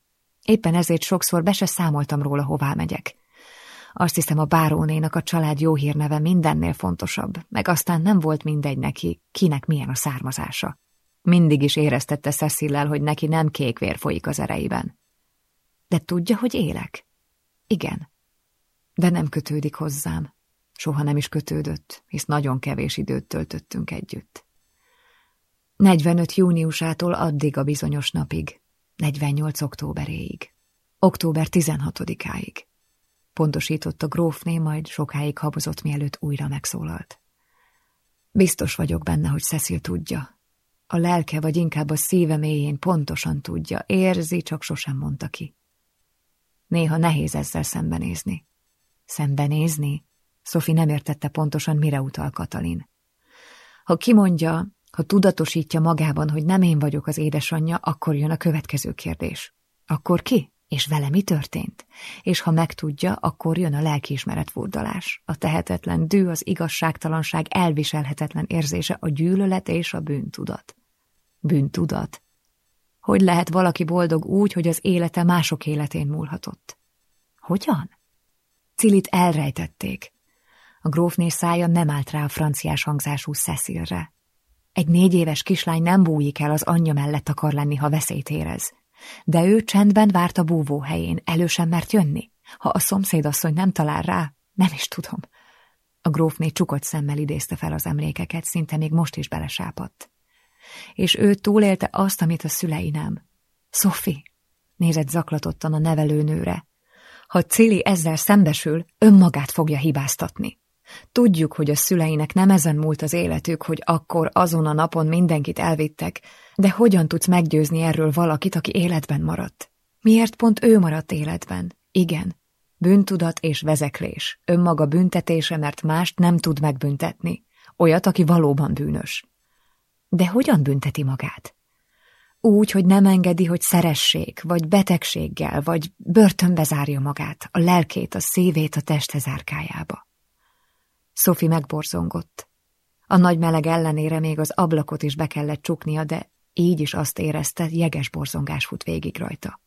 Éppen ezért sokszor be se számoltam róla, hová megyek. Azt hiszem, a bárónénak a család jó hírneve mindennél fontosabb, meg aztán nem volt mindegy neki, kinek milyen a származása. Mindig is éreztette Cecillel, hogy neki nem kék vér folyik az ereiben. De tudja, hogy élek? Igen. De nem kötődik hozzám. Soha nem is kötődött, hisz nagyon kevés időt töltöttünk együtt. 45 júniusától addig a bizonyos napig, 48 októberéig, október 16-áig. Pontosított a grófné, majd sokáig habozott, mielőtt újra megszólalt. Biztos vagyok benne, hogy Cecil tudja. A lelke, vagy inkább a szíve mélyén pontosan tudja, érzi, csak sosem mondta ki. Néha nehéz ezzel szembenézni. Szembenézni? Sophie nem értette pontosan, mire utal Katalin. Ha kimondja, ha tudatosítja magában, hogy nem én vagyok az édesanyja, akkor jön a következő kérdés. Akkor ki? És vele mi történt? És ha megtudja, akkor jön a lelkiismeret furdalás, a tehetetlen dű, az igazságtalanság elviselhetetlen érzése, a gyűlölet és a bűntudat. Bűntudat. Hogy lehet valaki boldog úgy, hogy az élete mások életén múlhatott? Hogyan? Cilit elrejtették. A grófné szája nem állt rá a franciás hangzású Cecilre. Egy négy éves kislány nem bújik el az anyja mellett akar lenni, ha veszélyt érez. De ő csendben várt a búvóhelyén, elő sem mert jönni. Ha a szomszédasszony nem talál rá, nem is tudom. A grófné csukott szemmel idézte fel az emlékeket, szinte még most is belesápadt. És ő túlélte azt, amit a szülei nem. Sophie, nézett zaklatottan a nevelőnőre. Ha Cili ezzel szembesül, önmagát fogja hibáztatni. Tudjuk, hogy a szüleinek nem ezen múlt az életük, hogy akkor azon a napon mindenkit elvittek, de hogyan tudsz meggyőzni erről valakit, aki életben maradt? Miért pont ő maradt életben? Igen. Bűntudat és vezeklés. Önmaga büntetése, mert mást nem tud megbüntetni. Olyat, aki valóban bűnös. De hogyan bünteti magát? Úgy, hogy nem engedi, hogy szeressék, vagy betegséggel, vagy börtönbe zárja magát, a lelkét, a szívét a testhez árkájába. Sophie megborzongott. A nagy meleg ellenére még az ablakot is be kellett csuknia, de így is azt érezte, jeges borzongás fut végig rajta.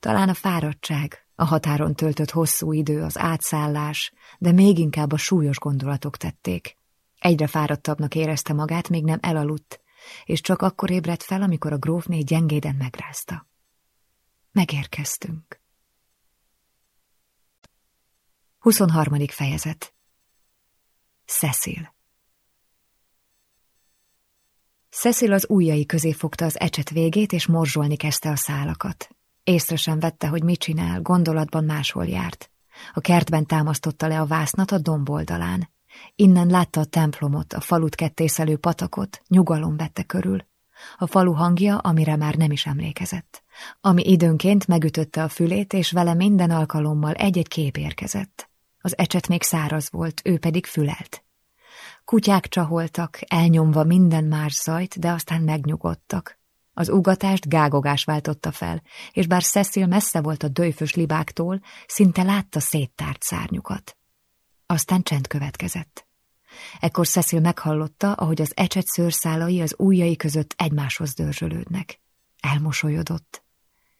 Talán a fáradtság, a határon töltött hosszú idő, az átszállás, de még inkább a súlyos gondolatok tették. Egyre fáradtabbnak érezte magát, még nem elaludt, és csak akkor ébredt fel, amikor a grófné gyengéden megrázta. Megérkeztünk. 23. fejezet Cecil Cecil az ujjai közé fogta az ecset végét, és morzsolni kezdte a szálakat. Észre sem vette, hogy mit csinál, gondolatban máshol járt. A kertben támasztotta le a vásznat a domboldalán. Innen látta a templomot, a falut kettészelő patakot, nyugalom vette körül. A falu hangja, amire már nem is emlékezett. Ami időnként megütötte a fülét, és vele minden alkalommal egy-egy kép érkezett. Az ecset még száraz volt, ő pedig fülelt. Kutyák csaholtak, elnyomva minden más zajt, de aztán megnyugodtak. Az ugatást gágogás váltotta fel, és bár Cecil messze volt a döjfös libáktól, szinte látta széttárt szárnyukat. Aztán csend következett. Ekkor Cecil meghallotta, ahogy az ecset szőrszálai az ujjai között egymáshoz dörzsölődnek. Elmosolyodott.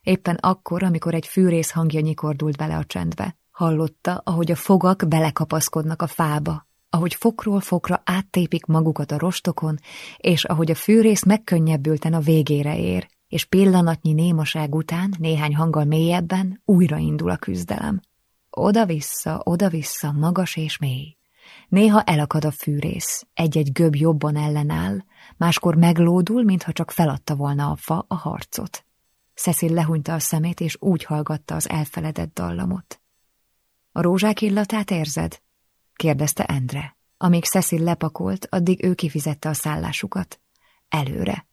Éppen akkor, amikor egy fűrész hangja nyikordult bele a csendbe. Hallotta, ahogy a fogak belekapaszkodnak a fába, ahogy fokról fokra áttépik magukat a rostokon, és ahogy a fűrész megkönnyebbülten a végére ér, és pillanatnyi némaság után, néhány hanggal mélyebben újraindul a küzdelem. Oda-vissza, oda-vissza, magas és mély. Néha elakad a fűrész, egy-egy göb jobban ellenáll, máskor meglódul, mintha csak feladta volna a fa a harcot. Cecil lehúnyta a szemét, és úgy hallgatta az elfeledett dallamot. A rózsák illatát érzed? kérdezte Endre. Amíg Cecil lepakolt, addig ő kifizette a szállásukat. Előre.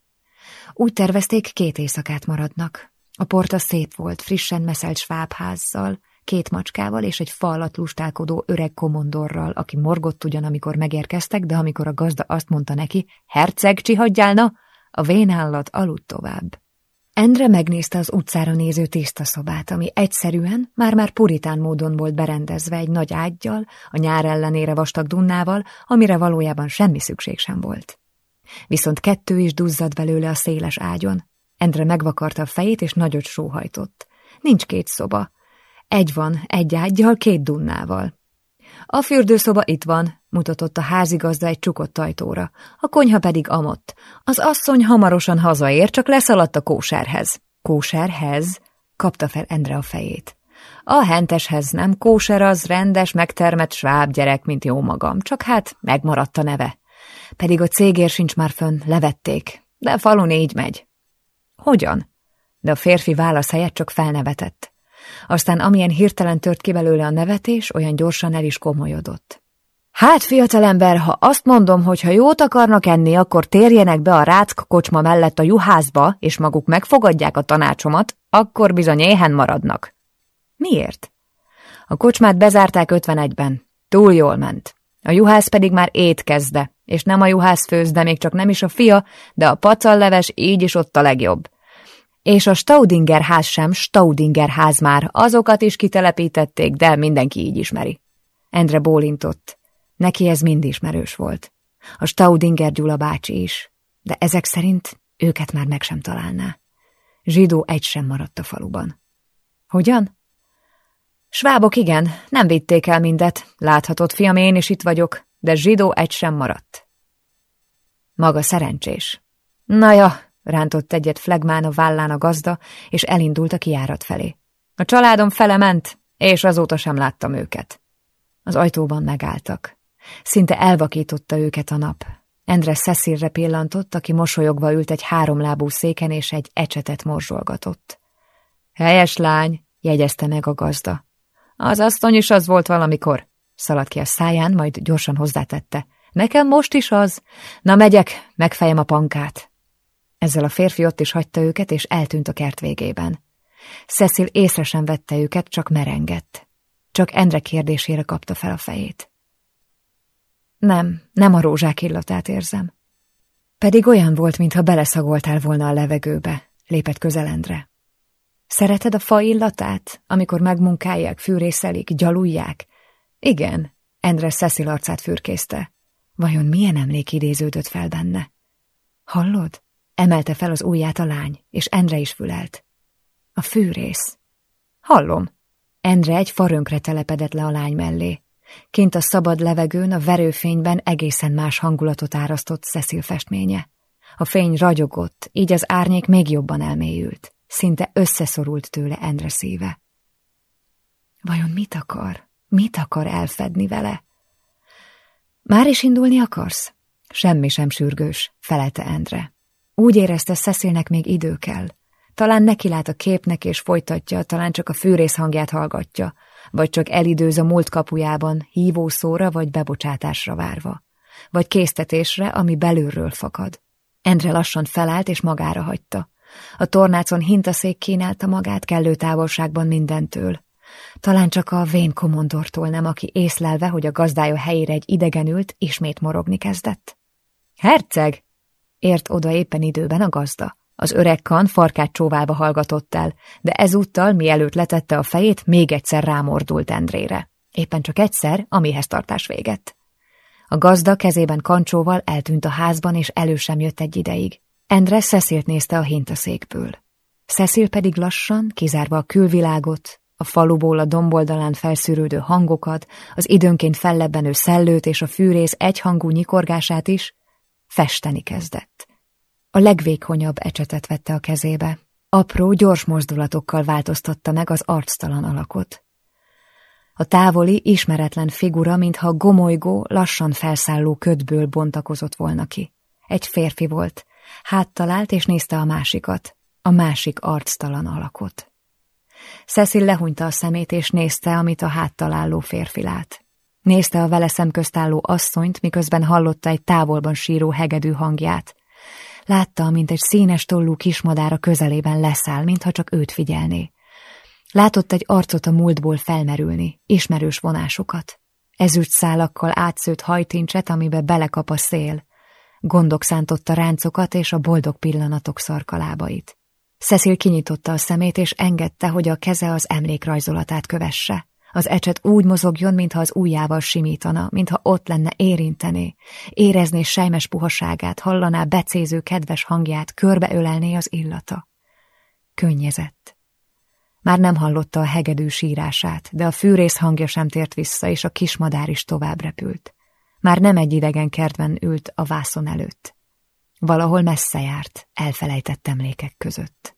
Úgy tervezték, két éjszakát maradnak. A porta szép volt, frissen meszelt svábházzal, két macskával és egy fa alatt lustálkodó öreg komondorral, aki morgott ugyan, amikor megérkeztek, de amikor a gazda azt mondta neki, herceg csihadjálna, a vénállat aludt tovább. Endre megnézte az utcára néző tiszta szobát, ami egyszerűen, már-már puritán módon volt berendezve egy nagy ágyjal, a nyár ellenére vastag dunnával, amire valójában semmi szükség sem volt. Viszont kettő is duzzad belőle a széles ágyon. Endre megvakarta a fejét, és nagyot sóhajtott. Nincs két szoba. Egy van, egy ágyjal, két dunnával. A fürdőszoba itt van, mutatott a házigazda egy csukott ajtóra, a konyha pedig amott. Az asszony hamarosan hazaér, csak leszaladt a kóserhez. Kóserhez? kapta fel Endre a fejét. A henteshez nem kóser az rendes, megtermett sváb gyerek, mint jó magam, csak hát megmaradt a neve. Pedig a cégér sincs már fönn, levették, de falun így megy. Hogyan? De a férfi válasz helyett csak felnevetett. Aztán amilyen hirtelen tört ki belőle a nevetés, olyan gyorsan el is komolyodott. Hát, fiatalember, ha azt mondom, hogy ha jót akarnak enni, akkor térjenek be a ráck kocsma mellett a juhászba, és maguk megfogadják a tanácsomat, akkor bizony éhen maradnak. Miért? A kocsmát bezárták 51-ben. Túl jól ment. A juhász pedig már étkezde, és nem a juhász főz, de még csak nem is a fia, de a pacalleves így is ott a legjobb. És a Staudinger ház sem Staudinger ház már, azokat is kitelepítették, de mindenki így ismeri. Endre bólintott. Neki ez mind ismerős volt. A Staudinger Gyula bácsi is, de ezek szerint őket már meg sem találná. Zsidó egy sem maradt a faluban. Hogyan? Svábok igen, nem vitték el mindet. Láthatod, fiam, én is itt vagyok, de zsidó egy sem maradt. Maga szerencsés. Na ja, rántott egyet flegmán a vállán a gazda, és elindult a kiárat felé. A családom fele ment, és azóta sem láttam őket. Az ajtóban megálltak. Szinte elvakította őket a nap. Endre Cecilre pillantott, aki mosolyogva ült egy háromlábú széken, és egy ecsetet morzsolgatott. Helyes lány, jegyezte meg a gazda. Az asszony is az volt valamikor. Szaladt ki a száján, majd gyorsan hozzátette. Nekem most is az. Na megyek, megfejem a pankát. Ezzel a férfi ott is hagyta őket, és eltűnt a kert végében. Cecil észre sem vette őket, csak merengett. Csak Endre kérdésére kapta fel a fejét. Nem, nem a rózsák illatát érzem. Pedig olyan volt, mintha beleszagoltál volna a levegőbe, lépett közel Endre. Szereted a fa illatát, amikor megmunkálják, fűrészelik, gyalulják? Igen, Endre Cecil arcát fürkészte. Vajon milyen emlék idéződött fel benne? Hallod? Emelte fel az ujját a lány, és Endre is fülelt. A fűrész. Hallom. Endre egy farönkre telepedett le a lány mellé. Kint a szabad levegőn, a verőfényben egészen más hangulatot árasztott Cecil festménye. A fény ragyogott, így az árnyék még jobban elmélyült. Szinte összeszorult tőle Endre szíve. Vajon mit akar? Mit akar elfedni vele? Már is indulni akarsz? Semmi sem sürgős, felelte Endre. Úgy érezte, Cecilnek még idő kell. Talán neki lát a képnek és folytatja, talán csak a fűrész hangját hallgatja, vagy csak elidőz a múlt kapujában, hívószóra vagy bebocsátásra várva, vagy késztetésre, ami belülről fakad. Endre lassan felállt és magára hagyta. A tornácon hintaszék kínálta magát kellő távolságban mindentől. Talán csak a vén komondortól nem, aki észlelve, hogy a gazdája helyére egy idegen ült, ismét morogni kezdett. Herceg! Ért oda éppen időben a gazda. Az öreg kan farkát csóválva hallgatott el, de ezúttal, mielőtt letette a fejét, még egyszer rámordult Endrére. Éppen csak egyszer, amihez tartás véget. A gazda kezében kancsóval eltűnt a házban, és elő sem jött egy ideig. Endre Cecilt nézte a hintaszékből. Cecil pedig lassan, kizárva a külvilágot, a faluból a domboldalán felszűrődő hangokat, az időnként fellebbenő szellőt és a fűrész egyhangú nyikorgását is, festeni kezdett. A legvékonyabb ecsetet vette a kezébe. Apró, gyors mozdulatokkal változtatta meg az arctalan alakot. A távoli, ismeretlen figura, mintha gomolygó, lassan felszálló ködből bontakozott volna ki. Egy férfi volt, Háttalált és nézte a másikat, a másik arctalan alakot. Cecil lehúnyta a szemét és nézte, amit a háttaláló férfi lát. Nézte a vele szemközt álló asszonyt, miközben hallotta egy távolban síró hegedű hangját. Látta, mint egy színes tollú kismadár a közelében leszáll, mintha csak őt figyelné. Látott egy arcot a múltból felmerülni, ismerős vonásokat. Ezüst szálakkal átszőtt hajtincset, amibe belekap a szél. Gondok szántotta ráncokat és a boldog pillanatok szarkalábait. Cecil kinyitotta a szemét, és engedte, hogy a keze az emlékrajzolatát kövesse. Az ecset úgy mozogjon, mintha az ujjával simítana, mintha ott lenne érintené, érezné sejmes puhaságát, hallaná becéző kedves hangját, körbeölelné az illata. Könnyezett. Már nem hallotta a hegedű sírását, de a fűrész hangja sem tért vissza, és a kismadár is tovább repült. Már nem egy idegen kertben ült a vászon előtt. Valahol messze járt, elfelejtett emlékek között.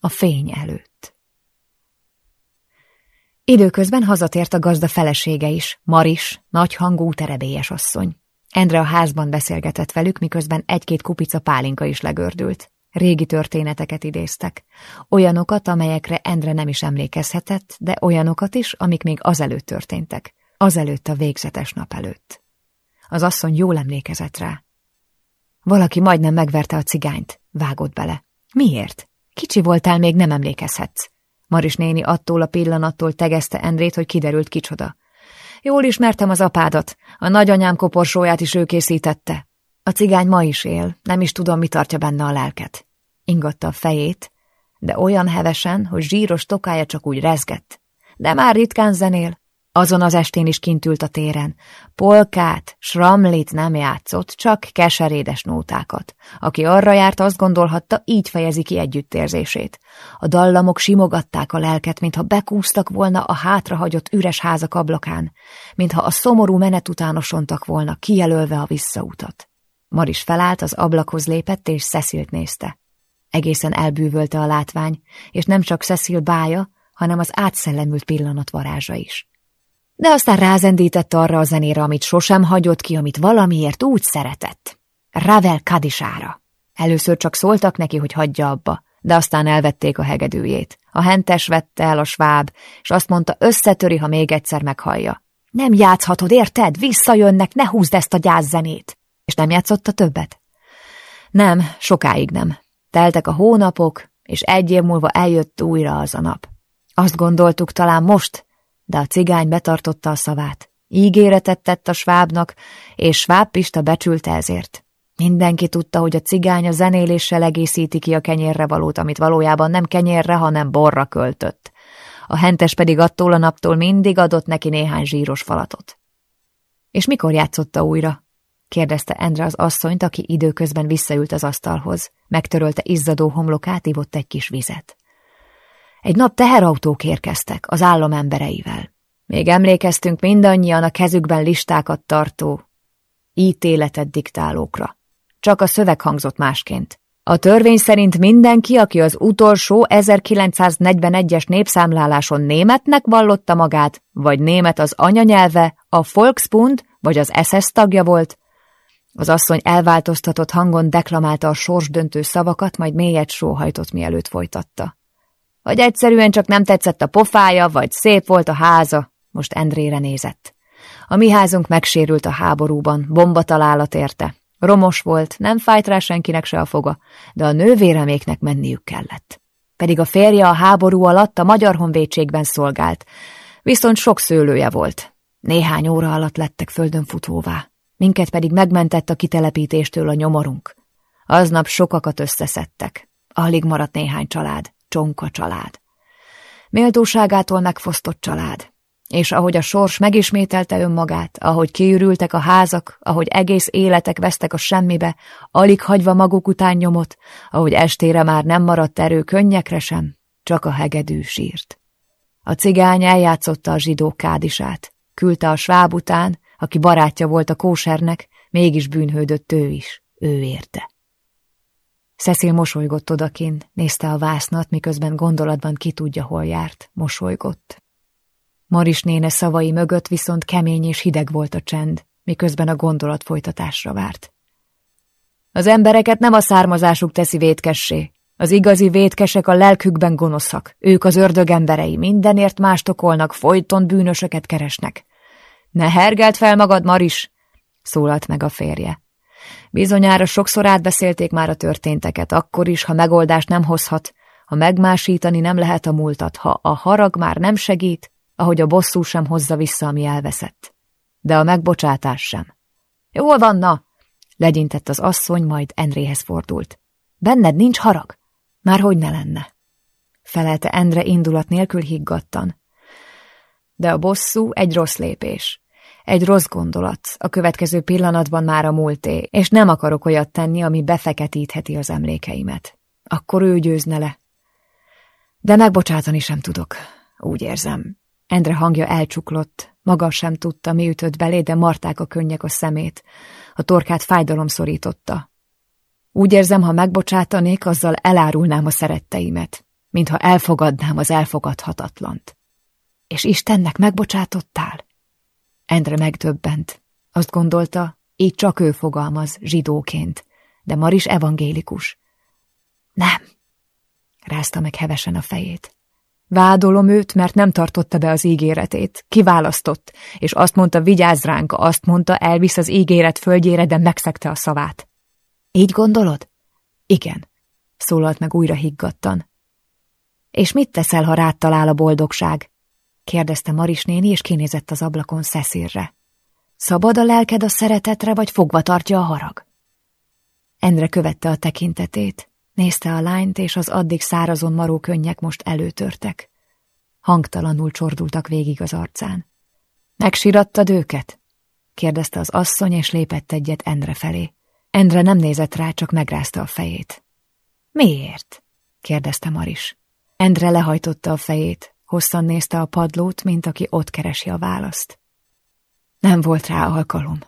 A fény előtt. Időközben hazatért a gazda felesége is, Maris, nagy hangú terebélyes asszony. Endre a házban beszélgetett velük, miközben egy-két kupica pálinka is legördült. Régi történeteket idéztek. Olyanokat, amelyekre Endre nem is emlékezhetett, de olyanokat is, amik még azelőtt történtek. Azelőtt a végzetes nap előtt. Az asszony jól emlékezett rá. Valaki majdnem megverte a cigányt, vágott bele. Miért? Kicsi voltál, még nem emlékezhetsz. Maris néni attól a pillanattól tegezte Endrét, hogy kiderült kicsoda. Jól ismertem az apádat, a nagyanyám koporsóját is ő készítette. A cigány ma is él, nem is tudom, mi tartja benne a lelket. Ingatta a fejét, de olyan hevesen, hogy zsíros tokája csak úgy rezgett. De már ritkán zenél, azon az estén is kint ült a téren. Polkát, sramlit nem játszott, csak keserédes nótákat. Aki arra járt, azt gondolhatta, így fejezi ki együttérzését. A dallamok simogatták a lelket, mintha bekúztak volna a hátrahagyott üres házak ablakán, mintha a szomorú menet utánosontak volna, kijelölve a visszautat. Maris felállt, az ablakhoz lépett, és Cecilt nézte. Egészen elbűvölte a látvány, és nem csak Cecil bája, hanem az átszellemült pillanat varázsa is de aztán rázendített arra a zenére, amit sosem hagyott ki, amit valamiért úgy szeretett. Ravel Kadisára. Először csak szóltak neki, hogy hagyja abba, de aztán elvették a hegedűjét. A hentes vette el a sváb, és azt mondta, összetöri, ha még egyszer meghallja. Nem játszhatod, érted? Visszajönnek, ne húzd ezt a gyászzenét! És nem játszotta többet? Nem, sokáig nem. Teltek a hónapok, és egy év múlva eljött újra az a nap. Azt gondoltuk, talán most, de a cigány betartotta a szavát. Ígéretet tett a svábnak, és sváb Pista becsülte ezért. Mindenki tudta, hogy a cigány a zenéléssel egészíti ki a kenyérre valót, amit valójában nem kenyérre, hanem borra költött. A hentes pedig attól a naptól mindig adott neki néhány zsíros falatot. És mikor játszotta újra? kérdezte Endre az asszonyt, aki időközben visszaült az asztalhoz. Megtörölte izzadó homlokát, ivott egy kis vizet. Egy nap teherautók érkeztek az állam embereivel. Még emlékeztünk mindannyian a kezükben listákat tartó, ítéletet diktálókra. Csak a szöveg hangzott másként. A törvény szerint mindenki, aki az utolsó 1941-es népszámláláson németnek vallotta magát, vagy német az anyanyelve, a Volkspund vagy az SS tagja volt, az asszony elváltoztatott hangon deklamálta a sorsdöntő szavakat, majd mélyet sóhajtott, mielőtt folytatta. Vagy egyszerűen csak nem tetszett a pofája, vagy szép volt a háza, most Endrére nézett. A mi házunk megsérült a háborúban, bomba találat érte. Romos volt, nem fájt rá senkinek se a foga, de a nővéreméknek menniük kellett. Pedig a férje a háború alatt a Magyar Honvédségben szolgált, viszont sok szőlője volt. Néhány óra alatt lettek földön futóvá. Minket pedig megmentett a kitelepítéstől a nyomorunk. Aznap sokakat összeszedtek. Alig maradt néhány család. Csonka család. Méltóságától megfosztott család. És ahogy a sors megismételte önmagát, ahogy kiürültek a házak, ahogy egész életek vesztek a semmibe, alig hagyva maguk után nyomot, ahogy estére már nem maradt erő könnyekre sem, csak a hegedű sírt. A cigány eljátszotta a zsidó kádisát, küldte a sváb után, aki barátja volt a kósernek, mégis bűnhődött ő is, ő érte. Cecil mosolygott odakin, nézte a vásznat, miközben gondolatban ki tudja, hol járt. Mosolygott. Maris néne szavai mögött viszont kemény és hideg volt a csend, miközben a gondolat folytatásra várt. Az embereket nem a származásuk teszi vétkessé. Az igazi vétkesek a lelkükben gonoszak. Ők az ördög emberei, mindenért mást folyton bűnösöket keresnek. Ne hergelt fel magad, Maris! szólalt meg a férje. Bizonyára sokszor átbeszélték már a történteket, akkor is, ha megoldást nem hozhat, ha megmásítani nem lehet a múltat, ha a harag már nem segít, ahogy a bosszú sem hozza vissza, ami elveszett. De a megbocsátás sem. Jól van, na! Legyintett az asszony, majd Endréhez fordult. Benned nincs harag? Már hogy ne lenne? Felelte Endre indulat nélkül higgadtan. De a bosszú egy rossz lépés. Egy rossz gondolat, a következő pillanatban már a múlté, és nem akarok olyat tenni, ami befeketítheti az emlékeimet. Akkor ő győzne le. De megbocsátani sem tudok, úgy érzem. Endre hangja elcsuklott, maga sem tudta, mi ütött belé, de marták a könnyek a szemét. A torkát fájdalom szorította. Úgy érzem, ha megbocsátanék, azzal elárulnám a szeretteimet, mintha elfogadnám az elfogadhatatlant. És Istennek megbocsátottál? Endre megdöbbent. Azt gondolta, így csak ő fogalmaz, zsidóként, de Maris evangélikus. Nem, rázta meg hevesen a fejét. Vádolom őt, mert nem tartotta be az ígéretét. Kiválasztott, és azt mondta, vigyázz ránk, azt mondta, elvisz az ígéret földjére, de megszegte a szavát. Így gondolod? Igen, szólalt meg újra higgadtan. És mit teszel, ha rád talál a boldogság? Kérdezte Maris néni, és kinézett az ablakon Szeszírre. Szabad a lelked a szeretetre, vagy fogva tartja a harag? Endre követte a tekintetét, nézte a lányt, és az addig szárazon maró könnyek most előtörtek. Hangtalanul csordultak végig az arcán. Megsirattad őket? kérdezte az asszony, és lépett egyet Endre felé. Endre nem nézett rá, csak megrázta a fejét. Miért? kérdezte Maris. Endre lehajtotta a fejét, hosszan nézte a padlót, mint aki ott keresi a választ. Nem volt rá alkalom.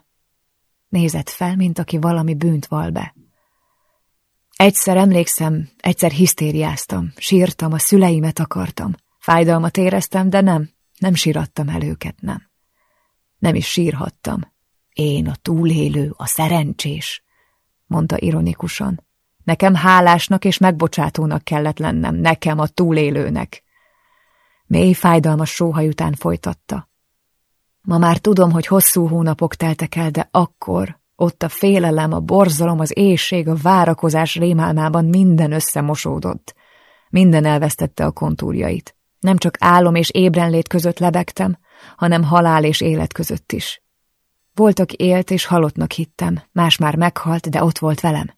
Nézett fel, mint aki valami bűnt val be. Egyszer emlékszem, egyszer hisztériáztam, sírtam, a szüleimet akartam. Fájdalmat éreztem, de nem, nem sírattam el őket, nem. Nem is sírhattam. Én a túlélő, a szerencsés, mondta ironikusan. Nekem hálásnak és megbocsátónak kellett lennem, nekem a túlélőnek. Mély fájdalmas sóhaj után folytatta. Ma már tudom, hogy hosszú hónapok teltek el, de akkor, ott a félelem, a borzalom, az éjség, a várakozás rémálmában minden összemosódott. Minden elvesztette a kontúrjait. Nem csak álom és ébrenlét között lebegtem, hanem halál és élet között is. Voltak élt és halottnak hittem, más már meghalt, de ott volt velem.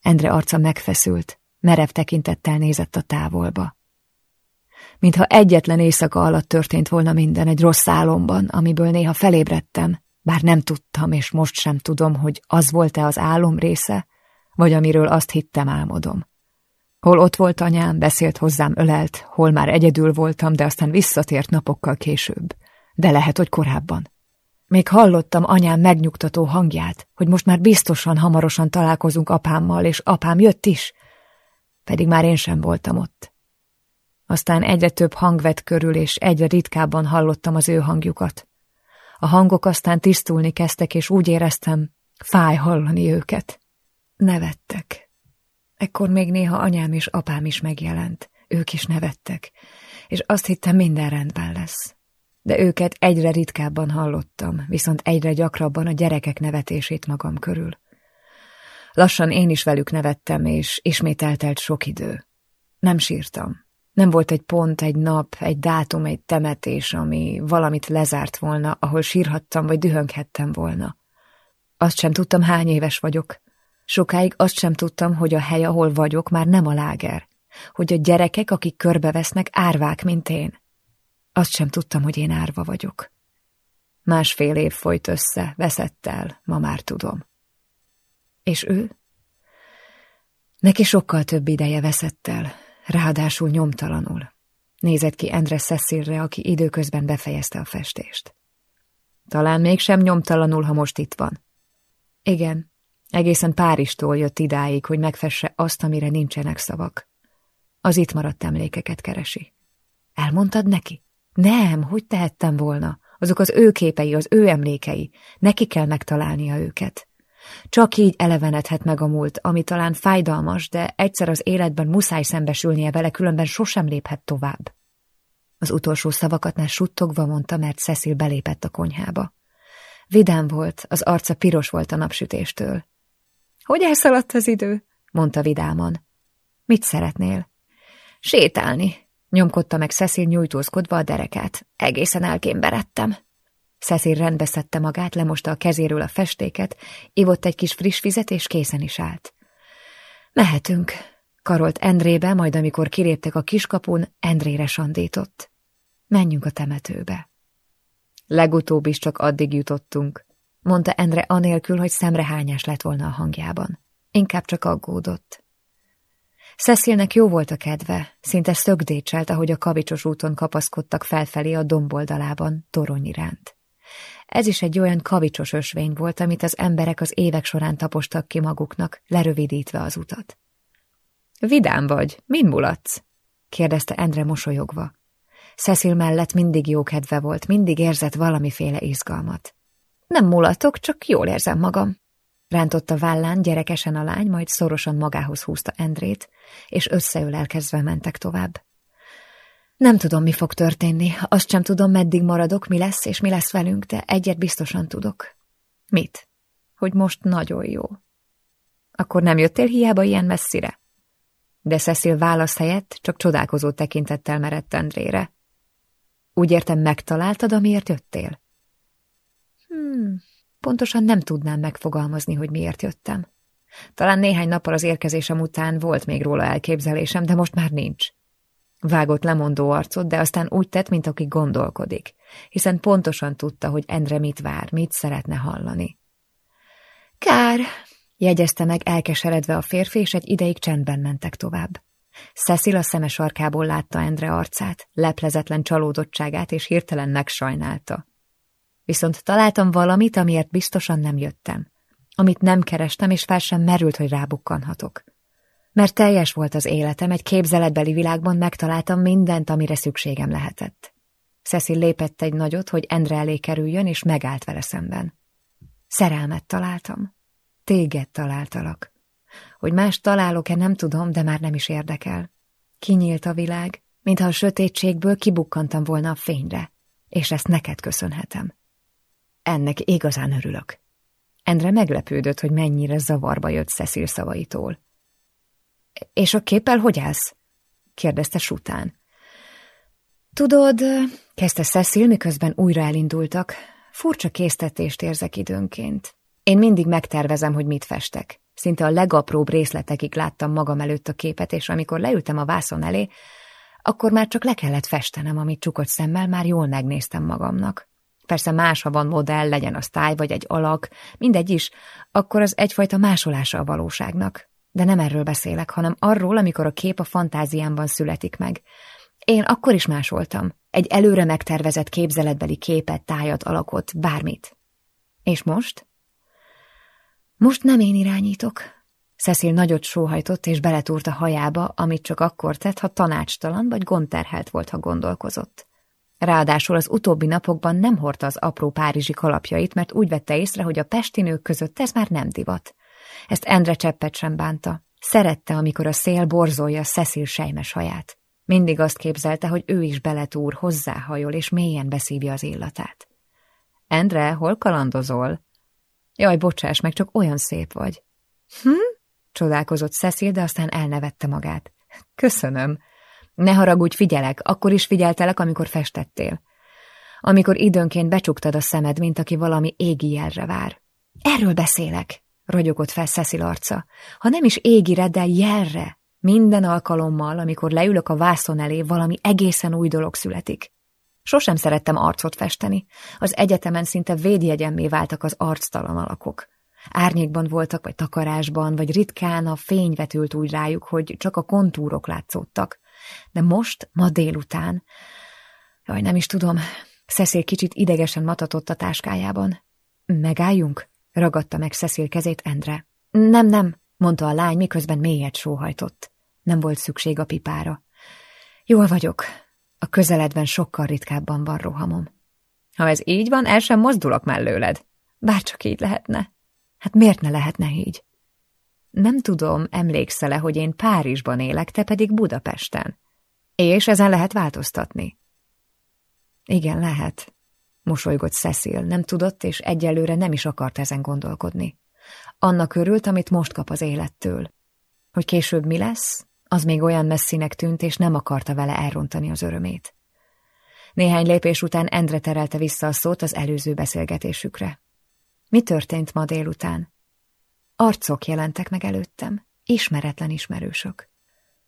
Endre arca megfeszült, merev tekintettel nézett a távolba. Mintha egyetlen éjszaka alatt történt volna minden egy rossz álomban, amiből néha felébredtem, bár nem tudtam, és most sem tudom, hogy az volt-e az álom része, vagy amiről azt hittem álmodom. Hol ott volt anyám, beszélt hozzám ölelt, hol már egyedül voltam, de aztán visszatért napokkal később. De lehet, hogy korábban. Még hallottam anyám megnyugtató hangját, hogy most már biztosan hamarosan találkozunk apámmal, és apám jött is. Pedig már én sem voltam ott. Aztán egyre több hang vett körül, és egyre ritkábban hallottam az ő hangjukat. A hangok aztán tisztulni kezdtek, és úgy éreztem, fáj hallani őket. Nevettek. Ekkor még néha anyám és apám is megjelent. Ők is nevettek, és azt hittem minden rendben lesz de őket egyre ritkábban hallottam, viszont egyre gyakrabban a gyerekek nevetését magam körül. Lassan én is velük nevettem, és ismét eltelt sok idő. Nem sírtam. Nem volt egy pont, egy nap, egy dátum, egy temetés, ami valamit lezárt volna, ahol sírhattam vagy dühönghettem volna. Azt sem tudtam, hány éves vagyok. Sokáig azt sem tudtam, hogy a hely, ahol vagyok, már nem a láger. Hogy a gyerekek, akik körbevesznek, árvák, mint én. Azt sem tudtam, hogy én árva vagyok. Másfél év folyt össze, veszett el, ma már tudom. És ő? Neki sokkal több ideje veszett el, ráadásul nyomtalanul. Nézett ki Endre Cecilre, aki időközben befejezte a festést. Talán mégsem nyomtalanul, ha most itt van. Igen, egészen Páristól jött idáig, hogy megfesse azt, amire nincsenek szavak. Az itt maradt emlékeket keresi. Elmondtad neki? Nem, hogy tehettem volna? Azok az ő képei, az ő emlékei. Neki kell megtalálnia őket. Csak így elevenedhet meg a múlt, ami talán fájdalmas, de egyszer az életben muszáj szembesülnie vele, különben sosem léphet tovább. Az utolsó szavakatnál suttogva mondta, mert Cecil belépett a konyhába. Vidám volt, az arca piros volt a napsütéstől. Hogy elszaladt az idő? mondta vidáman. Mit szeretnél? Sétálni, Nyomkodta meg Cecil nyújtózkodva a derekát. Egészen elkémberedtem. Cecil rendbeszedte magát, lemosta a kezéről a festéket, ivott egy kis friss vizet, és készen is állt. Mehetünk, karolt Endrébe, majd amikor kiléptek a kiskapun, Endrére sandított. Menjünk a temetőbe. Legutóbb is csak addig jutottunk, mondta Endre anélkül, hogy szemrehányás lett volna a hangjában. Inkább csak aggódott. Cecilnek jó volt a kedve, szinte szögdécselt, ahogy a kavicsos úton kapaszkodtak felfelé a domboldalában, torony iránt. Ez is egy olyan kavicsos ösvény volt, amit az emberek az évek során tapostak ki maguknak, lerövidítve az utat. Vidám vagy, min mulatsz? kérdezte Endre mosolyogva. Cecil mellett mindig jó kedve volt, mindig érzett valamiféle izgalmat. Nem mulatok, csak jól érzem magam. Rántotta vállán gyerekesen a lány, majd szorosan magához húzta Endrét, és összeölelkezve mentek tovább. Nem tudom, mi fog történni, azt sem tudom, meddig maradok, mi lesz és mi lesz velünk, de egyet biztosan tudok. Mit? Hogy most nagyon jó. Akkor nem jöttél hiába ilyen messzire? De Cecil válasz helyett csak csodálkozó tekintettel merett Endrére. Úgy értem, megtaláltad, amiért jöttél? Hmm, pontosan nem tudnám megfogalmazni, hogy miért jöttem. Talán néhány nappal az érkezésem után volt még róla elképzelésem, de most már nincs. Vágott lemondó arcot, de aztán úgy tett, mint aki gondolkodik, hiszen pontosan tudta, hogy Endre mit vár, mit szeretne hallani. Kár, jegyezte meg elkeseredve a férfi, és egy ideig csendben mentek tovább. Cecil a szeme sarkából látta Endre arcát, leplezetlen csalódottságát, és hirtelen megsajnálta. Viszont találtam valamit, amiért biztosan nem jöttem. Amit nem kerestem, és fel sem merült, hogy rábukkanhatok. Mert teljes volt az életem, egy képzeletbeli világban megtaláltam mindent, amire szükségem lehetett. Cecil lépett egy nagyot, hogy Endre elé kerüljön, és megállt vele szemben. Szerelmet találtam. Téged találtalak. Hogy más találok-e, nem tudom, de már nem is érdekel. Kinyílt a világ, mintha a sötétségből kibukkantam volna a fényre, és ezt neked köszönhetem. Ennek igazán örülök. Endre meglepődött, hogy mennyire zavarba jött Cecil szavaitól. És a képpel hogy állsz? kérdezte Sután. Tudod, kezdte Cecil, miközben újra elindultak, furcsa késztetést érzek időnként. Én mindig megtervezem, hogy mit festek. Szinte a legapróbb részletekig láttam magam előtt a képet, és amikor leültem a vászon elé, akkor már csak le kellett festenem, amit csukott szemmel már jól megnéztem magamnak. Persze más, ha van modell, legyen a táj vagy egy alak, mindegy is, akkor az egyfajta másolása a valóságnak. De nem erről beszélek, hanem arról, amikor a kép a fantáziámban születik meg. Én akkor is másoltam. Egy előre megtervezett képzeletbeli képet, tájat, alakot, bármit. És most? Most nem én irányítok. Cecil nagyot sóhajtott és beletúrt a hajába, amit csak akkor tett, ha tanácstalan vagy gondterhelt volt, ha gondolkozott. Ráadásul az utóbbi napokban nem hordta az apró párizsi kalapjait, mert úgy vette észre, hogy a pestinők között ez már nem divat. Ezt Endre cseppet sem bánta. Szerette, amikor a szél borzolja Cecil sejmes haját. Mindig azt képzelte, hogy ő is beletúr, hozzáhajol, és mélyen beszívja az illatát. Endre, hol kalandozol? Jaj, bocsáss meg, csak olyan szép vagy. Hm? Csodálkozott Cecil, de aztán elnevette magát. Köszönöm. Ne haragudj, figyelek, akkor is figyeltelek, amikor festettél. Amikor időnként becsuktad a szemed, mint aki valami égi jelre vár. Erről beszélek, ragyogott fel Cecil arca. Ha nem is égire, de jelre. Minden alkalommal, amikor leülök a vászon elé, valami egészen új dolog születik. Sosem szerettem arcot festeni. Az egyetemen szinte védjegyemmé váltak az arctalan alakok. Árnyékban voltak, vagy takarásban, vagy ritkán a fény vetült úgy rájuk, hogy csak a kontúrok látszódtak. De most, ma délután... Jaj, nem is tudom. Cecil kicsit idegesen matatott a táskájában. Megálljunk? Ragadta meg Cecil kezét Endre. Nem, nem, mondta a lány, miközben mélyet sóhajtott. Nem volt szükség a pipára. Jól vagyok. A közeledben sokkal ritkábban van rohamom. Ha ez így van, el sem mozdulok mellőled. Bárcsak így lehetne. Hát miért ne lehetne így? Nem tudom, emlékszel-e, hogy én Párizsban élek, te pedig Budapesten. És ezen lehet változtatni. Igen, lehet. Mosolygott Cecil, nem tudott, és egyelőre nem is akart ezen gondolkodni. Annak örült, amit most kap az élettől. Hogy később mi lesz, az még olyan messzinek tűnt, és nem akarta vele elrontani az örömét. Néhány lépés után Endre terelte vissza a szót az előző beszélgetésükre. Mi történt ma délután? Arcok jelentek meg előttem, ismeretlen ismerősök.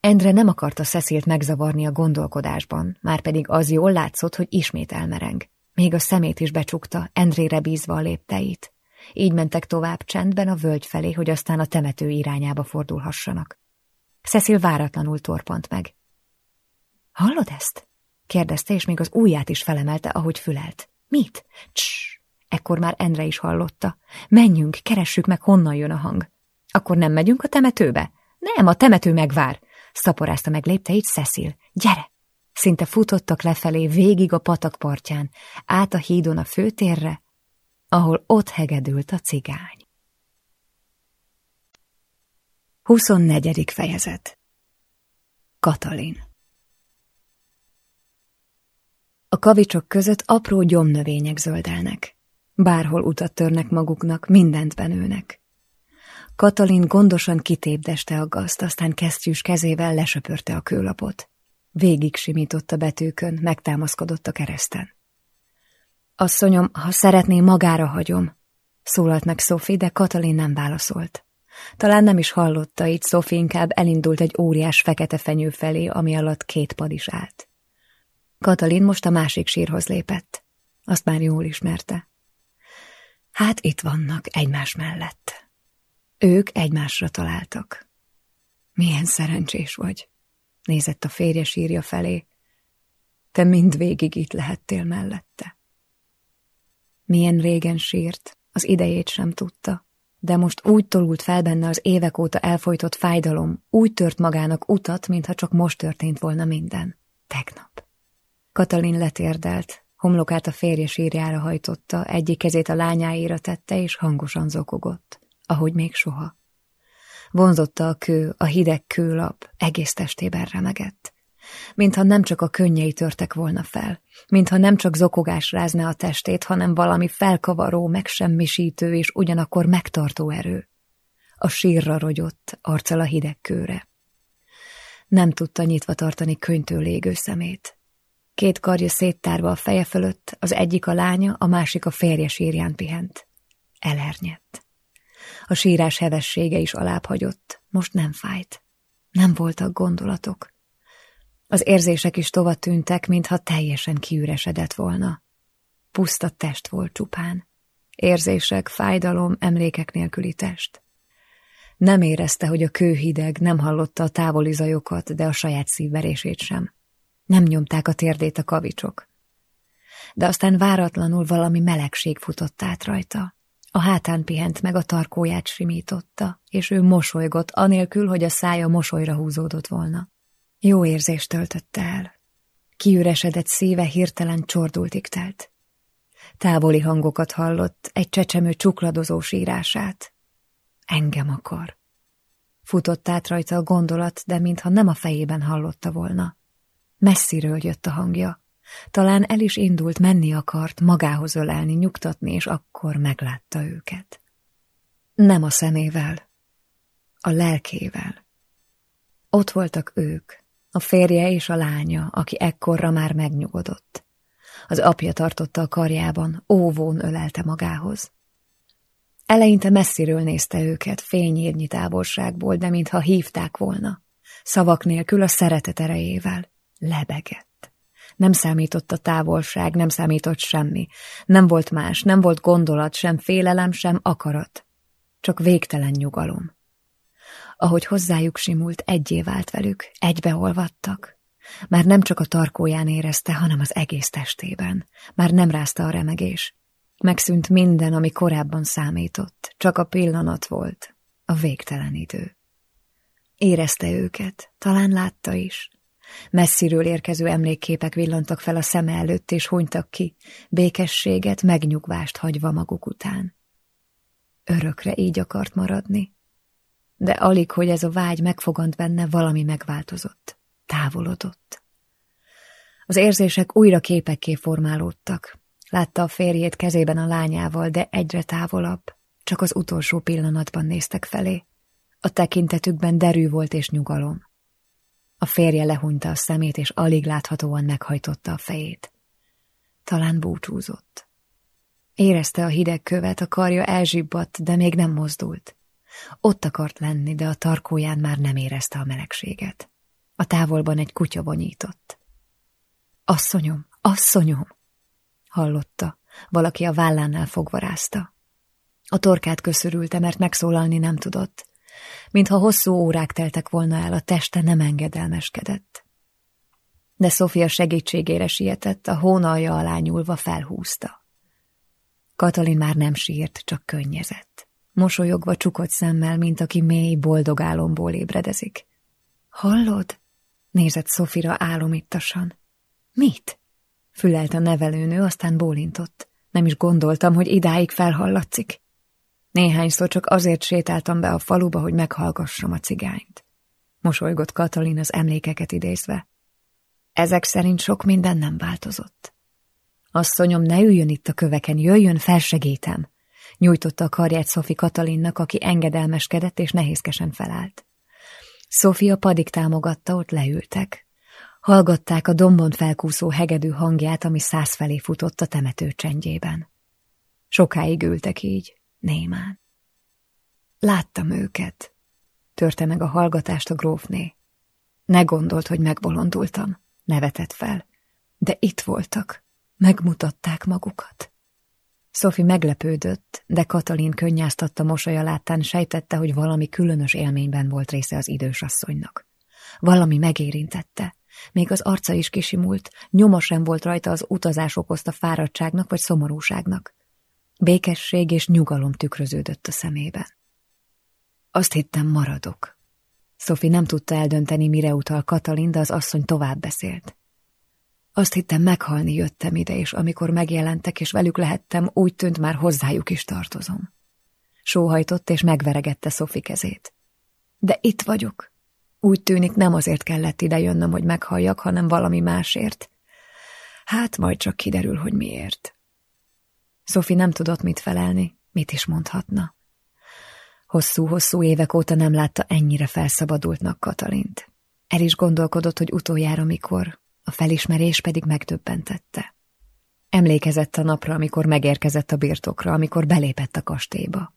Endre nem akarta Cecilt megzavarni a gondolkodásban, már pedig az jól látszott, hogy ismét elmereng. Még a szemét is becsukta, Endrére bízva a lépteit. Így mentek tovább csendben a völgy felé, hogy aztán a temető irányába fordulhassanak. Cecil váratlanul torpant meg. Hallod ezt? kérdezte, és még az ujját is felemelte, ahogy fülelt. Mit? Css! Ekkor már Endre is hallotta. Menjünk, keressük meg, honnan jön a hang. Akkor nem megyünk a temetőbe? Nem, a temető megvár. Szaporázta meg lépteit Cecil. Gyere! Szinte futottak lefelé végig a patakpartján, át a hídon a főtérre, ahol ott hegedült a cigány. 24. fejezet Katalin A kavicsok között apró gyomnövények zöldelnek. Bárhol utat törnek maguknak, mindent benőnek. Katalin gondosan kitépdeste a gazt, aztán kesztyűs kezével lesöpörte a kőlapot. Végig simított a betűkön, megtámaszkodott a kereszten. Asszonyom, ha szeretné, magára hagyom, szólalt meg Sophie, de Katalin nem válaszolt. Talán nem is hallotta, így Sophie inkább elindult egy óriás fekete fenyő felé, ami alatt két pad is állt. Katalin most a másik sírhoz lépett. Azt már jól ismerte. Hát itt vannak, egymás mellett. Ők egymásra találtak. Milyen szerencsés vagy, nézett a férje sírja felé. Te mindvégig itt lehettél mellette. Milyen régen sírt, az idejét sem tudta, de most úgy tolult fel benne az évek óta elfolytott fájdalom, úgy tört magának utat, mintha csak most történt volna minden. Tegnap. Katalin letérdelt, homlokát a férje sírjára hajtotta, egyik kezét a lányáira tette, és hangosan zokogott, ahogy még soha. Vonzotta a kő, a hideg kőlap, egész testében remegett. Mintha nem csak a könnyei törtek volna fel, mintha nem csak zokogás rázna a testét, hanem valami felkavaró, megsemmisítő és ugyanakkor megtartó erő. A sírra rogyott, arccal a hideg kőre. Nem tudta nyitva tartani könytől légő szemét. Két karja széttárva a feje fölött, az egyik a lánya, a másik a férje sírján pihent. Elernyett. A sírás hevessége is alábbhagyott, most nem fájt. Nem voltak gondolatok. Az érzések is tova tűntek, mintha teljesen kiüresedett volna. Puszta test volt csupán. Érzések, fájdalom, emlékek nélküli test. Nem érezte, hogy a kőhideg, nem hallotta a távoli zajokat, de a saját szívverését sem. Nem nyomták a térdét a kavicsok. De aztán váratlanul valami melegség futott át rajta. A hátán pihent meg a tarkóját simította, és ő mosolygott, anélkül, hogy a szája mosolyra húzódott volna. Jó érzést töltötte el. Kiüresedett szíve hirtelen csordultig telt. Távoli hangokat hallott, egy csecsemő csukladozó sírását. Engem akar. Futott át rajta a gondolat, de mintha nem a fejében hallotta volna. Messziről jött a hangja. Talán el is indult, menni akart, magához ölelni, nyugtatni, és akkor meglátta őket. Nem a szemével, a lelkével. Ott voltak ők, a férje és a lánya, aki ekkorra már megnyugodott. Az apja tartotta a karjában, óvón ölelte magához. Eleinte messziről nézte őket, fényérnyi távolságból, de mintha hívták volna. Szavak nélkül a szeretet erejével. Lebegett. Nem számított a távolság, nem számított semmi. Nem volt más, nem volt gondolat, sem félelem, sem akarat. Csak végtelen nyugalom. Ahogy hozzájuk simult, egyé vált velük, egybeolvadtak. Már nem csak a tarkóján érezte, hanem az egész testében. Már nem rázta a remegés. Megszűnt minden, ami korábban számított. Csak a pillanat volt, a végtelen idő. Érezte őket, talán látta is. Messziről érkező emlékképek villantak fel a szeme előtt, és hunytak ki, békességet, megnyugvást hagyva maguk után. Örökre így akart maradni. De alig, hogy ez a vágy megfogant benne, valami megváltozott, távolodott. Az érzések újra képekké formálódtak. Látta a férjét kezében a lányával, de egyre távolabb, csak az utolsó pillanatban néztek felé. A tekintetükben derű volt és nyugalom. A férje lehúnyta a szemét, és alig láthatóan meghajtotta a fejét. Talán búcsúzott. Érezte a hideg követ, a karja elzsibbadt, de még nem mozdult. Ott akart lenni, de a tarkóján már nem érezte a melegséget. A távolban egy kutya vonyított. Asszonyom, asszonyom! Hallotta, valaki a vállánál fogvarázta. A torkát köszörülte, mert megszólalni nem tudott mintha hosszú órák teltek volna el, a teste nem engedelmeskedett. De Sofia segítségére sietett, a hónalja alá nyúlva felhúzta. Katalin már nem sírt, csak könnyezett. Mosolyogva csukott szemmel, mint aki mély, boldog álomból ébredezik. Hallod? Nézett Szofira álomittasan. Mit? Fülelt a nevelőnő, aztán bólintott. Nem is gondoltam, hogy idáig felhallatszik. Néhányszor csak azért sétáltam be a faluba, hogy meghallgassam a cigányt. Mosolygott Katalin az emlékeket idézve. Ezek szerint sok minden nem változott. Asszonyom, ne üljön itt a köveken, jöjjön, felsegítem. Nyújtotta a karját Szofi Katalinnak, aki engedelmeskedett és nehézkesen felállt. Sofia padig támogatta, ott leültek. Hallgatták a dombon felkúszó hegedű hangját, ami száz felé futott a temető csendjében. Sokáig ültek így, némán. Láttam őket, törte meg a hallgatást a grófné. Ne gondolt, hogy megbolondultam, nevetett fel. De itt voltak, megmutatták magukat. Szofi meglepődött, de Katalin könnyáztatta mosolya láttán sejtette, hogy valami különös élményben volt része az idősasszonynak. Valami megérintette, még az arca is kisimult, nyoma sem volt rajta az utazás okozta fáradtságnak vagy szomorúságnak. Békesség és nyugalom tükröződött a szemében. Azt hittem maradok. Szofi nem tudta eldönteni, mire utal Katalin, de az asszony tovább beszélt. Azt hittem, meghalni jöttem ide, és amikor megjelentek, és velük lehettem, úgy tűnt, már hozzájuk is tartozom. Sóhajtott, és megveregette Szofi kezét. De itt vagyok. Úgy tűnik, nem azért kellett ide jönnöm, hogy meghalljak, hanem valami másért. Hát majd csak kiderül, hogy miért. Szofi nem tudott mit felelni, mit is mondhatna. Hosszú-hosszú évek óta nem látta ennyire felszabadultnak Katalint. El is gondolkodott, hogy utoljára mikor, a felismerés pedig megdöbbentette. Emlékezett a napra, amikor megérkezett a birtokra, amikor belépett a kastélyba.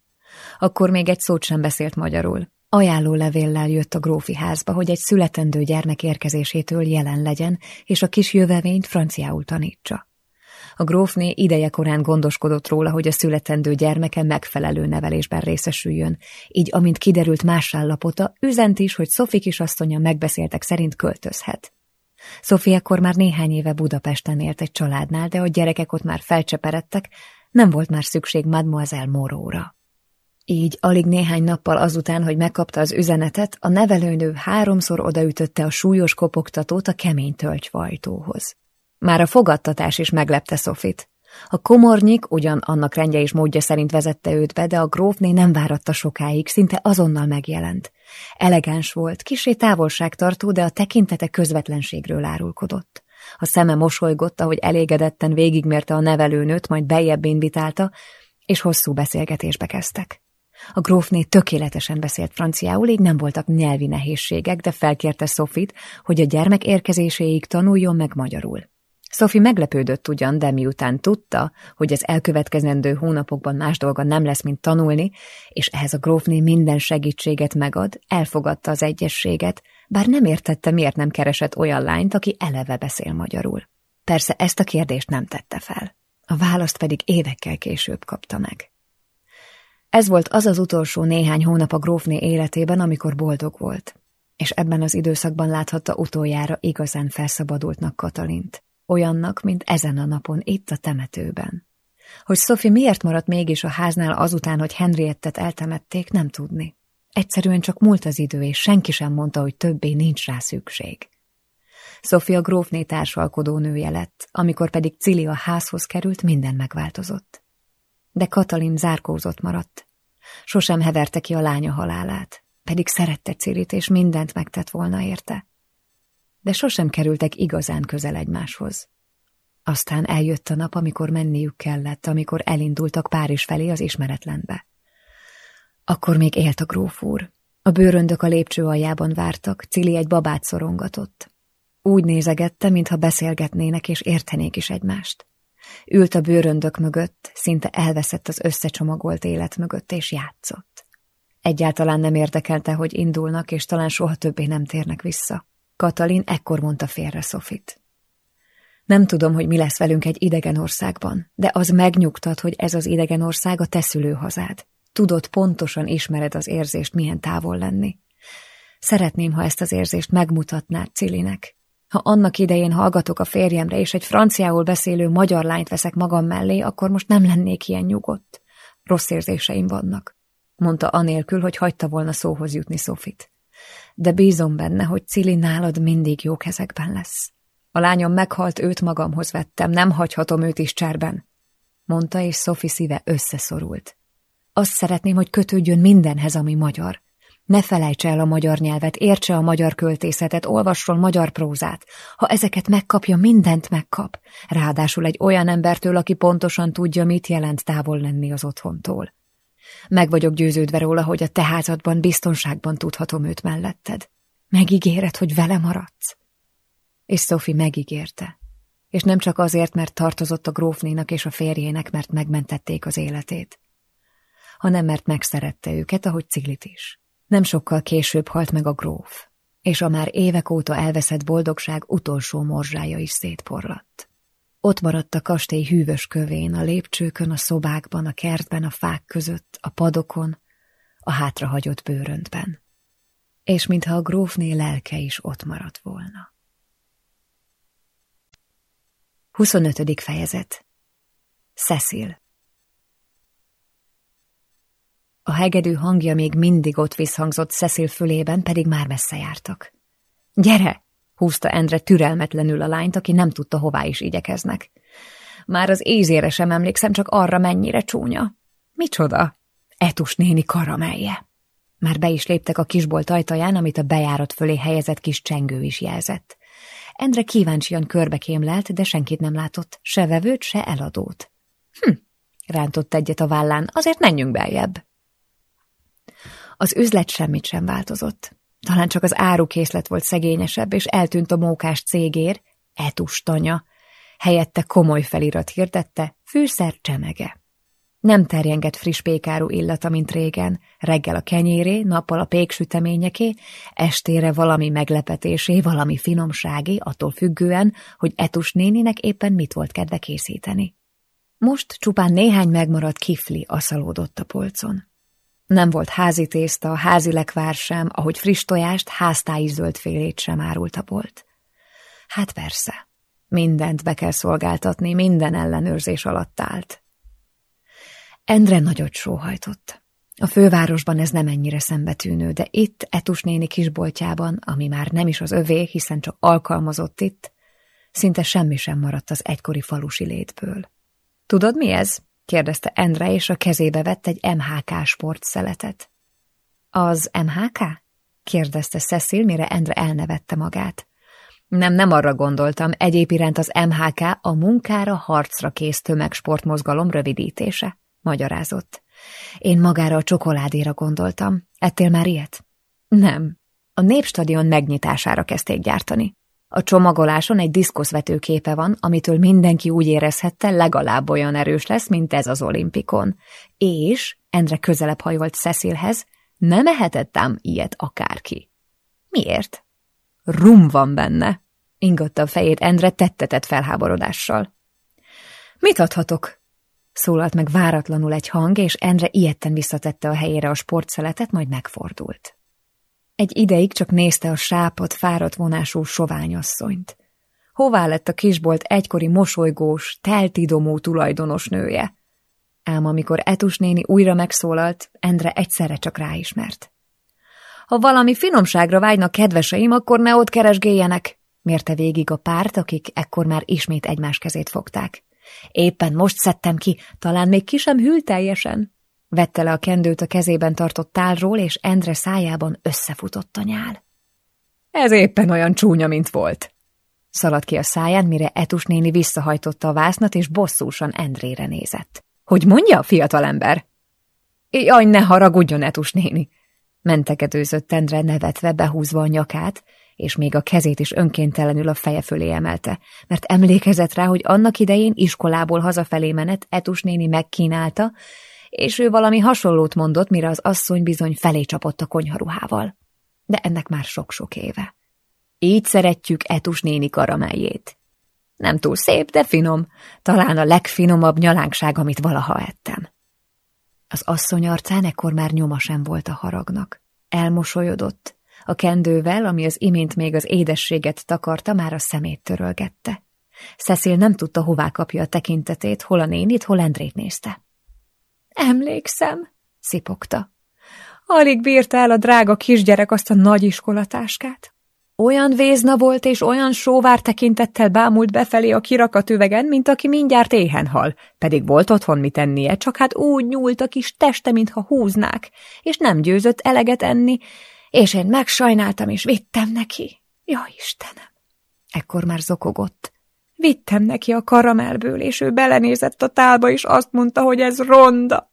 Akkor még egy szót sem beszélt magyarul. Ajánló levéllel jött a grófi házba, hogy egy születendő gyermek érkezésétől jelen legyen, és a kis jövevényt franciául tanítsa. A grófné ideje korán gondoskodott róla, hogy a születendő gyermeke megfelelő nevelésben részesüljön, így amint kiderült más állapota, üzent is, hogy Szofi kisasszonya megbeszéltek szerint költözhet. Szofi akkor már néhány éve Budapesten élt egy családnál, de a gyerekek ott már felcseperedtek, nem volt már szükség Mademoiselle Moróra. Így alig néhány nappal azután, hogy megkapta az üzenetet, a nevelőnő háromszor odaütötte a súlyos kopogtatót a kemény tölgyfajtóhoz. Már a fogadtatás is meglepte Szofit. A komornyik ugyan annak rendje és módja szerint vezette őt be, de a grófné nem váratta sokáig, szinte azonnal megjelent. Elegáns volt, kisé távolságtartó, de a tekintete közvetlenségről árulkodott. A szeme mosolygott, ahogy elégedetten végigmérte a nevelőnőt, majd bejebb invitálta, és hosszú beszélgetésbe kezdtek. A grófné tökéletesen beszélt franciául, így nem voltak nyelvi nehézségek, de felkérte Sofit, hogy a gyermek érkezéséig tanuljon meg magyarul. Sophie meglepődött ugyan, de miután tudta, hogy az elkövetkezendő hónapokban más dolga nem lesz, mint tanulni, és ehhez a grófné minden segítséget megad, elfogadta az egyességet, bár nem értette, miért nem keresett olyan lányt, aki eleve beszél magyarul. Persze ezt a kérdést nem tette fel. A választ pedig évekkel később kapta meg. Ez volt az az utolsó néhány hónap a grófné életében, amikor boldog volt, és ebben az időszakban láthatta utoljára igazán felszabadultnak Katalint olyannak, mint ezen a napon itt a temetőben. Hogy Sophie miért maradt mégis a háznál azután, hogy Henriettet eltemették, nem tudni. Egyszerűen csak múlt az idő, és senki sem mondta, hogy többé nincs rá szükség. Sophie a grófné társalkodó nője lett, amikor pedig Cili a házhoz került, minden megváltozott. De Katalin zárkózott maradt. Sosem heverte ki a lánya halálát, pedig szerette Cilit, és mindent megtett volna érte de sosem kerültek igazán közel egymáshoz. Aztán eljött a nap, amikor menniük kellett, amikor elindultak Párizs felé az ismeretlenbe. Akkor még élt a gróf úr. A bőröndök a lépcső aljában vártak, Cili egy babát szorongatott. Úgy nézegette, mintha beszélgetnének és értenék is egymást. Ült a bőröndök mögött, szinte elveszett az összecsomagolt élet mögött, és játszott. Egyáltalán nem érdekelte, hogy indulnak, és talán soha többé nem térnek vissza. Katalin ekkor mondta félre Sofit. Nem tudom, hogy mi lesz velünk egy idegen országban, de az megnyugtat, hogy ez az idegen ország a te szülőhazád. Tudod, pontosan ismered az érzést, milyen távol lenni. Szeretném, ha ezt az érzést megmutatnád Cilinek. Ha annak idején hallgatok a férjemre, és egy franciául beszélő magyar lányt veszek magam mellé, akkor most nem lennék ilyen nyugodt. Rossz érzéseim vannak, mondta anélkül, hogy hagyta volna szóhoz jutni Sofit de bízom benne, hogy Cili nálad mindig jó kezekben lesz. A lányom meghalt, őt magamhoz vettem, nem hagyhatom őt is cserben, mondta, és Sophie szíve összeszorult. Azt szeretném, hogy kötődjön mindenhez, ami magyar. Ne felejtse el a magyar nyelvet, értse a magyar költészetet, olvasson magyar prózát. Ha ezeket megkapja, mindent megkap. Ráadásul egy olyan embertől, aki pontosan tudja, mit jelent távol lenni az otthontól. Meg vagyok győződve róla, hogy a te házadban biztonságban tudhatom őt melletted. Megígéred, hogy vele maradsz? És Sophie megígérte. És nem csak azért, mert tartozott a grófnénak és a férjének, mert megmentették az életét, hanem mert megszerette őket, ahogy Ciglit is. Nem sokkal később halt meg a gróf, és a már évek óta elveszett boldogság utolsó morzsája is szétporlatt. Ott maradt a kastély hűvös kövén, a lépcsőkön, a szobákban, a kertben, a fák között, a padokon, a hátrahagyott bőröntben. És mintha a grófné lelke is ott maradt volna. 25. fejezet Cecil A hegedű hangja még mindig ott visszhangzott Cecil fülében, pedig már messze jártak. Gyere! Húzta Endre türelmetlenül a lányt, aki nem tudta, hová is igyekeznek. Már az ézére sem emlékszem, csak arra mennyire csúnya. Micsoda? Etus néni karamelje. Már be is léptek a kisbolt ajtaján, amit a bejárat fölé helyezett kis csengő is jelzett. Endre kíváncsian körbekémlelt, de senkit nem látott, se vevőt, se eladót. Hm, rántott egyet a vállán, azért menjünk beljebb. Az üzlet semmit sem változott. Talán csak az árukészlet volt szegényesebb, és eltűnt a mókás cégér, Etus tanya. Helyette komoly felirat hirdette, fűszer csemege. Nem terjengett friss pékáru illata, mint régen, reggel a kenyéré, nappal a péksüteményeké, estére valami meglepetésé, valami finomságé, attól függően, hogy Etus néninek éppen mit volt kedve készíteni. Most csupán néhány megmaradt kifli aszalódott a polcon. Nem volt házi tészta, házi lekvár sem, ahogy friss tojást, háztáji zöldfélét sem árult a bolt. Hát persze, mindent be kell szolgáltatni, minden ellenőrzés alatt állt. Endre nagyot sóhajtott. A fővárosban ez nem ennyire szembetűnő, de itt, Etus néni kisboltjában, ami már nem is az övé, hiszen csak alkalmazott itt, szinte semmi sem maradt az egykori falusi létből. Tudod, mi ez? Kérdezte Endre, és a kezébe vett egy MHK sportszeletet. Az MHK? kérdezte Cecil, mire Endre elnevette magát. Nem, nem arra gondoltam, egyéb iránt az MHK a munkára, harcra kész tömegsportmozgalom rövidítése, magyarázott. Én magára a csokoládéra gondoltam. Ettél már ilyet? Nem. A Népstadion megnyitására kezdték gyártani. A csomagoláson egy diszkoszvető képe van, amitől mindenki úgy érezhette, legalább olyan erős lesz, mint ez az olimpikon. És, Endre közelebb hajolt Cecilhez, nem ehetett ám ilyet akárki. Miért? Rum van benne, ingatta a fejét Endre tettetett felháborodással. Mit adhatok? Szólalt meg váratlanul egy hang, és Endre ilyetten visszatette a helyére a sportszeletet, majd megfordult. Egy ideig csak nézte a sápat, fáradt vonású soványasszonyt. Hová lett a kisbolt egykori mosolygós, teltidomó tulajdonos nője? Ám amikor Etus néni újra megszólalt, Endre egyszerre csak ráismert. Ha valami finomságra vágynak kedveseim, akkor ne ott keresgéljenek, mérte végig a párt, akik ekkor már ismét egymás kezét fogták. Éppen most szedtem ki, talán még ki sem hűl teljesen. Vette le a kendőt a kezében tartott tálról, és Endre szájában összefutott a nyál. Ez éppen olyan csúnya, mint volt. Szaladt ki a száján, mire Etus néni visszahajtotta a vásznat, és bosszúsan Endrére nézett. Hogy mondja, fiatalember? Jaj, ne haragudjon, Etus néni! Mentegetőzött Endre nevetve, behúzva a nyakát, és még a kezét is önkéntelenül a feje fölé emelte, mert emlékezett rá, hogy annak idején iskolából hazafelé menet Etus néni megkínálta, és ő valami hasonlót mondott, mire az asszony bizony felé csapott a konyharuhával. De ennek már sok-sok éve. Így szeretjük Etus néni karamelljét. Nem túl szép, de finom, talán a legfinomabb nyalánkság, amit valaha ettem. Az asszony arcán ekkor már nyoma sem volt a haragnak. Elmosolyodott, a kendővel, ami az imént még az édességet takarta, már a szemét törölgette. Cecil nem tudta, hová kapja a tekintetét, hol a nénit, hol Endrét nézte. Emlékszem, szipogta. Alig bírta el a drága kisgyerek azt a nagy iskolatáskát. Olyan vézna volt, és olyan sóvár tekintettel bámult befelé a kirakat üvegen, mint aki mindjárt éhen hal, pedig volt otthon mit ennie, csak hát úgy nyúlt a kis teste, mintha húznák, és nem győzött eleget enni, és én megsajnáltam, és vittem neki. Ja, Istenem! Ekkor már zokogott. Vittem neki a karamelből, és ő belenézett a tálba, és azt mondta, hogy ez ronda.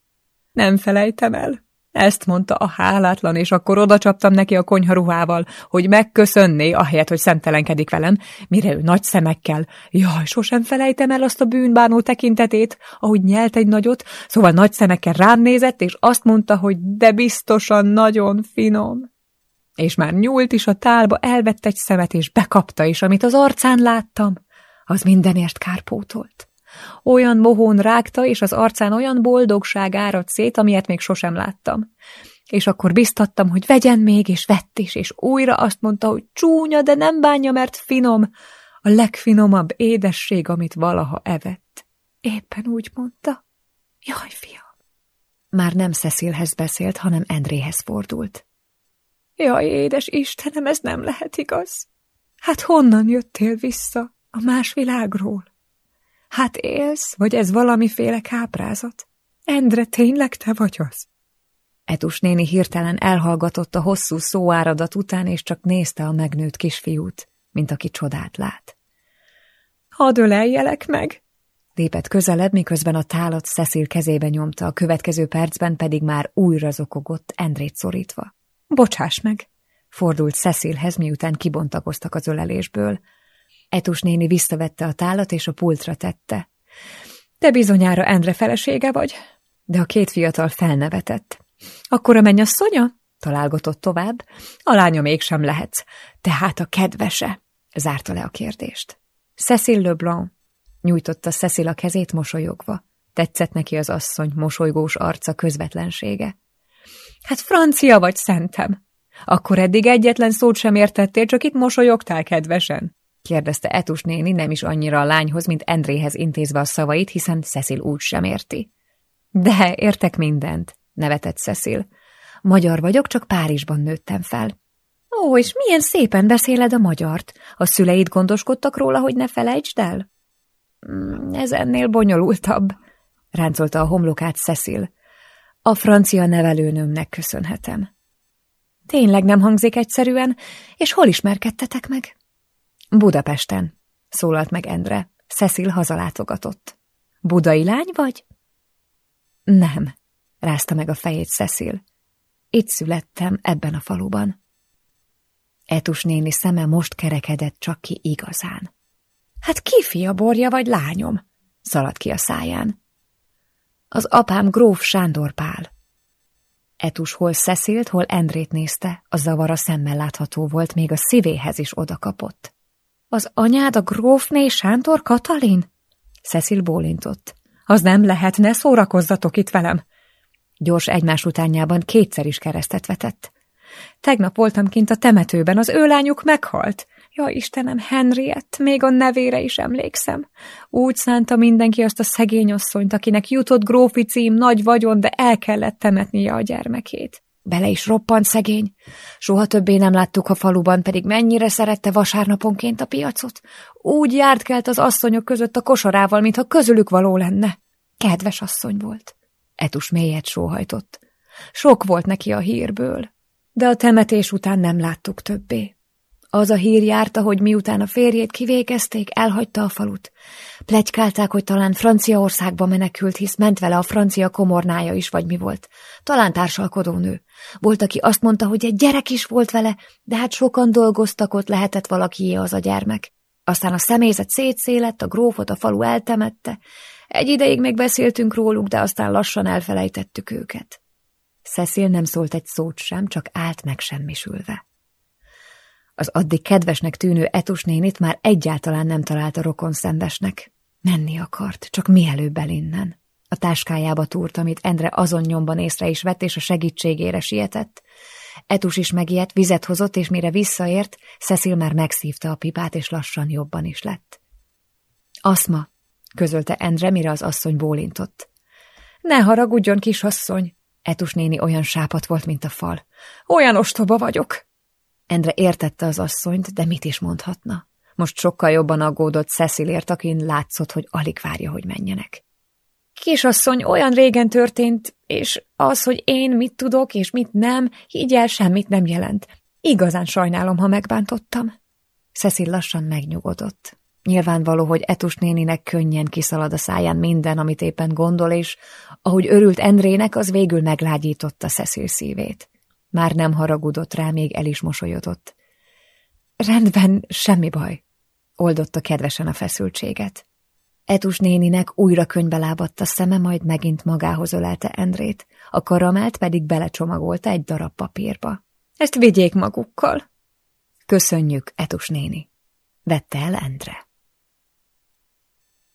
Nem felejtem el. Ezt mondta a hálátlan, és akkor oda csaptam neki a konyharuhával, hogy megköszönné, ahelyett, hogy szemtelenkedik velem, mire ő nagy szemekkel. Jaj, sosem felejtem el azt a bűnbánó tekintetét, ahogy nyelt egy nagyot, szóval nagy szemekkel rám nézett, és azt mondta, hogy de biztosan nagyon finom. És már nyúlt is a tálba, elvett egy szemet, és bekapta is, amit az arcán láttam, az mindenért kárpótolt. Olyan mohón rágta, és az arcán olyan boldogság árad szét, amilyet még sosem láttam. És akkor biztattam, hogy vegyen még, és vett is, és újra azt mondta, hogy csúnya, de nem bánja, mert finom. A legfinomabb édesség, amit valaha evett. Éppen úgy mondta. Jaj, fiam! Már nem Cecilhez beszélt, hanem Endréhez fordult. Jaj, édes Istenem, ez nem lehet igaz. Hát honnan jöttél vissza? A más világról? Hát élsz, vagy ez valamiféle káprázat? Endre, tényleg te vagy az? Etus néni hirtelen elhallgatott a hosszú szóáradat után, és csak nézte a megnőtt kisfiút, mint aki csodát lát. Hadd öleljelek meg! Lépett közelebb, miközben a tálat Cecil kezébe nyomta, a következő percben pedig már újra zokogott, Endrét szorítva. Bocsáss meg! Fordult Cecilhez, miután kibontakoztak az ölelésből. Etus néni visszavette a tálat, és a pultra tette. Te bizonyára Endre felesége vagy? De a két fiatal felnevetett. Akkor a mennyasszonya? Találgatott tovább. A lánya mégsem lehetsz. Tehát a kedvese. Zárta le a kérdést. Cecil Leblanc. Nyújtotta Cecil a kezét mosolyogva. Tetszett neki az asszony mosolygós arca közvetlensége. Hát francia vagy, szentem. Akkor eddig egyetlen szót sem értettél, csak itt mosolyogtál kedvesen kérdezte Etus néni nem is annyira a lányhoz, mint Endréhez intézve a szavait, hiszen Cecil úgy sem érti. De értek mindent, nevetett Cecil. Magyar vagyok, csak Párizsban nőttem fel. Ó, és milyen szépen beszéled a magyart. A szüleid gondoskodtak róla, hogy ne felejtsd el? Mm, ez ennél bonyolultabb, ráncolta a homlokát Cecil. A francia nevelőnőmnek köszönhetem. Tényleg nem hangzik egyszerűen, és hol ismerkedtetek meg? Budapesten, szólalt meg Endre. Cecil hazalátogatott. Budai lány vagy? Nem, rázta meg a fejét Cecil. Itt születtem, ebben a faluban. Etus néni szeme most kerekedett csak ki igazán. Hát ki fia borja vagy lányom? szaladt ki a száján. Az apám gróf Sándor Pál. Etus hol Cecilt, hol Endrét nézte, a zavara szemmel látható volt, még a szívéhez is odakapott. Az anyád a grófné Sántor Katalin? Cecil bólintott. Az nem lehet, ne szórakozzatok itt velem. Gyors egymás utánjában kétszer is keresztet vetett. Tegnap voltam kint a temetőben, az ő lányuk meghalt. Ja, Istenem, Henriett, még a nevére is emlékszem. Úgy szánta mindenki azt a szegény asszonyt, akinek jutott grófi cím, nagy vagyon, de el kellett temetnie a gyermekét. Bele is roppant szegény. Soha többé nem láttuk a faluban, pedig mennyire szerette vasárnaponként a piacot. Úgy járt kelt az asszonyok között a kosarával, mintha közülük való lenne. Kedves asszony volt. Etus mélyet sóhajtott. Sok volt neki a hírből, de a temetés után nem láttuk többé. Az a hír járta, hogy miután a férjét kivégezték, elhagyta a falut. Plegykálták, hogy talán Franciaországba menekült, hisz ment vele a francia komornája is, vagy mi volt. Talán társalkodónő. Volt, aki azt mondta, hogy egy gyerek is volt vele, de hát sokan dolgoztak ott, lehetett valakié az a gyermek. Aztán a személyzet szétszélett, a grófot a falu eltemette. Egy ideig még beszéltünk róluk, de aztán lassan elfelejtettük őket. Cecil nem szólt egy szót sem, csak állt meg semmisülve. Az addig kedvesnek tűnő Etus nénit már egyáltalán nem találta rokon szembesnek. Menni akart, csak mielőbb el innen. A táskájába túrt, amit Endre azon nyomban észre is vett, és a segítségére sietett. Etus is megijedt, vizet hozott, és mire visszaért, Cecil már megszívta a pipát, és lassan jobban is lett. Aszma, közölte Endre, mire az asszony bólintott. Ne haragudjon, kisasszony! Etus néni olyan sápat volt, mint a fal. Olyan ostoba vagyok! Endre értette az asszonyt, de mit is mondhatna? Most sokkal jobban aggódott Cecilért, akin látszott, hogy alig várja, hogy menjenek. Kisasszony, olyan régen történt, és az, hogy én mit tudok és mit nem, így el semmit nem jelent. Igazán sajnálom, ha megbántottam. Cecil lassan megnyugodott. Nyilvánvaló, hogy Etus néninek könnyen kiszalad a száján minden, amit éppen gondol, és ahogy örült Endrének, az végül meglágyította Cecil szívét. Már nem haragudott rá, még el is mosolyodott. Rendben, semmi baj, oldotta kedvesen a feszültséget. Etus néninek újra könybe lábadt a szeme, majd megint magához ölelte Endrét, a karamelt pedig belecsomagolta egy darab papírba. Ezt vigyék magukkal. Köszönjük, Etus néni, vette el Endre.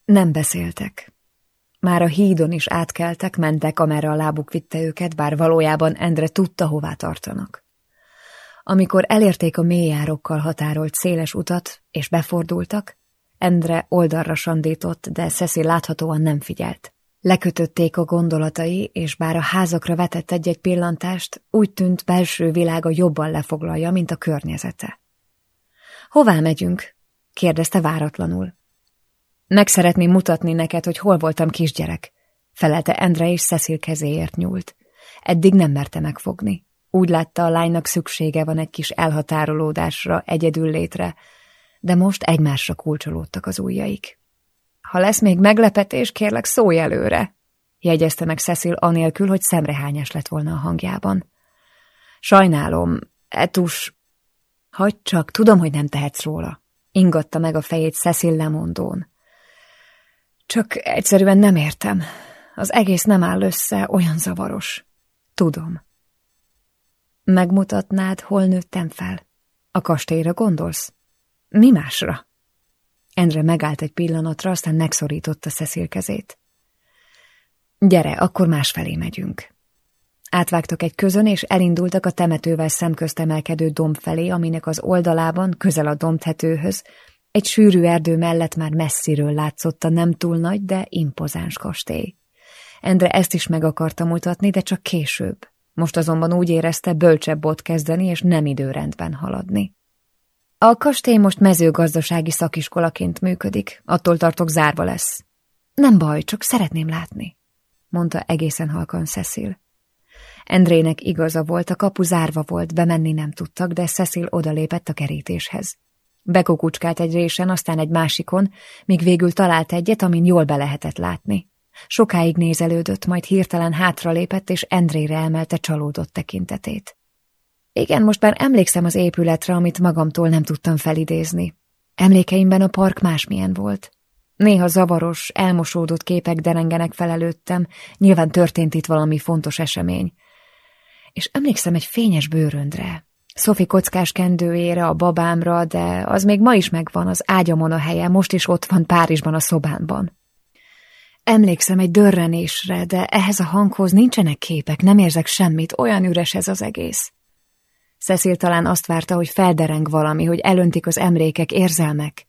Nem beszéltek. Már a hídon is átkeltek, mentek, amerre a lábuk vitte őket, bár valójában Endre tudta, hová tartanak. Amikor elérték a mélyjárokkal határolt széles utat, és befordultak, Endre oldalra sandított, de Cecil láthatóan nem figyelt. Lekötötték a gondolatai, és bár a házakra vetett egy-egy pillantást, úgy tűnt belső világa jobban lefoglalja, mint a környezete. Hová megyünk? kérdezte váratlanul. Meg szeretném mutatni neked, hogy hol voltam kisgyerek, felelte Endre és Cecil kezéért nyúlt. Eddig nem merte megfogni. Úgy látta, a lánynak szüksége van egy kis elhatárolódásra, egyedül létre, de most egymásra kulcsolódtak az ujjaik. Ha lesz még meglepetés, kérlek szólj előre, jegyezte meg Cecil anélkül, hogy szemrehányás lett volna a hangjában. Sajnálom, Etus... Hagyd csak, tudom, hogy nem tehetsz róla. Ingatta meg a fejét Cecil lemondón. Csak egyszerűen nem értem. Az egész nem áll össze, olyan zavaros. Tudom. Megmutatnád, hol nőttem fel? A kastélyra gondolsz? Mi másra? Endre megállt egy pillanatra, aztán megszorította Cecil kezét. Gyere, akkor másfelé megyünk. Átvágtak egy közön, és elindultak a temetővel szemközt emelkedő domb felé, aminek az oldalában, közel a dombtetőhöz, egy sűrű erdő mellett már messziről látszott a nem túl nagy, de impozáns kastély. Endre ezt is meg akarta mutatni, de csak később. Most azonban úgy érezte, bölcsebb bot kezdeni, és nem időrendben haladni. A kastély most mezőgazdasági szakiskolaként működik, attól tartok zárva lesz. Nem baj, csak szeretném látni, mondta egészen halkan Cecil. Endrének igaza volt, a kapu zárva volt, bemenni nem tudtak, de Cecil odalépett a kerítéshez. Bekukucskált egy résen, aztán egy másikon, míg végül talált egyet, amin jól be lehetett látni. Sokáig nézelődött, majd hirtelen hátralépett, és Endrére emelte csalódott tekintetét. Igen, most már emlékszem az épületre, amit magamtól nem tudtam felidézni. Emlékeimben a park másmilyen volt. Néha zavaros, elmosódott képek derengenek fel előttem, nyilván történt itt valami fontos esemény. És emlékszem egy fényes bőröndre, Szofi kockás kendőjére, a babámra, de az még ma is megvan, az ágyamon a helye, most is ott van Párizsban a szobámban. Emlékszem egy dörrenésre, de ehhez a hanghoz nincsenek képek, nem érzek semmit, olyan üres ez az egész. Cecil talán azt várta, hogy feldereng valami, hogy elöntik az emlékek, érzelmek,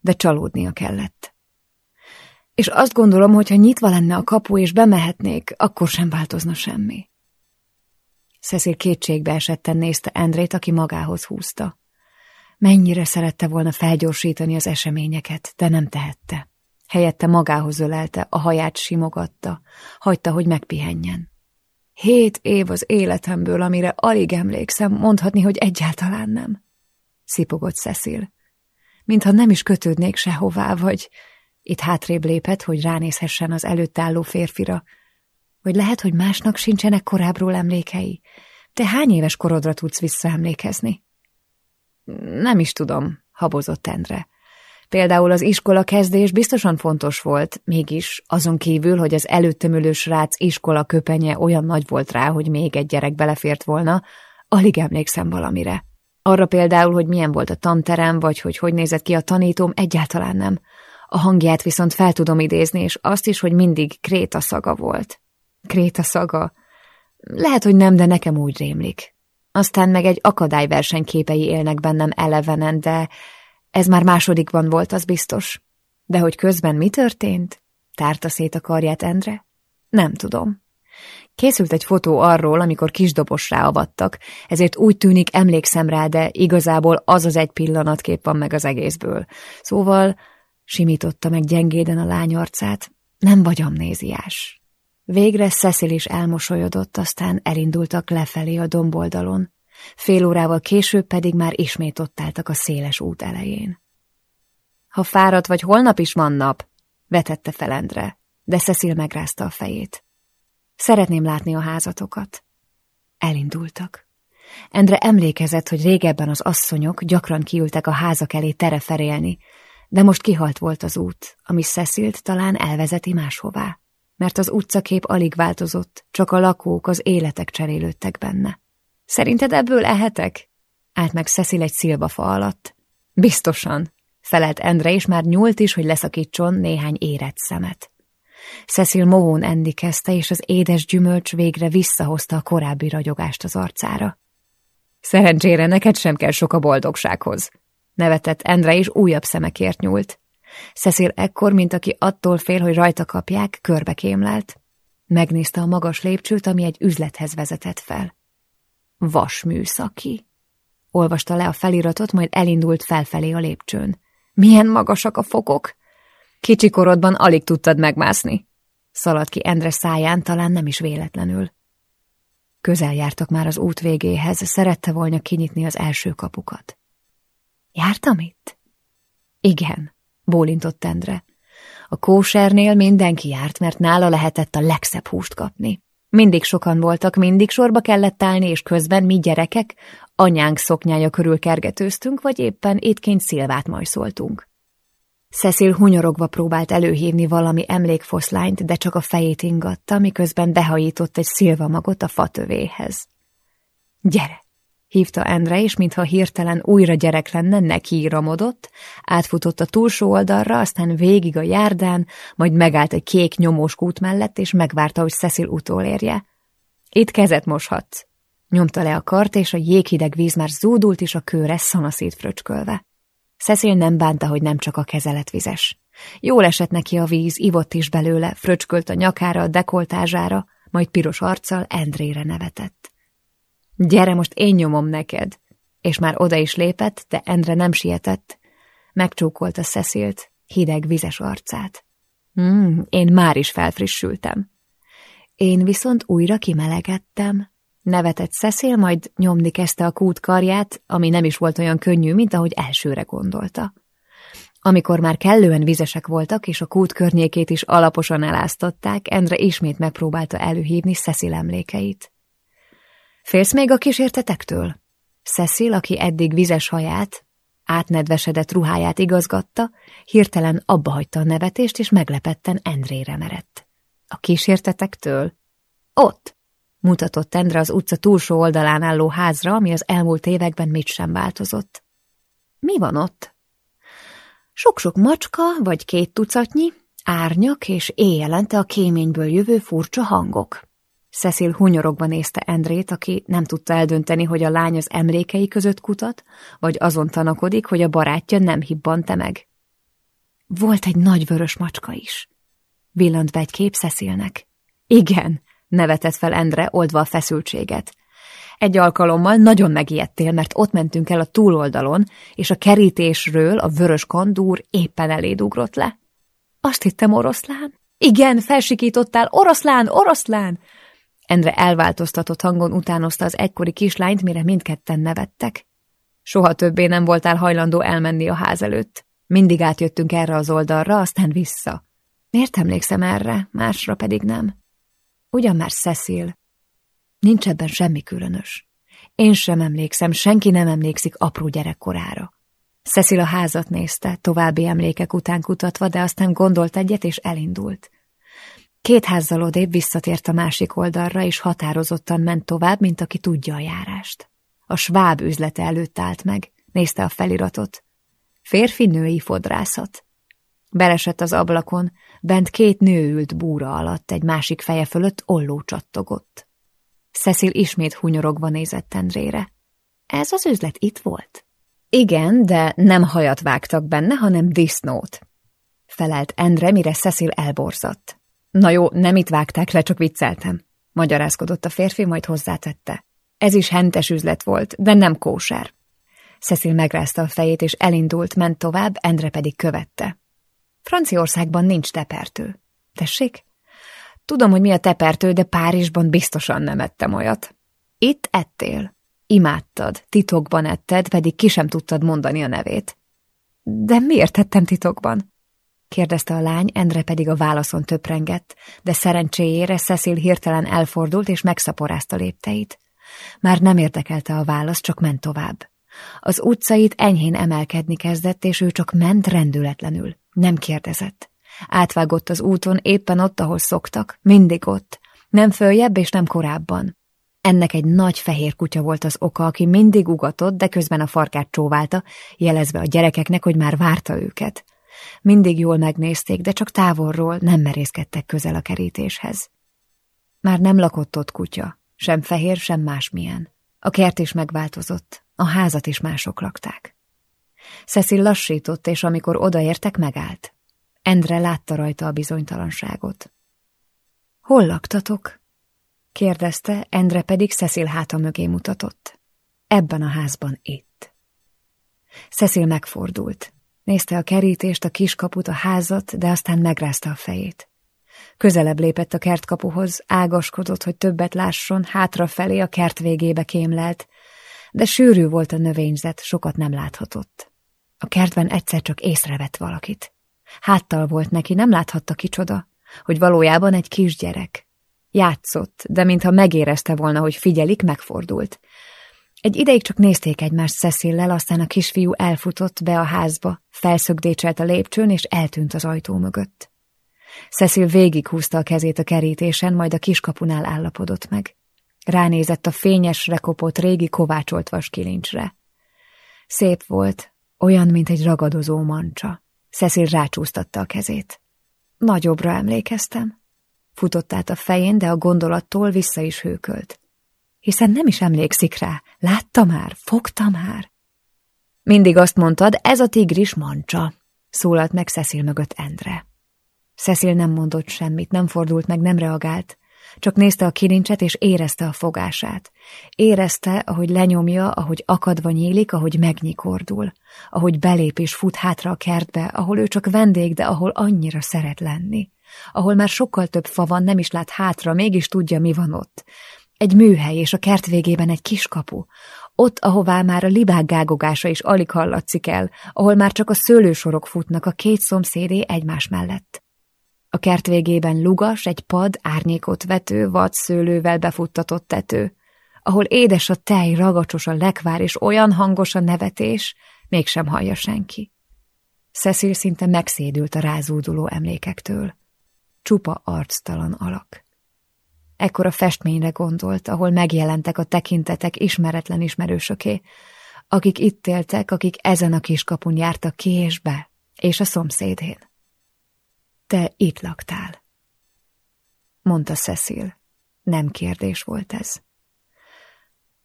de csalódnia kellett. És azt gondolom, hogy ha nyitva lenne a kapu és bemehetnék, akkor sem változna semmi. Cecil kétségbe esetten nézte Endrét, aki magához húzta. Mennyire szerette volna felgyorsítani az eseményeket, de nem tehette. Helyette magához ölelte, a haját simogatta, hagyta, hogy megpihenjen. Hét év az életemből, amire alig emlékszem, mondhatni, hogy egyáltalán nem. Szipogott Cecil. Mintha nem is kötődnék sehová, vagy... Itt hátrébb lépett, hogy ránézhessen az előtt álló férfira, vagy lehet, hogy másnak sincsenek korábbról emlékei. Te hány éves korodra tudsz visszaemlékezni? Nem is tudom, habozott Endre. Például az iskola kezdés biztosan fontos volt, mégis azon kívül, hogy az előttem ülő srác iskola köpenye olyan nagy volt rá, hogy még egy gyerek belefért volna, alig emlékszem valamire. Arra például, hogy milyen volt a tanterem, vagy hogy hogy nézett ki a tanítóm, egyáltalán nem. A hangját viszont fel tudom idézni, és azt is, hogy mindig kréta szaga volt. Kréta szaga. Lehet, hogy nem, de nekem úgy rémlik. Aztán meg egy akadályverseny képei élnek bennem elevenen, de ez már másodikban volt, az biztos. De hogy közben mi történt? Tárta szét a karját Endre? Nem tudom. Készült egy fotó arról, amikor kisdobosra avattak, ezért úgy tűnik emlékszem rá, de igazából az az egy pillanatkép van meg az egészből. Szóval simította meg gyengéden a lány arcát. Nem vagy amnéziás. Végre Cecil is elmosolyodott, aztán elindultak lefelé a domboldalon. Fél órával később pedig már ismét ott álltak a széles út elején. Ha fáradt vagy, holnap is van nap, vetette fel Endre, de Cecil megrázta a fejét. Szeretném látni a házatokat. Elindultak. Endre emlékezett, hogy régebben az asszonyok gyakran kiültek a házak elé tereferélni, de most kihalt volt az út, ami Cecilt talán elvezeti máshová, mert az utcakép alig változott, csak a lakók, az életek cserélődtek benne. Szerinted ebből ehetek? Állt meg Cecil egy szilvafa alatt. Biztosan, felelt Endre, és már nyúlt is, hogy leszakítson néhány érett szemet. Cecil mohón enni kezdte, és az édes gyümölcs végre visszahozta a korábbi ragyogást az arcára. Szerencsére neked sem kell sok a boldogsághoz, nevetett Endre, és újabb szemekért nyúlt. Cecil ekkor, mint aki attól fél, hogy rajta kapják, körbe kémlelt. Megnézte a magas lépcsőt, ami egy üzlethez vezetett fel. Vasműszaki. Olvasta le a feliratot, majd elindult felfelé a lépcsőn. Milyen magasak a fokok! Kicsikorodban alig tudtad megmászni. Szaladt ki Endre száján, talán nem is véletlenül. Közel jártak már az út végéhez, szerette volna kinyitni az első kapukat. Jártam itt? Igen, bólintott Endre. A kósernél mindenki járt, mert nála lehetett a legszebb húst kapni. Mindig sokan voltak, mindig sorba kellett állni, és közben mi gyerekek anyánk szoknyája körül kergetőztünk, vagy éppen étként szilvát majszoltunk. Cecil hunyorogva próbált előhívni valami emlékfoszlányt, de csak a fejét ingatta, miközben behajított egy szilvamagot a fatövéhez. Gyere! Hívta Endre, és mintha hirtelen újra gyerek lenne, nekiíramodott, átfutott a túlsó oldalra, aztán végig a járdán, majd megállt egy kék nyomós kút mellett, és megvárta, hogy Cecil utolérje. Itt kezet moshatsz. Nyomta le a kart, és a jéghideg víz már zúdult is a kőre szanaszét fröcskölve. Cecil nem bánta, hogy nem csak a kezelet vizes. Jól esett neki a víz, ivott is belőle, fröcskölt a nyakára, a dekoltázsára, majd piros arccal Endrére nevetett. Gyere, most én nyomom neked! És már oda is lépett, de Endre nem sietett. Megcsókolta Cecilt, hideg, vizes arcát. Hmm, én már is felfrissültem. Én viszont újra kimelegettem. Nevetett Cecil, majd nyomni kezdte a kút karját, ami nem is volt olyan könnyű, mint ahogy elsőre gondolta. Amikor már kellően vizesek voltak, és a kút környékét is alaposan eláztatták, Endre ismét megpróbálta előhívni Cecil emlékeit. Félsz még a kísértetektől? Cecil, aki eddig vizes haját, átnedvesedett ruháját igazgatta, hirtelen abbahagyta a nevetést, és meglepetten Endrére merett. A kísértetektől? Ott! mutatott Endre az utca túlsó oldalán álló házra, ami az elmúlt években mit sem változott. Mi van ott? Sok-sok macska, vagy két tucatnyi, árnyak és éjjelente a kéményből jövő furcsa hangok. Cecil hunyorogva nézte Endrét, aki nem tudta eldönteni, hogy a lány az emlékei között kutat, vagy azon tanakodik, hogy a barátja nem hibbant-e meg. Volt egy nagy vörös macska is. Villant be egy kép Cecilnek. Igen, nevetett fel Endre, oldva a feszültséget. Egy alkalommal nagyon megijedtél, mert ott mentünk el a túloldalon, és a kerítésről a vörös kandúr éppen eléd ugrott le. Azt hittem oroszlán. Igen, felsikítottál, oroszlán, oroszlán! Endre elváltoztatott hangon utánozta az egykori kislányt, mire mindketten nevettek. Soha többé nem voltál hajlandó elmenni a ház előtt. Mindig átjöttünk erre az oldalra, aztán vissza. Miért emlékszem erre, másra pedig nem? Ugyan már Cecil. Nincs ebben semmi különös. Én sem emlékszem, senki nem emlékszik apró gyerekkorára. Cecil a házat nézte, további emlékek után kutatva, de aztán gondolt egyet, és elindult. Két házzal odébb visszatért a másik oldalra, és határozottan ment tovább, mint aki tudja a járást. A sváb üzlete előtt állt meg, nézte a feliratot. Férfi-női fodrászat. Belesett az ablakon, bent két nő ült búra alatt, egy másik feje fölött olló csattogott. Cecil ismét hunyorogva nézett Endrére. Ez az üzlet itt volt? Igen, de nem hajat vágtak benne, hanem disznót. Felelt Endre, mire Cecil elborzott. Na jó, nem itt vágták le, csak vicceltem. magyarázkodott a férfi, majd hozzátette. Ez is hentes üzlet volt, de nem kóser. Cecil megrázta a fejét, és elindult, ment tovább, Endre pedig követte. Franciaországban nincs tepertő. Tessék? Tudom, hogy mi a tepertő, de Párizsban biztosan nem ettem olyat. Itt ettél. Imádtad, titokban etted, pedig ki sem tudtad mondani a nevét. De miért tettem titokban? Kérdezte a lány, Endre pedig a válaszon töprengett, de szerencséjére Cecil hirtelen elfordult és megszaporázta lépteit. Már nem érdekelte a válasz, csak ment tovább. Az utcait enyhén emelkedni kezdett, és ő csak ment rendületlenül. Nem kérdezett. Átvágott az úton éppen ott, ahol szoktak, mindig ott. Nem följebb és nem korábban. Ennek egy nagy fehér kutya volt az oka, aki mindig ugatott, de közben a farkát csóválta, jelezve a gyerekeknek, hogy már várta őket. Mindig jól megnézték, de csak távolról nem merészkedtek közel a kerítéshez. Már nem lakott ott kutya, sem fehér, sem másmilyen. A kert is megváltozott, a házat is mások lakták. Cecil lassított, és amikor odaértek, megállt. Endre látta rajta a bizonytalanságot. Hol laktatok? kérdezte, Endre pedig Cecil háta mögé mutatott. Ebben a házban itt. Cecil megfordult. Nézte a kerítést, a kiskaput, a házat, de aztán megrázta a fejét. Közelebb lépett a kertkapuhoz, ágaskodott, hogy többet lásson, hátrafelé a kert végébe kémlelt, de sűrű volt a növényzet, sokat nem láthatott. A kertben egyszer csak észrevett valakit. Háttal volt neki, nem láthatta kicsoda, hogy valójában egy kisgyerek. Játszott, de mintha megérezte volna, hogy figyelik, megfordult. Egy ideig csak nézték egymást Cecillel, aztán a kisfiú elfutott be a házba, felszögdécselt a lépcsőn, és eltűnt az ajtó mögött. Cecil végighúzta a kezét a kerítésen, majd a kiskapunál állapodott meg. Ránézett a fényesre kopott régi kovácsolt vaskilincsre. Szép volt, olyan, mint egy ragadozó mancsa. Cecil rácsúsztatta a kezét. Nagyobbra emlékeztem. Futott át a fején, de a gondolattól vissza is hőkölt. Hiszen nem is emlékszik rá. Látta már, fogta már. Mindig azt mondtad, ez a tigris mancsa, szólalt meg Cecil mögött Endre. Cecil nem mondott semmit, nem fordult meg, nem reagált. Csak nézte a kilincset, és érezte a fogását. Érezte, ahogy lenyomja, ahogy akadva nyílik, ahogy megnyikordul. Ahogy belép és fut hátra a kertbe, ahol ő csak vendég, de ahol annyira szeret lenni. Ahol már sokkal több fa van, nem is lát hátra, mégis tudja, mi van ott. Egy műhely és a kert végében egy kiskapu. Ott, ahová már a libák gágogása is alig hallatszik el, ahol már csak a szőlősorok futnak a két szomszédé egymás mellett. A kert végében lugas, egy pad, árnyékot vető, vad szőlővel befuttatott tető, ahol édes a tej, ragacsos a lekvár, és olyan hangos a nevetés, mégsem hallja senki. Cecil szinte megszédült a rázúduló emlékektől. Csupa arctalan alak. Ekkor a festményre gondolt, ahol megjelentek a tekintetek ismeretlen ismerősöké, akik itt éltek, akik ezen a kiskapun jártak ki és be, és a szomszédén. Te itt laktál, mondta Cecil. Nem kérdés volt ez.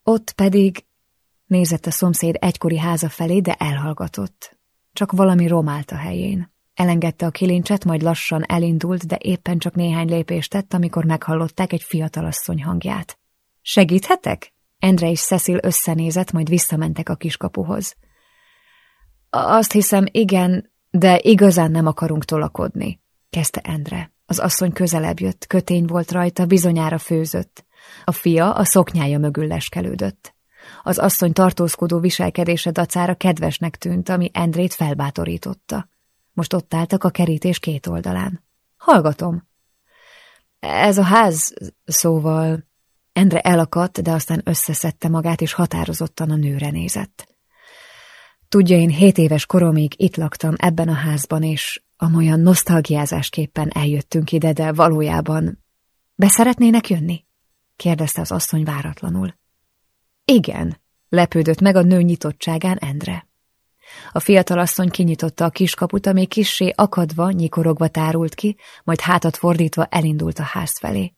Ott pedig nézett a szomszéd egykori háza felé, de elhallgatott. Csak valami romált a helyén. Elengedte a kilincset, majd lassan elindult, de éppen csak néhány lépést tett, amikor meghallották egy fiatalasszony hangját. Segíthetek? Endre és Cecil összenézett, majd visszamentek a kiskapuhoz. Azt hiszem, igen, de igazán nem akarunk tolakodni kezdte Endre. Az asszony közelebb jött, kötény volt rajta, bizonyára főzött. A fia a szoknyája mögül leskelődött. Az asszony tartózkodó viselkedése dacára kedvesnek tűnt, ami Endrét felbátorította. Most ott álltak a kerítés két oldalán. Hallgatom. Ez a ház, szóval... Endre elakadt, de aztán összeszedte magát, és határozottan a nőre nézett. Tudja, én hét éves koromig itt laktam ebben a házban, és Amolyan nosztalgiázásképpen eljöttünk ide, de valójában... Beszeretnének jönni? kérdezte az asszony váratlanul. Igen, lepődött meg a nő nyitottságán Endre. A fiatal asszony kinyitotta a kiskaput, ami kissé akadva, nyikorogva tárult ki, majd hátat fordítva elindult a ház felé.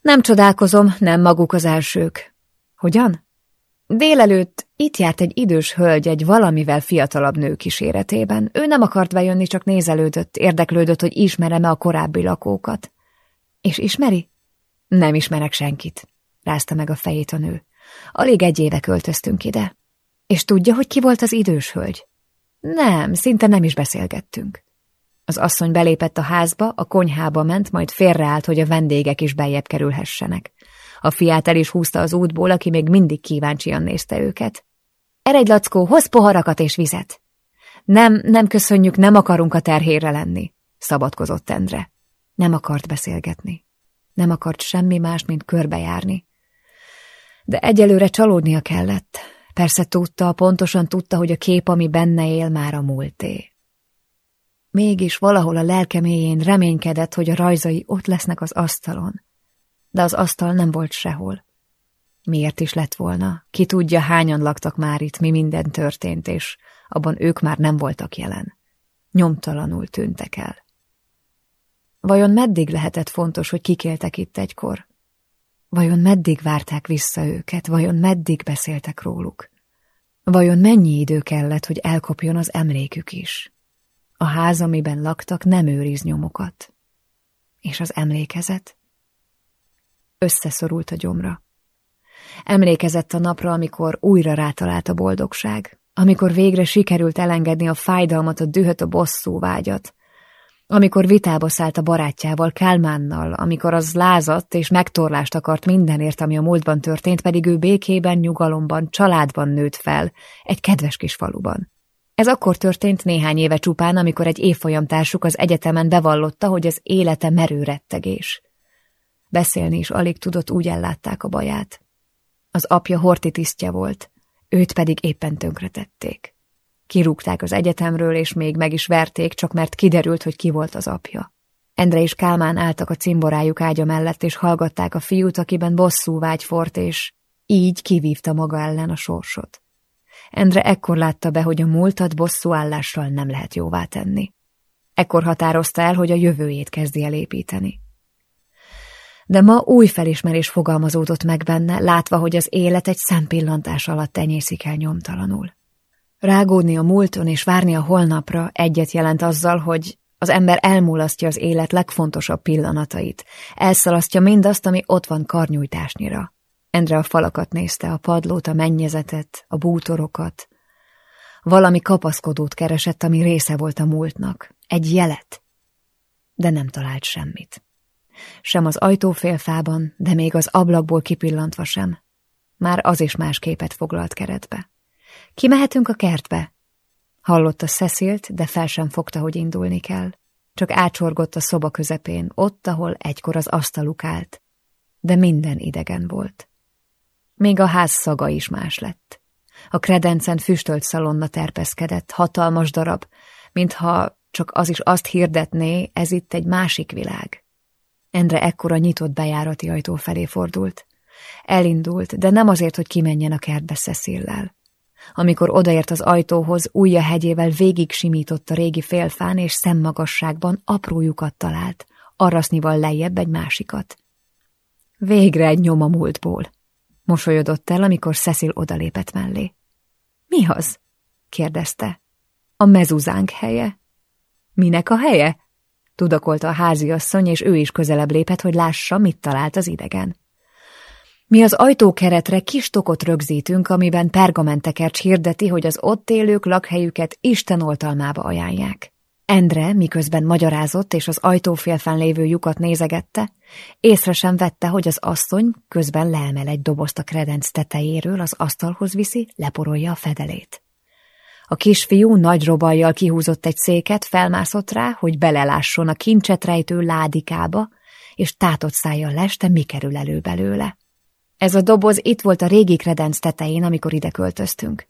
Nem csodálkozom, nem maguk az elsők. Hogyan? Délelőtt itt járt egy idős hölgy egy valamivel fiatalabb nő kíséretében. Ő nem akart bejönni, csak nézelődött, érdeklődött, hogy ismerem-e a korábbi lakókat. És ismeri? Nem ismerek senkit, rázta meg a fejét a nő. Alig egy éve költöztünk ide. És tudja, hogy ki volt az idős hölgy? Nem, szinte nem is beszélgettünk. Az asszony belépett a házba, a konyhába ment, majd félreállt, hogy a vendégek is beljebb kerülhessenek. A fiát el is húzta az útból, aki még mindig kíváncsian nézte őket. Eredj, Lackó, hoz poharakat és vizet! Nem, nem köszönjük, nem akarunk a terhére lenni, szabadkozott Endre. Nem akart beszélgetni. Nem akart semmi más, mint körbejárni. De egyelőre csalódnia kellett. Persze tudta, pontosan tudta, hogy a kép, ami benne él, már a múlté. Mégis valahol a lelkeméjén reménykedett, hogy a rajzai ott lesznek az asztalon. De az asztal nem volt sehol. Miért is lett volna? Ki tudja, hányan laktak már itt, mi minden történt, és abban ők már nem voltak jelen. Nyomtalanul tűntek el. Vajon meddig lehetett fontos, hogy kikéltek itt egykor? Vajon meddig várták vissza őket? Vajon meddig beszéltek róluk? Vajon mennyi idő kellett, hogy elkopjon az emlékük is? A ház, amiben laktak, nem őriz nyomokat. És az emlékezet? Összeszorult a gyomra. Emlékezett a napra, amikor újra rátalált a boldogság, amikor végre sikerült elengedni a fájdalmat, a dühöt, a bosszú vágyat, amikor vitába szállt a barátjával, Kálmánnal, amikor az lázadt és megtorlást akart mindenért, ami a múltban történt, pedig ő békében, nyugalomban, családban nőtt fel, egy kedves kis faluban. Ez akkor történt néhány éve csupán, amikor egy évfolyamtársuk az egyetemen bevallotta, hogy az élete merő rettegés. Beszélni is alig tudott, úgy ellátták a baját. Az apja horti tisztje volt, őt pedig éppen tönkretették. Kirúgták az egyetemről, és még meg is verték, csak mert kiderült, hogy ki volt az apja. Endre és Kálmán álltak a cimborájuk ágya mellett, és hallgatták a fiút, akiben bosszú vágy fort, és így kivívta maga ellen a sorsot. Endre ekkor látta be, hogy a múltat bosszú állással nem lehet jóvá tenni. Ekkor határozta el, hogy a jövőjét kezdi elépíteni. De ma új felismerés fogalmazódott meg benne, látva, hogy az élet egy szempillantás alatt tenyészik el nyomtalanul. Rágódni a múlton és várni a holnapra egyet jelent azzal, hogy az ember elmulasztja az élet legfontosabb pillanatait, elszalasztja mindazt, ami ott van karnyújtásnyira. Endre a falakat nézte, a padlót, a mennyezetet, a bútorokat. Valami kapaszkodót keresett, ami része volt a múltnak. Egy jelet. De nem talált semmit. Sem az ajtófélfában, de még az ablakból kipillantva sem. Már az is más képet foglalt keretbe. Kimehetünk a kertbe? Hallotta Cecilt, de fel sem fogta, hogy indulni kell. Csak ácsorgott a szoba közepén, ott, ahol egykor az asztaluk állt. De minden idegen volt. Még a ház szaga is más lett. A kredencen füstölt szalonna terpeszkedett, hatalmas darab, mintha csak az is azt hirdetné, ez itt egy másik világ. Endre ekkora nyitott bejárati ajtó felé fordult. Elindult, de nem azért, hogy kimenjen a kertbe Cecillel. Amikor odaért az ajtóhoz, ujja hegyével végig simított a régi félfán, és szemmagasságban apró lyukat talált, arrasznival lejjebb egy másikat. Végre egy nyom a múltból. Mosolyodott el, amikor Cecil odalépett mellé. Mi az? kérdezte. A mezuzánk helye. Minek a helye? Tudakolta a háziasszony, és ő is közelebb lépett, hogy lássa, mit talált az idegen. Mi az ajtókeretre kis tokot rögzítünk, amiben pergamentekercs hirdeti, hogy az ott élők lakhelyüket Isten oltalmába ajánlják. Endre, miközben magyarázott és az ajtófélfen lévő lyukat nézegette, észre sem vette, hogy az asszony közben leemel egy dobozt a kredenc tetejéről, az asztalhoz viszi, leporolja a fedelét. A kisfiú nagy robajjal kihúzott egy széket, felmászott rá, hogy belelásson a kincset rejtő ládikába, és tátott szájjal leste, mi kerül elő belőle. Ez a doboz itt volt a régi kredenc tetején, amikor ide költöztünk.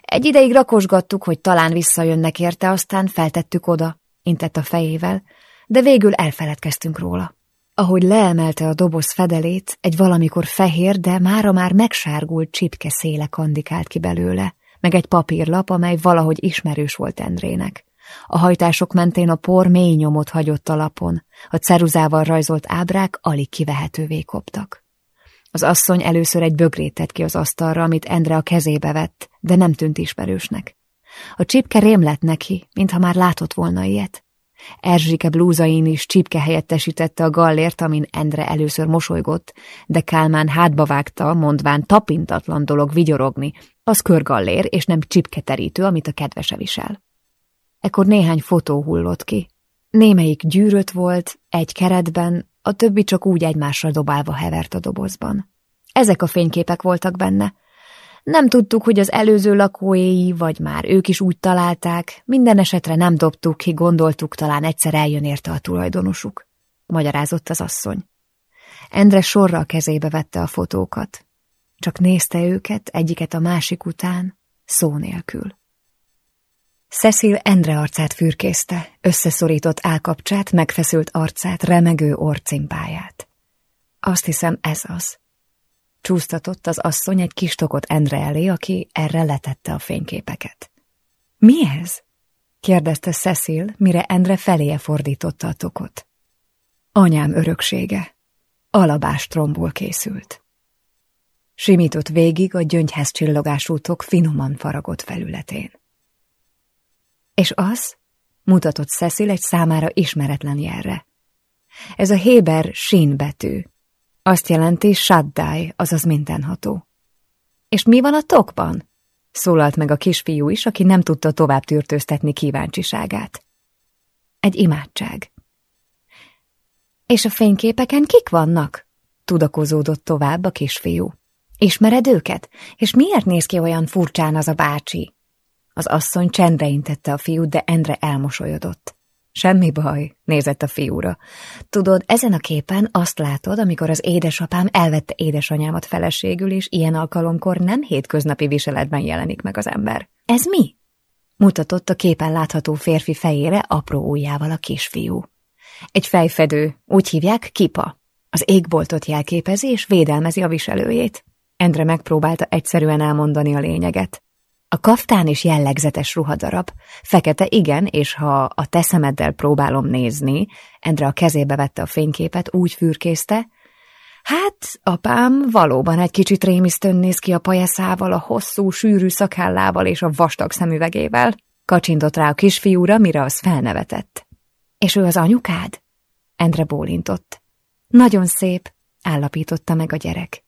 Egy ideig rakosgattuk, hogy talán visszajönnek érte, aztán feltettük oda, intett a fejével, de végül elfeledkeztünk róla. Ahogy leemelte a doboz fedelét, egy valamikor fehér, de mára már megsárgult csipke széle kandikált ki belőle, meg egy papírlap, amely valahogy ismerős volt Endrének. A hajtások mentén a por mély nyomot hagyott a lapon, a ceruzával rajzolt ábrák alig kivehetővé koptak. Az asszony először egy bögrét tett ki az asztalra, amit Endre a kezébe vett, de nem tűnt ismerősnek. A csipke rém lett neki, mintha már látott volna ilyet. Erzsike blúzain is csipke helyettesítette a gallért, amin Endre először mosolygott, de Kálmán hátba vágta, mondván tapintatlan dolog vigyorogni, az körgallér és nem csipketerítő, amit a kedvese visel. Ekkor néhány fotó hullott ki. Némelyik gyűrött volt, egy keretben, a többi csak úgy egymásra dobálva hevert a dobozban. Ezek a fényképek voltak benne. Nem tudtuk, hogy az előző lakóéi, vagy már ők is úgy találták, minden esetre nem dobtuk ki, gondoltuk, talán egyszer eljön érte a tulajdonosuk. Magyarázott az asszony. Endre sorra a kezébe vette a fotókat. Csak nézte őket, egyiket a másik után, szó nélkül. Cecil Endre arcát fürkészte, összeszorított állkapcsát, megfeszült arcát, remegő orcimpáját. Azt hiszem ez az. Csúsztatott az asszony egy kis tokot Endre elé, aki erre letette a fényképeket. Mi ez? kérdezte Cecil, mire Endre feléje fordította a tokot. Anyám öröksége. Alabástromból készült. Simított végig a gyöngyhez csillogású tok finoman faragott felületén. És az? mutatott Cecil egy számára ismeretlen jelre. Ez a Héber sín betű. Azt jelenti Shaddai, azaz mindenható. És mi van a tokban? Szólalt meg a kisfiú is, aki nem tudta tovább tűrtőztetni kíváncsiságát. Egy imádság. És a fényképeken kik vannak? Tudakozódott tovább a kisfiú. Ismered őket? És miért néz ki olyan furcsán az a bácsi? Az asszony csendre intette a fiút, de Endre elmosolyodott. Semmi baj, nézett a fiúra. Tudod, ezen a képen azt látod, amikor az édesapám elvette édesanyámat feleségül, és ilyen alkalomkor nem hétköznapi viseletben jelenik meg az ember. Ez mi? Mutatott a képen látható férfi fejére apró ujjával a kisfiú. Egy fejfedő, úgy hívják kipa. Az égboltot jelképezi és védelmezi a viselőjét. Endre megpróbálta egyszerűen elmondani a lényeget. A kaftán is jellegzetes ruhadarab. Fekete igen, és ha a te szemeddel próbálom nézni, Endre a kezébe vette a fényképet, úgy fürkészte, Hát, apám valóban egy kicsit rémisztőn néz ki a pajeszával, a hosszú, sűrű szakállával és a vastag szemüvegével. Kacsintott rá a kisfiúra, mire az felnevetett. És ő az anyukád? Endre bólintott. Nagyon szép, állapította meg a gyerek.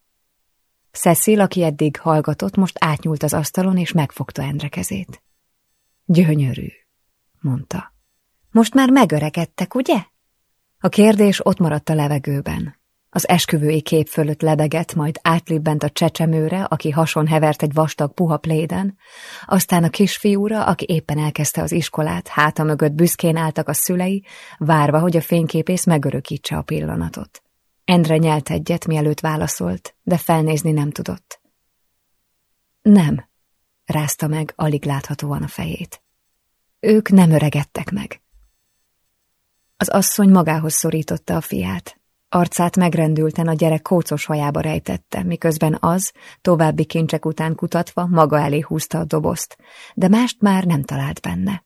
Cecil, aki eddig hallgatott, most átnyúlt az asztalon, és megfogta Endre kezét. Gyönyörű, mondta. Most már megöregedtek, ugye? A kérdés ott maradt a levegőben. Az esküvői kép fölött lebegett, majd átlibbent a csecsemőre, aki hason hevert egy vastag puha pléden, aztán a kisfiúra, aki éppen elkezdte az iskolát, háta mögött büszkén álltak a szülei, várva, hogy a fényképész megörökítse a pillanatot. Endre nyelt egyet, mielőtt válaszolt, de felnézni nem tudott. Nem, rázta meg alig láthatóan a fejét. Ők nem öregedtek meg. Az asszony magához szorította a fiát. Arcát megrendülten a gyerek kócos hajába rejtette, miközben az, további kincsek után kutatva, maga elé húzta a dobozt, de mást már nem talált benne.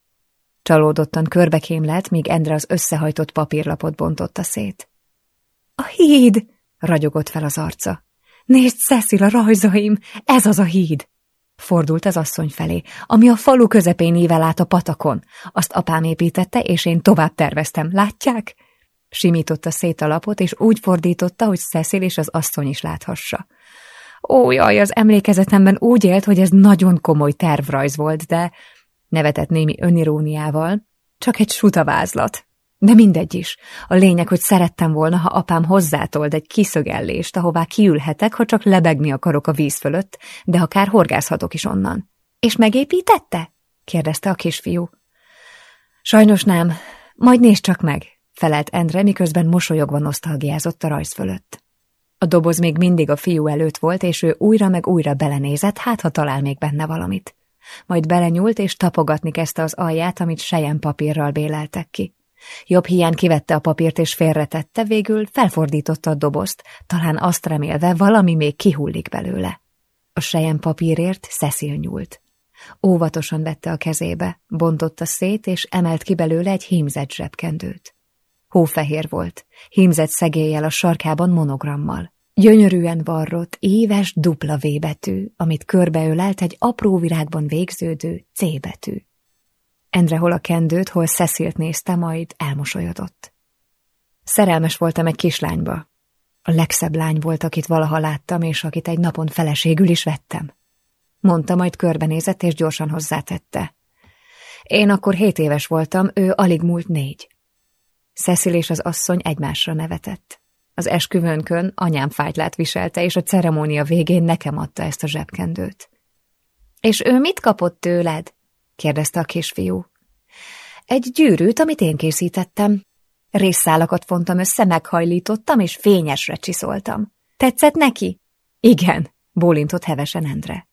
Csalódottan körbekémlelt, míg Endre az összehajtott papírlapot bontotta szét. A híd! ragyogott fel az arca. Nézd, Cecil, a rajzaim! Ez az a híd! Fordult az asszony felé, ami a falu közepén ível át a patakon. Azt apám építette, és én tovább terveztem. Látják? Simította szét a lapot, és úgy fordította, hogy Cecil és az asszony is láthassa. Ó, jaj, az emlékezetemben úgy élt, hogy ez nagyon komoly tervrajz volt, de nevetett némi öniróniával, csak egy sutavázlat. De mindegy is. A lényeg, hogy szerettem volna, ha apám hozzátold egy kiszögellést, ahová kiülhetek, ha csak lebegni akarok a víz fölött, de akár horgászhatok is onnan. És megépítette? kérdezte a kisfiú. Sajnos nem. Majd nézd csak meg, felelt Endre, miközben mosolyogva nosztalgiázott a rajz fölött. A doboz még mindig a fiú előtt volt, és ő újra meg újra belenézett, hát ha talál még benne valamit. Majd belenyúlt, és tapogatni kezdte az alját, amit sejen papírral béleltek ki. Jobb hiány kivette a papírt és félretette, végül felfordította a dobozt, talán azt remélve, valami még kihullik belőle. A sejem papírért Cecil nyúlt. Óvatosan vette a kezébe, bontotta szét, és emelt ki belőle egy hímzett zsebkendőt. Hófehér volt, hímzett szegéllyel a sarkában monogrammal. Gyönyörűen varrott, éves dupla V betű, amit körbeölelt egy apró virágban végződő C betű. Endre hol a kendőt, hol Cecilt nézte, majd elmosolyodott. Szerelmes voltam egy kislányba. A legszebb lány volt, akit valaha láttam, és akit egy napon feleségül is vettem. Mondta, majd körbenézett, és gyorsan hozzátette. Én akkor hét éves voltam, ő alig múlt négy. Cecil és az asszony egymásra nevetett. Az esküvőnkön anyám fájtlát viselte, és a ceremónia végén nekem adta ezt a zsebkendőt. És ő mit kapott tőled? Kérdezte a kisfiú. Egy gyűrűt, amit én készítettem. Részszálakat fontam össze, meghajlítottam, és fényesre csiszoltam. Tetszett neki? Igen, bólintott hevesen Endre.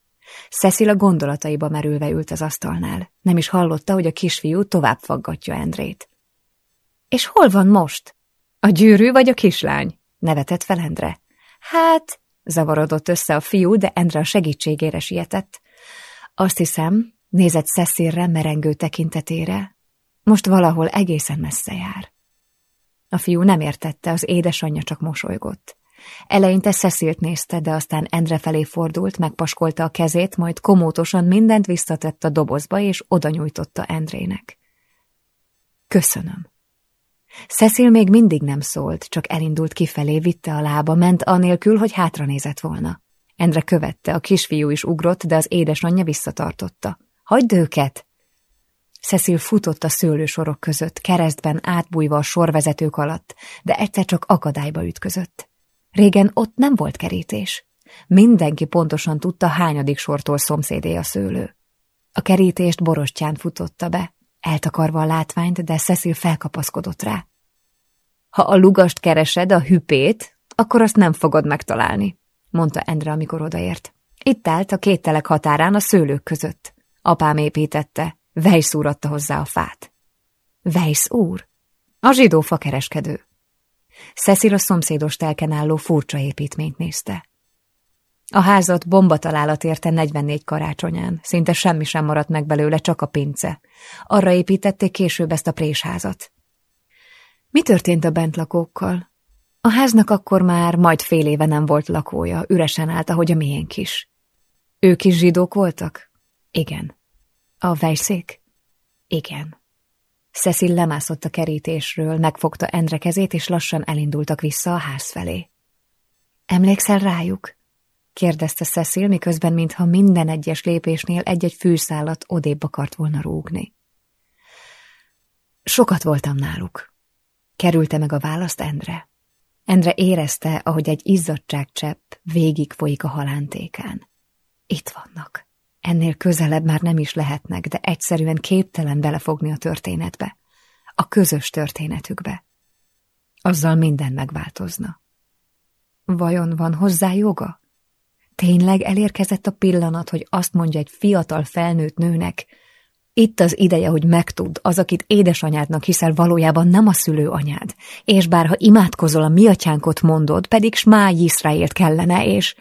Cecil a gondolataiba merülve ült az asztalnál. Nem is hallotta, hogy a kisfiú tovább faggatja Endrét. És hol van most? A gyűrű vagy a kislány? nevetett fel Endre. Hát, zavarodott össze a fiú, de Endre a segítségére sietett. Azt hiszem, nézett Cecilre merengő tekintetére. Most valahol egészen messze jár. A fiú nem értette, az édesanyja csak mosolygott. Eleinte Cecilt nézte, de aztán Endre felé fordult, megpaskolta a kezét, majd komótosan mindent visszatett a dobozba, és oda nyújtotta Endrének. Köszönöm. Cecil még mindig nem szólt, csak elindult kifelé, vitte a lába, ment anélkül, hogy hátra nézett volna. Endre követte, a kisfiú is ugrott, de az édesanyja visszatartotta. Hagyd őket! Cecil futott a szőlősorok között, keresztben átbújva a sorvezetők alatt, de egyszer csak akadályba ütközött. Régen ott nem volt kerítés. Mindenki pontosan tudta, hányadik sortól szomszédé a szőlő. A kerítést borostyán futotta be, eltakarva a látványt, de Cecil felkapaszkodott rá. Ha a lugast keresed, a hüpét, akkor azt nem fogod megtalálni, mondta Endre, amikor odaért. Itt állt a két telek határán a szőlők között. Apám építette, Weiss úr adta hozzá a fát. Weiss úr? A zsidó fakereskedő. Cecil a szomszédos telken álló furcsa építményt nézte. A házat bombatalálat érte 44 karácsonyán, szinte semmi sem maradt meg belőle, csak a pince. Arra építették később ezt a présházat. Mi történt a bentlakókkal? A háznak akkor már majd fél éve nem volt lakója, üresen állt, ahogy a miénk is. Ők is zsidók voltak? Igen. A vejszék? Igen. Cecil lemászott a kerítésről, megfogta Endre kezét, és lassan elindultak vissza a ház felé. Emlékszel rájuk? kérdezte Cecil, miközben mintha minden egyes lépésnél egy-egy fűszálat odébb akart volna rúgni. Sokat voltam náluk. Kerülte meg a választ Endre. Endre érezte, ahogy egy izzadságcsepp végig folyik a halántékán. Itt vannak. Ennél közelebb már nem is lehetnek, de egyszerűen képtelen belefogni a történetbe. A közös történetükbe. Azzal minden megváltozna. Vajon van hozzá joga? Tényleg elérkezett a pillanat, hogy azt mondja egy fiatal felnőtt nőnek, itt az ideje, hogy megtudd, az, akit édesanyádnak hiszel valójában nem a szülőanyád, és bárha imádkozol a mi atyánkot mondod, pedig Smá Iszraélt kellene, és...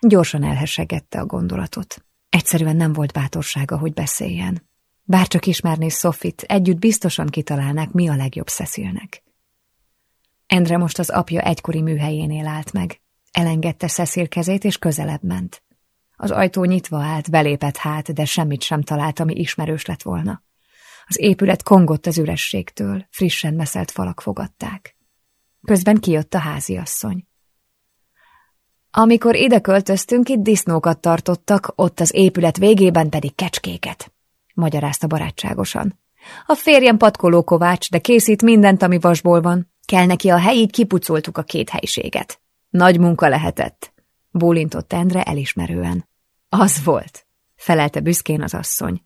Gyorsan elhessegette a gondolatot. Egyszerűen nem volt bátorsága, hogy beszéljen. Bárcsak ismerné Sofit, együtt biztosan kitalálnák, mi a legjobb Cecilnek. Endre most az apja egykori műhelyénél állt meg. Elengedte Cecil kezét, és közelebb ment. Az ajtó nyitva állt, belépett hát, de semmit sem talált, ami ismerős lett volna. Az épület kongott az ürességtől, frissen meszelt falak fogadták. Közben kijött a háziasszony. Amikor ide költöztünk, itt disznókat tartottak, ott az épület végében pedig kecskéket, magyarázta barátságosan. A férjem patkoló kovács, de készít mindent, ami vasból van. Kell neki a helyig, kipucoltuk a két helyiséget. Nagy munka lehetett, bólintott Endre elismerően. Az volt, felelte büszkén az asszony.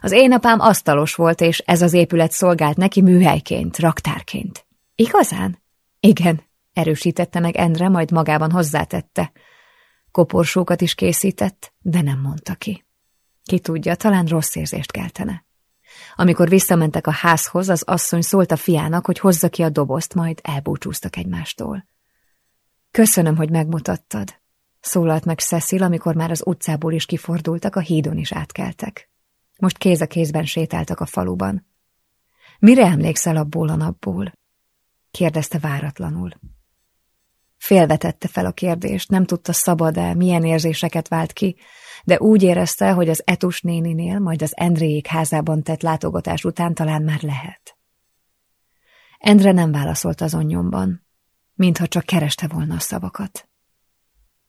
Az én apám asztalos volt, és ez az épület szolgált neki műhelyként, raktárként. Igazán? Igen, erősítette meg Endre, majd magában hozzátette. Koporsókat is készített, de nem mondta ki. Ki tudja, talán rossz érzést keltene. Amikor visszamentek a házhoz, az asszony szólt a fiának, hogy hozza ki a dobozt, majd elbúcsúztak egymástól. Köszönöm, hogy megmutattad, szólalt meg Cecil, amikor már az utcából is kifordultak, a hídon is átkeltek. Most kéz a kézben sétáltak a faluban. Mire emlékszel abból a napból? kérdezte váratlanul. Félvetette fel a kérdést, nem tudta szabad-e, milyen érzéseket vált ki, de úgy érezte, hogy az Etus néninél, majd az Endréjék házában tett látogatás után talán már lehet. Endre nem válaszolt azon nyomban, mintha csak kereste volna a szavakat.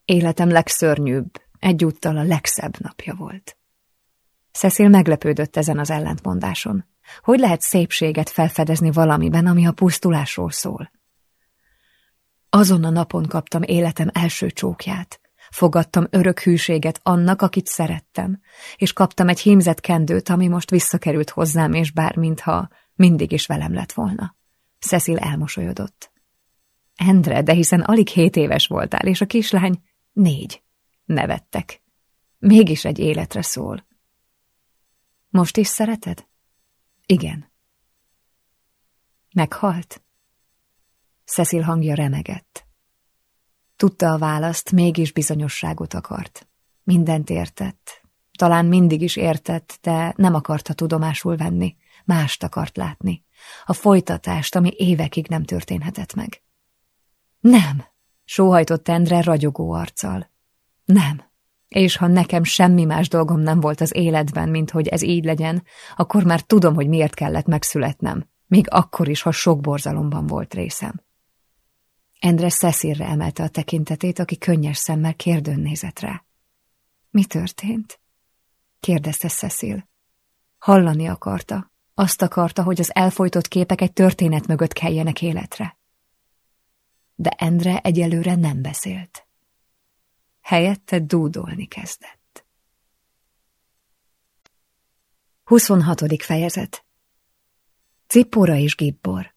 Életem legszörnyűbb, egyúttal a legszebb napja volt. Cecil meglepődött ezen az ellentmondáson. Hogy lehet szépséget felfedezni valamiben, ami a pusztulásról szól? Azon a napon kaptam életem első csókját. Fogadtam örök hűséget annak, akit szerettem, és kaptam egy hímzett kendőt, ami most visszakerült hozzám, és bár mintha mindig is velem lett volna. Cecil elmosolyodott. Endre, de hiszen alig hét éves voltál, és a kislány négy. Nevettek. Mégis egy életre szól. Most is szereted? Igen. Meghalt? Cecil hangja remegett. Tudta a választ, mégis bizonyosságot akart. Mindent értett. Talán mindig is értett, de nem akarta tudomásul venni. Mást akart látni. A folytatást, ami évekig nem történhetett meg. Nem, sóhajtott Endre ragyogó arccal. Nem. És ha nekem semmi más dolgom nem volt az életben, mint hogy ez így legyen, akkor már tudom, hogy miért kellett megszületnem, még akkor is, ha sok borzalomban volt részem. Endre Cecilre emelte a tekintetét, aki könnyes szemmel kérdőn nézett rá. Mi történt? kérdezte Cecil. Hallani akarta. Azt akarta, hogy az elfolytott képek egy történet mögött keljenek életre. De Endre egyelőre nem beszélt. Helyette dúdolni kezdett. 26. fejezet Cipora és Gibbor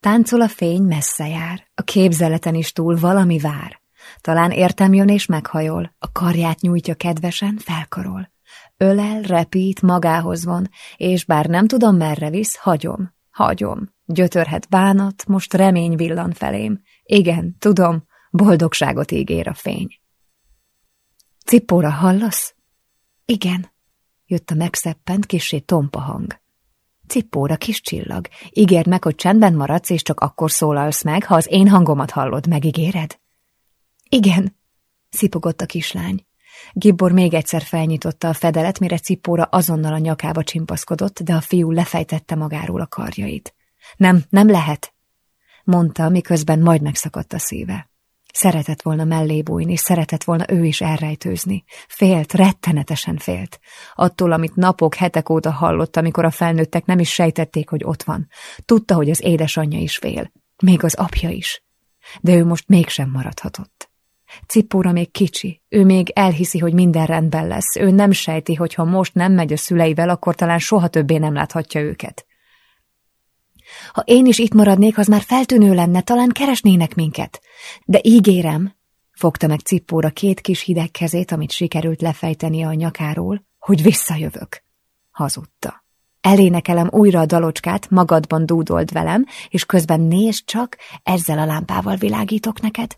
Táncol a fény, messze jár, a képzeleten is túl valami vár. Talán értem jön és meghajol, a karját nyújtja kedvesen, felkarol. Ölel, repít, magához von, és bár nem tudom merre visz, hagyom, hagyom. Gyötörhet bánat, most remény villan felém. Igen, tudom, boldogságot ígér a fény. Cippóra hallasz? Igen, jött a megszeppent, kisé tompa hang. Cippóra kis csillag. Ígérd meg, hogy csendben maradsz, és csak akkor szólalsz meg, ha az én hangomat hallod, megígéred? Igen, szipogott a kislány. Gibbor még egyszer felnyitotta a fedelet, mire Cippóra azonnal a nyakába csimpaszkodott, de a fiú lefejtette magáról a karjait. Nem, nem lehet, mondta, miközben majd megszakadt a szíve. Szeretett volna mellé bújni, szeretett volna ő is elrejtőzni. Félt, rettenetesen félt. Attól, amit napok, hetek óta hallott, amikor a felnőttek nem is sejtették, hogy ott van. Tudta, hogy az édesanyja is fél. Még az apja is. De ő most mégsem maradhatott. Cippóra még kicsi, ő még elhiszi, hogy minden rendben lesz. Ő nem sejti, hogy ha most nem megy a szüleivel, akkor talán soha többé nem láthatja őket. Ha én is itt maradnék, az már feltűnő lenne, talán keresnének minket. De ígérem, fogta meg Cippóra két kis hideg kezét, amit sikerült lefejtenie a nyakáról, hogy visszajövök. Hazudta. Elénekelem újra a dalocskát, magadban dúdold velem, és közben nézd csak, ezzel a lámpával világítok neked.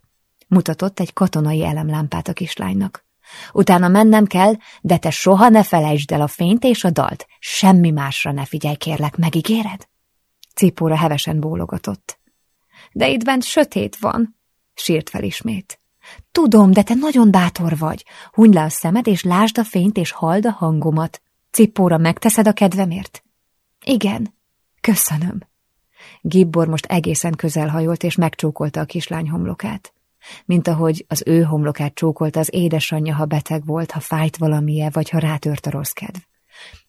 Mutatott egy katonai elemlámpát a kislánynak. Utána mennem kell, de te soha ne felejtsd el a fényt és a dalt. Semmi másra ne figyelj, kérlek, megígéred? Cipóra hevesen bólogatott. De itt bent sötét van, sírt fel ismét. Tudom, de te nagyon bátor vagy. Hunyd le a szemed, és lásd a fényt, és halld a hangomat. Cippóra megteszed a kedvemért? Igen, köszönöm. Gibbor most egészen közel hajolt, és megcsókolta a kislány homlokát. Mint ahogy az ő homlokát csókolta az édesanyja, ha beteg volt, ha fájt valamije, vagy ha rátört a rossz kedv.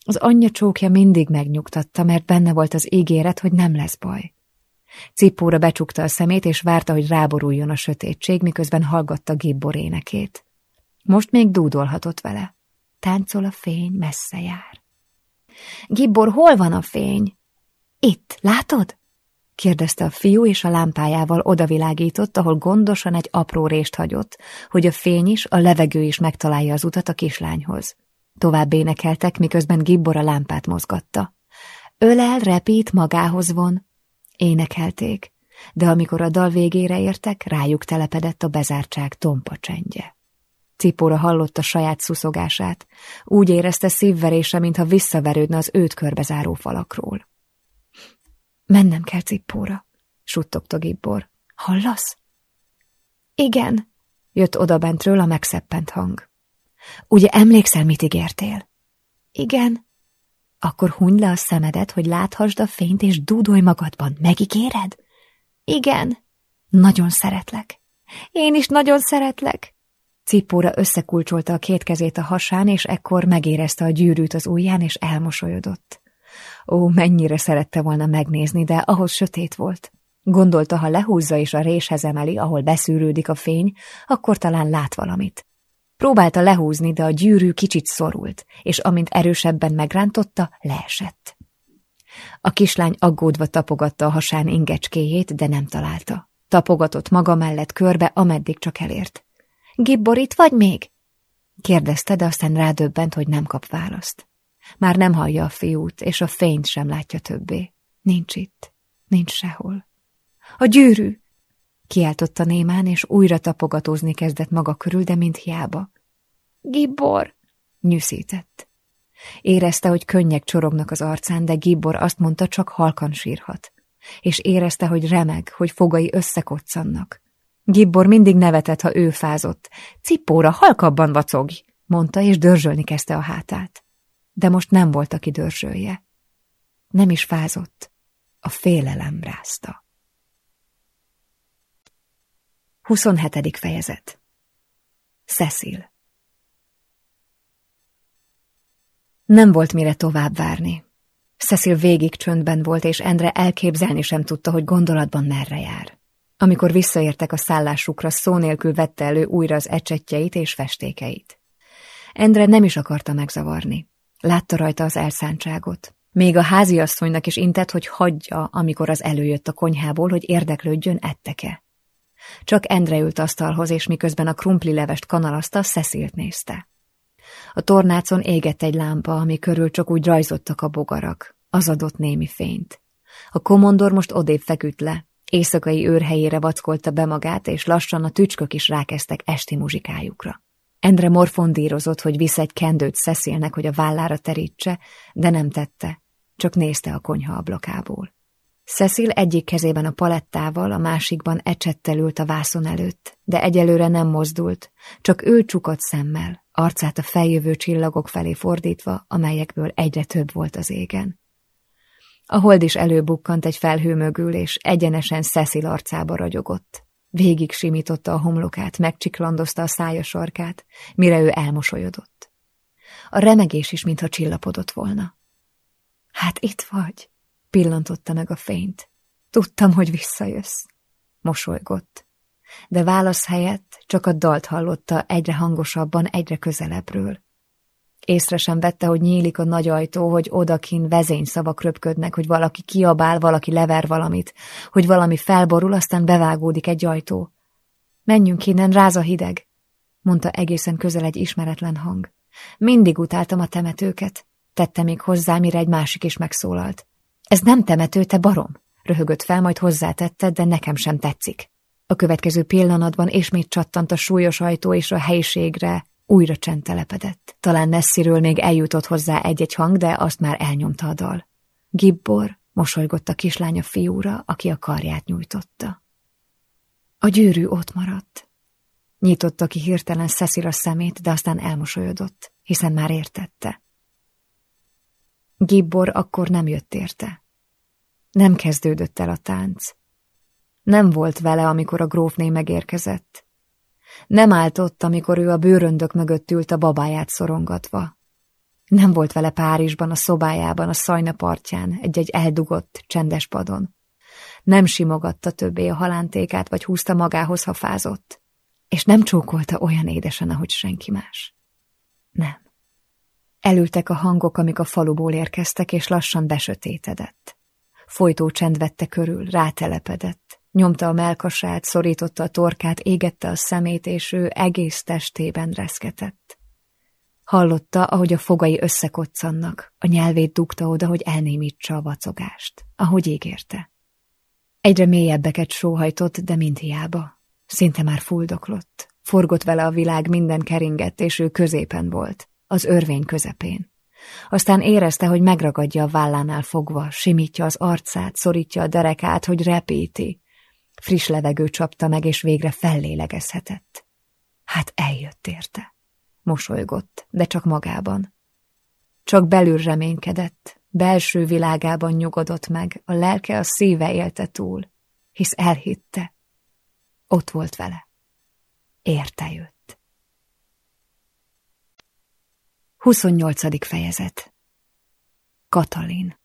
Az anyja csókja mindig megnyugtatta, mert benne volt az ígéret, hogy nem lesz baj. Cippóra becsukta a szemét, és várta, hogy ráboruljon a sötétség, miközben hallgatta Gibbor énekét. Most még dúdolhatott vele. Táncol a fény, messze jár. Gibbor, hol van a fény? Itt, látod? kérdezte a fiú, és a lámpájával odavilágított, ahol gondosan egy apró rést hagyott, hogy a fény is, a levegő is megtalálja az utat a kislányhoz. Tovább énekeltek, miközben Gibbor a lámpát mozgatta. Ölel, repít, magához von. Énekelték, de amikor a dal végére értek, rájuk telepedett a bezártság tompa csendje. Cipóra hallotta saját szuszogását, úgy érezte szívverése, mintha visszaverődne az őt körbezáró falakról. Mennem kell Cippóra. suttogta Gibbor. Hallasz? Igen, jött odabentről a megszeppent hang. Ugye emlékszel, mit ígértél? Igen. Akkor huny le a szemedet, hogy láthasd a fényt, és dúdolj magadban. Megígéred? Igen. Nagyon szeretlek. Én is nagyon szeretlek. Cipóra összekulcsolta a két kezét a hasán, és ekkor megérezte a gyűrűt az ujján, és elmosolyodott. Ó, mennyire szerette volna megnézni, de ahhoz sötét volt. Gondolta, ha lehúzza és a réshez emeli, ahol beszűrődik a fény, akkor talán lát valamit. Próbálta lehúzni, de a gyűrű kicsit szorult, és amint erősebben megrántotta, leesett. A kislány aggódva tapogatta a hasán ingecskéjét, de nem találta. Tapogatott maga mellett körbe, ameddig csak elért. Gibbor itt vagy még? kérdezte, de aztán rádöbbent, hogy nem kap választ. Már nem hallja a fiút, és a fényt sem látja többé. Nincs itt, nincs sehol. A gyűrű! Kiáltotta némán, és újra tapogatózni kezdett maga körül, de mint hiába. Gibbor! Nyűszített. Érezte, hogy könnyek csorognak az arcán, de Gibbor azt mondta, csak halkan sírhat. És érezte, hogy remeg, hogy fogai összekoccannak. Gibbor mindig nevetett, ha ő fázott. Cipóra, halkabban vacogj, mondta, és dörzsölni kezdte a hátát. De most nem volt, aki dörzsölje. Nem is fázott. A félelem rázta. 27. fejezet Cecil Nem volt mire tovább várni. Cecil végig csöndben volt, és Endre elképzelni sem tudta, hogy gondolatban merre jár. Amikor visszaértek a szállásukra, szó nélkül vette elő újra az ecsetjeit és festékeit. Endre nem is akarta megzavarni. Látta rajta az elszántságot. Még a háziasszonynak is intett, hogy hagyja, amikor az előjött a konyhából, hogy érdeklődjön, ettek-e. Csak Endre ült asztalhoz, és miközben a krumpli levest kanalazta, Cecilt nézte. A tornácon égett egy lámpa, ami körül csak úgy rajzottak a bogarak. Az adott némi fényt. A komondor most odébb feküdt le, éjszakai őrhelyére vackolta be magát, és lassan a tücskök is rákeztek esti muzsikájukra. Endre morfondírozott, hogy visz egy kendőt Cecilnek, hogy a vállára terítse, de nem tette, csak nézte a konyha ablakából. Cecil egyik kezében a palettával, a másikban ecsettel ült a vászon előtt, de egyelőre nem mozdult, csak ő csukott szemmel, arcát a feljövő csillagok felé fordítva, amelyekből egyre több volt az égen. A hold is előbukkant egy felhő mögül, és egyenesen Cecil arcába ragyogott. Végig simította a homlokát, megcsiklandozta a szája sarkát, mire ő elmosolyodott. A remegés is, mintha csillapodott volna. Hát itt vagy, pillantotta meg a fényt. Tudtam, hogy visszajössz. Mosolygott. De válasz helyett csak a dalt hallotta egyre hangosabban, egyre közelebbről. Észre sem vette, hogy nyílik a nagy ajtó, hogy odakin vezényszavak röpködnek, hogy valaki kiabál, valaki lever valamit, hogy valami felborul, aztán bevágódik egy ajtó. Menjünk innen, ráz a hideg, mondta egészen közel egy ismeretlen hang. Mindig utáltam a temetőket, tette még hozzá, mire egy másik is megszólalt. Ez nem temető, te barom, röhögött fel, majd hozzátette, de nekem sem tetszik. A következő pillanatban ismét csattant a súlyos ajtó, és a helyiségre újra csend telepedett. Talán messziről még eljutott hozzá egy-egy hang, de azt már elnyomta a dal. Gibbor mosolygott a kislánya fiúra, aki a karját nyújtotta. A gyűrű ott maradt. Nyitotta ki hirtelen Cecil a szemét, de aztán elmosolyodott, hiszen már értette. Gibbor akkor nem jött érte. Nem kezdődött el a tánc. Nem volt vele, amikor a grófné megérkezett. Nem állt ott, amikor ő a bőröndök mögött ült a babáját szorongatva. Nem volt vele Párizsban, a szobájában, a szajna partján, egy-egy eldugott, csendes padon. Nem simogatta többé a halántékát, vagy húzta magához, ha fázott. És nem csókolta olyan édesen, ahogy senki más. Nem. Elültek a hangok, amik a faluból érkeztek, és lassan besötétedett. Folytó csend vette körül, rátelepedett. Nyomta a melkasát, szorította a torkát, égette a szemét, és ő egész testében reszketett. Hallotta, ahogy a fogai összekoccannak, a nyelvét dugta oda, hogy elnémítsa a vacogást, ahogy ígérte. Egyre mélyebbeket sóhajtott, de mind hiába. Szinte már fuldoklott. Forgott vele a világ minden keringett, és ő középen volt, az örvény közepén. Aztán érezte, hogy megragadja a vállánál fogva, simítja az arcát, szorítja a derekát, hogy repíti. Friss levegő csapta meg, és végre fellélegezhetett. Hát eljött érte. Mosolygott, de csak magában. Csak belül reménykedett, belső világában nyugodott meg, a lelke a szíve élte túl, hisz elhitte. Ott volt vele. Érte jött. 28. fejezet Katalin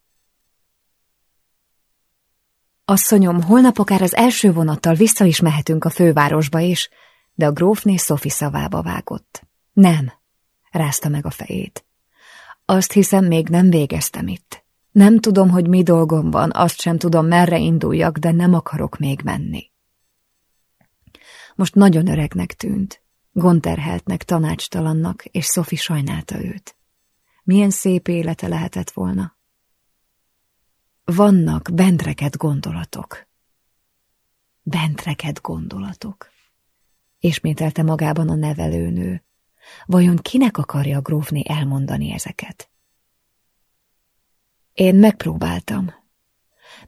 Asszonyom, holnap akár az első vonattal vissza is mehetünk a fővárosba is, de a grófné Szofi szavába vágott. Nem, rázta meg a fejét. Azt hiszem, még nem végeztem itt. Nem tudom, hogy mi dolgom van, azt sem tudom, merre induljak, de nem akarok még menni. Most nagyon öregnek tűnt, gondterheltnek, tanácstalannak, és Szofi sajnálta őt. Milyen szép élete lehetett volna. Vannak bentreket gondolatok. Bentreket gondolatok. Ismételte magában a nevelőnő. Vajon kinek akarja a grófné elmondani ezeket? Én megpróbáltam.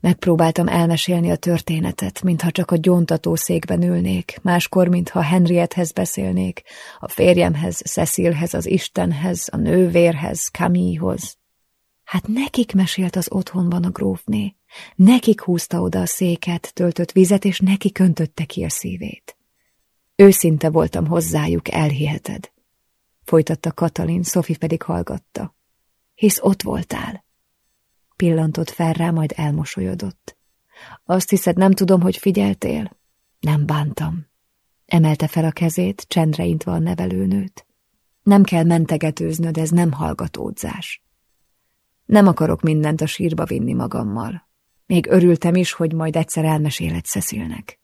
Megpróbáltam elmesélni a történetet, mintha csak a gyóntató székben ülnék, máskor, mintha Henriethez beszélnék, a férjemhez, Cecilhez, az Istenhez, a nővérhez, Camillehoz. Hát nekik mesélt az otthonban a grófné, nekik húzta oda a széket, töltött vizet, és neki köntötte ki a szívét. Őszinte voltam hozzájuk, elhiheted. Folytatta Katalin, Szofi pedig hallgatta. Hisz ott voltál. Pillantott fel rá, majd elmosolyodott. Azt hiszed, nem tudom, hogy figyeltél? Nem bántam. Emelte fel a kezét, csendre intva a nevelőnőt. Nem kell mentegetőznöd, ez nem hallgatódzás. Nem akarok mindent a sírba vinni magammal. Még örültem is, hogy majd egyszer elmeséled Cecilnek.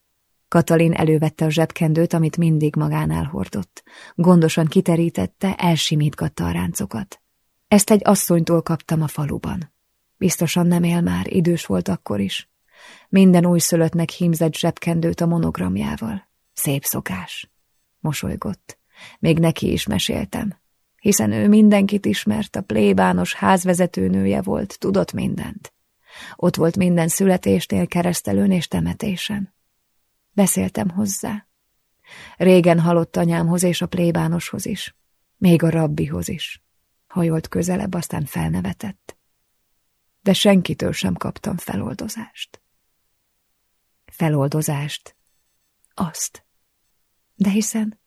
Katalin elővette a zsebkendőt, amit mindig magánál hordott. Gondosan kiterítette, elsimítgatta a ráncokat. Ezt egy asszonytól kaptam a faluban. Biztosan nem él már, idős volt akkor is. Minden újszülöttnek hímzett zsebkendőt a monogramjával. Szép szokás. Mosolygott. Még neki is meséltem. Hiszen ő mindenkit ismert, a plébános házvezetőnője volt, tudott mindent. Ott volt minden születéstél, keresztelőn és temetésen. Beszéltem hozzá. Régen halott anyámhoz és a plébánoshoz is. Még a rabbihoz is. Hajolt közelebb, aztán felnevetett. De senkitől sem kaptam feloldozást. Feloldozást. Azt. De hiszen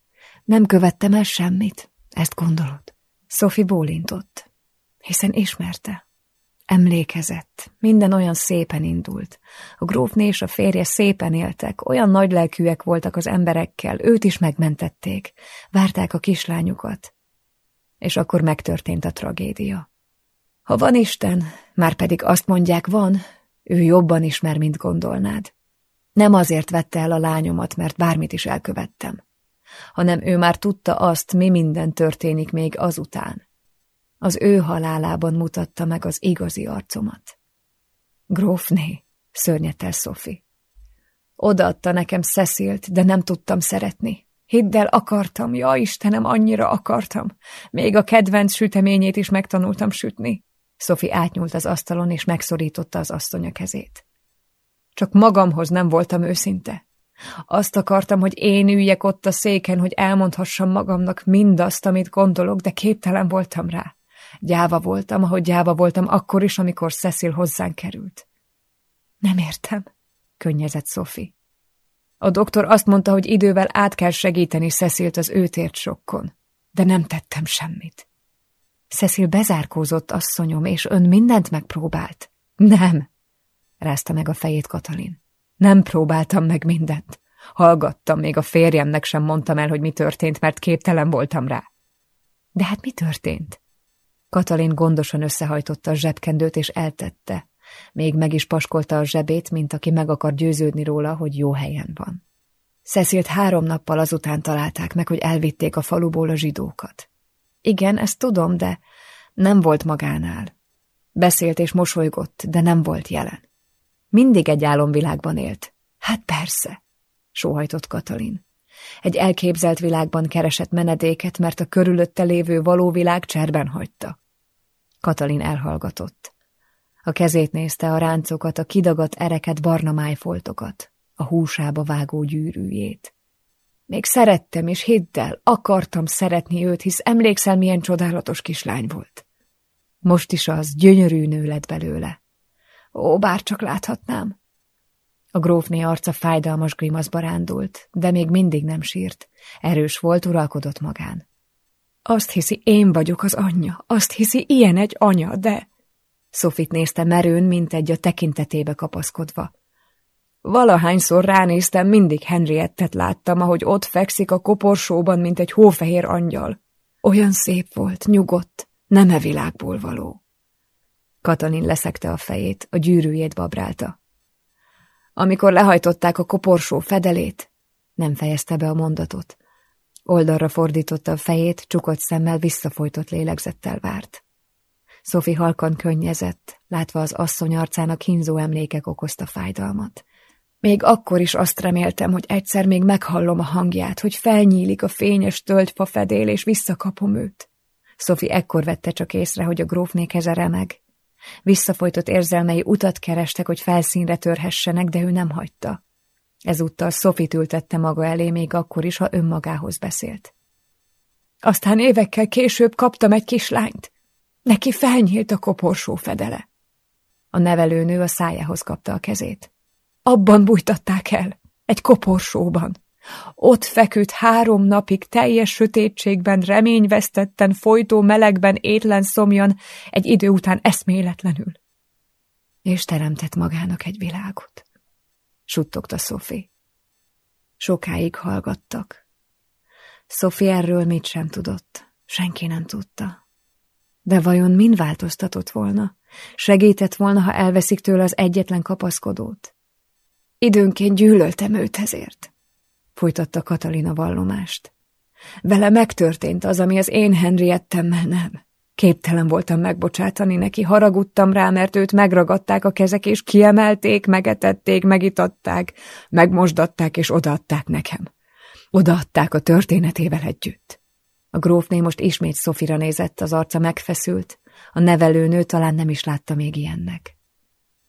nem követtem el semmit, ezt gondolod. Sophie bólintott, hiszen ismerte. Emlékezett, minden olyan szépen indult. A grófné és a férje szépen éltek, olyan nagylelkűek voltak az emberekkel, őt is megmentették, várták a kislányukat. És akkor megtörtént a tragédia. Ha van Isten, már pedig azt mondják van, ő jobban ismer, mint gondolnád. Nem azért vette el a lányomat, mert bármit is elkövettem, hanem ő már tudta azt, mi minden történik még azután az ő halálában mutatta meg az igazi arcomat. Grófné, szörnyetel Szofi. Odaadta nekem Cecilt, de nem tudtam szeretni. Hidd el, akartam, ja Istenem, annyira akartam. Még a kedvenc süteményét is megtanultam sütni. Szofi átnyúlt az asztalon, és megszorította az asztonya kezét. Csak magamhoz nem voltam őszinte. Azt akartam, hogy én üljek ott a széken, hogy elmondhassam magamnak mindazt, amit gondolok, de képtelen voltam rá. Gyáva voltam, ahogy gyáva voltam akkor is, amikor Cecil hozzánk került. Nem értem, könnyezett Sophie. A doktor azt mondta, hogy idővel át kell segíteni Cecilt az őt ért sokkon, de nem tettem semmit. Cecil bezárkózott, asszonyom, és ön mindent megpróbált. Nem, rázta meg a fejét Katalin. Nem próbáltam meg mindent. Hallgattam, még a férjemnek sem mondtam el, hogy mi történt, mert képtelen voltam rá. De hát mi történt? Katalin gondosan összehajtotta a zsebkendőt és eltette. Még meg is paskolta a zsebét, mint aki meg akar győződni róla, hogy jó helyen van. Cecilt három nappal azután találták meg, hogy elvitték a faluból a zsidókat. Igen, ezt tudom, de nem volt magánál. Beszélt és mosolygott, de nem volt jelen. Mindig egy álomvilágban élt. Hát persze, sóhajtott Katalin. Egy elképzelt világban keresett menedéket, mert a körülötte lévő való világ cserben hagyta. Katalin elhallgatott. A kezét nézte, a ráncokat, a kidagadt ereket, barna májfoltokat, a húsába vágó gyűrűjét. Még szerettem, és hidd el, akartam szeretni őt, hisz emlékszel, milyen csodálatos kislány volt. Most is az, gyönyörű nő lett belőle. Ó, bár csak láthatnám. A grófné arca fájdalmas grimaszba rándult, de még mindig nem sírt. Erős volt, uralkodott magán. Azt hiszi, én vagyok az anyja, azt hiszi, ilyen egy anya, de... Sofit nézte merőn, mint egy a tekintetébe kapaszkodva. Valahányszor ránéztem, mindig Henriettet láttam, ahogy ott fekszik a koporsóban, mint egy hófehér angyal. Olyan szép volt, nyugodt, nem e világból való. Katalin leszekte a fejét, a gyűrűjét babrálta. Amikor lehajtották a koporsó fedelét, nem fejezte be a mondatot. Oldalra fordította a fejét, csukott szemmel visszafolytott lélegzettel várt. Sophie halkan könnyezett, látva az asszony arcának hínzó emlékek okozta fájdalmat. Még akkor is azt reméltem, hogy egyszer még meghallom a hangját, hogy felnyílik a fényes tölgyfa fedél, és visszakapom őt. Sophie ekkor vette csak észre, hogy a grófné keze remeg. Visszafolytott érzelmei utat kerestek, hogy felszínre törhessenek, de ő nem hagyta. Ezúttal Sophie ültette maga elé még akkor is, ha önmagához beszélt. Aztán évekkel később kaptam egy kislányt. Neki felnyílt a koporsó fedele. A nevelőnő a szájához kapta a kezét. Abban bújtatták el, egy koporsóban. Ott feküdt három napig teljes sötétségben, reményvesztetten, folytó melegben, étlen szomjan, egy idő után eszméletlenül. És teremtett magának egy világot. Suttogta Sophie. Sokáig hallgattak. Sophie erről mit sem tudott, senki nem tudta. De vajon mind változtatott volna? Segített volna, ha elveszik tőle az egyetlen kapaszkodót? Időnként gyűlöltem őt ezért, folytatta Katalina vallomást. Vele megtörtént az, ami az én Henriettemmel nem. Képtelen voltam megbocsátani neki, haragudtam rá, mert őt megragadták a kezek, és kiemelték, megetették, megitatták, megmosdatták, és odaadták nekem. Odaadták a történetével együtt. A grófné most ismét Szofira nézett, az arca megfeszült, a nevelőnő talán nem is látta még ilyennek.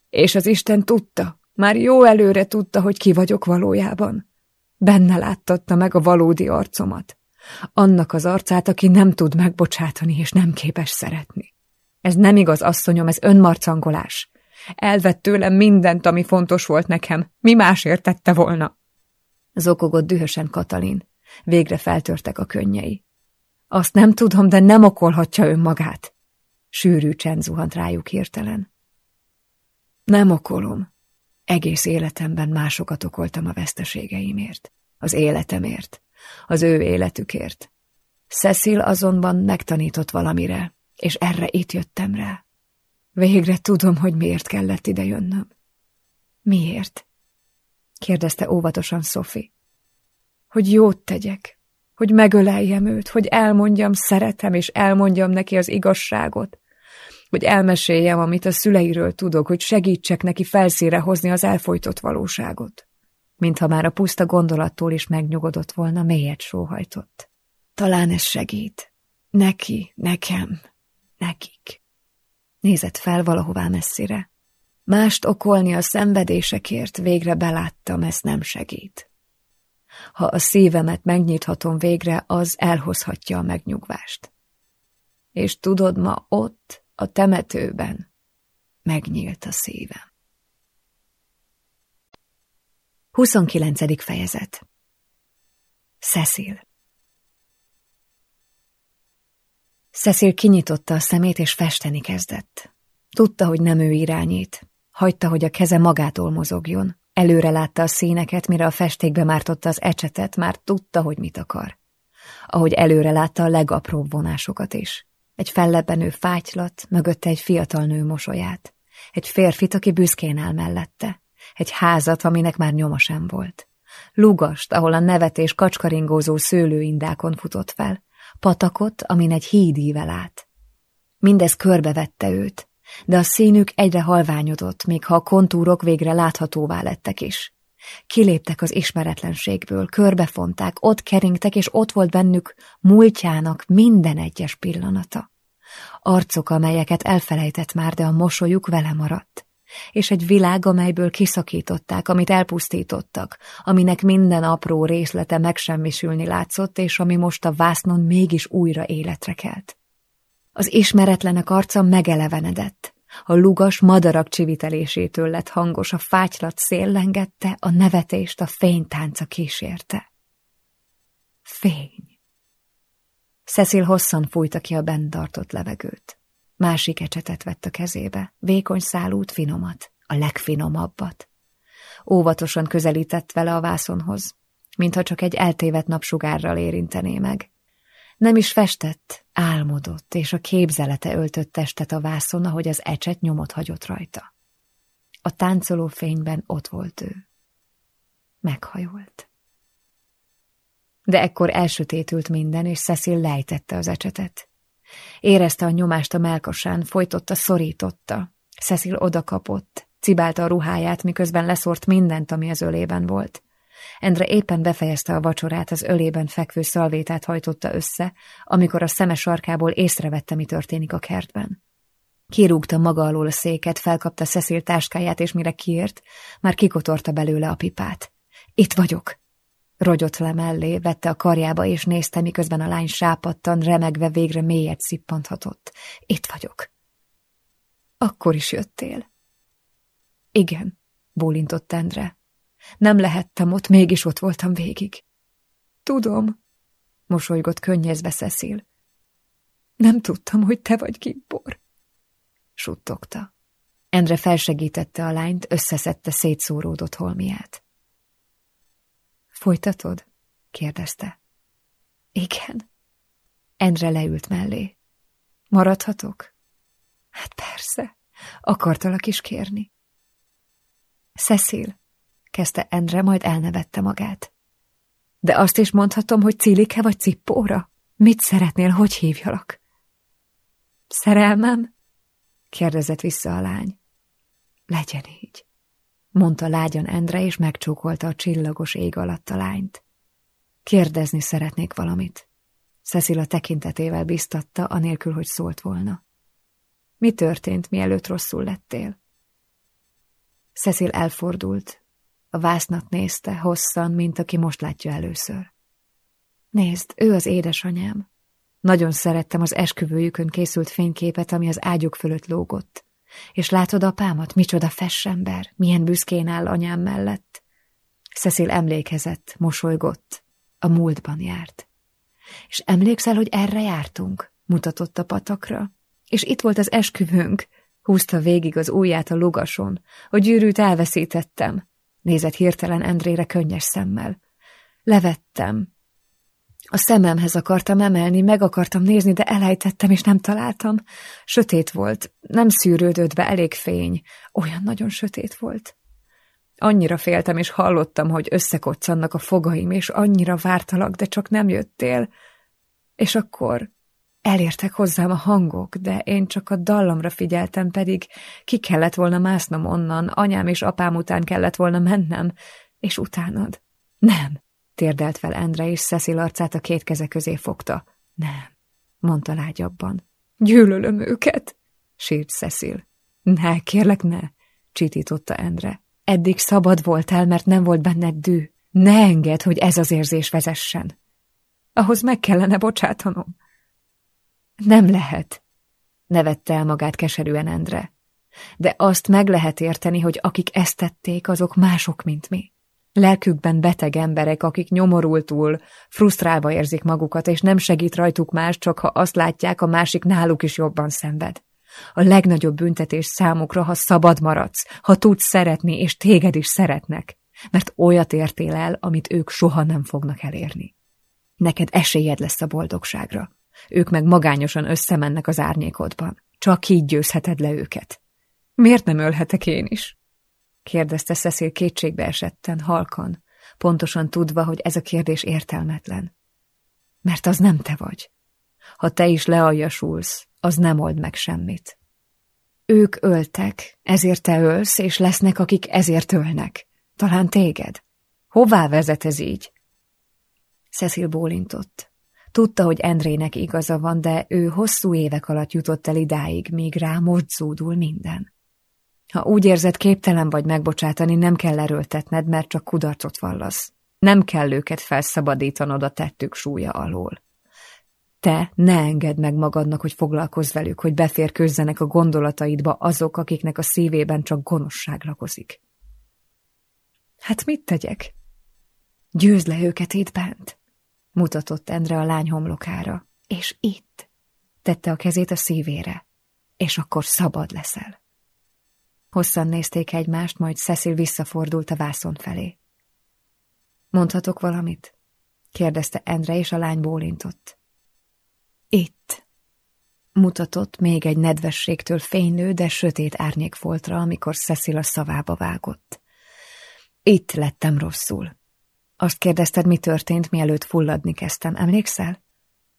És az Isten tudta, már jó előre tudta, hogy ki vagyok valójában. Benne láttatta meg a valódi arcomat. Annak az arcát, aki nem tud megbocsátani és nem képes szeretni. Ez nem igaz, asszonyom, ez önmarcangolás. Elvett tőlem mindent, ami fontos volt nekem. Mi másért tette volna? Zokogott dühösen Katalin. Végre feltörtek a könnyei. Azt nem tudom, de nem okolhatja önmagát. Sűrű csend zuhant rájuk hirtelen. Nem okolom. Egész életemben másokat okoltam a veszteségeimért, az életemért, az ő életükért. Cecil azonban megtanított valamire, és erre itt jöttem rá. Végre tudom, hogy miért kellett ide jönnöm. Miért? kérdezte óvatosan Sophie. Hogy jót tegyek, hogy megöleljem őt, hogy elmondjam, szeretem, és elmondjam neki az igazságot, hogy elmeséljem, amit a szüleiről tudok, hogy segítsek neki felszíre hozni az elfolytott valóságot. Mintha már a puszta gondolattól is megnyugodott volna, mélyet sóhajtott. Talán ez segít. Neki, nekem, nekik. Nézett fel valahová messzire. Mást okolni a szenvedésekért végre beláttam, ez nem segít. Ha a szívemet megnyithatom végre, az elhozhatja a megnyugvást. És tudod, ma ott, a temetőben megnyílt a szívem. 29. fejezet Cecil Cecil kinyitotta a szemét, és festeni kezdett. Tudta, hogy nem ő irányít. Hagyta, hogy a keze magától mozogjon. Előre látta a színeket, mire a festékbe mártotta az ecsetet, már tudta, hogy mit akar. Ahogy előre látta a legapróbb vonásokat is. Egy fellebbenő fátylat, mögötte egy fiatal nő mosolyát. Egy férfit, aki büszkén áll mellette. Egy házat, aminek már nyoma sem volt. Lugast, ahol a nevetés kacskaringózó szőlőindákon futott fel. Patakot, amin egy híd ível át. Mindez körbevette őt, de a színük egyre halványodott, még ha a kontúrok végre láthatóvá lettek is. Kiléptek az ismeretlenségből, körbefonták, ott keringtek, és ott volt bennük múltjának minden egyes pillanata. Arcok, amelyeket elfelejtett már, de a mosolyuk vele maradt. És egy világ, amelyből kiszakították, amit elpusztítottak, aminek minden apró részlete megsemmisülni látszott, és ami most a vásznon mégis újra életre kelt. Az ismeretlenek arca megelevenedett, a lugas madarak csivitelésétől lett hangos, a fátylat széllengette, a nevetést a fénytánca kísérte. Fény. Cecil hosszan fújta ki a bent tartott levegőt. Másik ecsetet vett a kezébe, vékony szálút finomat, a legfinomabbat. Óvatosan közelített vele a vászonhoz, mintha csak egy eltévedt napsugárral érintené meg. Nem is festett, álmodott, és a képzelete öltött testet a vászon, ahogy az ecset nyomot hagyott rajta. A táncoló fényben ott volt ő. Meghajolt. De ekkor elsötétült minden, és Cecil lejtette az ecsetet. Érezte a nyomást a melkasán, folytotta, szorította. Cecil odakapott, cibálta a ruháját, miközben leszort mindent, ami az ölében volt. Endre éppen befejezte a vacsorát, az ölében fekvő szalvétát hajtotta össze, amikor a szeme sarkából észrevette, mi történik a kertben. Kirúgta maga alól a széket, felkapta Cecil táskáját, és mire kiért, már kikotorta belőle a pipát. Itt vagyok! Rogyott le mellé, vette a karjába, és nézte, miközben a lány sápadtan, remegve végre mélyet szippanthatott. Itt vagyok. Akkor is jöttél. Igen, bólintott Endre. Nem lehettem ott, mégis ott voltam végig. Tudom, mosolygott könnyezve Cecil. Nem tudtam, hogy te vagy Gibbor. Suttogta. Endre felsegítette a lányt, összeszedte szétszóródott holmiát. Folytatod? kérdezte. Igen. Endre leült mellé. Maradhatok? Hát persze, akartalak is kérni. Cecil, kezdte Endre, majd elnevette magát. De azt is mondhatom, hogy Cilike vagy Cippóra? Mit szeretnél, hogy hívjalak? Szerelmem? kérdezett vissza a lány. Legyen így mondta lágyan Endre, és megcsókolta a csillagos ég alatt a lányt. Kérdezni szeretnék valamit. Cecil tekintetével biztatta, anélkül, hogy szólt volna. Mi történt, mielőtt rosszul lettél? Cecil elfordult. A vásznat nézte, hosszan, mint aki most látja először. Nézd, ő az édesanyám. Nagyon szerettem az esküvőjükön készült fényképet, ami az ágyuk fölött lógott. És látod apámat, micsoda fessember, milyen büszkén áll anyám mellett. Cecil emlékezett, mosolygott, a múltban járt. És emlékszel, hogy erre jártunk? Mutatott a patakra. És itt volt az esküvőnk. Húzta végig az ujját a lugason. A gyűrűt elveszítettem. Nézett hirtelen Endrére könnyes szemmel. Levettem, a szememhez akartam emelni, meg akartam nézni, de elejtettem, és nem találtam. Sötét volt, nem szűrődött be elég fény. Olyan nagyon sötét volt. Annyira féltem, és hallottam, hogy összekoccannak a fogaim, és annyira vártalak, de csak nem jöttél. És akkor elértek hozzám a hangok, de én csak a dallamra figyeltem, pedig ki kellett volna másznom onnan, anyám és apám után kellett volna mennem, és utánad. Nem, térdelt fel Endre, és Cecil arcát a két keze közé fogta. Nem, mondta lágyabban. Gyűlölöm őket, sírt Cecil. Ne, kérlek, ne, csitította Endre. Eddig szabad voltál, mert nem volt benned dű. Ne engedd, hogy ez az érzés vezessen. Ahhoz meg kellene bocsátanom. Nem lehet, nevette el magát keserűen Endre. De azt meg lehet érteni, hogy akik ezt tették, azok mások, mint mi. Lelkükben beteg emberek, akik nyomorultul, frusztrálva érzik magukat, és nem segít rajtuk más, csak ha azt látják, a másik náluk is jobban szenved. A legnagyobb büntetés számukra, ha szabad maradsz, ha tudsz szeretni, és téged is szeretnek, mert olyat értél el, amit ők soha nem fognak elérni. Neked esélyed lesz a boldogságra. Ők meg magányosan összemennek az árnyékodban. Csak így győzheted le őket. Miért nem ölhetek én is? Kérdezte Cecil kétségbe esetten, halkan, pontosan tudva, hogy ez a kérdés értelmetlen. Mert az nem te vagy. Ha te is lealjasulsz, az nem old meg semmit. Ők öltek, ezért te ölsz, és lesznek, akik ezért ölnek. Talán téged. Hová vezet ez így? Cecil bólintott. Tudta, hogy Endrének igaza van, de ő hosszú évek alatt jutott el idáig, míg rá most minden. Ha úgy érzed, képtelen vagy megbocsátani, nem kell erőltetned, mert csak kudarcot vallasz. Nem kell őket felszabadítanod a tettük súlya alól. Te ne engedd meg magadnak, hogy foglalkozz velük, hogy beférkőzzenek a gondolataidba azok, akiknek a szívében csak gonoszság lakozik. Hát mit tegyek? Győzd le őket itt bent, mutatott Endre a lány homlokára. És itt, tette a kezét a szívére, és akkor szabad leszel. Hosszan nézték egymást, majd Cecil visszafordult a vászon felé. Mondhatok valamit? kérdezte Endre, és a lány bólintott. Itt. Mutatott még egy nedvességtől fénylő, de sötét árnyékfoltra, amikor Cecil a szavába vágott. Itt lettem rosszul. Azt kérdezted, mi történt, mielőtt fulladni kezdtem. Emlékszel?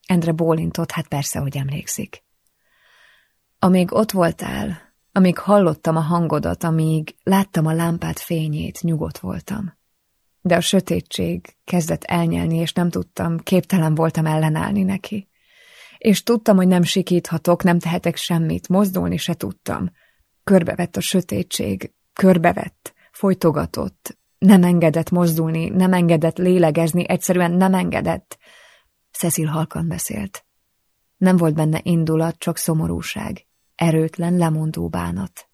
Endre bólintott, hát persze, hogy emlékszik. Amíg ott voltál, amíg hallottam a hangodat, amíg láttam a lámpát fényét, nyugodt voltam. De a sötétség kezdett elnyelni, és nem tudtam, képtelen voltam ellenállni neki. És tudtam, hogy nem sikíthatok, nem tehetek semmit, mozdulni se tudtam. Körbevett a sötétség, körbevett, folytogatott, nem engedett mozdulni, nem engedett lélegezni, egyszerűen nem engedett. Cecil halkan beszélt. Nem volt benne indulat, csak szomorúság, erőtlen, lemondó bánat.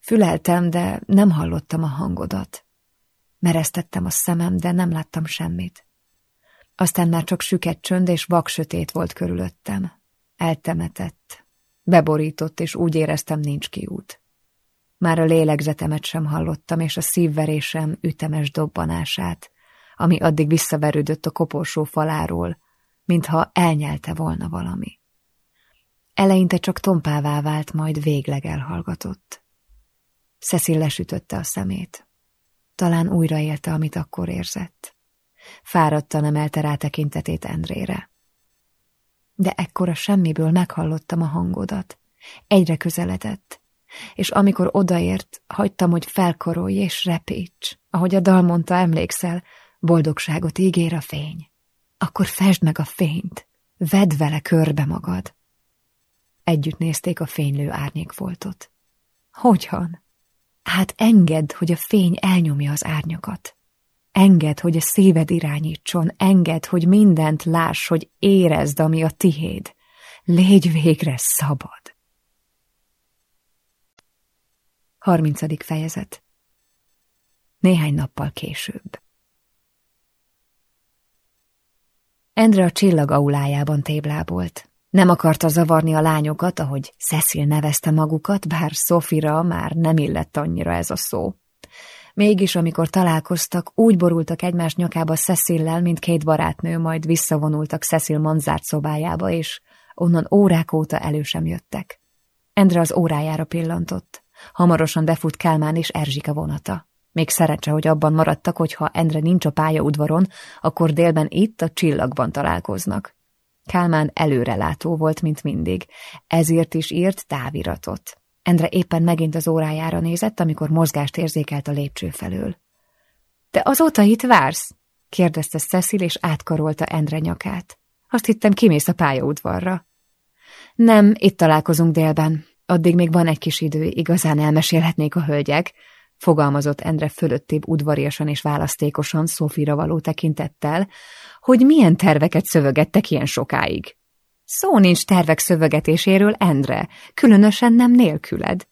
Füleltem, de nem hallottam a hangodat. Mereztettem a szemem, de nem láttam semmit. Aztán már csak süket csönd és vaksötét volt körülöttem. Eltemetett, beborított, és úgy éreztem, nincs kiút. Már a lélegzetemet sem hallottam, és a szívverésem ütemes dobbanását, ami addig visszaverődött a koporsó faláról, mintha elnyelte volna valami. Eleinte csak tompává vált, majd végleg elhallgatott. Cecil lesütötte a szemét. Talán újraélte, amit akkor érzett. Fáradtan emelte rá tekintetét Endrére. De ekkora semmiből meghallottam a hangodat. Egyre közeledett, és amikor odaért, hagytam, hogy felkorolj és repíts. Ahogy a dal mondta, emlékszel, boldogságot ígér a fény. Akkor fesd meg a fényt, vedd vele körbe magad. Együtt nézték a fénylő árnyékfoltot. Hogyan? Hát engedd, hogy a fény elnyomja az árnyakat. Engedd, hogy a szíved irányítson, engedd, hogy mindent láss, hogy érezd, ami a tihéd. Légy végre szabad. Harmincadik fejezet Néhány nappal később Endre a csillag aulájában téblábolt. Nem akarta zavarni a lányokat, ahogy Cecil nevezte magukat, bár Sofira már nem illett annyira ez a szó. Mégis, amikor találkoztak, úgy borultak egymás nyakába Cecillel, mint két barátnő, majd visszavonultak Cecil manzárt szobájába, és onnan órák óta elő sem jöttek. Endre az órájára pillantott. Hamarosan befut Kálmán és Erzsika vonata. Még szerencse, hogy abban maradtak, hogy ha Endre nincs a pályaudvaron, akkor délben itt a csillagban találkoznak. Kálmán előrelátó volt, mint mindig, ezért is írt táviratot. Endre éppen megint az órájára nézett, amikor mozgást érzékelt a lépcső felől. – Te azóta itt vársz? – kérdezte Cecil, és átkarolta Endre nyakát. – Azt hittem, kimész a pályaudvarra. – Nem, itt találkozunk délben. Addig még van egy kis idő, igazán elmesélhetnék a hölgyek, fogalmazott Endre fölöttébb udvariasan és választékosan Szófira való tekintettel, hogy milyen terveket szövögettek ilyen sokáig. Szó nincs tervek szövögetéséről, Endre, különösen nem nélküled.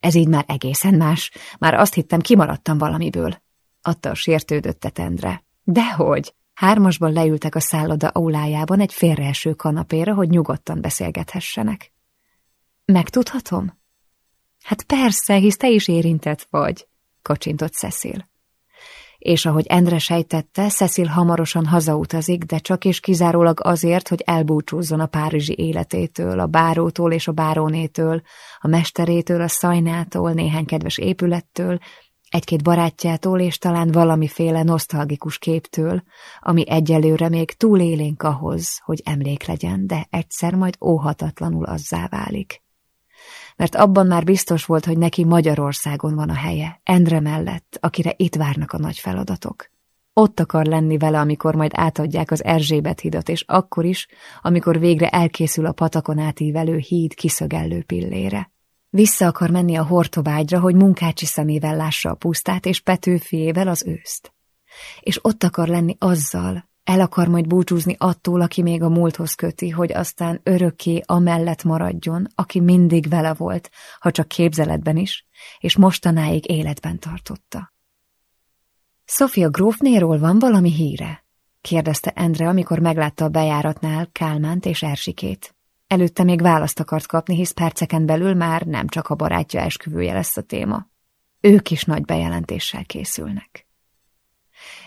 Ez így már egészen más, már azt hittem, kimaradtam valamiből. Adta a sértődöttet Endre. Dehogy! Hármasban leültek a szálloda aulájában egy félreeső kanapéra, hogy nyugodtan beszélgethessenek. Megtudhatom? Hát persze, hisz te is érintett vagy, kacsintott Cecil. És ahogy Endre sejtette, Cecil hamarosan hazautazik, de csak és kizárólag azért, hogy elbúcsúzzon a párizsi életétől, a bárótól és a bárónétől, a mesterétől, a szajnától, néhány kedves épülettől, egy-két barátjától és talán valamiféle nosztalgikus képtől, ami egyelőre még túl élénk ahhoz, hogy emlék legyen, de egyszer majd óhatatlanul azzá válik mert abban már biztos volt, hogy neki Magyarországon van a helye, Endre mellett, akire itt várnak a nagy feladatok. Ott akar lenni vele, amikor majd átadják az Erzsébet hidat, és akkor is, amikor végre elkészül a patakon átívelő híd kiszögellő pillére. Vissza akar menni a hortobágyra, hogy munkácsi szemével lássa a pusztát, és Petőfiével az őszt. És ott akar lenni azzal, el akar majd búcsúzni attól, aki még a múlthoz köti, hogy aztán örökké amellett maradjon, aki mindig vele volt, ha csak képzeletben is, és mostanáig életben tartotta. Sofia grófnéról van valami híre? kérdezte Endre, amikor meglátta a bejáratnál Kálmánt és Ersikét. Előtte még választ akart kapni, hisz perceken belül már nem csak a barátja esküvője lesz a téma. Ők is nagy bejelentéssel készülnek.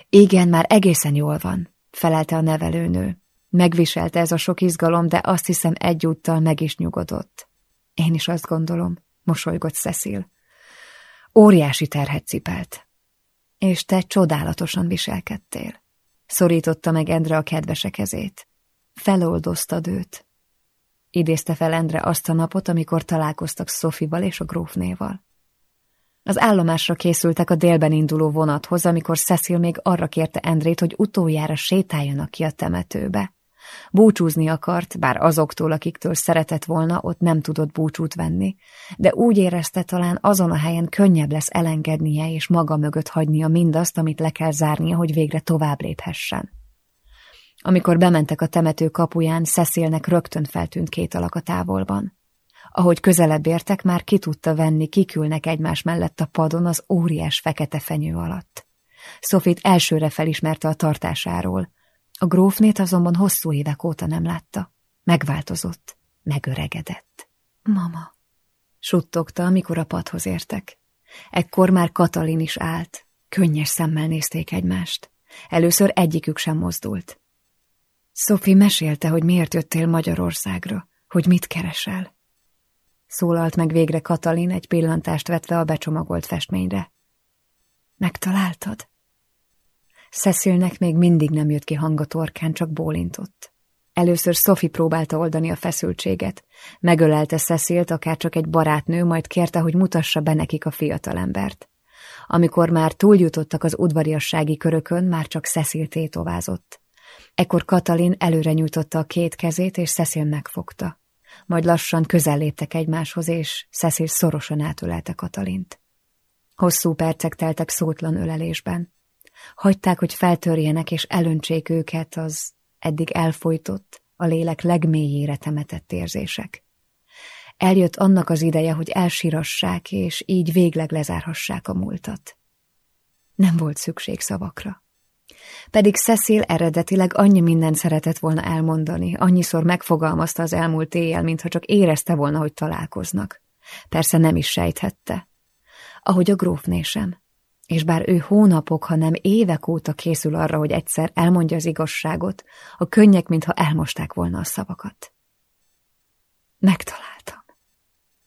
Igen, már egészen jól van, felelte a nevelőnő. Megviselte ez a sok izgalom, de azt hiszem egyúttal meg is nyugodott. Én is azt gondolom, mosolygott Cecil. Óriási terhet cipelt. És te csodálatosan viselkedtél. Szorította meg Endre a kedvese kezét. Feloldoztad őt. Idézte fel Endre azt a napot, amikor találkoztak Szofival és a grófnéval. Az állomásra készültek a délben induló vonathoz, amikor Cecil még arra kérte Endrét, hogy utoljára sétáljanak ki a temetőbe. Búcsúzni akart, bár azoktól, akiktől szeretett volna, ott nem tudott búcsút venni, de úgy érezte talán azon a helyen könnyebb lesz elengednie és maga mögött hagynia mindazt, amit le kell zárnia, hogy végre tovább léphessen. Amikor bementek a temető kapuján, Cecilnek rögtön feltűnt két alak a távolban. Ahogy közelebb értek, már ki tudta venni, kikülnek egymás mellett a padon az óriás fekete fenyő alatt. Sofit elsőre felismerte a tartásáról. A grófnét azonban hosszú évek óta nem látta. Megváltozott, megöregedett. Mama, suttogta, amikor a padhoz értek. Ekkor már Katalin is állt. Könnyes szemmel nézték egymást. Először egyikük sem mozdult. Sophie mesélte, hogy miért jöttél Magyarországra, hogy mit keresel. Szólalt meg végre Katalin egy pillantást vetve a becsomagolt festményre. Megtaláltad? Cecilnek még mindig nem jött ki hang a torkán, csak bólintott. Először Sophie próbálta oldani a feszültséget. Megölelte Cecilt, akár csak egy barátnő, majd kérte, hogy mutassa be nekik a fiatalembert. Amikor már túljutottak az udvariassági körökön, már csak Cecil tétovázott. Ekkor Katalin előre nyújtotta a két kezét, és Cecil megfogta. Majd lassan közel léptek egymáshoz, és Cecil szorosan átölelte Katalint. Hosszú percek teltek szótlan ölelésben. Hagyták, hogy feltörjenek és elöntsék őket az eddig elfolytott, a lélek legmélyére temetett érzések. Eljött annak az ideje, hogy elsírassák, és így végleg lezárhassák a múltat. Nem volt szükség szavakra. Pedig Cecil eredetileg annyi mindent szeretett volna elmondani, annyiszor megfogalmazta az elmúlt éjjel, mintha csak érezte volna, hogy találkoznak. Persze nem is sejthette. Ahogy a grófné sem. És bár ő hónapok, hanem évek óta készül arra, hogy egyszer elmondja az igazságot, a könnyek, mintha elmosták volna a szavakat. Megtaláltam,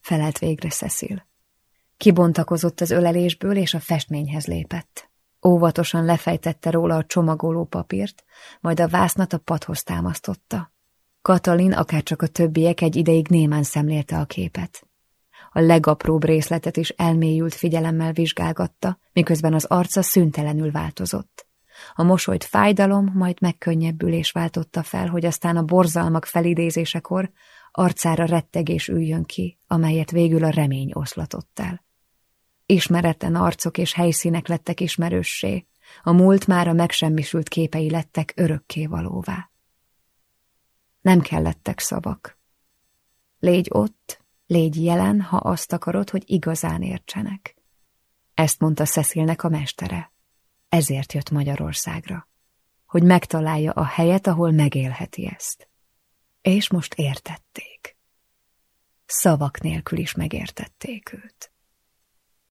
felelt végre Cecil. Kibontakozott az ölelésből, és a festményhez lépett. Óvatosan lefejtette róla a csomagoló papírt, majd a vásznat a padhoz támasztotta. Katalin, akárcsak a többiek egy ideig némán szemlélte a képet. A legapróbb részletet is elmélyült figyelemmel vizsgálgatta, miközben az arca szüntelenül változott. A mosolyt fájdalom, majd megkönnyebbülés váltotta fel, hogy aztán a borzalmak felidézésekor arcára rettegés üljön ki, amelyet végül a remény oszlatott el. Ismeretlen arcok és helyszínek lettek ismerőssé, a múlt a megsemmisült képei lettek örökké valóvá. Nem kellettek szavak. Légy ott, légy jelen, ha azt akarod, hogy igazán értsenek. Ezt mondta Cecilnek a mestere. Ezért jött Magyarországra. Hogy megtalálja a helyet, ahol megélheti ezt. És most értették. Szavak nélkül is megértették őt.